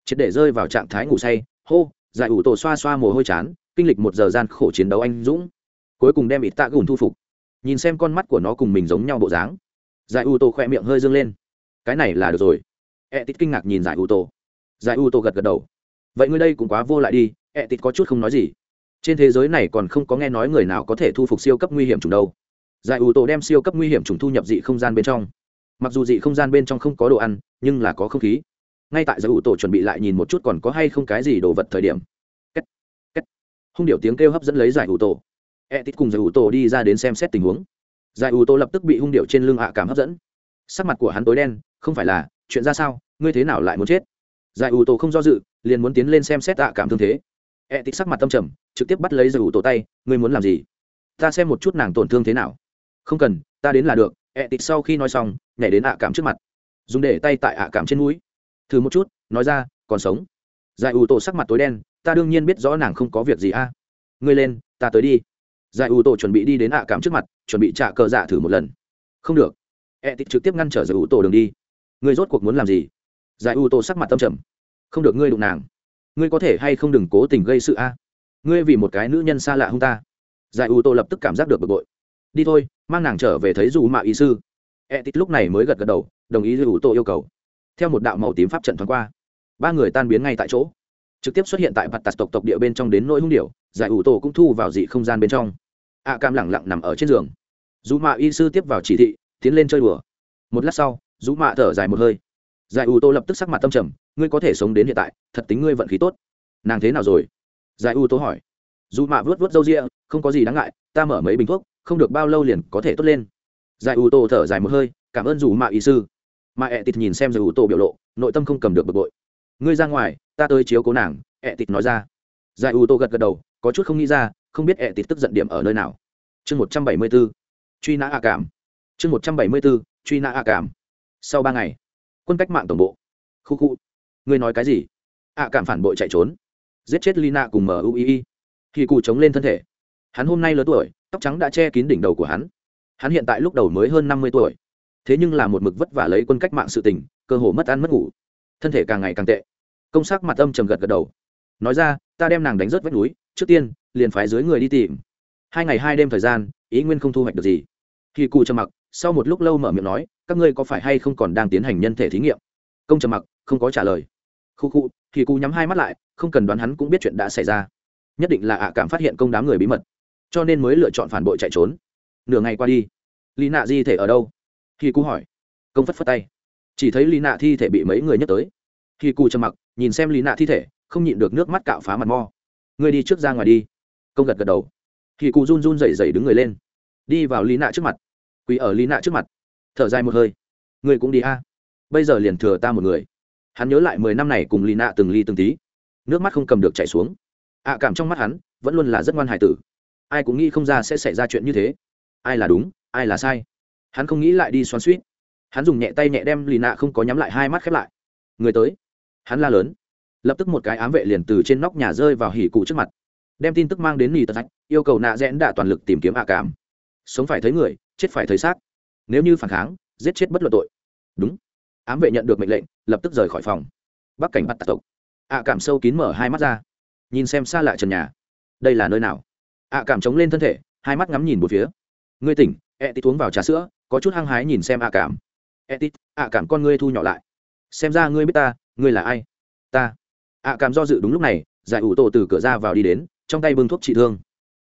Triệt để rơi vào trạng thái ngủ say, hô, giải ủ tổ xoa xoa mồ hôi chán, kinh lịch một giờ gian khổ chiến đấu anh dũng. Cuối cùng đem ít tạ gùn thu phục. Nhìn xem con mắt của nó cùng mình giống nhau bộ dáng. Giải ủ tổ khỏe miệng hơi dâng lên. Cái này là được rồi. E tít kinh ngạc nhìn giải ủ tổ giải u tô gật gật đầu. Vậy ngươi đây cũng quá vô lại đi, ẹ tịt có chút không nói gì. Trên thế giới này còn không có nghe nói người nào có thể thu phục siêu cấp nguy hiểm trùng đâu. Giải u tô đem siêu cấp nguy hiểm trùng thu nhập dị không gian bên trong. Mặc dù dị không gian bên trong không có đồ ăn, nhưng là có không khí. Ngay tại giải u tô chuẩn bị lại nhìn một chút còn có hay không cái gì đồ vật thời điểm. Kết. Kết. hung điệu tiếng kêu hấp dẫn lấy giải u tô. Ẹ tịt cùng giải u tô đi ra đến xem xét tình huống. Giải u tô lập tức bị hung điệu trên lưng hạ cảm hấp dẫn. Sắc mặt của hắn tối đen, không phải là, chuyện ra sao? Ngươi thế nào lại muốn chết? Giải ủ tổ không do dự, liền muốn tiến lên xem xét tạ cảm thương thế. E tịch sắc mặt tâm trầm, trực tiếp bắt lấy giải ủ tổ tay, ngươi muốn làm gì? Ta xem một chút nàng tổn thương thế nào. Không cần, ta đến là được. E tịch sau khi nói xong, nhảy đến ạ cảm trước mặt, dùng để tay tại ạ cảm trên mũi. Thử một chút, nói ra, còn sống? Giải ủ tổ sắc mặt tối đen, ta đương nhiên biết rõ nàng không có việc gì a. Ngươi lên, ta tới đi. Giải ủ tổ chuẩn bị đi đến ạ cảm trước mặt, chuẩn bị trả cờ dạ thử một lần. Không được. E tịch trực tiếp ngăn trở giải ủ tổ đường đi. Ngươi rốt cuộc muốn làm gì? Giải ủ tổ sắc mặt tâm trầm không được ngươi đụng nàng. Ngươi có thể hay không đừng cố tình gây sự a? Ngươi vì một cái nữ nhân xa lạ hung ta. Giải ưu tô lập tức cảm giác được bực bội. Đi thôi, mang nàng trở về thấy dù mạ ý sư. E tít lúc này mới gật gật đầu, đồng ý giải tô yêu cầu. Theo một đạo màu tím pháp trận thoáng qua, ba người tan biến ngay tại chỗ. Trực tiếp xuất hiện tại mặt tạt tộc tộc địa bên trong đến nỗi hung điệu giải ủ tổ cũng thu vào dị không gian bên trong. A cam lẳng lặng nằm ở trên giường. Dù mạ y sư tiếp vào chỉ thị, tiến lên chơi đùa. Một lát sau dù mạ thở dài một hơi. Giải ủ tô lập tức sắc mặt tâm trầm ngươi có thể sống đến hiện tại, thật tính ngươi vận khí tốt. Nàng thế nào rồi? Giải u tố hỏi. Dù mạ vớt vớt râu ria, không có gì đáng ngại, ta mở mấy bình thuốc, không được bao lâu liền có thể tốt lên. Giải u tô thở dài một hơi, cảm ơn dù mạ ý sư. Mà ẹ tịt nhìn xem giải u tô biểu lộ, nội tâm không cầm được bực bội. Ngươi ra ngoài, ta tới chiếu cố nàng, ẹ tịt nói ra. Giải u tô gật gật đầu, có chút không nghĩ ra, không biết ẹ tịt tức giận điểm ở nơi nào. Chương một trăm bảy mươi b ố truy nã a cảm. Chương một trăm bảy mươi b ố truy nã a cảm. Sau ba ngày, quân cách mạng tổng bộ. Khu khu ngươi nói cái gì? Ạ cảm phản bội chạy trốn. Giết chết lina cùng mui khi cụ chống lên thân thể. Hắn hôm nay lớn tuổi, tóc trắng đã che kín đỉnh đầu của hắn. Hắn hiện tại lúc đầu mới hơn năm mươi tuổi. Thế nhưng là một mực vất vả lấy quân cách mạng sự tình, cơ hồ mất ăn mất ngủ. Thân thể càng ngày càng tệ. Công sắc mặt âm trầm gật gật đầu. Nói ra, ta đem nàng đánh rớt vách núi, trước tiên, liền phái dưới người đi tìm. Hai ngày hai đêm thời gian, ý nguyên không thu hoạch được gì. Khi cụ trầm mặc, sau một lúc lâu mở miệng nói, các ngươi có phải hay không còn đang tiến hành nhân thể thí nghiệm? Công trầm mặc, không có trả lời khu khu, thì cụ nhắm hai mắt lại, không cần đoán hắn cũng biết chuyện đã xảy ra. Nhất định là ạ cảm phát hiện công đám người bí mật, cho nên mới lựa chọn phản bội chạy trốn. Nửa ngày qua đi, lý nạ di thể ở đâu? Khi cụ hỏi. Công phất phất tay. Chỉ thấy lý nạ thi thể bị mấy người nhấc tới. Khi cụ trầm mặc, nhìn xem lý nạ thi thể, không nhịn được nước mắt cạo phá mặt mo. Người đi trước ra ngoài đi. Công gật gật đầu. Khi cụ run run rẩy rẩy đứng người lên. Đi vào lý nạ trước mặt. Quỳ ở lý nạ trước mặt. Thở dài một hơi. Người cũng đi a. Bây giờ liền thừa ta một người hắn nhớ lại mười năm này cùng lì nạ từng ly từng tí. Nước mắt không cầm được chảy xuống. Ạ cảm trong mắt hắn, vẫn luôn là rất ngoan hài tử. Ai cũng nghĩ không ra sẽ xảy ra chuyện như thế. Ai là đúng, ai là sai. Hắn không nghĩ lại đi xoắn suýt. Hắn dùng nhẹ tay nhẹ đem lì nạ không có nhắm lại hai mắt khép lại. Người tới. Hắn la lớn. Lập tức một cái ám vệ liền từ trên nóc nhà rơi vào hỉ cụ trước mặt. Đem tin tức mang đến lì tật thạch, yêu cầu nạ rẽn đạ toàn lực tìm kiếm ạ cảm. Sống phải thấy người, chết phải thấy xác. Nếu như phản kháng, giết chết bất luận tội. Đúng ám vệ nhận được mệnh lệnh, lập tức rời khỏi phòng. Bắc cảnh bắt tạc tộc. Ạ cảm sâu kín mở hai mắt ra. Nhìn xem xa lại trần nhà. Đây là nơi nào? Ạ cảm chống lên thân thể, hai mắt ngắm nhìn một phía. Ngươi tỉnh e tít uống vào trà sữa, có chút hăng hái nhìn xem ạ cảm. E tít ạ cảm con ngươi thu nhỏ lại. Xem ra ngươi biết ta, ngươi là ai? Ta. Ạ cảm do dự đúng lúc này, giải ủ tổ từ cửa ra vào đi đến, trong tay bưng thuốc trị thương.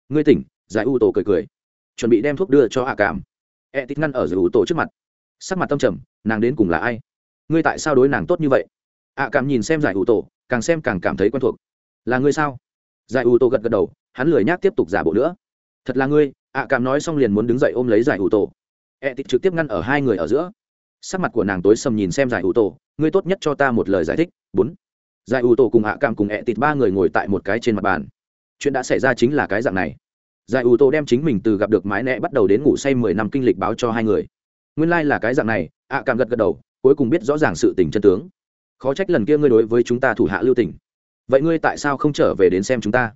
Ngươi tỉnh, giải ủ tổ cười cười. Chuẩn bị đem thuốc đưa cho ạ cảm. E tít ngăn ở giải ủ tổ trước mặt. Sắc mặt tâm trầm, nàng đến cùng là ai? Ngươi tại sao đối nàng tốt như vậy? ạ, cảm nhìn xem giải ủ tổ, càng xem càng cảm thấy quen thuộc. Là ngươi sao? Giải ủ tổ gật gật đầu, hắn lười nhác tiếp tục giả bộ nữa. Thật là ngươi, ạ, cảm nói xong liền muốn đứng dậy ôm lấy giải ủ tổ. E tít trực tiếp ngăn ở hai người ở giữa. Sắc mặt của nàng tối sầm nhìn xem giải ủ tổ, ngươi tốt nhất cho ta một lời giải thích. Bốn. Giải ủ tổ cùng ạ, cảm cùng e tít ba người ngồi tại một cái trên mặt bàn. Chuyện đã xảy ra chính là cái dạng này. Giải ủ tổ đem chính mình từ gặp được mái nẹ bắt đầu đến ngủ say mười năm kinh lịch báo cho hai người. Nguyên lai、like、là cái dạng này, ạ, cảm gật gật đầu cuối cùng biết rõ ràng sự tình chân tướng. Khó trách lần kia ngươi đối với chúng ta thủ hạ lưu tình. Vậy ngươi tại sao không trở về đến xem chúng ta?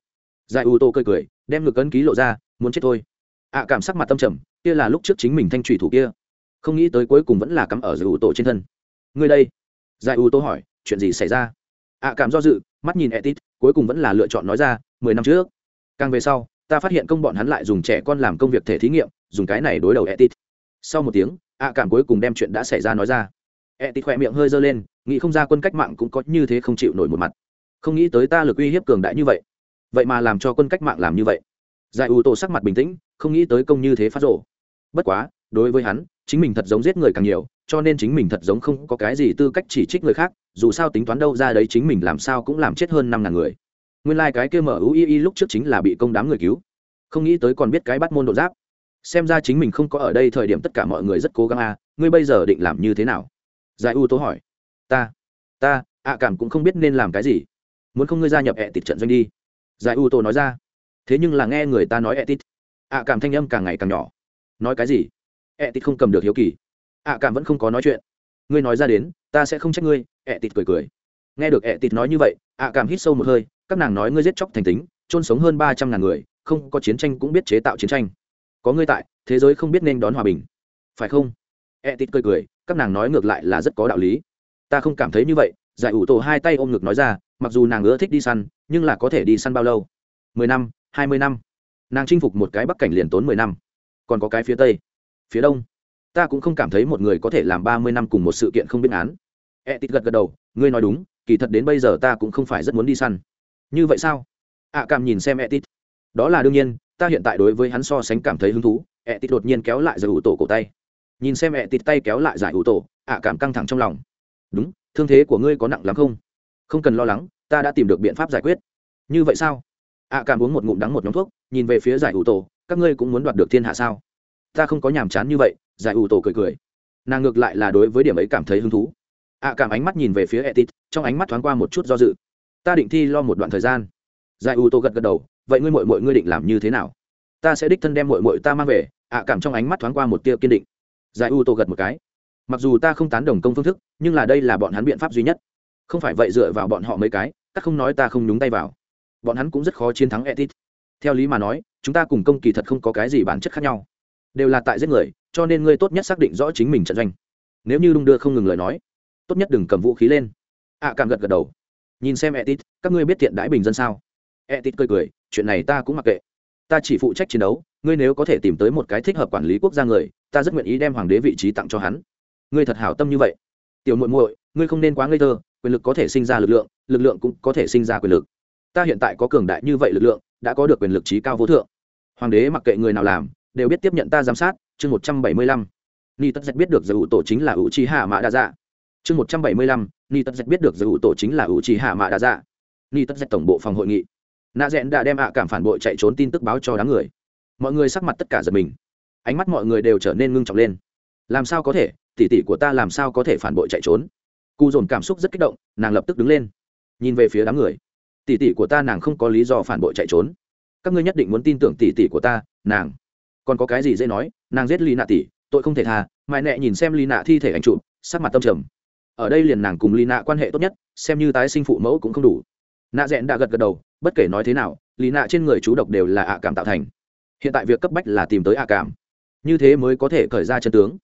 Giải u tô cười cười, đem ngực ấn ký lộ ra, muốn chết thôi. Ạ cảm sắc mặt tâm trầm, kia là lúc trước chính mình thanh trùy thủ kia. Không nghĩ tới cuối cùng vẫn là cắm ở giải u tổ trên thân. Ngươi đây. Giải u tô hỏi, chuyện gì xảy ra? Ạ cảm do dự, mắt nhìn etit, cuối cùng vẫn là lựa chọn nói ra, mười năm trước. Càng về sau, ta phát hiện công bọn hắn lại dùng trẻ con làm công việc thể thí nghiệm, dùng cái này đối đầu etit. Sau một tiếng ạ cảm cuối cùng đem chuyện đã xảy ra nói ra etit khỏe miệng hơi dơ lên, nghĩ không ra quân cách mạng cũng có như thế không chịu nổi một mặt. Không nghĩ tới ta lực uy hiếp cường đại như vậy. Vậy mà làm cho quân cách mạng làm như vậy. Giải Uto sắc mặt bình tĩnh, không nghĩ tới công như thế phát rộ bất quá, đối với hắn, chính mình thật giống giết người càng nhiều, cho nên chính mình thật giống không có cái gì tư cách chỉ trích người khác, dù sao tính toán đâu ra đấy chính mình làm sao cũng làm chết hơn năm ngàn người. Nguyên lai cái kia mở Uii lúc trước chính là bị công đám người cứu. Không nghĩ tới còn biết cái bắt môn độ giáp. Xem ra chính mình không có ở đây thời điểm tất cả mọi người rất cố gắng à ngươi bây giờ định làm như thế nào? Giải u tố hỏi. Ta ta, ạ cảm cũng không biết nên làm cái gì. Muốn không ngươi gia nhập ẹ tịt trận doanh đi. Giải u tô nói ra. Thế nhưng là nghe người ta nói ẹ tịt. Ạ cảm thanh âm càng ngày càng nhỏ. Nói cái gì? Ẹ tịt không cầm được hiếu kỳ. Ạ cảm vẫn không có nói chuyện. Ngươi nói ra đến, ta sẽ không trách ngươi, ẹ tịt cười cười. Nghe được ẹ tịt nói như vậy, ạ cảm hít sâu một hơi, các nàng nói ngươi giết chóc thành tính trôn sống hơn ba trăm ngàn người, không có chiến tranh cũng biết chế tạo chiến tranh. Có ngươi tại, thế giới không biết nên đón hòa bình. Phải không? E tít cười cười các nàng nói ngược lại là rất có đạo lý. Ta không cảm thấy như vậy giải ủ tổ hai tay ôm ngực nói ra mặc dù nàng ưa thích đi săn nhưng là có thể đi săn bao lâu? Mười năm hai mươi năm. Nàng chinh phục một cái bắc cảnh liền tốn mười năm. Còn có cái phía tây phía đông. Ta cũng không cảm thấy một người có thể làm ba mươi năm cùng một sự kiện không biết án. E tít gật gật đầu ngươi nói đúng kỳ thật đến bây giờ ta cũng không phải rất muốn đi săn. Như vậy sao? Ạ à, cảm nhìn xem e tít. Đó là đương nhiên ta hiện tại đối với hắn so sánh cảm thấy hứng thú e tít đột nhiên kéo lại giải ủ tổ cổ tay nhìn xem mẹ tịt tay kéo lại giải ủ tổ, ạ cảm căng thẳng trong lòng. Đúng, thương thế của ngươi có nặng lắm không? Không cần lo lắng, ta đã tìm được biện pháp giải quyết. Như vậy sao? Ạ cảm uống một ngụm đắng một nhóm thuốc, nhìn về phía giải ủ tổ, các ngươi cũng muốn đoạt được thiên hạ sao? Ta không có nhàm chán như vậy, giải ủ tổ cười cười. Nàng ngược lại là đối với điểm ấy cảm thấy hứng thú. Ạ cảm ánh mắt nhìn về phía etit trong ánh mắt thoáng qua một chút do dự. Ta định thi lo một đoạn thời gian. Giải ủ tổ gật gật đầu, vậy ngươi mội mội ngươi định làm như thế nào? Ta sẽ đích thân đem mội mội ta mang về. Ạ cảm trong ánh mắt thoáng qua một tia kiên định giải u tô gật một cái. Mặc dù ta không tán đồng công phương thức nhưng là đây là bọn hắn biện pháp duy nhất. Không phải vậy dựa vào bọn họ mấy cái các không nói ta không nhúng tay vào. Bọn hắn cũng rất khó chiến thắng etit. Theo lý mà nói chúng ta cùng công kỳ thật không có cái gì bản chất khác nhau. Đều là tại giết người cho nên ngươi tốt nhất xác định rõ chính mình trận doanh. Nếu như đung đưa không ngừng lời nói tốt nhất đừng cầm vũ khí lên. Ạ à, cảm gật gật đầu. Nhìn xem etit các ngươi biết thiện đãi bình dân sao? Etit cười cười chuyện này ta cũng mặc kệ ta chỉ phụ trách chiến đấu, ngươi nếu có thể tìm tới một cái thích hợp quản lý quốc gia người, ta rất nguyện ý đem hoàng đế vị trí tặng cho hắn. Ngươi thật hảo tâm như vậy. Tiểu muội muội, ngươi không nên quá ngây thơ, quyền lực có thể sinh ra lực lượng lực lượng cũng có thể sinh ra quyền lực. Ta hiện tại có cường đại như vậy lực lượng, đã có được quyền lực trí cao vô thượng. Hoàng đế mặc kệ người nào làm, đều biết tiếp nhận ta giám sát, chương một trăm bảy mươi lăm. Ni tất dạch biết được giải ủ tổ chính là ủ trí hạ mã đa dạ. Chương một trăm bảy mươi lăm, ni tất dạch biết được giải ủ tổ chính là ủ trí hạ mã đa dạ. Ni tất dạch tổng bộ phòng hội nghị nạ rẽn đã đem ạ cảm phản bội chạy trốn tin tức báo cho đám người. Mọi người sắc mặt tất cả giật mình. Ánh mắt mọi người đều trở nên ngưng trọng lên. Làm sao có thể? Tỉ tỉ của ta làm sao có thể phản bội chạy trốn? Cụ dồn cảm xúc rất kích động, nàng lập tức đứng lên. Nhìn về phía đám người. Tỉ tỉ của ta nàng không có lý do phản bội chạy trốn. Các ngươi nhất định muốn tin tưởng tỉ tỉ của ta, nàng. Còn có cái gì dễ nói, nàng giết ly nạ tỉ tội không thể tha. Mãi nẹ nhìn xem ly nạ thi thể ảnh chụp, sắc mặt tâm trầm. Ở đây liền nàng cùng ly nạ quan hệ tốt nhất, xem như tái sinh phụ mẫu cũng không đủ nạ rẽn đã gật gật đầu, bất kể nói thế nào lì nạ trên người chú độc đều là ạ cảm tạo thành. Hiện tại việc cấp bách là tìm tới ạ cảm. Như thế mới có thể khởi ra chân tướng.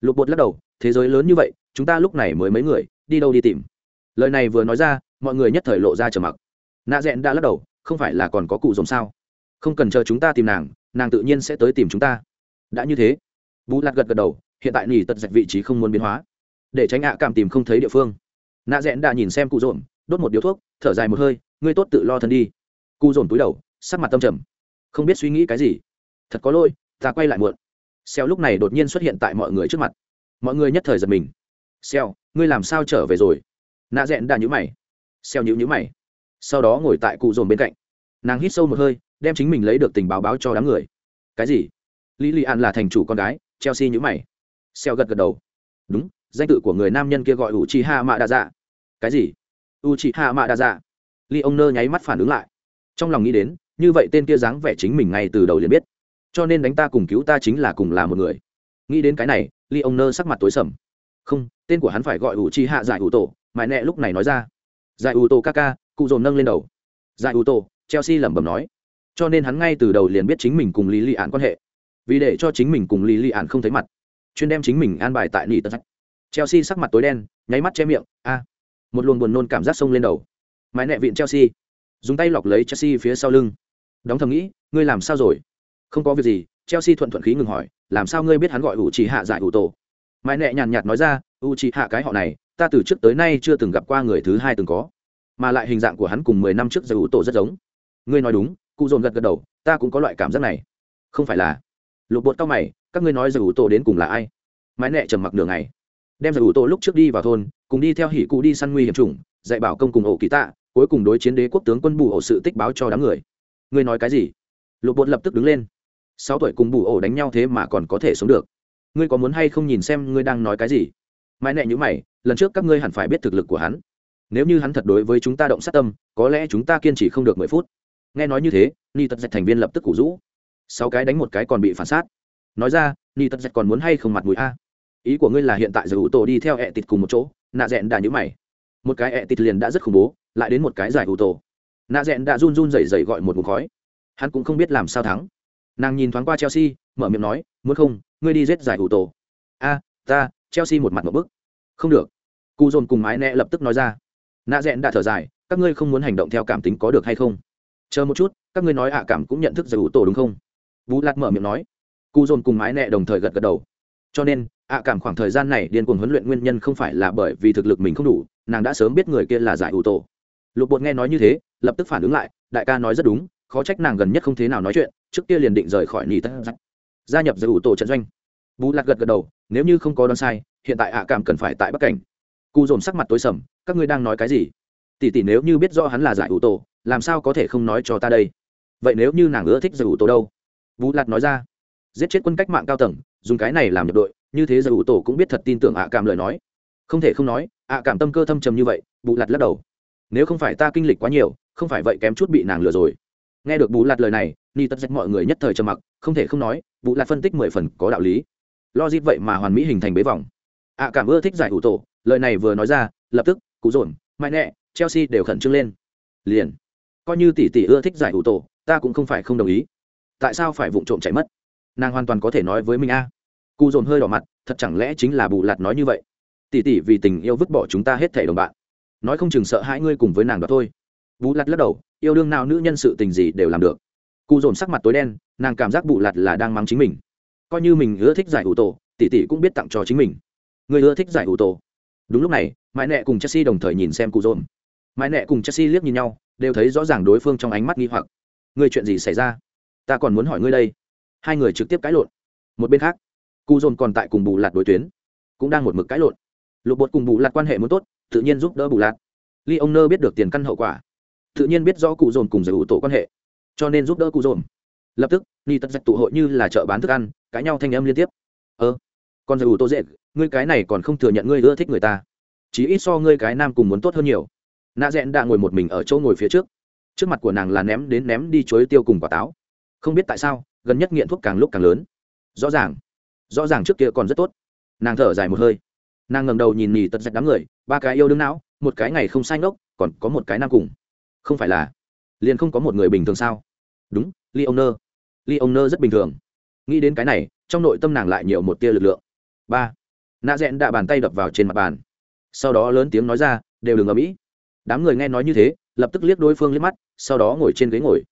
Lục bột lắc đầu, thế giới lớn như vậy, chúng ta lúc này mới mấy người, đi đâu đi tìm? Lời này vừa nói ra, mọi người nhất thời lộ ra trở mặc. Nạ rẽn đã lắc đầu, không phải là còn có cụ dồn sao? Không cần chờ chúng ta tìm nàng nàng tự nhiên sẽ tới tìm chúng ta. Đã như thế bù lạt gật gật đầu, hiện tại nỉ tật dạch vị trí không muốn biến hóa. Để tránh ạ cảm tìm không thấy địa phương. Nạ rẽn đã nhìn xem cụ dồn đốt một điếu thuốc, thở dài một hơi, ngươi tốt tự lo thân đi. Cu dồn túi đầu, sắc mặt tâm trầm. Không biết suy nghĩ cái gì. Thật có lỗi, ta quay lại muộn. Xeo lúc này đột nhiên xuất hiện tại mọi người trước mặt. Mọi người nhất thời giật mình. Xeo ngươi làm sao trở về rồi? Nạ rẽn đã nhữ mày. Xeo nhữ nhữ mày. Sau đó ngồi tại cụ dồn bên cạnh. Nàng hít sâu một hơi, đem chính mình lấy được tình báo báo cho đám người. Cái gì? Lý lì an là thành chủ con gái, chelsea nhữ mày. Xeo gật gật đầu. Đúng, danh tự của người nam nhân kia gọi ủ chi ha mạ đa dạ. Cái gì? U chị Hạ mạ đa dạ li ông nơ nháy mắt phản ứng lại. Trong lòng nghĩ đến, như vậy tên kia dáng vẻ chính mình ngay từ đầu liền biết. Cho nên đánh ta cùng cứu ta chính là cùng là một người. Nghĩ đến cái này li ông nơ sắc mặt tối sầm. Không, tên của hắn phải gọi u chi hạ giải ủ tổ. Mãi nẹ lúc này nói ra. Giải ủ tổ ca ca, cụ dồn nâng lên đầu. Giải ủ tổ, chelsea lẩm bẩm nói. Cho nên hắn ngay từ đầu liền biết chính mình cùng lý lị ạn quan hệ. Vì để cho chính mình cùng lý lị ạn không thấy mặt. Chuyên đem chính mình an bài tại nỉ tật chelsea sắc mặt tối đen, nháy mắt che miệng. A một luồng buồn nôn cảm giác sông lên đầu. Mãi nẹ viện chelsea. Dùng tay lọc lấy chelsea phía sau lưng. Đóng thầm nghĩ, ngươi làm sao rồi? Không có việc gì. Chelsea thuận thuận khí ngừng hỏi, làm sao ngươi biết hắn gọi u chỉ hạ giải ủ tổ? Mãi nẹ nhàn nhạt nói ra u chỉ hạ cái họ này, ta từ trước tới nay chưa từng gặp qua người thứ hai từng có, mà lại hình dạng của hắn cùng mười năm trước giải ủ tổ rất giống. Ngươi nói đúng, cụ dồn gật gật đầu, ta cũng có loại cảm giác này. Không phải là. Lục bột cao mày, các ngươi nói giải ủ tổ đến cùng là ai? Mãi nẹ trầm mặc đường này đem giải ủ tổ lúc trước đi vào thôn cùng đi theo hỉ cụ đi săn nguy hiểm chủng, dạy bảo công cùng ổ kỳ tạ, cuối cùng đối chiến đế quốc tướng quân bù ổ sự tích báo cho đám người. Ngươi nói cái gì? Lục bột lập tức đứng lên. Sáu tuổi cùng bù ổ đánh nhau thế mà còn có thể sống được. Ngươi có muốn hay không nhìn xem ngươi đang nói cái gì? Mãi nẹ nhữ mày, lần trước các ngươi hẳn phải biết thực lực của hắn. Nếu như hắn thật đối với chúng ta động sát tâm, có lẽ chúng ta kiên trì không được mười phút. Nghe nói như thế, ni tật dạch thành viên lập tức củ rũ. Sáu cái đánh một cái còn bị phản sát. Nói ra, ni tật dạch còn muốn hay không mặt mũi a? Ý của ngươi là hiện tại giờ ủ tổ đi theo ẹ tịt cùng một chỗ nạ rẽn đã nhữ mày. Một cái ẹ tịt liền đã rất khủng bố, lại đến một cái giải ủ tổ. Nạ rẽn đã run run rẩy rẩy gọi một mục khói. Hắn cũng không biết làm sao thắng. Nàng nhìn thoáng qua chelsea, mở miệng nói, muốn không, ngươi đi giết giải ủ tổ. A, ta, chelsea một mặt một bức. Không được. Cụ dồn cùng mái nẹ lập tức nói ra. Nạ rẽn đã thở dài, các ngươi không muốn hành động theo cảm tính có được hay không? Chờ một chút, các ngươi nói ạ cảm cũng nhận thức giải ủ tổ đúng không? Vũ lạt mở miệng nói. Cụ dồn cùng mái nẹ đồng thời gật gật đầu. Cho nên ạ cảm khoảng thời gian này điên cuồng huấn luyện nguyên nhân không phải là bởi vì thực lực mình không đủ, nàng đã sớm biết người kia là giải ủ tổ. Lục bột nghe nói như thế, lập tức phản ứng lại, đại ca nói rất đúng, khó trách nàng gần nhất không thế nào nói chuyện, trước kia liền định rời khỏi nỉ tất gia nhập giải ủ tổ trận doanh. Bù lạc gật gật đầu, nếu như không có đoán sai, hiện tại ạ cảm cần phải tại bắc cảnh. Cụ dồn sắc mặt tối sầm, các ngươi đang nói cái gì? Tỷ tỷ nếu như biết rõ hắn là giải ủ tổ, làm sao có thể không nói cho ta đây? Vậy nếu như nàng ưa thích giải ủ tổ đâu? Vũ Lạc nói ra. Giết chết quân cách mạng cao tầng, dùng cái này làm nhập đội như thế giải ủ tổ cũng biết thật tin tưởng ạ cảm lời nói. Không thể không nói, ạ cảm tâm cơ thâm trầm như vậy, bù lạt lắc đầu. Nếu không phải ta kinh lịch quá nhiều, không phải vậy kém chút bị nàng lừa rồi. Nghe được bù lạt lời này, ni tất dạch mọi người nhất thời trầm mặc, không thể không nói, bù lạt phân tích mười phần có đạo lý. Lo dịp vậy mà hoàn mỹ hình thành bế vòng. Ạ cảm ưa thích giải ủ tổ, lời này vừa nói ra, lập tức cụ dồn, mãi nẹ chelsea đều khẩn trương lên. Liền, coi như tỷ tỷ ưa thích giải ủ tổ, ta cũng không phải không đồng ý. Tại sao phải vụng trộm chạy mất? Nàng hoàn toàn có thể nói với mình a cụ dồn hơi đỏ mặt, thật chẳng lẽ chính là bù lạt nói như vậy? Tỷ tỷ vì tình yêu vứt bỏ chúng ta hết thảy đồng bạn. Nói không chừng sợ hãi ngươi cùng với nàng đó thôi. Bù lạt lắc đầu, yêu đương nào nữ nhân sự tình gì đều làm được. Cụ dồn sắc mặt tối đen, nàng cảm giác bù lạt là đang mắng chính mình. Coi như mình ưa thích giải ủ tổ, tỷ tỷ cũng biết tặng cho chính mình. Người ưa thích giải ủ tổ. Đúng lúc này, mãi nẹ cùng chelsea đồng thời nhìn xem cụ dồn. Mãi nẹ cùng chelsea liếc nhìn nhau, đều thấy rõ ràng đối phương trong ánh mắt nghi hoặc. Người chuyện gì xảy ra? Ta còn muốn hỏi ngươi đây. Hai người trực tiếp cãi lộn. Một bên khác cụ dồn còn tại cùng bù lạt đối tuyến. Cũng đang một mực cãi lộn. Lục bột cùng bù lạt quan hệ muốn tốt, tự nhiên giúp đỡ bù lạt. Ly ông nơ biết được tiền căn hậu quả. Tự nhiên biết rõ cụ dồn cùng giải ủ tổ quan hệ. Cho nên giúp đỡ cụ dồn. Lập tức, ni tật dạch tụ hội như là chợ bán thức ăn, cãi nhau thanh âm liên tiếp. Ơ còn giải ủ tổ dễ, ngươi cái này còn không thừa nhận ngươi ưa thích người ta. Chỉ ít so ngươi cái nam cùng muốn tốt hơn nhiều. Nạ rẽn đã ngồi một mình ở chỗ ngồi phía trước. Trước mặt của nàng là ném đến ném đi chuối tiêu cùng quả táo. Không biết tại sao, gần nhất nghiện thuốc càng lúc càng lớn. Rõ ràng rõ ràng trước kia còn rất tốt. Nàng thở dài một hơi. Nàng ngầm đầu nhìn nhì tật dạch đám người, ba cái yêu đương não, một cái ngày không sai ngốc, còn có một cái nam cùng. Không phải là, liền không có một người bình thường sao? Đúng li ông nơ li ông nơ rất bình thường. Nghĩ đến cái này, trong nội tâm nàng lại nhiều một tia lực lượng. Ba. Nạ rẽn đã bàn tay đập vào trên mặt bàn. Sau đó lớn tiếng nói ra, đều đừng ở mỹ đám người nghe nói như thế, lập tức liếc đối phương liếc mắt, sau đó ngồi trên ghế ngồi.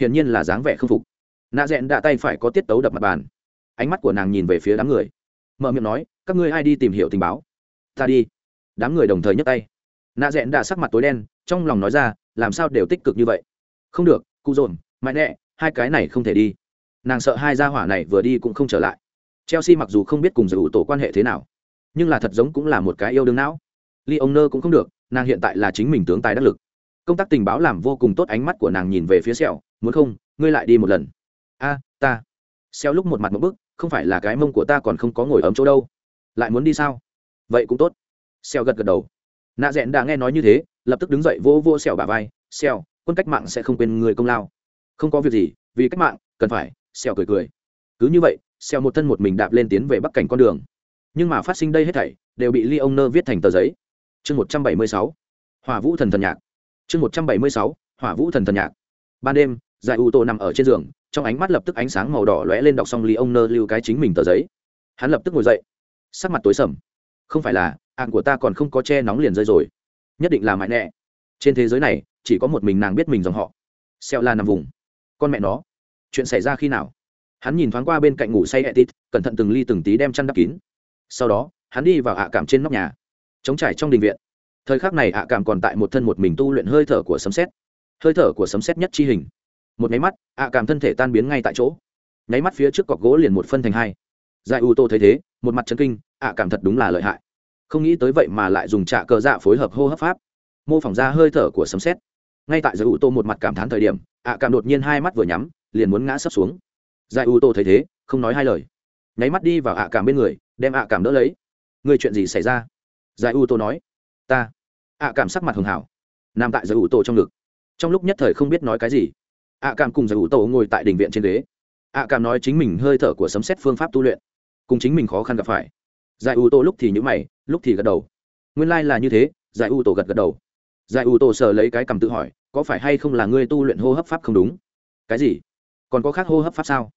Hiển nhiên là dáng vẻ k phục. Nạ rẽn đã tay phải có tiết tấu đập mặt bàn ánh mắt của nàng nhìn về phía đám người. Mở miệng nói, các ngươi ai đi tìm hiểu tình báo? Ta đi. Đám người đồng thời nhấc tay. Nạ rẽn đã sắc mặt tối đen, trong lòng nói ra, làm sao đều tích cực như vậy? Không được, cụ dồn, mãi nẹ hai cái này không thể đi. Nàng sợ hai gia hỏa này vừa đi cũng không trở lại. Chelsea mặc dù không biết cùng giải ủ tổ quan hệ thế nào, nhưng là thật giống cũng là một cái yêu đương não. Lee ông nơ cũng không được, nàng hiện tại là chính mình tướng tài đắc lực. Công tác tình báo làm vô cùng tốt, ánh mắt của nàng nhìn về phía sẹo, muốn không, ngươi lại đi một lần? A, ta. Xeo lúc một mặt một bức không phải là cái mông của ta còn không có ngồi ấm chỗ đâu. Lại muốn đi sao? Vậy cũng tốt. Xeo gật gật đầu. Nạ rẽn đã nghe nói như thế, lập tức đứng dậy vô vô xèo bà vai. Xeo quân cách mạng sẽ không quên người công lao. Không có việc gì, vì cách mạng, cần phải xeo cười cười. Cứ như vậy xeo một thân một mình đạp lên tiến về bắc cảnh con đường. Nhưng mà phát sinh đây hết thảy, đều bị ly ông nơ viết thành tờ giấy. Chương một trăm bảy mươi sáu, hỏa vũ thần thần nhạc. Chương một trăm bảy mươi sáu, hỏa vũ thần thần nhạc. Ban đêm, giải u tô nằm ở trên giường trong ánh mắt lập tức ánh sáng màu đỏ lóe lên đọc xong ly ông nơ lưu cái chính mình tờ giấy. Hắn lập tức ngồi dậy, sắc mặt tối sầm. Không phải là ạn của ta còn không có che nóng liền rơi rồi. Nhất định là mãi nẹ trên thế giới này, chỉ có một mình nàng biết mình dòng họ. Xeo la nằm vùng. Con mẹ nó, chuyện xảy ra khi nào? Hắn nhìn thoáng qua bên cạnh ngủ say etit cẩn thận từng ly từng tí đem chăn đắp kín. Sau đó, hắn đi vào ạ cảm trên nóc nhà. Chống trải trong đình viện. Thời khắc này ạ cảm còn tại một thân một mình tu luyện hơi thở của sấm xét hơi thở của sấm xét nhất chi hình một nháy mắt, ạ cảm thân thể tan biến ngay tại chỗ. Nháy mắt phía trước cọc gỗ liền một phân thành hai. Giải u tô thấy thế, một mặt chân kinh, ạ cảm thật đúng là lợi hại. Không nghĩ tới vậy mà lại dùng trạ cờ dạ phối hợp hô hấp pháp. Mô phỏng ra hơi thở của sấm xét ngay tại giải u tô một mặt cảm thán thời điểm, ạ cảm đột nhiên hai mắt vừa nhắm, liền muốn ngã sấp xuống. Giải u tô thấy thế, không nói hai lời. Nháy mắt đi vào ạ cảm bên người, đem ạ cảm đỡ lấy. Người chuyện gì xảy ra? Giải u tô nói. Ta. Ạ cảm sắc mặt hường hảo. Nằm tại giải u tô trong ngực. Trong lúc nhất thời không biết nói cái gì ạ cảm cùng giải u tô ngồi tại đình viện trên ghế. ạ cảm nói chính mình hơi thở của sấm xét phương pháp tu luyện, cùng chính mình khó khăn gặp phải. giải u tô lúc thì nhữ mày, lúc thì gật đầu. nguyên lai、like、là như thế, giải u tô gật gật đầu. giải u tô sờ lấy cái cầm tự hỏi, có phải hay không là ngươi tu luyện hô hấp pháp không đúng? cái gì? còn có khác hô hấp pháp sao?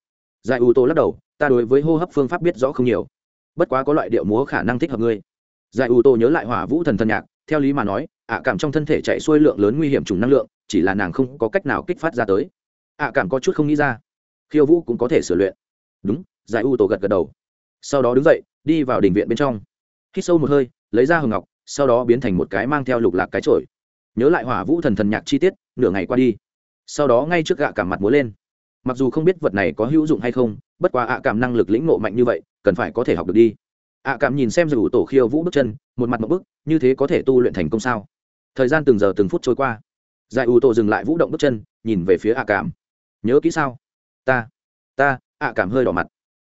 giải u tô lắc đầu, ta đối với hô hấp phương pháp biết rõ không nhiều. bất quá có loại điệu múa khả năng thích hợp ngươi. giải u tô nhớ lại hỏa vũ thần thần nhạc, theo lý mà nói, ạ cảm trong thân thể chạy xuôi lượng lớn nguy hiểm trùng năng lượng chỉ là nàng không có cách nào kích phát ra tới. Ạ à, cảm có chút không nghĩ ra. Khiêu vũ cũng có thể sửa luyện. Đúng, giải u tổ gật gật đầu. Sau đó đứng dậy, đi vào đình viện bên trong. Hít sâu một hơi, lấy ra hồng ngọc, sau đó biến thành một cái mang theo lục lạc cái trội nhớ lại hỏa vũ thần thần nhạc chi tiết, nửa ngày qua đi. Sau đó ngay trước gạ cảm mặt múa lên. Mặc dù không biết vật này có hữu dụng hay không, bất quá ạ cảm năng lực lĩnh ngộ mạnh như vậy, cần phải có thể học được đi. Ạ cảm nhìn xem dù tổ khiêu vũ bước chân, một mặt một bước như thế có thể tu luyện thành công sao? Thời gian từng giờ từng phút trôi qua giải ủ tổ dừng lại vũ động bước chân, nhìn về phía ạ cảm. Nhớ kỹ sao? Ta ta ạ cảm hơi đỏ mặt.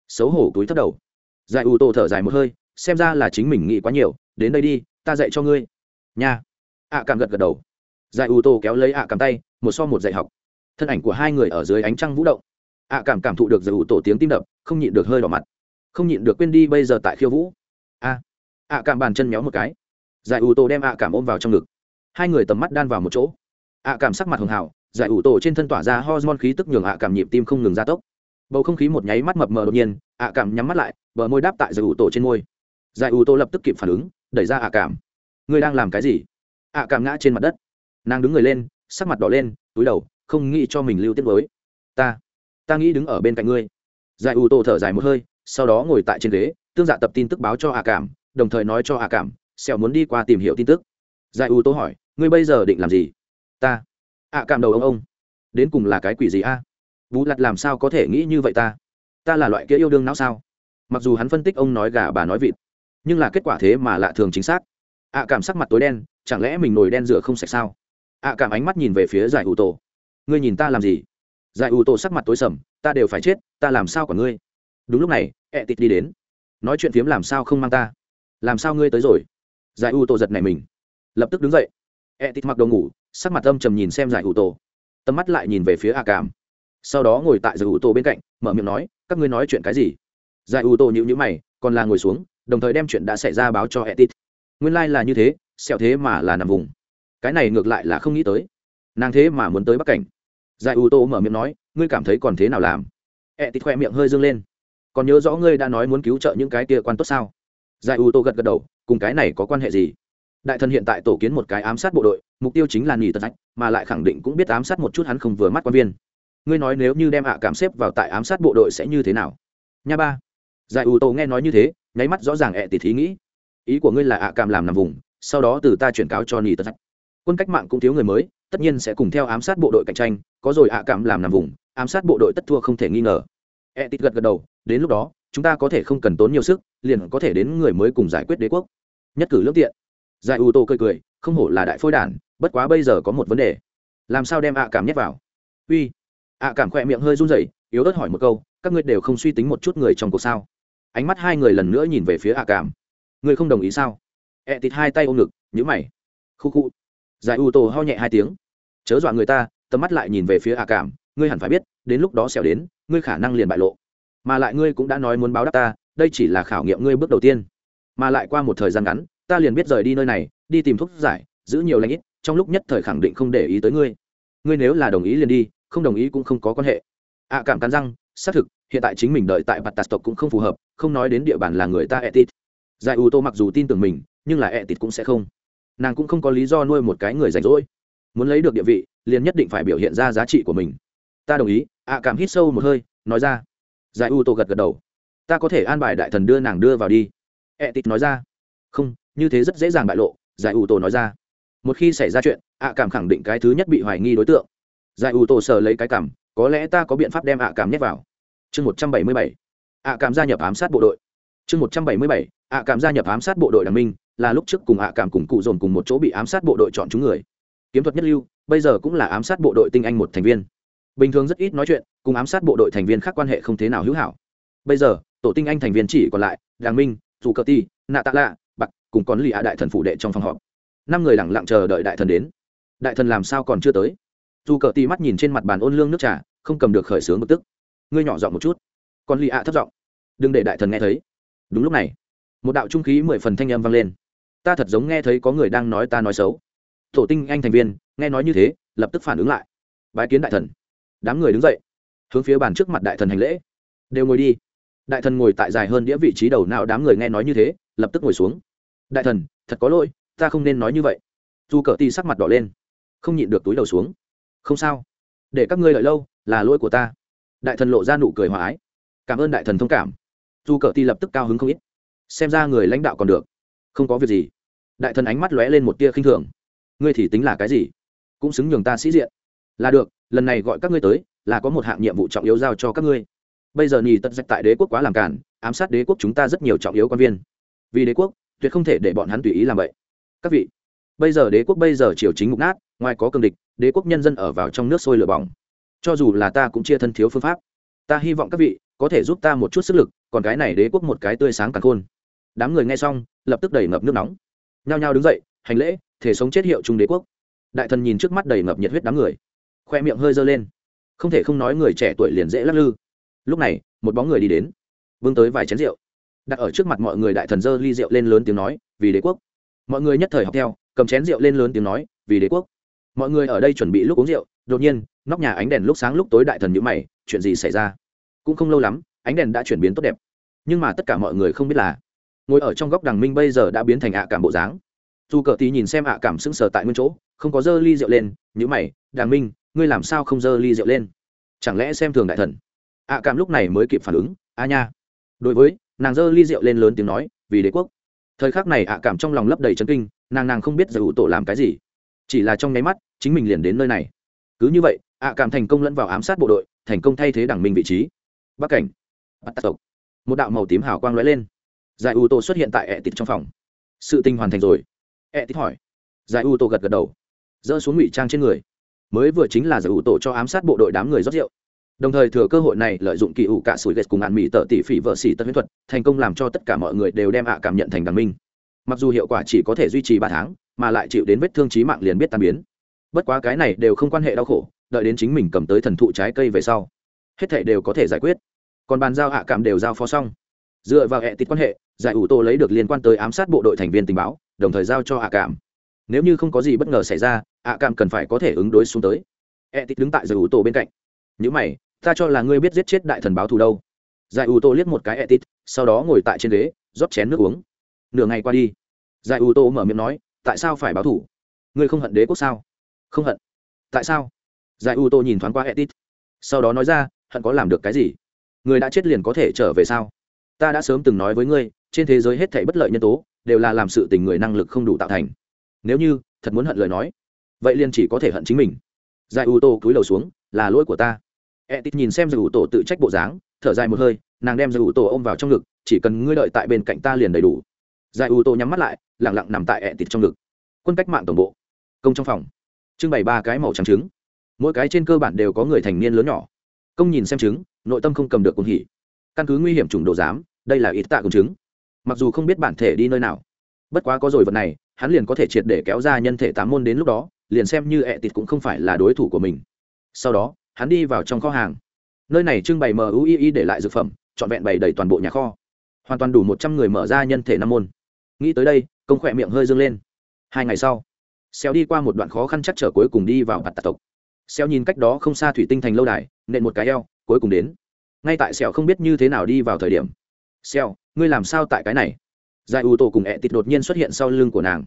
Xấu hổ túi thất đầu. Giải ủ tổ thở dài một hơi, xem ra là chính mình nghĩ quá nhiều, đến đây đi, ta dạy cho ngươi. Nha. Ạ cảm gật gật đầu. Giải ủ tổ kéo lấy ạ cảm tay, một so một dạy học. Thân ảnh của hai người ở dưới ánh trăng vũ động. Ạ cảm cảm thụ được giải ủ tổ tiếng tim đập, không nhịn được hơi đỏ mặt. Không nhịn được quên đi bây giờ tại khiêu vũ. A ạ cảm bàn chân méo một cái. Giải ủ tổ đem ạ cảm ôm vào trong ngực. Hai người tầm mắt đan vào một chỗ ạ cảm sắc mặt hường hảo giải ủ tổ trên thân tỏa ra hormone khí tức nhường ạ cảm nhịp tim không ngừng gia tốc. Bầu không khí một nháy mắt mập mờ đột nhiên, ạ cảm nhắm mắt lại, bờ môi đáp tại giải ủ tổ trên môi. Giải ủ tổ lập tức kịp phản ứng, đẩy ra ạ cảm. Ngươi đang làm cái gì? ạ cảm ngã trên mặt đất. Nàng đứng người lên, sắc mặt đỏ lên, túi đầu, không nghĩ cho mình lưu tiết với ta ta nghĩ đứng ở bên cạnh ngươi. Giải ủ tổ thở dài một hơi, sau đó ngồi tại trên ghế, tương dạ tập tin tức báo cho ạ cảm, đồng thời nói cho ạ cảm, sẹo muốn đi qua tìm hiểu tin tức. Giải u tổ hỏi, ngươi bây giờ định làm gì? Ta ạ cảm đầu ông ông đến cùng là cái quỷ gì a vũ lặt làm sao có thể nghĩ như vậy ta ta là loại kia yêu đương não sao mặc dù hắn phân tích ông nói gà bà nói vịt nhưng là kết quả thế mà lạ thường chính xác ạ cảm sắc mặt tối đen chẳng lẽ mình nồi đen rửa không sạch sao ạ cảm ánh mắt nhìn về phía giải ủ tổ ngươi nhìn ta làm gì giải ủ tổ sắc mặt tối sầm ta đều phải chết ta làm sao của ngươi đúng lúc này ẹ tịt đi đến nói chuyện phiếm làm sao không mang ta làm sao ngươi tới rồi giải ủ tổ giật này mình lập tức đứng dậy ẹ tịt mặc đồ ngủ sắc mặt âm trầm nhìn xem giải ủ tổ. Tầm mắt lại nhìn về phía A cảm sau đó ngồi tại giải ủ tổ bên cạnh, mở miệng nói, các ngươi nói chuyện cái gì? Giải ủ tổ nhịu nhữ mày, còn là ngồi xuống, đồng thời đem chuyện đã xảy ra báo cho ẹ tịt nguyên lai、like、là như thế xẹo thế mà là nằm vùng. Cái này ngược lại là không nghĩ tới. Nàng thế mà muốn tới bắc cảnh. Giải ủ tổ mở miệng nói, ngươi cảm thấy còn thế nào làm? Ẹ tịt khoe miệng hơi dâng lên. Còn nhớ rõ ngươi đã nói muốn cứu trợ những cái kia quan tốt sao? Giải ủ tô gật gật đầu, cùng cái này có quan hệ gì? Đại thần hiện tại tổ kiến một cái ám sát bộ đội, mục tiêu chính là nghỉ tật ách mà lại khẳng định cũng biết ám sát một chút hắn không vừa mắt quan viên. Ngươi nói nếu như đem ạ cảm xếp vào tại ám sát bộ đội sẽ như thế nào? Nha ba. Giải ủ tô nghe nói như thế, nháy mắt rõ ràng ẹ tịt thí nghĩ. Ý của ngươi là ạ cảm làm nằm vùng, sau đó từ ta chuyển cáo cho nghỉ tật ách quân cách mạng cũng thiếu người mới, tất nhiên sẽ cùng theo ám sát bộ đội cạnh tranh, có rồi ạ cảm làm nằm vùng, ám sát bộ đội tất thua không thể nghi ngờ. E tít gật gật đầu, đến lúc đó, chúng ta có thể không cần tốn nhiều sức, liền có thể đến người mới cùng giải quyết đế quốc. Nhất cử lương tiện giải ưu tô cười cười, không hổ là đại phôi đản, bất quá bây giờ có một vấn đề. Làm sao đem ạ cảm nhét vào? Uy, ạ cảm khỏe miệng hơi run rẩy, yếu ớt hỏi một câu, các ngươi đều không suy tính một chút người trong cuộc sao? Ánh mắt hai người lần nữa nhìn về phía ạ cảm. Ngươi không đồng ý sao? Ẹ tịt hai tay ôm ngực nhữ mày. Khu khu. Giải ưu tô ho nhẹ hai tiếng. Chớ dọa người ta, tầm mắt lại nhìn về phía ạ cảm. Ngươi hẳn phải biết, đến lúc đó xẻo đến, ngươi khả năng liền bại lộ. Mà lại ngươi cũng đã nói muốn báo đáp ta, đây chỉ là khảo nghiệm ngươi bước đầu tiên. Mà lại qua một thời gian ngắn ta liền biết rời đi nơi này, đi tìm thuốc giải, giữ nhiều lãnh ít, trong lúc nhất thời khẳng định không để ý tới ngươi. Ngươi nếu là đồng ý liền đi, không đồng ý cũng không có quan hệ. Ạ cảm cắn răng, xác thực, hiện tại chính mình đợi tại bạt tạt tộc cũng không phù hợp, không nói đến địa bàn là người ta etit. Giải u tô mặc dù tin tưởng mình, nhưng là etit cũng sẽ không. Nàng cũng không có lý do nuôi một cái người rảnh rỗi. Muốn lấy được địa vị, liền nhất định phải biểu hiện ra giá trị của mình. Ta đồng ý ạ cảm hít sâu một hơi, nói ra. Giải u tô gật gật đầu. Ta có thể an bài đại thần đưa nàng đưa vào đi. E tít nói ra. Không như thế rất dễ dàng bại lộ, giải u tổ nói ra. Một khi xảy ra chuyện, ạ cảm khẳng định cái thứ nhất bị hoài nghi đối tượng. Giải u tổ sờ lấy cái cảm, có lẽ ta có biện pháp đem ạ cảm nhét vào. Chương một trăm bảy mươi bảy. Ạ cảm gia nhập ám sát bộ đội. Chương một trăm bảy mươi bảy. Ạ cảm gia nhập ám sát bộ đội đảng minh, là lúc trước cùng ạ cảm cùng cụ dồn cùng một chỗ bị ám sát bộ đội chọn chúng người. Kiếm thuật nhất lưu, bây giờ cũng là ám sát bộ đội tinh anh một thành viên. Bình thường rất ít nói chuyện, cùng ám sát bộ đội thành viên khác quan hệ không thế nào hữu hảo. Bây giờ, tổ tinh anh thành viên chỉ còn lại đàng minh, dù cờ ti, nạ tạ lạ cùng còn lì ạ đại thần phủ đệ trong phòng họp. Năm người lẳng lặng chờ đợi đại thần đến. Đại thần làm sao còn chưa tới? Dù cờ tì mắt nhìn trên mặt bàn ôn lương nước trà, không cầm được khởi sướng bực tức. Ngươi nhỏ giọng một chút. Còn lì ạ thấp giọng. Đừng để đại thần nghe thấy. Đúng lúc này, một đạo trung khí mười phần thanh âm vang lên. Ta thật giống nghe thấy có người đang nói ta nói xấu. Tổ tinh anh thành viên, nghe nói như thế, lập tức phản ứng lại. Bái kiến đại thần. Đám người đứng dậy, hướng phía bàn trước mặt đại thần hành lễ. Đều ngồi đi. Đại thần ngồi tại dài hơn đĩa vị trí đầu nào đám người nghe nói như thế, lập tức ngồi xuống đại thần, thật có lỗi, ta không nên nói như vậy. Dù cờ ti sắc mặt đỏ lên, không nhịn được túi đầu xuống. Không sao. Để các ngươi lợi lâu, là lỗi của ta. Đại thần lộ ra nụ cười hòa ái. Cảm ơn đại thần thông cảm. Dù cờ ti lập tức cao hứng không ít. Xem ra người lãnh đạo còn được. Không có việc gì. Đại thần ánh mắt lóe lên một tia khinh thường. Ngươi thì tính là cái gì? Cũng xứng nhường ta sĩ diện. Là được, lần này gọi các ngươi tới, là có một hạng nhiệm vụ trọng yếu giao cho các ngươi. Bây giờ nhì tật dạch tại đế quốc quá làm cản ám sát đế quốc chúng ta rất nhiều trọng yếu quan viên. Vì đế quốc tuyệt không thể để bọn hắn tùy ý làm vậy. Các vị, bây giờ đế quốc bây giờ triều chính mục nát, ngoài có cường địch, đế quốc nhân dân ở vào trong nước sôi lửa bỏng. Cho dù là ta cũng chia thân thiếu phương pháp. Ta hy vọng các vị có thể giúp ta một chút sức lực, còn cái này đế quốc một cái tươi sáng càng khôn. Đám người nghe xong, lập tức đầy ngập nước nóng. Nhao nhao đứng dậy, hành lễ, thể sống chết hiệu trung đế quốc. Đại thần nhìn trước mắt đầy ngập nhiệt huyết đám người, khoe miệng hơi dơ lên. Không thể không nói người trẻ tuổi liền dễ lắc lư. Lúc này, một bóng người đi đến vương tới vài chén rượu đặt ở trước mặt mọi người đại thần dơ ly rượu lên lớn tiếng nói, vì đế quốc. Mọi người nhất thời học theo, cầm chén rượu lên lớn tiếng nói, vì đế quốc. Mọi người ở đây chuẩn bị lúc uống rượu, đột nhiên, nóc nhà ánh đèn lúc sáng lúc tối đại thần nhữ mày, chuyện gì xảy ra? Cũng không lâu lắm, ánh đèn đã chuyển biến tốt đẹp. Nhưng mà tất cả mọi người không biết là, ngồi ở trong góc đằng minh bây giờ đã biến thành ạ cảm bộ dáng. Dù cờ tí nhìn xem ạ cảm sững sờ tại nguyên chỗ, không có dơ ly rượu lên nhữ mày đàng minh, ngươi làm sao không dơ ly rượu lên? Chẳng lẽ xem thường đại thần? ạ cảm lúc này mới kịp phản ứng, a nha. Đối với nàng dơ ly rượu lên lớn tiếng nói, vì đế quốc. Thời khắc này ạ cảm trong lòng lấp đầy chấn kinh, nàng nàng không biết giải ủ tổ làm cái gì. Chỉ là trong nháy mắt, chính mình liền đến nơi này. Cứ như vậy, ạ cảm thành công lẫn vào ám sát bộ đội, thành công thay thế đảng minh vị trí. Bắc cảnh. Bắt tộc. Một đạo màu tím hào quang lóe lên. Giải ủ tổ xuất hiện tại ẹ tịt trong phòng. Sự tình hoàn thành rồi. Ẹ tịt hỏi. Giải ủ tổ gật gật đầu. Dỡ xuống ngụy trang trên người. Mới vừa chính là giải ủ tổ cho ám sát bộ đội đám người rót rượu đồng thời thừa cơ hội này lợi dụng kỳ ủ cả sủi ghét cùng ạn mỹ tợ tỷ phỉ vợ xỉ tân huyết thuật, thành công làm cho tất cả mọi người đều đem ạ cảm nhận thành đằng minh. Mặc dù hiệu quả chỉ có thể duy trì ba tháng, mà lại chịu đến vết thương trí mạng liền biết tan biến. Bất quá cái này đều không quan hệ đau khổ, đợi đến chính mình cầm tới thần thụ trái cây về sau, hết thể đều có thể giải quyết. Còn bàn giao hạ cảm đều giao phó xong. Dựa vào hệ tịt quan hệ, giải ủ tô lấy được liên quan tới ám sát bộ đội thành viên tình báo, đồng thời giao cho hạ cảm. Nếu như không có gì bất ngờ xảy ra hạ cảm cần phải có thể ứng đối xuống tới. Hệ tịt đứng tại giải ủ tô bên cạnh. Những mày ta cho là ngươi biết giết chết đại thần báo thù đâu. Giải ủ tô liếc một cái etit, sau đó ngồi tại trên ghế, rót chén nước uống. Nửa ngày qua đi. Giải ủ tô mở miệng nói, tại sao phải báo thù? Ngươi không hận đế quốc sao? Không hận. Tại sao? Giải ủ tô nhìn thoáng qua etit, sau đó nói ra, hận có làm được cái gì? Người đã chết liền có thể trở về sao? Ta đã sớm từng nói với ngươi, trên thế giới hết thảy bất lợi nhân tố, đều là làm sự tình người năng lực không đủ tạo thành. Nếu như, thật muốn hận lời nói, vậy liền chỉ có thể hận chính mình. Giải ủ tô cúi đầu xuống, là lỗi của ta e tít nhìn xem giải ủ tổ tự trách bộ dáng, thở dài một hơi, nàng đem giải ủ tổ ôm vào trong ngực, chỉ cần ngươi đợi tại bên cạnh ta liền đầy đủ. Giải ủ tổ nhắm mắt lại lẳng lặng nằm tại e tít trong ngực. Quân cách mạng tổng bộ, công trong phòng. Trưng bày ba cái màu trắng trứng. Mỗi cái trên cơ bản đều có người thành niên lớn nhỏ. Công nhìn xem trứng, nội tâm không cầm được cuồng hỉ. Căn cứ nguy hiểm chủng đồ giám, đây là ít tạ cùng trứng. Mặc dù không biết bản thể đi nơi nào, bất quá có rồi vật này, hắn liền có thể triệt để kéo ra nhân thể tám môn đến lúc đó, liền xem như ẹ tịt cũng không phải là đối thủ của mình. Sau đó hắn đi vào trong kho hàng. Nơi này trưng bày mui để lại dược phẩm, trọn vẹn bày đầy toàn bộ nhà kho. Hoàn toàn đủ một trăm người mở ra nhân thể năm môn. Nghĩ tới đây, công khỏe miệng hơi dâng lên. Hai ngày sau, xéo đi qua một đoạn khó khăn chắc trở cuối cùng đi vào bạt tạ tộc. Xéo nhìn cách đó không xa thủy tinh thành lâu đài, nện một cái eo, cuối cùng đến. Ngay tại xéo không biết như thế nào đi vào thời điểm, xéo, ngươi làm sao tại cái này? Giải ưu tổ cùng ẹ tịt đột nhiên xuất hiện sau lưng của nàng.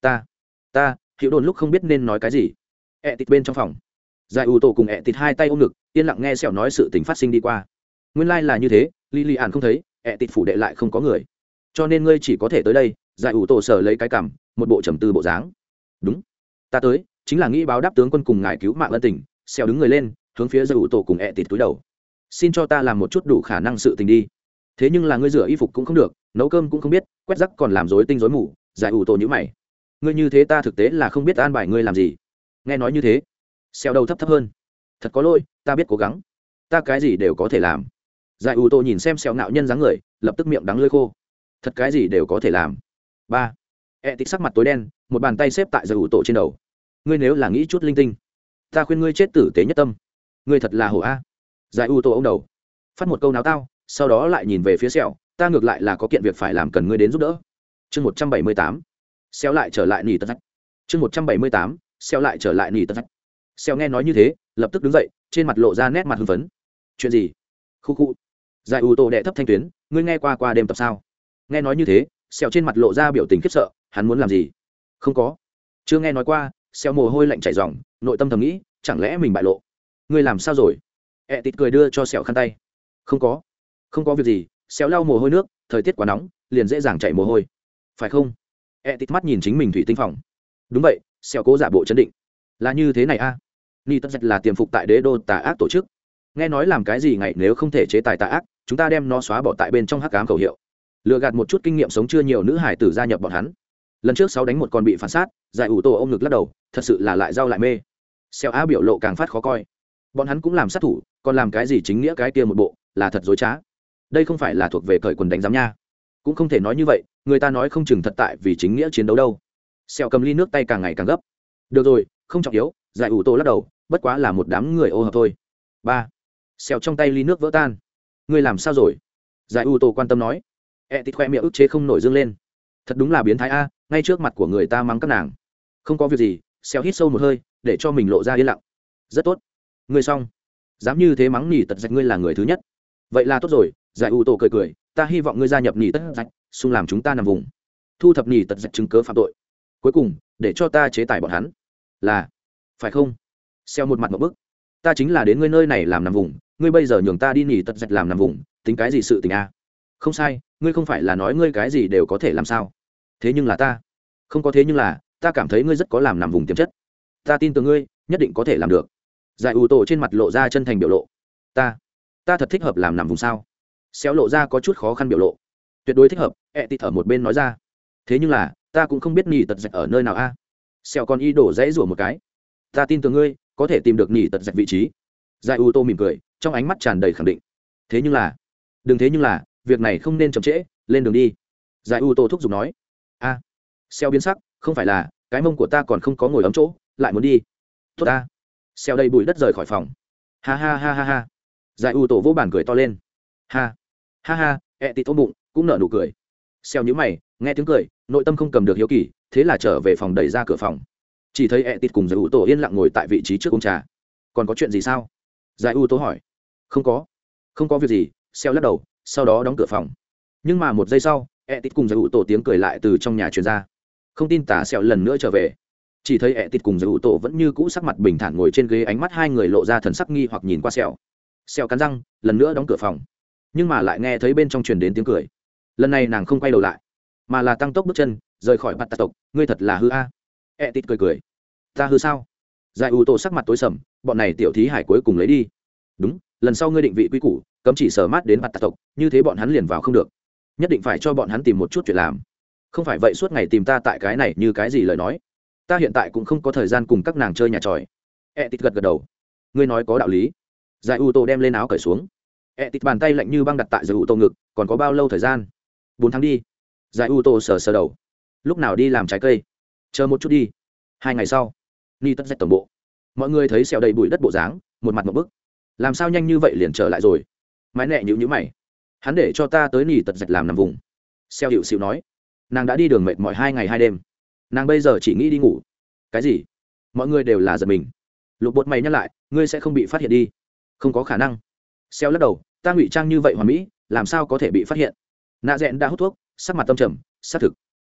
Ta ta hiệu đồn lúc không biết nên nói cái gì. Ẹ tịt bên trong phòng giải ủ tổ cùng ẹ tịt hai tay ôm ngực, yên lặng nghe xẻo nói sự tình phát sinh đi qua. Nguyên lai、like、là như thế li li ạn không thấy, ẹ tịt phủ đệ lại không có người. Cho nên ngươi chỉ có thể tới đây, giải ủ tổ sở lấy cái cảm, một bộ trầm tư bộ dáng. Đúng. Ta tới, chính là nghĩ báo đáp tướng quân cùng ngài cứu mạng ân tình xẻo đứng người lên, hướng phía giải ủ tổ cùng ẹ tịt túi đầu. Xin cho ta làm một chút đủ khả năng sự tình đi. Thế nhưng là ngươi rửa y phục cũng không được, nấu cơm cũng không biết, quét rắc còn làm dối tinh dối mù, giải ủ tổ nhữ mày. Ngươi như thế ta thực tế là không biết an bài ngươi làm gì. Nghe nói như thế xeo đầu thấp thấp hơn. Thật có lỗi, ta biết cố gắng. Ta cái gì đều có thể làm. Giải ủ tô nhìn xem xeo ngạo nhân dáng người, lập tức miệng đắng lơi khô. Thật cái gì đều có thể làm. Ba. E tịch sắc mặt tối đen, một bàn tay xếp tại giải ủ tổ trên đầu. Ngươi nếu là nghĩ chút linh tinh, ta khuyên ngươi chết tử tế nhất tâm. Ngươi thật là hổ a. Giải ủ tổ ông đầu. Phát một câu náo tao, sau đó lại nhìn về phía sẹo ta ngược lại là có kiện việc phải làm cần ngươi đến giúp đỡ. Chương một trăm bảy mươi tám. Xéo lại trở lại nỉ tật chương một trăm bảy mươi tám. Xéo lại trở lại nỉ tật xeo nghe nói như thế, lập tức đứng dậy, trên mặt lộ ra nét mặt hưng phấn. Chuyện gì? Khu khu. Giải ủ tổ đệ thấp thanh tuyến, ngươi nghe qua qua đêm tập sao? Nghe nói như thế xeo trên mặt lộ ra biểu tình khiếp sợ, hắn muốn làm gì? Không có. Chưa nghe nói qua. Xeo mồ hôi lạnh chảy ròng, nội tâm thầm nghĩ, chẳng lẽ mình bại lộ? Ngươi làm sao rồi? Ẹ tịt cười đưa cho sẹo khăn tay. Không có. Không có việc gì. Sẹo lau mồ hôi nước, thời tiết quá nóng, liền dễ dàng chảy mồ hôi. Phải không? E tịt mắt nhìn chính mình thủy tinh phòng. Đúng vậy Sẹo cố giả bộ chấn định. Là như thế này a. à? Ni tất dạch là tiềm phục tại đế đô tà ác tổ chức. Nghe nói làm cái gì ngày nếu không thể chế tài tà ác, chúng ta đem nó xóa bỏ tại bên trong hắc ám khẩu hiệu. Lừa gạt một chút kinh nghiệm sống chưa nhiều nữ hải tử gia nhập bọn hắn. Lần trước sáu đánh một con bị phản sát, giải ủ tổ ô m ngực lắc đầu, thật sự là lại dao lại mê. Xeo á biểu lộ càng phát khó coi. Bọn hắn cũng làm sát thủ, còn làm cái gì chính nghĩa cái kia một bộ, là thật dối trá. Đây không phải là thuộc về cởi quần đánh giám nha. Cũng không thể nói như vậy, người ta nói không chừng thật tại vì chính nghĩa chiến đấu đâu. Xẹo cầm ly nước tay càng ngày càng gấp. Được rồi, không trọng yếu, giải ủ tô lắc đầu bất quá là một đám người ô hợp thôi. Ba. Xẹo trong tay ly nước vỡ tan. Ngươi làm sao rồi? Giải u tô quan tâm nói. E tít khoe miệng ức chế không nổi dương lên. Thật đúng là biến thái a, ngay trước mặt của người ta mắng các nàng. Không có việc gì xẹo hít sâu một hơi, để cho mình lộ ra yên lặng. Rất tốt. Ngươi xong. Dám như thế mắng nỉ tật dạch ngươi là người thứ nhất. Vậy là tốt rồi, giải u tổ cười cười, ta hy vọng ngươi gia nhập nỉ tất dạch, xung làm chúng ta nằm vùng. Thu thập nỉ tật dạch chứng cớ phạm tội. Cuối cùng, để cho ta chế tài bọn hắn. Là. Phải không? Xeo một mặt một bức. Ta chính là đến ngươi nơi này làm nằm vùng, ngươi bây giờ nhường ta đi nghỉ tật dạch làm nằm vùng, tính cái gì sự tình a? Không sai, ngươi không phải là nói ngươi cái gì đều có thể làm sao. Thế nhưng là ta. Không có thế nhưng là, ta cảm thấy ngươi rất có làm nằm vùng tiềm chất. Ta tin tưởng ngươi, nhất định có thể làm được. Giải ủ tổ trên mặt lộ ra chân thành biểu lộ. Ta ta thật thích hợp làm nằm vùng sao? Xéo lộ ra có chút khó khăn biểu lộ. Tuyệt đối thích hợp, ẹ tịt ở một bên nói ra. Thế nhưng là, ta cũng không biết nghỉ tật dạch ở nơi nào a. À? xéo còn y đổ dãy rủa một cái. Ta tin tưởng ngươi có thể tìm được nhỉ tật dạch vị trí. Giải U tô mỉm cười trong ánh mắt tràn đầy khẳng định. Thế nhưng là đừng thế nhưng là việc này không nên chậm trễ lên đường đi. Giải U tô thúc giục nói. A à, biến sắc không phải là cái mông của ta còn không có ngồi ấm chỗ lại muốn đi. Tốt ta. Xeo đầy bụi đất rời khỏi phòng. Ha ha ha ha ha. Giải U tổ vô bản cười to lên. Ha ha ha ẹ tị ôm bụng cũng nở nụ cười. Xeo nhữ mày nghe tiếng cười nội tâm không cầm được hiếu kỳ thế là trở về phòng đẩy ra cửa phòng chỉ thấy ẹ tịt cùng giải ủ tổ yên lặng ngồi tại vị trí trước ông trà. Còn có chuyện gì sao? Giải ủ tổ hỏi. Không có. Không có việc gì. Xeo lắc đầu, sau đó đóng cửa phòng. Nhưng mà một giây sau ẹ tịt cùng giải ủ tổ tiếng cười lại từ trong nhà truyền ra. Không tin tả xeo lần nữa trở về. Chỉ thấy ẹ tịt cùng giải ủ tổ vẫn như cũ sắc mặt bình thản ngồi trên ghế, ánh mắt hai người lộ ra thần sắc nghi hoặc nhìn qua xeo. Xeo cắn răng, lần nữa đóng cửa phòng. Nhưng mà lại nghe thấy bên trong truyền đến tiếng cười. Lần này nàng không quay đầu lại, mà là tăng tốc bước chân, rời khỏi mặt tà tộc. Ngươi thật là hư a. à. E tít cười cười. Ta hư sao? Giải ủ tổ sắc mặt tối sầm, bọn này tiểu thí hải cuối cùng lấy đi. Đúng, lần sau ngươi định vị quy củ, cấm chỉ sở mát đến mặt tà tộc, như thế bọn hắn liền vào không được. Nhất định phải cho bọn hắn tìm một chút chuyện làm. Không phải vậy suốt ngày tìm ta tại cái này như cái gì lời nói? Ta hiện tại cũng không có thời gian cùng các nàng chơi nhà tròi. E tít gật gật đầu. Ngươi nói có đạo lý. Giải ủ tổ đem lên áo cởi xuống. E tít bàn tay lạnh như băng đặt tại giải ủ tổ ngực, còn có bao lâu thời gian? Bốn tháng đi. Giải ủ tổ sờ sờ đầu. Lúc nào đi làm trái cây? Chờ một chút đi. Hai ngày sau, ni tất dạch tổng bộ. Mọi người thấy xẹo đầy bụi đất bộ dáng, một mặt một bức. Làm sao nhanh như vậy liền trở lại rồi? Mãi nẹ nhữ nhữ mày. Hắn để cho ta tới nỉ tật dạch làm nằm vùng. Xeo hiệu xịu nói. Nàng đã đi đường mệt mọi hai ngày hai đêm. Nàng bây giờ chỉ nghĩ đi ngủ. Cái gì? Mọi người đều là giật mình. Lục bột mày nhắc lại, ngươi sẽ không bị phát hiện đi. Không có khả năng. Xeo lắc đầu, ta ngụy trang như vậy hoàn mỹ, làm sao có thể bị phát hiện? Nạ rẽn đã hút thuốc, sắc mặt tâm trầm xác thực.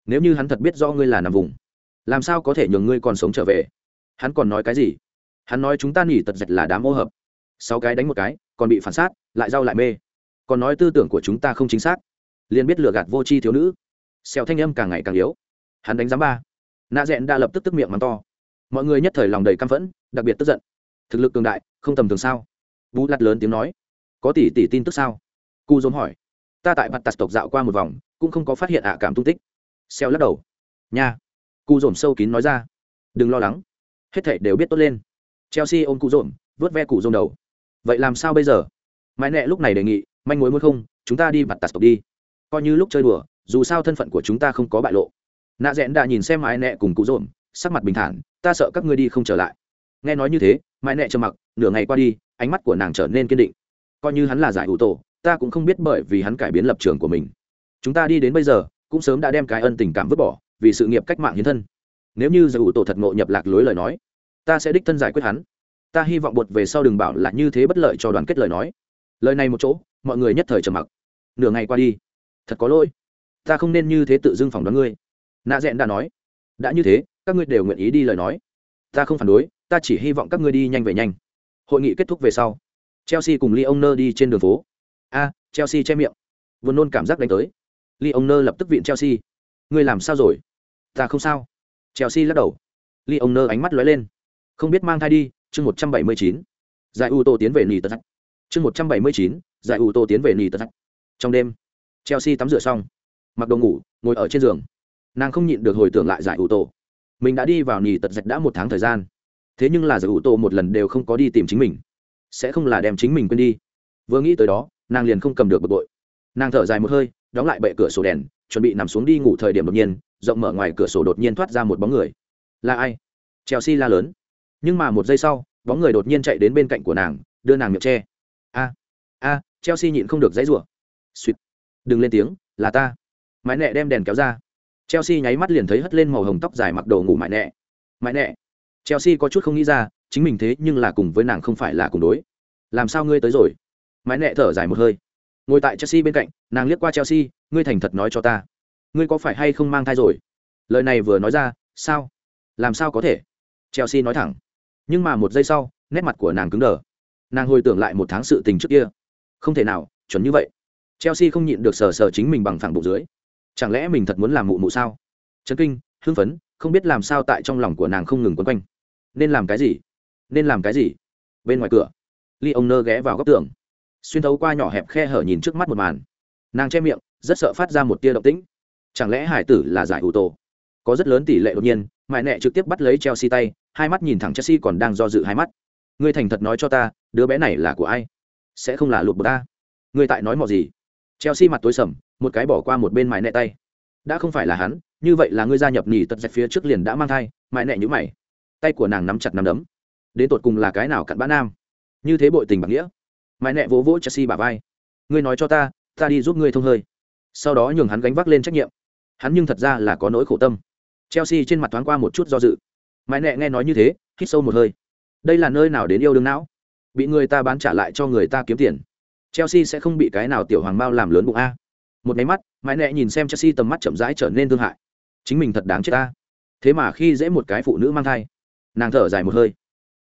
Nếu như hắn thật biết do ngươi là nằm vùng làm sao có thể nhường ngươi còn sống trở về? Hắn còn nói cái gì? Hắn nói chúng ta nỉ tật dạch là đám ô hợp. Sáu cái đánh một cái, còn bị phản sát lại rau lại mê. Còn nói tư tưởng của chúng ta không chính xác. Liền biết lừa gạt vô tri thiếu nữ. Xèo thanh âm càng ngày càng yếu. Hắn đánh giám ba. Nạ rẽn đã lập tức tức miệng mắng to. Mọi người nhất thời lòng đầy căm phẫn, đặc biệt tức giận. Thực lực cường đại, không tầm thường sao? Vũ lặt lớn tiếng nói. Có tỷ tỷ tin tức sao? Cu dồn hỏi. Ta tại mặt tạt tộc dạo qua một vòng, cũng không có phát hiện ạ cảm tung tích. Xeo lắc đầu. Nha cu dồn sâu kín nói ra. Đừng lo lắng. Hết thảy đều biết tốt lên. Chelsea ôm cụ dồn vớt ve cụ dồn đầu. Vậy làm sao bây giờ? Mãi nẹ lúc này đề nghị, manh mối muốn không, chúng ta đi mặt tạt tộc đi. Coi như lúc chơi đùa, dù sao thân phận của chúng ta không có bại lộ. Nạ rẽn đã nhìn xem mãi nẹ cùng cụ dồn sắc mặt bình thản, ta sợ các ngươi đi không trở lại. Nghe nói như thế, mãi nẹ trầm mặc, nửa ngày qua đi, ánh mắt của nàng trở nên kiên định. Coi như hắn là giải ủ tổ, ta cũng không biết bởi vì hắn cải biến lập trường của mình. Chúng ta đi đến bây giờ, cũng sớm đã đem cái ân tình cảm vứt bỏ vì sự nghiệp cách mạng hiến thân. Nếu như giải ủ tổ thật ngộ nhập lạc lối lời nói, ta sẽ đích thân giải quyết hắn. Ta hy vọng bột về sau đừng bảo là như thế bất lợi cho đoàn kết lời nói. Lời này một chỗ, mọi người nhất thời trầm mặc. Nửa ngày qua đi, thật có lỗi. Ta không nên như thế tự dưng phỏng đoán ngươi. Nạ dẹn đã nói. Đã như thế, các ngươi đều nguyện ý đi lời nói. Ta không phản đối, ta chỉ hy vọng các ngươi đi nhanh về nhanh. Hội nghị kết thúc về sau, chelsea cùng lee ông nơ đi trên đường phố. A, chelsea che miệng. Vừa nôn cảm giác đánh tới. Lee ông nơ lập tức viện chelsea ngươi làm sao rồi? Ta không sao. Chelsea lắc đầu. Lee ông nơ ánh mắt lóe lên. Không biết mang thai đi, chương một trăm bảy mươi chín. Giải u tô tiến về nỉ tật chương một trăm bảy mươi chín, giải u tô tiến về nỉ tật trong đêm, chelsea tắm rửa xong. Mặc đồ ngủ, ngồi ở trên giường. Nàng không nhịn được hồi tưởng lại giải u tô mình đã đi vào nỉ tật dạch đã một tháng thời gian. Thế nhưng là giải u tô một lần đều không có đi tìm chính mình. Sẽ không là đem chính mình quên đi. Vừa nghĩ tới đó, nàng liền không cầm được bực bội. Nàng thở dài một hơi đóng lại bệ cửa sổ đèn, chuẩn bị nằm xuống đi ngủ thời điểm đột nhiên, rộng mở ngoài cửa sổ đột nhiên thoát ra một bóng người. Là ai? Chelsea la lớn. Nhưng mà một giây sau, bóng người đột nhiên chạy đến bên cạnh của nàng, đưa nàng miệng che. A a, chelsea nhịn không được dãy rủa. Suýt đừng lên tiếng, là ta. Mãi nẹ đem đèn kéo ra. Chelsea nháy mắt liền thấy hất lên màu hồng tóc dài mặc đồ ngủ mãi nẹ mãi nẹ chelsea có chút không nghĩ ra, chính mình thế nhưng là cùng với nàng không phải là cùng đối. Làm sao ngươi tới rồi? Mãi nẹ thở dài một hơi ngồi tại chelsea bên cạnh, nàng liếc qua chelsea, ngươi thành thật nói cho ta. Ngươi có phải hay không mang thai rồi? Lời này vừa nói ra, sao? Làm sao có thể? Chelsea nói thẳng. Nhưng mà một giây sau, nét mặt của nàng cứng đờ. Nàng hồi tưởng lại một tháng sự tình trước kia. Không thể nào, chuẩn như vậy. Chelsea không nhịn được sờ sờ chính mình bằng phẳng bụng dưới. Chẳng lẽ mình thật muốn làm mụ mụ sao? Chấn kinh, hưng phấn, không biết làm sao tại trong lòng của nàng không ngừng quấn quanh. Nên làm cái gì? Nên làm cái gì? Bên ngoài cửa ly ông nơ ghé vào góc tường xuyên thấu qua nhỏ hẹp khe hở nhìn trước mắt một màn. Nàng che miệng, rất sợ phát ra một tia động tĩnh. Chẳng lẽ hải tử là giải ủ tổ? Có rất lớn tỷ lệ đột nhiên, mại nẹ trực tiếp bắt lấy chelsea tay, hai mắt nhìn thẳng chelsea còn đang do dự hai mắt. Ngươi thành thật nói cho ta, đứa bé này là của ai? Sẽ không là lụt bờ ta. Ngươi tại nói mò gì? Chelsea mặt tối sầm, một cái bỏ qua một bên mại nẹ tay. Đã không phải là hắn, như vậy là ngươi gia nhập nhì tật dạch phía trước liền đã mang thai, mại nẹ nhữ mày. Tay của nàng nắm chặt nắm đấm. Đến tột cùng là cái nào cặn bã nam? Như thế bội tình bằng nghĩa. Mãi nẹ vỗ vỗ chelsea bà vai. Ngươi nói cho ta ta đi giúp ngươi thông hơi. Sau đó nhường hắn gánh vác lên trách nhiệm. Hắn nhưng thật ra là có nỗi khổ tâm. Chelsea trên mặt thoáng qua một chút do dự. Mãi nẹ nghe nói như thế, hít sâu một hơi. Đây là nơi nào đến yêu đương não? Bị người ta bán trả lại cho người ta kiếm tiền. Chelsea sẽ không bị cái nào tiểu hoàng bao làm lớn bụng a. Một máy mắt, mãi nẹ nhìn xem chelsea tầm mắt chậm rãi trở nên thương hại. Chính mình thật đáng chết ta. Thế mà khi dễ một cái phụ nữ mang thai, nàng thở dài một hơi.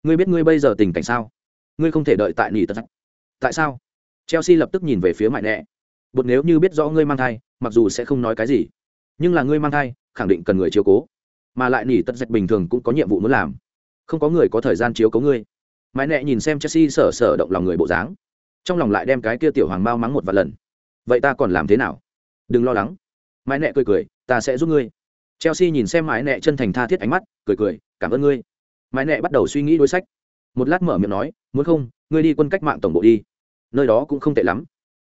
Ngươi biết ngươi bây giờ tình cảnh sao? Ngươi không thể đợi tại nỉ tật tại sao? Chelsea lập tức nhìn về phía mại nẹ bột nếu như biết rõ ngươi mang thai, mặc dù sẽ không nói cái gì, nhưng là ngươi mang thai, khẳng định cần người chiếu cố. Mà lại nỉ tật dạch bình thường cũng có nhiệm vụ muốn làm. Không có người có thời gian chiếu cố ngươi. Mãi nẹ nhìn xem chelsea sở sở động lòng người bộ dáng. Trong lòng lại đem cái kia tiểu hoàng bao mắng một vài lần. Vậy ta còn làm thế nào? Đừng lo lắng. Mãi nẹ cười cười, ta sẽ giúp ngươi. Chelsea nhìn xem mãi nẹ chân thành tha thiết ánh mắt, cười cười, cảm ơn ngươi. Mãi nẹ bắt đầu suy nghĩ đối sách. Một lát mở miệng nói, muốn không ngươi đi quân cách mạng tổng bộ đi. Nơi đó cũng không tệ lắm.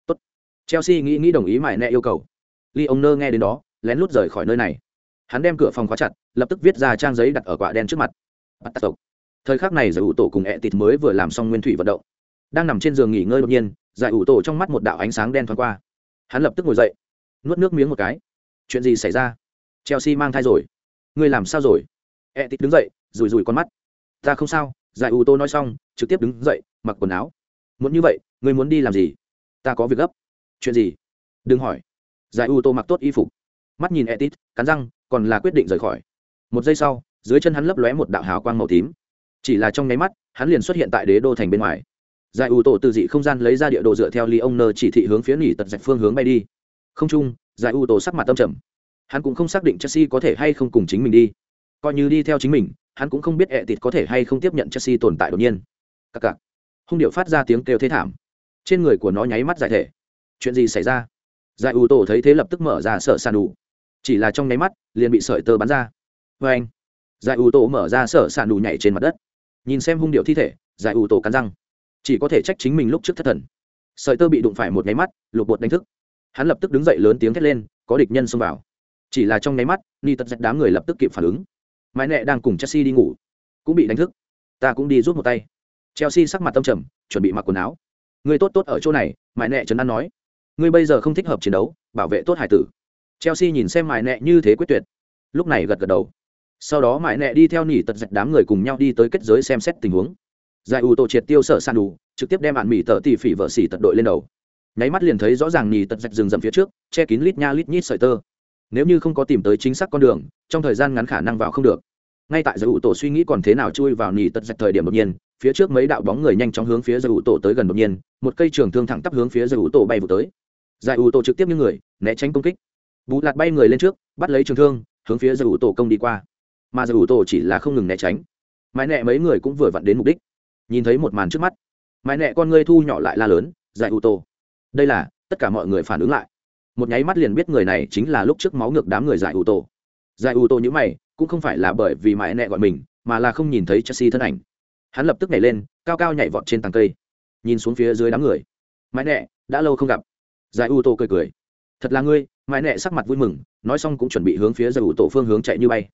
Tốt. chelsea nghĩ nghĩ đồng ý mải nẹ yêu cầu. Ly ông nơ nghe đến đó, lén lút rời khỏi nơi này. Hắn đem cửa phòng khóa chặt, lập tức viết ra trang giấy đặt ở quả đen trước mặt. Bắt tộc. Thời khắc này giải ủ tổ cùng ẹ tịt mới vừa làm xong nguyên thủy vận động. Đang nằm trên giường nghỉ ngơi đột nhiên, giải ủ tổ trong mắt một đạo ánh sáng đen thoáng qua. Hắn lập tức ngồi dậy, nuốt nước miếng một cái. Chuyện gì xảy ra? Chelsea mang thai rồi. Ngươi làm sao rồi? Ẹ tịt đứng dậy rùi rùi con mắt. Ta không sao, giải ủ tổ nói xong, trực tiếp đứng dậy mặc quần áo. Muốn như vậy, ngươi muốn đi làm gì? Ta có việc gấp. Chuyện gì? Đừng hỏi. Giải ủ tô mặc tốt y phục. Mắt nhìn etit cắn răng, còn là quyết định rời khỏi. Một giây sau, dưới chân hắn lấp lóe một đạo hào quang màu tím. Chỉ là trong nháy mắt, hắn liền xuất hiện tại đế đô thành bên ngoài. Giải ủ tô từ dị không gian lấy ra địa đồ dựa theo ly ông nơ chỉ thị hướng phía nỉ tật dạch phương hướng bay đi. Không chung, giải ủ tô sắc mặt tâm trầm. Hắn cũng không xác định chelsea có thể hay không cùng chính mình đi. Coi như đi theo chính mình, hắn cũng không biết ẹ tịt có thể hay không tiếp nhận chelsea tồn tại đột nhiên. Cặc cặc hung điệu phát ra tiếng kêu thế thảm. Trên người của nó nháy mắt giải thể. Chuyện gì xảy ra? Giải ủ tổ thấy thế lập tức mở ra sợ sàn đủ. Chỉ là trong nháy mắt, liền bị sợi tơ bắn ra. Vê anh, giải ủ tổ mở ra sở sàn đủ nhảy trên mặt đất. Nhìn xem hung điệu thi thể, giải ủ tổ cắn răng. Chỉ có thể trách chính mình lúc trước thất thần. Sợi tơ bị đụng phải một nháy mắt lục bột đánh thức. Hắn lập tức đứng dậy lớn tiếng thét lên, có địch nhân xông vào. Chỉ là trong nháy mắt, ni tật dạch đám người lập tức kịp phản ứng. Mãi nẹ đang cùng chassi đi ngủ, cũng bị đánh thức. Ta cũng đi rút một tay chelsea sắc mặt tâm trầm, chuẩn bị mặc quần áo. Người tốt tốt ở chỗ này, mãi nẹ trấn an nói. Ngươi bây giờ không thích hợp chiến đấu, bảo vệ tốt hải tử. Chelsea nhìn xem mãi nẹ như thế quyết tuyệt. Lúc này gật gật đầu. Sau đó mãi nẹ đi theo nỉ tật dạch đám người cùng nhau đi tới kết giới xem xét tình huống. Giải ủ tổ triệt tiêu sở san đủ trực tiếp đem bạn mỹ tờ tỉ phỉ vợ xỉ tật đội lên đầu. Nháy mắt liền thấy rõ ràng nỉ tật dạch rừng rậm phía trước, che kín lít nha lít nhít sợi tơ. Nếu như không có tìm tới chính xác con đường, trong thời gian ngắn khả năng vào không được ngay tại giải ủ tổ suy nghĩ còn thế nào chui vào nỉ tật dạch thời điểm đột nhiên, phía trước mấy đạo bóng người nhanh chóng hướng phía giải ủ tổ tới gần đột nhiên, một cây trường thương thẳng tắp hướng phía giải ủ tổ bay vụ tới. Giải ủ tổ trực tiếp như người, né tránh công kích. Bù lạt bay người lên trước, bắt lấy trường thương, hướng phía giải ủ tổ công đi qua. Mà giải ủ tổ chỉ là không ngừng né tránh. Mãi nẹ mấy người cũng vừa vặn đến mục đích. Nhìn thấy một màn trước mắt, mãi nẹ con ngươi thu nhỏ lại la lớn giải ủ tổ. Đây là, tất cả mọi người phản ứng lại. Một nháy mắt liền biết người này chính là lúc trước máu ngược đám người giải ủ tổ. Giải ủ tổ như mày cũng không phải là bởi vì mãi nẹ gọi mình, mà là không nhìn thấy chelsea thân ảnh. Hắn lập tức nhảy lên, cao cao nhảy vọt trên tàng cây. Nhìn xuống phía dưới đám người. Mãi nẹ, đã lâu không gặp. Giải u tô cười cười. Thật là ngươi, mãi nẹ sắc mặt vui mừng, nói xong cũng chuẩn bị hướng phía giải u tổ phương hướng chạy như bay.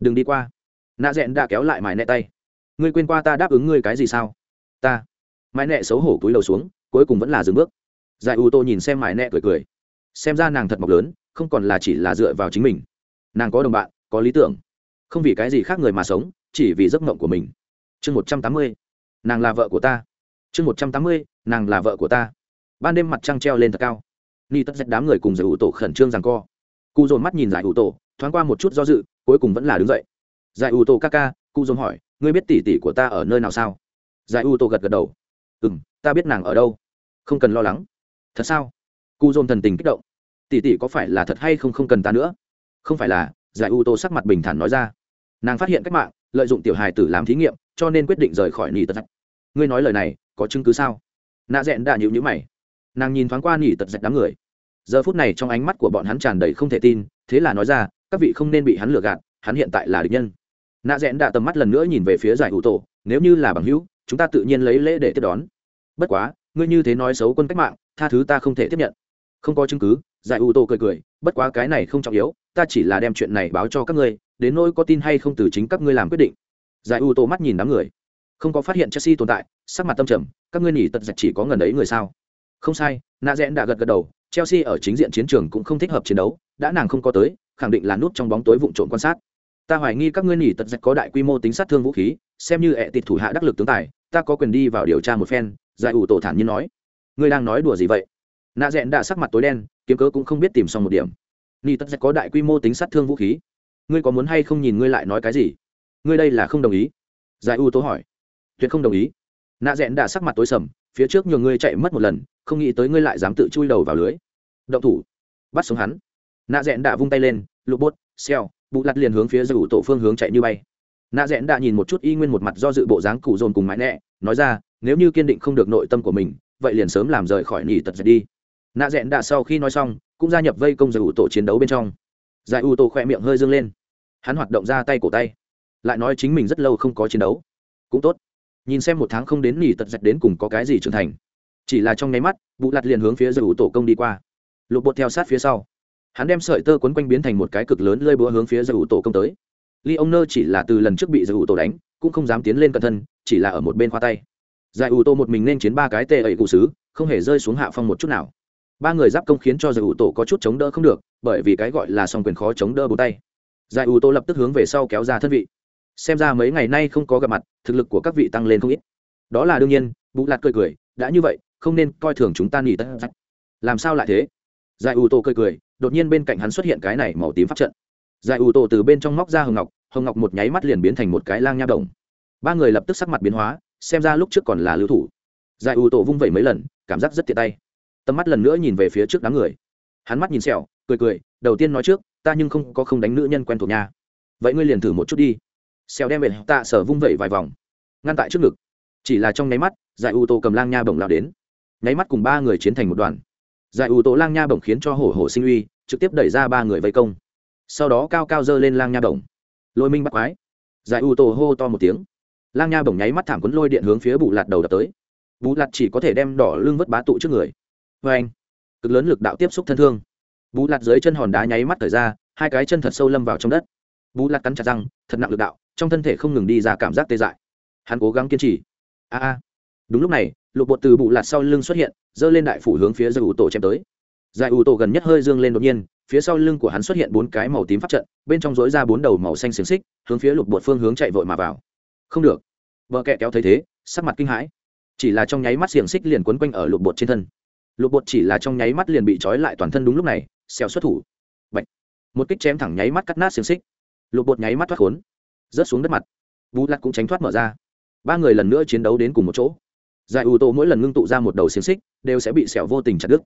Đừng đi qua. Nạ rẽn đã kéo lại mãi nẹ tay. Ngươi quên qua ta đáp ứng ngươi cái gì sao? Ta. Mãi nẹ xấu hổ cúi đầu xuống, cuối cùng vẫn là dừng bước. Giải u tô nhìn xem mãi nẹ cười cười. Xem ra nàng thật mọc lớn, không còn là chỉ là dựa vào chính mình. Nàng có đồng bạn, có lý tưởng không vì cái gì khác người mà sống, chỉ vì giấc mộng của mình. Chương một trăm tám mươi, nàng là vợ của ta. Chương một trăm tám mươi, nàng là vợ của ta. Ban đêm mặt trăng treo lên thật cao. Ni tất dạch đám người cùng giải ủ tổ khẩn trương rằng co. Cụ dồn mắt nhìn giải ủ tổ, thoáng qua một chút do dự, cuối cùng vẫn là đứng dậy. Giải ủ tổ ca ca, cụ dồn hỏi, ngươi biết tỉ tỉ của ta ở nơi nào sao? Giải ủ tổ gật gật đầu. Ừ m ta biết nàng ở đâu. Không cần lo lắng. Thật sao? Cụ dồn thần tình kích động. Tỉ tỉ có phải là thật hay không không cần ta nữa? Không phải là giải u tổ sắc mặt bình thản nói ra nàng phát hiện cách mạng, lợi dụng tiểu hài tử làm thí nghiệm, cho nên quyết định rời khỏi nỉ tật dạch ngươi nói lời này, có chứng cứ sao? Nạ rẽn đã nhịu nhữ mày. Nàng nhìn thoáng qua nỉ tật dạch đám người. Giờ phút này trong ánh mắt của bọn hắn tràn đầy không thể tin, thế là nói ra, các vị không nên bị hắn lừa gạt, hắn hiện tại là địch nhân. Nạ rẽn đã tầm mắt lần nữa nhìn về phía giải ủ tổ, nếu như là bằng hữu, chúng ta tự nhiên lấy lễ để tiếp đón. Bất quá, ngươi như thế nói xấu quân cách mạng, tha thứ ta không thể tiếp nhận. Không có chứng cứ, giải ủ tổ cười cười, bất quá cái này không trọng yếu, ta chỉ là đem chuyện này báo cho các ngươi đến nỗi có tin hay không từ chính các ngươi làm quyết định. Giải ủ tô mắt nhìn đám người. Không có phát hiện chelsea tồn tại, sắc mặt tâm trầm, các ngươi nhỉ tật giặc chỉ có ngần ấy người sao? Không sai nạ rẽn đã gật gật đầu, chelsea ở chính diện chiến trường cũng không thích hợp chiến đấu, đã nàng không có tới, khẳng định là nút trong bóng tối vụ trộm quan sát. Ta hoài nghi các ngươi nhỉ tật giặc có đại quy mô tính sát thương vũ khí, xem như ẹ tịt thủ hạ đắc lực tướng tài, ta có quyền đi vào điều tra một phen, giải ủ tổ thản nhiên nói. Ngươi đang nói đùa gì vậy? Nạ rẽn đã sắc mặt tối đen, kiếm cớ cũng không biết tìm xong một điểm. Nhỉ tật giặc có đại quy mô tính sát thương vũ khí ngươi có muốn hay không nhìn ngươi lại nói cái gì? Ngươi đây là không đồng ý. Giải u tố hỏi. Tuyệt không đồng ý. Nạ rẽn đã sắc mặt tối sầm, phía trước nhường ngươi chạy mất một lần, không nghĩ tới ngươi lại dám tự chui đầu vào lưới. Động thủ. Bắt sống hắn. Nạ rẽn đã vung tay lên, lục bốt xeo bụ lặt liền hướng phía giải u tổ phương hướng chạy như bay. Nạ rẽn đã nhìn một chút y nguyên một mặt do dự bộ dáng cụ dồn cùng mãi nẹ, nói ra, nếu như kiên định không được nội tâm của mình, vậy liền sớm làm rời khỏi nỉ tật dệt đi. Nạ rẽn đã sau khi nói xong, cũng gia nhập vây công giải u tổ chiến đấu bên trong. Giải U tổ khỏe miệng hơi dâng lên hắn hoạt động ra tay cổ tay. Lại nói chính mình rất lâu không có chiến đấu. Cũng tốt. Nhìn xem một tháng không đến nỉ tật dạch đến cùng có cái gì trưởng thành. Chỉ là trong nháy mắt vụ lặt liền hướng phía giải ủ tổ công đi qua. Lục bột theo sát phía sau. Hắn đem sợi tơ quấn quanh biến thành một cái cực lớn lơi búa hướng phía giải ủ tổ công tới. Ly ông nơ chỉ là từ lần trước bị giải ủ tổ đánh, cũng không dám tiến lên cẩn thân chỉ là ở một bên khoa tay. Giải ủ tổ một mình nên chiến ba cái tê ẩy cụ sứ, không hề rơi xuống hạ phong một chút nào. Ba người giáp công khiến cho giải ủ tổ có chút chống đỡ không được, bởi vì cái gọi là song quyền khó chống đỡ bốn tay giải ủ tô lập tức hướng về sau kéo ra thân vị. Xem ra mấy ngày nay không có gặp mặt, thực lực của các vị tăng lên không ít. Đó là đương nhiên bụ lạt cười cười, đã như vậy, không nên coi thường chúng ta nghỉ tất làm sao lại thế? Giải ủ tô cười cười, đột nhiên bên cạnh hắn xuất hiện cái này màu tím phát trận. Giải ủ tô từ bên trong móc ra hồng ngọc hồng ngọc một nháy mắt liền biến thành một cái lang nha đồng. Ba người lập tức sắc mặt biến hóa, xem ra lúc trước còn là lưu thủ. Giải ủ tô vung vẩy mấy lần, cảm giác rất tiện tay. Tầm mắt lần nữa nhìn về phía trước đám người. Hắn mắt nhìn sẹo, cười cười, đầu tiên nói trước ta nhưng không có không đánh nữ nhân quen thuộc nhà vậy ngươi liền thử một chút đi. Xèo đem về tạ sở vung vẩy vài vòng. Ngăn tại trước ngực. Chỉ là trong nháy mắt, giải ưu tô cầm lang nha bổng lao đến. Nháy mắt cùng ba người chiến thành một đoàn. Giải ưu tô lang nha bổng khiến cho hổ hổ sinh uy, trực tiếp đẩy ra ba người vây công. Sau đó cao cao dơ lên lang nha bổng. Lôi minh bắt quái. Giải ưu tô hô to một tiếng. Lang nha bổng nháy mắt thảm quấn lôi điện hướng phía bù lạt đầu đập tới. Bù lạt chỉ có thể đem đỏ lưng vất bá tụ trước người. Vê anh cực lớn lực đạo tiếp xúc thân thương bù lạt dưới chân hòn đá nháy mắt thời ra, hai cái chân thật sâu lâm vào trong đất. Bù lạt cắn chặt răng, thật nặng lực đạo, trong thân thể không ngừng đi ra cảm giác tê dại. Hắn cố gắng kiên trì. A a. Đúng lúc này, lục bột từ bụ lạt sau lưng xuất hiện, giơ lên đại phủ hướng phía giải ủ tổ chém tới. Giải ủ tổ gần nhất hơi dương lên đột nhiên, phía sau lưng của hắn xuất hiện bốn cái màu tím phát trận, bên trong dối ra bốn đầu màu xanh xiềng xích, hướng phía lục bột phương hướng chạy vội mà vào. Không được. Vợ kẹ kéo thấy thế, sắc mặt kinh hãi. Chỉ là trong nháy mắt xiềng xích liền quấn quanh ở lục bột trên thân. Lục bột chỉ là trong nháy mắt liền bị trói lại toàn thân đúng lúc này xèo xuất thủ. Bạch. một kích chém thẳng nháy mắt cắt nát xiềng xích. Lục bột nháy mắt thoát khốn. Rớt xuống đất mặt. Bù lặt cũng tránh thoát mở ra. Ba người lần nữa chiến đấu đến cùng một chỗ. Giải ủ tổ mỗi lần ngưng tụ ra một đầu xiềng xích, đều sẽ bị sẹo vô tình chặt đứt.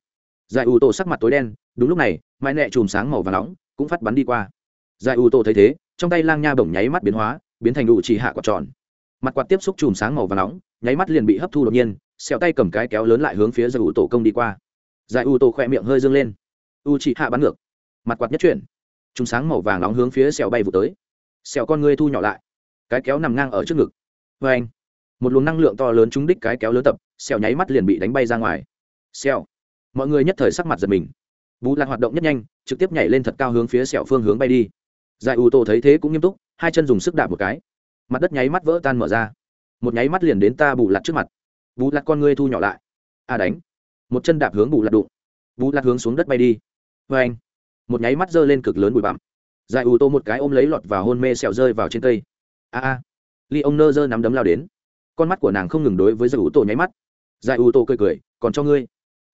Giải ủ tổ sắc mặt tối đen, đúng lúc này mãi nẹ chùm sáng màu và nóng, cũng phát bắn đi qua. Giải ủ tổ thấy thế, trong tay lang nha bổng nháy mắt biến hóa, biến thành đủ chỉ hạ quạt tròn. Mặt quạt tiếp xúc chùm sáng màu và nóng, nháy mắt liền bị hấp thu đột nhiên sẹo tay cầm cái kéo lớn lại hướng phía giải ủ tổ công đi qua. Giải ủ tổ khỏe miệng hơi dương lên u chị hạ bắn ngược. Mặt quạt nhất chuyển. Chùm sáng màu vàng nóng hướng phía sẹo bay vụ tới. Sẹo con ngươi thu nhỏ lại. Cái kéo nằm ngang ở trước ngực. Vê anh, một luồng năng lượng to lớn trúng đích cái kéo lớn tập, sẹo nháy mắt liền bị đánh bay ra ngoài. Sẹo. Mọi người nhất thời sắc mặt giật mình. Vũ lạc hoạt động nhất nhanh, trực tiếp nhảy lên thật cao hướng phía sẹo phương hướng bay đi. Giải ủ tô thấy thế cũng nghiêm túc, hai chân dùng sức đạp một cái. Mặt đất nháy mắt vỡ tan mở ra. Một nháy mắt liền đến ta bù lạc trước mặt. Bù lạc con ngươi thu nhỏ lại. A đánh. Một chân đạp hướng bù lạc đụng. Bù lạc hướng xuống đất bay đi vê anh, một nháy mắt giơ lên cực lớn bụi bặm. Giải ủ tô một cái ôm lấy lọt và hôn mê sẹo rơi vào trên cây. A a ly ông nơ giơ nắm đấm lao đến. Con mắt của nàng không ngừng đối với giải ủ tô nháy mắt. Giải ủ tô cười cười, còn cho ngươi.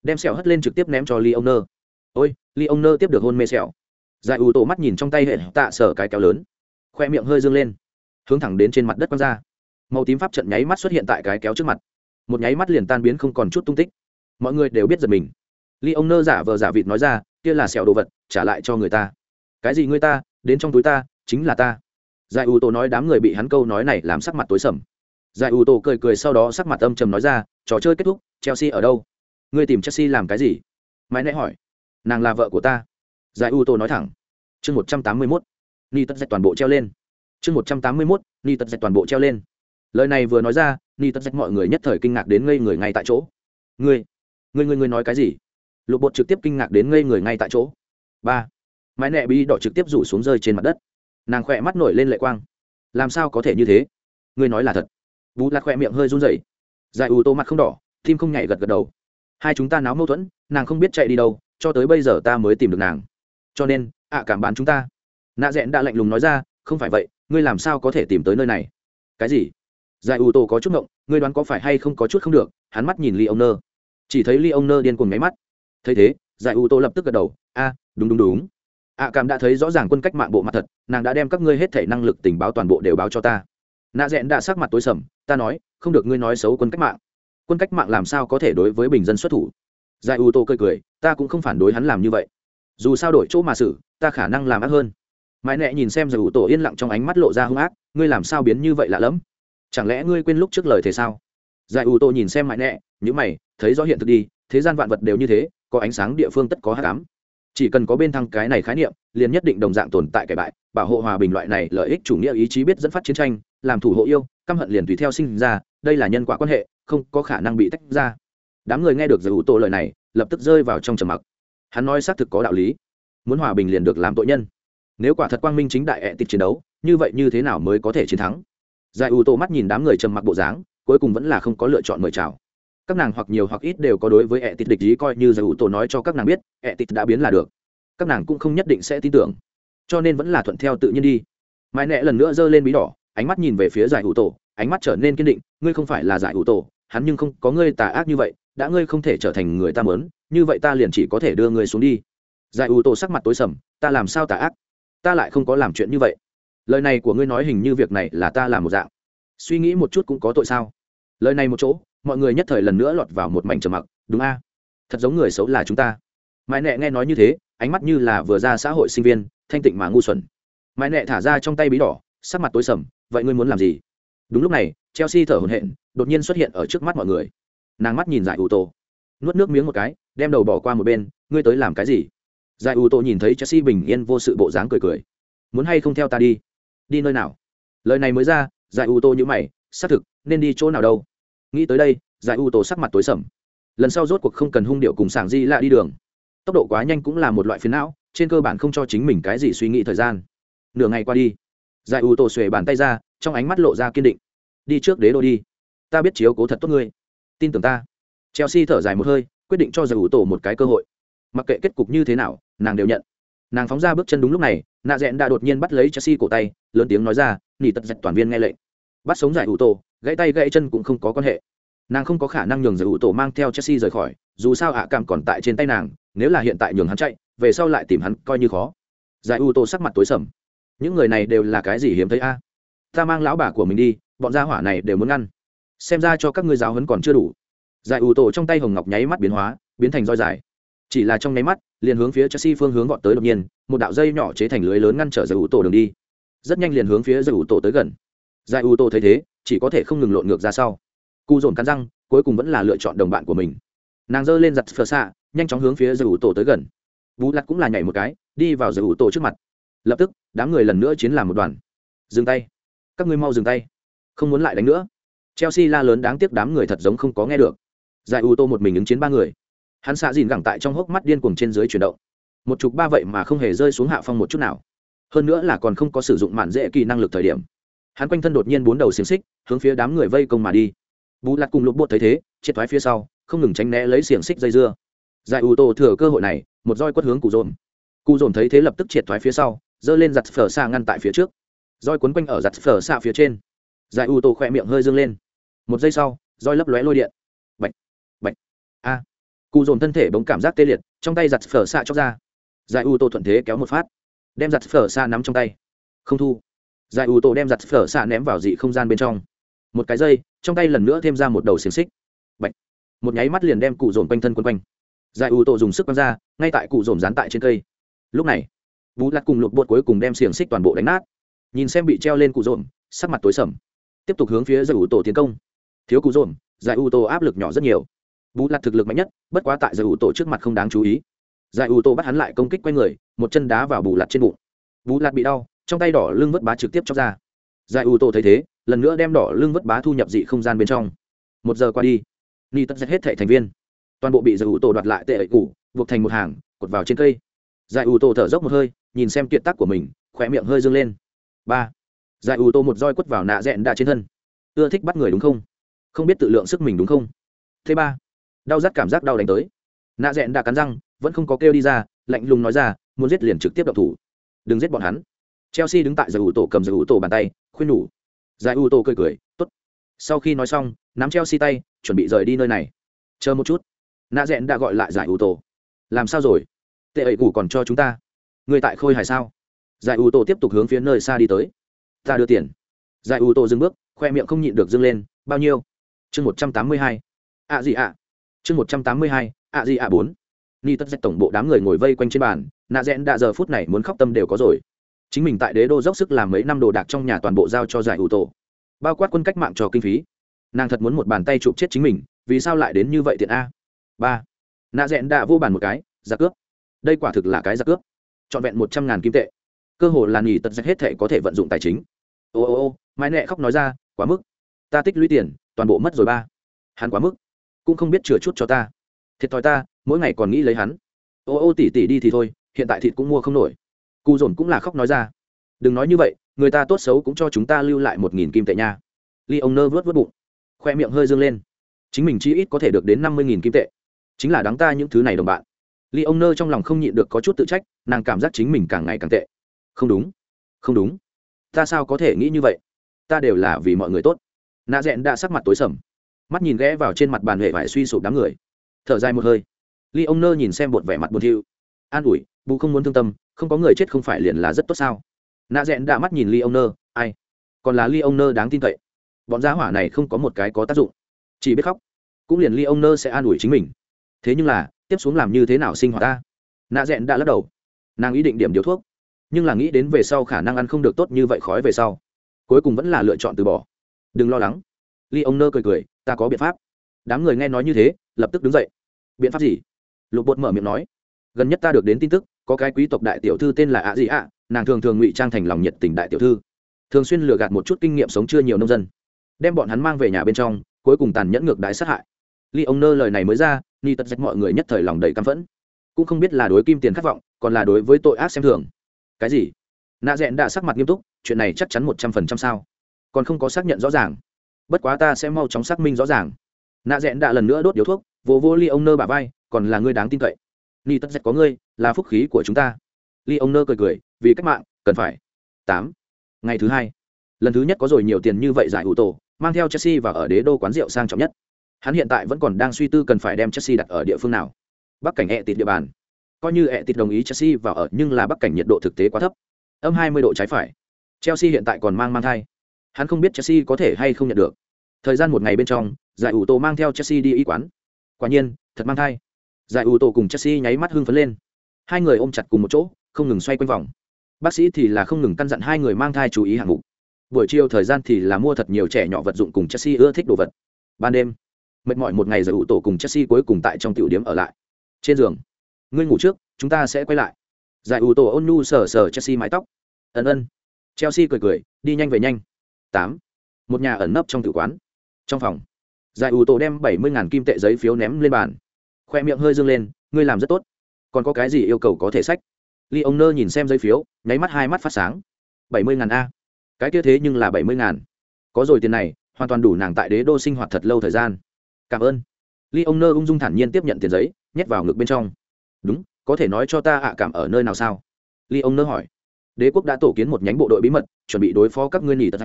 Đem sẹo hất lên trực tiếp ném cho ly ông nơ ôi ly ông nơ tiếp được hôn mê sẹo. Giải ủ tô mắt nhìn trong tay hệ tạ sở cái kéo lớn. Khoe miệng hơi dương lên, hướng thẳng đến trên mặt đất quăng ra. Màu tím pháp trận nháy mắt xuất hiện tại cái kéo trước mặt. Một nháy mắt liền tan biến không còn chút tung tích. Mọi người đều biết giật mình. Ly ông nơ giả vờ giả vịt nói ra kia là sẹo đồ vật, trả lại cho người ta. Cái gì người ta, đến trong túi ta, chính là ta. Giải ủ tô nói đám người bị hắn câu nói này làm sắc mặt tối sầm. Giải ủ tô cười cười sau đó sắc mặt âm trầm nói ra, trò chơi kết thúc, chelsea ở đâu? Ngươi tìm chelsea làm cái gì? Mãi nãy hỏi, nàng là vợ của ta. Giải ủ tô nói thẳng. Chương một trăm tám mươi mốt ni tất dạch toàn bộ treo lên. Chương một trăm tám mươi mốt ni tất dạch toàn bộ treo lên. Lời này vừa nói ra ni tất dạch mọi người nhất thời kinh ngạc đến ngây người ngay tại chỗ. Ngươi ngươi ngươi ngươi nói cái gì? Lục bột trực tiếp kinh ngạc đến ngây người ngay tại chỗ. Ba. Mái nẹ bi đỏ trực tiếp rủ xuống rơi trên mặt đất. Nàng khỏe mắt nổi lên lệ quang. Làm sao có thể như thế? Ngươi nói là thật. Bú lạc khỏe miệng hơi run rẩy. Dài ù tô mặt không đỏ, tim không nhảy gật gật đầu. Hai chúng ta náo mâu thuẫn, nàng không biết chạy đi đâu, cho tới bây giờ ta mới tìm được nàng. Cho nên, ạ, cảm bán chúng ta. Nạ rẽn đã lạnh lùng nói ra, không phải vậy, ngươi làm sao có thể tìm tới nơi này? Cái gì? Dài ù tô có chút ngộng, ngươi đoán có phải hay không có chút không được, hắn mắt nhìn ly ông nơ chỉ thấy ly ông nơ điên cuồng máy mắt thấy thế, giải u tô lập tức gật đầu, a, đúng đúng đúng. Ạ cảm đã thấy rõ ràng quân cách mạng bộ mặt thật, nàng đã đem các ngươi hết thể năng lực tình báo toàn bộ đều báo cho ta. Nạ rẽn đã sắc mặt tối sầm, ta nói, không được ngươi nói xấu quân cách mạng. Quân cách mạng làm sao có thể đối với bình dân xuất thủ? Giải u tô cười cười, ta cũng không phản đối hắn làm như vậy. Dù sao đổi chỗ mà xử, ta khả năng làm ác hơn. Mãi nẹ nhìn xem giải u tô yên lặng trong ánh mắt lộ ra hung ác, ngươi làm sao biến như vậy lạ lẫm? Chẳng lẽ ngươi quên lúc trước lời thế sao? Giải u tô nhìn xem mãi nẹ những mày, thấy rõ hiện thực đi thế gian vạn vật đều như thế, có ánh sáng địa phương tất có hát cám chỉ cần có bên thăng cái này khái niệm, liền nhất định đồng dạng tồn tại kẻ bại, bảo hộ hòa bình loại này lợi ích chủ nghĩa ý chí biết dẫn phát chiến tranh, làm thủ hộ yêu, căm hận liền tùy theo sinh ra, đây là nhân quả quan hệ, không có khả năng bị tách ra. Đám người nghe được giải ủ tổ lời này, lập tức rơi vào trong trầm mặc. Hắn nói xác thực có đạo lý. Muốn hòa bình liền được làm tội nhân. Nếu quả thật quang minh chính đại ẹ tịch chiến đấu, như vậy như thế nào mới có thể chiến thắng? Giải ủ tổ mắt nhìn đám người trầm mặc bộ dáng, cuối cùng vẫn là không có lựa chọn mời chào các nàng hoặc nhiều hoặc ít đều có đối với ẹ tịt địch ý coi như giải ủ tổ nói cho các nàng biết ẹ tịt đã biến là được. Các nàng cũng không nhất định sẽ tin tưởng. Cho nên vẫn là thuận theo tự nhiên đi. Mãi nẹ lần nữa giơ lên bí đỏ, ánh mắt nhìn về phía giải ủ tổ, ánh mắt trở nên kiên định, ngươi không phải là giải ủ tổ, hắn nhưng không có ngươi tà ác như vậy, đã ngươi không thể trở thành người ta mớn như vậy ta liền chỉ có thể đưa ngươi xuống đi. Giải ủ tổ sắc mặt tối sầm, ta làm sao tà ác? Ta lại không có làm chuyện như vậy. Lời này của ngươi nói hình như việc này là ta làm một dạng. Suy nghĩ một chút cũng có tội sao? Lời này một chỗ mọi người nhất thời lần nữa lọt vào một mảnh trầm mặc, đúng a? Thật giống người xấu là chúng ta. Mãi nẹ nghe nói như thế, ánh mắt như là vừa ra xã hội sinh viên, thanh tịnh mà ngu xuẩn. Mãi nẹ thả ra trong tay bí đỏ, sắc mặt tối sầm, vậy ngươi muốn làm gì? Đúng lúc này, chelsea thở hổn hển, đột nhiên xuất hiện ở trước mắt mọi người. Nàng mắt nhìn giải ủ tổ nuốt nước miếng một cái, đem đầu bỏ qua một bên, ngươi tới làm cái gì? Giải ủ tổ nhìn thấy chelsea bình yên vô sự bộ dáng cười cười. Muốn hay không theo ta đi? Đi nơi nào? Lời này mới ra, giải ủ tổ như mày, xác thực, nên đi chỗ nào đâu? Nghĩ tới đây, giải u tổ sắc mặt tối sầm. Lần sau rốt cuộc không cần hung điệu cùng sảng di lạ đi đường. Tốc độ quá nhanh cũng là một loại phiến não, trên cơ bản không cho chính mình cái gì suy nghĩ thời gian. Nửa ngày qua đi, giải u tổ xuề bàn tay ra, trong ánh mắt lộ ra kiên định. Đi trước đế đô đi. Ta biết chiếu cố thật tốt ngươi. Tin tưởng ta. Chelsea thở dài một hơi, quyết định cho giải u tổ một cái cơ hội. Mặc kệ kết cục như thế nào, nàng đều nhận. Nàng phóng ra bước chân đúng lúc này, nạ rẽn đã đột nhiên bắt lấy chelsea cổ tay, lớn tiếng nói ra, nỉ tật dạch toàn viên nghe lệnh. Bắt sống giải u tổ gãy tay gãy chân cũng không có quan hệ. Nàng không có khả năng nhường giải ủ tổ mang theo chelsea rời khỏi, dù sao ạ cảm còn tại trên tay nàng, nếu là hiện tại nhường hắn chạy, về sau lại tìm hắn coi như khó. Giải ủ tổ sắc mặt tối sầm. Những người này đều là cái gì hiếm thấy a? Ta mang lão bà của mình đi, bọn gia hỏa này đều muốn ngăn xem ra cho các ngươi giáo hấn còn chưa đủ. Giải ủ tổ trong tay hồng ngọc nháy mắt biến hóa, biến thành roi dài. Chỉ là trong nháy mắt, liền hướng phía chelsea phương hướng gọn tới đột nhiên, một đạo dây nhỏ chế thành lưới lớn ngăn trở giải ủ tổ đường đi. Rất nhanh liền hướng phía giải ủ tổ tới gần. Giải ủ tổ thấy thế chỉ có thể không ngừng lộn ngược ra sau. Cụ dồn cắn răng, cuối cùng vẫn là lựa chọn đồng bạn của mình. Nàng giơ lên giặt phờ xạ, nhanh chóng hướng phía giải ủ tổ tới gần. Vũ lặt cũng là nhảy một cái, đi vào giải ủ tổ trước mặt. Lập tức, đám người lần nữa chiến làm một đoàn. Dừng tay. Các ngươi mau dừng tay. Không muốn lại đánh nữa. Chelsea la lớn đáng tiếc đám người thật giống không có nghe được. Giải ủ tổ một mình ứng chiến ba người. Hắn xạ dìn gẳng tại trong hốc mắt điên cuồng trên dưới chuyển động. Một chục ba vậy mà không hề rơi xuống hạ phong một chút nào. Hơn nữa là còn không có sử dụng mạn dễ kỳ năng lực thời điểm hắn quanh thân đột nhiên bốn đầu xiềng xích, hướng phía đám người vây công mà đi. Bù lặt cùng lục bột thấy thế, triệt thoái phía sau, không ngừng tránh né lấy xiềng xích dây dưa. Giải ủ tổ thừa cơ hội này, một roi quất hướng cụ dồn. Cụ dồn thấy thế lập tức triệt thoái phía sau, giơ lên giặt phở xa ngăn tại phía trước. Roi quấn quanh ở giặt phở xa phía trên. Giải ủ tổ khỏe miệng hơi dương lên. Một giây sau, roi lấp lóe lôi điện. Bệnh bệnh a. Cụ dồn thân thể bỗng cảm giác tê liệt, trong tay giặt phở xa chóc ra. Giải ủ tổ thuận thế kéo một phát, đem giặt phở xa nắm trong tay. Không thu giải ủ tổ đem giặt phở xạ ném vào dị không gian bên trong. Một cái dây, trong tay lần nữa thêm ra một đầu xiềng xích. Bạch. một nháy mắt liền đem cụ dồn quanh thân quân quanh. Giải ủ tổ dùng sức quăng ra, ngay tại cụ dồn dán tại trên cây. Lúc này Vũ lặt cùng lục bột cuối cùng đem xiềng xích toàn bộ đánh nát. Nhìn xem bị treo lên cụ dồn sắc mặt tối sầm. Tiếp tục hướng phía giải ủ tổ tiến công. Thiếu cụ dồn giải ủ tổ áp lực nhỏ rất nhiều. Vũ lặt thực lực mạnh nhất, bất quá tại giải ủ tổ trước mặt không đáng chú ý. Giải ủ tổ bắt hắn lại công kích quay người, một chân đá vào bù lặt trên bụng. Vũ lặt bị đau trong tay đỏ lưng vớt bá trực tiếp chóc ra. Giải ủ tổ thấy thế, lần nữa đem đỏ lưng vớt bá thu nhập dị không gian bên trong. Một giờ qua đi, ni tất hết thệ thành viên. Toàn bộ bị giải ủ tổ đoạt lại tệ ẩy củ, buộc thành một hàng, cột vào trên cây. Giải ủ tổ thở dốc một hơi, nhìn xem kiệt tác của mình khỏe miệng hơi dâng lên. Ba. Giải ủ tổ một roi quất vào nạ dẹn đạ trên thân. Ưa thích bắt người đúng không? Không biết tự lượng sức mình đúng không? Thứ ba. Đau rát cảm giác đau đánh tới. Nạ dẹn đã cắn răng, vẫn không có kêu đi ra, lạnh lùng nói ra, muốn giết liền trực tiếp đậu thủ. Đừng giết bọn hắn chelsea đứng tại giải ủ tổ cầm giải ủ tổ bàn tay, khuyên nhủ. Giải ủ tổ cười cười t ố t sau khi nói xong, nắm chelsea tay, chuẩn bị rời đi nơi này. Chờ một chút. Nạ dẹn đã gọi lại giải ủ tổ. Làm sao rồi? Tệ ấy củ còn cho chúng ta. Người tại khôi hài sao? Giải ủ tổ tiếp tục hướng phía nơi xa đi tới. Ta đưa tiền. Giải ủ tổ dừng bước, khoe miệng không nhịn được dâng lên. Bao nhiêu? Chương một trăm tám mươi hai. Ạ gì ạ? Chương một trăm tám mươi hai. Ạ gì ạ bốn? Ni tất dạch tổng bộ đám người ngồi vây quanh trên bàn. Nạ rẽn đã giờ phút này muốn khóc tâm đều có rồi chính mình tại đế đô dốc sức làm mấy năm đồ đạc trong nhà toàn bộ giao cho giải ủ tổ. Bao quát quân cách mạng cho kinh phí. Nàng thật muốn một bàn tay chụp chết chính mình, vì sao lại đến như vậy tiện a? Ba. Nạ rẽn đã vô bàn một cái, giặc cướp. Đây quả thực là cái giặc cướp. Trọn vẹn một trăm ngàn kim tệ. Cơ hồ là nghỉ tật dạch hết thể có thể vận dụng tài chính. Ô ô ô, mãi nẹ khóc nói ra, quá mức. Ta tích lũy tiền, toàn bộ mất rồi ba. Hắn quá mức. Cũng không biết chừa chút cho ta. Thiệt thòi ta, mỗi ngày còn nghĩ lấy hắn. Ô ô, tỉ tỉ đi thì thôi, hiện tại thịt cũng mua không nổi cụ dồn cũng là khóc nói ra. Đừng nói như vậy, người ta tốt xấu cũng cho chúng ta lưu lại một nghìn kim tệ nha. Ly ông nơ vớt vớt bụng, khoe miệng hơi dương lên. Chính mình chi ít có thể được đến năm mươi nghìn kim tệ. Chính là đáng ta những thứ này đồng bạn. Ly ông nơ trong lòng không nhịn được có chút tự trách, nàng cảm giác chính mình càng ngày càng tệ. Không đúng không đúng. Ta sao có thể nghĩ như vậy? Ta đều là vì mọi người tốt. Nạ rẽn đã sắc mặt tối sầm, mắt nhìn ghé vào trên mặt bàn huệ vải suy sụp đám người. Thở dài một hơi ly ông nơ nhìn xem bột vẻ mặt buồn thiu. An ủi, bù không muốn thương tâm không có người chết không phải liền là rất tốt sao? Nạ rẽn đã mắt nhìn ly ông nơ ai? Còn là ly ông nơ đáng tin cậy. Bọn giá hỏa này không có một cái có tác dụng. Chỉ biết khóc. Cũng liền ly ông nơ sẽ an ủi chính mình. Thế nhưng là, tiếp xuống làm như thế nào sinh hoạt ta? Nạ rẽn đã lắc đầu. Nàng ý định điểm điều thuốc. Nhưng là nghĩ đến về sau khả năng ăn không được tốt như vậy khói về sau. Cuối cùng vẫn là lựa chọn từ bỏ. Đừng lo lắng. Ly ông nơ cười cười, ta có biện pháp. Đám người nghe nói như thế, lập tức đứng dậy. Biện pháp gì? Lục bột mở miệng nói. Gần nhất ta được đến tin tức có cái quý tộc đại tiểu thư tên là ạ gì ạ, nàng thường thường ngụy trang thành lòng nhiệt tình đại tiểu thư. Thường xuyên lừa gạt một chút kinh nghiệm sống chưa nhiều nông dân. Đem bọn hắn mang về nhà bên trong, cuối cùng tàn nhẫn ngược đái sát hại. Ly ông nơ lời này mới ra ni tật dạch mọi người nhất thời lòng đầy căm phẫn. Cũng không biết là đối kim tiền khát vọng, còn là đối với tội ác xem thường. Cái gì? Nạ rẽn đã sắc mặt nghiêm túc, chuyện này chắc chắn một trăm phần trăm sao? Còn không có xác nhận rõ ràng. Bất quá ta sẽ mau chóng xác minh rõ ràng. Nạ rẽn đã lần nữa đốt điếu thuốc vô vô ly ông nơ bà vai, còn là người đáng tin cậy ni tất dệt có ngươi, là phúc khí của chúng ta. Ly ông nơ cười cười, vì cách mạng, cần phải. Tám. Ngày thứ hai. Lần thứ nhất có rồi nhiều tiền như vậy giải ủ tổ, mang theo chelsea và ở đế đô quán rượu sang trọng nhất. Hắn hiện tại vẫn còn đang suy tư cần phải đem chelsea đặt ở địa phương nào. Bắc cảnh ẹ tịt địa bàn. Coi như ẹ tịt đồng ý chelsea vào ở, nhưng là bắc cảnh nhiệt độ thực tế quá thấp. Âm hai mươi độ trái phải. Chelsea hiện tại còn mang mang thai. Hắn không biết chelsea có thể hay không nhận được. Thời gian một ngày bên trong, giải ủ tổ mang theo chelsea đi y quán. Quả nhiên, thật mang thai giải ưu tổ cùng chelsea nháy mắt hưng phấn lên. Hai người ôm chặt cùng một chỗ, không ngừng xoay quanh vòng. Bác sĩ thì là không ngừng căn dặn hai người mang thai chú ý hạng mục. Buổi chiều thời gian thì là mua thật nhiều trẻ nhỏ vật dụng cùng chelsea ưa thích đồ vật. Ban đêm, mệt mỏi một ngày giải ưu tổ cùng chelsea cuối cùng tại trong tiểu điểm ở lại. Trên giường, ngươi ngủ trước, chúng ta sẽ quay lại. Giải ưu tổ ôn nhu sờ sờ chelsea mái tóc. Ân ân. Chelsea cười cười, đi nhanh về nhanh. Tám, một nhà ẩn nấp trong tử quán. Trong phòng, giải ưu tổ đem bảy mươi kim tệ giấy phiếu ném lên bàn khoe miệng hơi dương lên, ngươi làm rất tốt. Còn có cái gì yêu cầu có thể sách? Ly ông nơ nhìn xem giấy phiếu, nháy mắt hai mắt phát sáng. Bảy mươi ngàn a. Cái kia thế nhưng là bảy mươi ngàn. Có rồi tiền này, hoàn toàn đủ nàng tại đế đô sinh hoạt thật lâu thời gian. Cảm ơn. Ly ông nơ ung dung thản nhiên tiếp nhận tiền giấy, nhét vào ngực bên trong. Đúng, có thể nói cho ta ạ, cảm ở nơi nào sao? Ly ông nơ hỏi. Đế quốc đã tổ kiến một nhánh bộ đội bí mật, chuẩn bị đối phó các ngươi nỉ tật.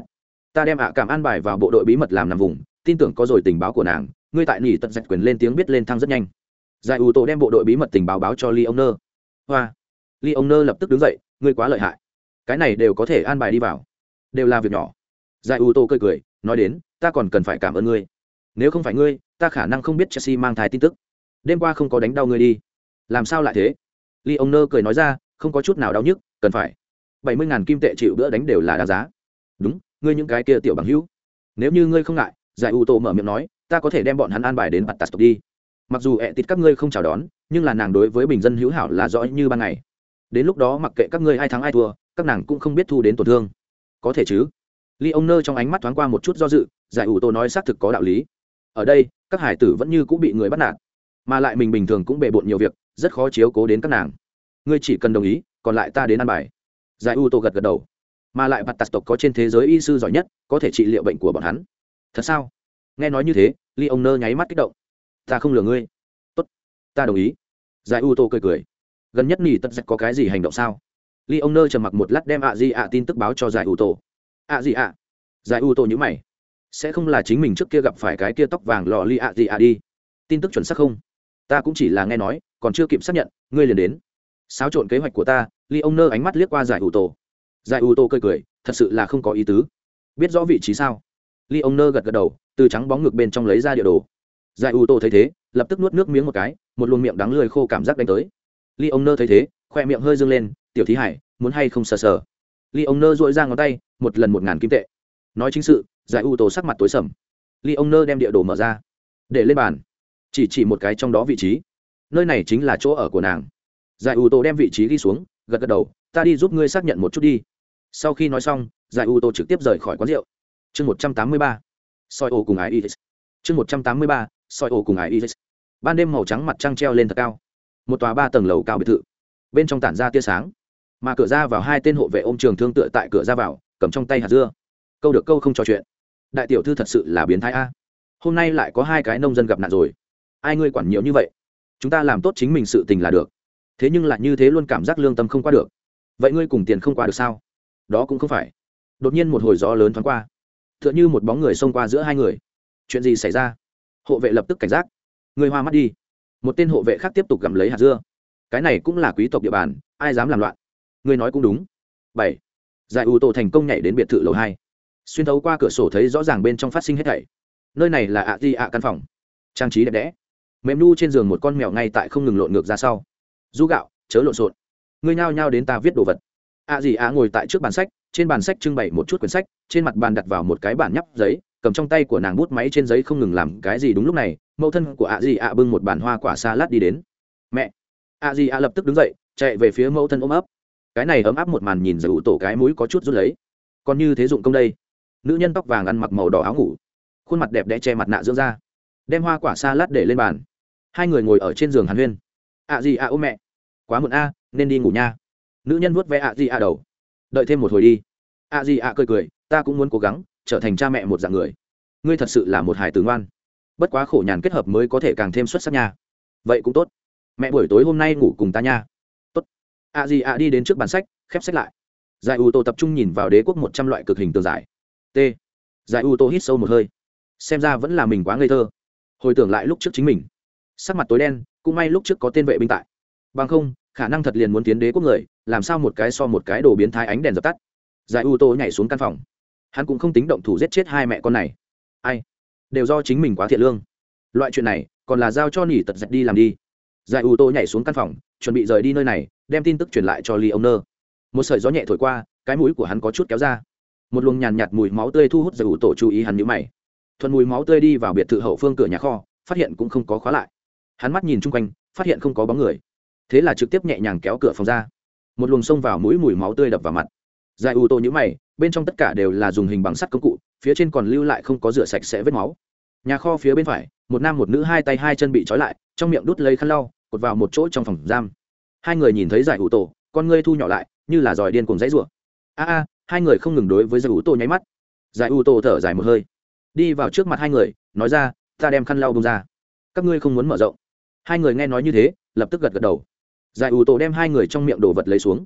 Ta đem ạ, cảm an bài vào bộ đội bí mật làm nằm vùng, tin tưởng có rồi tình báo của nàng. Ngươi tại nỉ tật dạch quyền lên tiếng biết lên thăng rất nhanh giải ủ tổ đem bộ đội bí mật tình báo báo cho lee ông nơ hoa. Lee ông nơ lập tức đứng dậy, ngươi quá lợi hại. Cái này đều có thể an bài đi vào. Đều là việc nhỏ. Giải ủ tổ cười cười, nói đến, ta còn cần phải cảm ơn ngươi. Nếu không phải ngươi, ta khả năng không biết chelsea mang thai tin tức. Đêm qua không có đánh đau ngươi đi. Làm sao lại thế? Lee ông nơ cười nói ra, không có chút nào đau nhức, cần phải. Bảy mươi ngàn kim tệ chịu bữa đánh đều là đáng giá. Đúng, ngươi những cái kia tiểu bằng hữu. Nếu như ngươi không ngại, giải ủ tổ mở miệng nói, ta có thể đem bọn hắn an bài đến mặt tạt đi mặc dù ẹ tịt các ngươi không chào đón, nhưng là nàng đối với bình dân hữu hảo là rõ như ban ngày. Đến lúc đó mặc kệ các ngươi ai thắng ai thua, các nàng cũng không biết thu đến tổn thương. Có thể chứ? Ly ông nơ trong ánh mắt thoáng qua một chút do dự, giải ủ tô nói xác thực có đạo lý. Ở đây, các hải tử vẫn như cũng bị người bắt nạt, mà lại mình bình thường cũng bề bộn nhiều việc, rất khó chiếu cố đến các nàng. Ngươi chỉ cần đồng ý, còn lại ta đến ăn bài. Giải ủ tô gật gật đầu. Mà lại mặt tạt tộc có trên thế giới y sư giỏi nhất, có thể trị liệu bệnh của bọn hắn. Thật sao? Nghe nói như thế, ly ông nơ nháy mắt kích động ta không lừa ngươi. Tốt, ta đồng ý. Giải u tô cười cười. Gần nhất nỉ tật giặc có cái gì hành động sao? Ly ông nơ trầm mặc một lát đem ạ gì ạ tin tức báo cho giải u tô. Ạ gì ạ giải u tô nhữ mày. Sẽ không là chính mình trước kia gặp phải cái kia tóc vàng lò ly ạ gì ạ đi. Tin tức chuẩn xác không? Ta cũng chỉ là nghe nói, còn chưa kịp xác nhận, ngươi liền đến. Xáo trộn kế hoạch của ta, ly ông nơ ánh mắt liếc qua giải u tô. Giải u tô cười cười, thật sự là không có ý tứ. Biết rõ vị trí sao? Ly ông nơ gật gật đầu, từ trắng bóng ngực bên trong lấy ra địa đồ giải u tô thấy thế, lập tức nuốt nước miếng một cái, một luồng miệng đắng lười khô cảm giác đánh tới. Ly ông nơ thấy thế, khoe miệng hơi dâng lên, tiểu thí hải, muốn hay không sờ sờ? Ly ông nơ dội ra ngón tay, một lần một ngàn kim tệ. Nói chính sự, giải u tô sắc mặt tối sầm. Ly ông nơ đem địa đồ mở ra. Để lên bàn. Chỉ chỉ một cái trong đó vị trí. Nơi này chính là chỗ ở của nàng. Giải u tô đem vị trí ghi xuống, gật gật đầu, ta đi giúp ngươi xác nhận một chút đi. Sau khi nói xong, giải u tô trực tiếp rời khỏi quán rượu. Chương một trăm tám mươi ba. Soi ô cùng ái y. Chương một trăm tám mươi ba soi ô cùng ai isis ban đêm màu trắng mặt trăng treo lên thật cao. Một tòa ba tầng lầu cao biệt thự. Bên trong tản ra tia sáng. Mà cửa ra vào hai tên hộ vệ ôm trường thương tựa tại cửa ra vào, cầm trong tay hạt dưa. Câu được câu không trò chuyện. Đại tiểu thư thật sự là biến thái a. Hôm nay lại có hai cái nông dân gặp nạn rồi. Ai ngươi quản nhiều như vậy? Chúng ta làm tốt chính mình sự tình là được. Thế nhưng lại như thế luôn cảm giác lương tâm không qua được. Vậy ngươi cùng tiền không qua được sao? Đó cũng không phải. Đột nhiên một hồi gió lớn thoáng qua. T h ư ợ n h ư một bóng người xông qua giữa hai người. Chuyện gì xảy ra? Hộ vệ lập tức cảnh giác. Người hoa mắt đi. Một tên hộ vệ khác tiếp tục gặm lấy hạt dưa. Cái này cũng là quý tộc địa bàn, ai dám làm loạn? Người nói cũng đúng. Bảy. Giải ưu tổ thành công nhảy đến biệt thự lầu hai. Xuyên thấu qua cửa sổ thấy rõ ràng bên trong phát sinh hết thảy. Nơi này là ạ di ạ căn phòng. Trang trí đẹp đẽ. Mềm nu trên giường một con mèo ngay tại không ngừng lộn ngược ra sau. Du gạo, chớ lộn xộn. Ngươi nhao nhao đến ta viết đồ vật. Ạ gì ạ ngồi tại trước bàn sách, trên bàn sách trưng bày một chút quyển sách, trên mặt bàn đặt vào một cái bản nhắp giấy cầm trong tay của nàng bút máy trên giấy không ngừng làm cái gì đúng lúc này, mẫu thân của ạ gì ạ bưng một bàn hoa quả xa lát đi đến. Mẹ, ạ gì ạ lập tức đứng dậy, chạy về phía mẫu thân ôm ấp. Cái này ấm áp một màn nhìn ủ tổ cái mũi có chút rút lấy. Còn như thế dụng công đây. Nữ nhân tóc vàng ăn mặc màu đỏ áo ngủ. Khuôn mặt đẹp đẽ che mặt nạ dưỡng ra đem hoa quả xa lát để lên bàn. Hai người ngồi ở trên giường hàn huyên. Ạ gì ạ ôm mẹ. Quá muộn a, nên đi ngủ nha. Nữ nhân vuốt ve ạ gì ạ đầu. Đợi thêm một hồi đi. Ạ gì ạ cười cười, ta cũng muốn cố gắng trở thành cha mẹ một dạng người. Ngươi thật sự là một hải tử ngoan. Bất quá khổ nhàn kết hợp mới có thể càng thêm xuất sắc nha. Vậy cũng tốt. Mẹ buổi tối hôm nay ngủ cùng ta nha. Tốt. A gì a đi đến trước bàn sách, khép sách lại. Giải u tô tập trung nhìn vào đế quốc một trăm loại cực hình tường giải. T. Giải u tô hít sâu một hơi. Xem ra vẫn là mình quá ngây thơ. Hồi tưởng lại lúc trước chính mình. Sắc mặt tối đen, cũng may lúc trước có tên vệ binh tại. Bằng không, khả năng thật liền muốn tiến đế quốc người, làm sao một cái so một cái đồ biến thái ánh đèn dập tắt. Giải u tô nhảy xuống căn phòng hắn cũng không tính động thủ giết chết hai mẹ con này. Ai? Đều do chính mình quá thiện lương. Loại chuyện này, còn là giao cho nỉ tật dạch đi làm đi. Giải ủ tô nhảy xuống căn phòng, chuẩn bị rời đi nơi này, đem tin tức truyền lại cho lee ông nơ. Một sợi gió nhẹ thổi qua, cái mũi của hắn có chút kéo ra. Một luồng nhàn nhạt mùi máu tươi thu hút giải ủ tổ chú ý hắn nhữ mày. Thuận mùi máu tươi đi vào biệt thự hậu phương cửa nhà kho, phát hiện cũng không có khóa lại. Hắn mắt nhìn chung quanh, phát hiện không có bóng người. Thế là trực tiếp nhẹ nhàng kéo cửa phòng ra. Một luồng xông vào mũi mùi máu tươi đập vào mặt. Giải ủ tô nhữ mày bên trong tất cả đều là dùng hình bằng sắt công cụ, phía trên còn lưu lại không có rửa sạch sẽ vết máu. Nhà kho phía bên phải, một nam một nữ hai tay hai chân bị trói lại, trong miệng đút lấy khăn lau, cột vào một chỗ trong phòng giam. Hai người nhìn thấy giải hữu tổ, con ngươi thu nhỏ lại, như là giỏi điên cùng dãy rủa. A a, hai người không ngừng đối với giải hữu tổ nháy mắt. Giải hữu tổ thở dài một hơi. Đi vào trước mặt hai người, nói ra, ta đem khăn lau bông ra. Các ngươi không muốn mở rộng. Hai người nghe nói như thế, lập tức gật gật đầu. Giải ủ tổ đem hai người trong miệng đồ vật lấy xuống.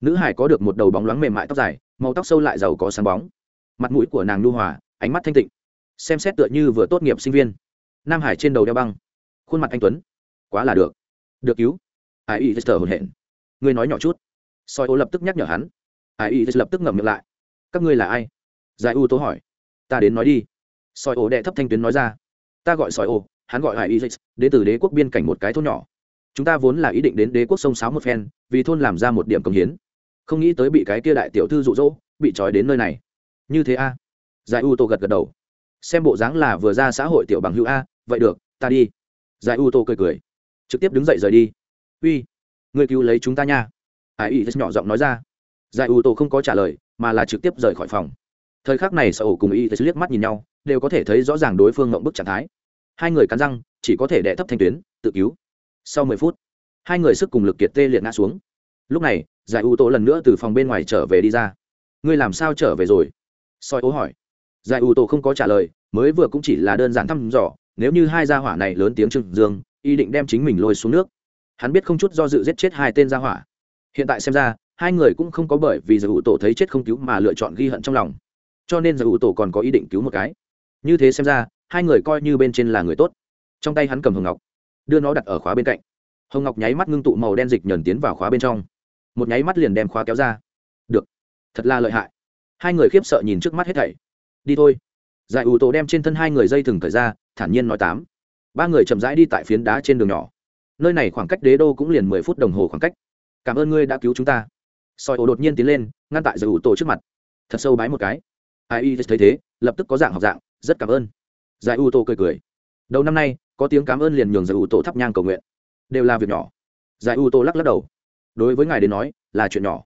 Nữ hải có được một đầu bóng loáng mềm mại tóc dài màu tóc sâu lại giàu có sáng bóng. Mặt mũi của nàng nhu hòa, ánh mắt thanh tịnh. Xem xét tựa như vừa tốt nghiệp sinh viên. Nam hải trên đầu đeo băng. Khuôn mặt anh tuấn. Quá là được. Được cứu. Ai y hồn hển. Ngươi nói nhỏ chút. Soi ô lập tức nhắc nhở hắn. Ai y lập tức ngậm miệng lại. Các ngươi là ai? Giải u tố hỏi. Ta đến nói đi. Soi ô đệ thấp thanh tuyến nói ra. Ta gọi soi ô, hắn gọi hải y đến từ đế quốc biên cảnh một cái thôn nhỏ. Chúng ta vốn là ý định đến đế quốc sông sáo một phen, vì thôn làm ra một điểm công hiến không nghĩ tới bị cái kia đại tiểu thư rụ rỗ bị trói đến nơi này. Như thế a? Giải u tô gật gật đầu. Xem bộ dáng là vừa ra xã hội tiểu bằng hữu a, vậy được, ta đi. Giải u tô cười cười. Trực tiếp đứng dậy rời đi. Uy, người cứu lấy chúng ta nha. Ai y nhỏ giọng nói ra. Giải u tô không có trả lời, mà là trực tiếp rời khỏi phòng. Thời khắc này sợ ổ cùng y liếc mắt nhìn nhau, đều có thể thấy rõ ràng đối phương ngậm bức trạng thái. Hai người cắn răng, chỉ có thể đẻ thấp thanh tuyến, tự cứu. Sau mười phút, hai người sức cùng lực kiệt tê liệt ngã xuống. Lúc này giải u tô lần nữa từ phòng bên ngoài trở về đi ra. Ngươi làm sao trở về rồi? Soi ố hỏi. Giải u tô không có trả lời, mới vừa cũng chỉ là đơn giản thăm dò, nếu như hai gia hỏa này lớn tiếng trừng dương y định đem chính mình lôi xuống nước. Hắn biết không chút do dự giết chết hai tên gia hỏa. Hiện tại xem ra, hai người cũng không có bởi vì giải u tổ thấy chết không cứu mà lựa chọn ghi hận trong lòng. Cho nên giải u tổ còn có ý định cứu một cái. Như thế xem ra, hai người coi như bên trên là người tốt. Trong tay hắn cầm hồng ngọc, đưa nó đặt ở khóa bên cạnh. Hồng ngọc nháy mắt ngưng tụ màu đen dịch nhờn tiến vào khóa bên trong một nháy mắt liền đem khóa kéo ra. Được. Thật là lợi hại. Hai người khiếp sợ nhìn trước mắt hết thảy. Đi thôi. Giải ủ tổ đem trên thân hai người dây thừng thời ra, thản nhiên nói tám. Ba người chậm rãi đi tại phiến đá trên đường nhỏ. Nơi này khoảng cách đế đô cũng liền mười phút đồng hồ khoảng cách. Cảm ơn ngươi đã cứu chúng ta. Soi ổ đột nhiên tiến lên, ngăn tại giải ủ tổ trước mặt. Thật sâu bái một cái. Ai y thấy thế, lập tức có dạng học dạng, rất cảm ơn. Giải ủ tổ cười cười. Đầu năm nay, có tiếng cảm ơn liền nhường giải ủ tổ thắp nhang cầu nguyện. Đều là việc nhỏ. Giải ủ tổ lắc lắc đầu đối với ngài đến nói là chuyện nhỏ.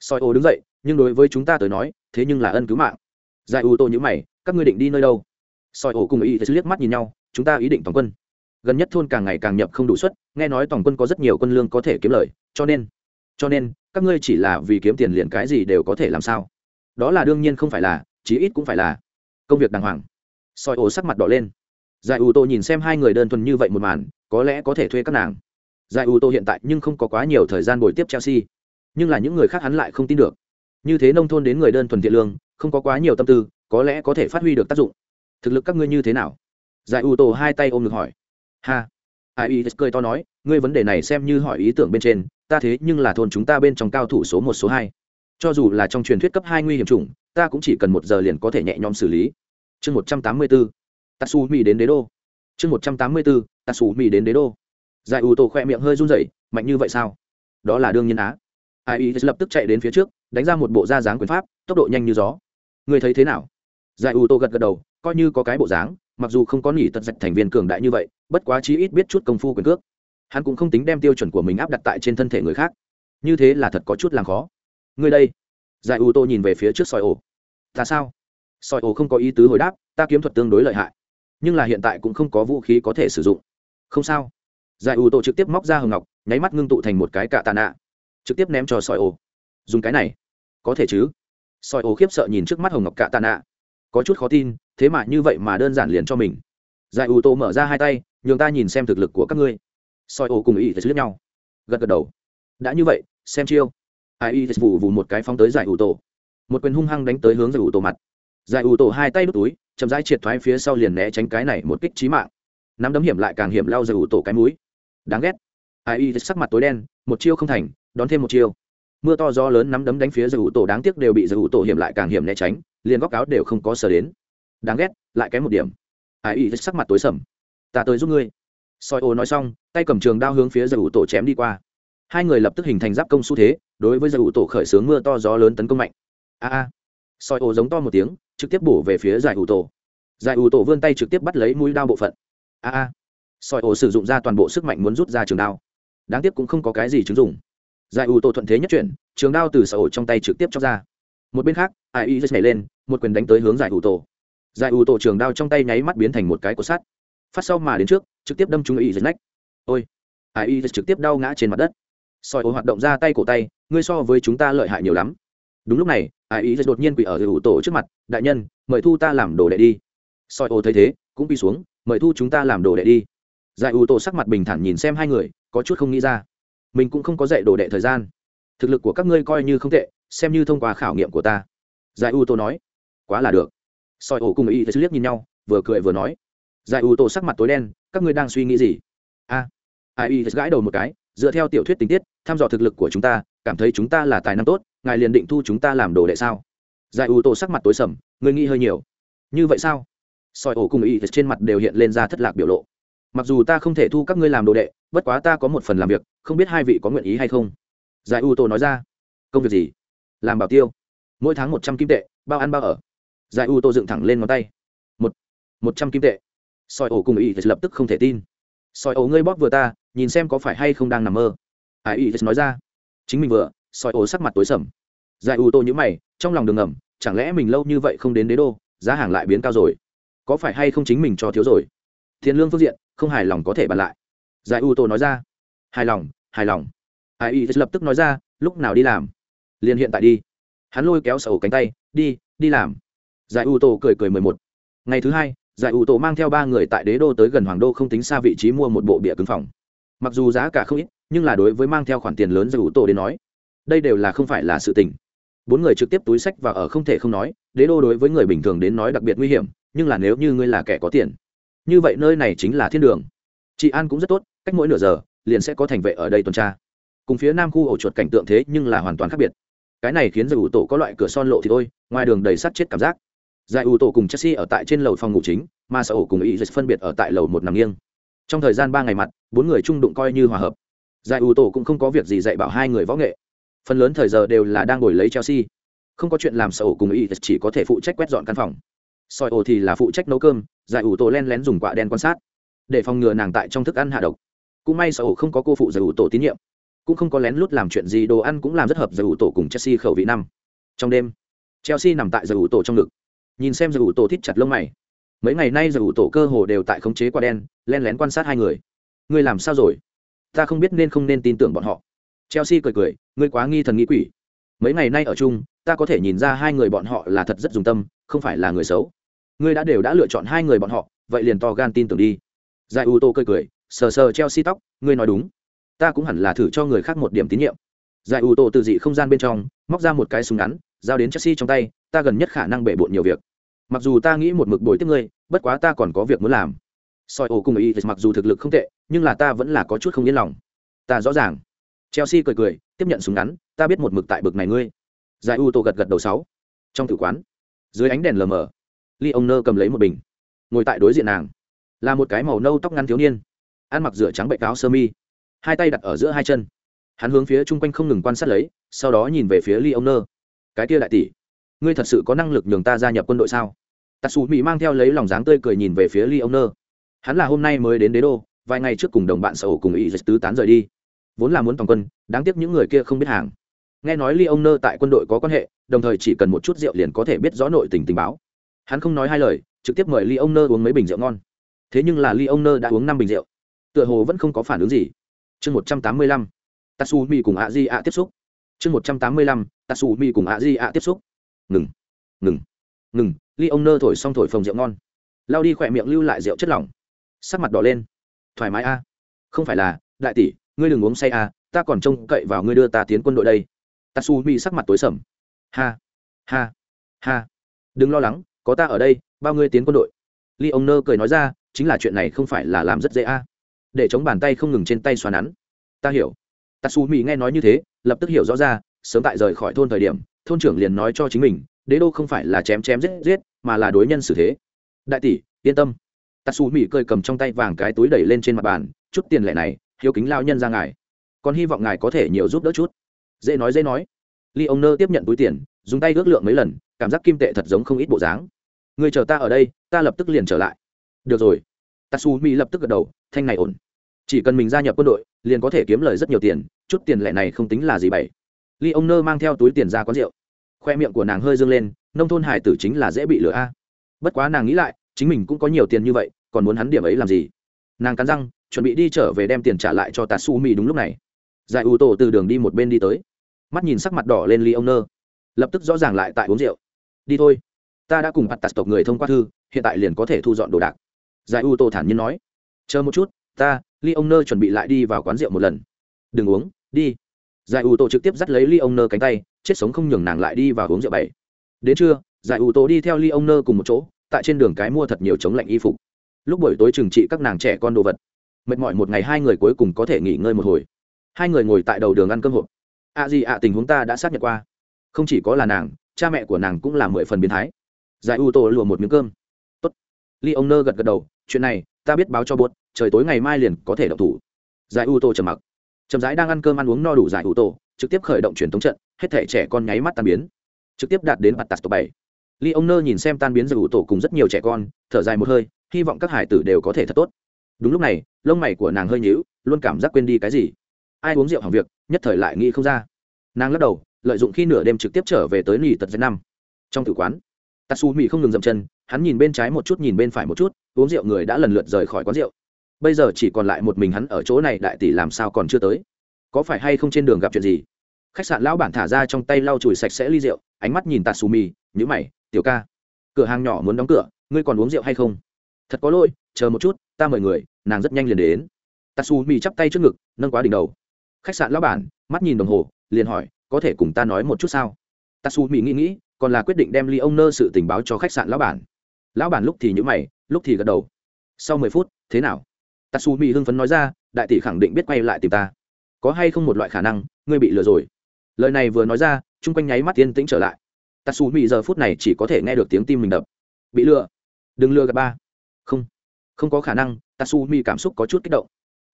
Soi ô đứng dậy, nhưng đối với chúng ta tới nói, thế nhưng là ân cứu mạng. Giải ưu tô nhữ mày, các ngươi định đi nơi đâu? Soi ô cùng ý thấy liếc mắt nhìn nhau, chúng ta ý định toàn quân. Gần nhất thôn càng ngày càng nhập không đủ suất, nghe nói toàn quân có rất nhiều quân lương có thể kiếm lời, cho nên cho nên, các ngươi chỉ là vì kiếm tiền liền cái gì đều có thể làm sao? Đó là đương nhiên không phải là, chí ít cũng phải là công việc đàng hoàng. Soi ổ sắc mặt đỏ lên. Giải ủ tô nhìn xem hai người đơn thuần như vậy một màn, có lẽ có thể thuê các nàng giải U tô hiện tại nhưng không có quá nhiều thời gian bồi tiếp chelsea. Nhưng là những người khác hắn lại không tin được. Như thế nông thôn đến người đơn thuần thiện lương, không có quá nhiều tâm tư, có lẽ có thể phát huy được tác dụng. Thực lực các ngươi như thế nào? Giải U tô hai tay ôm ngực hỏi. Ha. Ai ý cười to nói, ngươi vấn đề này xem như hỏi ý tưởng bên trên, ta thế nhưng là thôn chúng ta bên trong cao thủ số một, số hai. Cho dù là trong truyền thuyết cấp hai nguy hiểm chủng, ta cũng chỉ cần một giờ liền có thể nhẹ nhõm xử lý. Chương một trăm tám mươi bốn tatsu mỹ đến đế đô. Chương một trăm tám mươi bốn tatsu mỹ đến đế đô giải ủ tổ khoe miệng hơi run rẩy, mạnh như vậy sao? Đó là đương nhiên á. Ai ý lập tức chạy đến phía trước, đánh ra một bộ da dáng quyền pháp, tốc độ nhanh như gió. Người thấy thế nào? Giải ủ tổ gật gật đầu, coi như có cái bộ dáng, mặc dù không có nghỉ tật dạch thành viên cường đại như vậy, bất quá chí ít biết chút công phu quyền cước. Hắn cũng không tính đem tiêu chuẩn của mình áp đặt tại trên thân thể người khác. Như thế là thật có chút làm khó. Người đây. Giải ủ tổ nhìn về phía trước soi ổ. Ta sao? Soi ổ không có ý tứ hồi đáp, ta kiếm thuật tương đối lợi hại, nhưng là hiện tại cũng không có vũ khí có thể sử dụng. Không sao giải ủ tổ trực tiếp móc ra hồng ngọc, nháy mắt ngưng tụ thành một cái cạ tạ nạ trực tiếp ném cho sỏi ổ dùng cái này. Có thể chứ? Sỏi ổ khiếp sợ nhìn trước mắt hồng ngọc cạ tạ nạ có chút khó tin, thế mà như vậy mà đơn giản liền cho mình. Giải ủ tổ mở ra hai tay, nhường ta nhìn xem thực lực của các ngươi. Soi ô cùng ý thì lướt nhau. Gật gật đầu. Đã như vậy, xem chiêu. Ai y vụ vù một cái phóng tới giải ủ tổ. Một quyền hung hăng đánh tới hướng giải ủ tổ mặt. Giải ủ tổ hai tay đút túi, chậm rãi triệt thoái phía sau liền né tránh cái này một kích trí mạng. Nắm đấm hiểm lại càng hiểm lao giải ủ tổ cái mũi đáng ghét. Ai y sắc mặt tối đen, một chiêu không thành, đón thêm một chiêu. Mưa to gió lớn nắm đấm đánh phía giải ủ tổ, đáng tiếc đều bị giải ủ tổ hiểm lại càng hiểm né tránh, liền góc áo đều không có sờ đến. Đáng ghét, lại kém một điểm. Ai y sắc mặt tối sầm. Ta tới giúp ngươi. Soi ô nói xong, tay cầm trường đao hướng phía giải ủ tổ chém đi qua. Hai người lập tức hình thành giáp công xu thế, đối với giải ủ tổ khởi xướng mưa to gió lớn tấn công mạnh. A a. Soi ô giống to một tiếng, trực tiếp bổ về phía giải ủ tổ. Giải ủ tổ vươn tay trực tiếp bắt lấy mũi đao bộ phận. A a. Sói ổ sử dụng ra toàn bộ sức mạnh muốn rút ra trường đao. Đáng tiếc cũng không có cái gì chứng dụng. Giải ủ tổ thuận thế nhất chuyển, trường đao từ sở ổ trong tay trực tiếp chọc ra. Một bên khác, ai y nhảy lên, một quyền đánh tới hướng giải ủ tổ. Giải ủ tổ trường đao trong tay nháy mắt biến thành một cái cột sắt. Phát sau mà đến trước, trực tiếp đâm trúng y nách ôi, ai y trực tiếp đau ngã trên mặt đất. Soi ổ hoạt động ra tay cổ tay, ngươi so với chúng ta lợi hại nhiều lắm. Đúng lúc này, ai ý đột nhiên quỳ ở hữu tổ trước mặt, đại nhân, mời thu ta làm đồ đệ đi. Soi ổ thấy thế, cũng quỳ xuống, mời thu chúng ta làm đồ đệ đi giải ủ tổ sắc mặt bình thản nhìn xem hai người, có chút không nghĩ ra. Mình cũng không có dạy đồ đệ thời gian. Thực lực của các ngươi coi như không tệ, xem như thông qua khảo nghiệm của ta. Giải ủ tổ nói. Quá là được. Soi ổ cùng ý thấy liếc nhìn nhau, vừa cười vừa nói. Giải ủ tổ sắc mặt tối đen, các ngươi đang suy nghĩ gì? A. Ai ý gãi đầu một cái, dựa theo tiểu thuyết tình tiết thăm dò thực lực của chúng ta, cảm thấy chúng ta là tài năng tốt, ngài liền định thu chúng ta làm đồ đệ sao? Giải ủ tổ sắc mặt tối sầm, người nghĩ hơi nhiều. Như vậy sao? Soi ổ cùng ý trên mặt đều hiện lên ra thất lạc biểu lộ mặc dù ta không thể thu các ngươi làm đồ đệ, bất quá ta có một phần làm việc, không biết hai vị có nguyện ý hay không? Giải u tô nói ra. Công việc gì? Làm bảo tiêu. Mỗi tháng một trăm kim tệ, bao ăn bao ở. Giải u tô dựng thẳng lên ngón tay. Một một trăm kim tệ. Soi ổ cùng ý lập tức không thể tin. Soi ổ ngươi bóp vừa ta, nhìn xem có phải hay không đang nằm mơ. À, Ai ý nói ra. Chính mình vừa, soi ổ sắc mặt tối sầm. Giải u tô nhữ mày, trong lòng đường ngầm, chẳng lẽ mình lâu như vậy không đến đế đô, giá hàng lại biến cao rồi? Có phải hay không chính mình cho thiếu rồi? Tiền lương phương diện, không hài lòng có thể bàn lại. Giải u tô nói ra. Hài lòng hài lòng. Ai y lập tức nói ra, lúc nào đi làm? Liền hiện tại đi. Hắn lôi kéo sầu cánh tay, đi đi làm. Giải u tô cười cười mười một. Ngày thứ hai, giải u tô mang theo ba người tại đế đô tới gần hoàng đô không tính xa vị trí mua một bộ bịa cứng phòng. Mặc dù giá cả không ít, nhưng là đối với mang theo khoản tiền lớn giải u tô đến nói, đây đều là không phải là sự tình. Bốn người trực tiếp túi sách và ở không thể không nói, đế đô đối với người bình thường đến nói đặc biệt nguy hiểm, nhưng là nếu như ngươi là kẻ có tiền như vậy nơi này chính là thiên đường. Chị an cũng rất tốt, cách mỗi nửa giờ, liền sẽ có thành vệ ở đây tuần tra. Cùng phía nam khu ổ chuột cảnh tượng thế nhưng là hoàn toàn khác biệt. Cái này khiến giải ủ tổ có loại cửa son lộ thì thôi, ngoài đường đầy sắt chết cảm giác. Giải ủ tổ cùng chelsea ở tại trên lầu phòng ngủ chính, mà sở ổ cùng ý phân biệt ở tại lầu một nằm nghiêng. Trong thời gian ba ngày mặt, bốn người trung đụng coi như hòa hợp. Giải ủ tổ cũng không có việc gì dạy bảo hai người võ nghệ. Phần lớn thời giờ đều là đang ngồi lấy chelsea. Không có chuyện làm sở ổ cùng ý chỉ có thể phụ trách quét dọn căn phòng soi ổ thì là phụ trách nấu cơm, giải ủ tổ len lén dùng quạ đen quan sát, để phòng ngừa nàng tại trong thức ăn hạ độc. Cũng may sở ổ không có cô phụ giải ủ tổ tín nhiệm, cũng không có lén lút làm chuyện gì, đồ ăn cũng làm rất hợp giải ủ tổ cùng chelsea khẩu vị năm. Trong đêm, chelsea nằm tại giải ủ tổ trong ngực, nhìn xem giải ủ tổ thít chặt lông mày. Mấy ngày nay giải ủ tổ cơ hồ đều tại khống chế quả đen, len lén quan sát hai người. Ngươi làm sao rồi? Ta không biết nên không nên tin tưởng bọn họ. Chelsea cười cười, ngươi quá nghi thần nghĩ quỷ. Mấy ngày nay ở chung, ta có thể nhìn ra hai người bọn họ là thật rất dùng tâm, không phải là người xấu ngươi đã đều đã lựa chọn hai người bọn họ, vậy liền to gan tin tưởng đi. Giải ủ tô cười cười, sờ sờ chelsea tóc, ngươi nói đúng. Ta cũng hẳn là thử cho người khác một điểm tín nhiệm. Giải ủ tô từ dị không gian bên trong, móc ra một cái súng ngắn, giao đến chelsea trong tay, ta gần nhất khả năng bể bộn nhiều việc. Mặc dù ta nghĩ một mực bồi tiếp ngươi, bất quá ta còn có việc muốn làm. Soi ổ cùng ý mặc dù thực lực không tệ, nhưng là ta vẫn là có chút không yên lòng. Ta rõ ràng. Chelsea cười cười, tiếp nhận súng ngắn, ta biết một mực tại bực này ngươi. Giải u tô gật gật đầu sáu. Trong tử quán, dưới ánh đèn lờ mờ ly ông nơ cầm lấy một bình. Ngồi tại đối diện nàng, là một cái màu nâu tóc ngắn thiếu niên. Ăn mặc rửa trắng bệnh cáo sơ mi, hai tay đặt ở giữa hai chân. Hắn hướng phía chung quanh không ngừng quan sát lấy, sau đó nhìn về phía ly ông nơ. Cái kia đại tỷ, ngươi thật sự có năng lực nhường ta gia nhập quân đội sao? Tạ xù mỹ mang theo lấy lòng dáng tươi cười nhìn về phía ly ông nơ. Hắn là hôm nay mới đến đế đô, vài ngày trước cùng đồng bạn sở hữu cùng ý dịch tứ tán rời đi. Vốn là muốn toàn quân, đáng tiếc những người kia không biết hàng. Nghe nói ly ông nơ tại quân đội có quan hệ, đồng thời chỉ cần một chút rượu liền có thể biết rõ nội tình tình báo hắn không nói hai lời, trực tiếp mời ly ông nơ uống mấy bình rượu ngon. Thế nhưng là ly ông nơ đã uống năm bình rượu. Tựa hồ vẫn không có phản ứng gì. Chương một trăm tám mươi lăm tatsu mi cùng a di a tiếp xúc. Chương một trăm tám mươi lăm tatsu mi cùng a di a tiếp xúc. Ngừng ngừng ngừng ly ông nơ thổi xong thổi phồng rượu ngon. Lao đi khỏe miệng lưu lại rượu chất lỏng. Sắc mặt đỏ lên. Thoải mái a. Không phải là, đại tỷ, ngươi đừng uống say a, ta còn trông cậy vào ngươi đưa ta tiến quân đội đây. Tatsu mi sắc mặt tối sầm. Ha ha ha. Đừng lo lắng có ta ở đây, bao ngươi tiến quân đội. Ly ông nơ cười nói ra, chính là chuyện này không phải là làm rất dễ a. Để chống bàn tay không ngừng trên tay xoa nắn. Ta hiểu. Tatsu mỹ nghe nói như thế, lập tức hiểu rõ ra, sớm tại rời khỏi thôn thời điểm, thôn trưởng liền nói cho chính mình, đế đô không phải là chém chém giết giết, mà là đối nhân xử thế. Đại tỷ, yên tâm. Tatsu mỹ cười cầm trong tay vàng cái túi đẩy lên trên mặt bàn, chút tiền lẻ này, hiếu kính lao nhân ra ngài. Còn hy vọng ngài có thể nhiều giúp đỡ chút. Dễ nói dễ nói. Ly ông nơ tiếp nhận túi tiền, dùng tay ước lượng mấy lần, cảm giác kim tệ thật giống không ít bộ dáng người chờ ta ở đây, ta lập tức liền trở lại. Được rồi. Tatsu lập tức gật đầu, thanh này ổn. Chỉ cần mình gia nhập quân đội, liền có thể kiếm lời rất nhiều tiền, chút tiền lẻ này không tính là gì bảy ly ông nơ mang theo túi tiền ra quán rượu. Khoe miệng của nàng hơi dâng lên, nông thôn hải tử chính là dễ bị lừa a. Bất quá nàng nghĩ lại, chính mình cũng có nhiều tiền như vậy, còn muốn hắn điểm ấy làm gì? Nàng cắn răng, chuẩn bị đi trở về đem tiền trả lại cho tatsu đúng lúc này. Giải ủ tổ từ đường đi một bên đi tới. Mắt nhìn sắc mặt đỏ lên ly ông nơ lập tức rõ ràng lại tại uống rượu. Đi thôi ta đã cùng bắt tạt tộc người thông qua thư, hiện tại liền có thể thu dọn đồ đạc. Giải u tô thản nhiên nói. Chờ một chút, ta ly ông nơ chuẩn bị lại đi vào quán rượu một lần. Đừng uống, đi. Giải u tô trực tiếp dắt lấy ly ông nơ cánh tay, chết sống không nhường nàng lại đi vào uống rượu bảy. Đến trưa, giải u tô đi theo ly ông nơ cùng một chỗ, tại trên đường cái mua thật nhiều chống lạnh y phục. Lúc buổi tối trừng trị các nàng trẻ con đồ vật. Mệt mỏi một ngày hai người cuối cùng có thể nghỉ ngơi một hồi. Hai người ngồi tại đầu đường ăn cơm hộp. Ạ gì ạ tình huống ta đã xác nhận qua. Không chỉ có là nàng, cha mẹ của nàng cũng là mười phần biến thái giải u tô lùa một miếng cơm. Tốt. Ly ông nơ gật gật đầu, chuyện này ta biết báo cho bột trời tối ngày mai liền có thể động thủ. Giải u tô trầm mặc. Trầm rãi đang ăn cơm ăn uống no đủ giải u tô, trực tiếp khởi động truyền thống trận, hết thể trẻ con nháy mắt tan biến. Trực tiếp đạt đến mặt tạt tổ bảy. Ly ông nơ nhìn xem tan biến giải u tô cùng rất nhiều trẻ con, thở dài một hơi, hy vọng các hải tử đều có thể thật tốt. Đúng lúc này, lông mày của nàng hơi nhíu, luôn cảm giác quên đi cái gì. Ai uống rượu hỏng việc, nhất thời lại nghĩ không ra. Nàng lắc đầu, lợi dụng khi nửa đêm trực tiếp trở về tới nỉ tật giai năm. Trong tử quán tatsu mỹ không ngừng dậm chân, hắn nhìn bên trái một chút, nhìn bên phải một chút, uống rượu người đã lần lượt rời khỏi quán rượu. Bây giờ chỉ còn lại một mình hắn ở chỗ này, đại tỷ làm sao còn chưa tới? Có phải hay không trên đường gặp chuyện gì? Khách sạn lão bản thả ra trong tay lau chùi sạch sẽ ly rượu, ánh mắt nhìn tatsu mỹ nhữ mày, tiểu ca, cửa hàng nhỏ muốn đóng cửa, ngươi còn uống rượu hay không? Thật có lỗi, chờ một chút, ta mời người, nàng rất nhanh liền đến. Tatsu mỹ chắp tay trước ngực, nâng quá đỉnh đầu. Khách sạn lão bản, mắt nhìn đồng hồ, liền hỏi, có thể cùng ta nói một chút sao? Tatsu mỹ nghĩ nghĩ còn là quyết định đem ly ông nơ sự tình báo cho khách sạn lão bản. Lão bản lúc thì nhữ mày, lúc thì gật đầu. Sau mười phút, thế nào? Tatsumi hưng phấn nói ra, đại tỷ khẳng định biết quay lại tìm ta. Có hay không một loại khả năng, ngươi bị lừa rồi? Lời này vừa nói ra, chung quanh nháy mắt tiên tĩnh trở lại. Tatsumi giờ phút này chỉ có thể nghe được tiếng tim mình đập. Bị lừa? Đừng lừa gặp ba. Không. Không có khả năng, tatsumi cảm xúc có chút kích động.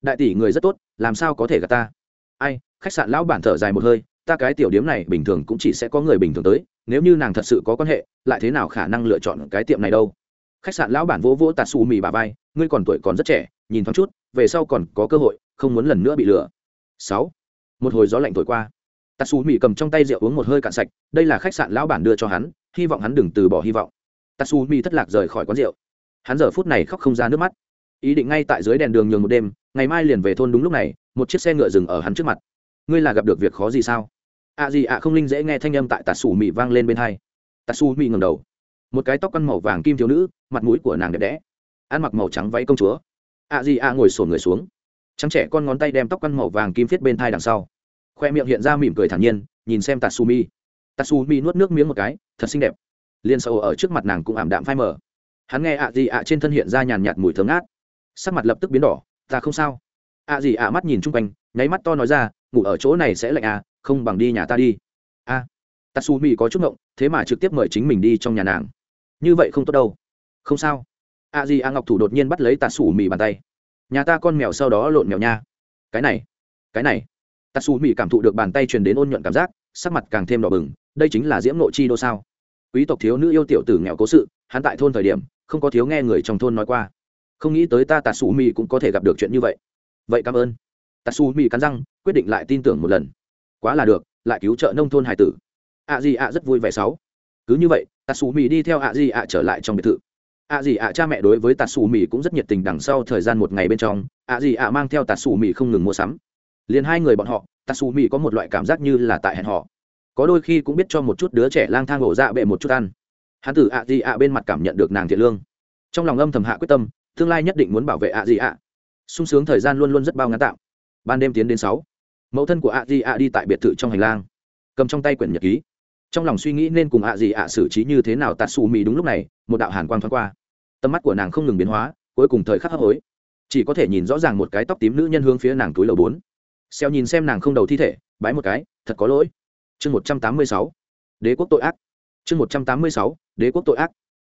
Đại tỷ người rất tốt, làm sao có thể gặp ta? Ai, khách sạn lão bản thở dài một hơi ta cái tiểu điếm này bình thường cũng chỉ sẽ có người bình thường tới, nếu như nàng thật sự có quan hệ, lại thế nào khả năng lựa chọn cái tiệm này đâu? Khách sạn lão bản vỗ vỗ tạt xù mì bà vai, ngươi còn tuổi còn rất trẻ, nhìn thoáng chút, về sau còn có cơ hội, không muốn lần nữa bị lừa. Sáu. Một hồi gió lạnh thổi qua. Tạt xù mì cầm trong tay rượu uống một hơi cạn sạch, đây là khách sạn lão bản đưa cho hắn, hy vọng hắn đừng từ bỏ hy vọng. Tạt xù mì thất lạc rời khỏi quán rượu. Hắn giờ phút này khóc không ra nước mắt. Ý định ngay tại dưới đèn đường nhường một đêm, ngày mai liền về thôn đúng lúc này, một chiếc xe ngựa dừng ở hắn trước mặt ngươi là gặp được việc khó gì sao? Ạ gì ạ không linh dễ nghe thanh âm tại tà xù mị vang lên bên hai. Tà xù mị ngầm đầu. Một cái tóc căn màu vàng kim thiếu nữ, mặt mũi của nàng đẹp đẽ. Ăn mặc màu trắng váy công chúa. Ạ gì ạ ngồi sổn người xuống. Trắng trẻ con ngón tay đem tóc căn màu vàng kim viết bên thai đằng sau. Khoe miệng hiện ra mỉm cười thản nhiên, nhìn xem tạt xù mi tạt mi nuốt nước miếng một cái, thật xinh đẹp. Liên sầu ở trước mặt nàng cũng ảm đạm phai mờ. Hắn nghe ạ gì ạ trên thân hiện ra nhàn nhạt mùi thơm ngát. Sắc mặt lập tức biến đỏ, ta không sao. Ạ gì ạ mắt nhìn chung quanh, nháy mắt to nói ra ngủ ở chỗ này sẽ lạnh à không bằng đi nhà ta đi. A à, tatsumi có chút ngộng thế mà trực tiếp mời chính mình đi trong nhà nàng. Như vậy không tốt đâu. Không sao. A di a ngọc thủ đột nhiên bắt lấy tatsumi bàn tay. Nhà ta con mèo sau đó lộn mèo nha. Cái này cái này. Tatsumi cảm thụ được bàn tay truyền đến ôn nhuận cảm giác sắc mặt càng thêm đỏ bừng đây chính là diễm nội chi đô sao? Quý tộc thiếu nữ yêu tiểu tử nghèo cố sự hắn tại thôn thời điểm không có thiếu nghe người trong thôn nói qua. Không nghĩ tới ta tà Sủ mì cũng có thể gặp được chuyện như vậy. Vậy cảm ơn. Tatsu Mi cắn răng, quyết định lại tin tưởng một lần. Quá là được, lại cứu trợ nông thôn hải tử. Ạ gì ạ rất vui vẻ sáu. Cứ như vậy Tatsu Mi đi theo ạ gì ạ trở lại trong biệt thự. Ạ gì ạ cha mẹ đối với Tatsu Mi cũng rất nhiệt tình đằng sau thời gian một ngày bên trong ạ gì ạ mang theo Tatsu Mi không ngừng mua sắm. Liền hai người bọn họ Tatsu Mi có một loại cảm giác như là tại hẹn họ có đôi khi cũng biết cho một chút đứa trẻ lang thang ổ dạ bệ một chút ăn. Hắn tử ạ gì ạ bên mặt cảm nhận được nàng thiện lương. Trong lòng âm thầm hạ quyết tâm, tương lai nhất định muốn bảo vệ ạ gì ạ sung sướng thời gian luôn luôn rất bao ngắn tạm ban đêm tiến đến sáu. Mẫu thân của ạ gì ạ đi tại biệt thự trong hành lang. Cầm trong tay quyển nhật ký. Trong lòng suy nghĩ nên cùng ạ gì ạ xử trí như thế nào tạt xù mì đúng lúc này, một đạo hàn quang thoáng qua. Tầm mắt của nàng không ngừng biến hóa, cuối cùng thời khắc hấp hối. Chỉ có thể nhìn rõ ràng một cái tóc tím nữ nhân hướng phía nàng túi lầu bốn. Xeo nhìn xem nàng không đầu thi thể, bái một cái, thật có lỗi. Chương một trăm tám mươi sáu. Đế quốc tội ác. Chương một trăm tám mươi sáu. Đế quốc tội ác.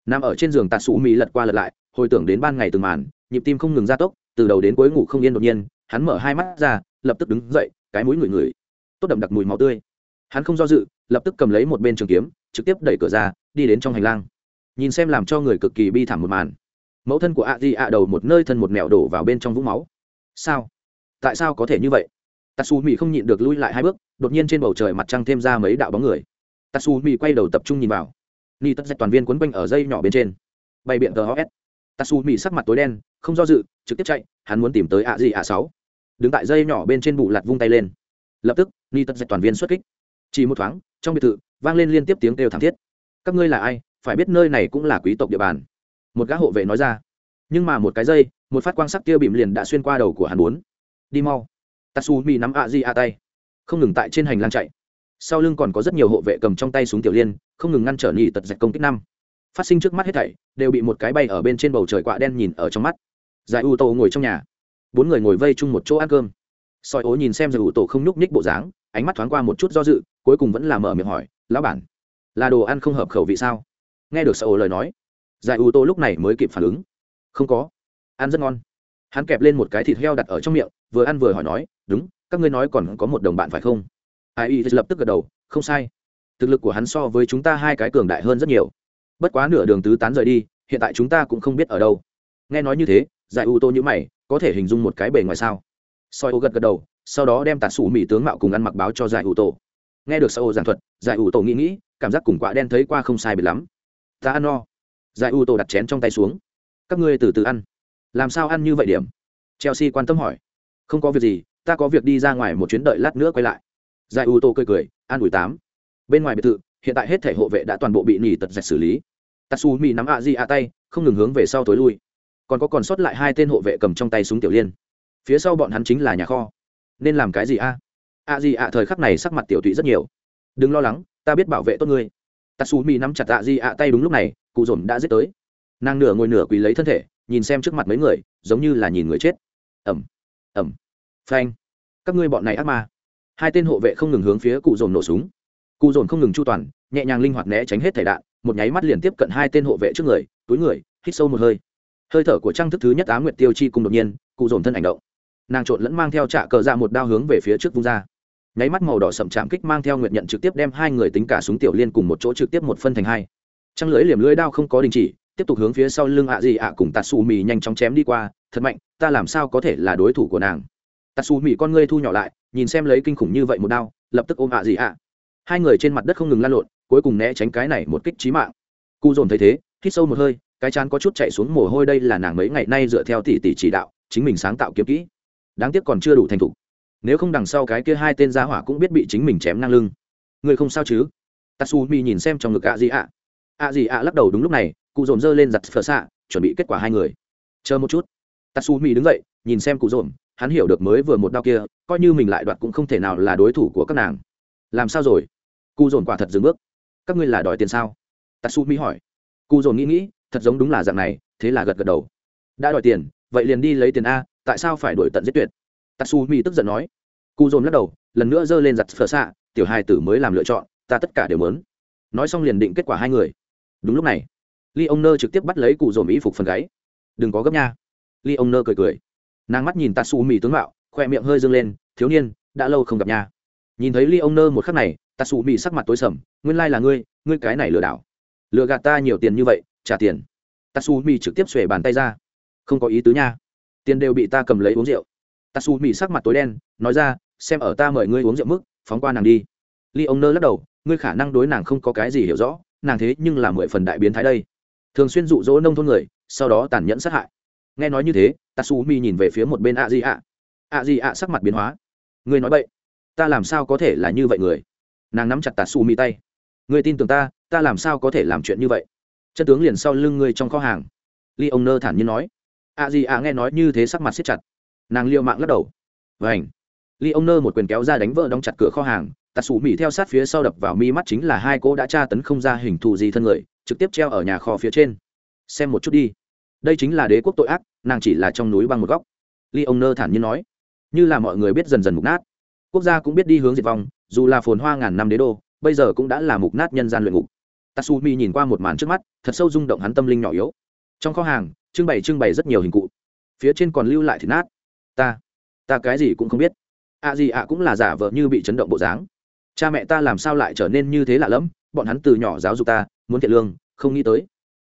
Nằm ở trên giường tạt xù mì lật qua lật lại, hồi tưởng đến ban ngày từng màn, nhịp tim không ngừng gia tốc, từ đầu đến cuối ngủ không yên đột nhiên hắn mở hai mắt ra, lập tức đứng dậy, cái mũi ngửi ngửi. Tốt đậm đặc mùi máu tươi. Hắn không do dự, lập tức cầm lấy một bên trường kiếm, trực tiếp đẩy cửa ra, đi đến trong hành lang. Nhìn xem làm cho người cực kỳ bi thảm một màn. Mẫu thân của a di ạ đầu một nơi thân một mẹo đổ vào bên trong vũng máu. Sao? Tại sao có thể như vậy? Tatsu mỹ không nhịn được lui lại hai bước, đột nhiên trên bầu trời mặt trăng thêm ra mấy đạo bóng người. Tatsu mỹ quay đầu tập trung nhìn vào. Ni tất dạch toàn viên quấn quanh ở dây nhỏ bên trên. Bay biện tờ hs tatsu mỹ sắc mặt tối đen, không do dự, trực tiếp chạy, hắn muốn tìm tới ạ di ạ sáu đứng tại dây nhỏ bên trên bụ lặt vung tay lên. Lập tức, ni tật dạch toàn viên xuất kích. Chỉ một thoáng, trong biệt thự, vang lên liên tiếp tiếng kêu thảm thiết. Các ngươi là ai? Phải biết nơi này cũng là quý tộc địa bàn. Một gã hộ vệ nói ra. Nhưng mà một cái dây, một phát quang sắc kia bìm liền đã xuyên qua đầu của hắn bốn. Đi mau. Tatsu mi nắm a di a tay. Không ngừng tại trên hành lang chạy. Sau lưng còn có rất nhiều hộ vệ cầm trong tay súng tiểu liên, không ngừng ngăn trở nhị tật dạch công kích năm. Phát sinh trước mắt hết thảy, đều bị một cái bay ở bên trên bầu trời quạ đen nhìn ở trong mắt. Giải u tô ngồi trong nhà bốn người ngồi vây chung một chỗ ăn cơm. Soi ố nhìn xem giải u tô không nhúc nhích bộ dáng, ánh mắt thoáng qua một chút do dự, cuối cùng vẫn là mở miệng hỏi, lão bản, là đồ ăn không hợp khẩu vị sao? Nghe được soi ố lời nói dạ giải u tô lúc này mới kịp phản ứng. Không có, ăn rất ngon. Hắn kẹp lên một cái thịt heo đặt ở trong miệng, vừa ăn vừa hỏi nói, đúng, các ngươi nói còn có một đồng bạn phải không? Ai y lập tức gật đầu, không sai. Thực lực của hắn so với chúng ta hai cái cường đại hơn rất nhiều. Bất quá nửa đường tứ tán rời đi, hiện tại chúng ta cũng không biết ở đâu. Nghe nói như thế giải u tô như mày, có thể hình dung một cái bề ngoài sao? Soi ô gật gật đầu, sau đó đem tạt sủ mỹ tướng mạo cùng ăn mặc báo cho giải u tô. Nghe được sau giảng thuật, giải u tô nghĩ nghĩ, cảm giác cùng quạ đen thấy qua không sai biệt lắm. Ta ăn no. Giải u tô đặt chén trong tay xuống. Các ngươi từ từ ăn. Làm sao ăn như vậy điểm? Chelsea quan tâm hỏi. Không có việc gì, ta có việc đi ra ngoài một chuyến đợi lát nữa quay lại. Giải u tô cười cười an ủi tám. Bên ngoài biệt thự, hiện tại hết thể hộ vệ đã toàn bộ bị nỉ tật dạch xử lý. Tatsu mi nắm ạ di ạ tay, không ngừng hướng về sau tối lui còn có còn sót lại hai tên hộ vệ cầm trong tay súng tiểu liên. Phía sau bọn hắn chính là nhà kho. Nên làm cái gì a? Ạ di ạ thời khắc này sắc mặt tiểu thụy rất nhiều. Đừng lo lắng, ta biết bảo vệ tốt ngươi. Tatsu mỹ nắm chặt a di ạ tay đúng lúc này, cụ dồn đã giết tới. Nàng nửa ngồi nửa quỳ lấy thân thể, nhìn xem trước mặt mấy người, giống như là nhìn người chết. Ẩm ẩm, phanh. Các ngươi bọn này ác ma. Hai tên hộ vệ không ngừng hướng phía cụ dồn nổ súng. Cụ dồn không ngừng chu toàn, nhẹ nhàng linh hoạt né tránh hết thẻ đạn, một nháy mắt liền tiếp cận hai tên hộ vệ trước người, túi người, hít sâu một hơi hơi thở của trang thức thứ nhất á nguyệt tiêu chi cùng đột nhiên, cụ dồn thân ảnh động. Nàng trộn lẫn mang theo trạ cờ ra một đao hướng về phía trước vung ra. Nháy mắt màu đỏ sậm chạm kích mang theo nguyệt nhận trực tiếp đem hai người tính cả súng tiểu liên cùng một chỗ trực tiếp một phân thành hai. Trăng lưỡi liềm lưỡi đao không có đình chỉ, tiếp tục hướng phía sau lưng ạ gì ạ cùng tạt xù mì nhanh chóng chém đi qua, thật mạnh, ta làm sao có thể là đối thủ của nàng? Tạt xù mì con ngươi thu nhỏ lại, nhìn xem lấy kinh khủng như vậy một đao, lập tức ôm ạ gì ạ. Hai người trên mặt đất không ngừng lan lộn, cuối cùng né tránh cái này một kích trí mạng. Cụ dồn thấy thế, hít sâu một hơi cái chán có chút chạy xuống mồ hôi đây là nàng mấy ngày nay dựa theo tỷ tỷ chỉ đạo, chính mình sáng tạo kiếm kỹ. Đáng tiếc còn chưa đủ thành thục. Nếu không đằng sau cái kia hai tên gia hỏa cũng biết bị chính mình chém ngang lưng. Người không sao chứ? Tatsumi nhìn xem trong ngực ạ gì ạ. Ạ gì ạ lắc đầu đúng lúc này, cụ dồn dơ lên giặt phở xạ, chuẩn bị kết quả hai người. Chờ một chút. Tatsumi đứng dậy, nhìn xem cụ dồn, hắn hiểu được mới vừa một đau kia, coi như mình lại đoạt cũng không thể nào là đối thủ của các nàng. Làm sao rồi? Cụ dồn quả thật dừng bước. Các ngươi là đòi tiền sao? Tatsumi hỏi. Cụ dồn nghĩ nghĩ thật giống đúng là dạng này, thế là gật gật đầu. Đã đòi tiền, vậy liền đi lấy tiền a, tại sao phải đổi tận giết tuyệt? Tatsumi tức giận nói. Cụ dồn lắc đầu, lần nữa giơ lên giặt phở xạ, tiểu hai tử mới làm lựa chọn, ta tất cả đều mớn nói xong liền định kết quả hai người. Đúng lúc này ly ông nơ trực tiếp bắt lấy cụ dồn ý phục phần gáy. Đừng có gấp nha. Ly ông nơ cười cười. Nàng mắt nhìn tatsumi tướng mạo, khoe miệng hơi dâng lên, thiếu niên, đã lâu không gặp nha. Nhìn thấy ly ông nơ một khắc này, tatsumi sắc mặt tối sầm, nguyên lai là ngươi ngươi cái này lừa đảo. Lừa gạt ta nhiều tiền như vậy trả tiền. Tatsumi trực tiếp xuề bàn tay ra. Không có ý tứ nha. Tiền đều bị ta cầm lấy uống rượu. Tatsumi sắc mặt tối đen, nói ra, xem ở ta mời ngươi uống rượu mức, phóng qua nàng đi. Ly ông nơ lắc đầu, ngươi khả năng đối nàng không có cái gì hiểu rõ, nàng thế nhưng là mười phần đại biến thái đây. Thường xuyên dụ dỗ nông thôn người, sau đó tàn nhẫn sát hại. Nghe nói như thế, tatsumi nhìn về phía một bên a di ạ a di ạ sắc mặt biến hóa. Ngươi nói vậy ta làm sao có thể là như vậy người? Nàng nắm chặt tatsumi tay. Ngươi tin tưởng ta ta làm sao có thể làm chuyện như vậy? Chân tướng liền sau lưng ngươi trong kho hàng. Ly ông nơ thản nhiên nói. A di ạ nghe nói như thế sắc mặt siết chặt. Nàng liệu mạng lắc đầu. Vảnh ly ông nơ một quyền kéo ra đánh vỡ đóng chặt cửa kho hàng, tạt sủ mỹ theo sát phía sau đập vào mi mắt chính là hai cô đã tra tấn không ra hình thù gì thân người, trực tiếp treo ở nhà kho phía trên. Xem một chút đi. Đây chính là đế quốc tội ác, nàng chỉ là trong núi băng một góc. Ly ông nơ thản nhiên nói. Như là mọi người biết dần dần mục nát. Quốc gia cũng biết đi hướng diệt vong, dù là phồn hoa ngàn năm đế đô, bây giờ cũng đã là mục nát nhân gian luyện ngục tatsumi nhìn qua một màn trước mắt, thật sâu rung động hắn tâm linh nhỏ yếu. Trong kho hàng, trưng bày trưng bày rất nhiều hình cụ. Phía trên còn lưu lại thịt nát. Ta ta cái gì cũng không biết. Ạ gì ạ cũng là giả vợ như bị chấn động bộ dáng. Cha mẹ ta làm sao lại trở nên như thế lạ lẫm? Bọn hắn từ nhỏ giáo dục ta, muốn thiện lương, không nghĩ tới.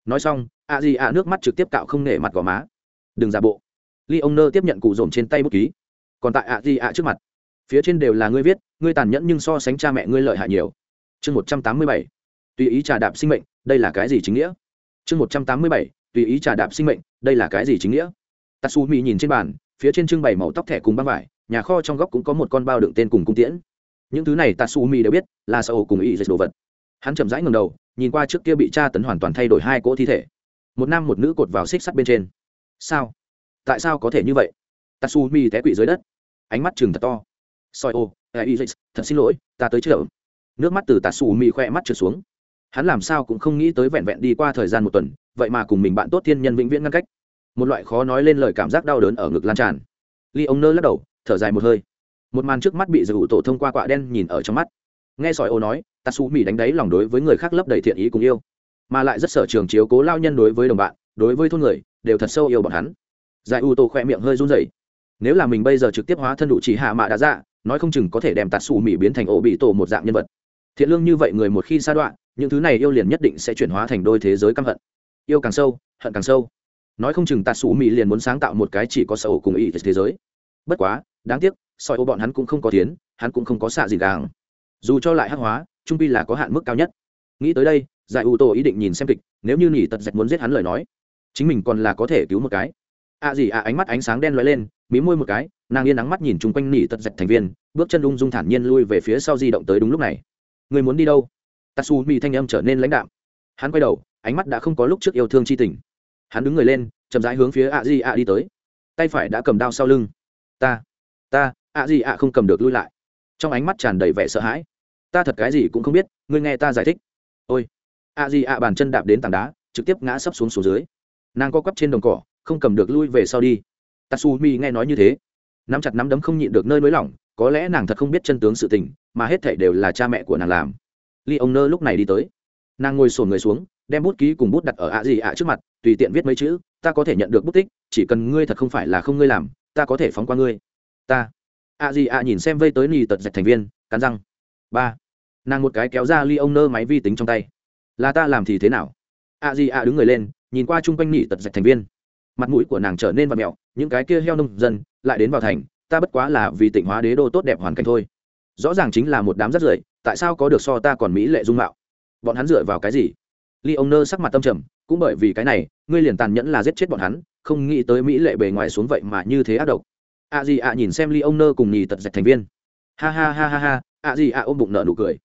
Nói xong ạ gì ạ nước mắt trực tiếp cạo không nể mặt gò má. Đừng giả bộ. Ly ông nơ tiếp nhận cụ dồn trên tay bút ký. Còn tại ạ gì ạ trước mặt. Phía trên đều là ngươi viết, ngươi tàn nhẫn nhưng so sánh cha mẹ ngươi lợi hại nhiều. Chương một trăm tám mươi bảy tùy ý trà đạp sinh mệnh, đây là cái gì chính nghĩa? Chương một trăm tám mươi bảy, tùy ý trà đạp sinh mệnh, đây là cái gì chính nghĩa? Tatsumi nhìn trên bàn, phía trên trưng bày màu tóc thẻ cùng băng vải, nhà kho trong góc cũng có một con bao đựng tên cùng cung tiễn. Những thứ này tatsumi đều biết, là sao cùng ý dịch đồ vật. Hắn chậm rãi ngầm đầu, nhìn qua trước kia bị tra tấn hoàn toàn thay đổi hai cỗ thi thể. Một nam một nữ cột vào xích sắt bên trên. Sao? Tại sao có thể như vậy? Tatsumi té quỵ dưới đất. Ánh mắt chừng thật to. Soi ô thật xin lỗi, ta tới chợ. Nước mắt từ tatsumi khoe mắt trượt xuống hắn làm sao cũng không nghĩ tới vẹn vẹn đi qua thời gian một tuần, vậy mà cùng mình bạn tốt thiên nhân vĩnh viễn ngăn cách. Một loại khó nói lên lời cảm giác đau đớn ở ngực lan tràn. Ly ông nơ lắc đầu, thở dài một hơi. Một màn trước mắt bị giữ tổ thông qua quạ đen nhìn ở trong mắt. Nghe sỏi ô nói ta su mỹ đánh đáy lòng đối với người khác lấp đầy thiện ý cùng yêu. Mà lại rất sở trường chiếu cố lao nhân đối với đồng bạn, đối với thôn người, đều thật sâu yêu bọn hắn. Giải u tô khoe miệng hơi run rẩy. Nếu là mình bây giờ trực tiếp hóa thân đủ chỉ hạ mạ đã dạ nói không chừng có thể đem tạt xù mỹ biến thành ổ bị tổ một dạng nhân vật. Thiện lương như vậy người một khi sa đoạn những thứ này yêu liền nhất định sẽ chuyển hóa thành đôi thế giới căm hận. Yêu càng sâu, hận càng sâu. Nói không chừng tạt xù mỹ liền muốn sáng tạo một cái chỉ có sở cùng ý thế giới. Bất quá, đáng tiếc soi ô bọn hắn cũng không có tiến, hắn cũng không có xạ gì gàng. Dù cho lại hắc hóa, trung pi là có hạn mức cao nhất. Nghĩ tới đây, giải ủ tổ ý định nhìn xem kịch, nếu như nỉ tật dạch muốn giết hắn lời nói, chính mình còn là có thể cứu một cái. À gì à ánh mắt ánh sáng đen lóe lên, mí môi một cái, nàng yên nắng mắt nhìn chung quanh nỉ tật dạch thành viên, bước chân ung dung thản nhiên lui về phía sau di động tới đúng lúc này. Người muốn đi đâu? Tatsumi thanh âm trở nên lãnh đạm. Hắn quay đầu, ánh mắt đã không có lúc trước yêu thương c h i tình. Hắn đứng người lên, chậm rãi hướng phía ạ di ạ đi tới. Tay phải đã cầm đao sau lưng. Ta ta ạ di ạ không cầm được lui lại. Trong ánh mắt tràn đầy vẻ sợ hãi. Ta thật cái gì cũng không biết, ngươi nghe ta giải thích. Ôi. Ạ di ạ bàn chân đạp đến tảng đá, trực tiếp ngã sấp xuống xuống dưới. Nàng co quắp trên đồng cỏ, không cầm được lui về sau đi. Tatsumi nghe nói như thế, nắm chặt nắm đấm không nhịn được nơi nới lỏng, có lẽ nàng thật không biết chân tướng sự tình, mà hết thảy đều là cha mẹ của nàng làm ly ông nơ lúc này đi tới. Nàng ngồi sổn người xuống, đem bút ký cùng bút đặt ở ạ gì ạ trước mặt, tùy tiện viết mấy chữ, ta có thể nhận được bút tích, chỉ cần ngươi thật không phải là không ngươi làm, ta có thể phóng qua ngươi. Ta. ạ gì ạ nhìn xem vây tới nì tật dạch thành viên, cắn răng. Ba. Nàng một cái kéo ra ly ông nơ máy vi tính trong tay. Là ta làm thì thế nào? ạ gì ạ đứng người lên, nhìn qua chung quanh nỉ tật dạch thành viên. Mặt mũi của nàng trở nên vặt mẹo, những cái kia heo nông dân lại đến vào thành, ta bất quá là vì tịnh hóa đế đô tốt đẹp hoàn cảnh thôi rõ ràng chính là một đám rất rưởi, tại sao có được so ta còn mỹ lệ dung mạo? Bọn hắn dựa vào cái gì? Ly ông nơ sắc mặt tâm trầm, cũng bởi vì cái này, ngươi liền tàn nhẫn là giết chết bọn hắn, không nghĩ tới mỹ lệ bề ngoài xuống vậy mà như thế ác độc. A gì ạ nhìn xem ly ông nơ cùng nhì tật dạch thành viên. Ha ha ha ha ha, a gì ạ ôm bụng nợ nụ cười.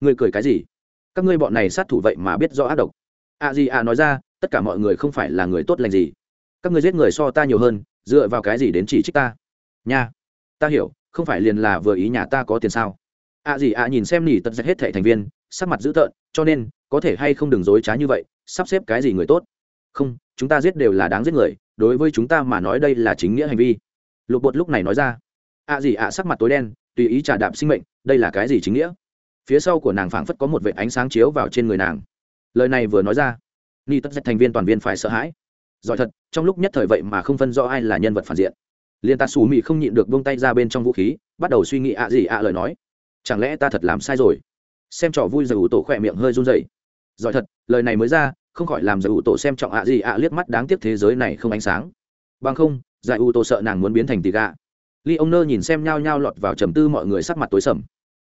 Ngươi cười cái gì? Các ngươi bọn này sát thủ vậy mà biết do ác độc. A gì ạ nói ra, tất cả mọi người không phải là người tốt lành gì. Các ngươi giết người so ta nhiều hơn, dựa vào cái gì đến chỉ trích ta? Nha, ta hiểu không phải liền là vừa ý nhà ta có tiền sao? Ạ gì ạ nhìn xem nỉ tật dạch hết thẻ thành viên, sắc mặt dữ tợn, cho nên, có thể hay không đừng dối trá như vậy, sắp xếp cái gì người tốt? Không, chúng ta giết đều là đáng giết người, đối với chúng ta mà nói đây là chính nghĩa hành vi. Lục bột lúc này nói ra. Ạ gì ạ sắc mặt tối đen, tùy ý trả đạp sinh mệnh, đây là cái gì chính nghĩa? Phía sau của nàng phảng phất có một vệ ánh sáng chiếu vào trên người nàng. Lời này vừa nói ra ni tất dạch thành viên toàn viên phải sợ hãi. Giỏi thật, trong lúc nhất thời vậy mà không phân rõ ai là nhân vật phản diện liên ta xù mị không nhịn được buông tay ra bên trong vũ khí, bắt đầu suy nghĩ ạ gì ạ lời nói. Chẳng lẽ ta thật làm sai rồi? Xem trò vui giải ủ tổ khỏe miệng hơi run dậy giỏi thật, lời này mới ra, không khỏi làm giải ủ tổ xem trọng ạ gì ạ liếc mắt đáng tiếc thế giới này không ánh sáng. Bằng không, giải ủ tổ sợ nàng muốn biến thành tì gà ly ông nơ nhìn xem nhao nhao lọt vào trầm tư mọi người sắc mặt tối sầm.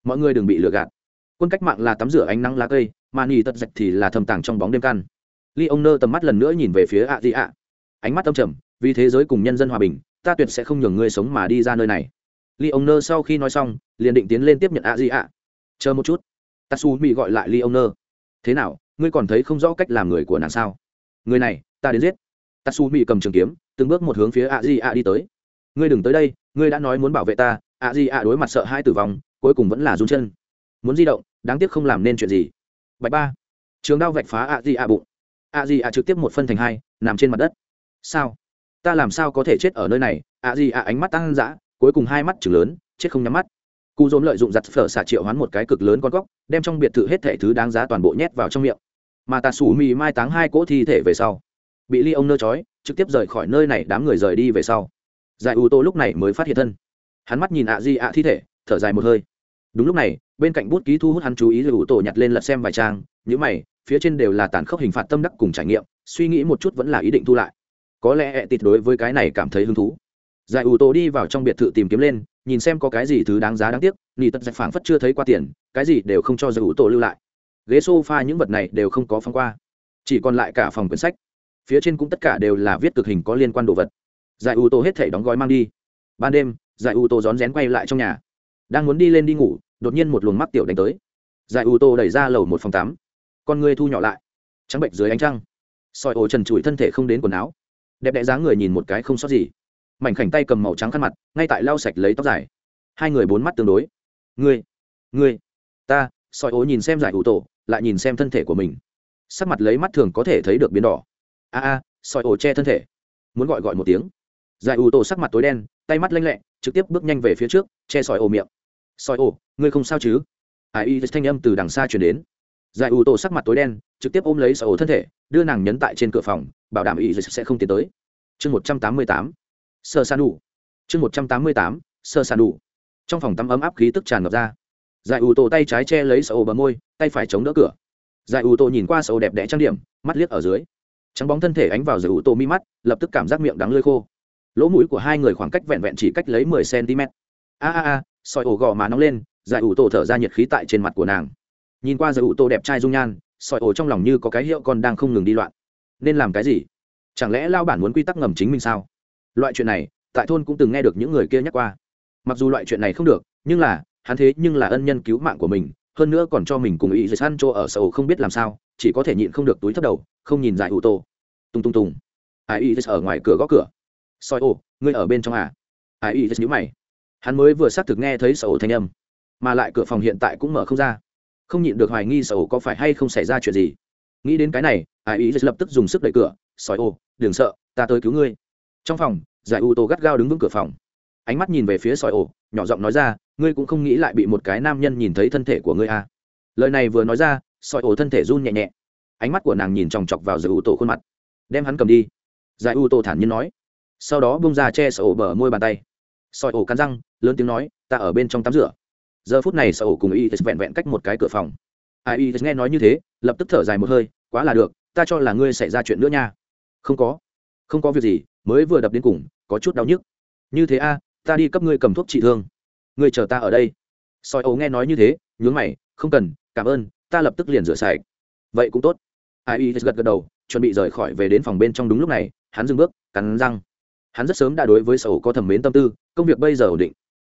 Mọi người đừng bị lừa gạt. Quân cách mạng là tắm rửa ánh nắng lá cây, mà nhì tật dạch thì là thầm tàng trong bóng đêm căn. Ly ông nơ tầm mắt lần nữa nhìn về phía ạ gì ạ. Ánh mắt tâm trầm, vì thế giới cùng nhân dân hòa bình ta tuyệt sẽ không nhường ngươi sống mà đi ra nơi này. Ly ông nơ sau khi nói xong, liền định tiến lên tiếp nhận ạ gì ạ. Chờ một chút. Tatsu mỹ gọi lại ly ông nơ. Thế nào, ngươi còn thấy không rõ cách làm người của nàng sao? Người này, ta đến giết. Tatsu mỹ cầm trường kiếm, từng bước một hướng phía ạ gì ạ đi tới. Ngươi đừng tới đây, ngươi đã nói muốn bảo vệ ta. Ạ gì ạ đối mặt sợ hai tử vong, cuối cùng vẫn là run chân. Muốn di động, đáng tiếc không làm nên chuyện gì. Bạch ba. Trường đao vạch phá ạ gì ạ bụng. Ạ gì ạ trực tiếp một phân thành hai, nằm trên mặt đất. Sao? Ta làm sao có thể chết ở nơi này? Ạ gì ạ ánh mắt tăng dã, cuối cùng hai mắt chừng lớn, chết không nhắm mắt. Cụ dồn lợi dụng giặt phở xạ triệu hoán một cái cực lớn con cóc đem trong biệt thự hết thể thứ đáng giá toàn bộ nhét vào trong miệng. Mà tà sủ mì mai táng hai cỗ thi thể về sau, bị ly ông nơ chói trực tiếp rời khỏi nơi này đám người rời đi về sau. Giải ưu tô lúc này mới phát hiện thân. Hắn mắt nhìn ạ di ạ thi thể, thở dài một hơi. Đúng lúc này, bên cạnh bút ký thu hút hắn chú ý giải ưu tô nhặt lên lật xem vài trang những mày, phía trên đều là tàn khốc hình phạt tâm đắc cùng trải nghiệm, suy nghĩ một chút vẫn là ý định thu lại có lẽ ẹ tịt đối với cái này cảm thấy hứng thú. Giải ủ tổ đi vào trong biệt thự tìm kiếm lên, nhìn xem có cái gì thứ đáng giá đáng tiếc nỉ tật dạch phảng phất chưa thấy qua tiền, cái gì đều không cho giải ủ tổ lưu lại. Ghế s o f a những vật này đều không có phong qua, chỉ còn lại cả phòng quyển sách. Phía trên cũng tất cả đều là viết cực hình có liên quan đồ vật. Giải ủ tổ hết thể đóng gói mang đi. Ban đêm, giải ủ tổ rón rén quay lại trong nhà. Đang muốn đi lên đi ngủ, đột nhiên một luồng mắt tiểu đánh tới. Giải ủ tổ đẩy ra lầu một phòng tắm. Con người thu nhỏ lại. Trắng bệnh dưới ánh trăng. Soi ổ trần trụi thân thể không đến quần áo đẹp đẽ dáng người nhìn một cái không sót gì. Mảnh khảnh tay cầm màu trắng khăn mặt, ngay tại lau sạch lấy tóc dài. Hai người bốn mắt tương đối. Ngươi ngươi, ta, soi ố nhìn xem giải ủ tổ, lại nhìn xem thân thể của mình. Sắc mặt lấy mắt thường có thể thấy được biến đỏ. A a, soi ố che thân thể. Muốn gọi gọi một tiếng. Giải ủ tổ sắc mặt tối đen, tay mắt lanh lẹ, trực tiếp bước nhanh về phía trước, che soi ố miệng. Soi ố, ngươi không sao chứ? Ai y thanh âm từ đằng xa chuyển đến. Giải ủ tổ sắc mặt tối đen, trực tiếp ôm lấy soi ố thân thể đưa nàng nhấn tại trên cửa phòng, bảo đảm ý sẽ không tiến tới. Chương một trăm tám mươi tám, sơ san đủ. Chương một trăm tám mươi tám, sơ san đủ. Trong phòng tắm ấm áp khí tức tràn ngập ra. Giải ủ tổ tay trái che lấy sợ ổ bờ môi, tay phải chống đỡ cửa. Giải ủ tổ nhìn qua sợ ổ đẹp đẽ trang điểm, mắt liếc ở dưới. Trắng bóng thân thể ánh vào giải ủ tổ mi mắt, lập tức cảm giác miệng đắng lơi khô. Lỗ mũi của hai người khoảng cách vẹn vẹn chỉ cách lấy mười cm a a a, soi ổ gò má nóng lên, giải ủ tổ thở ra nhiệt khí tại trên mặt của nàng. Nhìn qua giải ủ tổ đẹp trai dung nhan sỏi ổ trong lòng như có cái hiệu con đang không ngừng đi loạn. Nên làm cái gì? Chẳng lẽ lao bản muốn quy tắc ngầm chính mình sao? Loại chuyện này, tại thôn cũng từng nghe được những người kia nhắc qua. Mặc dù loại chuyện này không được, nhưng là, hắn thế nhưng là ân nhân cứu mạng của mình, hơn nữa còn cho mình cùng ý dịch ăn chỗ ở sầu không biết làm sao, chỉ có thể nhịn không được túi thấp đầu, không nhìn dài ủ tổ tung tung tung ai ý ở ngoài cửa gõ cửa. Soi ô ngươi ở bên trong à? Ai ý nhữ mày. Hắn mới vừa xác thực nghe thấy sầu thanh âm, mà lại cửa phòng hiện tại cũng mở không ra không nhịn được hoài nghi sầu có phải hay không xảy ra chuyện gì. Nghĩ đến cái này, ai ý lập tức dùng sức đẩy cửa sỏi ồ đừng sợ, ta tới cứu ngươi. Trong phòng, giải u tô gắt gao đứng vững cửa phòng. Ánh mắt nhìn về phía sỏi ồ nhỏ giọng nói ra, ngươi cũng không nghĩ lại bị một cái nam nhân nhìn thấy thân thể của ngươi à. lời này vừa nói ra sỏi ồ thân thể run nhẹ nhẹ. Ánh mắt của nàng nhìn chòng chọc vào giải u tô khuôn mặt. Đem hắn cầm đi. Giải u tô thản nhiên nói. Sau đó bông ra che sỏi ổ bờ môi bàn tay. Sỏi ổ cắn răng, lớn tiếng nói, ta ở bên trong tắm rửa giờ phút này sở hữu cùng y vẹn vẹn cách một cái cửa phòng. À, Ai y nghe nói như thế, lập tức thở dài một hơi, quá là được, ta cho là ngươi xảy ra chuyện nữa nha. Không có không có việc gì, mới vừa đập đến cùng, có chút đau nhức. Như thế a, ta đi cấp ngươi cầm thuốc trị thương. Ngươi chờ ta ở đây. Soi ấu nghe nói như thế, nhướng mày, không cần, cảm ơn, ta lập tức liền rửa sạch. Vậy cũng tốt. À, Ai y gật gật đầu, chuẩn bị rời khỏi về đến phòng bên trong đúng lúc này, hắn dừng bước, cắn răng. Hắn rất sớm đã đối với sở có thẩm mến tâm tư, công việc bây giờ ổn định.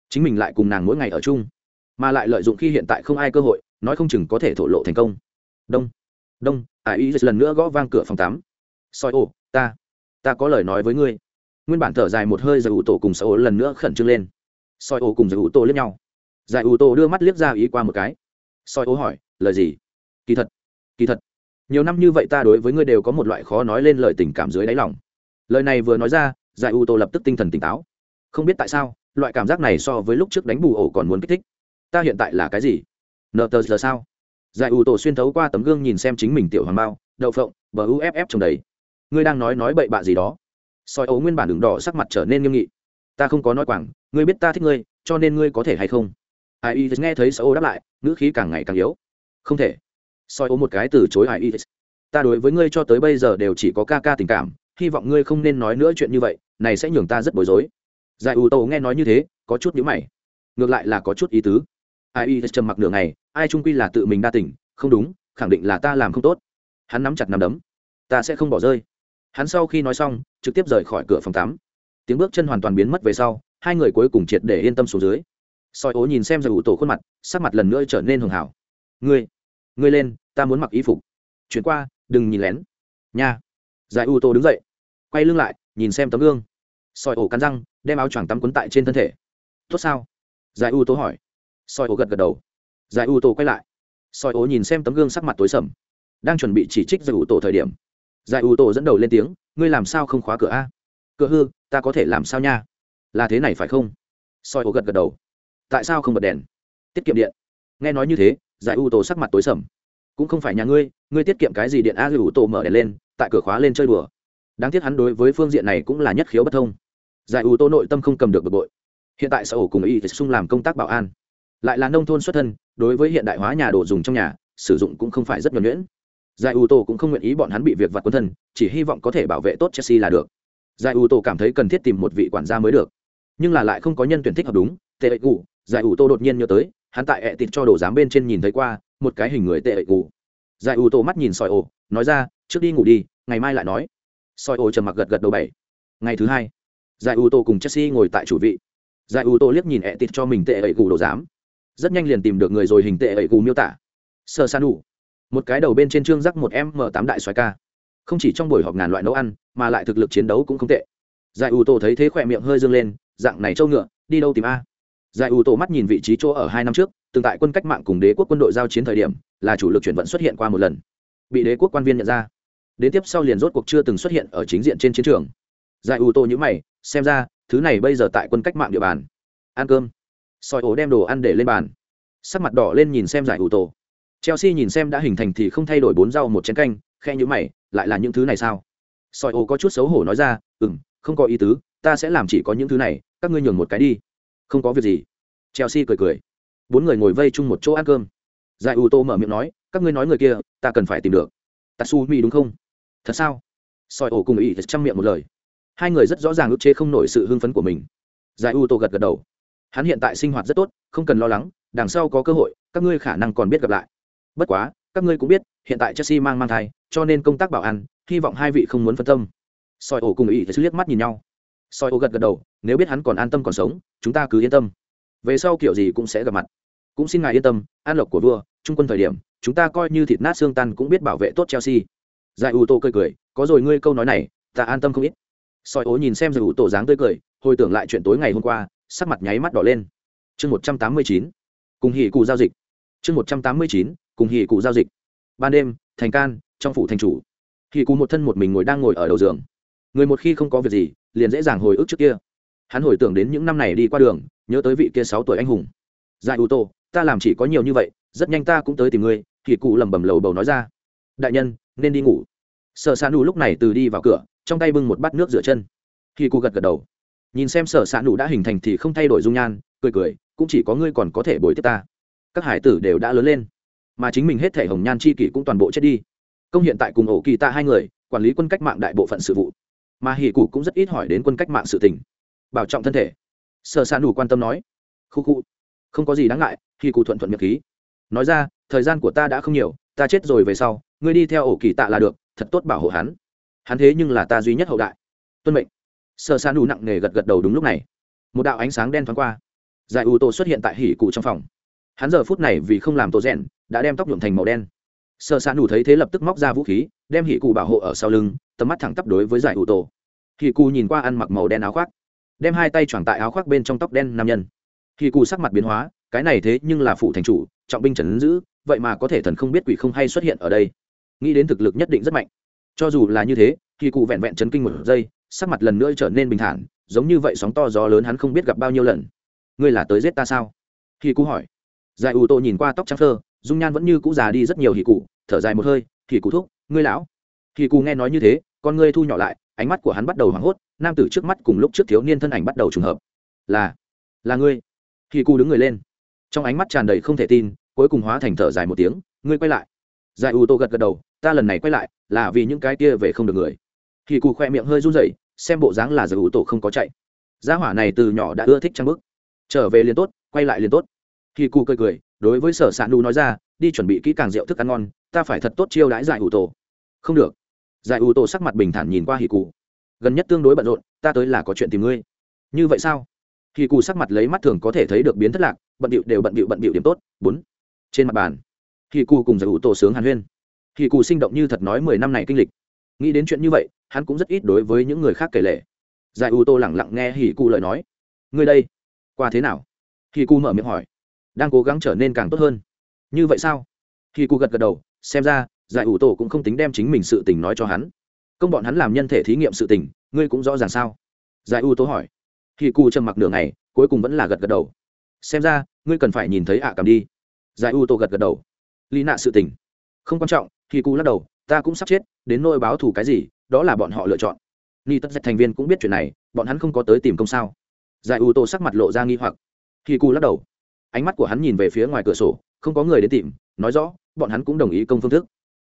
Chính mình lại cùng nàng mỗi ngày ở chung mà lại lợi dụng khi hiện tại không ai cơ hội, nói không chừng có thể thổ lộ thành công. Đông đông ải ý lần nữa gõ vang cửa phòng tắm soi ô ta ta có lời nói với ngươi. Nguyên bản thở dài một hơi giải ủ tổ cùng soi ô lần nữa khẩn trương lên. Soi ô cùng giải ủ tổ liếc nhau. Giải ủ tổ đưa mắt liếc ra ý qua một cái. Soi ô hỏi, lời gì? Kỳ thật kỳ thật, nhiều năm như vậy ta đối với ngươi đều có một loại khó nói lên lời tình cảm dưới đáy lòng. Lời này vừa nói ra, giải ủ tổ lập tức tinh thần tỉnh táo. Không biết tại sao, loại cảm giác này so với lúc trước đánh bù ổ còn muốn kích thích ta hiện tại là cái gì? Nợ tờ giờ sao? Giải u tổ xuyên thấu qua tấm gương nhìn xem chính mình tiểu hoàng bao, đậu phộng, bờ uff trồng đầy. Ngươi đang nói nói bậy bạ gì đó? Soi ấu nguyên bản đường đỏ sắc mặt trở nên nghiêm nghị. Ta không có nói quảng, ngươi biết ta thích ngươi, cho nên ngươi có thể hay không? Ai y nghe thấy soi ấu đáp lại, ngữ khí càng ngày càng yếu. Không thể. Soi ấu một cái từ chối ai y ta đối với ngươi cho tới bây giờ đều chỉ có ca ca tình cảm, hy vọng ngươi không nên nói nữa chuyện như vậy, này sẽ nhường ta rất bối rối. Giải ủ tổ nghe nói như thế, có chút nhữ mày. Ngược lại là có chút ý tứ ai y trầm mặc nửa ngày, ai trung quy là tự mình đa tỉnh không đúng, khẳng định là ta làm không tốt. Hắn nắm chặt nắm đấm. Ta sẽ không bỏ rơi. Hắn sau khi nói xong, trực tiếp rời khỏi cửa phòng tắm. Tiếng bước chân hoàn toàn biến mất về sau, hai người cuối cùng triệt để yên tâm xuống dưới. Soi ố nhìn xem giải ủ tổ khuôn mặt, sắc mặt lần nữa trở nên hường hảo. Ngươi ngươi lên, ta muốn mặc y phục. Chuyển qua, đừng nhìn lén. Nha. Giải ủ tổ đứng dậy, quay lưng lại, nhìn xem tấm gương. Soi ổ cắn răng, đem áo choàng tắm quấn tại trên thân thể. Tốt sao? Giải u tổ hỏi soi ố gật gật đầu. Giải u tổ quay lại. Soi ố nhìn xem tấm gương sắc mặt tối sầm. Đang chuẩn bị chỉ trích giải u tổ thời điểm, giải u tổ dẫn đầu lên tiếng, ngươi làm sao không khóa cửa a? Cửa hư, ta có thể làm sao nha? Là thế này phải không? Soi ố gật gật đầu. Tại sao không bật đèn? Tiết kiệm điện. Nghe nói như thế, giải u tổ sắc mặt tối sầm. Cũng không phải nhà ngươi ngươi tiết kiệm cái gì điện a? Giải u tổ mở đèn lên, tại cửa khóa lên chơi đùa. Đáng tiếc hắn đối với phương diện này cũng là nhất khiếu bất thông. Giải ủ tô nội tâm không cầm được bực bội. Hiện tại sở ổ cùng y xung làm công tác bảo an lại là nông thôn xuất thân, đối với hiện đại hóa nhà đồ dùng trong nhà, sử dụng cũng không phải rất nhuẩn nhuyễn. Giải ưu tô cũng không nguyện ý bọn hắn bị việc vặt quân thân, chỉ hy vọng có thể bảo vệ tốt chelsea là được. Giải ưu tô cảm thấy cần thiết tìm một vị quản gia mới được. Nhưng là lại không có nhân tuyển thích hợp đúng, tệ ệ cụ giải ưu tô đột nhiên nhớ tới, hắn tại ẹ tịt cho đồ giám bên trên nhìn thấy qua, một cái hình người tệ ệ cụ giải ưu tô mắt nhìn sỏi ổ, nói ra, trước đi ngủ đi, ngày mai lại nói. Soi ô trầm mặc gật gật đầu bảy. Ngày thứ hai, giải u tô cùng chelsea ngồi tại chủ vị. Giải u tô liếc nhìn ẹ tịt cho mình tệ ẩy gù đồ giám rất nhanh liền tìm được người rồi hình tệ ẩy cù miêu tả. Sơ san đủ một cái đầu bên trên trương rắc một m tám đại xoài ca. Không chỉ trong buổi họp ngàn loại nấu ăn, mà lại thực lực chiến đấu cũng không tệ. Giải u tô thấy thế khỏe miệng hơi dương lên, dạng này trâu ngựa, đi đâu tìm a? Giải u tô mắt nhìn vị trí chỗ ở hai năm trước, từng tại quân cách mạng cùng đế quốc quân đội giao chiến thời điểm, là chủ lực chuyển vận xuất hiện qua một lần. Bị đế quốc quan viên nhận ra. Đến tiếp sau liền rốt cuộc chưa từng xuất hiện ở chính diện trên chiến trường. Giải ủ tô nhữ mày, xem ra, thứ này bây giờ tại quân cách mạng địa bàn. Ăn cơm soi ổ đem đồ ăn để lên bàn. Sắc mặt đỏ lên nhìn xem giải ủ tổ. Chelsea nhìn xem đã hình thành thì không thay đổi bốn rau một chén canh, khe nhữ mày, lại là những thứ này sao? Soi ổ có chút xấu hổ nói ra ừ m không có ý tứ, ta sẽ làm chỉ có những thứ này, các ngươi nhường một cái đi. Không có việc gì. Chelsea cười cười. Bốn người ngồi vây chung một chỗ ăn cơm. Giải ủ tổ mở miệng nói, các ngươi nói người kia, ta cần phải tìm được. Tatsumi đúng không? Thật sao? Soi ổ cùng ý chăm miệng một lời. Hai người rất rõ ràng ức chế không nổi sự hưng phấn của mình. Giải u tô gật gật đầu hắn hiện tại sinh hoạt rất tốt, không cần lo lắng, đằng sau có cơ hội, các ngươi khả năng còn biết gặp lại. Bất quá, các ngươi cũng biết, hiện tại chelsea mang mang thai, cho nên công tác bảo an, hy vọng hai vị không muốn phân tâm. Soi ổ cùng ý thì liếc mắt nhìn nhau. Soi ổ gật gật đầu, nếu biết hắn còn an tâm còn sống, chúng ta cứ yên tâm. Về sau kiểu gì cũng sẽ gặp mặt. Cũng xin ngài yên tâm, an lộc của vua, trung quân thời điểm, chúng ta coi như thịt nát xương tan cũng biết bảo vệ tốt chelsea. Giải u tô cười cười, có rồi ngươi câu nói này, ta an tâm không ít. Soi ố nhìn xem giải u tô dáng tươi cười, hồi tưởng lại chuyện tối ngày hôm qua sắc mặt nháy mắt đỏ lên. Chương một trăm tám mươi chín, cùng hỉ cụ giao dịch. Chương một trăm tám mươi chín, cùng hỉ cụ giao dịch. Ban đêm, thành can, trong phủ thành chủ. Hỉ cụ một thân một mình ngồi đang ngồi ở đầu giường. Người một khi không có việc gì, liền dễ dàng hồi ức trước kia. Hắn hồi tưởng đến những năm này đi qua đường, nhớ tới vị kia sáu tuổi anh hùng. Giải u tô ta làm chỉ có nhiều như vậy, rất nhanh ta cũng tới tìm ngươi, hỉ cụ lẩm bẩm lầu bầu nói ra. Đại nhân, nên đi ngủ. Sợ sa ạ lúc này từ đi vào cửa, trong tay bưng một bát nước rửa chân. Hỉ cụ gật gật đầu nhìn xem sở s ạ nụ đã hình thành thì không thay đổi dung nhan, cười cười, cũng chỉ có ngươi còn có thể bồi tiếp ta. Các hải tử đều đã lớn lên, mà chính mình hết thể hồng nhan c h i kỷ cũng toàn bộ chết đi. Công hiện tại cùng ổ kỳ tạ hai người, quản lý quân cách mạng đại bộ phận sự vụ. Mà hỉ cụ cũng rất ít hỏi đến quân cách mạng sự tình. Bảo trọng thân thể. Sở s ạ nụ quan tâm nói. Khu khu. Không có gì đáng ngại, hỉ cụ thuận thuận miệng khí. Nói ra, thời gian của ta đã không nhiều, ta chết rồi về sau, ngươi đi theo ổ kỳ tạ là được, thật tốt bảo hộ hắn. Hắn thế nhưng là ta duy nhất hậu đại. Tuân mệnh sơ sa nù nặng nề gật gật đầu đúng lúc này. Một đạo ánh sáng đen thoáng qua. Giải ủ tổ xuất hiện tại hỉ cụ trong phòng. Hắn giờ phút này vì không làm tổ rèn, đã đem tóc nhuộm thành màu đen. Sơ sa nù thấy thế lập tức móc ra vũ khí, đem hỉ cụ bảo hộ ở sau lưng, tầm mắt thẳng tắp đối với giải ủ tổ hỉ cụ nhìn qua ăn mặc màu đen áo khoác, đem hai tay choàng tại áo khoác bên trong tóc đen nam nhân. Hỉ cụ sắc mặt biến hóa, cái này thế nhưng là phụ thành chủ, trọng binh trần giữ, vậy mà có thể thần không biết quỷ không hay xuất hiện ở đây. Nghĩ đến thực lực nhất định rất mạnh. Cho dù là như thế thì cụ vẹn vẹn chấn kinh một giây sắc mặt lần nữa trở nên bình thản, giống như vậy sóng to gió lớn hắn không biết gặp bao nhiêu lần. Ngươi là tới giết ta sao? Hì cụ hỏi. Giải ủ tô nhìn qua tóc trắng thơ, dung nhan vẫn như cũ già đi rất nhiều hì cụ, thở dài một hơi hì cụ thúc, ngươi lão. Hì cụ nghe nói như thế, con ngươi thu nhỏ lại, ánh mắt của hắn bắt đầu hoảng hốt, nam tử trước mắt cùng lúc trước thiếu niên thân ảnh bắt đầu trùng hợp. Là là ngươi. Hì cụ đứng người lên. Trong ánh mắt tràn đầy không thể tin, cuối cùng hóa thành thở dài một tiếng, ngươi quay lại. Giải ủ tô gật gật đầu, ta lần này quay lại là vì những cái kia về không được người. Hỉ cụ khoe miệng hơi run rẩy, xem bộ dáng là giải ủ tổ không có chạy. Gia hỏa này từ nhỏ đã ưa thích trang bức. Trở về liền tốt, quay lại liền tốt. Hỉ cụ cười cười, đối với sở s nụ nói ra, đi chuẩn bị kỹ càng rượu thức ăn ngon, ta phải thật tốt chiêu đãi giải ủ tổ. Không được. Giải ủ tổ sắc mặt bình thản nhìn qua hì cụ gần nhất tương đối bận rộn, ta tới là có chuyện tìm ngươi. Như vậy sao? Hì cụ sắc mặt lấy mắt thường có thể thấy được biến thất lạc, bận điệu đều bận điệu bận điệu điểm tốt. Bốn. Trên mặt bàn hì cụ cùng giải ủ tổ sướng hàn huyên. Hì cụ sinh động như thật nói mười năm này kinh lịch nghĩ đến chuyện như vậy, hắn cũng rất ít đối với những người khác kể lệ giải u tô lẳng lặng nghe hì cụ lời nói. Ngươi đây, qua thế nào? Hì cụ mở miệng hỏi. Đang cố gắng trở nên càng tốt hơn. Như vậy sao? Hì cụ gật gật đầu, xem ra, giải u tô cũng không tính đem chính mình sự tình nói cho hắn. Công bọn hắn làm nhân thể thí nghiệm sự tình, ngươi cũng rõ ràng sao? Giải u tô hỏi. Hì cụ trầm mặc nửa ngày, cuối cùng vẫn là gật gật đầu. Xem ra, ngươi cần phải nhìn thấy ạ à đi. Giải u tô gật gật đầu. Lý nạ sự tình. Không quan trọng, hỉ cụ lắc đầu ta cũng sắp chết, đến nôi báo thù cái gì, đó là bọn họ lựa chọn. Ni tất dạch thành viên cũng biết chuyện này, bọn hắn không có tới tìm công sao. Giải u tô sắc mặt lộ ra nghi hoặc. Khi cu lắc đầu. Ánh mắt của hắn nhìn về phía ngoài cửa sổ, không có người đến tìm, nói rõ, bọn hắn cũng đồng ý công phương thức.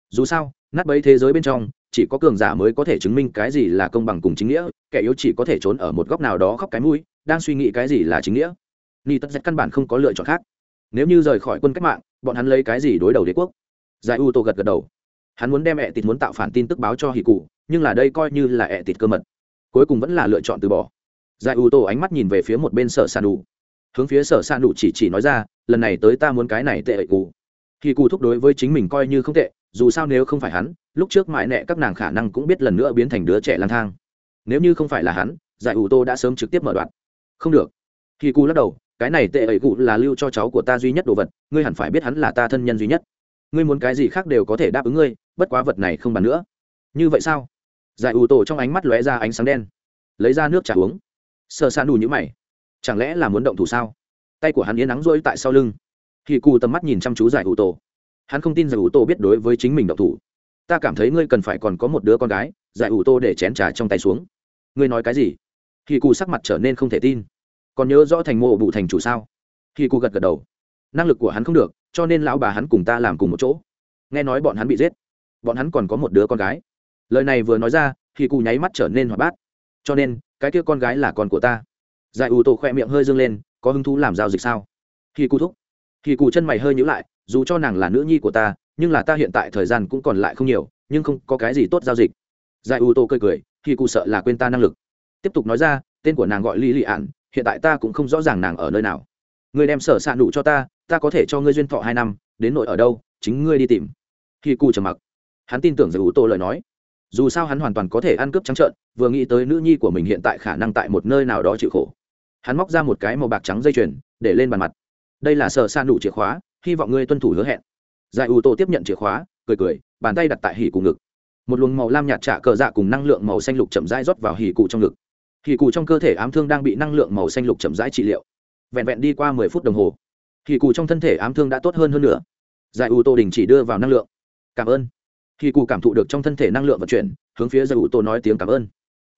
Dù sao, nát bấy thế giới bên trong, chỉ có cường giả mới có thể chứng minh cái gì là công bằng cùng chính nghĩa, kẻ yếu chỉ có thể trốn ở một góc nào đó khóc cái mũi, đang suy nghĩ cái gì là chính nghĩa. Ni tất dạch căn bản không có lựa chọn khác. Nếu như rời khỏi quân cách mạng, bọn hắn lấy cái gì đối đầu đế quốc? Giải u tô gật gật đầu hắn muốn đem ẹ tịt muốn tạo phản tin tức báo cho hì cụ, nhưng là đây coi như là ẹ tịt cơ mật. Cuối cùng vẫn là lựa chọn từ bỏ. Giải u tô ánh mắt nhìn về phía một bên sở san đủ hướng phía sở san đủ chỉ chỉ nói ra, lần này tới ta muốn cái này tệ ệ cụ. Hì cụ thúc đối với chính mình coi như không tệ, dù sao nếu không phải hắn, lúc trước mãi nẹ các nàng khả năng cũng biết lần nữa biến thành đứa trẻ lang thang. Nếu như không phải là hắn, giải ủ tô đã sớm trực tiếp mở đoạn. Không được. Hì cụ lắc đầu, cái này tệ ẩy cụ là lưu cho cháu của ta duy nhất đồ vật, ngươi hẳn phải biết hắn là ta thân nhân duy nhất. Ngươi muốn cái gì khác đều có thể đáp ứng ngươi bất quá vật này không bàn nữa. Như vậy sao? Giải ủ tổ trong ánh mắt lóe ra ánh sáng đen. Lấy ra nước trà uống. Sợ san đủ như mày. Chẳng lẽ là muốn động thủ sao? Tay của hắn yên nắng rỗi tại sau lưng. Khi cù tầm mắt nhìn chăm chú giải ủ tổ. Hắn không tin giải ủ tổ biết đối với chính mình động thủ. Ta cảm thấy ngươi cần phải còn có một đứa con gái, giải ủ tô để chén trà trong tay xuống. Ngươi nói cái gì? Khi cù sắc mặt trở nên không thể tin. Còn nhớ rõ thành mộ bụ thành chủ sao? Khi cù gật gật đầu. Năng lực của hắn không được, cho nên lão bà hắn cùng ta làm cùng một chỗ. Nghe nói bọn hắn bị giết bọn hắn còn có một đứa con gái. Lời này vừa nói ra, thì cụ nháy mắt trở nên hoạt bát. Cho nên, cái kia con gái là con của ta. Giải ủ tổ khoe miệng hơi dâng lên, có hứng thú làm giao dịch sao? Thì cụ thúc. Thì cụ chân mày hơi nhữ lại, dù cho nàng là nữ nhi của ta, nhưng là ta hiện tại thời gian cũng còn lại không nhiều, nhưng không có cái gì tốt giao dịch. Giải ủ tổ cười cười, thì cụ sợ là quên ta năng lực. Tiếp tục nói ra, tên của nàng gọi lý lị ạn hiện tại ta cũng không rõ ràng nàng ở nơi nào. Người đem sở s ạ nụ cho ta ta có thể cho ngươi duyên thọ hai năm, đến nội ở đâu, chính ngươi đi tìm. Khi cu trầm mặc hắn tin tưởng giải ủ tô lời nói. Dù sao hắn hoàn toàn có thể ăn cướp trắng trợn, vừa nghĩ tới nữ nhi của mình hiện tại khả năng tại một nơi nào đó chịu khổ. Hắn móc ra một cái màu bạc trắng dây chuyền, để lên bàn mặt. Đây là sợ san đủ chìa khóa, hy vọng ngươi tuân thủ hứa hẹn. Giải ủ tô tiếp nhận chìa khóa, cười cười, bàn tay đặt tại hỉ cùng ngực. Một luồng màu lam nhạt trả cờ dạ cùng năng lượng màu xanh lục chậm rãi rót vào hỉ cụ trong ngực. Hỉ cụ trong cơ thể ám thương đang bị năng lượng màu xanh lục chậm rãi trị liệu. Vẹn vẹn đi qua mười phút đồng hồ, hỉ cụ trong thân thể ám thương đã tốt hơn hơn nữa. Giải ủ tô đình chỉ đưa vào năng lượng. Cảm ơn khi cụ cảm thụ được trong thân thể năng lượng vận chuyển, hướng phía giải ủ tô nói tiếng cảm ơn.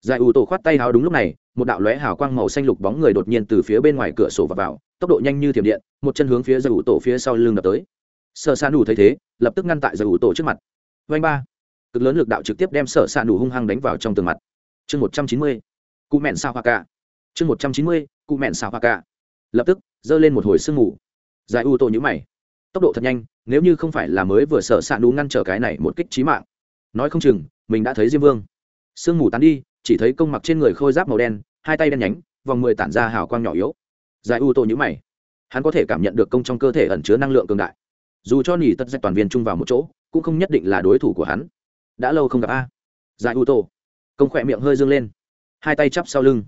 Giải ủ tô khoát tay háo đúng lúc này, một đạo lóe hào quang màu xanh lục bóng người đột nhiên từ phía bên ngoài cửa sổ và vào, tốc độ nhanh như thiểm điện, một chân hướng phía giải ủ tổ phía sau lưng đập tới. Sợ xa nù thấy thế, lập tức ngăn tại giải ủ tổ trước mặt. Vanh ba. Cực lớn lực đạo trực tiếp đem sở xa nù hung hăng đánh vào trong tường mặt. Chương một trăm chín mươi. Cụ mẹn sao hoa cả chương một trăm chín mươi, cụ mẹn sao hoa cả lập tức, giơ lên một hồi sương mù. Giải u tô nhữ mày. Tốc độ thật nhanh nếu như không phải là mới vừa sợ s ạ ngăn trở cái này một kích trí mạng. Nói không chừng, mình đã thấy diêm vương. Sương mù tán đi, chỉ thấy công mặc trên người khôi giáp màu đen, hai tay đen nhánh, vòng mười tản ra hào quang nhỏ yếu. Giải u tô nhữ mày. Hắn có thể cảm nhận được công trong cơ thể ẩn chứa năng lượng cường đại. Dù cho nỉ tất dạch toàn viên chung vào một chỗ, cũng không nhất định là đối thủ của hắn. Đã lâu không gặp a. Giải u tô. Công khỏe miệng hơi dương lên. Hai tay chắp sau lưng.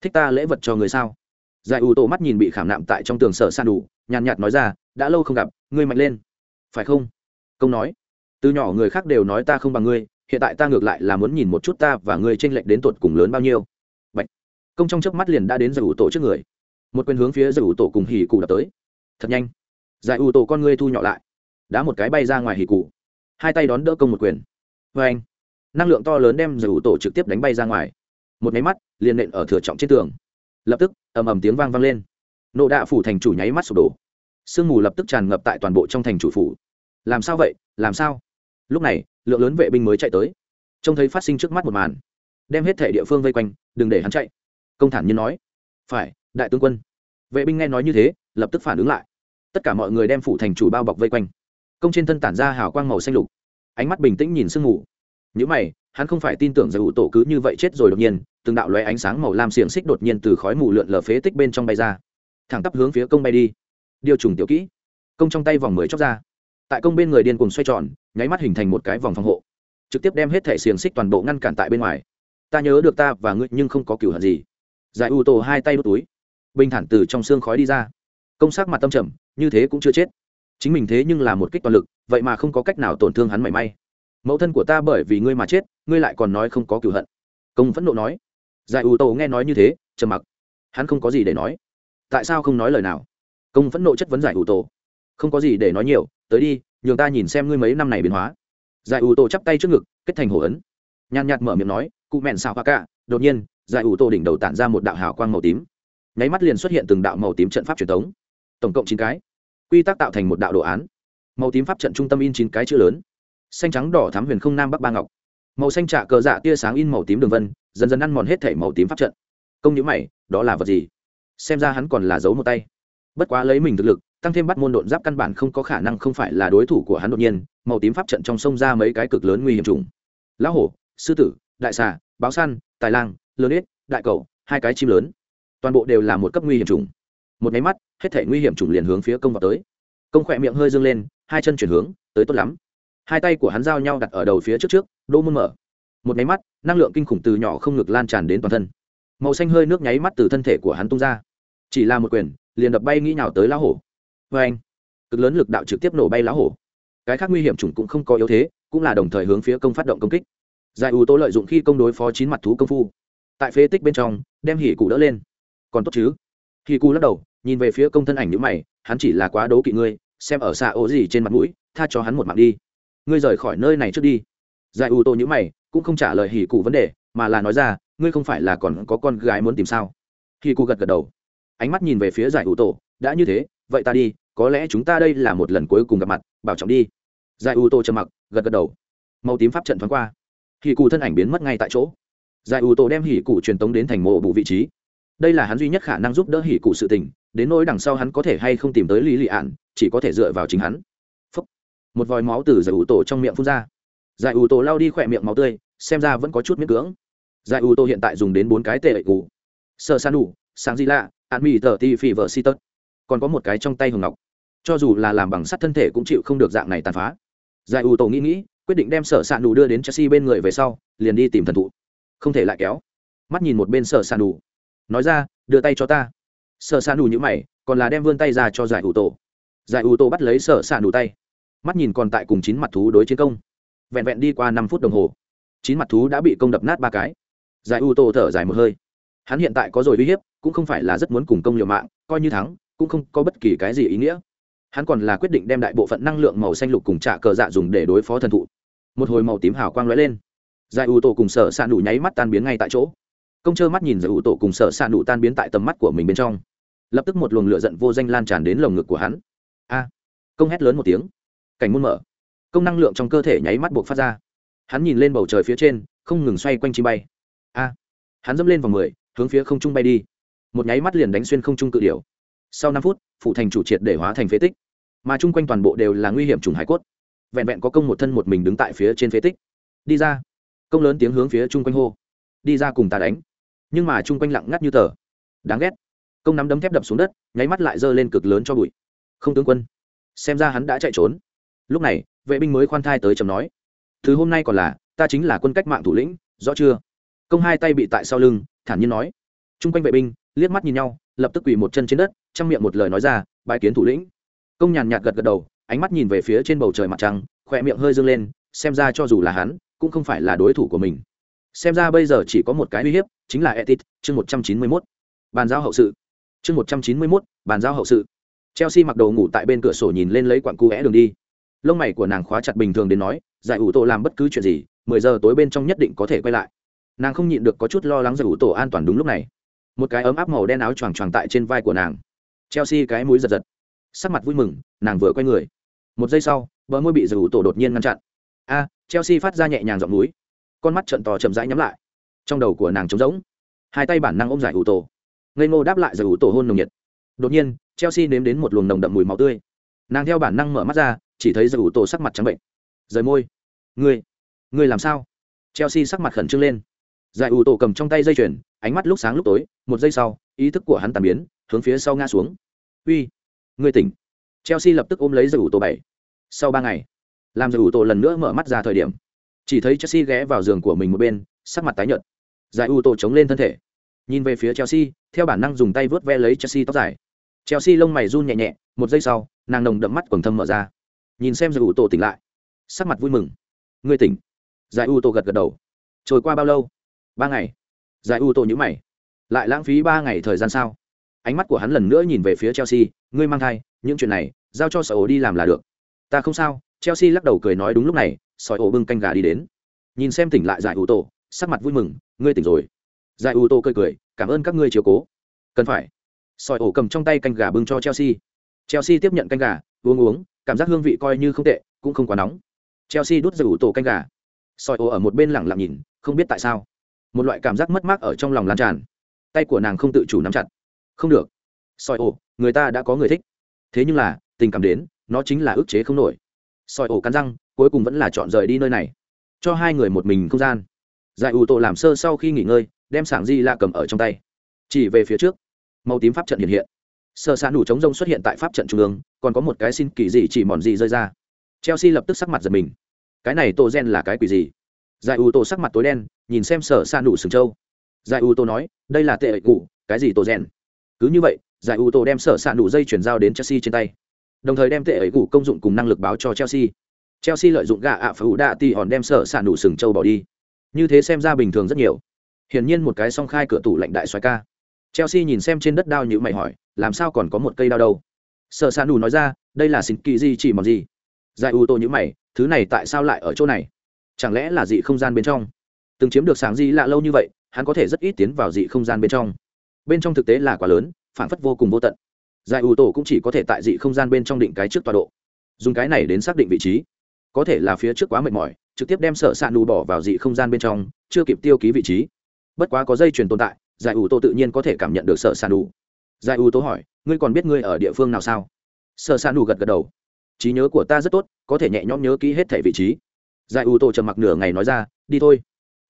Thích ta lễ vật cho người sao? Giải u tô mắt nhìn bị khảm nạm tại trong tường sở san đủ nhàn nhạt nói ra, đã lâu không gặp, ngươi mạnh lên phải không? Công nói. Từ nhỏ người khác đều nói ta không bằng ngươi, hiện tại ta ngược lại là muốn nhìn một chút ta và ngươi tranh lệch đến tột cùng lớn bao nhiêu. Bạch. công trong chớp mắt liền đã đến giải ủ tổ trước người. Một quyền hướng phía giải ủ tổ cùng hỉ cụ đập tới. Thật nhanh. Giải ủ tổ con ngươi thu nhỏ lại. Đá một cái bay ra ngoài hỉ cụ. Hai tay đón đỡ công một quyền. Vê anh. Năng lượng to lớn đem giải ủ tổ trực tiếp đánh bay ra ngoài. Một máy mắt, liền nện ở thừa trọng trên tường. Lập tức, ầm ầm tiếng vang vang lên. Nộ đạ phủ thành chủ nháy mắt sụp đổ sương mù lập tức tràn ngập tại toàn bộ trong thành chủ phủ. Làm sao vậy? Làm sao? Lúc này, lượng lớn vệ binh mới chạy tới. Trông thấy phát sinh trước mắt một màn, đem hết thể địa phương vây quanh, đừng để hắn chạy. Công thản nhiên nói, phải, đại tướng quân. Vệ binh nghe nói như thế, lập tức phản ứng lại. Tất cả mọi người đem phủ thành chủ bao bọc vây quanh. Công trên thân tản ra hào quang màu xanh lục. Ánh mắt bình tĩnh nhìn sương mù. Nhữ mày, hắn không phải tin tưởng giải ủ tổ cứ như vậy chết rồi đột nhiên, từng đạo lóe ánh sáng màu lam xiềng xích đột nhiên từ khói mù lượn lờ phế tích bên trong bay ra. Thẳng tắp hướng phía công bay đi điều trùng tiểu kỹ. Công trong tay vòng mới chóc ra. Tại công bên người điên cùng xoay tròn, nháy mắt hình thành một cái vòng phòng hộ. Trực tiếp đem hết thẻ xiềng xích toàn bộ ngăn cản tại bên ngoài. Ta nhớ được ta và ngươi nhưng không có cửu hận gì. Giải ưu tổ hai tay đốt túi. Bình thản từ trong xương khói đi ra. Công sắc mặt tâm trầm, như thế cũng chưa chết. Chính mình thế nhưng là một kích toàn lực, vậy mà không có cách nào tổn thương hắn mảy may. Mẫu thân của ta bởi vì ngươi mà chết, ngươi lại còn nói không có cửu hận. Công phẫn nộ nói. Giải ưu tổ nghe nói như thế, trầm mặc. Hắn không có gì để nói. Tại sao không nói lời nào? Công phẫn nộ chất vấn giải ủ tổ. Không có gì để nói nhiều, tới đi, nhường ta nhìn xem ngươi mấy năm này biến hóa. Giải ủ tổ chắp tay trước ngực, kết thành hổ ấn. Nhàn nhạt mở miệng nói, cụ mẹn xào hoa cả, đột nhiên, giải ủ tổ đỉnh đầu tản ra một đạo hào quang màu tím. Nháy mắt liền xuất hiện từng đạo màu tím trận pháp truyền thống tổng cộng chín cái. Quy tắc tạo thành một đạo đồ án. Màu tím pháp trận trung tâm in chín cái chữ lớn. Xanh trắng, đỏ thám huyền không, nam bắc ba ngọc. Màu xanh trạ cờ dạ tia sáng in màu tím đường vân, dần dần ăn mòn hết thể màu tím pháp trận. Công nhữ mày, đó là vật gì? Xem ra hắn còn là giấu một tay bất quá lấy mình thực lực, tăng thêm bắt môn độn giáp căn bản không có khả năng không phải là đối thủ của hắn đột nhiên, màu tím pháp trận trong sông ra mấy cái cực lớn nguy hiểm trùng lão hổ, sư tử, đại xà, báo săn, tài lang, lớn ít đại cầu hai cái chim lớn. Toàn bộ đều là một cấp nguy hiểm trùng một máy mắt, hết thể nguy hiểm trùng liền hướng phía công vào tới. Công khỏe miệng hơi dâng lên, hai chân chuyển hướng, tới tốt lắm. Hai tay của hắn giao nhau đặt ở đầu phía trước trước đỗ môn mở. Một máy mắt, năng lượng kinh khủng từ nhỏ không ngực lan tràn đến toàn thân. Màu xanh hơi nước nháy mắt từ thân thể của hắn tung ra. Chỉ là một quyền liền đập bay nghĩ nào tới lão hổ. Vê anh, cực lớn lực đạo trực tiếp nổ bay lão hổ. Cái khác nguy hiểm chủng cũng không có yếu thế, cũng là đồng thời hướng phía công phát động công kích. Giải U tô lợi dụng khi công đối phó chín mặt thú công phu. Tại phế tích bên trong, đem hỉ cụ đỡ lên. Còn tốt chứ? Hỉ cụ lắc đầu, nhìn về phía công thân ảnh nhữ mày, hắn chỉ là quá đố kỵ ngươi, xem ở xa ố gì trên mặt mũi, tha cho hắn một mạng đi. Ngươi rời khỏi nơi này trước đi. Giải U tô nhữ mày, cũng không trả lời hỉ cụ vấn đề, mà là nói ra, ngươi không phải là còn có con gái muốn tìm sao? Hỉ cụ gật gật đầu ánh mắt nhìn về phía giải ủ tổ, đã như thế, vậy ta đi, có lẽ chúng ta đây là một lần cuối cùng gặp mặt, bảo trọng đi. Giải ủ tổ trầm mặc, gật gật đầu. Màu tím pháp trận thoáng qua. Hỉ cụ thân ảnh biến mất ngay tại chỗ. Giải ủ tổ đem hỉ cụ truyền tống đến thành mộ bụ vị trí. Đây là hắn duy nhất khả năng giúp đỡ hỉ cụ sự tình, đến nỗi đằng sau hắn có thể hay không tìm tới lý lị ạn chỉ có thể dựa vào chính hắn. Phúc. một vòi máu từ giải ủ tổ trong miệng phun ra. Giải ủ tổ lao đi khỏe miệng máu tươi, xem ra vẫn có chút miễn cưỡng. Giải ủ tổ hiện tại dùng đến bốn cái tệ ủ. Cụ sơ san đủ, sáng di lạ an mi tờ ti phi vợ si tớt. Còn có một cái trong tay hồng ngọc. Cho dù là làm bằng sắt thân thể cũng chịu không được dạng này tàn phá. Giải ủ tổ nghĩ nghĩ, quyết định đem sở s ạ nù đưa đến chelsea bên người về sau, liền đi tìm thần thụ. Không thể lại kéo. Mắt nhìn một bên sở s ạ nù. Nói ra, đưa tay cho ta. Sở s ạ nù như mày, còn là đem vươn tay ra cho giải ủ tổ giải ủ tổ bắt lấy sở s ạ nù tay. Mắt nhìn còn tại cùng chín mặt thú đối chiến công. Vẹn vẹn đi qua năm phút đồng hồ, chín mặt thú đã bị công đập nát ba cái. Giải ủ tổ thở dài một hơi hắn hiện tại có rồi uy hiếp, cũng không phải là rất muốn cùng công liều mạng, coi như thắng, cũng không có bất kỳ cái gì ý nghĩa. Hắn còn là quyết định đem đại bộ phận năng lượng màu xanh lục cùng trả cờ dạ dùng để đối phó thần thụ. Một hồi màu tím hào quang lóe lên. Giải ủ tổ cùng sở s ạ nụ nháy mắt tan biến ngay tại chỗ. Công trơ mắt nhìn giải ủ tổ cùng sở s ạ nụ tan biến tại tầm mắt của mình bên trong. Lập tức một luồng lửa giận vô danh lan tràn đến lồng ngực của hắn. A! Công hét lớn một tiếng. Cảnh môn mở. Công năng lượng trong cơ thể nháy mắt buộc phát ra. Hắn nhìn lên bầu trời phía trên, không ngừng xoay quanh chi bay. A! Hắn dẫm lên vòng mười hướng phía không trung bay đi. Một nháy mắt liền đánh xuyên không trung cự điểu. Sau năm phút phụ thành chủ triệt để hóa thành phế tích. Mà chung quanh toàn bộ đều là nguy hiểm trùng hải cốt. Vẹn vẹn có công một thân một mình đứng tại phía trên phế tích. Đi ra. Công lớn tiếng hướng phía chung quanh hô. Đi ra cùng ta đánh. Nhưng mà chung quanh lặng ngắt như tờ. Đáng ghét. Công nắm đấm thép đập xuống đất, nháy mắt lại giơ lên cực lớn cho bụi. Không tướng quân. Xem ra hắn đã chạy trốn. Lúc này, vệ binh mới khoan thai tới chầm nói. Thứ hôm nay còn là, ta chính là quân cách mạng thủ lĩnh, rõ chưa? Công hai tay bị tại sau lưng thản nhiên nói. Chung quanh vệ binh, liếc mắt nhìn nhau, lập tức quỳ một chân trên đất chăm miệng một lời nói ra bãi kiến thủ lĩnh. Công nhàn nhạt gật gật đầu, ánh mắt nhìn về phía trên bầu trời mặt trăng khỏe miệng hơi dâng lên, xem ra cho dù là hắn, cũng không phải là đối thủ của mình. Xem ra bây giờ chỉ có một cái uy hiếp, chính là etit, chương một trăm chín mươi mốt. Bàn giao hậu sự. Chương một trăm chín mươi mốt, bàn giao hậu sự. Chelsea mặc đồ ngủ tại bên cửa sổ nhìn lên lấy quặng cu é đường đi. Lông mày của nàng khóa chặt bình thường đến nói, giải ủ tổ làm bất cứ chuyện gì, mười giờ tối bên trong nhất định có thể quay lại nàng không nhịn được có chút lo lắng giải ủ tổ an toàn đúng lúc này. Một cái ấm áp màu đen áo choàng choàng tại trên vai của nàng. Chelsea cái mũi giật giật. Sắc mặt vui mừng, nàng vừa quay người. Một giây sau, bờ môi bị giải ủ tổ đột nhiên ngăn chặn. A, chelsea phát ra nhẹ nhàng giọng núi. Con mắt trận to chậm rãi nhắm lại. Trong đầu của nàng trống rỗng. Hai tay bản năng ôm giải ủ tổ. Ngây ngô đáp lại giải ủ tổ hôn nồng nhiệt. Đột nhiên, chelsea nếm đến một luồng nồng đậm mùi máu tươi. Nàng theo bản năng mở mắt ra, chỉ thấy giải ủ tổ sắc mặt trắng bệnh. Rời môi. Ngươi ngươi làm sao? Chelsea sắc mặt khẩn trương lên giải ủ tổ cầm trong tay dây chuyền, ánh mắt lúc sáng lúc tối, một giây sau, ý thức của hắn tàn biến, hướng phía sau ngã xuống. Uy người tỉnh. Chelsea lập tức ôm lấy giải ủ tổ bảy. Sau ba ngày, làm giải ủ tổ lần nữa mở mắt ra thời điểm, chỉ thấy chelsea ghé vào giường của mình một bên, sắc mặt tái nhợt. Giải ủ tổ chống lên thân thể, nhìn về phía chelsea, theo bản năng dùng tay vớt ve lấy chelsea tóc dài. Chelsea lông mày run nhẹ nhẹ, một giây sau, nàng nồng đậm mắt quầng thâm mở ra. Nhìn xem giải ủ tổ tỉnh lại, sắc mặt vui mừng. Người tỉnh. Giải ủ tổ gật gật đầu. Trôi qua bao lâu? Ba ngày. Giải u tô nhữ mày. Lại lãng phí ba ngày thời gian sao? Ánh mắt của hắn lần nữa nhìn về phía chelsea. Ngươi mang thai, những chuyện này, giao cho sở ổ đi làm là được. Ta không sao, chelsea lắc đầu cười nói đúng lúc này sỏi ổ bưng canh gà đi đến. Nhìn xem tỉnh lại giải u tô, sắc mặt vui mừng, ngươi tỉnh rồi. Giải u tô cười cười, cảm ơn các ngươi chiều cố. Cần phải. Sỏi ổ cầm trong tay canh gà bưng cho chelsea. Chelsea tiếp nhận canh gà, uống uống, cảm giác hương vị coi như không tệ, cũng không quá nóng. Chelsea đút giải u tô canh gà. Soi ổ ở một bên lẳng lặng nhìn, không biết tại sao một loại cảm giác mất mát ở trong lòng lan tràn. Tay của nàng không tự chủ nắm chặt. Không được. Soi ổ, người ta đã có người thích. Thế nhưng là, tình cảm đến, nó chính là ức chế không nổi. Soi ổ cắn răng, cuối cùng vẫn là chọn rời đi nơi này. Cho hai người một mình không gian. Giải ủ tổ làm sơ sau khi nghỉ ngơi, đem sảng di la cầm ở trong tay. Chỉ về phía trước. Màu tím pháp trận hiện hiện. Sơ xã đủ chống rông xuất hiện tại pháp trận trung ương, còn có một cái xin kỳ gì chỉ mòn gì rơi ra. Chelsea lập tức sắc mặt giật mình. Cái này tô gen là cái quỷ gì? Giải u tô sắc mặt tối đen, nhìn xem sở s đủ sừng châu. Giải u tô nói, đây là tệ ệ cụ cái gì tô rèn? Cứ như vậy, giải u tô đem sở s đủ dây chuyển giao đến chelsea trên tay. Đồng thời đem tệ ệ cụ công dụng cùng năng lực báo cho chelsea. Chelsea lợi dụng gạ ạ phải ủ đạ tì hòn đem sở s đủ sừng châu bỏ đi. Như thế xem ra bình thường rất nhiều. Hiển nhiên một cái song khai cửa tủ lạnh đại xoài ca. Chelsea nhìn xem trên đất đao như mày hỏi, làm sao còn có một cây đao đâu? Sợ sa nụ nói ra, đây là xin kỳ gì chỉ mọc gì? Giải u tô nhữ mày, thứ này tại sao lại ở chỗ này? Chẳng lẽ là dị không gian bên trong? Từng chiếm được sáng di lạ lâu như vậy, hắn có thể rất ít tiến vào dị không gian bên trong. Bên trong thực tế là quá lớn, phản phất vô cùng vô tận. Giải ủ tổ cũng chỉ có thể tại dị không gian bên trong định cái trước tọa độ. Dùng cái này đến xác định vị trí. Có thể là phía trước quá mệt mỏi, trực tiếp đem sợ s nù bỏ vào dị không gian bên trong, chưa kịp tiêu ký vị trí. Bất quá có dây chuyền tồn tại, giải ủ tổ tự nhiên có thể cảm nhận được sợ s nù. Giải ủ tổ hỏi, ngươi còn biết ngươi ở địa phương nào sao? Sợ s nù gật gật đầu. Trí nhớ của ta rất tốt, có thể nhẹ nhõm nhớ kỹ hết thẻ vị trí giải ủ tổ trầm mặc nửa ngày nói ra, đi thôi.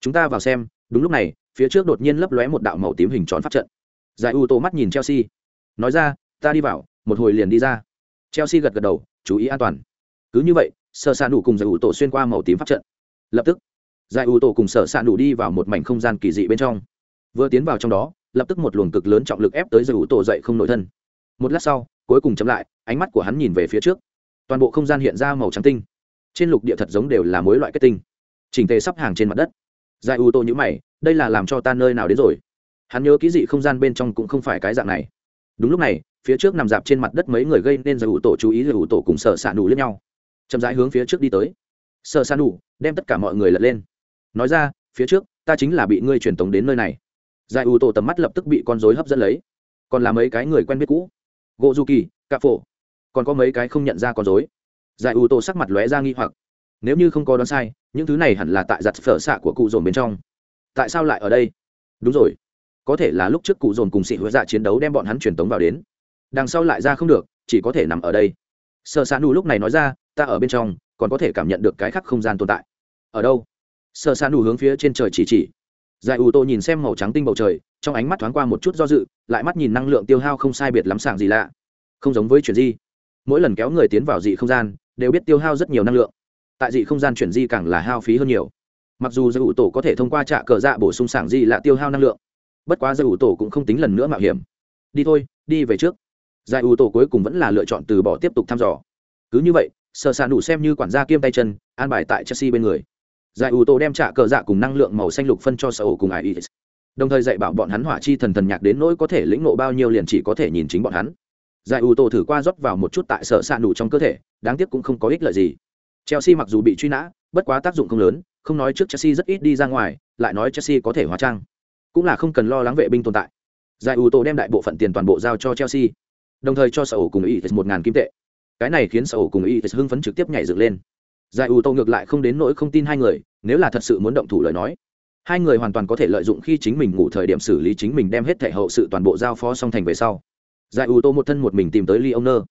Chúng ta vào xem. Đúng lúc này, phía trước đột nhiên lấp lóe một đạo màu tím hình tròn pháp trận. Giải ủ tổ mắt nhìn chelsea. Nói ra, ta đi vào, một hồi liền đi ra. Chelsea gật gật đầu, chú ý an toàn. Cứ như vậy, sở s ạ cùng giải ủ tổ xuyên qua màu tím pháp trận. Lập tức, giải ủ tổ cùng sở s ạ đi vào một mảnh không gian kỳ dị bên trong. Vừa tiến vào trong đó, lập tức một luồng cực lớn trọng lực ép tới giải ủ tổ dậy không nội thân. Một lát sau, cuối cùng chậm lại, ánh mắt của hắn nhìn về phía trước. Toàn bộ không gian hiện ra màu trắng tinh trên lục địa thật giống đều là mối loại kết tinh. Chỉnh tề sắp hàng trên mặt đất. Giải u tổ nhữ mày, đây là làm cho ta nơi nào đến rồi? Hắn nhớ kỹ dị không gian bên trong cũng không phải cái dạng này. Đúng lúc này, phía trước nằm dạp trên mặt đất mấy người gây nên giải ủ tổ chú ý giải ủ tổ cùng sợ xạ nù lẫn nhau. Chậm rãi hướng phía trước đi tới. Sợ xạ nù đem tất cả mọi người lật lên. Nói ra, phía trước, ta chính là bị ngươi truyền tống đến nơi này. Giải ủ tổ tầm mắt lập tức bị con dối hấp dẫn lấy. Còn là mấy cái người quen biết cũ. Gỗ du kỳ cà phổ còn có mấy cái không nhận ra con dối giải ủ tổ sắc mặt lóe ra nghi hoặc. Nếu như không có đoán sai, những thứ này hẳn là tại giặt phở xạ của cụ dồn bên trong. Tại sao lại ở đây? Đúng rồi. Có thể là lúc trước cụ dồn cùng sĩ huế dạ chiến đấu đem bọn hắn truyền tống vào đến. Đằng sau lại ra không được, chỉ có thể nằm ở đây. Sợ xạ nù lúc này nói ra, ta ở bên trong, còn có thể cảm nhận được cái khắc không gian tồn tại. Ở đâu? Sợ xạ nù hướng phía trên trời chỉ chỉ. Giải ủ tô nhìn xem màu trắng tinh bầu trời, trong ánh mắt thoáng qua một chút do dự, lại mắt nhìn năng lượng tiêu hao không sai biệt lắm sàng gì lạ. Không giống với chuyện gì. mỗi lần kéo người tiến vào dị không gian đều biết tiêu hao rất nhiều năng lượng. Tại dị không gian chuyển di càng là hao phí hơn nhiều. Mặc dù giải ủ tổ có thể thông qua trạ cờ dạ bổ sung sảng di là tiêu hao năng lượng, bất quá giải ủ tổ cũng không tính lần nữa mạo hiểm. Đi thôi, đi về trước. Giải ủ tổ cuối cùng vẫn là lựa chọn từ bỏ tiếp tục thăm dò. Cứ như vậy sợ xạ nụ xem như quản gia kiêm tay chân, an bài tại chelsea bên người. Giải ủ tổ đem trạ cờ dạ cùng năng lượng màu xanh lục phân cho sở ổ cùng ai đồng thời dạy bảo bọn hắn hỏa chi thần thần nhạc đến nỗi có thể lĩnh nộ bao nhiêu liền chỉ có thể nhìn chính bọn hắn giải ủ tổ thử qua rót vào một chút tại sở xạ nụ trong cơ thể, đáng tiếc cũng không có ích lợi gì. Chelsea mặc dù bị truy nã, bất quá tác dụng không lớn, không nói trước chelsea rất ít đi ra ngoài, lại nói chelsea có thể hóa trang. Cũng là không cần lo lắng vệ binh tồn tại. Giải ủ tổ đem đại bộ phận tiền toàn bộ giao cho chelsea, đồng thời cho sở ổ cùng ý một ngàn kim tệ. Cái này khiến sở ổ cùng ý hưng phấn trực tiếp nhảy dựng lên. Giải ủ tổ ngược lại không đến nỗi không tin hai người, nếu là thật sự muốn động thủ lời nói, hai người hoàn toàn có thể lợi dụng khi chính mình ngủ thời điểm xử lý chính mình đem hết thể hậu sự toàn bộ giao phó song thành về sau giải ủ tô một thân một mình tìm tới ly ông nơ